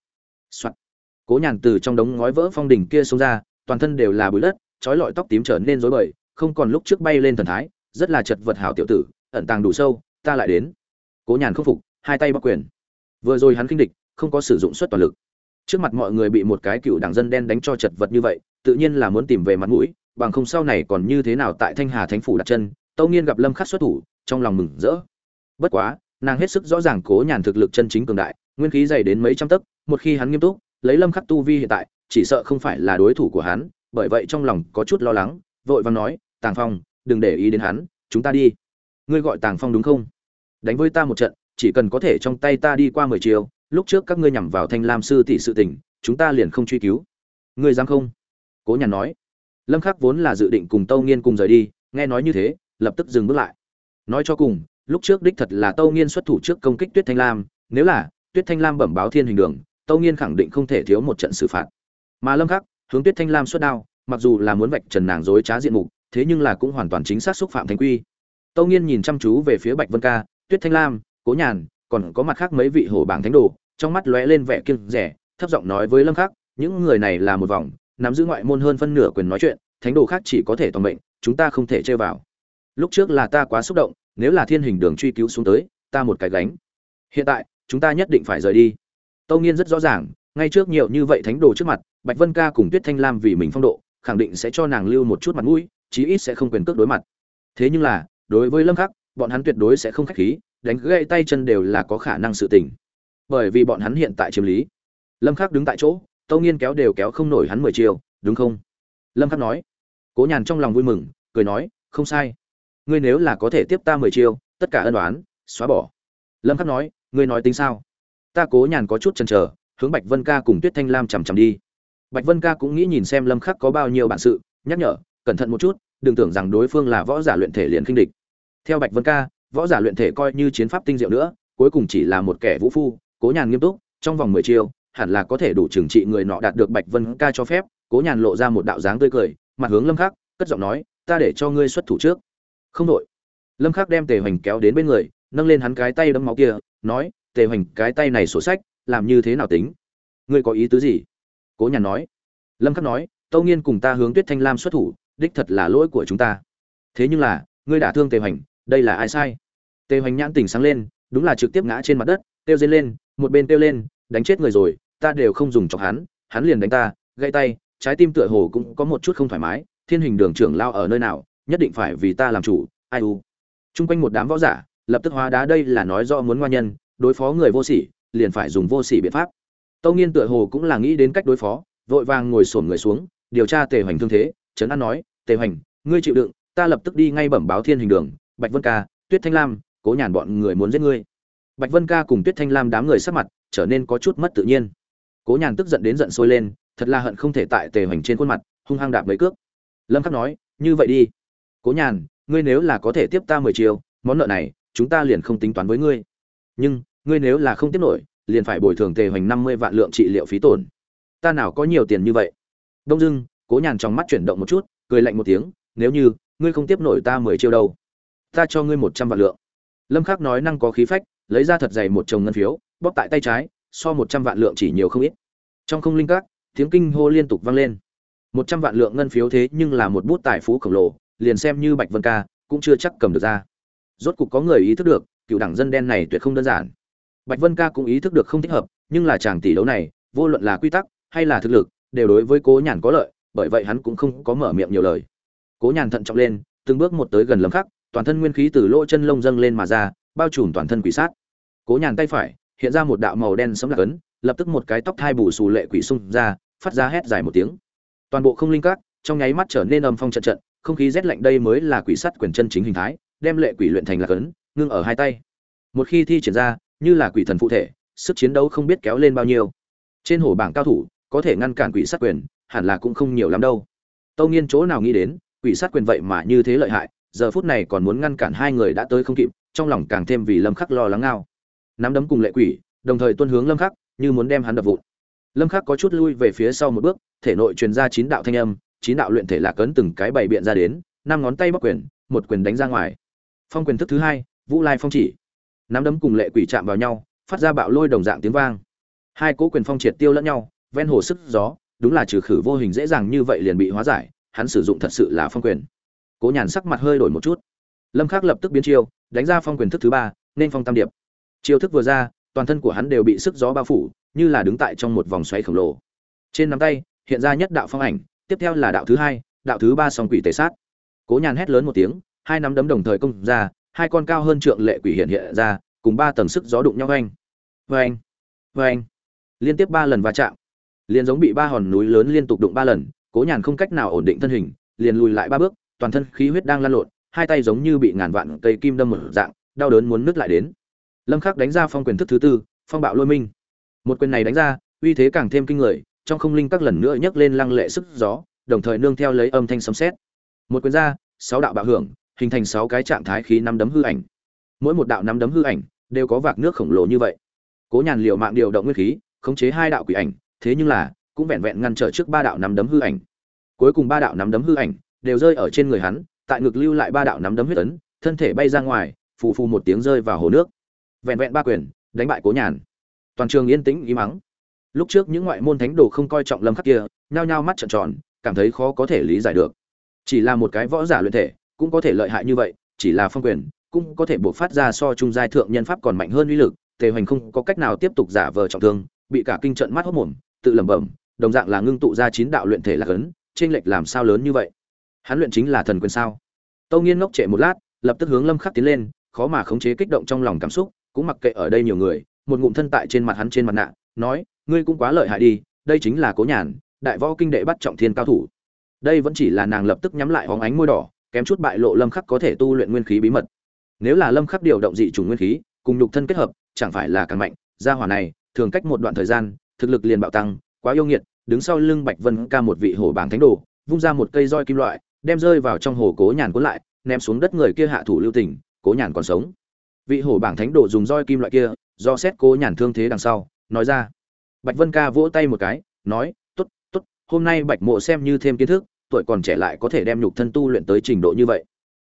Soạn. cố nhàn từ trong đống ngói vỡ phong đỉnh kia xông ra, toàn thân đều là bụi đất, trói lọi tóc tím trở nên rối bời, không còn lúc trước bay lên thần thái, rất là chật vật hảo tiểu tử, ẩn tàng đủ sâu, ta lại đến. Cố nhàn không phục hai tay bắc quyền. Vừa rồi hắn kinh địch, không có sử dụng suất toàn lực. Trước mặt mọi người bị một cái cựu đảng dân đen đánh cho chật vật như vậy, tự nhiên là muốn tìm về mặt mũi, bằng không sau này còn như thế nào tại thanh hà thánh phủ đặt chân, tâu nghiên gặp lâm khắc xuất thủ, trong lòng mừng rỡ. Bất quá, nàng hết sức rõ ràng cố nhàn thực lực chân chính cường đại, nguyên khí dày đến mấy trăm tấc, một khi hắn nghiêm túc, lấy lâm khắc tu vi hiện tại, chỉ sợ không phải là đối thủ của hắn, bởi vậy trong lòng có chút lo lắng, vội vàng nói, tàng phong, đừng để ý đến hắn, chúng ta đi. Ngươi gọi tàng phong đúng không? Đánh với ta một trận chỉ cần có thể trong tay ta đi qua mười chiều, lúc trước các ngươi nhằm vào thanh lam sư tỷ sự tình, chúng ta liền không truy cứu. Ngươi dám không? Cố nhàn nói. Lâm khắc vốn là dự định cùng tâu nghiên cùng rời đi, nghe nói như thế, lập tức dừng bước lại. Nói cho cùng, lúc trước đích thật là tâu nghiên xuất thủ trước công kích tuyết thanh lam, nếu là tuyết thanh lam bẩm báo thiên hình đường, tâu nghiên khẳng định không thể thiếu một trận xử phạt. Mà lâm khắc, hướng tuyết thanh lam xuất đao, mặc dù là muốn vạch trần nàng dối trá diện mục, thế nhưng là cũng hoàn toàn chính xác xúc phạm thánh quy. Tâu nghiên nhìn chăm chú về phía bạch vân ca, tuyết thanh lam cố nhàn, còn có mặt khác mấy vị hổ bảng thánh đồ, trong mắt lóe lên vẻ kiêng rẻ thấp giọng nói với lâm khắc, những người này là một vòng, nắm giữ ngoại môn hơn phân nửa quyền nói chuyện, thánh đồ khác chỉ có thể toàn mệnh, chúng ta không thể chơi vào. Lúc trước là ta quá xúc động, nếu là thiên hình đường truy cứu xuống tới, ta một cái gánh. Hiện tại, chúng ta nhất định phải rời đi. Tâu nghiên rất rõ ràng, ngay trước nhiều như vậy thánh đồ trước mặt, bạch vân ca cùng tuyết thanh lam vì mình phong độ, khẳng định sẽ cho nàng lưu một chút mặt mũi, chí ít sẽ không quyền cước đối mặt. Thế nhưng là, đối với lâm khắc, bọn hắn tuyệt đối sẽ không khách khí đánh gãy tay chân đều là có khả năng sự tình. Bởi vì bọn hắn hiện tại chiếm lý. Lâm khắc đứng tại chỗ tâu nghiên kéo đều kéo không nổi hắn mười chiều đúng không? Lâm khắc nói. Cố nhàn trong lòng vui mừng cười nói không sai. Ngươi nếu là có thể tiếp ta mười triệu, tất cả ân đoán xóa bỏ. Lâm khắc nói ngươi nói tính sao? Ta cố nhàn có chút chần chờ hướng bạch vân ca cùng tuyết thanh lam chằm chằm đi. Bạch vân ca cũng nghĩ nhìn xem lâm khắc có bao nhiêu bản sự nhắc nhở cẩn thận một chút đừng tưởng rằng đối phương là võ giả luyện thể liền kinh địch. Theo bạch vân ca võ giả luyện thể coi như chiến pháp tinh diệu nữa, cuối cùng chỉ là một kẻ vũ phu, cố nhàn nghiêm túc, trong vòng mười chiêu, hẳn là có thể đủ trừng trị người nọ đạt được bạch vân ca cho phép, cố nhàn lộ ra một đạo dáng tươi cười, mặt hướng lâm khắc, cất giọng nói, ta để cho ngươi xuất thủ trước. Không đội. Lâm khắc đem tề hoành kéo đến bên người, nâng lên hắn cái tay đấm máu kia, nói, tề hoành, cái tay này sổ sách, làm như thế nào tính? Ngươi có ý tứ gì? Cố nhàn nói. Lâm khắc nói, tâu nghiên cùng ta hướng tuyết thanh lam xuất thủ, đích thật là lỗi của chúng ta. Thế nhưng là, ngươi đả thương tề hoành đây là ai sai? Tề hoành nhãn tỉnh sáng lên, đúng là trực tiếp ngã trên mặt đất, kêu dây lên, một bên kêu lên, đánh chết người rồi, ta đều không dùng chọc hắn hắn liền đánh ta gây tay, trái tim tựa hồ cũng có một chút không thoải mái, thiên hình đường trưởng lao ở nơi nào, nhất định phải vì ta làm chủ, ai u. Chung quanh một đám võ giả, lập tức hóa đá, đây là nói do muốn ngoan nhân, đối phó người vô sỉ, liền phải dùng vô sỉ biện pháp. Tâu nghiên tựa hồ cũng là nghĩ đến cách đối phó, vội vàng ngồi xổm người xuống, điều tra tề hoành thương thế, trấn an nói, tề hoành, ngươi chịu đựng, ta lập tức đi ngay bẩm báo thiên hình đường bạch vân ca, tuyết thanh lam, cố nhàn bọn người muốn giết ngươi. Bạch vân ca cùng tuyết thanh lam đám người sắc mặt trở nên có chút mất tự nhiên. Cố nhàn tức giận đến giận sôi lên, thật là hận không thể tại tề hoành trên khuôn mặt, hung hăng đạp mấy cước. Lâm khắc nói, như vậy đi. Cố nhàn, ngươi nếu là có thể tiếp ta mười chiều món nợ này, chúng ta liền không tính toán với ngươi. Nhưng, ngươi nếu là không tiếp nổi, liền phải bồi thường tề hoành năm mươi vạn lượng trị liệu phí tổn. Ta nào có nhiều tiền như vậy? Đông dưng, cố nhàn trong mắt chuyển động một chút, cười lạnh một tiếng, nếu như ngươi không tiếp nổi ta mười chiêu đâu? Ta cho ngươi một trăm vạn lượng. Lâm khắc nói năng có khí phách, lấy ra thật dày một chồng ngân phiếu, bóp tại tay trái, so một trăm vạn lượng chỉ nhiều không ít. Trong không linh các, tiếng kinh hô liên tục vang lên. Một trăm vạn lượng ngân phiếu thế nhưng là một bút tài phú khổng lồ, liền xem như bạch vân ca cũng chưa chắc cầm được ra. Rốt cục có người ý thức được, cựu đảng dân đen này tuyệt không đơn giản. Bạch vân ca cũng ý thức được không thích hợp, nhưng là chàng tỷ đấu này, vô luận là quy tắc hay là thực lực, đều đối với cố nhàn có lợi, bởi vậy hắn cũng không có mở miệng nhiều lời. Cố nhàn thận trọng lên, từng bước một tới gần lâm khắc toàn thân nguyên khí từ lỗ chân lông dâng lên mà ra, bao trùm toàn thân quỷ sát. Cố nhàn tay phải, hiện ra một đạo màu đen sấm lạc ấn, lập tức một cái tóc thai bù xù lệ quỷ xung ra, phát ra hét dài một tiếng. Toàn bộ không linh các, trong nháy mắt trở nên âm phong trận trận, không khí rét lạnh đây mới là quỷ sắt quyền chân chính hình thái, đem lệ quỷ luyện thành lạc ấn, ngưng ở hai tay. Một khi thi triển ra, như là quỷ thần phụ thể, sức chiến đấu không biết kéo lên bao nhiêu. Trên hồ bảng cao thủ, có thể ngăn cản quỷ sát quyền, hẳn là cũng không nhiều lắm đâu. Tâu nghiên chỗ nào nghĩ đến, quỷ sát quyền vậy mà như thế lợi hại giờ phút này còn muốn ngăn cản hai người đã tới không kịp, trong lòng càng thêm vì lâm khắc lo lắng ngao. Nắm đấm cùng lệ quỷ, đồng thời tuân hướng lâm khắc, như muốn đem hắn đập vụn. Lâm khắc có chút lui về phía sau một bước, thể nội truyền ra chín đạo thanh âm, chín đạo luyện thể lạc cấn từng cái bảy biện ra đến, năm ngón tay bắc quyền, một quyền đánh ra ngoài. Phong quyền thức thứ hai, vũ lai phong chỉ. Nắm đấm cùng lệ quỷ chạm vào nhau, phát ra bạo lôi đồng dạng tiếng vang. Hai cỗ quyền phong triệt tiêu lẫn nhau, ven hồ sức gió, đúng là trừ khử vô hình dễ dàng như vậy liền bị hóa giải, hắn sử dụng thật sự là phong quyền cố nhàn sắc mặt hơi đổi một chút. Lâm khắc lập tức biến chiêu đánh ra phong quyền thức thứ ba nên phong tam điệp. Chiêu thức vừa ra toàn thân của hắn đều bị sức gió bao phủ như là đứng tại trong một vòng xoáy khổng lồ. Trên nắm tay hiện ra nhất đạo phong ảnh tiếp theo là đạo thứ hai đạo thứ ba song quỷ tề sát. Cố nhàn hét lớn một tiếng hai nắm đấm đồng thời công ra hai con cao hơn trượng lệ quỷ hiện hiện ra cùng ba tầng sức gió đụng nhau anh vang anh, liên tiếp ba lần va chạm. Liền giống bị ba hòn núi lớn liên tục đụng ba lần cố nhàn không cách nào ổn định thân hình liền lùi lại ba bước toàn thân khí huyết đang lan lộn, hai tay giống như bị ngàn vạn cây kim đâm một dạng, đau đớn muốn nứt lại đến. Lâm khắc đánh ra phong quyền thức thứ tư, phong bạo lôi minh. Một quyền này đánh ra, uy thế càng thêm kinh người, trong không linh các lần nữa nhấc lên lăng lệ sức gió, đồng thời nương theo lấy âm thanh sấm sét. Một quyền ra, sáu đạo bạo hưởng, hình thành sáu cái trạng thái khí năm đấm hư ảnh. Mỗi một đạo năm đấm hư ảnh, đều có vạc nước khổng lồ như vậy. Cố nhàn liều mạng điều động nguyên khí, khống chế hai đạo quỷ ảnh, thế nhưng là, cũng vẹn vẹn ngăn trở trước ba đạo nắm đấm hư ảnh. Cuối cùng ba đạo nắm đấm hư ảnh đều rơi ở trên người hắn tại ngực lưu lại ba đạo nắm đấm huyết ấn thân thể bay ra ngoài phù phù một tiếng rơi vào hồ nước. Vẹn vẹn ba quyền đánh bại cố nhàn. Toàn trường yên tĩnh im mắng lúc trước những ngoại môn thánh đồ không coi trọng lâm khắc kia nhao nhao mắt trợn tròn cảm thấy khó có thể lý giải được. Chỉ là một cái võ giả luyện thể cũng có thể lợi hại như vậy chỉ là phong quyền cũng có thể buộc phát ra so trung giai thượng nhân pháp còn mạnh hơn uy lực tề hoành không có cách nào tiếp tục giả vờ trọng thương bị cả kinh trận mắt hốt mồm tự lẩm bẩm đồng dạng là ngưng tụ ra chín đạo luyện thể là gấn, chênh lệch làm sao lớn như vậy hắn luyện chính là thần quyền sao? Tâu nghiên ngốc trệ một lát, lập tức hướng lâm khắc tiến lên, khó mà khống chế kích động trong lòng cảm xúc, cũng mặc kệ ở đây nhiều người, một ngụm thân tại trên mặt hắn trên mặt nạ, nói, ngươi cũng quá lợi hại đi, đây chính là cố nhàn, đại võ kinh đệ bắt trọng thiên cao thủ. Đây vẫn chỉ là nàng lập tức nhắm lại hóng ánh môi đỏ, kém chút bại lộ lâm khắc có thể tu luyện nguyên khí bí mật. Nếu là lâm khắc điều động dị chủng nguyên khí, cùng nhục thân kết hợp, chẳng phải là càng mạnh, gia hỏa này, thường cách một đoạn thời gian, thực lực liền bạo tăng, quá yêu nghiệt, đứng sau lưng bạch vân ca một vị hổ bảng thánh đồ, vung ra một cây roi kim loại đem rơi vào trong hồ cố nhàn cuốn lại, ném xuống đất người kia hạ thủ lưu tình, cố nhàn còn sống. Vị hổ bảng thánh đồ dùng roi kim loại kia, do xét cố nhàn thương thế đằng sau, nói ra. Bạch vân ca vỗ tay một cái, nói, tốt tốt, hôm nay bạch mộ xem như thêm kiến thức, tuổi còn trẻ lại có thể đem nhục thân tu luyện tới trình độ như vậy.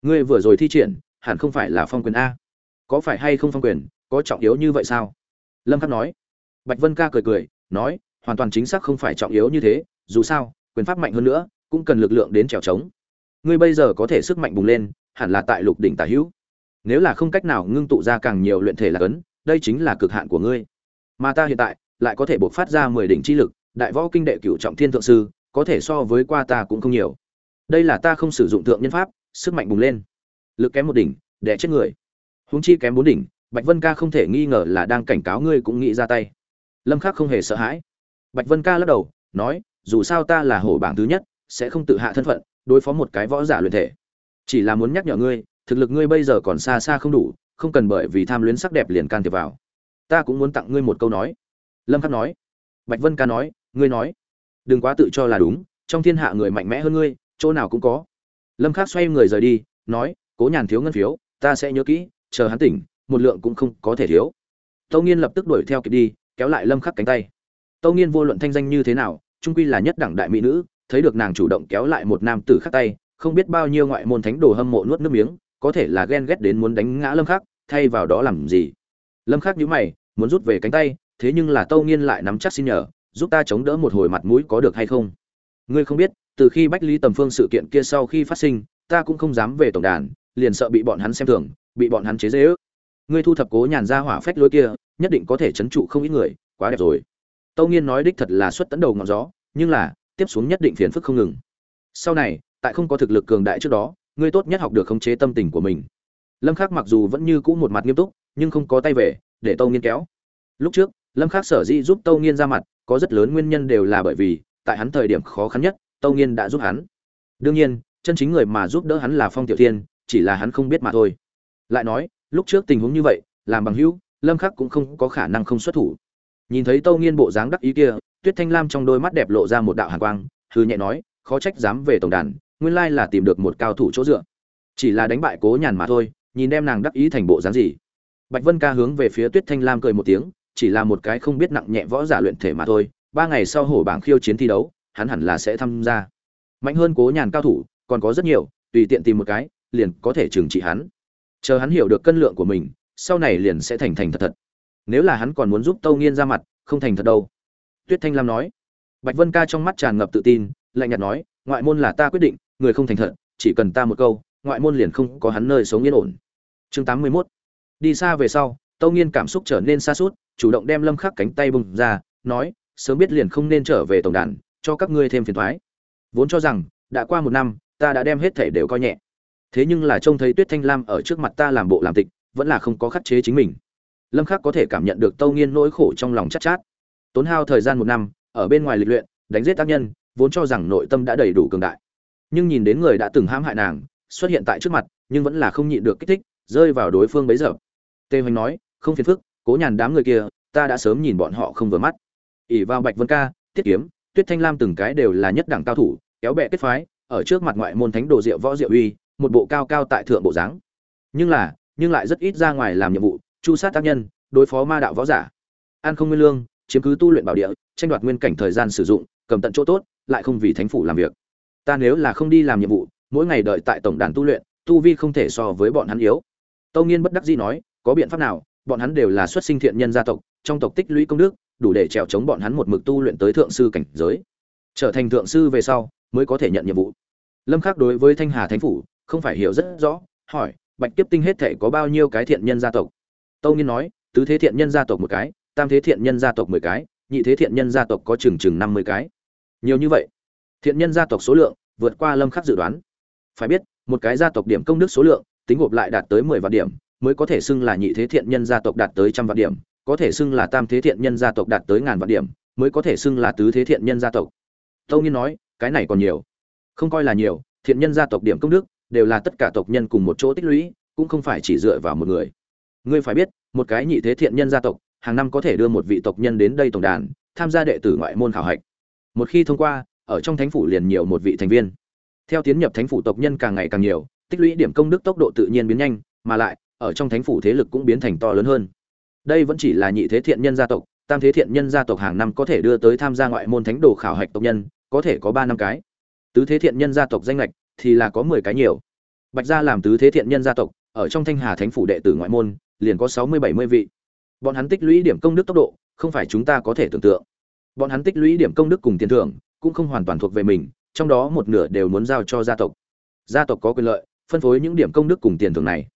Ngươi vừa rồi thi triển, hẳn không phải là phong quyền a. Có phải hay không phong quyền, có trọng yếu như vậy sao? Lâm khắc nói. Bạch vân ca cười cười, nói, hoàn toàn chính xác không phải trọng yếu như thế, dù sao, quyền pháp mạnh hơn nữa cũng cần lực lượng đến trèo trống. Ngươi bây giờ có thể sức mạnh bùng lên, hẳn là tại lục đỉnh tả hữu. Nếu là không cách nào ngưng tụ ra càng nhiều luyện thể là cấn, đây chính là cực hạn của ngươi. Mà ta hiện tại lại có thể buộc phát ra mười đỉnh chi lực, đại võ kinh đệ cửu trọng thiên thượng sư, có thể so với qua ta cũng không nhiều. Đây là ta không sử dụng thượng nhân pháp, sức mạnh bùng lên. Lực kém một đỉnh, đè chết người. Huống chi kém bốn đỉnh, bạch vân ca không thể nghi ngờ là đang cảnh cáo ngươi cũng nghĩ ra tay. Lâm khắc không hề sợ hãi. Bạch vân ca lắc đầu, nói, dù sao ta là hổ bảng thứ nhất sẽ không tự hạ thân phận, đối phó một cái võ giả luyện thể. Chỉ là muốn nhắc nhở ngươi, thực lực ngươi bây giờ còn xa xa không đủ, không cần bởi vì tham luyến sắc đẹp liền can thiệp vào. Ta cũng muốn tặng ngươi một câu nói. Lâm khắc nói. Bạch vân ca nói, ngươi nói. Đừng quá tự cho là đúng, trong thiên hạ người mạnh mẽ hơn ngươi, chỗ nào cũng có. Lâm khắc xoay người rời đi, nói, cố nhàn thiếu ngân phiếu, ta sẽ nhớ kỹ, chờ hắn tỉnh, một lượng cũng không có thể thiếu. Tâu nghiên lập tức đuổi theo kịp đi, kéo lại lâm khắc cánh tay. Tâu nghiên vô luận thanh danh như thế nào, trung quy là nhất đẳng đại mỹ nữ thấy được nàng chủ động kéo lại một nam tử khác tay, không biết bao nhiêu ngoại môn thánh đồ hâm mộ nuốt nước miếng, có thể là ghen ghét đến muốn đánh ngã lâm khắc, thay vào đó làm gì? Lâm khắc nhíu mày, muốn rút về cánh tay, thế nhưng là tâu nghiên lại nắm chắc xin nhờ, giúp ta chống đỡ một hồi mặt mũi có được hay không? Ngươi không biết, từ khi bách lý tầm phương sự kiện kia sau khi phát sinh, ta cũng không dám về tổng đàn, liền sợ bị bọn hắn xem thường, bị bọn hắn chế dễ ước ngươi thu thập cố nhàn ra hỏa phách lối kia, nhất định có thể chấn trụ không ít người, quá đẹp rồi. Tâu nghiên nói đích thật là xuất tấn đầu ngọn gió, nhưng là tiếp xuống nhất định phiền phức không ngừng. Sau này, tại không có thực lực cường đại trước đó, ngươi tốt nhất học được khống chế tâm tình của mình. Lâm khắc mặc dù vẫn như cũ một mặt nghiêm túc, nhưng không có tay về, để tâu nghiên kéo. Lúc trước, lâm khắc sở dĩ giúp tâu nghiên ra mặt, có rất lớn nguyên nhân đều là bởi vì, tại hắn thời điểm khó khăn nhất, tâu nghiên đã giúp hắn. Đương nhiên, chân chính người mà giúp đỡ hắn là phong tiểu thiên, chỉ là hắn không biết mà thôi. Lại nói, lúc trước tình huống như vậy, làm bằng hữu, lâm khắc cũng không có khả năng không xuất thủ. Nhìn thấy tâu nghiên bộ dáng đắc ý kia tuyết thanh lam trong đôi mắt đẹp lộ ra một đạo hàn quang hư nhẹ nói, khó trách dám về tổng đàn, nguyên lai là tìm được một cao thủ chỗ dựa. Chỉ là đánh bại cố nhàn mà thôi, nhìn đem nàng đắc ý thành bộ dáng gì. Bạch vân ca hướng về phía tuyết thanh lam cười một tiếng, chỉ là một cái không biết nặng nhẹ võ giả luyện thể mà thôi, ba ngày sau hổ bảng khiêu chiến thi đấu, hắn hẳn là sẽ tham gia. Mạnh hơn cố nhàn cao thủ, còn có rất nhiều, tùy tiện tìm một cái, liền có thể trừng trị hắn. Chờ hắn hiểu được cân lượng của mình, sau này liền sẽ thành thành thật thật. Nếu là hắn còn muốn giúp tâu nghiên ra mặt, không thành thật đâu tuyết thanh lam nói. Bạch vân ca trong mắt tràn ngập tự tin lạnh nhạt nói ngoại môn là ta quyết định người không thành thật chỉ cần ta một câu ngoại môn liền không có hắn nơi sống yên ổn. Chương tám mươi 81 đi xa về sau tâu nghiên cảm xúc trở nên xa sút, chủ động đem lâm khắc cánh tay bùng ra nói sớm biết liền không nên trở về tổng đàn cho các ngươi thêm phiền toái vốn cho rằng đã qua một năm ta đã đem hết thể đều coi nhẹ. Thế nhưng là trông thấy tuyết thanh lam ở trước mặt ta làm bộ làm tịch vẫn là không có khắc chế chính mình. Lâm khắc có thể cảm nhận được tâu nghiên nỗi khổ trong lòng chát chát tốn hao thời gian một năm, ở bên ngoài lịch luyện, đánh giết tác nhân, vốn cho rằng nội tâm đã đầy đủ cường đại. Nhưng nhìn đến người đã từng hãm hại nàng, xuất hiện tại trước mặt, nhưng vẫn là không nhịn được kích thích, rơi vào đối phương bấy giờ. Tê hoành nói, không phiền phức, cố nhàn đám người kia, ta đã sớm nhìn bọn họ không vừa mắt. ỉ vào bạch vân ca, tiết kiếm, tuyết thanh lam từng cái đều là nhất đẳng cao thủ, kéo bè kết phái, ở trước mặt ngoại môn thánh đồ diệu võ diệu uy, một bộ cao cao tại thượng bộ dáng. Nhưng là, nhưng lại rất ít ra ngoài làm nhiệm vụ, chu sát tác nhân, đối phó ma đạo võ giả. An không nguyên lương chiếm cứ tu luyện bảo địa, tranh đoạt nguyên cảnh thời gian sử dụng, cầm tận chỗ tốt, lại không vì thánh phủ làm việc. Ta nếu là không đi làm nhiệm vụ, mỗi ngày đợi tại tổng đàn tu luyện, tu vi không thể so với bọn hắn yếu. Tâu nghiên bất đắc dĩ nói, có biện pháp nào? Bọn hắn đều là xuất sinh thiện nhân gia tộc, trong tộc tích lũy công đức, đủ để trèo chống bọn hắn một mực tu luyện tới thượng sư cảnh giới. Trở thành thượng sư về sau, mới có thể nhận nhiệm vụ. Lâm khắc đối với thanh hà thánh phủ, không phải hiểu rất rõ, hỏi, bạch kiếp tinh hết thể có bao nhiêu cái thiện nhân gia tộc? Tâu nghiên nói, tứ thế thiện nhân gia tộc một cái tam thế thiện nhân gia tộc mười cái, nhị thế thiện nhân gia tộc có chừng chừng năm mươi cái. Nhiều như vậy, thiện nhân gia tộc số lượng vượt qua lâm khắc dự đoán. Phải biết, một cái gia tộc điểm công đức số lượng, tính gộp lại đạt tới mười vạn điểm, mới có thể xưng là nhị thế thiện nhân gia tộc đạt tới trăm vạn điểm, có thể xưng là tam thế thiện nhân gia tộc đạt tới ngàn vạn điểm, mới có thể xưng là tứ thế thiện nhân gia tộc. Tâu nhiên nói, cái này còn nhiều. Không coi là nhiều, thiện nhân gia tộc điểm công đức đều là tất cả tộc nhân cùng một chỗ tích lũy, cũng không phải chỉ dựa vào một người. Ngươi phải biết, một cái nhị thế thiện nhân gia tộc hàng năm có thể đưa một vị tộc nhân đến đây tổng đàn, tham gia đệ tử ngoại môn khảo hạch. Một khi thông qua, ở trong thánh phủ liền nhiều một vị thành viên. Theo tiến nhập thánh phủ tộc nhân càng ngày càng nhiều, tích lũy điểm công đức tốc độ tự nhiên biến nhanh, mà lại, ở trong thánh phủ thế lực cũng biến thành to lớn hơn. Đây vẫn chỉ là nhị thế thiện nhân gia tộc, tam thế thiện nhân gia tộc hàng năm có thể đưa tới tham gia ngoại môn thánh đồ khảo hạch tộc nhân, có thể có ba năm cái. Tứ thế thiện nhân gia tộc danh lệch thì là có mười cái nhiều. Bạch gia làm tứ thế thiện nhân gia tộc, ở trong thanh hà thánh phủ đệ tử ngoại môn, liền có sáu mươi bảy mươi vị bọn hắn tích lũy điểm công đức tốc độ, không phải chúng ta có thể tưởng tượng. Bọn hắn tích lũy điểm công đức cùng tiền thưởng, cũng không hoàn toàn thuộc về mình, trong đó một nửa đều muốn giao cho gia tộc. Gia tộc có quyền lợi, phân phối những điểm công đức cùng tiền thưởng này.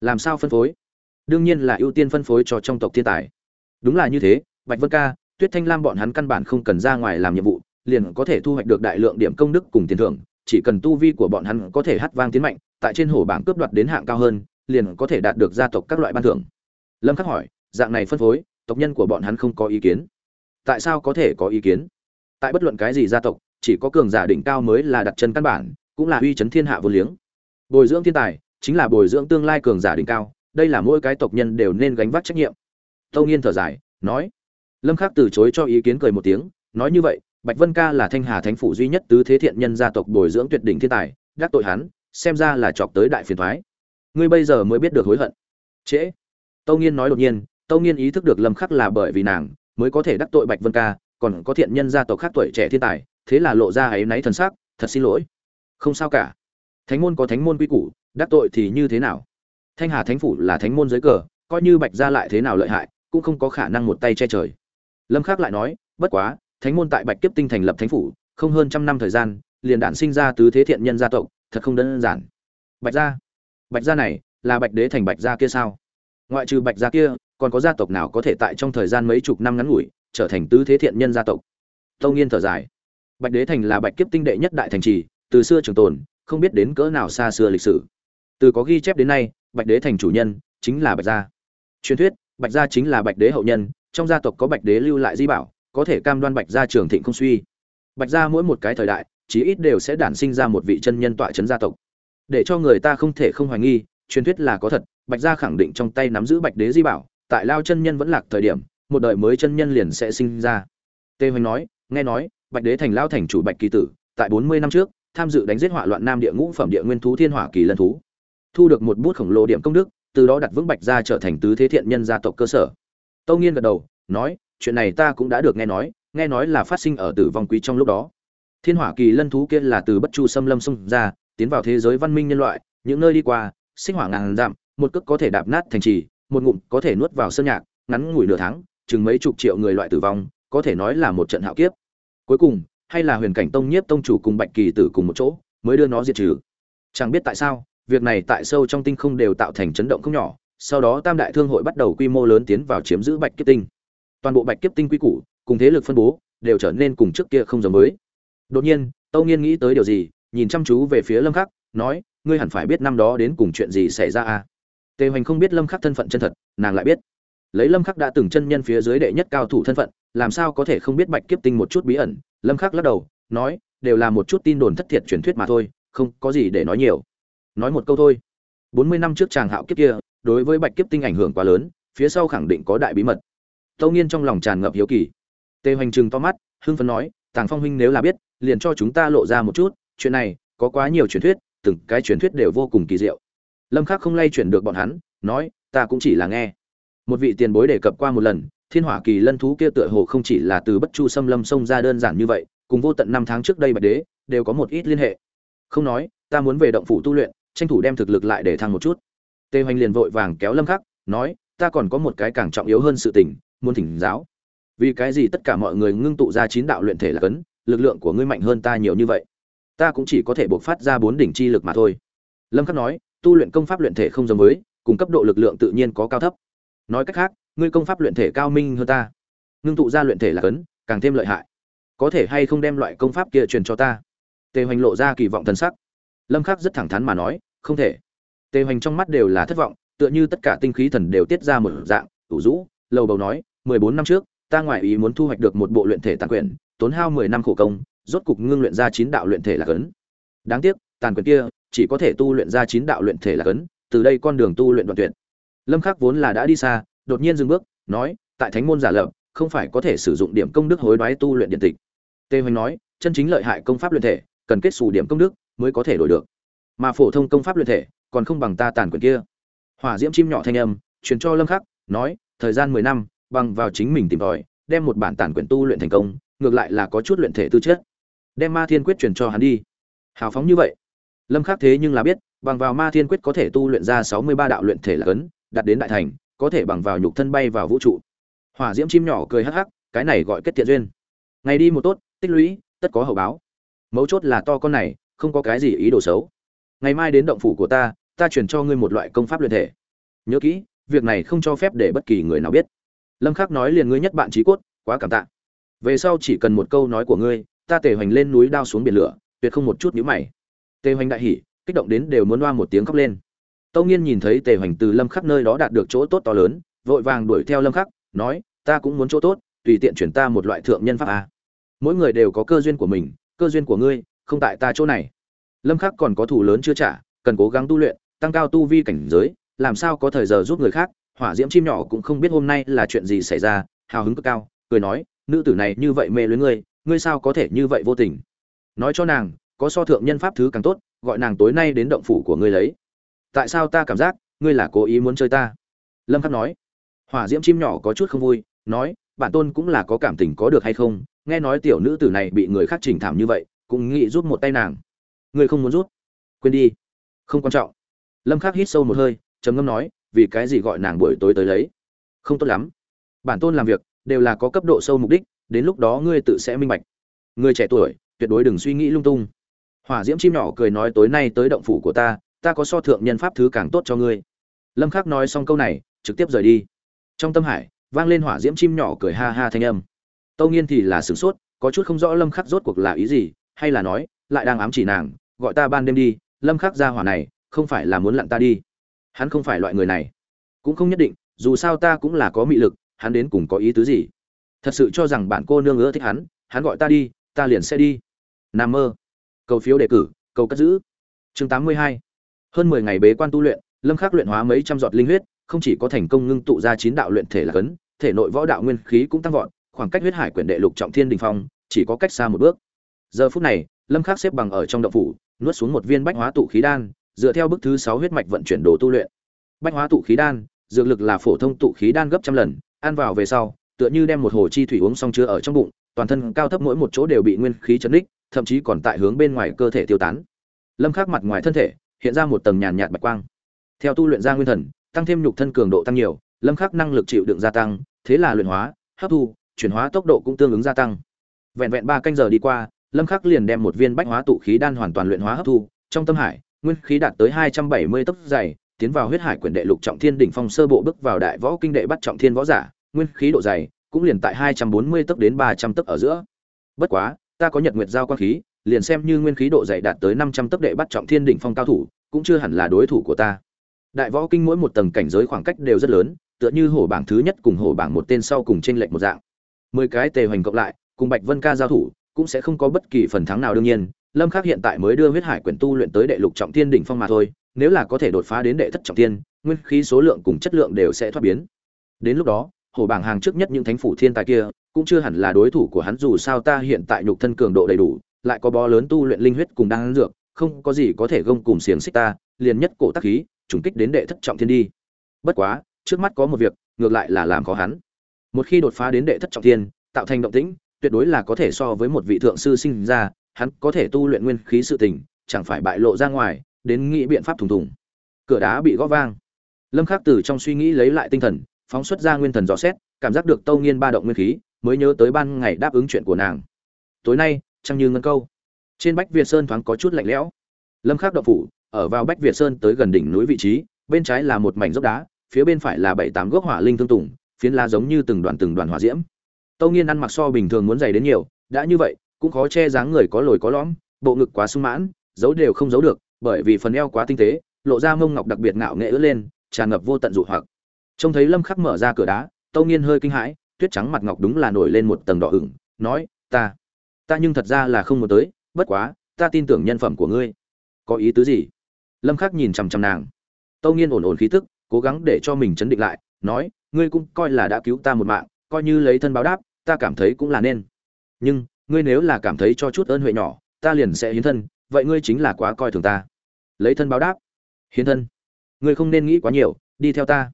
Làm sao phân phối? Đương nhiên là ưu tiên phân phối cho trong tộc thiên tài. Đúng là như thế, bạch vân ca, tuyết thanh lam bọn hắn căn bản không cần ra ngoài làm nhiệm vụ, liền có thể thu hoạch được đại lượng điểm công đức cùng tiền thưởng, chỉ cần tu vi của bọn hắn có thể hát vang tiến mạnh, tại trên hổ bảng cướp đoạt đến hạng cao hơn, liền có thể đạt được gia tộc các loại ban thưởng. Lâm khắc hỏi dạng này phân phối, tộc nhân của bọn hắn không có ý kiến. Tại sao có thể có ý kiến? Tại bất luận cái gì gia tộc, chỉ có cường giả đỉnh cao mới là đặt chân căn bản, cũng là uy chấn thiên hạ vô liếng. Bồi dưỡng thiên tài, chính là bồi dưỡng tương lai cường giả đỉnh cao, đây là mỗi cái tộc nhân đều nên gánh vác trách nhiệm. Tâu nghiên thở dài, nói. Lâm khắc từ chối cho ý kiến cười một tiếng, nói như vậy, bạch vân ca là thanh hà thánh phủ duy nhất tứ thế thiện nhân gia tộc bồi dưỡng tuyệt đỉnh thiên tài, đắc tội hắn, xem ra là chọc tới đại phiền thoái. Ngươi bây giờ mới biết được hối hận. Trễ. Tâu nghiên nói đột nhiên tâu nghiên ý thức được lâm khắc là bởi vì nàng mới có thể đắc tội bạch vân ca, còn có thiện nhân gia tộc khác tuổi trẻ thiên tài, thế là lộ ra ấy náy thần sắc, thật xin lỗi. Không sao cả. Thánh môn có thánh môn quy củ, đắc tội thì như thế nào? Thanh hà thánh phủ là thánh môn dưới cờ, coi như bạch gia lại thế nào lợi hại, cũng không có khả năng một tay che trời. Lâm khắc lại nói, bất quá, thánh môn tại bạch kiếp tinh thành lập thánh phủ, không hơn trăm năm thời gian, liền đản sinh ra tứ thế thiện nhân gia tộc, thật không đơn giản. Bạch gia? Bạch gia này là bạch đế thành bạch gia kia sao? Ngoại trừ bạch gia kia còn có gia tộc nào có thể tại trong thời gian mấy chục năm ngắn ngủi trở thành tứ thế thiện nhân gia tộc? Tâu nghiên thở dài. Bạch đế thành là bạch kiếp tinh đệ nhất đại thành trì, từ xưa trường tồn, không biết đến cỡ nào xa xưa lịch sử. Từ có ghi chép đến nay, bạch đế thành chủ nhân chính là bạch gia. Truyền thuyết, bạch gia chính là bạch đế hậu nhân, trong gia tộc có bạch đế lưu lại di bảo, có thể cam đoan bạch gia trường thịnh không suy. Bạch gia mỗi một cái thời đại, chí ít đều sẽ đản sinh ra một vị chân nhân tọa trấn gia tộc. Để cho người ta không thể không hoài nghi, truyền thuyết là có thật, bạch gia khẳng định trong tay nắm giữ bạch đế di bảo tại lao chân nhân vẫn lạc thời điểm, một đời mới chân nhân liền sẽ sinh ra. Tê hoành nói, nghe nói, bạch đế thành lao thành chủ bạch kỳ tử, tại bốn mươi năm trước, tham dự đánh giết hỏa loạn nam địa ngũ phẩm địa nguyên thú thiên hỏa kỳ lân thú. Thu được một bút khổng lồ điểm công đức, từ đó đặt vững bạch gia trở thành tứ thế thiện nhân gia tộc cơ sở. Tâu nghiên gật đầu, nói, chuyện này ta cũng đã được nghe nói nghe nói là phát sinh ở tử vong quý trong lúc đó. Thiên hỏa kỳ lân thú kia là từ bất chu xâm lâm xông ra, tiến vào thế giới văn minh nhân loại, những nơi đi qua, sinh hỏa ngàn dặm, một cước có thể đạp nát thành trì một ngụm có thể nuốt vào sơn nhạc, ngắn ngủi nửa tháng, chừng mấy chục triệu người loại tử vong, có thể nói là một trận hạo kiếp. Cuối cùng, hay là huyền cảnh tông nhiếp tông chủ cùng bạch kỳ tử cùng một chỗ, mới đưa nó diệt trừ. Chẳng biết tại sao, việc này tại sâu trong tinh không đều tạo thành chấn động không nhỏ, sau đó tam đại thương hội bắt đầu quy mô lớn tiến vào chiếm giữ bạch kiếp tinh. Toàn bộ bạch kiếp tinh quy củ, cùng thế lực phân bố, đều trở nên cùng trước kia không giống mới đột nhiên, tâu nghiên nghĩ tới điều gì, nhìn chăm chú về phía lâm khắc, nói, ngươi hẳn phải biết năm đó đến cùng chuyện gì xảy ra à? Tề hoành không biết lâm khắc thân phận chân thật, nàng lại biết. Lấy lâm khắc đã từng chân nhân phía dưới đệ nhất cao thủ thân phận, làm sao có thể không biết bạch kiếp tinh một chút bí ẩn? Lâm khắc lắc đầu, nói, đều là một chút tin đồn thất thiệt truyền thuyết mà thôi, không có gì để nói nhiều. Nói một câu thôi. 40 năm trước chàng hạo kiếp kia, đối với bạch kiếp tinh ảnh hưởng quá lớn, phía sau khẳng định có đại bí mật. Tâu nghiên trong lòng tràn ngập hiếu kỳ. Tề hoành trừng to mắt, hưng phấn nói, tàng phong huynh nếu là biết, liền cho chúng ta lộ ra một chút, chuyện này có quá nhiều truyền thuyết, từng cái truyền thuyết đều vô cùng kỳ diệu lâm khắc không lay chuyển được bọn hắn, nói, ta cũng chỉ là nghe. Một vị tiền bối đề cập qua một lần, thiên hỏa kỳ lân thú kia tựa hồ không chỉ là từ bất chu xâm lâm sông ra đơn giản như vậy, cùng vô tận năm tháng trước đây bạch đế, đều có một ít liên hệ. Không nói, ta muốn về động phủ tu luyện, tranh thủ đem thực lực lại để thăng một chút. Tề hoành liền vội vàng kéo lâm khắc, nói, ta còn có một cái càng trọng yếu hơn sự tình, muốn thỉnh giáo. Vì cái gì tất cả mọi người ngưng tụ ra chín đạo luyện thể là cấn, lực lượng của ngươi mạnh hơn ta nhiều như vậy. Ta cũng chỉ có thể buộc phát ra bốn đỉnh chi lực mà thôi. Lâm khắc nói tu luyện công pháp luyện thể không giống với cùng cấp độ lực lượng tự nhiên có cao thấp. Nói cách khác ngươi công pháp luyện thể cao minh hơn ta. Ngưng tụ ra luyện thể là cấn càng thêm lợi hại. Có thể hay không đem loại công pháp kia truyền cho ta? Tề hoành lộ ra kỳ vọng thần sắc. Lâm khắc rất thẳng thắn mà nói không thể. Tề hoành trong mắt đều là thất vọng tựa như tất cả tinh khí thần đều tiết ra một dạng ủ rũ lầu bầu nói 14 năm trước ta ngoại ý muốn thu hoạch được một bộ luyện thể tàn quyển, tốn hao 10 năm khổ công rốt cục ngưng luyện ra chín đạo luyện thể là cấn. Đáng tiếc tàn quyền kia, chỉ có thể tu luyện ra chín đạo luyện thể là cấn, từ đây con đường tu luyện đoạn tuyệt. Lâm khắc vốn là đã đi xa, đột nhiên dừng bước, nói, tại thánh môn giả lập, không phải có thể sử dụng điểm công đức hối đoái tu luyện điện tịch. Tề hoành nói, chân chính lợi hại công pháp luyện thể, cần kết xù điểm công đức mới có thể đổi được. Mà phổ thông công pháp luyện thể, còn không bằng ta tàn quyền kia. Hỏa diễm chim nhỏ thanh âm, truyền cho lâm khắc, nói, thời gian 10 năm, bằng vào chính mình tìm tòi, đem một bản tàn quyền tu luyện thành công, ngược lại là có chút luyện thể tư chất. Đem ma thiên quyết truyền cho hắn đi. Hào phóng như vậy lâm khắc thế nhưng là biết, bằng vào ma thiên quyết có thể tu luyện ra 63 đạo luyện thể là cấn đạt đến đại thành, có thể bằng vào nhục thân bay vào vũ trụ. Hỏa diễm chim nhỏ cười hắc hắc, cái này gọi kết thiện duyên. Ngày đi một tốt, tích lũy, tất có hậu báo. Mấu chốt là to con này, không có cái gì ý đồ xấu. Ngày mai đến động phủ của ta ta chuyển cho ngươi một loại công pháp luyện thể. Nhớ kỹ, việc này không cho phép để bất kỳ người nào biết. Lâm khắc nói liền ngươi nhất bạn trí cốt, quá cảm tạ. Về sau chỉ cần một câu nói của ngươi, ta tề hoành lên núi đao xuống biển lửa, tuyệt không một chút nhíu mày tề hoành đại hỉ, kích động đến đều muốn loa một tiếng khóc lên. Tâu nghiên nhìn thấy tề hoành từ lâm khắc nơi đó đạt được chỗ tốt to lớn, vội vàng đuổi theo lâm khắc, nói, ta cũng muốn chỗ tốt, tùy tiện chuyển ta một loại thượng nhân pháp a. Mỗi người đều có cơ duyên của mình, cơ duyên của ngươi, không tại ta chỗ này. Lâm khắc còn có thủ lớn chưa trả, cần cố gắng tu luyện, tăng cao tu vi cảnh giới, làm sao có thời giờ giúp người khác, hỏa diễm chim nhỏ cũng không biết hôm nay là chuyện gì xảy ra, hào hứng cực cao, cười nói, nữ tử này như vậy mê luyến ngươi ngươi sao có thể như vậy vô tình? Nói cho nàng có so thượng nhân pháp thứ càng tốt, gọi nàng tối nay đến động phủ của ngươi lấy. Tại sao ta cảm giác, ngươi là cố ý muốn chơi ta? Lâm khắc nói. Hỏa diễm chim nhỏ có chút không vui, nói, bản tôn cũng là có cảm tình có được hay không? Nghe nói tiểu nữ tử này bị người khác chỉnh thảm như vậy, cũng nghĩ rút một tay nàng. Ngươi không muốn rút quên đi. Không quan trọng. Lâm khắc hít sâu một hơi, trầm ngâm nói, vì cái gì gọi nàng buổi tối tới lấy? Không tốt lắm. Bản tôn làm việc, đều là có cấp độ sâu mục đích, đến lúc đó ngươi tự sẽ minh bạch. Người trẻ tuổi, tuyệt đối đừng suy nghĩ lung tung hỏa diễm chim nhỏ cười nói tối nay tới động phủ của ta ta có so thượng nhân pháp thứ càng tốt cho ngươi. Lâm khắc nói xong câu này, trực tiếp rời đi. Trong tâm hải, vang lên hỏa diễm chim nhỏ cười ha ha thanh âm. Tâu nghiên thì là sửng sốt, có chút không rõ lâm khắc rốt cuộc là ý gì, hay là nói, lại đang ám chỉ nàng, gọi ta ban đêm đi, lâm khắc ra hỏa này, không phải là muốn lặn ta đi. Hắn không phải loại người này. Cũng không nhất định, dù sao ta cũng là có mị lực, hắn đến cùng có ý tứ gì. Thật sự cho rằng bạn cô nương ưa thích hắn hắn gọi ta đi, ta liền sẽ đi. Nam mơ cầu phiếu đề cử, cầu cất giữ. Chương 82. hơn 10 ngày bế quan tu luyện, lâm khắc luyện hóa mấy trăm giọt linh huyết, không chỉ có thành công ngưng tụ ra chín đạo luyện thể là cấn, thể nội võ đạo nguyên khí cũng tăng vọt, khoảng cách huyết hải quyển đệ lục trọng thiên đình phong, chỉ có cách xa một bước. Giờ phút này, lâm khắc xếp bằng ở trong động phủ, nuốt xuống một viên bách hóa tụ khí đan, dựa theo bước thứ sáu huyết mạch vận chuyển đồ tu luyện. Bách hóa tụ khí đan, dược lực là phổ thông tụ khí đan gấp trăm lần, ăn vào về sau, tựa như đem một hồ chi thủy uống xong chứa ở trong bụng, toàn thân cao thấp mỗi một chỗ đều bị nguyên khí chấn đích thậm chí còn tại hướng bên ngoài cơ thể tiêu tán. Lâm khắc mặt ngoài thân thể, hiện ra một tầng nhàn nhạt bạch quang. Theo tu luyện ra nguyên thần, tăng thêm nhục thân cường độ tăng nhiều, lâm khắc năng lực chịu đựng gia tăng, thế là luyện hóa, hấp thu, chuyển hóa tốc độ cũng tương ứng gia tăng. Vẹn vẹn ba canh giờ đi qua, lâm khắc liền đem một viên bách hóa tụ khí đan hoàn toàn luyện hóa hấp thu, trong tâm hải, nguyên khí đạt tới 270 tốc dày, tiến vào huyết hải quyển đệ lục trọng thiên đỉnh phong sơ bộ bước vào đại võ kinh đệ bắt trọng thiên võ giả, nguyên khí độ dày cũng liền tại 240 tốc đến 300 tốc ở giữa. Bất quá ta có nhật nguyệt giao quang khí, liền xem như nguyên khí độ dày đạt tới 500 tốc đệ bắt trọng thiên đỉnh phong cao thủ, cũng chưa hẳn là đối thủ của ta. Đại võ kinh mỗi một tầng cảnh giới khoảng cách đều rất lớn, tựa như hổ bảng thứ nhất cùng hổ bảng một tên sau cùng trên lệnh một dạng. Mười cái tề hoành cộng lại, cùng bạch vân ca giao thủ, cũng sẽ không có bất kỳ phần thắng nào đương nhiên, lâm khắc hiện tại mới đưa huyết hải quyển tu luyện tới đệ lục trọng thiên đỉnh phong mà thôi, nếu là có thể đột phá đến đệ thất trọng thiên, nguyên khí số lượng cùng chất lượng đều sẽ thoát biến. Đến lúc đó hổ bảng hàng trước nhất những thánh phủ thiên tài kia, cũng chưa hẳn là đối thủ của hắn, dù sao ta hiện tại nhục thân cường độ đầy đủ, lại có bó lớn tu luyện linh huyết cùng đang dược, không có gì có thể gông cùng xiềng xích ta, liền nhất cổ tác khí, trùng kích đến đệ thất trọng thiên đi. Bất quá, trước mắt có một việc, ngược lại là làm khó hắn. Một khi đột phá đến đệ thất trọng thiên, tạo thành động tĩnh, tuyệt đối là có thể so với một vị thượng sư sinh ra, hắn có thể tu luyện nguyên khí sự tình, chẳng phải bại lộ ra ngoài, đến nghĩ biện pháp thùng thùng. Cửa đá bị gõ vang. Lâm khắc từ trong suy nghĩ lấy lại tinh thần phóng xuất ra nguyên thần dò xét, cảm giác được tâu nghiên ba động nguyên khí, mới nhớ tới ban ngày đáp ứng chuyện của nàng. Tối nay, trăng như ngân câu. Trên bách việt sơn thoáng có chút lạnh lẽo. Lâm khắc động phủ, ở vào bách việt sơn tới gần đỉnh núi vị trí, bên trái là một mảnh dốc đá, phía bên phải là bảy tám gốc hỏa linh thương tùng, phiến lá giống như từng đoàn từng đoàn hỏa diễm. Tâu nghiên ăn mặc so bình thường muốn dày đến nhiều, đã như vậy, cũng khó che dáng người có lồi có lõm, bộ ngực quá sung mãn, giấu đều không giấu được, bởi vì phần eo quá tinh tế, lộ ra mông ngọc đặc biệt ngạo nghệ ứa lên, tràn ngập vô tận dụ hoặc trông thấy lâm khắc mở ra cửa đá, tâu nghiên hơi kinh hãi, tuyết trắng mặt ngọc đúng là nổi lên một tầng đỏ ửng, nói, ta ta nhưng thật ra là không muốn tới, bất quá, ta tin tưởng nhân phẩm của ngươi. Có ý tứ gì? Lâm khắc nhìn chằm chằm nàng. Tâu nghiên ổn ổn khí tức, cố gắng để cho mình chấn định lại, nói, ngươi cũng coi là đã cứu ta một mạng, coi như lấy thân báo đáp, ta cảm thấy cũng là nên. Nhưng, ngươi nếu là cảm thấy cho chút ơn huệ nhỏ, ta liền sẽ hiến thân, vậy ngươi chính là quá coi thường ta. Lấy thân báo đáp. Hiến thân? Ngươi không nên nghĩ quá nhiều, đi theo ta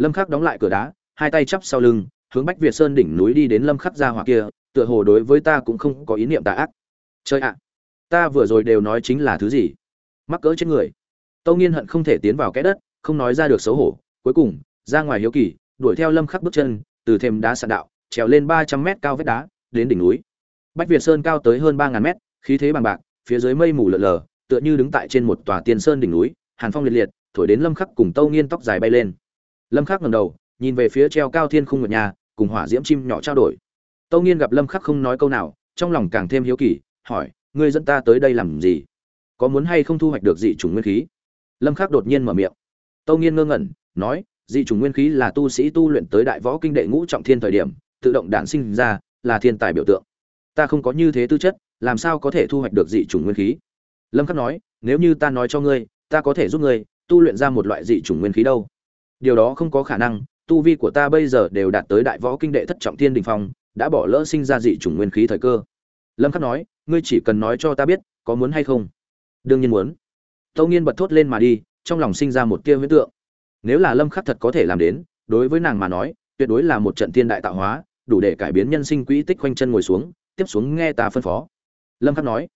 lâm khắc đóng lại cửa đá, hai tay chắp sau lưng, hướng bách việt sơn đỉnh núi đi đến lâm khắc ra hỏa kia, tựa hồ đối với ta cũng không có ý niệm tà ác. Chơi ạ, ta vừa rồi đều nói chính là thứ gì? Mắc cỡ trên người. Tâu nghiên hận không thể tiến vào cái đất, không nói ra được xấu hổ. Cuối cùng, ra ngoài hiếu kỳ, đuổi theo lâm khắc bước chân, từ thềm đá sạn đạo, trèo lên ba trăm mét cao vết đá, đến đỉnh núi. Bách việt sơn cao tới hơn ba ngàn mét, khí thế bằng bạc, phía dưới mây mù lợn lờ, tựa như đứng tại trên một tòa tiên sơn đỉnh núi, hàn phong liệt liệt, thổi đến lâm khắc cùng tâu nghiên tóc dài bay lên lâm khắc ngẩng đầu, nhìn về phía treo cao thiên khung nguyệt nhà, cùng hỏa diễm chim nhỏ trao đổi. Tâu nghiên gặp lâm khắc không nói câu nào, trong lòng càng thêm hiếu kỳ, hỏi, ngươi dẫn ta tới đây làm gì? Có muốn hay không thu hoạch được dị chủng nguyên khí? Lâm khắc đột nhiên mở miệng. Tâu nghiên ngơ ngẩn, nói, dị chủng nguyên khí là tu sĩ tu luyện tới đại võ kinh đệ ngũ trọng thiên thời điểm, tự động đản sinh ra, là thiên tài biểu tượng. Ta không có như thế tư chất, làm sao có thể thu hoạch được dị chủng nguyên khí? Lâm khắc nói, nếu như ta nói cho ngươi, ta có thể giúp ngươi tu luyện ra một loại dị chủng nguyên khí đâu? Điều đó không có khả năng, tu vi của ta bây giờ đều đạt tới đại võ kinh đệ thất trọng thiên đình phong, đã bỏ lỡ sinh ra dị chủng nguyên khí thời cơ. Lâm khắc nói, ngươi chỉ cần nói cho ta biết, có muốn hay không? Đương nhiên muốn. Tâu nghiên bật thốt lên mà đi, trong lòng sinh ra một tia huyễn tượng. Nếu là lâm khắc thật có thể làm đến, đối với nàng mà nói, tuyệt đối là một trận thiên đại tạo hóa, đủ để cải biến nhân sinh quỹ tích khoanh chân ngồi xuống, tiếp xuống nghe ta phân phó. Lâm khắc nói.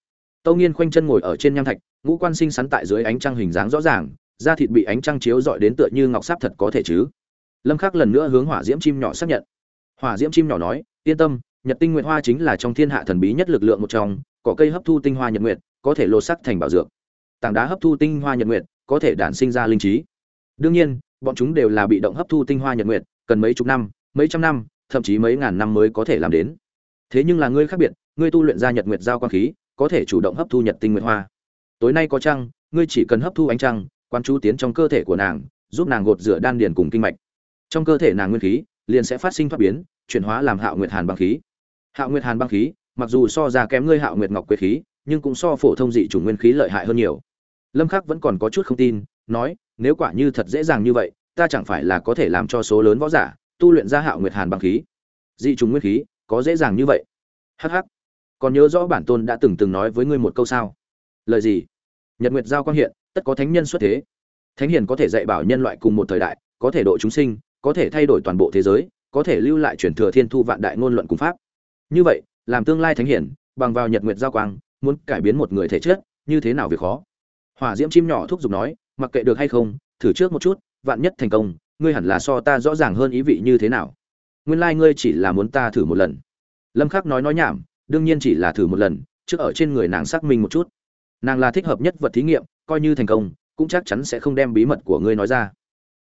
Tâu nghiên khoanh chân ngồi ở trên nham thạch, ngũ quan sinh sắn tại dưới ánh trăng hình dáng rõ ràng da thịt bị ánh trăng chiếu rọi đến tựa như ngọc sáp thật có thể chứ? Lâm khắc lần nữa hướng hỏa diễm chim nhỏ xác nhận. Hỏa diễm chim nhỏ nói, yên tâm, nhật tinh nguyệt hoa chính là trong thiên hạ thần bí nhất lực lượng một trong cỏ cây hấp thu tinh hoa nhật nguyệt, có thể lột sắc thành bảo dược. Tảng đá hấp thu tinh hoa nhật nguyệt, có thể đản sinh ra linh trí. Đương nhiên, bọn chúng đều là bị động hấp thu tinh hoa nhật nguyệt, cần mấy chục năm, mấy trăm năm, thậm chí mấy ngàn năm mới có thể làm đến. Thế nhưng là ngươi khác biệt, ngươi tu luyện ra nhật nguyệt giao quang khí, có thể chủ động hấp thu nhật tinh nguyệt hoa. Tối nay có trăng, ngươi chỉ cần hấp thu ánh trăng quan chú tiến trong cơ thể của nàng, giúp nàng gột rửa đan điền cùng kinh mạch. Trong cơ thể nàng nguyên khí liền sẽ phát sinh thoát biến, chuyển hóa làm hạo nguyệt hàn băng khí. Hạo nguyệt hàn băng khí, mặc dù so ra kém ngươi hạo nguyệt ngọc quế khí, nhưng cũng so phổ thông dị chủng nguyên khí lợi hại hơn nhiều. Lâm khắc vẫn còn có chút không tin, nói, nếu quả như thật dễ dàng như vậy, ta chẳng phải là có thể làm cho số lớn võ giả tu luyện ra hạo nguyệt hàn băng khí? Dị chủng nguyên khí, có dễ dàng như vậy? Hắc hắc. Còn nhớ rõ bản tôn đã từng từng nói với ngươi một câu sao? Lời gì? Nhật nguyệt giao quang hiện tất có thánh nhân xuất thế. Thánh hiền có thể dạy bảo nhân loại cùng một thời đại, có thể độ chúng sinh, có thể thay đổi toàn bộ thế giới, có thể lưu lại truyền thừa thiên thu vạn đại ngôn luận cùng pháp. Như vậy, làm tương lai thánh hiển bằng vào nhật nguyệt giao quang, muốn cải biến một người thể chất, như thế nào việc khó? Hỏa diễm chim nhỏ thúc giục nói, mặc kệ được hay không, thử trước một chút, vạn nhất thành công, ngươi hẳn là so ta rõ ràng hơn ý vị như thế nào. Nguyên lai ngươi chỉ là muốn ta thử một lần. Lâm khắc nói nói nhảm, đương nhiên chỉ là thử một lần, trước ở trên người nàng xác minh một chút. Nàng là thích hợp nhất vật thí nghiệm coi như thành công, cũng chắc chắn sẽ không đem bí mật của ngươi nói ra.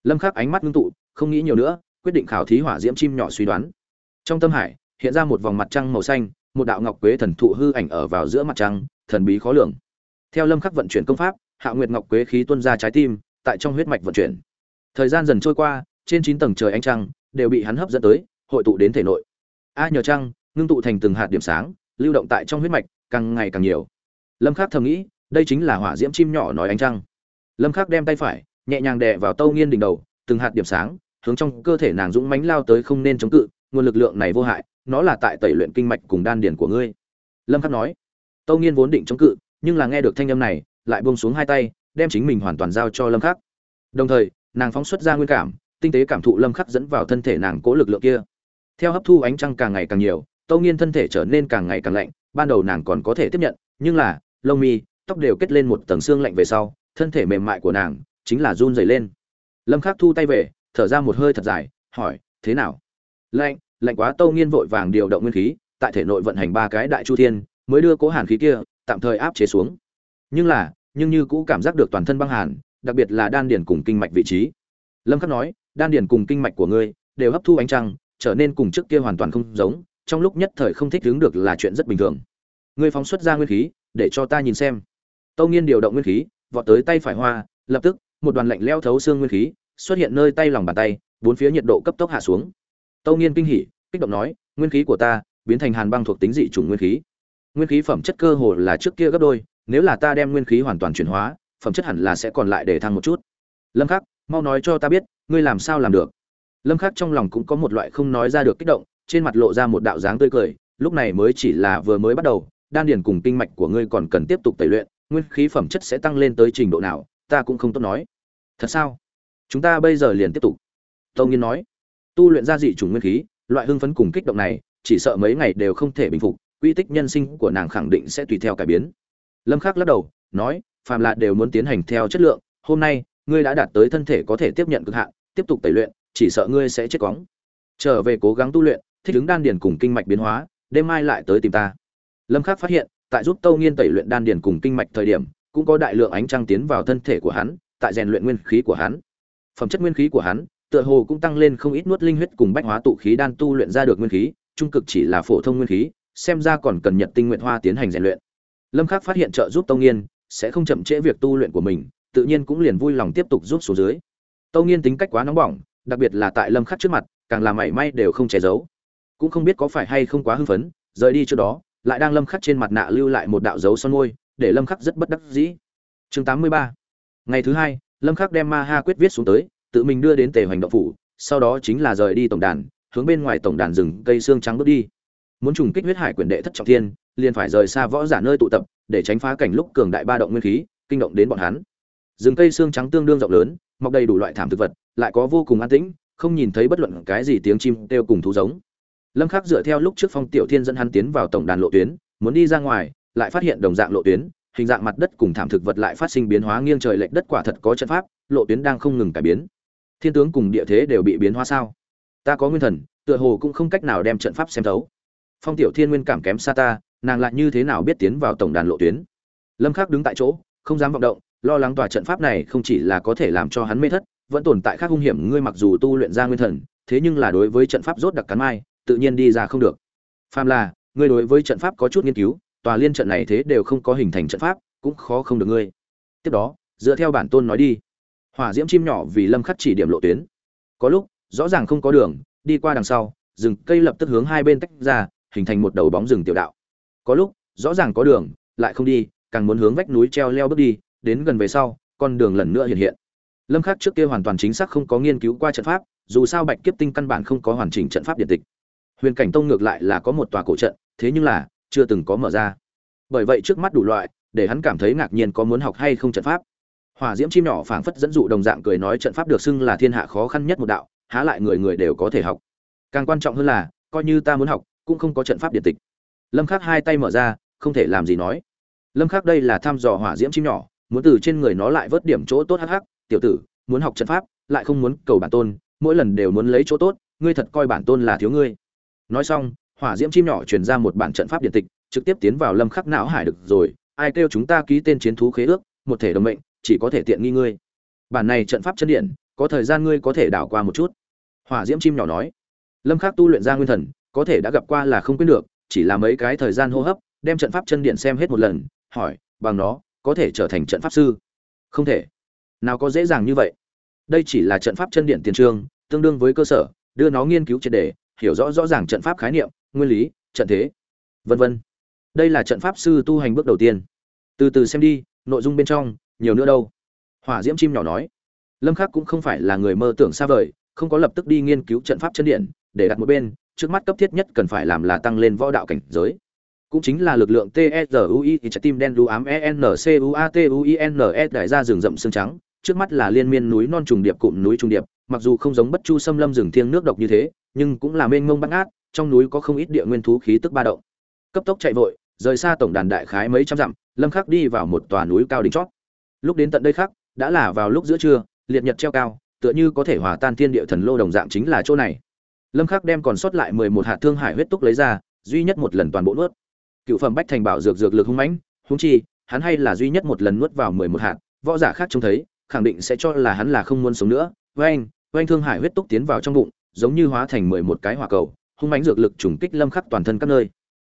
Lâm khắc ánh mắt ngưng tụ, không nghĩ nhiều nữa, quyết định khảo thí hỏa diễm chim nhỏ suy đoán. Trong tâm hải, hiện ra một vòng mặt trăng màu xanh, một đạo ngọc quế thần thụ hư ảnh ở vào giữa mặt trăng, thần bí khó lường. Theo lâm khắc vận chuyển công pháp, hạ nguyệt ngọc quế khí tuôn ra trái tim, tại trong huyết mạch vận chuyển. Thời gian dần trôi qua, trên chín tầng trời ánh trăng đều bị hắn hấp dẫn tới, hội tụ đến thể nội. A nhờ trăng, ngưng tụ thành từng hạt điểm sáng, lưu động tại trong huyết mạch, càng ngày càng nhiều. Lâm khắc thầm nghĩ đây chính là hỏa diễm chim nhỏ nói ánh trăng. Lâm khắc đem tay phải, nhẹ nhàng đè vào tâu nghiên đỉnh đầu, từng hạt điểm sáng, hướng trong cơ thể nàng dũng mãnh lao tới không nên chống cự, nguồn lực lượng này vô hại, nó là tại tẩy luyện kinh mạch cùng đan điển của ngươi. Lâm khắc nói. Tâu nghiên vốn định chống cự, nhưng là nghe được thanh âm này, lại buông xuống hai tay, đem chính mình hoàn toàn giao cho lâm khắc. Đồng thời, nàng phóng xuất ra nguyên cảm, tinh tế cảm thụ lâm khắc dẫn vào thân thể nàng cố lực lượng kia. Theo hấp thu ánh trăng càng ngày càng nhiều, tâu nghiên thân thể trở nên càng ngày càng lạnh, ban đầu nàng còn có thể tiếp nhận, nhưng là, lông mi tóc đều kết lên một tầng xương lạnh về sau, thân thể mềm mại của nàng chính là run dày lên. Lâm khắc thu tay về, thở ra một hơi thật dài, hỏi, thế nào? Lạnh lạnh quá, tâu nghiên vội vàng điều động nguyên khí, tại thể nội vận hành ba cái đại chu thiên, mới đưa cố hàn khí kia, tạm thời áp chế xuống. Nhưng là, nhưng như cũ cảm giác được toàn thân băng hàn, đặc biệt là đan điền cùng kinh mạch vị trí. Lâm khắc nói, đan điền cùng kinh mạch của ngươi đều hấp thu ánh trăng, trở nên cùng trước kia hoàn toàn không giống, trong lúc nhất thời không thích đứng được là chuyện rất bình thường. Ngươi phóng xuất ra nguyên khí, để cho ta nhìn xem tâu nghiên điều động nguyên khí, vọt tới tay phải hoa, lập tức, một đoàn lạnh lẽo thấu xương nguyên khí xuất hiện nơi tay lòng bàn tay, bốn phía nhiệt độ cấp tốc hạ xuống. Tâu nghiên kinh hỉ, kích động nói, nguyên khí của ta biến thành hàn băng thuộc tính dị chủng nguyên khí. Nguyên khí phẩm chất cơ hồ là trước kia gấp đôi, nếu là ta đem nguyên khí hoàn toàn chuyển hóa, phẩm chất hẳn là sẽ còn lại để thăng một chút. Lâm khắc, mau nói cho ta biết, ngươi làm sao làm được? Lâm khắc trong lòng cũng có một loại không nói ra được kích động, trên mặt lộ ra một đạo dáng tươi cười, lúc này mới chỉ là vừa mới bắt đầu, đan điền cùng kinh mạch của ngươi còn cần tiếp tục tẩy luyện nguyên khí phẩm chất sẽ tăng lên tới trình độ nào, ta cũng không tốt nói. Thật sao? Chúng ta bây giờ liền tiếp tục. Tông nghiên nói. Tu luyện ra dị chủng nguyên khí, loại hưng phấn cùng kích động này, chỉ sợ mấy ngày đều không thể bình phục, quy tích nhân sinh của nàng khẳng định sẽ tùy theo cải biến. Lâm khắc lắc đầu, nói, phàm là đều muốn tiến hành theo chất lượng, hôm nay, ngươi đã đạt tới thân thể có thể tiếp nhận cực hạn, tiếp tục tẩy luyện, chỉ sợ ngươi sẽ chết quóng trở về cố gắng tu luyện, thích ứng đan điền cùng kinh mạch biến hóa, đêm mai lại tới tìm ta. Lâm khắc phát hiện tại giúp tâu nghiên tẩy luyện đan điền cùng kinh mạch thời điểm, cũng có đại lượng ánh trăng tiến vào thân thể của hắn, tại rèn luyện nguyên khí của hắn. Phẩm chất nguyên khí của hắn, tựa hồ cũng tăng lên không ít nuốt linh huyết cùng bách hóa tụ khí đan tu luyện ra được nguyên khí, trung cực chỉ là phổ thông nguyên khí, xem ra còn cần nhật tinh nguyện hoa tiến hành rèn luyện. Lâm khắc phát hiện trợ giúp tâu nghiên sẽ không chậm trễ việc tu luyện của mình, tự nhiên cũng liền vui lòng tiếp tục giúp xuống dưới. Tâu nghiên tính cách quá nóng bỏng, đặc biệt là tại lâm khắc trước mặt, càng là mảy may đều không che giấu. Cũng không biết có phải hay không quá hưng phấn, rời đi chỗ đó lại đang lâm khắc trên mặt nạ lưu lại một đạo dấu son môi, để lâm khắc rất bất đắc dĩ. Chương 83 ngày thứ hai, lâm khắc đem ma ha quyết viết xuống tới, tự mình đưa đến tề hoành động phủ, sau đó chính là rời đi tổng đàn, hướng bên ngoài tổng đàn rừng cây xương trắng bước đi. Muốn trùng kích huyết hải quyền đệ thất trọng thiên, liền phải rời xa võ giả nơi tụ tập, để tránh phá cảnh lúc cường đại ba động nguyên khí, kinh động đến bọn hắn. Rừng cây xương trắng tương đương rộng lớn, mọc đầy đủ loại thảm thực vật, lại có vô cùng an tĩnh, không nhìn thấy bất luận cái gì tiếng chim kêu cùng thú giống lâm khắc dựa theo lúc trước phong tiểu thiên dẫn hắn tiến vào tổng đàn lộ tuyến, muốn đi ra ngoài, lại phát hiện đồng dạng lộ tuyến, hình dạng mặt đất cùng thảm thực vật lại phát sinh biến hóa nghiêng trời lệch đất quả thật có trận pháp, lộ tuyến đang không ngừng cải biến. Thiên tướng cùng địa thế đều bị biến hóa sao? Ta có nguyên thần, tựa hồ cũng không cách nào đem trận pháp xem thấu. Phong tiểu thiên nguyên cảm kém xa ta, nàng lại như thế nào biết tiến vào tổng đàn lộ tuyến? Lâm khắc đứng tại chỗ, không dám vọng động, lo lắng tòa trận pháp này không chỉ là có thể làm cho hắn mê thất, vẫn tồn tại khác hung hiểm, ngươi mặc dù tu luyện ra nguyên thần, thế nhưng là đối với trận pháp rốt đặc cắn mai tự nhiên đi ra không được. Phàm là, ngươi đối với trận pháp có chút nghiên cứu, tòa liên trận này thế đều không có hình thành trận pháp, cũng khó không được ngươi. Tiếp đó, dựa theo bản tôn nói đi. Hỏa diễm chim nhỏ vì lâm khắc chỉ điểm lộ tuyến. Có lúc, rõ ràng không có đường, đi qua đằng sau, rừng cây lập tức hướng hai bên tách ra, hình thành một đầu bóng rừng tiểu đạo. Có lúc, rõ ràng có đường, lại không đi, càng muốn hướng vách núi treo leo bước đi, đến gần về sau, con đường lần nữa hiện hiện. Lâm khắc trước kia hoàn toàn chính xác không có nghiên cứu qua trận pháp, dù sao bạch kiếp tinh căn bản không có hoàn chỉnh trận pháp điện tịch huyền cảnh tông ngược lại là có một tòa cổ trận, thế nhưng là, chưa từng có mở ra. Bởi vậy trước mắt đủ loại, để hắn cảm thấy ngạc nhiên có muốn học hay không trận pháp. Hỏa diễm chim nhỏ phảng phất dẫn dụ đồng dạng cười nói trận pháp được xưng là thiên hạ khó khăn nhất một đạo, há lại người người đều có thể học. Càng quan trọng hơn là, coi như ta muốn học, cũng không có trận pháp điện tịch. Lâm khắc hai tay mở ra, không thể làm gì nói. Lâm khắc đây là thăm dò hỏa diễm chim nhỏ, muốn từ trên người nó lại vớt điểm chỗ tốt hắc hắc, tiểu tử, muốn học trận pháp, lại không muốn cầu bản tôn, mỗi lần đều muốn lấy chỗ tốt, ngươi thật coi bản tôn là thiếu ngươi nói xong, hỏa diễm chim nhỏ truyền ra một bản trận pháp điện tịch, trực tiếp tiến vào lâm khắc não hải được rồi. Ai kêu chúng ta ký tên chiến thú khế ước, một thể đồng mệnh, chỉ có thể tiện nghi ngươi. Bản này trận pháp chân điện, có thời gian ngươi có thể đảo qua một chút. Hỏa diễm chim nhỏ nói. Lâm khắc tu luyện ra nguyên thần, có thể đã gặp qua là không quên được, chỉ là mấy cái thời gian hô hấp, đem trận pháp chân điện xem hết một lần, hỏi, bằng nó, có thể trở thành trận pháp sư? Không thể. Nào có dễ dàng như vậy. Đây chỉ là trận pháp chân điện tiền trương, tương đương với cơ sở, đưa nó nghiên cứu triệt đề hiểu rõ rõ ràng trận pháp khái niệm nguyên lý trận thế vân vân. Đây là trận pháp sư tu hành bước đầu tiên. Từ từ xem đi nội dung bên trong nhiều nữa đâu. Hỏa diễm chim nhỏ nói. Lâm khắc cũng không phải là người mơ tưởng xa vời không có lập tức đi nghiên cứu trận pháp chân điện để đặt một bên trước mắt cấp thiết nhất cần phải làm là tăng lên võ đạo cảnh giới. Cũng chính là lực lượng TSUI trái tim đen đu ám ENCUATUINS đại ra rừng rậm xương trắng, trước mắt là liên miên núi non trùng điệp cụm núi trùng điệp, mặc dù không giống bất chu xâm lâm rừng thiêng nước độc như thế, nhưng cũng là mênh mông bát ngát, trong núi có không ít địa nguyên thú khí tức ba động. Cấp tốc chạy vội, rời xa tổng đàn đại khái mấy trăm dặm, Lâm Khắc đi vào một tòa núi cao đỉnh chót. Lúc đến tận đây khắc, đã là vào lúc giữa trưa, liệt nhật treo cao, tựa như có thể hòa tan thiên địa thần lô đồng dạng chính là chỗ này. lâm khắc đem còn sót lại 11 hạt thương hải huyết túc lấy ra duy nhất một lần toàn bộ nuốt cựu phẩm bách thành bảo dược dược lực hung mãnh hung chi hắn hay là duy nhất một lần nuốt vào 11 hạt võ giả khác trông thấy khẳng định sẽ cho là hắn là không muốn sống nữa oanh oanh thương hải huyết túc tiến vào trong bụng giống như hóa thành 11 cái hỏa cầu, hung mãnh dược lực trùng kích lâm khắc toàn thân các nơi.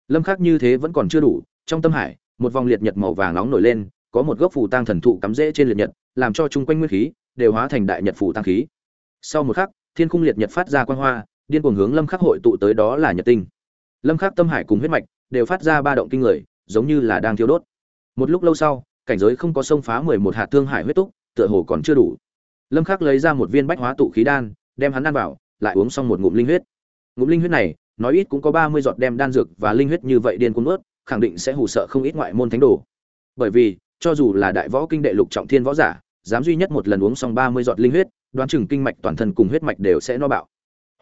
Lâm khắc như thế vẫn còn chưa đủ, trong tâm hải, một vòng liệt nhật màu vàng nóng nổi lên, có một gốc phù tang thần thụ cắm rễ trên liệt nhật, làm cho chung quanh nguyên khí đều hóa thành đại nhật phù tăng khí. Sau một khắc, thiên khung liệt nhật phát ra quang hoa, điên cuồng hướng lâm khắc hội tụ tới đó là nhật tinh. Lâm khắc tâm hải cùng huyết mạch đều phát ra ba động kinh người, giống như là đang thiêu đốt. Một lúc lâu sau, cảnh giới không có sông phá 11 hạt thương hải huyết túc, tựa hồ còn chưa đủ. Lâm khắc lấy ra một viên bách hóa tụ khí đan, đem hắn ăn vào lại uống xong một ngụm linh huyết. Ngụm linh huyết này nói ít cũng có 30 giọt đem đan dược và linh huyết như vậy điên cuồng nuốt, khẳng định sẽ hù sợ không ít ngoại môn thánh đồ. Bởi vì, cho dù là đại võ kinh đệ lục trọng thiên võ giả, dám duy nhất một lần uống xong 30 giọt linh huyết, đoán chừng kinh mạch toàn thân cùng huyết mạch đều sẽ no bạo.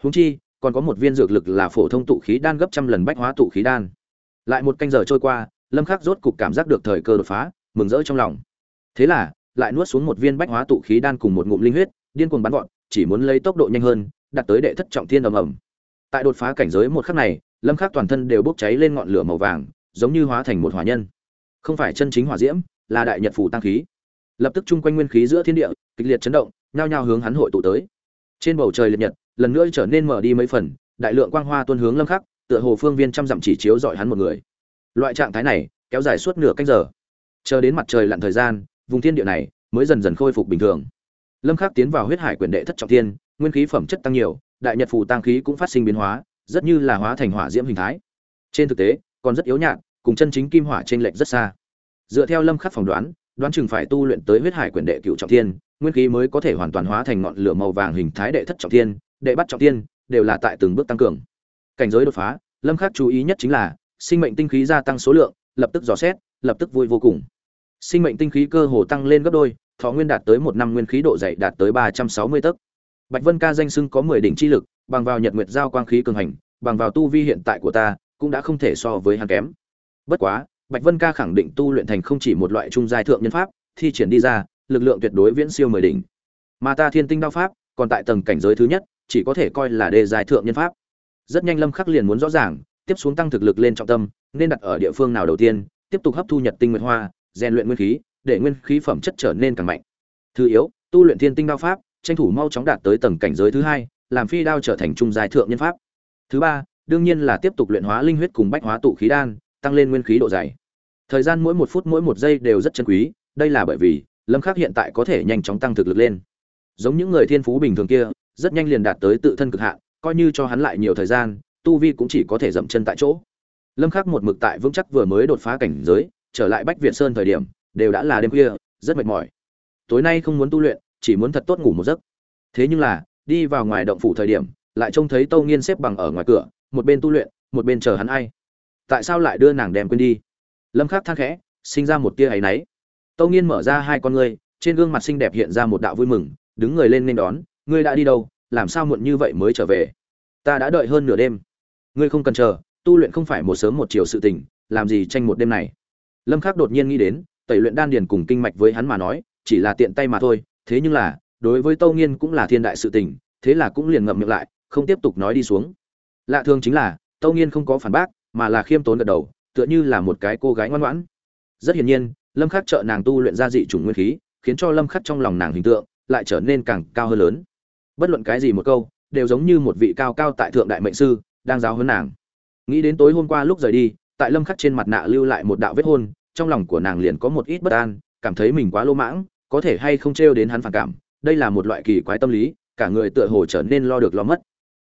Huống chi, còn có một viên dược lực là phổ thông tụ khí đan gấp trăm lần bách hóa tụ khí đan. Lại một canh giờ trôi qua, lâm khắc rốt cục cảm giác được thời cơ đột phá, mừng rỡ trong lòng. Thế là, lại nuốt xuống một viên bách hóa tụ khí đan cùng một ngụm linh huyết, điên cuồng bắn gọn chỉ muốn lấy tốc độ nhanh hơn, đạt tới đệ thất trọng thiên ầm ầm. Tại đột phá cảnh giới một khắc này, lâm khắc toàn thân đều bốc cháy lên ngọn lửa màu vàng, giống như hóa thành một hỏa nhân. Không phải chân chính hỏa diễm, là đại nhật phủ tăng khí. Lập tức chung quanh nguyên khí giữa thiên địa, kịch liệt chấn động, nhao nhao hướng hắn hội tụ tới. Trên bầu trời liệt nhật, lần nữa trở nên mở đi mấy phần, đại lượng quang hoa tuôn hướng lâm khắc, tựa hồ phương viên trăm dặm chỉ chiếu rọi hắn một người. Loại trạng thái này, kéo dài suốt nửa canh giờ. Chờ đến mặt trời lặn thời gian, vùng thiên địa này mới dần dần khôi phục bình thường lâm khắc tiến vào huyết hải quyền đệ thất trọng thiên, nguyên khí phẩm chất tăng nhiều, đại nhật phù tăng khí cũng phát sinh biến hóa, rất như là hóa thành hỏa diễm hình thái. Trên thực tế, còn rất yếu nhạt, cùng chân chính kim hỏa trên lệch rất xa. Dựa theo lâm khắc phỏng đoán đoán chừng phải tu luyện tới huyết hải quyền đệ cửu trọng thiên, nguyên khí mới có thể hoàn toàn hóa thành ngọn lửa màu vàng hình thái đệ thất trọng thiên, đệ bắt trọng thiên, đều là tại từng bước tăng cường. Cảnh giới đột phá, lâm khắc chú ý nhất chính là, sinh mệnh tinh khí gia tăng số lượng, lập tức dò xét, lập tức vui vô cùng. Sinh mệnh tinh khí cơ hồ tăng lên gấp đôi thọ nguyên đạt tới một năm nguyên khí độ dày đạt tới ba trăm sáu mươi tấc. Bạch vân ca danh sưng có mười đỉnh chi lực, bằng vào nhật nguyệt giao quang khí cường hành, bằng vào tu vi hiện tại của ta, cũng đã không thể so với hắn kém. Bất quá, bạch vân ca khẳng định tu luyện thành không chỉ một loại trung giai thượng nhân pháp, thi triển đi ra, lực lượng tuyệt đối viễn siêu mười đỉnh. Mà ta thiên tinh đao pháp, còn tại tầng cảnh giới thứ nhất, chỉ có thể coi là đề giai thượng nhân pháp. Rất nhanh lâm khắc liền muốn rõ ràng, tiếp xuống tăng thực lực lên trọng tâm, nên đặt ở địa phương nào đầu tiên, tiếp tục hấp thu nhật tinh nguyệt hoa, rèn luyện nguyên khí để nguyên khí phẩm chất trở nên càng mạnh. Thứ yếu, tu luyện thiên tinh đao pháp, tranh thủ mau chóng đạt tới tầng cảnh giới thứ hai, làm phi đao trở thành trung giai thượng nhân pháp. Thứ ba, đương nhiên là tiếp tục luyện hóa linh huyết cùng bách hóa tụ khí đan, tăng lên nguyên khí độ dày. Thời gian mỗi một phút mỗi một giây đều rất chân quý, đây là bởi vì, lâm khắc hiện tại có thể nhanh chóng tăng thực lực lên. Giống những người thiên phú bình thường kia, rất nhanh liền đạt tới tự thân cực hạn, coi như cho hắn lại nhiều thời gian, tu vi cũng chỉ có thể dậm chân tại chỗ. Lâm khắc một mực tại vững chắc vừa mới đột phá cảnh giới, trở lại bách việt sơn thời điểm đều đã là đêm khuya, rất mệt mỏi. Tối nay không muốn tu luyện, chỉ muốn thật tốt ngủ một giấc. Thế nhưng là, đi vào ngoài động phủ thời điểm, lại trông thấy tâu nghiên xếp bằng ở ngoài cửa, một bên tu luyện, một bên chờ hắn ai. Tại sao lại đưa nàng đem quên đi? Lâm khắc than khẽ, sinh ra một tia áy náy. Tâu nghiên mở ra hai con ngươi, trên gương mặt xinh đẹp hiện ra một đạo vui mừng, đứng người lên nên đón, ngươi đã đi đâu? Làm sao muộn như vậy mới trở về? Ta đã đợi hơn nửa đêm. Ngươi không cần chờ, tu luyện không phải một sớm một chiều sự tình, làm gì tranh một đêm này? Lâm khắc đột nhiên nghĩ đến tẩy luyện đan điền cùng kinh mạch với hắn mà nói, chỉ là tiện tay mà thôi, thế nhưng là, đối với tâu nghiên cũng là thiên đại sự tình, thế là cũng liền ngậm miệng lại, không tiếp tục nói đi xuống. Lạ thường chính là, tâu nghiên không có phản bác, mà là khiêm tốn gật đầu, tựa như là một cái cô gái ngoan ngoãn. Rất hiển nhiên, lâm khắc trợ nàng tu luyện ra dị chủng nguyên khí, khiến cho lâm khắc trong lòng nàng hình tượng lại trở nên càng cao hơn lớn. Bất luận cái gì một câu, đều giống như một vị cao cao tại thượng đại mệnh sư, đang giáo huấn nàng. Nghĩ đến tối hôm qua lúc rời đi, tại lâm khắc trên mặt nạ lưu lại một đạo vết hôn trong lòng của nàng liền có một ít bất an, cảm thấy mình quá lô mãng, có thể hay không trêu đến hắn phản cảm, đây là một loại kỳ quái tâm lý, cả người tựa hồ trở nên lo được lo mất.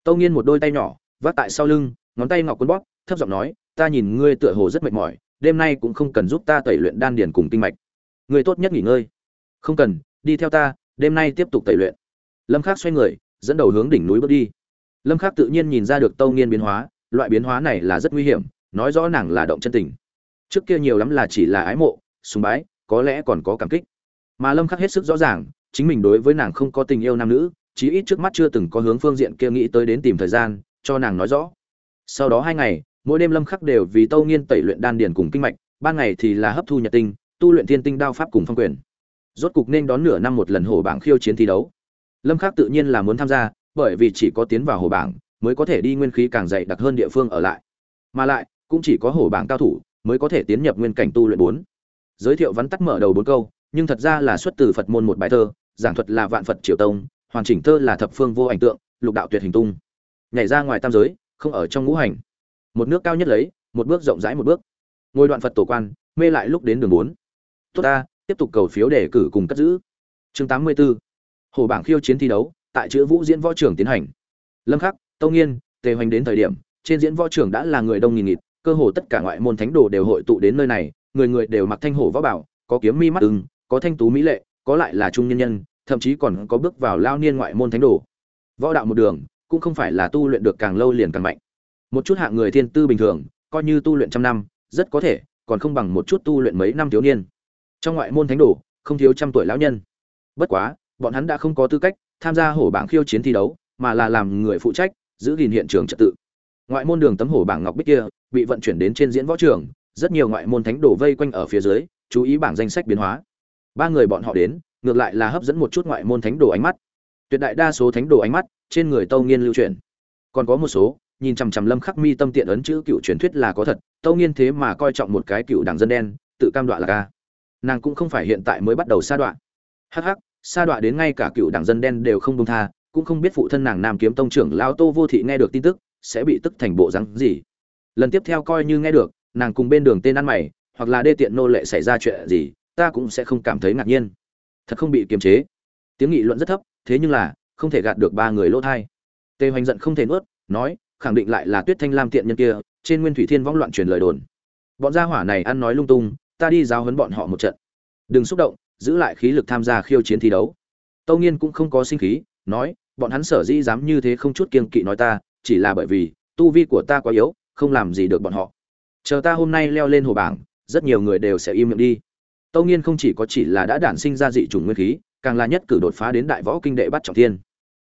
Tâu nghiên một đôi tay nhỏ, vác tại sau lưng, ngón tay ngọc quấn bóp, thấp giọng nói, ta nhìn ngươi tựa hồ rất mệt mỏi, đêm nay cũng không cần giúp ta tẩy luyện đan điền cùng kinh mạch. Ngươi tốt nhất nghỉ ngơi. Không cần, đi theo ta, đêm nay tiếp tục tẩy luyện. Lâm khắc xoay người, dẫn đầu hướng đỉnh núi bước đi. Lâm khắc tự nhiên nhìn ra được tâu nghiên biến hóa, loại biến hóa này là rất nguy hiểm, nói rõ nàng là động chân tình trước kia nhiều lắm là chỉ là ái mộ, sùng bái, có lẽ còn có cảm kích. Mà lâm khắc hết sức rõ ràng, chính mình đối với nàng không có tình yêu nam nữ, chí ít trước mắt chưa từng có hướng phương diện kia nghĩ tới đến tìm thời gian, cho nàng nói rõ. Sau đó hai ngày, mỗi đêm lâm khắc đều vì tâu nghiên tẩy luyện đan điền cùng kinh mạch, ban ngày thì là hấp thu nhật tinh, tu luyện thiên tinh đao pháp cùng phong quyền. Rốt cục nên đón nửa năm một lần hổ bảng khiêu chiến thi đấu. Lâm khắc tự nhiên là muốn tham gia, bởi vì chỉ có tiến vào hổ bảng, mới có thể đi nguyên khí càng dày đặc hơn địa phương ở lại. Mà lại, cũng chỉ có hổ bảng cao thủ mới có thể tiến nhập nguyên cảnh tu luyện bốn. Giới thiệu vắn tắt mở đầu bốn câu, nhưng thật ra là xuất từ phật môn một bài thơ, giảng thuật là vạn phật triều tông, hoàn chỉnh thơ là thập phương vô ảnh tượng, lục đạo tuyệt hình tung. Nhảy ra ngoài tam giới, không ở trong ngũ hành. Một nước cao nhất lấy, một bước rộng rãi một bước. Ngôi đoạn phật tổ quan, mê lại lúc đến đường bốn. Tốt ta, tiếp tục cầu phiếu để cử cùng cất giữ. Chương tám mươi 84. hồ bảng khiêu chiến thi đấu, tại chữ vũ diễn võ trường tiến hành. Lâm khắc tông nghiên, tề hoành đến thời điểm, trên diễn võ trường đã là người đông nghìn nghịt cơ hồ tất cả ngoại môn thánh đồ đều hội tụ đến nơi này, người người đều mặc thanh hổ võ bảo, có kiếm mi mắt ưng, có thanh tú mỹ lệ, có lại là trung nhân nhân, thậm chí còn có bước vào lao niên ngoại môn thánh đồ. Võ đạo một đường, cũng không phải là tu luyện được càng lâu liền càng mạnh. Một chút hạng người thiên tư bình thường, coi như tu luyện trăm năm, rất có thể, còn không bằng một chút tu luyện mấy năm thiếu niên. Trong ngoại môn thánh đồ, không thiếu trăm tuổi lão nhân. Bất quá, bọn hắn đã không có tư cách tham gia hổ bảng khiêu chiến thi đấu, mà là làm người phụ trách, giữ gìn hiện trường trật tự ngoại môn đường tấm hổ bảng ngọc bích kia bị vận chuyển đến trên diễn võ trường, rất nhiều ngoại môn thánh đồ vây quanh ở phía dưới, chú ý bảng danh sách biến hóa. Ba người bọn họ đến, ngược lại là hấp dẫn một chút ngoại môn thánh đồ ánh mắt. Tuyệt đại đa số thánh đồ ánh mắt trên người tâu nghiên lưu truyền còn có một số, nhìn chằm chằm lâm khắc mi tâm tiện ấn chữ cựu truyền thuyết là có thật, tâu nghiên thế mà coi trọng một cái cựu đảng dân đen, tự cam đoạ là ca. Nàng cũng không phải hiện tại mới bắt đầu sa đoạn hắc hắc, sa đoạn đến ngay cả cựu đảng dân đen đều không buông tha, cũng không biết phụ thân nàng nam kiếm tông trưởng lao tô vô thị nghe được tin tức sẽ bị tức thành bộ rắn gì. Lần tiếp theo coi như nghe được, nàng cùng bên đường tên ăn mày, hoặc là đê tiện nô lệ xảy ra chuyện gì, ta cũng sẽ không cảm thấy ngạc nhiên. Thật không bị kiềm chế. Tiếng nghị luận rất thấp, thế nhưng là, không thể gạt được ba người lỗ thai. Tề hoành giận không thể nuốt, nói, khẳng định lại là tuyết thanh lam tiện nhân kia, trên nguyên thủy thiên võng loạn truyền lời đồn. Bọn gia hỏa này ăn nói lung tung, ta đi giáo huấn bọn họ một trận. Đừng xúc động, giữ lại khí lực tham gia khiêu chiến thi đấu. Tâu nghiên cũng không có sinh khí, nói, bọn hắn sở dĩ dám như thế không chút kiêng kỵ nói ta chỉ là bởi vì, tu vi của ta quá yếu, không làm gì được bọn họ. Chờ ta hôm nay leo lên hồ bảng, rất nhiều người đều sẽ im miệng đi. Tâu nghiên không chỉ có chỉ là đã đản sinh ra dị chủng nguyên khí, càng là nhất cử đột phá đến đại võ kinh đệ bắt trọng thiên.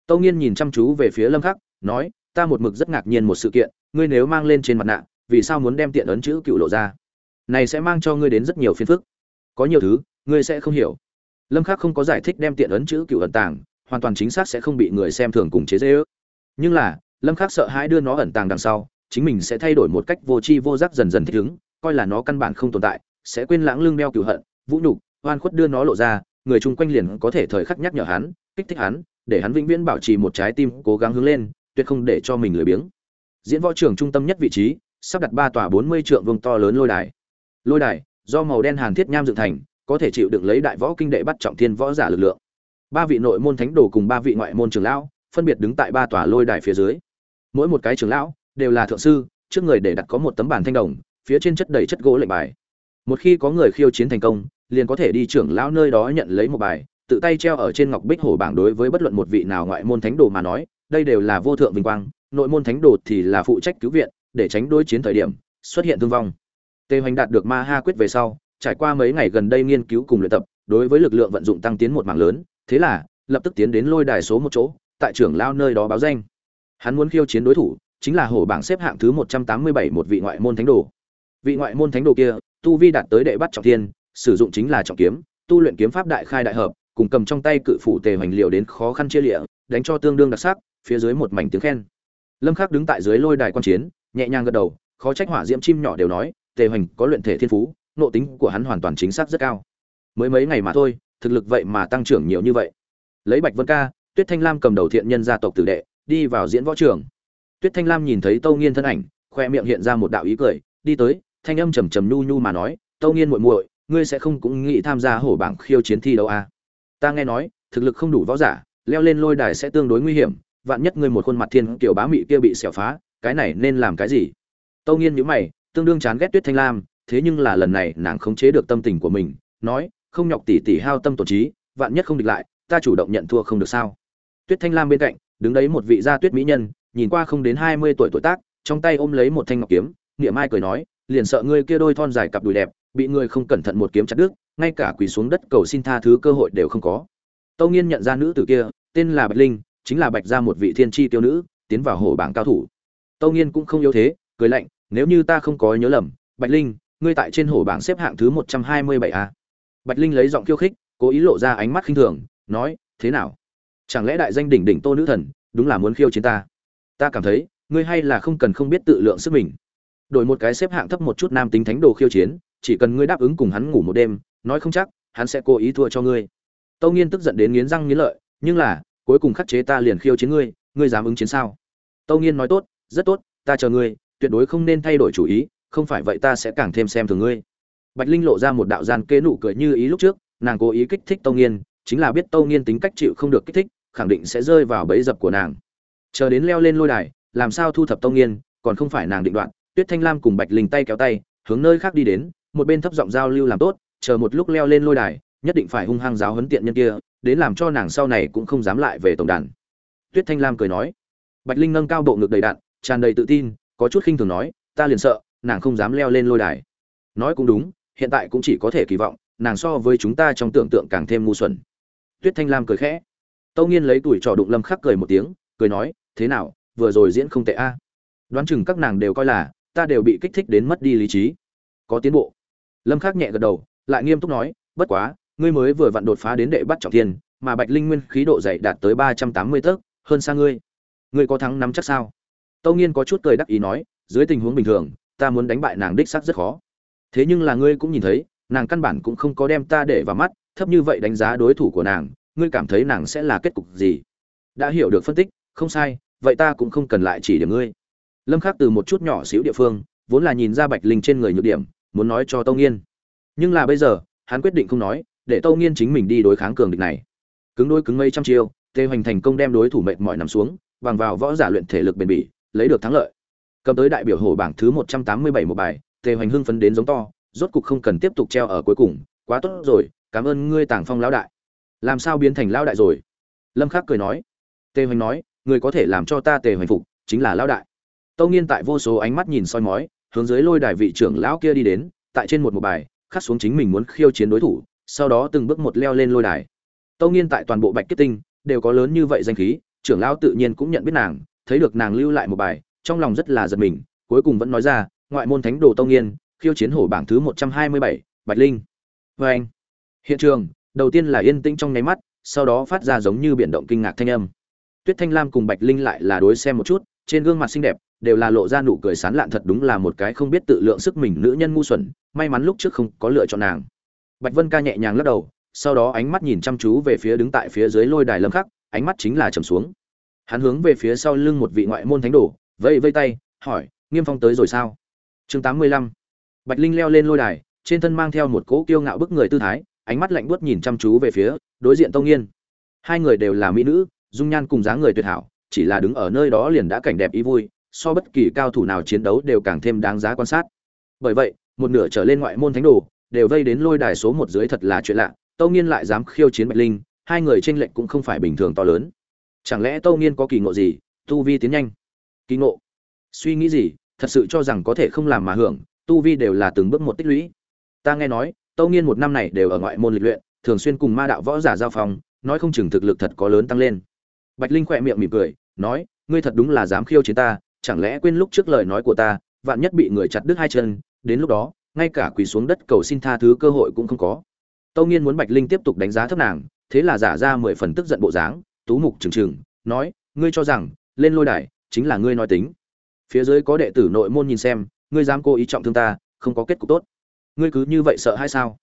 Tâu nghiên nhìn chăm chú về phía lâm khắc, nói, ta một mực rất ngạc nhiên một sự kiện, ngươi nếu mang lên trên mặt nạ, vì sao muốn đem tiện ấn chữ cựu lộ ra? Này sẽ mang cho ngươi đến rất nhiều phiền phức. Có nhiều thứ, ngươi sẽ không hiểu. Lâm khắc không có giải thích đem tiện ấn chữ cựu ẩn tàng, hoàn toàn chính xác sẽ không bị người xem thường cùng chế dễ ước nhưng là lâm khắc sợ hãi đưa nó ẩn tàng đằng sau, chính mình sẽ thay đổi một cách vô tri vô giác dần dần thích ứng, coi là nó căn bản không tồn tại, sẽ quên lãng lưng đeo cửu hận, vũ nhục, oan khuất đưa nó lộ ra, người chung quanh liền có thể thời khắc nhắc nhở hắn, kích thích hắn, để hắn vĩnh viễn bảo trì một trái tim cố gắng hướng lên, tuyệt không để cho mình lười biếng. Diễn võ trường trung tâm nhất vị trí, sắp đặt ba tòa bốn mươi trượng vuông to lớn lôi đài. Lôi đài, do màu đen hàn thiết nham dựng thành, có thể chịu đựng lấy đại võ kinh đệ bắt trọng thiên võ giả lực lượng. Ba vị nội môn thánh đồ cùng ba vị ngoại môn trưởng lão, phân biệt đứng tại ba tòa lôi đài phía dưới mỗi một cái trưởng lão đều là thượng sư, trước người để đặt có một tấm bàn thanh đồng, phía trên chất đầy chất gỗ lệnh bài. Một khi có người khiêu chiến thành công, liền có thể đi trưởng lão nơi đó nhận lấy một bài, tự tay treo ở trên ngọc bích hổ bảng đối với bất luận một vị nào ngoại môn thánh đồ mà nói, đây đều là vô thượng vinh quang, nội môn thánh đồ thì là phụ trách cứu viện, để tránh đối chiến thời điểm xuất hiện thương vong. Tề hoành đạt được ma ha quyết về sau, trải qua mấy ngày gần đây nghiên cứu cùng luyện tập, đối với lực lượng vận dụng tăng tiến một mảng lớn, thế là lập tức tiến đến lôi đài số một chỗ, tại trưởng lao nơi đó báo danh hắn muốn khiêu chiến đối thủ, chính là hổ bảng xếp hạng thứ một trăm tám mươi bảy một vị ngoại môn thánh đồ. Vị ngoại môn thánh đồ kia, tu vi đạt tới đệ bắt trọng thiên, sử dụng chính là trọng kiếm, tu luyện kiếm pháp đại khai đại hợp, cùng cầm trong tay cự phủ tề hoành liệu đến khó khăn chia lịa, đánh cho tương đương đặc sắc, phía dưới một mảnh tiếng khen. Lâm khắc đứng tại dưới lôi đài quan chiến, nhẹ nhàng gật đầu, khó trách hỏa diễm chim nhỏ đều nói, tề hoành có luyện thể thiên phú, nộ tính của hắn hoàn toàn chính xác rất cao. Mới mấy ngày mà thôi, thực lực vậy mà tăng trưởng nhiều như vậy. Lấy bạch vân ca, tuyết thanh lam cầm đầu thiện nhân gia tộc tử đệ đi vào diễn võ trường. Tuyết thanh lam nhìn thấy tâu nghiên thân ảnh, khoe miệng hiện ra một đạo ý cười, đi tới, thanh âm trầm trầm nhu nhu mà nói, tâu nghiên muội muội, ngươi sẽ không cũng nghĩ tham gia hổ bảng khiêu chiến thi đấu à? ta nghe nói, thực lực không đủ võ giả, leo lên lôi đài sẽ tương đối nguy hiểm, vạn nhất ngươi một khuôn mặt thiên kiểu bá mị kia bị xẻo phá, cái này nên làm cái gì? Tâu nghiên nhíu mày, tương đương chán ghét tuyết thanh lam, thế nhưng là lần này nàng khống chế được tâm tình của mình, nói, không nhọc tỉ tỉ hao tâm tổ trí, vạn nhất không địch lại, ta chủ động nhận thua không được sao? Tuyết thanh lam bên cạnh đứng đấy một vị gia tuyết mỹ nhân, nhìn qua không đến hai mươi tuổi tuổi tác, trong tay ôm lấy một thanh ngọc kiếm, niệm mai cười nói, liền sợ ngươi kia đôi thon dài cặp đùi đẹp, bị người không cẩn thận một kiếm chặt đứt, ngay cả quỳ xuống đất cầu xin tha thứ cơ hội đều không có. Tâu nghiên nhận ra nữ tử kia, tên là bạch linh, chính là bạch gia một vị thiên tri tiêu nữ, tiến vào hổ bảng cao thủ. Tâu nghiên cũng không yếu thế, cười lạnh, nếu như ta không có nhớ lầm, bạch linh, ngươi tại trên hổ bảng xếp hạng thứ một trăm hai mươi bảy a. Bạch linh lấy giọng khiêu khích, cố ý lộ ra ánh mắt khinh thường, nói, thế nào? Chẳng lẽ đại danh đỉnh đỉnh tô nữ thần, đúng là muốn khiêu chiến ta? Ta cảm thấy, ngươi hay là không cần không biết tự lượng sức mình. Đổi một cái xếp hạng thấp một chút nam tính thánh đồ khiêu chiến, chỉ cần ngươi đáp ứng cùng hắn ngủ một đêm, nói không chắc, hắn sẽ cố ý thua cho ngươi. Tâu nghiên tức giận đến nghiến răng nghiến lợi, nhưng là, cuối cùng khắc chế ta liền khiêu chiến ngươi ngươi dám ứng chiến sao? Tâu nghiên nói tốt, rất tốt, ta chờ ngươi, tuyệt đối không nên thay đổi chủ ý, không phải vậy ta sẽ càng thêm xem thường ngươi. Bạch linh lộ ra một đạo gian kế nụ cười như ý lúc trước, nàng cố ý kích thích tâu nghiên, chính là biết tâu nghiên tính cách chịu không được kích thích khẳng định sẽ rơi vào bẫy dập của nàng. Chờ đến leo lên lôi đài, làm sao thu thập tông nghiên, còn không phải nàng định đoạn, tuyết thanh lam cùng bạch linh tay kéo tay, hướng nơi khác đi đến, một bên thấp giọng giao lưu làm tốt, chờ một lúc leo lên lôi đài, nhất định phải hung hăng giáo huấn tiện nhân kia, đến làm cho nàng sau này cũng không dám lại về tổng đàn. Tuyết thanh lam cười nói. Bạch linh nâng cao bộ ngực đầy đạn, tràn đầy tự tin, có chút khinh thường nói, ta liền sợ, nàng không dám leo lên lôi đài. Nói cũng đúng, hiện tại cũng chỉ có thể kỳ vọng, nàng so với chúng ta trong tưởng tượng càng thêm ngu xuẩn. Tuyết thanh lam cười khẽ tâu nghiên lấy tuổi trò đụng lâm khắc cười một tiếng, cười nói, thế nào, vừa rồi diễn không tệ a? Đoán chừng các nàng đều coi là, ta đều bị kích thích đến mất đi lý trí. Có tiến bộ. Lâm khắc nhẹ gật đầu, lại nghiêm túc nói, bất quá, ngươi mới vừa vặn đột phá đến đệ bắt trọng thiên, mà bạch linh nguyên khí độ dày đạt tới ba trăm tám mươi tấc, hơn xa ngươi. Ngươi có thắng nắm chắc sao? Tâu nghiên có chút cười đắc ý nói, dưới tình huống bình thường, ta muốn đánh bại nàng đích xác rất khó. Thế nhưng là ngươi cũng nhìn thấy, nàng căn bản cũng không có đem ta để vào mắt, thấp như vậy đánh giá đối thủ của nàng ngươi cảm thấy nàng sẽ là kết cục gì? Đã hiểu được phân tích, không sai, vậy ta cũng không cần lại chỉ điểm ngươi. Lâm khắc từ một chút nhỏ xíu địa phương, vốn là nhìn ra bạch linh trên người nhược điểm, muốn nói cho tâu nghiên. Nhưng là bây giờ, hắn quyết định không nói, để tâu nghiên chính mình đi đối kháng cường địch này. Cứng đôi cứng mây trăm chiêu, tê hoành thành công đem đối thủ mệt mỏi nằm xuống, bằng vào võ giả luyện thể lực bền bỉ, lấy được thắng lợi. Cầm tới đại biểu hổ bảng thứ một trăm tám mươi bảy một bài tề hoành hưng phấn đến giống to, rốt cục không cần tiếp tục treo ở cuối cùng, quá tốt rồi, cảm ơn ngươi tàng phong lão đại làm sao biến thành lao đại rồi? Lâm khắc cười nói. Tề hoành nói, người có thể làm cho ta tề hoành phục, chính là lao đại. Tâu nghiên tại vô số ánh mắt nhìn soi mói, hướng dưới lôi đài vị trưởng lão kia đi đến, tại trên một một bài, khắc xuống chính mình muốn khiêu chiến đối thủ, sau đó từng bước một leo lên lôi đài. Tâu nghiên tại toàn bộ bạch kết tinh, đều có lớn như vậy danh khí, trưởng lão tự nhiên cũng nhận biết nàng, thấy được nàng lưu lại một bài, trong lòng rất là giật mình, cuối cùng vẫn nói ra, ngoại môn thánh đồ tâu nghiên, khiêu chiến hổ bảng thứ một trăm hai mươi bảy, bạch linh. Vê anh, hiện trường đầu tiên là yên tĩnh trong nháy mắt, sau đó phát ra giống như biển động kinh ngạc thanh âm. Tuyết thanh lam cùng bạch linh lại là đối xem một chút, trên gương mặt xinh đẹp, đều là lộ ra nụ cười sán lạn thật đúng là một cái không biết tự lượng sức mình nữ nhân ngu xuẩn, may mắn lúc trước không có lựa chọn nàng. Bạch vân ca nhẹ nhàng lắc đầu, sau đó ánh mắt nhìn chăm chú về phía đứng tại phía dưới lôi đài lâm khắc, ánh mắt chính là trầm xuống. Hắn hướng về phía sau lưng một vị ngoại môn thánh đồ vẫy vây tay, hỏi, nghiêm phong tới rồi sao? Chương 85. bạch linh leo lên lôi đài, trên thân mang theo một cỗ kiêu ngạo bức người tư thái ánh mắt lạnh buốt nhìn chăm chú về phía đối diện tông nghiên. Hai người đều là mỹ nữ, dung nhan cùng dáng người tuyệt hảo, chỉ là đứng ở nơi đó liền đã cảnh đẹp ý vui, so bất kỳ cao thủ nào chiến đấu đều càng thêm đáng giá quan sát. Bởi vậy, một nửa trở lên ngoại môn thánh đồ đều vây đến lôi đài số một dưới thật là chuyện lạ tâu nghiên lại dám khiêu chiến bạch linh, hai người tranh lệch cũng không phải bình thường to lớn. Chẳng lẽ tâu nghiên có kỳ ngộ gì? Tu vi tiến nhanh. Kỳ ngộ. Suy nghĩ gì? Thật sự cho rằng có thể không làm mà hưởng, tu vi đều là từng bước một tích lũy. Ta nghe nói tâu nghiên một năm này đều ở ngoại môn lịch luyện, thường xuyên cùng ma đạo võ giả giao phòng nói không chừng thực lực thật có lớn tăng lên. Bạch linh khỏe miệng mỉm cười, nói, ngươi thật đúng là dám khiêu chiến ta, chẳng lẽ quên lúc trước lời nói của ta, vạn nhất bị người chặt đứt hai chân, đến lúc đó, ngay cả quỳ xuống đất cầu xin tha thứ cơ hội cũng không có. Tâu nghiên muốn bạch linh tiếp tục đánh giá thấp nàng, thế là giả ra mười phần tức giận bộ dáng, tú mục trừng trừng, nói, ngươi cho rằng, lên lôi đài, chính là ngươi nói tính. Phía dưới có đệ tử nội môn nhìn xem, ngươi dám cố ý trọng thương ta, không có kết cục tốt ngươi cứ như vậy sợ hay sao?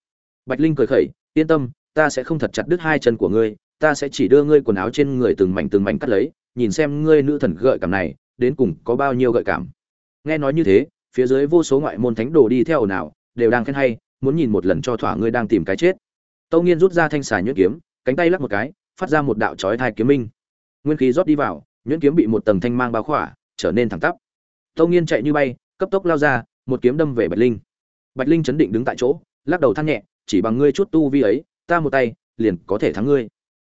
Bạch linh cười khẩy, yên tâm, ta sẽ không thật chặt đứt hai chân của ngươi, ta sẽ chỉ đưa ngươi quần áo trên người từng mảnh từng mảnh cắt lấy, nhìn xem ngươi nữ thần gợi cảm này, đến cùng có bao nhiêu gợi cảm. Nghe nói như thế, phía dưới vô số ngoại môn thánh đồ đi theo ồn ào, đều đang khen hay, muốn nhìn một lần cho thỏa ngươi đang tìm cái chết. Tâu nghiên rút ra thanh xà nhuyễn kiếm, cánh tay lắc một cái, phát ra một đạo chói thai kiếm minh. Nguyên khí rót đi vào, nhuyễn kiếm bị một tầng thanh mang bao khỏa, trở nên thẳng tắp. Tâu nghiên chạy như bay, cấp tốc lao ra, một kiếm đâm về bạch linh bạch linh chấn định đứng tại chỗ, lắc đầu than nhẹ, chỉ bằng ngươi chút tu vi ấy, ta một tay, liền có thể thắng ngươi.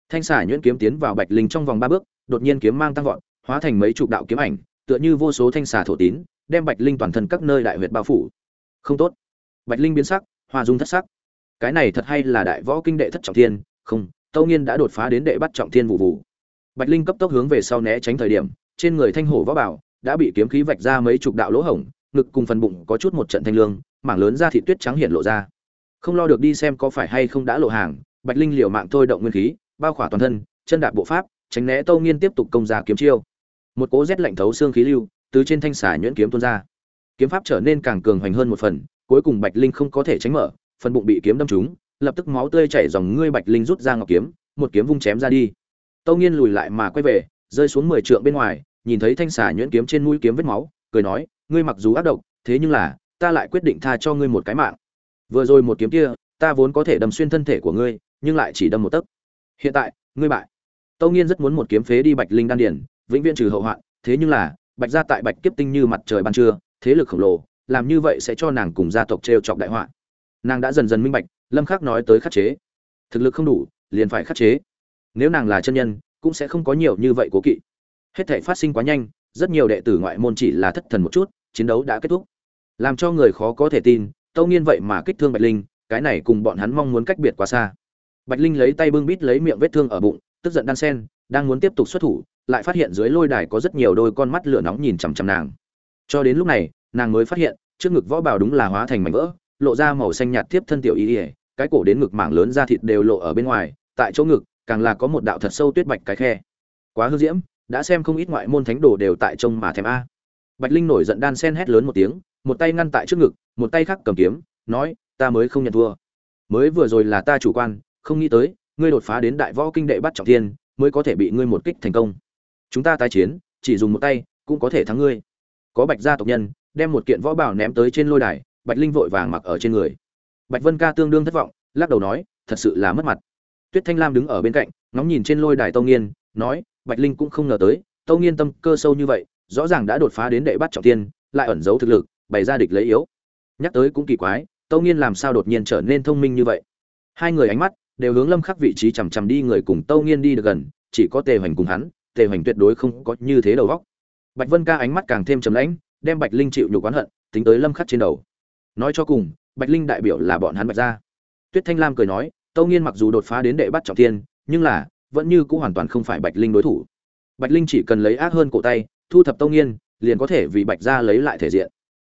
Thanh xả nhuyễn kiếm tiến vào bạch linh trong vòng ba bước, đột nhiên kiếm mang tăng vọt, hóa thành mấy chục đạo kiếm ảnh, tựa như vô số thanh xà thổ tín, đem bạch linh toàn thân các nơi đại huyệt bao phủ. Không tốt. Bạch linh biến sắc, hoa dung thất sắc. Cái này thật hay là đại võ kinh đệ thất trọng thiên, không, tâu nghiên đã đột phá đến đệ bắt trọng thiên vụ vụ. Bạch linh cấp tốc hướng về sau né tránh thời điểm, trên người thanh hổ võ bảo, đã bị kiếm khí vạch ra mấy chục đạo lỗ hổng, ngực cùng phần bụng có chút một trận thanh lương mảng lớn ra thị tuyết trắng hiện lộ ra. Không lo được đi xem có phải hay không đã lộ hàng, bạch linh liều mạng thôi động nguyên khí, bao khỏa toàn thân, chân đạp bộ pháp, tránh né tâu nghiên tiếp tục công ra kiếm chiêu. Một cỗ rét lạnh thấu xương khí lưu từ trên thanh xà nhuyễn kiếm tuôn ra. Kiếm pháp trở nên càng cường hoành hơn một phần, cuối cùng bạch linh không có thể tránh mở, phần bụng bị kiếm đâm trúng, lập tức máu tươi chảy dòng ngươi bạch linh rút ra ngọc kiếm, một kiếm vung chém ra đi. Tâu nghiên lùi lại mà quay về, rơi xuống mười trượng bên ngoài, nhìn thấy thanh xà nhuyễn kiếm trên mũi kiếm vết máu, cười nói, ngươi mặc dù ác độc, thế nhưng là ta lại quyết định tha cho ngươi một cái mạng. Vừa rồi một kiếm kia, ta vốn có thể đâm xuyên thân thể của ngươi, nhưng lại chỉ đâm một tấc. Hiện tại, ngươi bại. Tâu nghiên rất muốn một kiếm phế đi bạch linh đan điển vĩnh viễn trừ hậu hoạn, thế nhưng là, bạch gia tại bạch kiếp tinh như mặt trời ban trưa, thế lực khổng lồ, làm như vậy sẽ cho nàng cùng gia tộc t r e o chọc đại họa. Nàng đã dần dần minh bạch, lâm khắc nói tới khắc chế. Thực lực không đủ, liền phải khắc chế. Nếu nàng là chân nhân, cũng sẽ không có nhiều như vậy cố kỵ. Hết thể phát sinh quá nhanh, rất nhiều đệ tử ngoại môn chỉ là thất thần một chút, chiến đấu đã kết thúc làm cho người khó có thể tin, tâu nghiên vậy mà kích thương bạch linh, cái này cùng bọn hắn mong muốn cách biệt quá xa. Bạch linh lấy tay bưng bít lấy miệng vết thương ở bụng, tức giận đan sen, đang muốn tiếp tục xuất thủ, lại phát hiện dưới lôi đài có rất nhiều đôi con mắt lửa nóng nhìn chằm chằm nàng. Cho đến lúc này, nàng mới phát hiện, trước ngực võ bào đúng là hóa thành mảnh vỡ, lộ ra màu xanh nhạt tiếp thân tiểu y ỉa cái cổ đến ngực mảng lớn da thịt đều lộ ở bên ngoài, tại chỗ ngực, càng là có một đạo thật sâu tuyết bạch cái khe. Quá hư diễm, đã xem không ít ngoại môn thánh đồ đều tại trông mà thèm a. Bạch linh nổi giận đan sen hét lớn một tiếng một tay ngăn tại trước ngực, một tay khác cầm kiếm, nói, ta mới không nhận thua. Mới vừa rồi là ta chủ quan, không nghĩ tới, ngươi đột phá đến đại võ kinh đệ bắt trọng thiên, mới có thể bị ngươi một kích thành công. Chúng ta tái chiến, chỉ dùng một tay, cũng có thể thắng ngươi. Có bạch gia tộc nhân, đem một kiện võ bảo ném tới trên lôi đài, bạch linh vội vàng mặc ở trên người. Bạch vân ca tương đương thất vọng, lắc đầu nói, thật sự là mất mặt. Tuyết thanh lam đứng ở bên cạnh, ngóng nhìn trên lôi đài tâu nghiên, nói, bạch linh cũng không ngờ tới, tâu nghiên tâm cơ sâu như vậy, rõ ràng đã đột phá đến đệ bắt trọng tiên lại ẩn giấu thực lực bày ra địch lấy yếu. Nhắc tới cũng kỳ quái tâu nghiên làm sao đột nhiên trở nên thông minh như vậy? Hai người ánh mắt đều hướng lâm khắc vị trí chằm chằm đi, người cùng tâu nghiên đi được gần, chỉ có tề hoành cùng hắn, tề hoành tuyệt đối không có như thế đầu góc bạch vân ca ánh mắt càng thêm trầm lãnh, đem bạch linh chịu nhục oán hận, tính tới lâm khắc trên đầu. Nói cho cùng, bạch linh đại biểu là bọn hắn bạch gia. Tuyết thanh lam cười nói tâu nghiên mặc dù đột phá đến đệ bắt trọng thiên, nhưng là, vẫn như cũng hoàn toàn không phải bạch linh đối thủ. Bạch linh chỉ cần lấy ác hơn cổ tay, thu thập tâu nghiên, liền có thể vì bạch gia lấy lại thể diện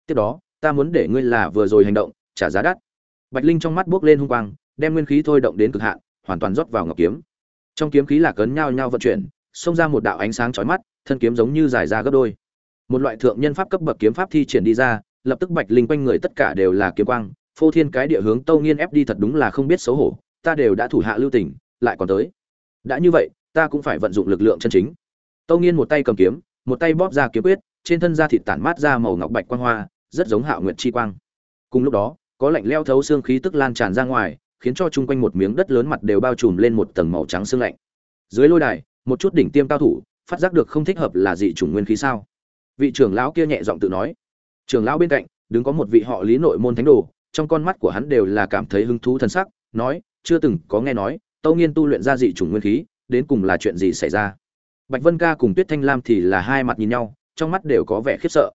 tiếp đó, ta muốn để ngươi là vừa rồi hành động, trả giá đắt. Bạch linh trong mắt buốc lên hung quang, đem nguyên khí thôi động đến cực hạn, hoàn toàn rót vào ngọc kiếm. Trong kiếm khí là cấn nhau nhau vận chuyển, xông ra một đạo ánh sáng chói mắt, thân kiếm giống như dài ra gấp đôi. Một loại thượng nhân pháp cấp bậc kiếm pháp thi triển đi ra, lập tức bạch linh quanh người tất cả đều là kiếm quang, phô thiên cái địa hướng tâu nghiên ép đi thật đúng là không biết xấu hổ, ta đều đã thủ hạ lưu tình, lại còn tới. Đã như vậy, ta cũng phải vận dụng lực lượng chân chính. Tâu nghiên một tay cầm kiếm, một tay bóp ra kiếm quyết, trên thân da thịt tản mát ra màu ngọc bạch quang hoa rất giống hạo Nguyệt chi quang. Cùng lúc đó, có lạnh leo thấu xương khí tức lan tràn ra ngoài, khiến cho chung quanh một miếng đất lớn mặt đều bao trùm lên một tầng màu trắng xương lạnh. Dưới lôi đài, một chút đỉnh tiêm cao thủ, phát giác được không thích hợp là dị chủng nguyên khí sao? Vị trưởng lão kia nhẹ giọng tự nói. Trưởng lão bên cạnh, đứng có một vị họ lý nội môn thánh đồ, trong con mắt của hắn đều là cảm thấy hứng thú thân sắc, nói, chưa từng có nghe nói, tâu nghiên tu luyện ra dị chủng nguyên khí, đến cùng là chuyện gì xảy ra? Bạch vân ca cùng tuyết thanh lam thì là hai mặt nhìn nhau, trong mắt đều có vẻ khiếp sợ.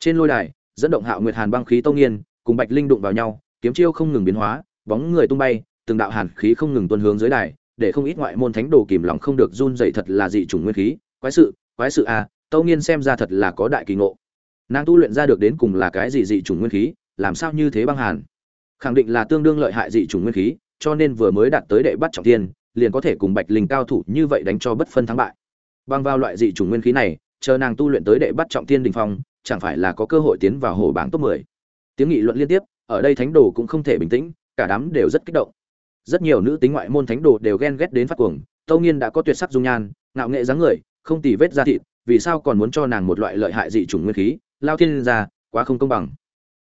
Trên lôi đài dẫn động hạo nguyệt hàn băng khí tông nghiên, cùng bạch linh đụng vào nhau, kiếm chiêu không ngừng biến hóa, bóng người tung bay, từng đạo hàn khí không ngừng tuôn hướng dưới đài, để không ít ngoại môn thánh đồ kìm lòng không được run dậy thật là dị chủng nguyên khí. Quái sự quái sự à tâu nghiên xem ra thật là có đại kỳ ngộ. Nàng tu luyện ra được đến cùng là cái gì dị chủng nguyên khí, làm sao như thế băng hàn? Khẳng định là tương đương lợi hại dị chủng nguyên khí, cho nên vừa mới đạt tới đệ bắt trọng thiên, liền có thể cùng bạch linh cao thủ như vậy đánh cho bất phân thắng bại. Băng vào loại dị chủng nguyên khí này, chờ nàng tu luyện tới đệ bắt trọng thiên đình phong chẳng phải là có cơ hội tiến vào hồ bảng top 10. Tiếng nghị luận liên tiếp, ở đây thánh đồ cũng không thể bình tĩnh, cả đám đều rất kích động. Rất nhiều nữ tính ngoại môn thánh đồ đều ghen ghét đến phát cuồng, Tâu Nghiên đã có tuyệt sắc dung nhan, ngạo nghệ dáng người, không tì vết da thịt, vì sao còn muốn cho nàng một loại lợi hại dị chủng nguyên khí, lao thiên ra, quá không công bằng.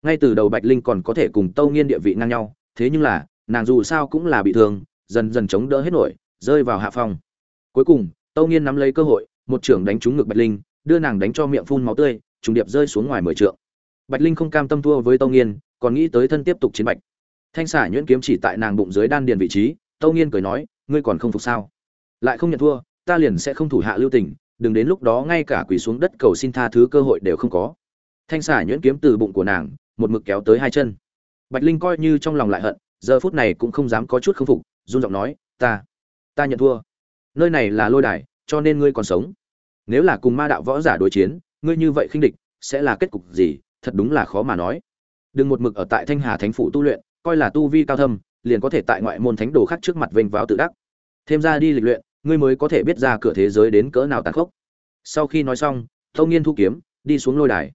Ngay từ đầu Bạch Linh còn có thể cùng Tâu Nghiên địa vị ngang nhau, thế nhưng là, nàng dù sao cũng là bị thương, dần dần chống đỡ hết nổi, rơi vào hạ phong. Cuối cùng, Tâu Nghiên nắm lấy cơ hội, một trưởng đánh trúng ngực Bạch Linh, đưa nàng đánh cho miệng phun máu tươi, trùng điệp rơi xuống ngoài mười trượng. Bạch Linh không cam tâm thua với Tâu Nghiên, còn nghĩ tới thân tiếp tục chiến bạch. Thanh xả nhuyễn kiếm chỉ tại nàng bụng dưới đan điền vị trí, Tâu Nghiên cười nói, ngươi còn không phục sao? Lại không nhận thua, ta liền sẽ không thủ hạ lưu tình, đừng đến lúc đó ngay cả quỳ xuống đất cầu xin tha thứ cơ hội đều không có. Thanh xả nhuyễn kiếm từ bụng của nàng, một mực kéo tới hai chân. Bạch Linh coi như trong lòng lại hận, giờ phút này cũng không dám có chút không phục, run giọng nói, "Ta, ta nhận thua. Nơi này là lôi đài, cho nên ngươi còn sống. Nếu là cùng ma đạo võ giả đối chiến, ngươi như vậy khinh địch, sẽ là kết cục gì, thật đúng là khó mà nói. Đừng một mực ở tại Thanh Hà Thánh phủ tu luyện, coi là tu vi cao thâm, liền có thể tại ngoại môn thánh đồ khác trước mặt vênh váo tự đắc. Thêm ra đi lịch luyện, ngươi mới có thể biết ra cửa thế giới đến cỡ nào tàn khốc. sau khi nói xong Thâu nghiên thu kiếm đi xuống lôi đài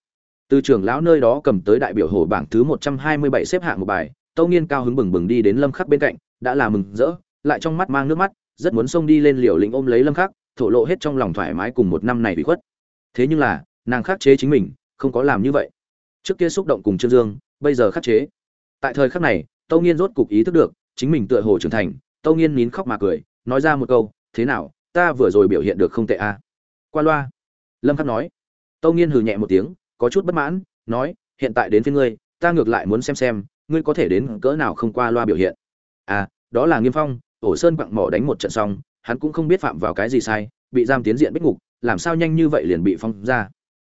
từ trưởng lão nơi đó cầm tới đại biểu hổ bảng thứ một trăm hai mươi bảy xếp hạng một bài tâu nghiên cao hứng bừng bừng đi đến lâm khắc bên cạnh đã là mừng rỡ lại trong mắt mang nước mắt rất muốn xông đi lên liều lĩnh ôm lấy lâm khắc thổ lộ hết trong lòng thoải mái cùng một năm này bị khuất thế nhưng là nàng khắc chế chính mình, không có làm như vậy. Trước kia xúc động cùng trương dương, bây giờ khắc chế. Tại thời khắc này, tâu nghiên rốt cục ý thức được, chính mình tựa hồ trưởng thành, tâu nghiên nín khóc mà cười, nói ra một câu, thế nào, ta vừa rồi biểu hiện được không tệ à? qua loa. Lâm khắc nói. Tâu nghiên hừ nhẹ một tiếng, có chút bất mãn, nói, hiện tại đến phía ngươi, ta ngược lại muốn xem xem, ngươi có thể đến cỡ nào không qua loa biểu hiện. À đó là nghiêm phong, ổ sơn quặng mỏ đánh một trận xong, hắn cũng không biết phạm vào cái gì sai, bị giam tiến diện bích ngục, làm sao nhanh như vậy liền bị phong ra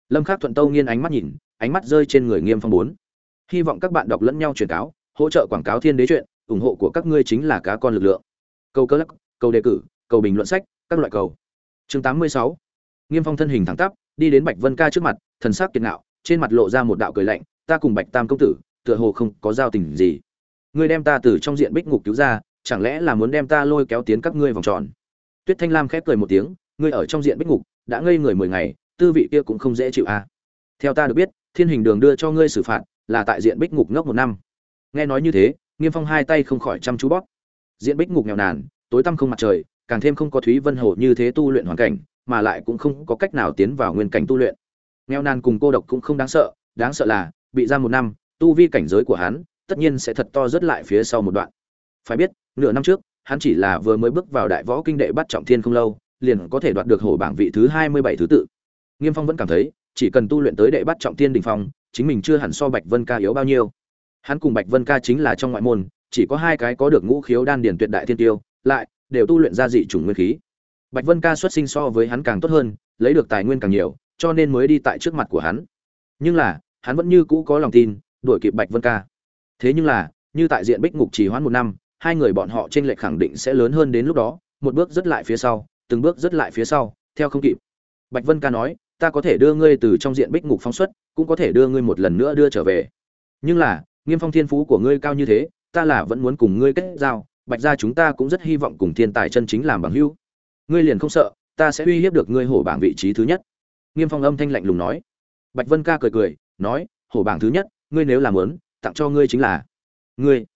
lâm khắc thuận tâu nghiên ánh mắt nhìn, ánh mắt rơi trên người nghiêm phong bốn. Hy vọng các bạn đọc lẫn nhau truyền cáo, hỗ trợ quảng cáo thiên đế chuyện, ủng hộ của các ngươi chính là cá con lực lượng. Câu cơ lắc, câu đề cử cầu bình luận sách, các loại cầu chương 86 nghiêm phong thân hình thẳng tắp, đi đến bạch vân ca trước mặt, thần sắc kiệt ngạo, trên mặt lộ ra một đạo cười lạnh, ta cùng bạch tam công tử, tựa hồ không có giao tình gì. Ngươi đem ta từ trong diện bích ngục cứu ra, chẳng lẽ là muốn đem ta lôi kéo tiến các ngươi vòng tròn? Tuyết thanh lam khép cười một tiếng, ngươi ở trong diện bích ngục, đã ngây người mười ngày tư vị kia cũng không dễ chịu à. theo ta được biết, thiên hình đường đưa cho ngươi xử phạt là tại diện bích ngục ngốc một năm. Nghe nói như thế, nghiêm phong hai tay không khỏi chăm chú bóp. Diện bích ngục nghèo nàn, tối tăm không mặt trời, càng thêm không có thúy vân hồ như thế tu luyện hoàn cảnh, mà lại cũng không có cách nào tiến vào nguyên cảnh tu luyện. Nghèo nàn cùng cô độc cũng không đáng sợ đáng sợ là, bị giam một năm, tu vi cảnh giới của hắn tất nhiên sẽ thật to rất lại phía sau một đoạn. Phải biết, nửa năm trước, hắn chỉ là vừa mới bước vào đại võ kinh đệ bắt trọng thiên không lâu, liền có thể đoạt được hổ bảng vị thứ hai mươi bảy thứ tự nghiêm phong vẫn cảm thấy, chỉ cần tu luyện tới đệ bắt trọng thiên đỉnh phong, chính mình chưa hẳn so bạch vân ca yếu bao nhiêu. Hắn cùng bạch vân ca chính là trong ngoại môn, chỉ có hai cái có được ngũ khiếu đan điển tuyệt đại thiên tiêu, lại đều tu luyện ra dị chủng nguyên khí. Bạch vân ca xuất sinh so với hắn càng tốt hơn, lấy được tài nguyên càng nhiều, cho nên mới đi tại trước mặt của hắn. Nhưng là, hắn vẫn như cũ có lòng tin, đuổi kịp bạch vân ca. Thế nhưng là, như tại diện bích ngục trì hoãn một năm, hai người bọn họ trên lệch khẳng định sẽ lớn hơn đến lúc đó, một bước rất lại phía sau, từng bước rất lại phía sau, theo không kịp. Bạch vân ca nói ta có thể đưa ngươi từ trong diện bích ngục phóng xuất, cũng có thể đưa ngươi một lần nữa đưa trở về. Nhưng là, nghiêm phong thiên phú của ngươi cao như thế, ta là vẫn muốn cùng ngươi kết giao, bạch gia chúng ta cũng rất hy vọng cùng thiên tài chân chính làm bằng hữu. Ngươi liền không sợ, ta sẽ uy hiếp được ngươi hổ bảng vị trí thứ nhất. Nghiêm phong âm thanh lạnh lùng nói. Bạch vân ca cười cười, nói, hổ bảng thứ nhất, ngươi nếu làm muốn, tặng cho ngươi chính là ngươi.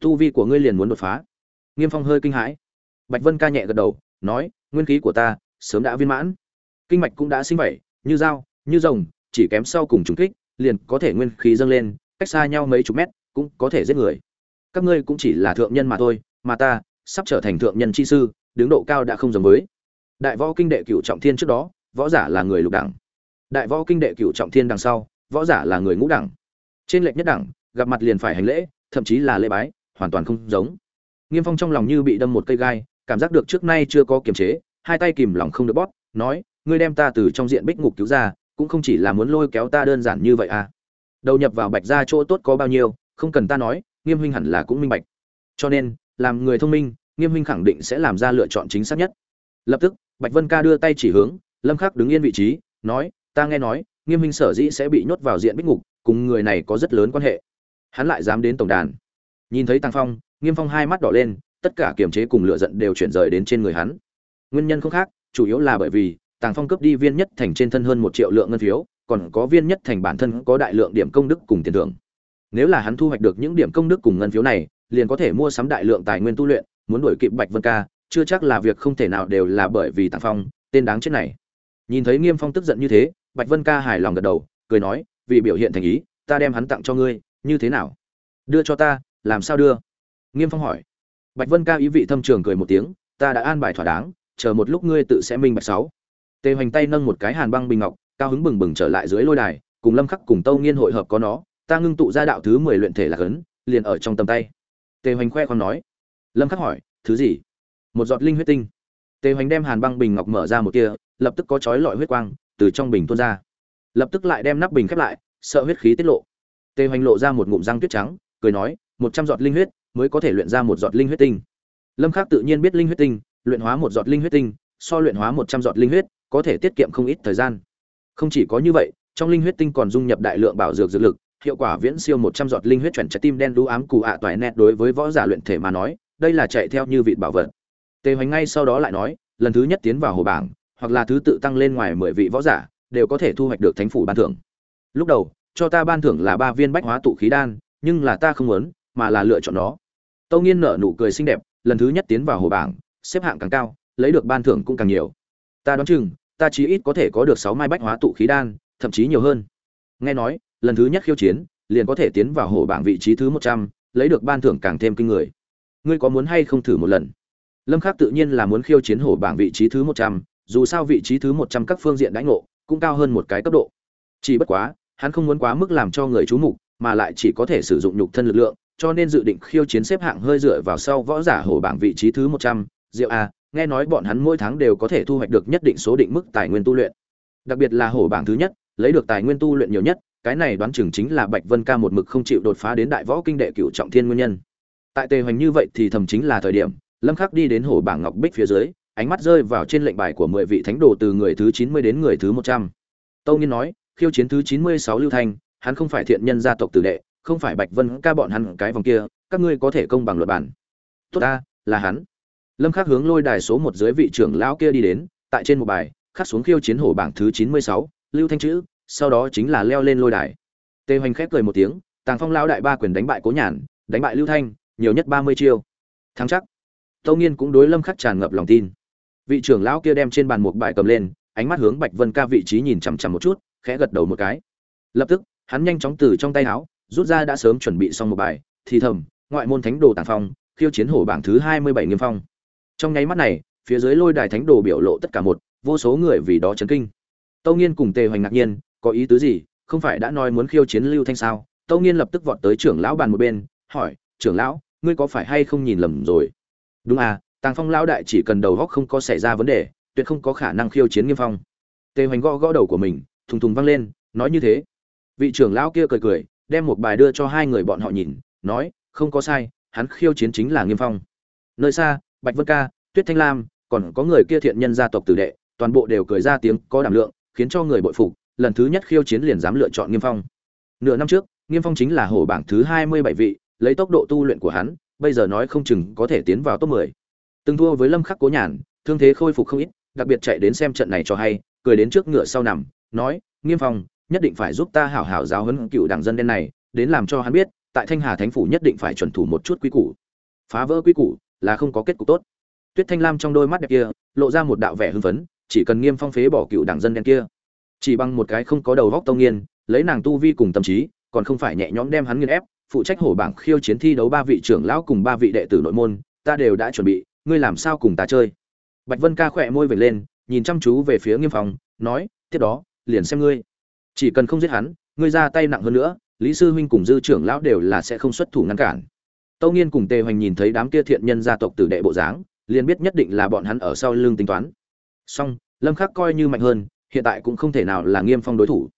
Tu vi của ngươi liền muốn đột phá. Nghiêm phong hơi kinh hãi. Bạch vân ca nhẹ gật đầu, nói, nguyên khí của ta sớm đã viên mãn kinh mạch cũng đã sinh vậy như dao, như rồng, chỉ kém sau cùng trùng kích, liền có thể nguyên khí dâng lên, cách xa nhau mấy chục mét, cũng có thể giết người. Các ngươi cũng chỉ là thượng nhân mà thôi, mà ta sắp trở thành thượng nhân chi sư, đứng độ cao đã không giống với. Đại võ kinh đệ cửu trọng thiên trước đó, võ giả là người lục đẳng. Đại võ kinh đệ cửu trọng thiên đằng sau, võ giả là người ngũ đẳng. Trên lệch nhất đẳng, gặp mặt liền phải hành lễ, thậm chí là lễ bái, hoàn toàn không giống. Nghiêm phong trong lòng như bị đâm một cây gai, cảm giác được trước nay chưa có kiềm chế, hai tay kìm lòng không được bóp, nói ngươi đem ta từ trong diện bích ngục cứu ra, cũng không chỉ là muốn lôi kéo ta đơn giản như vậy à. Đầu nhập vào bạch gia chỗ tốt có bao nhiêu, không cần ta nói, nghiêm huynh hẳn là cũng minh bạch. Cho nên, làm người thông minh, nghiêm huynh khẳng định sẽ làm ra lựa chọn chính xác nhất. Lập tức, bạch vân ca đưa tay chỉ hướng, lâm khắc đứng yên vị trí, nói, ta nghe nói, nghiêm huynh sở dĩ sẽ bị nhốt vào diện bích ngục, cùng người này có rất lớn quan hệ. Hắn lại dám đến tổng đàn. Nhìn thấy tăng phong, nghiêm phong hai mắt đỏ lên, tất cả kiềm chế cùng lựa giận đều chuyển rời đến trên người hắn. Nguyên nhân không khác, chủ yếu là bởi vì tàng phong cướp đi viên nhất thành trên thân hơn một triệu lượng ngân phiếu, còn có viên nhất thành bản thân có đại lượng điểm công đức cùng tiền thưởng. Nếu là hắn thu hoạch được những điểm công đức cùng ngân phiếu này, liền có thể mua sắm đại lượng tài nguyên tu luyện, muốn đuổi kịp bạch vân ca, chưa chắc là việc không thể nào đều là bởi vì tàng phong, tên đáng chết này. Nhìn thấy nghiêm phong tức giận như thế, bạch vân ca hài lòng gật đầu, cười nói, vì biểu hiện thành ý, ta đem hắn tặng cho ngươi, như thế nào? Đưa cho ta, làm sao đưa? Nghiêm phong hỏi. Bạch vân ca ý vị thâm trường cười một tiếng, ta đã an bài thỏa đáng, chờ một lúc ngươi tự sẽ minh bạch sáu tề hoành tay nâng một cái hàn băng bình ngọc, cao hứng bừng bừng trở lại dưới lôi đài, cùng lâm khắc cùng tâu nghiên hội hợp có nó, ta ngưng tụ ra đạo thứ mười luyện thể là cấn liền ở trong tầm tay. Tề hoành khoe khoang nói. Lâm khắc hỏi, thứ gì? Một giọt linh huyết tinh. Tề hoành đem hàn băng bình ngọc mở ra một kia lập tức có chói lọi huyết quang từ trong bình tuôn ra. Lập tức lại đem nắp bình khép lại, sợ huyết khí tiết lộ. Tề hoành lộ ra một ngụm răng tuyết trắng, cười nói, một trăm giọt linh huyết mới có thể luyện ra một giọt linh huyết tinh. Lâm khắc tự nhiên biết linh huyết tinh, luyện hóa một giọt linh huyết tinh, so luyện hóa một trăm giọt linh huyết có thể tiết kiệm không ít thời gian. Không chỉ có như vậy, trong linh huyết tinh còn dung nhập đại lượng bảo dược dược lực, hiệu quả viễn siêu một trăm giọt linh huyết chuyển trái tim đen đú ám cù ạ toại nét đối với võ giả luyện thể mà nói, đây là chạy theo như vị bảo vật. Tề hoành ngay sau đó lại nói, lần thứ nhất tiến vào hồ bảng, hoặc là thứ tự tăng lên ngoài mười vị võ giả, đều có thể thu hoạch được thánh phủ ban thưởng. Lúc đầu, cho ta ban thưởng là ba viên bách hóa tụ khí đan, nhưng là ta không muốn, mà là lựa chọn nó. Tâu nghiên nở nụ cười xinh đẹp, lần thứ nhất tiến vào hồ bảng, xếp hạng càng cao, lấy được ban thưởng cũng càng nhiều. Ta đoán chừng ta chí ít có thể có được sáu mai bách hóa tụ khí đan, thậm chí nhiều hơn. Nghe nói, lần thứ nhất khiêu chiến, liền có thể tiến vào hội bảng vị trí thứ một trăm, lấy được ban thưởng càng thêm kinh người. Ngươi có muốn hay không thử một lần? Lâm khắc tự nhiên là muốn khiêu chiến hội bảng vị trí thứ một trăm, dù sao vị trí thứ một trăm các phương diện đãi ngộ cũng cao hơn một cái cấp độ. Chỉ bất quá, hắn không muốn quá mức làm cho người chú mục, mà lại chỉ có thể sử dụng nhục thân lực lượng, cho nên dự định khiêu chiến xếp hạng hơi dựa vào sau võ giả hổ bảng vị trí thứ một trăm, diệu a nghe nói bọn hắn mỗi tháng đều có thể thu hoạch được nhất định số định mức tài nguyên tu luyện. Đặc biệt là hổ bảng thứ nhất lấy được tài nguyên tu luyện nhiều nhất cái này đoán chừng chính là bạch vân ca một mực không chịu đột phá đến đại võ kinh đệ cửu trọng thiên nguyên nhân. Tại tề hoành như vậy thì thầm chính là thời điểm lâm khắc đi đến hổ bảng ngọc bích phía dưới ánh mắt rơi vào trên lệnh bài của mười vị thánh đồ từ người thứ chín mươi đến người thứ một trăm. Tâu nghiên nói khiêu chiến thứ chín mươi sáu lưu thành, hắn không phải thiện nhân gia tộc tử đệ không phải bạch vân ca bọn hắn cái vòng kia các ngươi có thể công bằng luật bản. Tốt ta là hắn lâm khắc hướng lôi đài số một dưới vị trưởng lão kia đi đến, tại trên một bài, khắc xuống khiêu chiến hổ bảng thứ chín mươi sáu, lưu thanh chữ, sau đó chính là leo lên lôi đài. Tề hoành khép cười một tiếng, tàng phong lão đại ba quyền đánh bại cố nhàn, đánh bại lưu thanh, nhiều nhất ba mươi chiêu. Thắng chắc. Tâu nghiên cũng đối lâm khắc tràn ngập lòng tin. Vị trưởng lão kia đem trên bàn một bài cầm lên, ánh mắt hướng bạch vân ca vị trí nhìn chằm chằm một chút, khẽ gật đầu một cái. Lập tức, hắn nhanh chóng từ trong tay áo, rút ra đã sớm chuẩn bị xong một bài, thì thầm, ngoại môn thánh đồ tàng phong, khiêu chiến hổ bảng thứ hai mươi bảy nghiêm phong trong nháy mắt này, phía dưới lôi đài thánh đồ biểu lộ tất cả một, vô số người vì đó chấn kinh. Tâu nghiên cùng tề hoành ngạc nhiên, có ý tứ gì? Không phải đã nói muốn khiêu chiến lưu thanh sao? Tâu nghiên lập tức vọt tới trưởng lão bàn một bên, hỏi, trưởng lão, ngươi có phải hay không nhìn lầm rồi? Đúng à tàng phong lão đại chỉ cần đầu góc không có xảy ra vấn đề, tuyệt không có khả năng khiêu chiến nghiêm phong. Tề hoành gõ gõ đầu của mình, thùng thùng văng lên, nói như thế. Vị trưởng lão kia cười cười, đem một bài đưa cho hai người bọn họ nhìn, nói, không có sai, hắn khiêu chiến chính là nghiêm phong. Nơi xa bạch vân ca, tuyết thanh lam, còn có người kia thiện nhân gia tộc tử đệ, toàn bộ đều cười ra tiếng, có đảm lượng, khiến cho người bội phục, lần thứ nhất khiêu chiến liền dám lựa chọn nghiêm phong. Nửa năm trước, nghiêm phong chính là hổ bảng thứ hai mươi bảy vị, lấy tốc độ tu luyện của hắn, bây giờ nói không chừng có thể tiến vào top mười. Từng thua với lâm khắc cố nhàn, thương thế khôi phục không ít, đặc biệt chạy đến xem trận này cho hay, cười đến trước ngựa sau nằm, nói, nghiêm phong, nhất định phải giúp ta hảo hảo giáo huấn cựu đảng dân đen này, đến làm cho hắn biết, tại thanh hà thánh phủ nhất định phải chuẩn thủ một chút quy củ. Phá vỡ quy củ là không có kết cục tốt. Tuyết thanh lam trong đôi mắt đẹp kia, lộ ra một đạo vẻ hưng phấn, chỉ cần nghiêm phong phế bỏ cựu đảng dân đen kia. Chỉ bằng một cái không có đầu góc tông nghiên, lấy nàng tu vi cùng tâm trí, còn không phải nhẹ nhõm đem hắn nghiên ép, phụ trách hổ bảng khiêu chiến thi đấu ba vị trưởng lão cùng ba vị đệ tử nội môn, ta đều đã chuẩn bị, ngươi làm sao cùng ta chơi? Bạch vân ca khỏe môi về lên, nhìn chăm chú về phía nghiêm phong, nói, tiếp đó, liền xem ngươi. Chỉ cần không giết hắn, ngươi ra tay nặng hơn nữa, lý sư huynh cùng dư trưởng lão đều là sẽ không xuất thủ ngăn cản tâu nghiên cùng tề hoành nhìn thấy đám kia thiện nhân gia tộc tử đệ bộ dáng, liền biết nhất định là bọn hắn ở sau lưng tính toán. Song, lâm khắc coi như mạnh hơn, hiện tại cũng không thể nào là nghiêm phong đối thủ.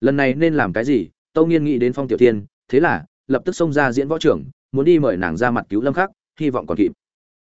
Lần này nên làm cái gì? Tâu nghiên nghĩ đến phong tiểu thiên, thế là lập tức xông ra diễn võ trưởng, muốn đi mời nàng ra mặt cứu lâm khắc, hy vọng còn kịp.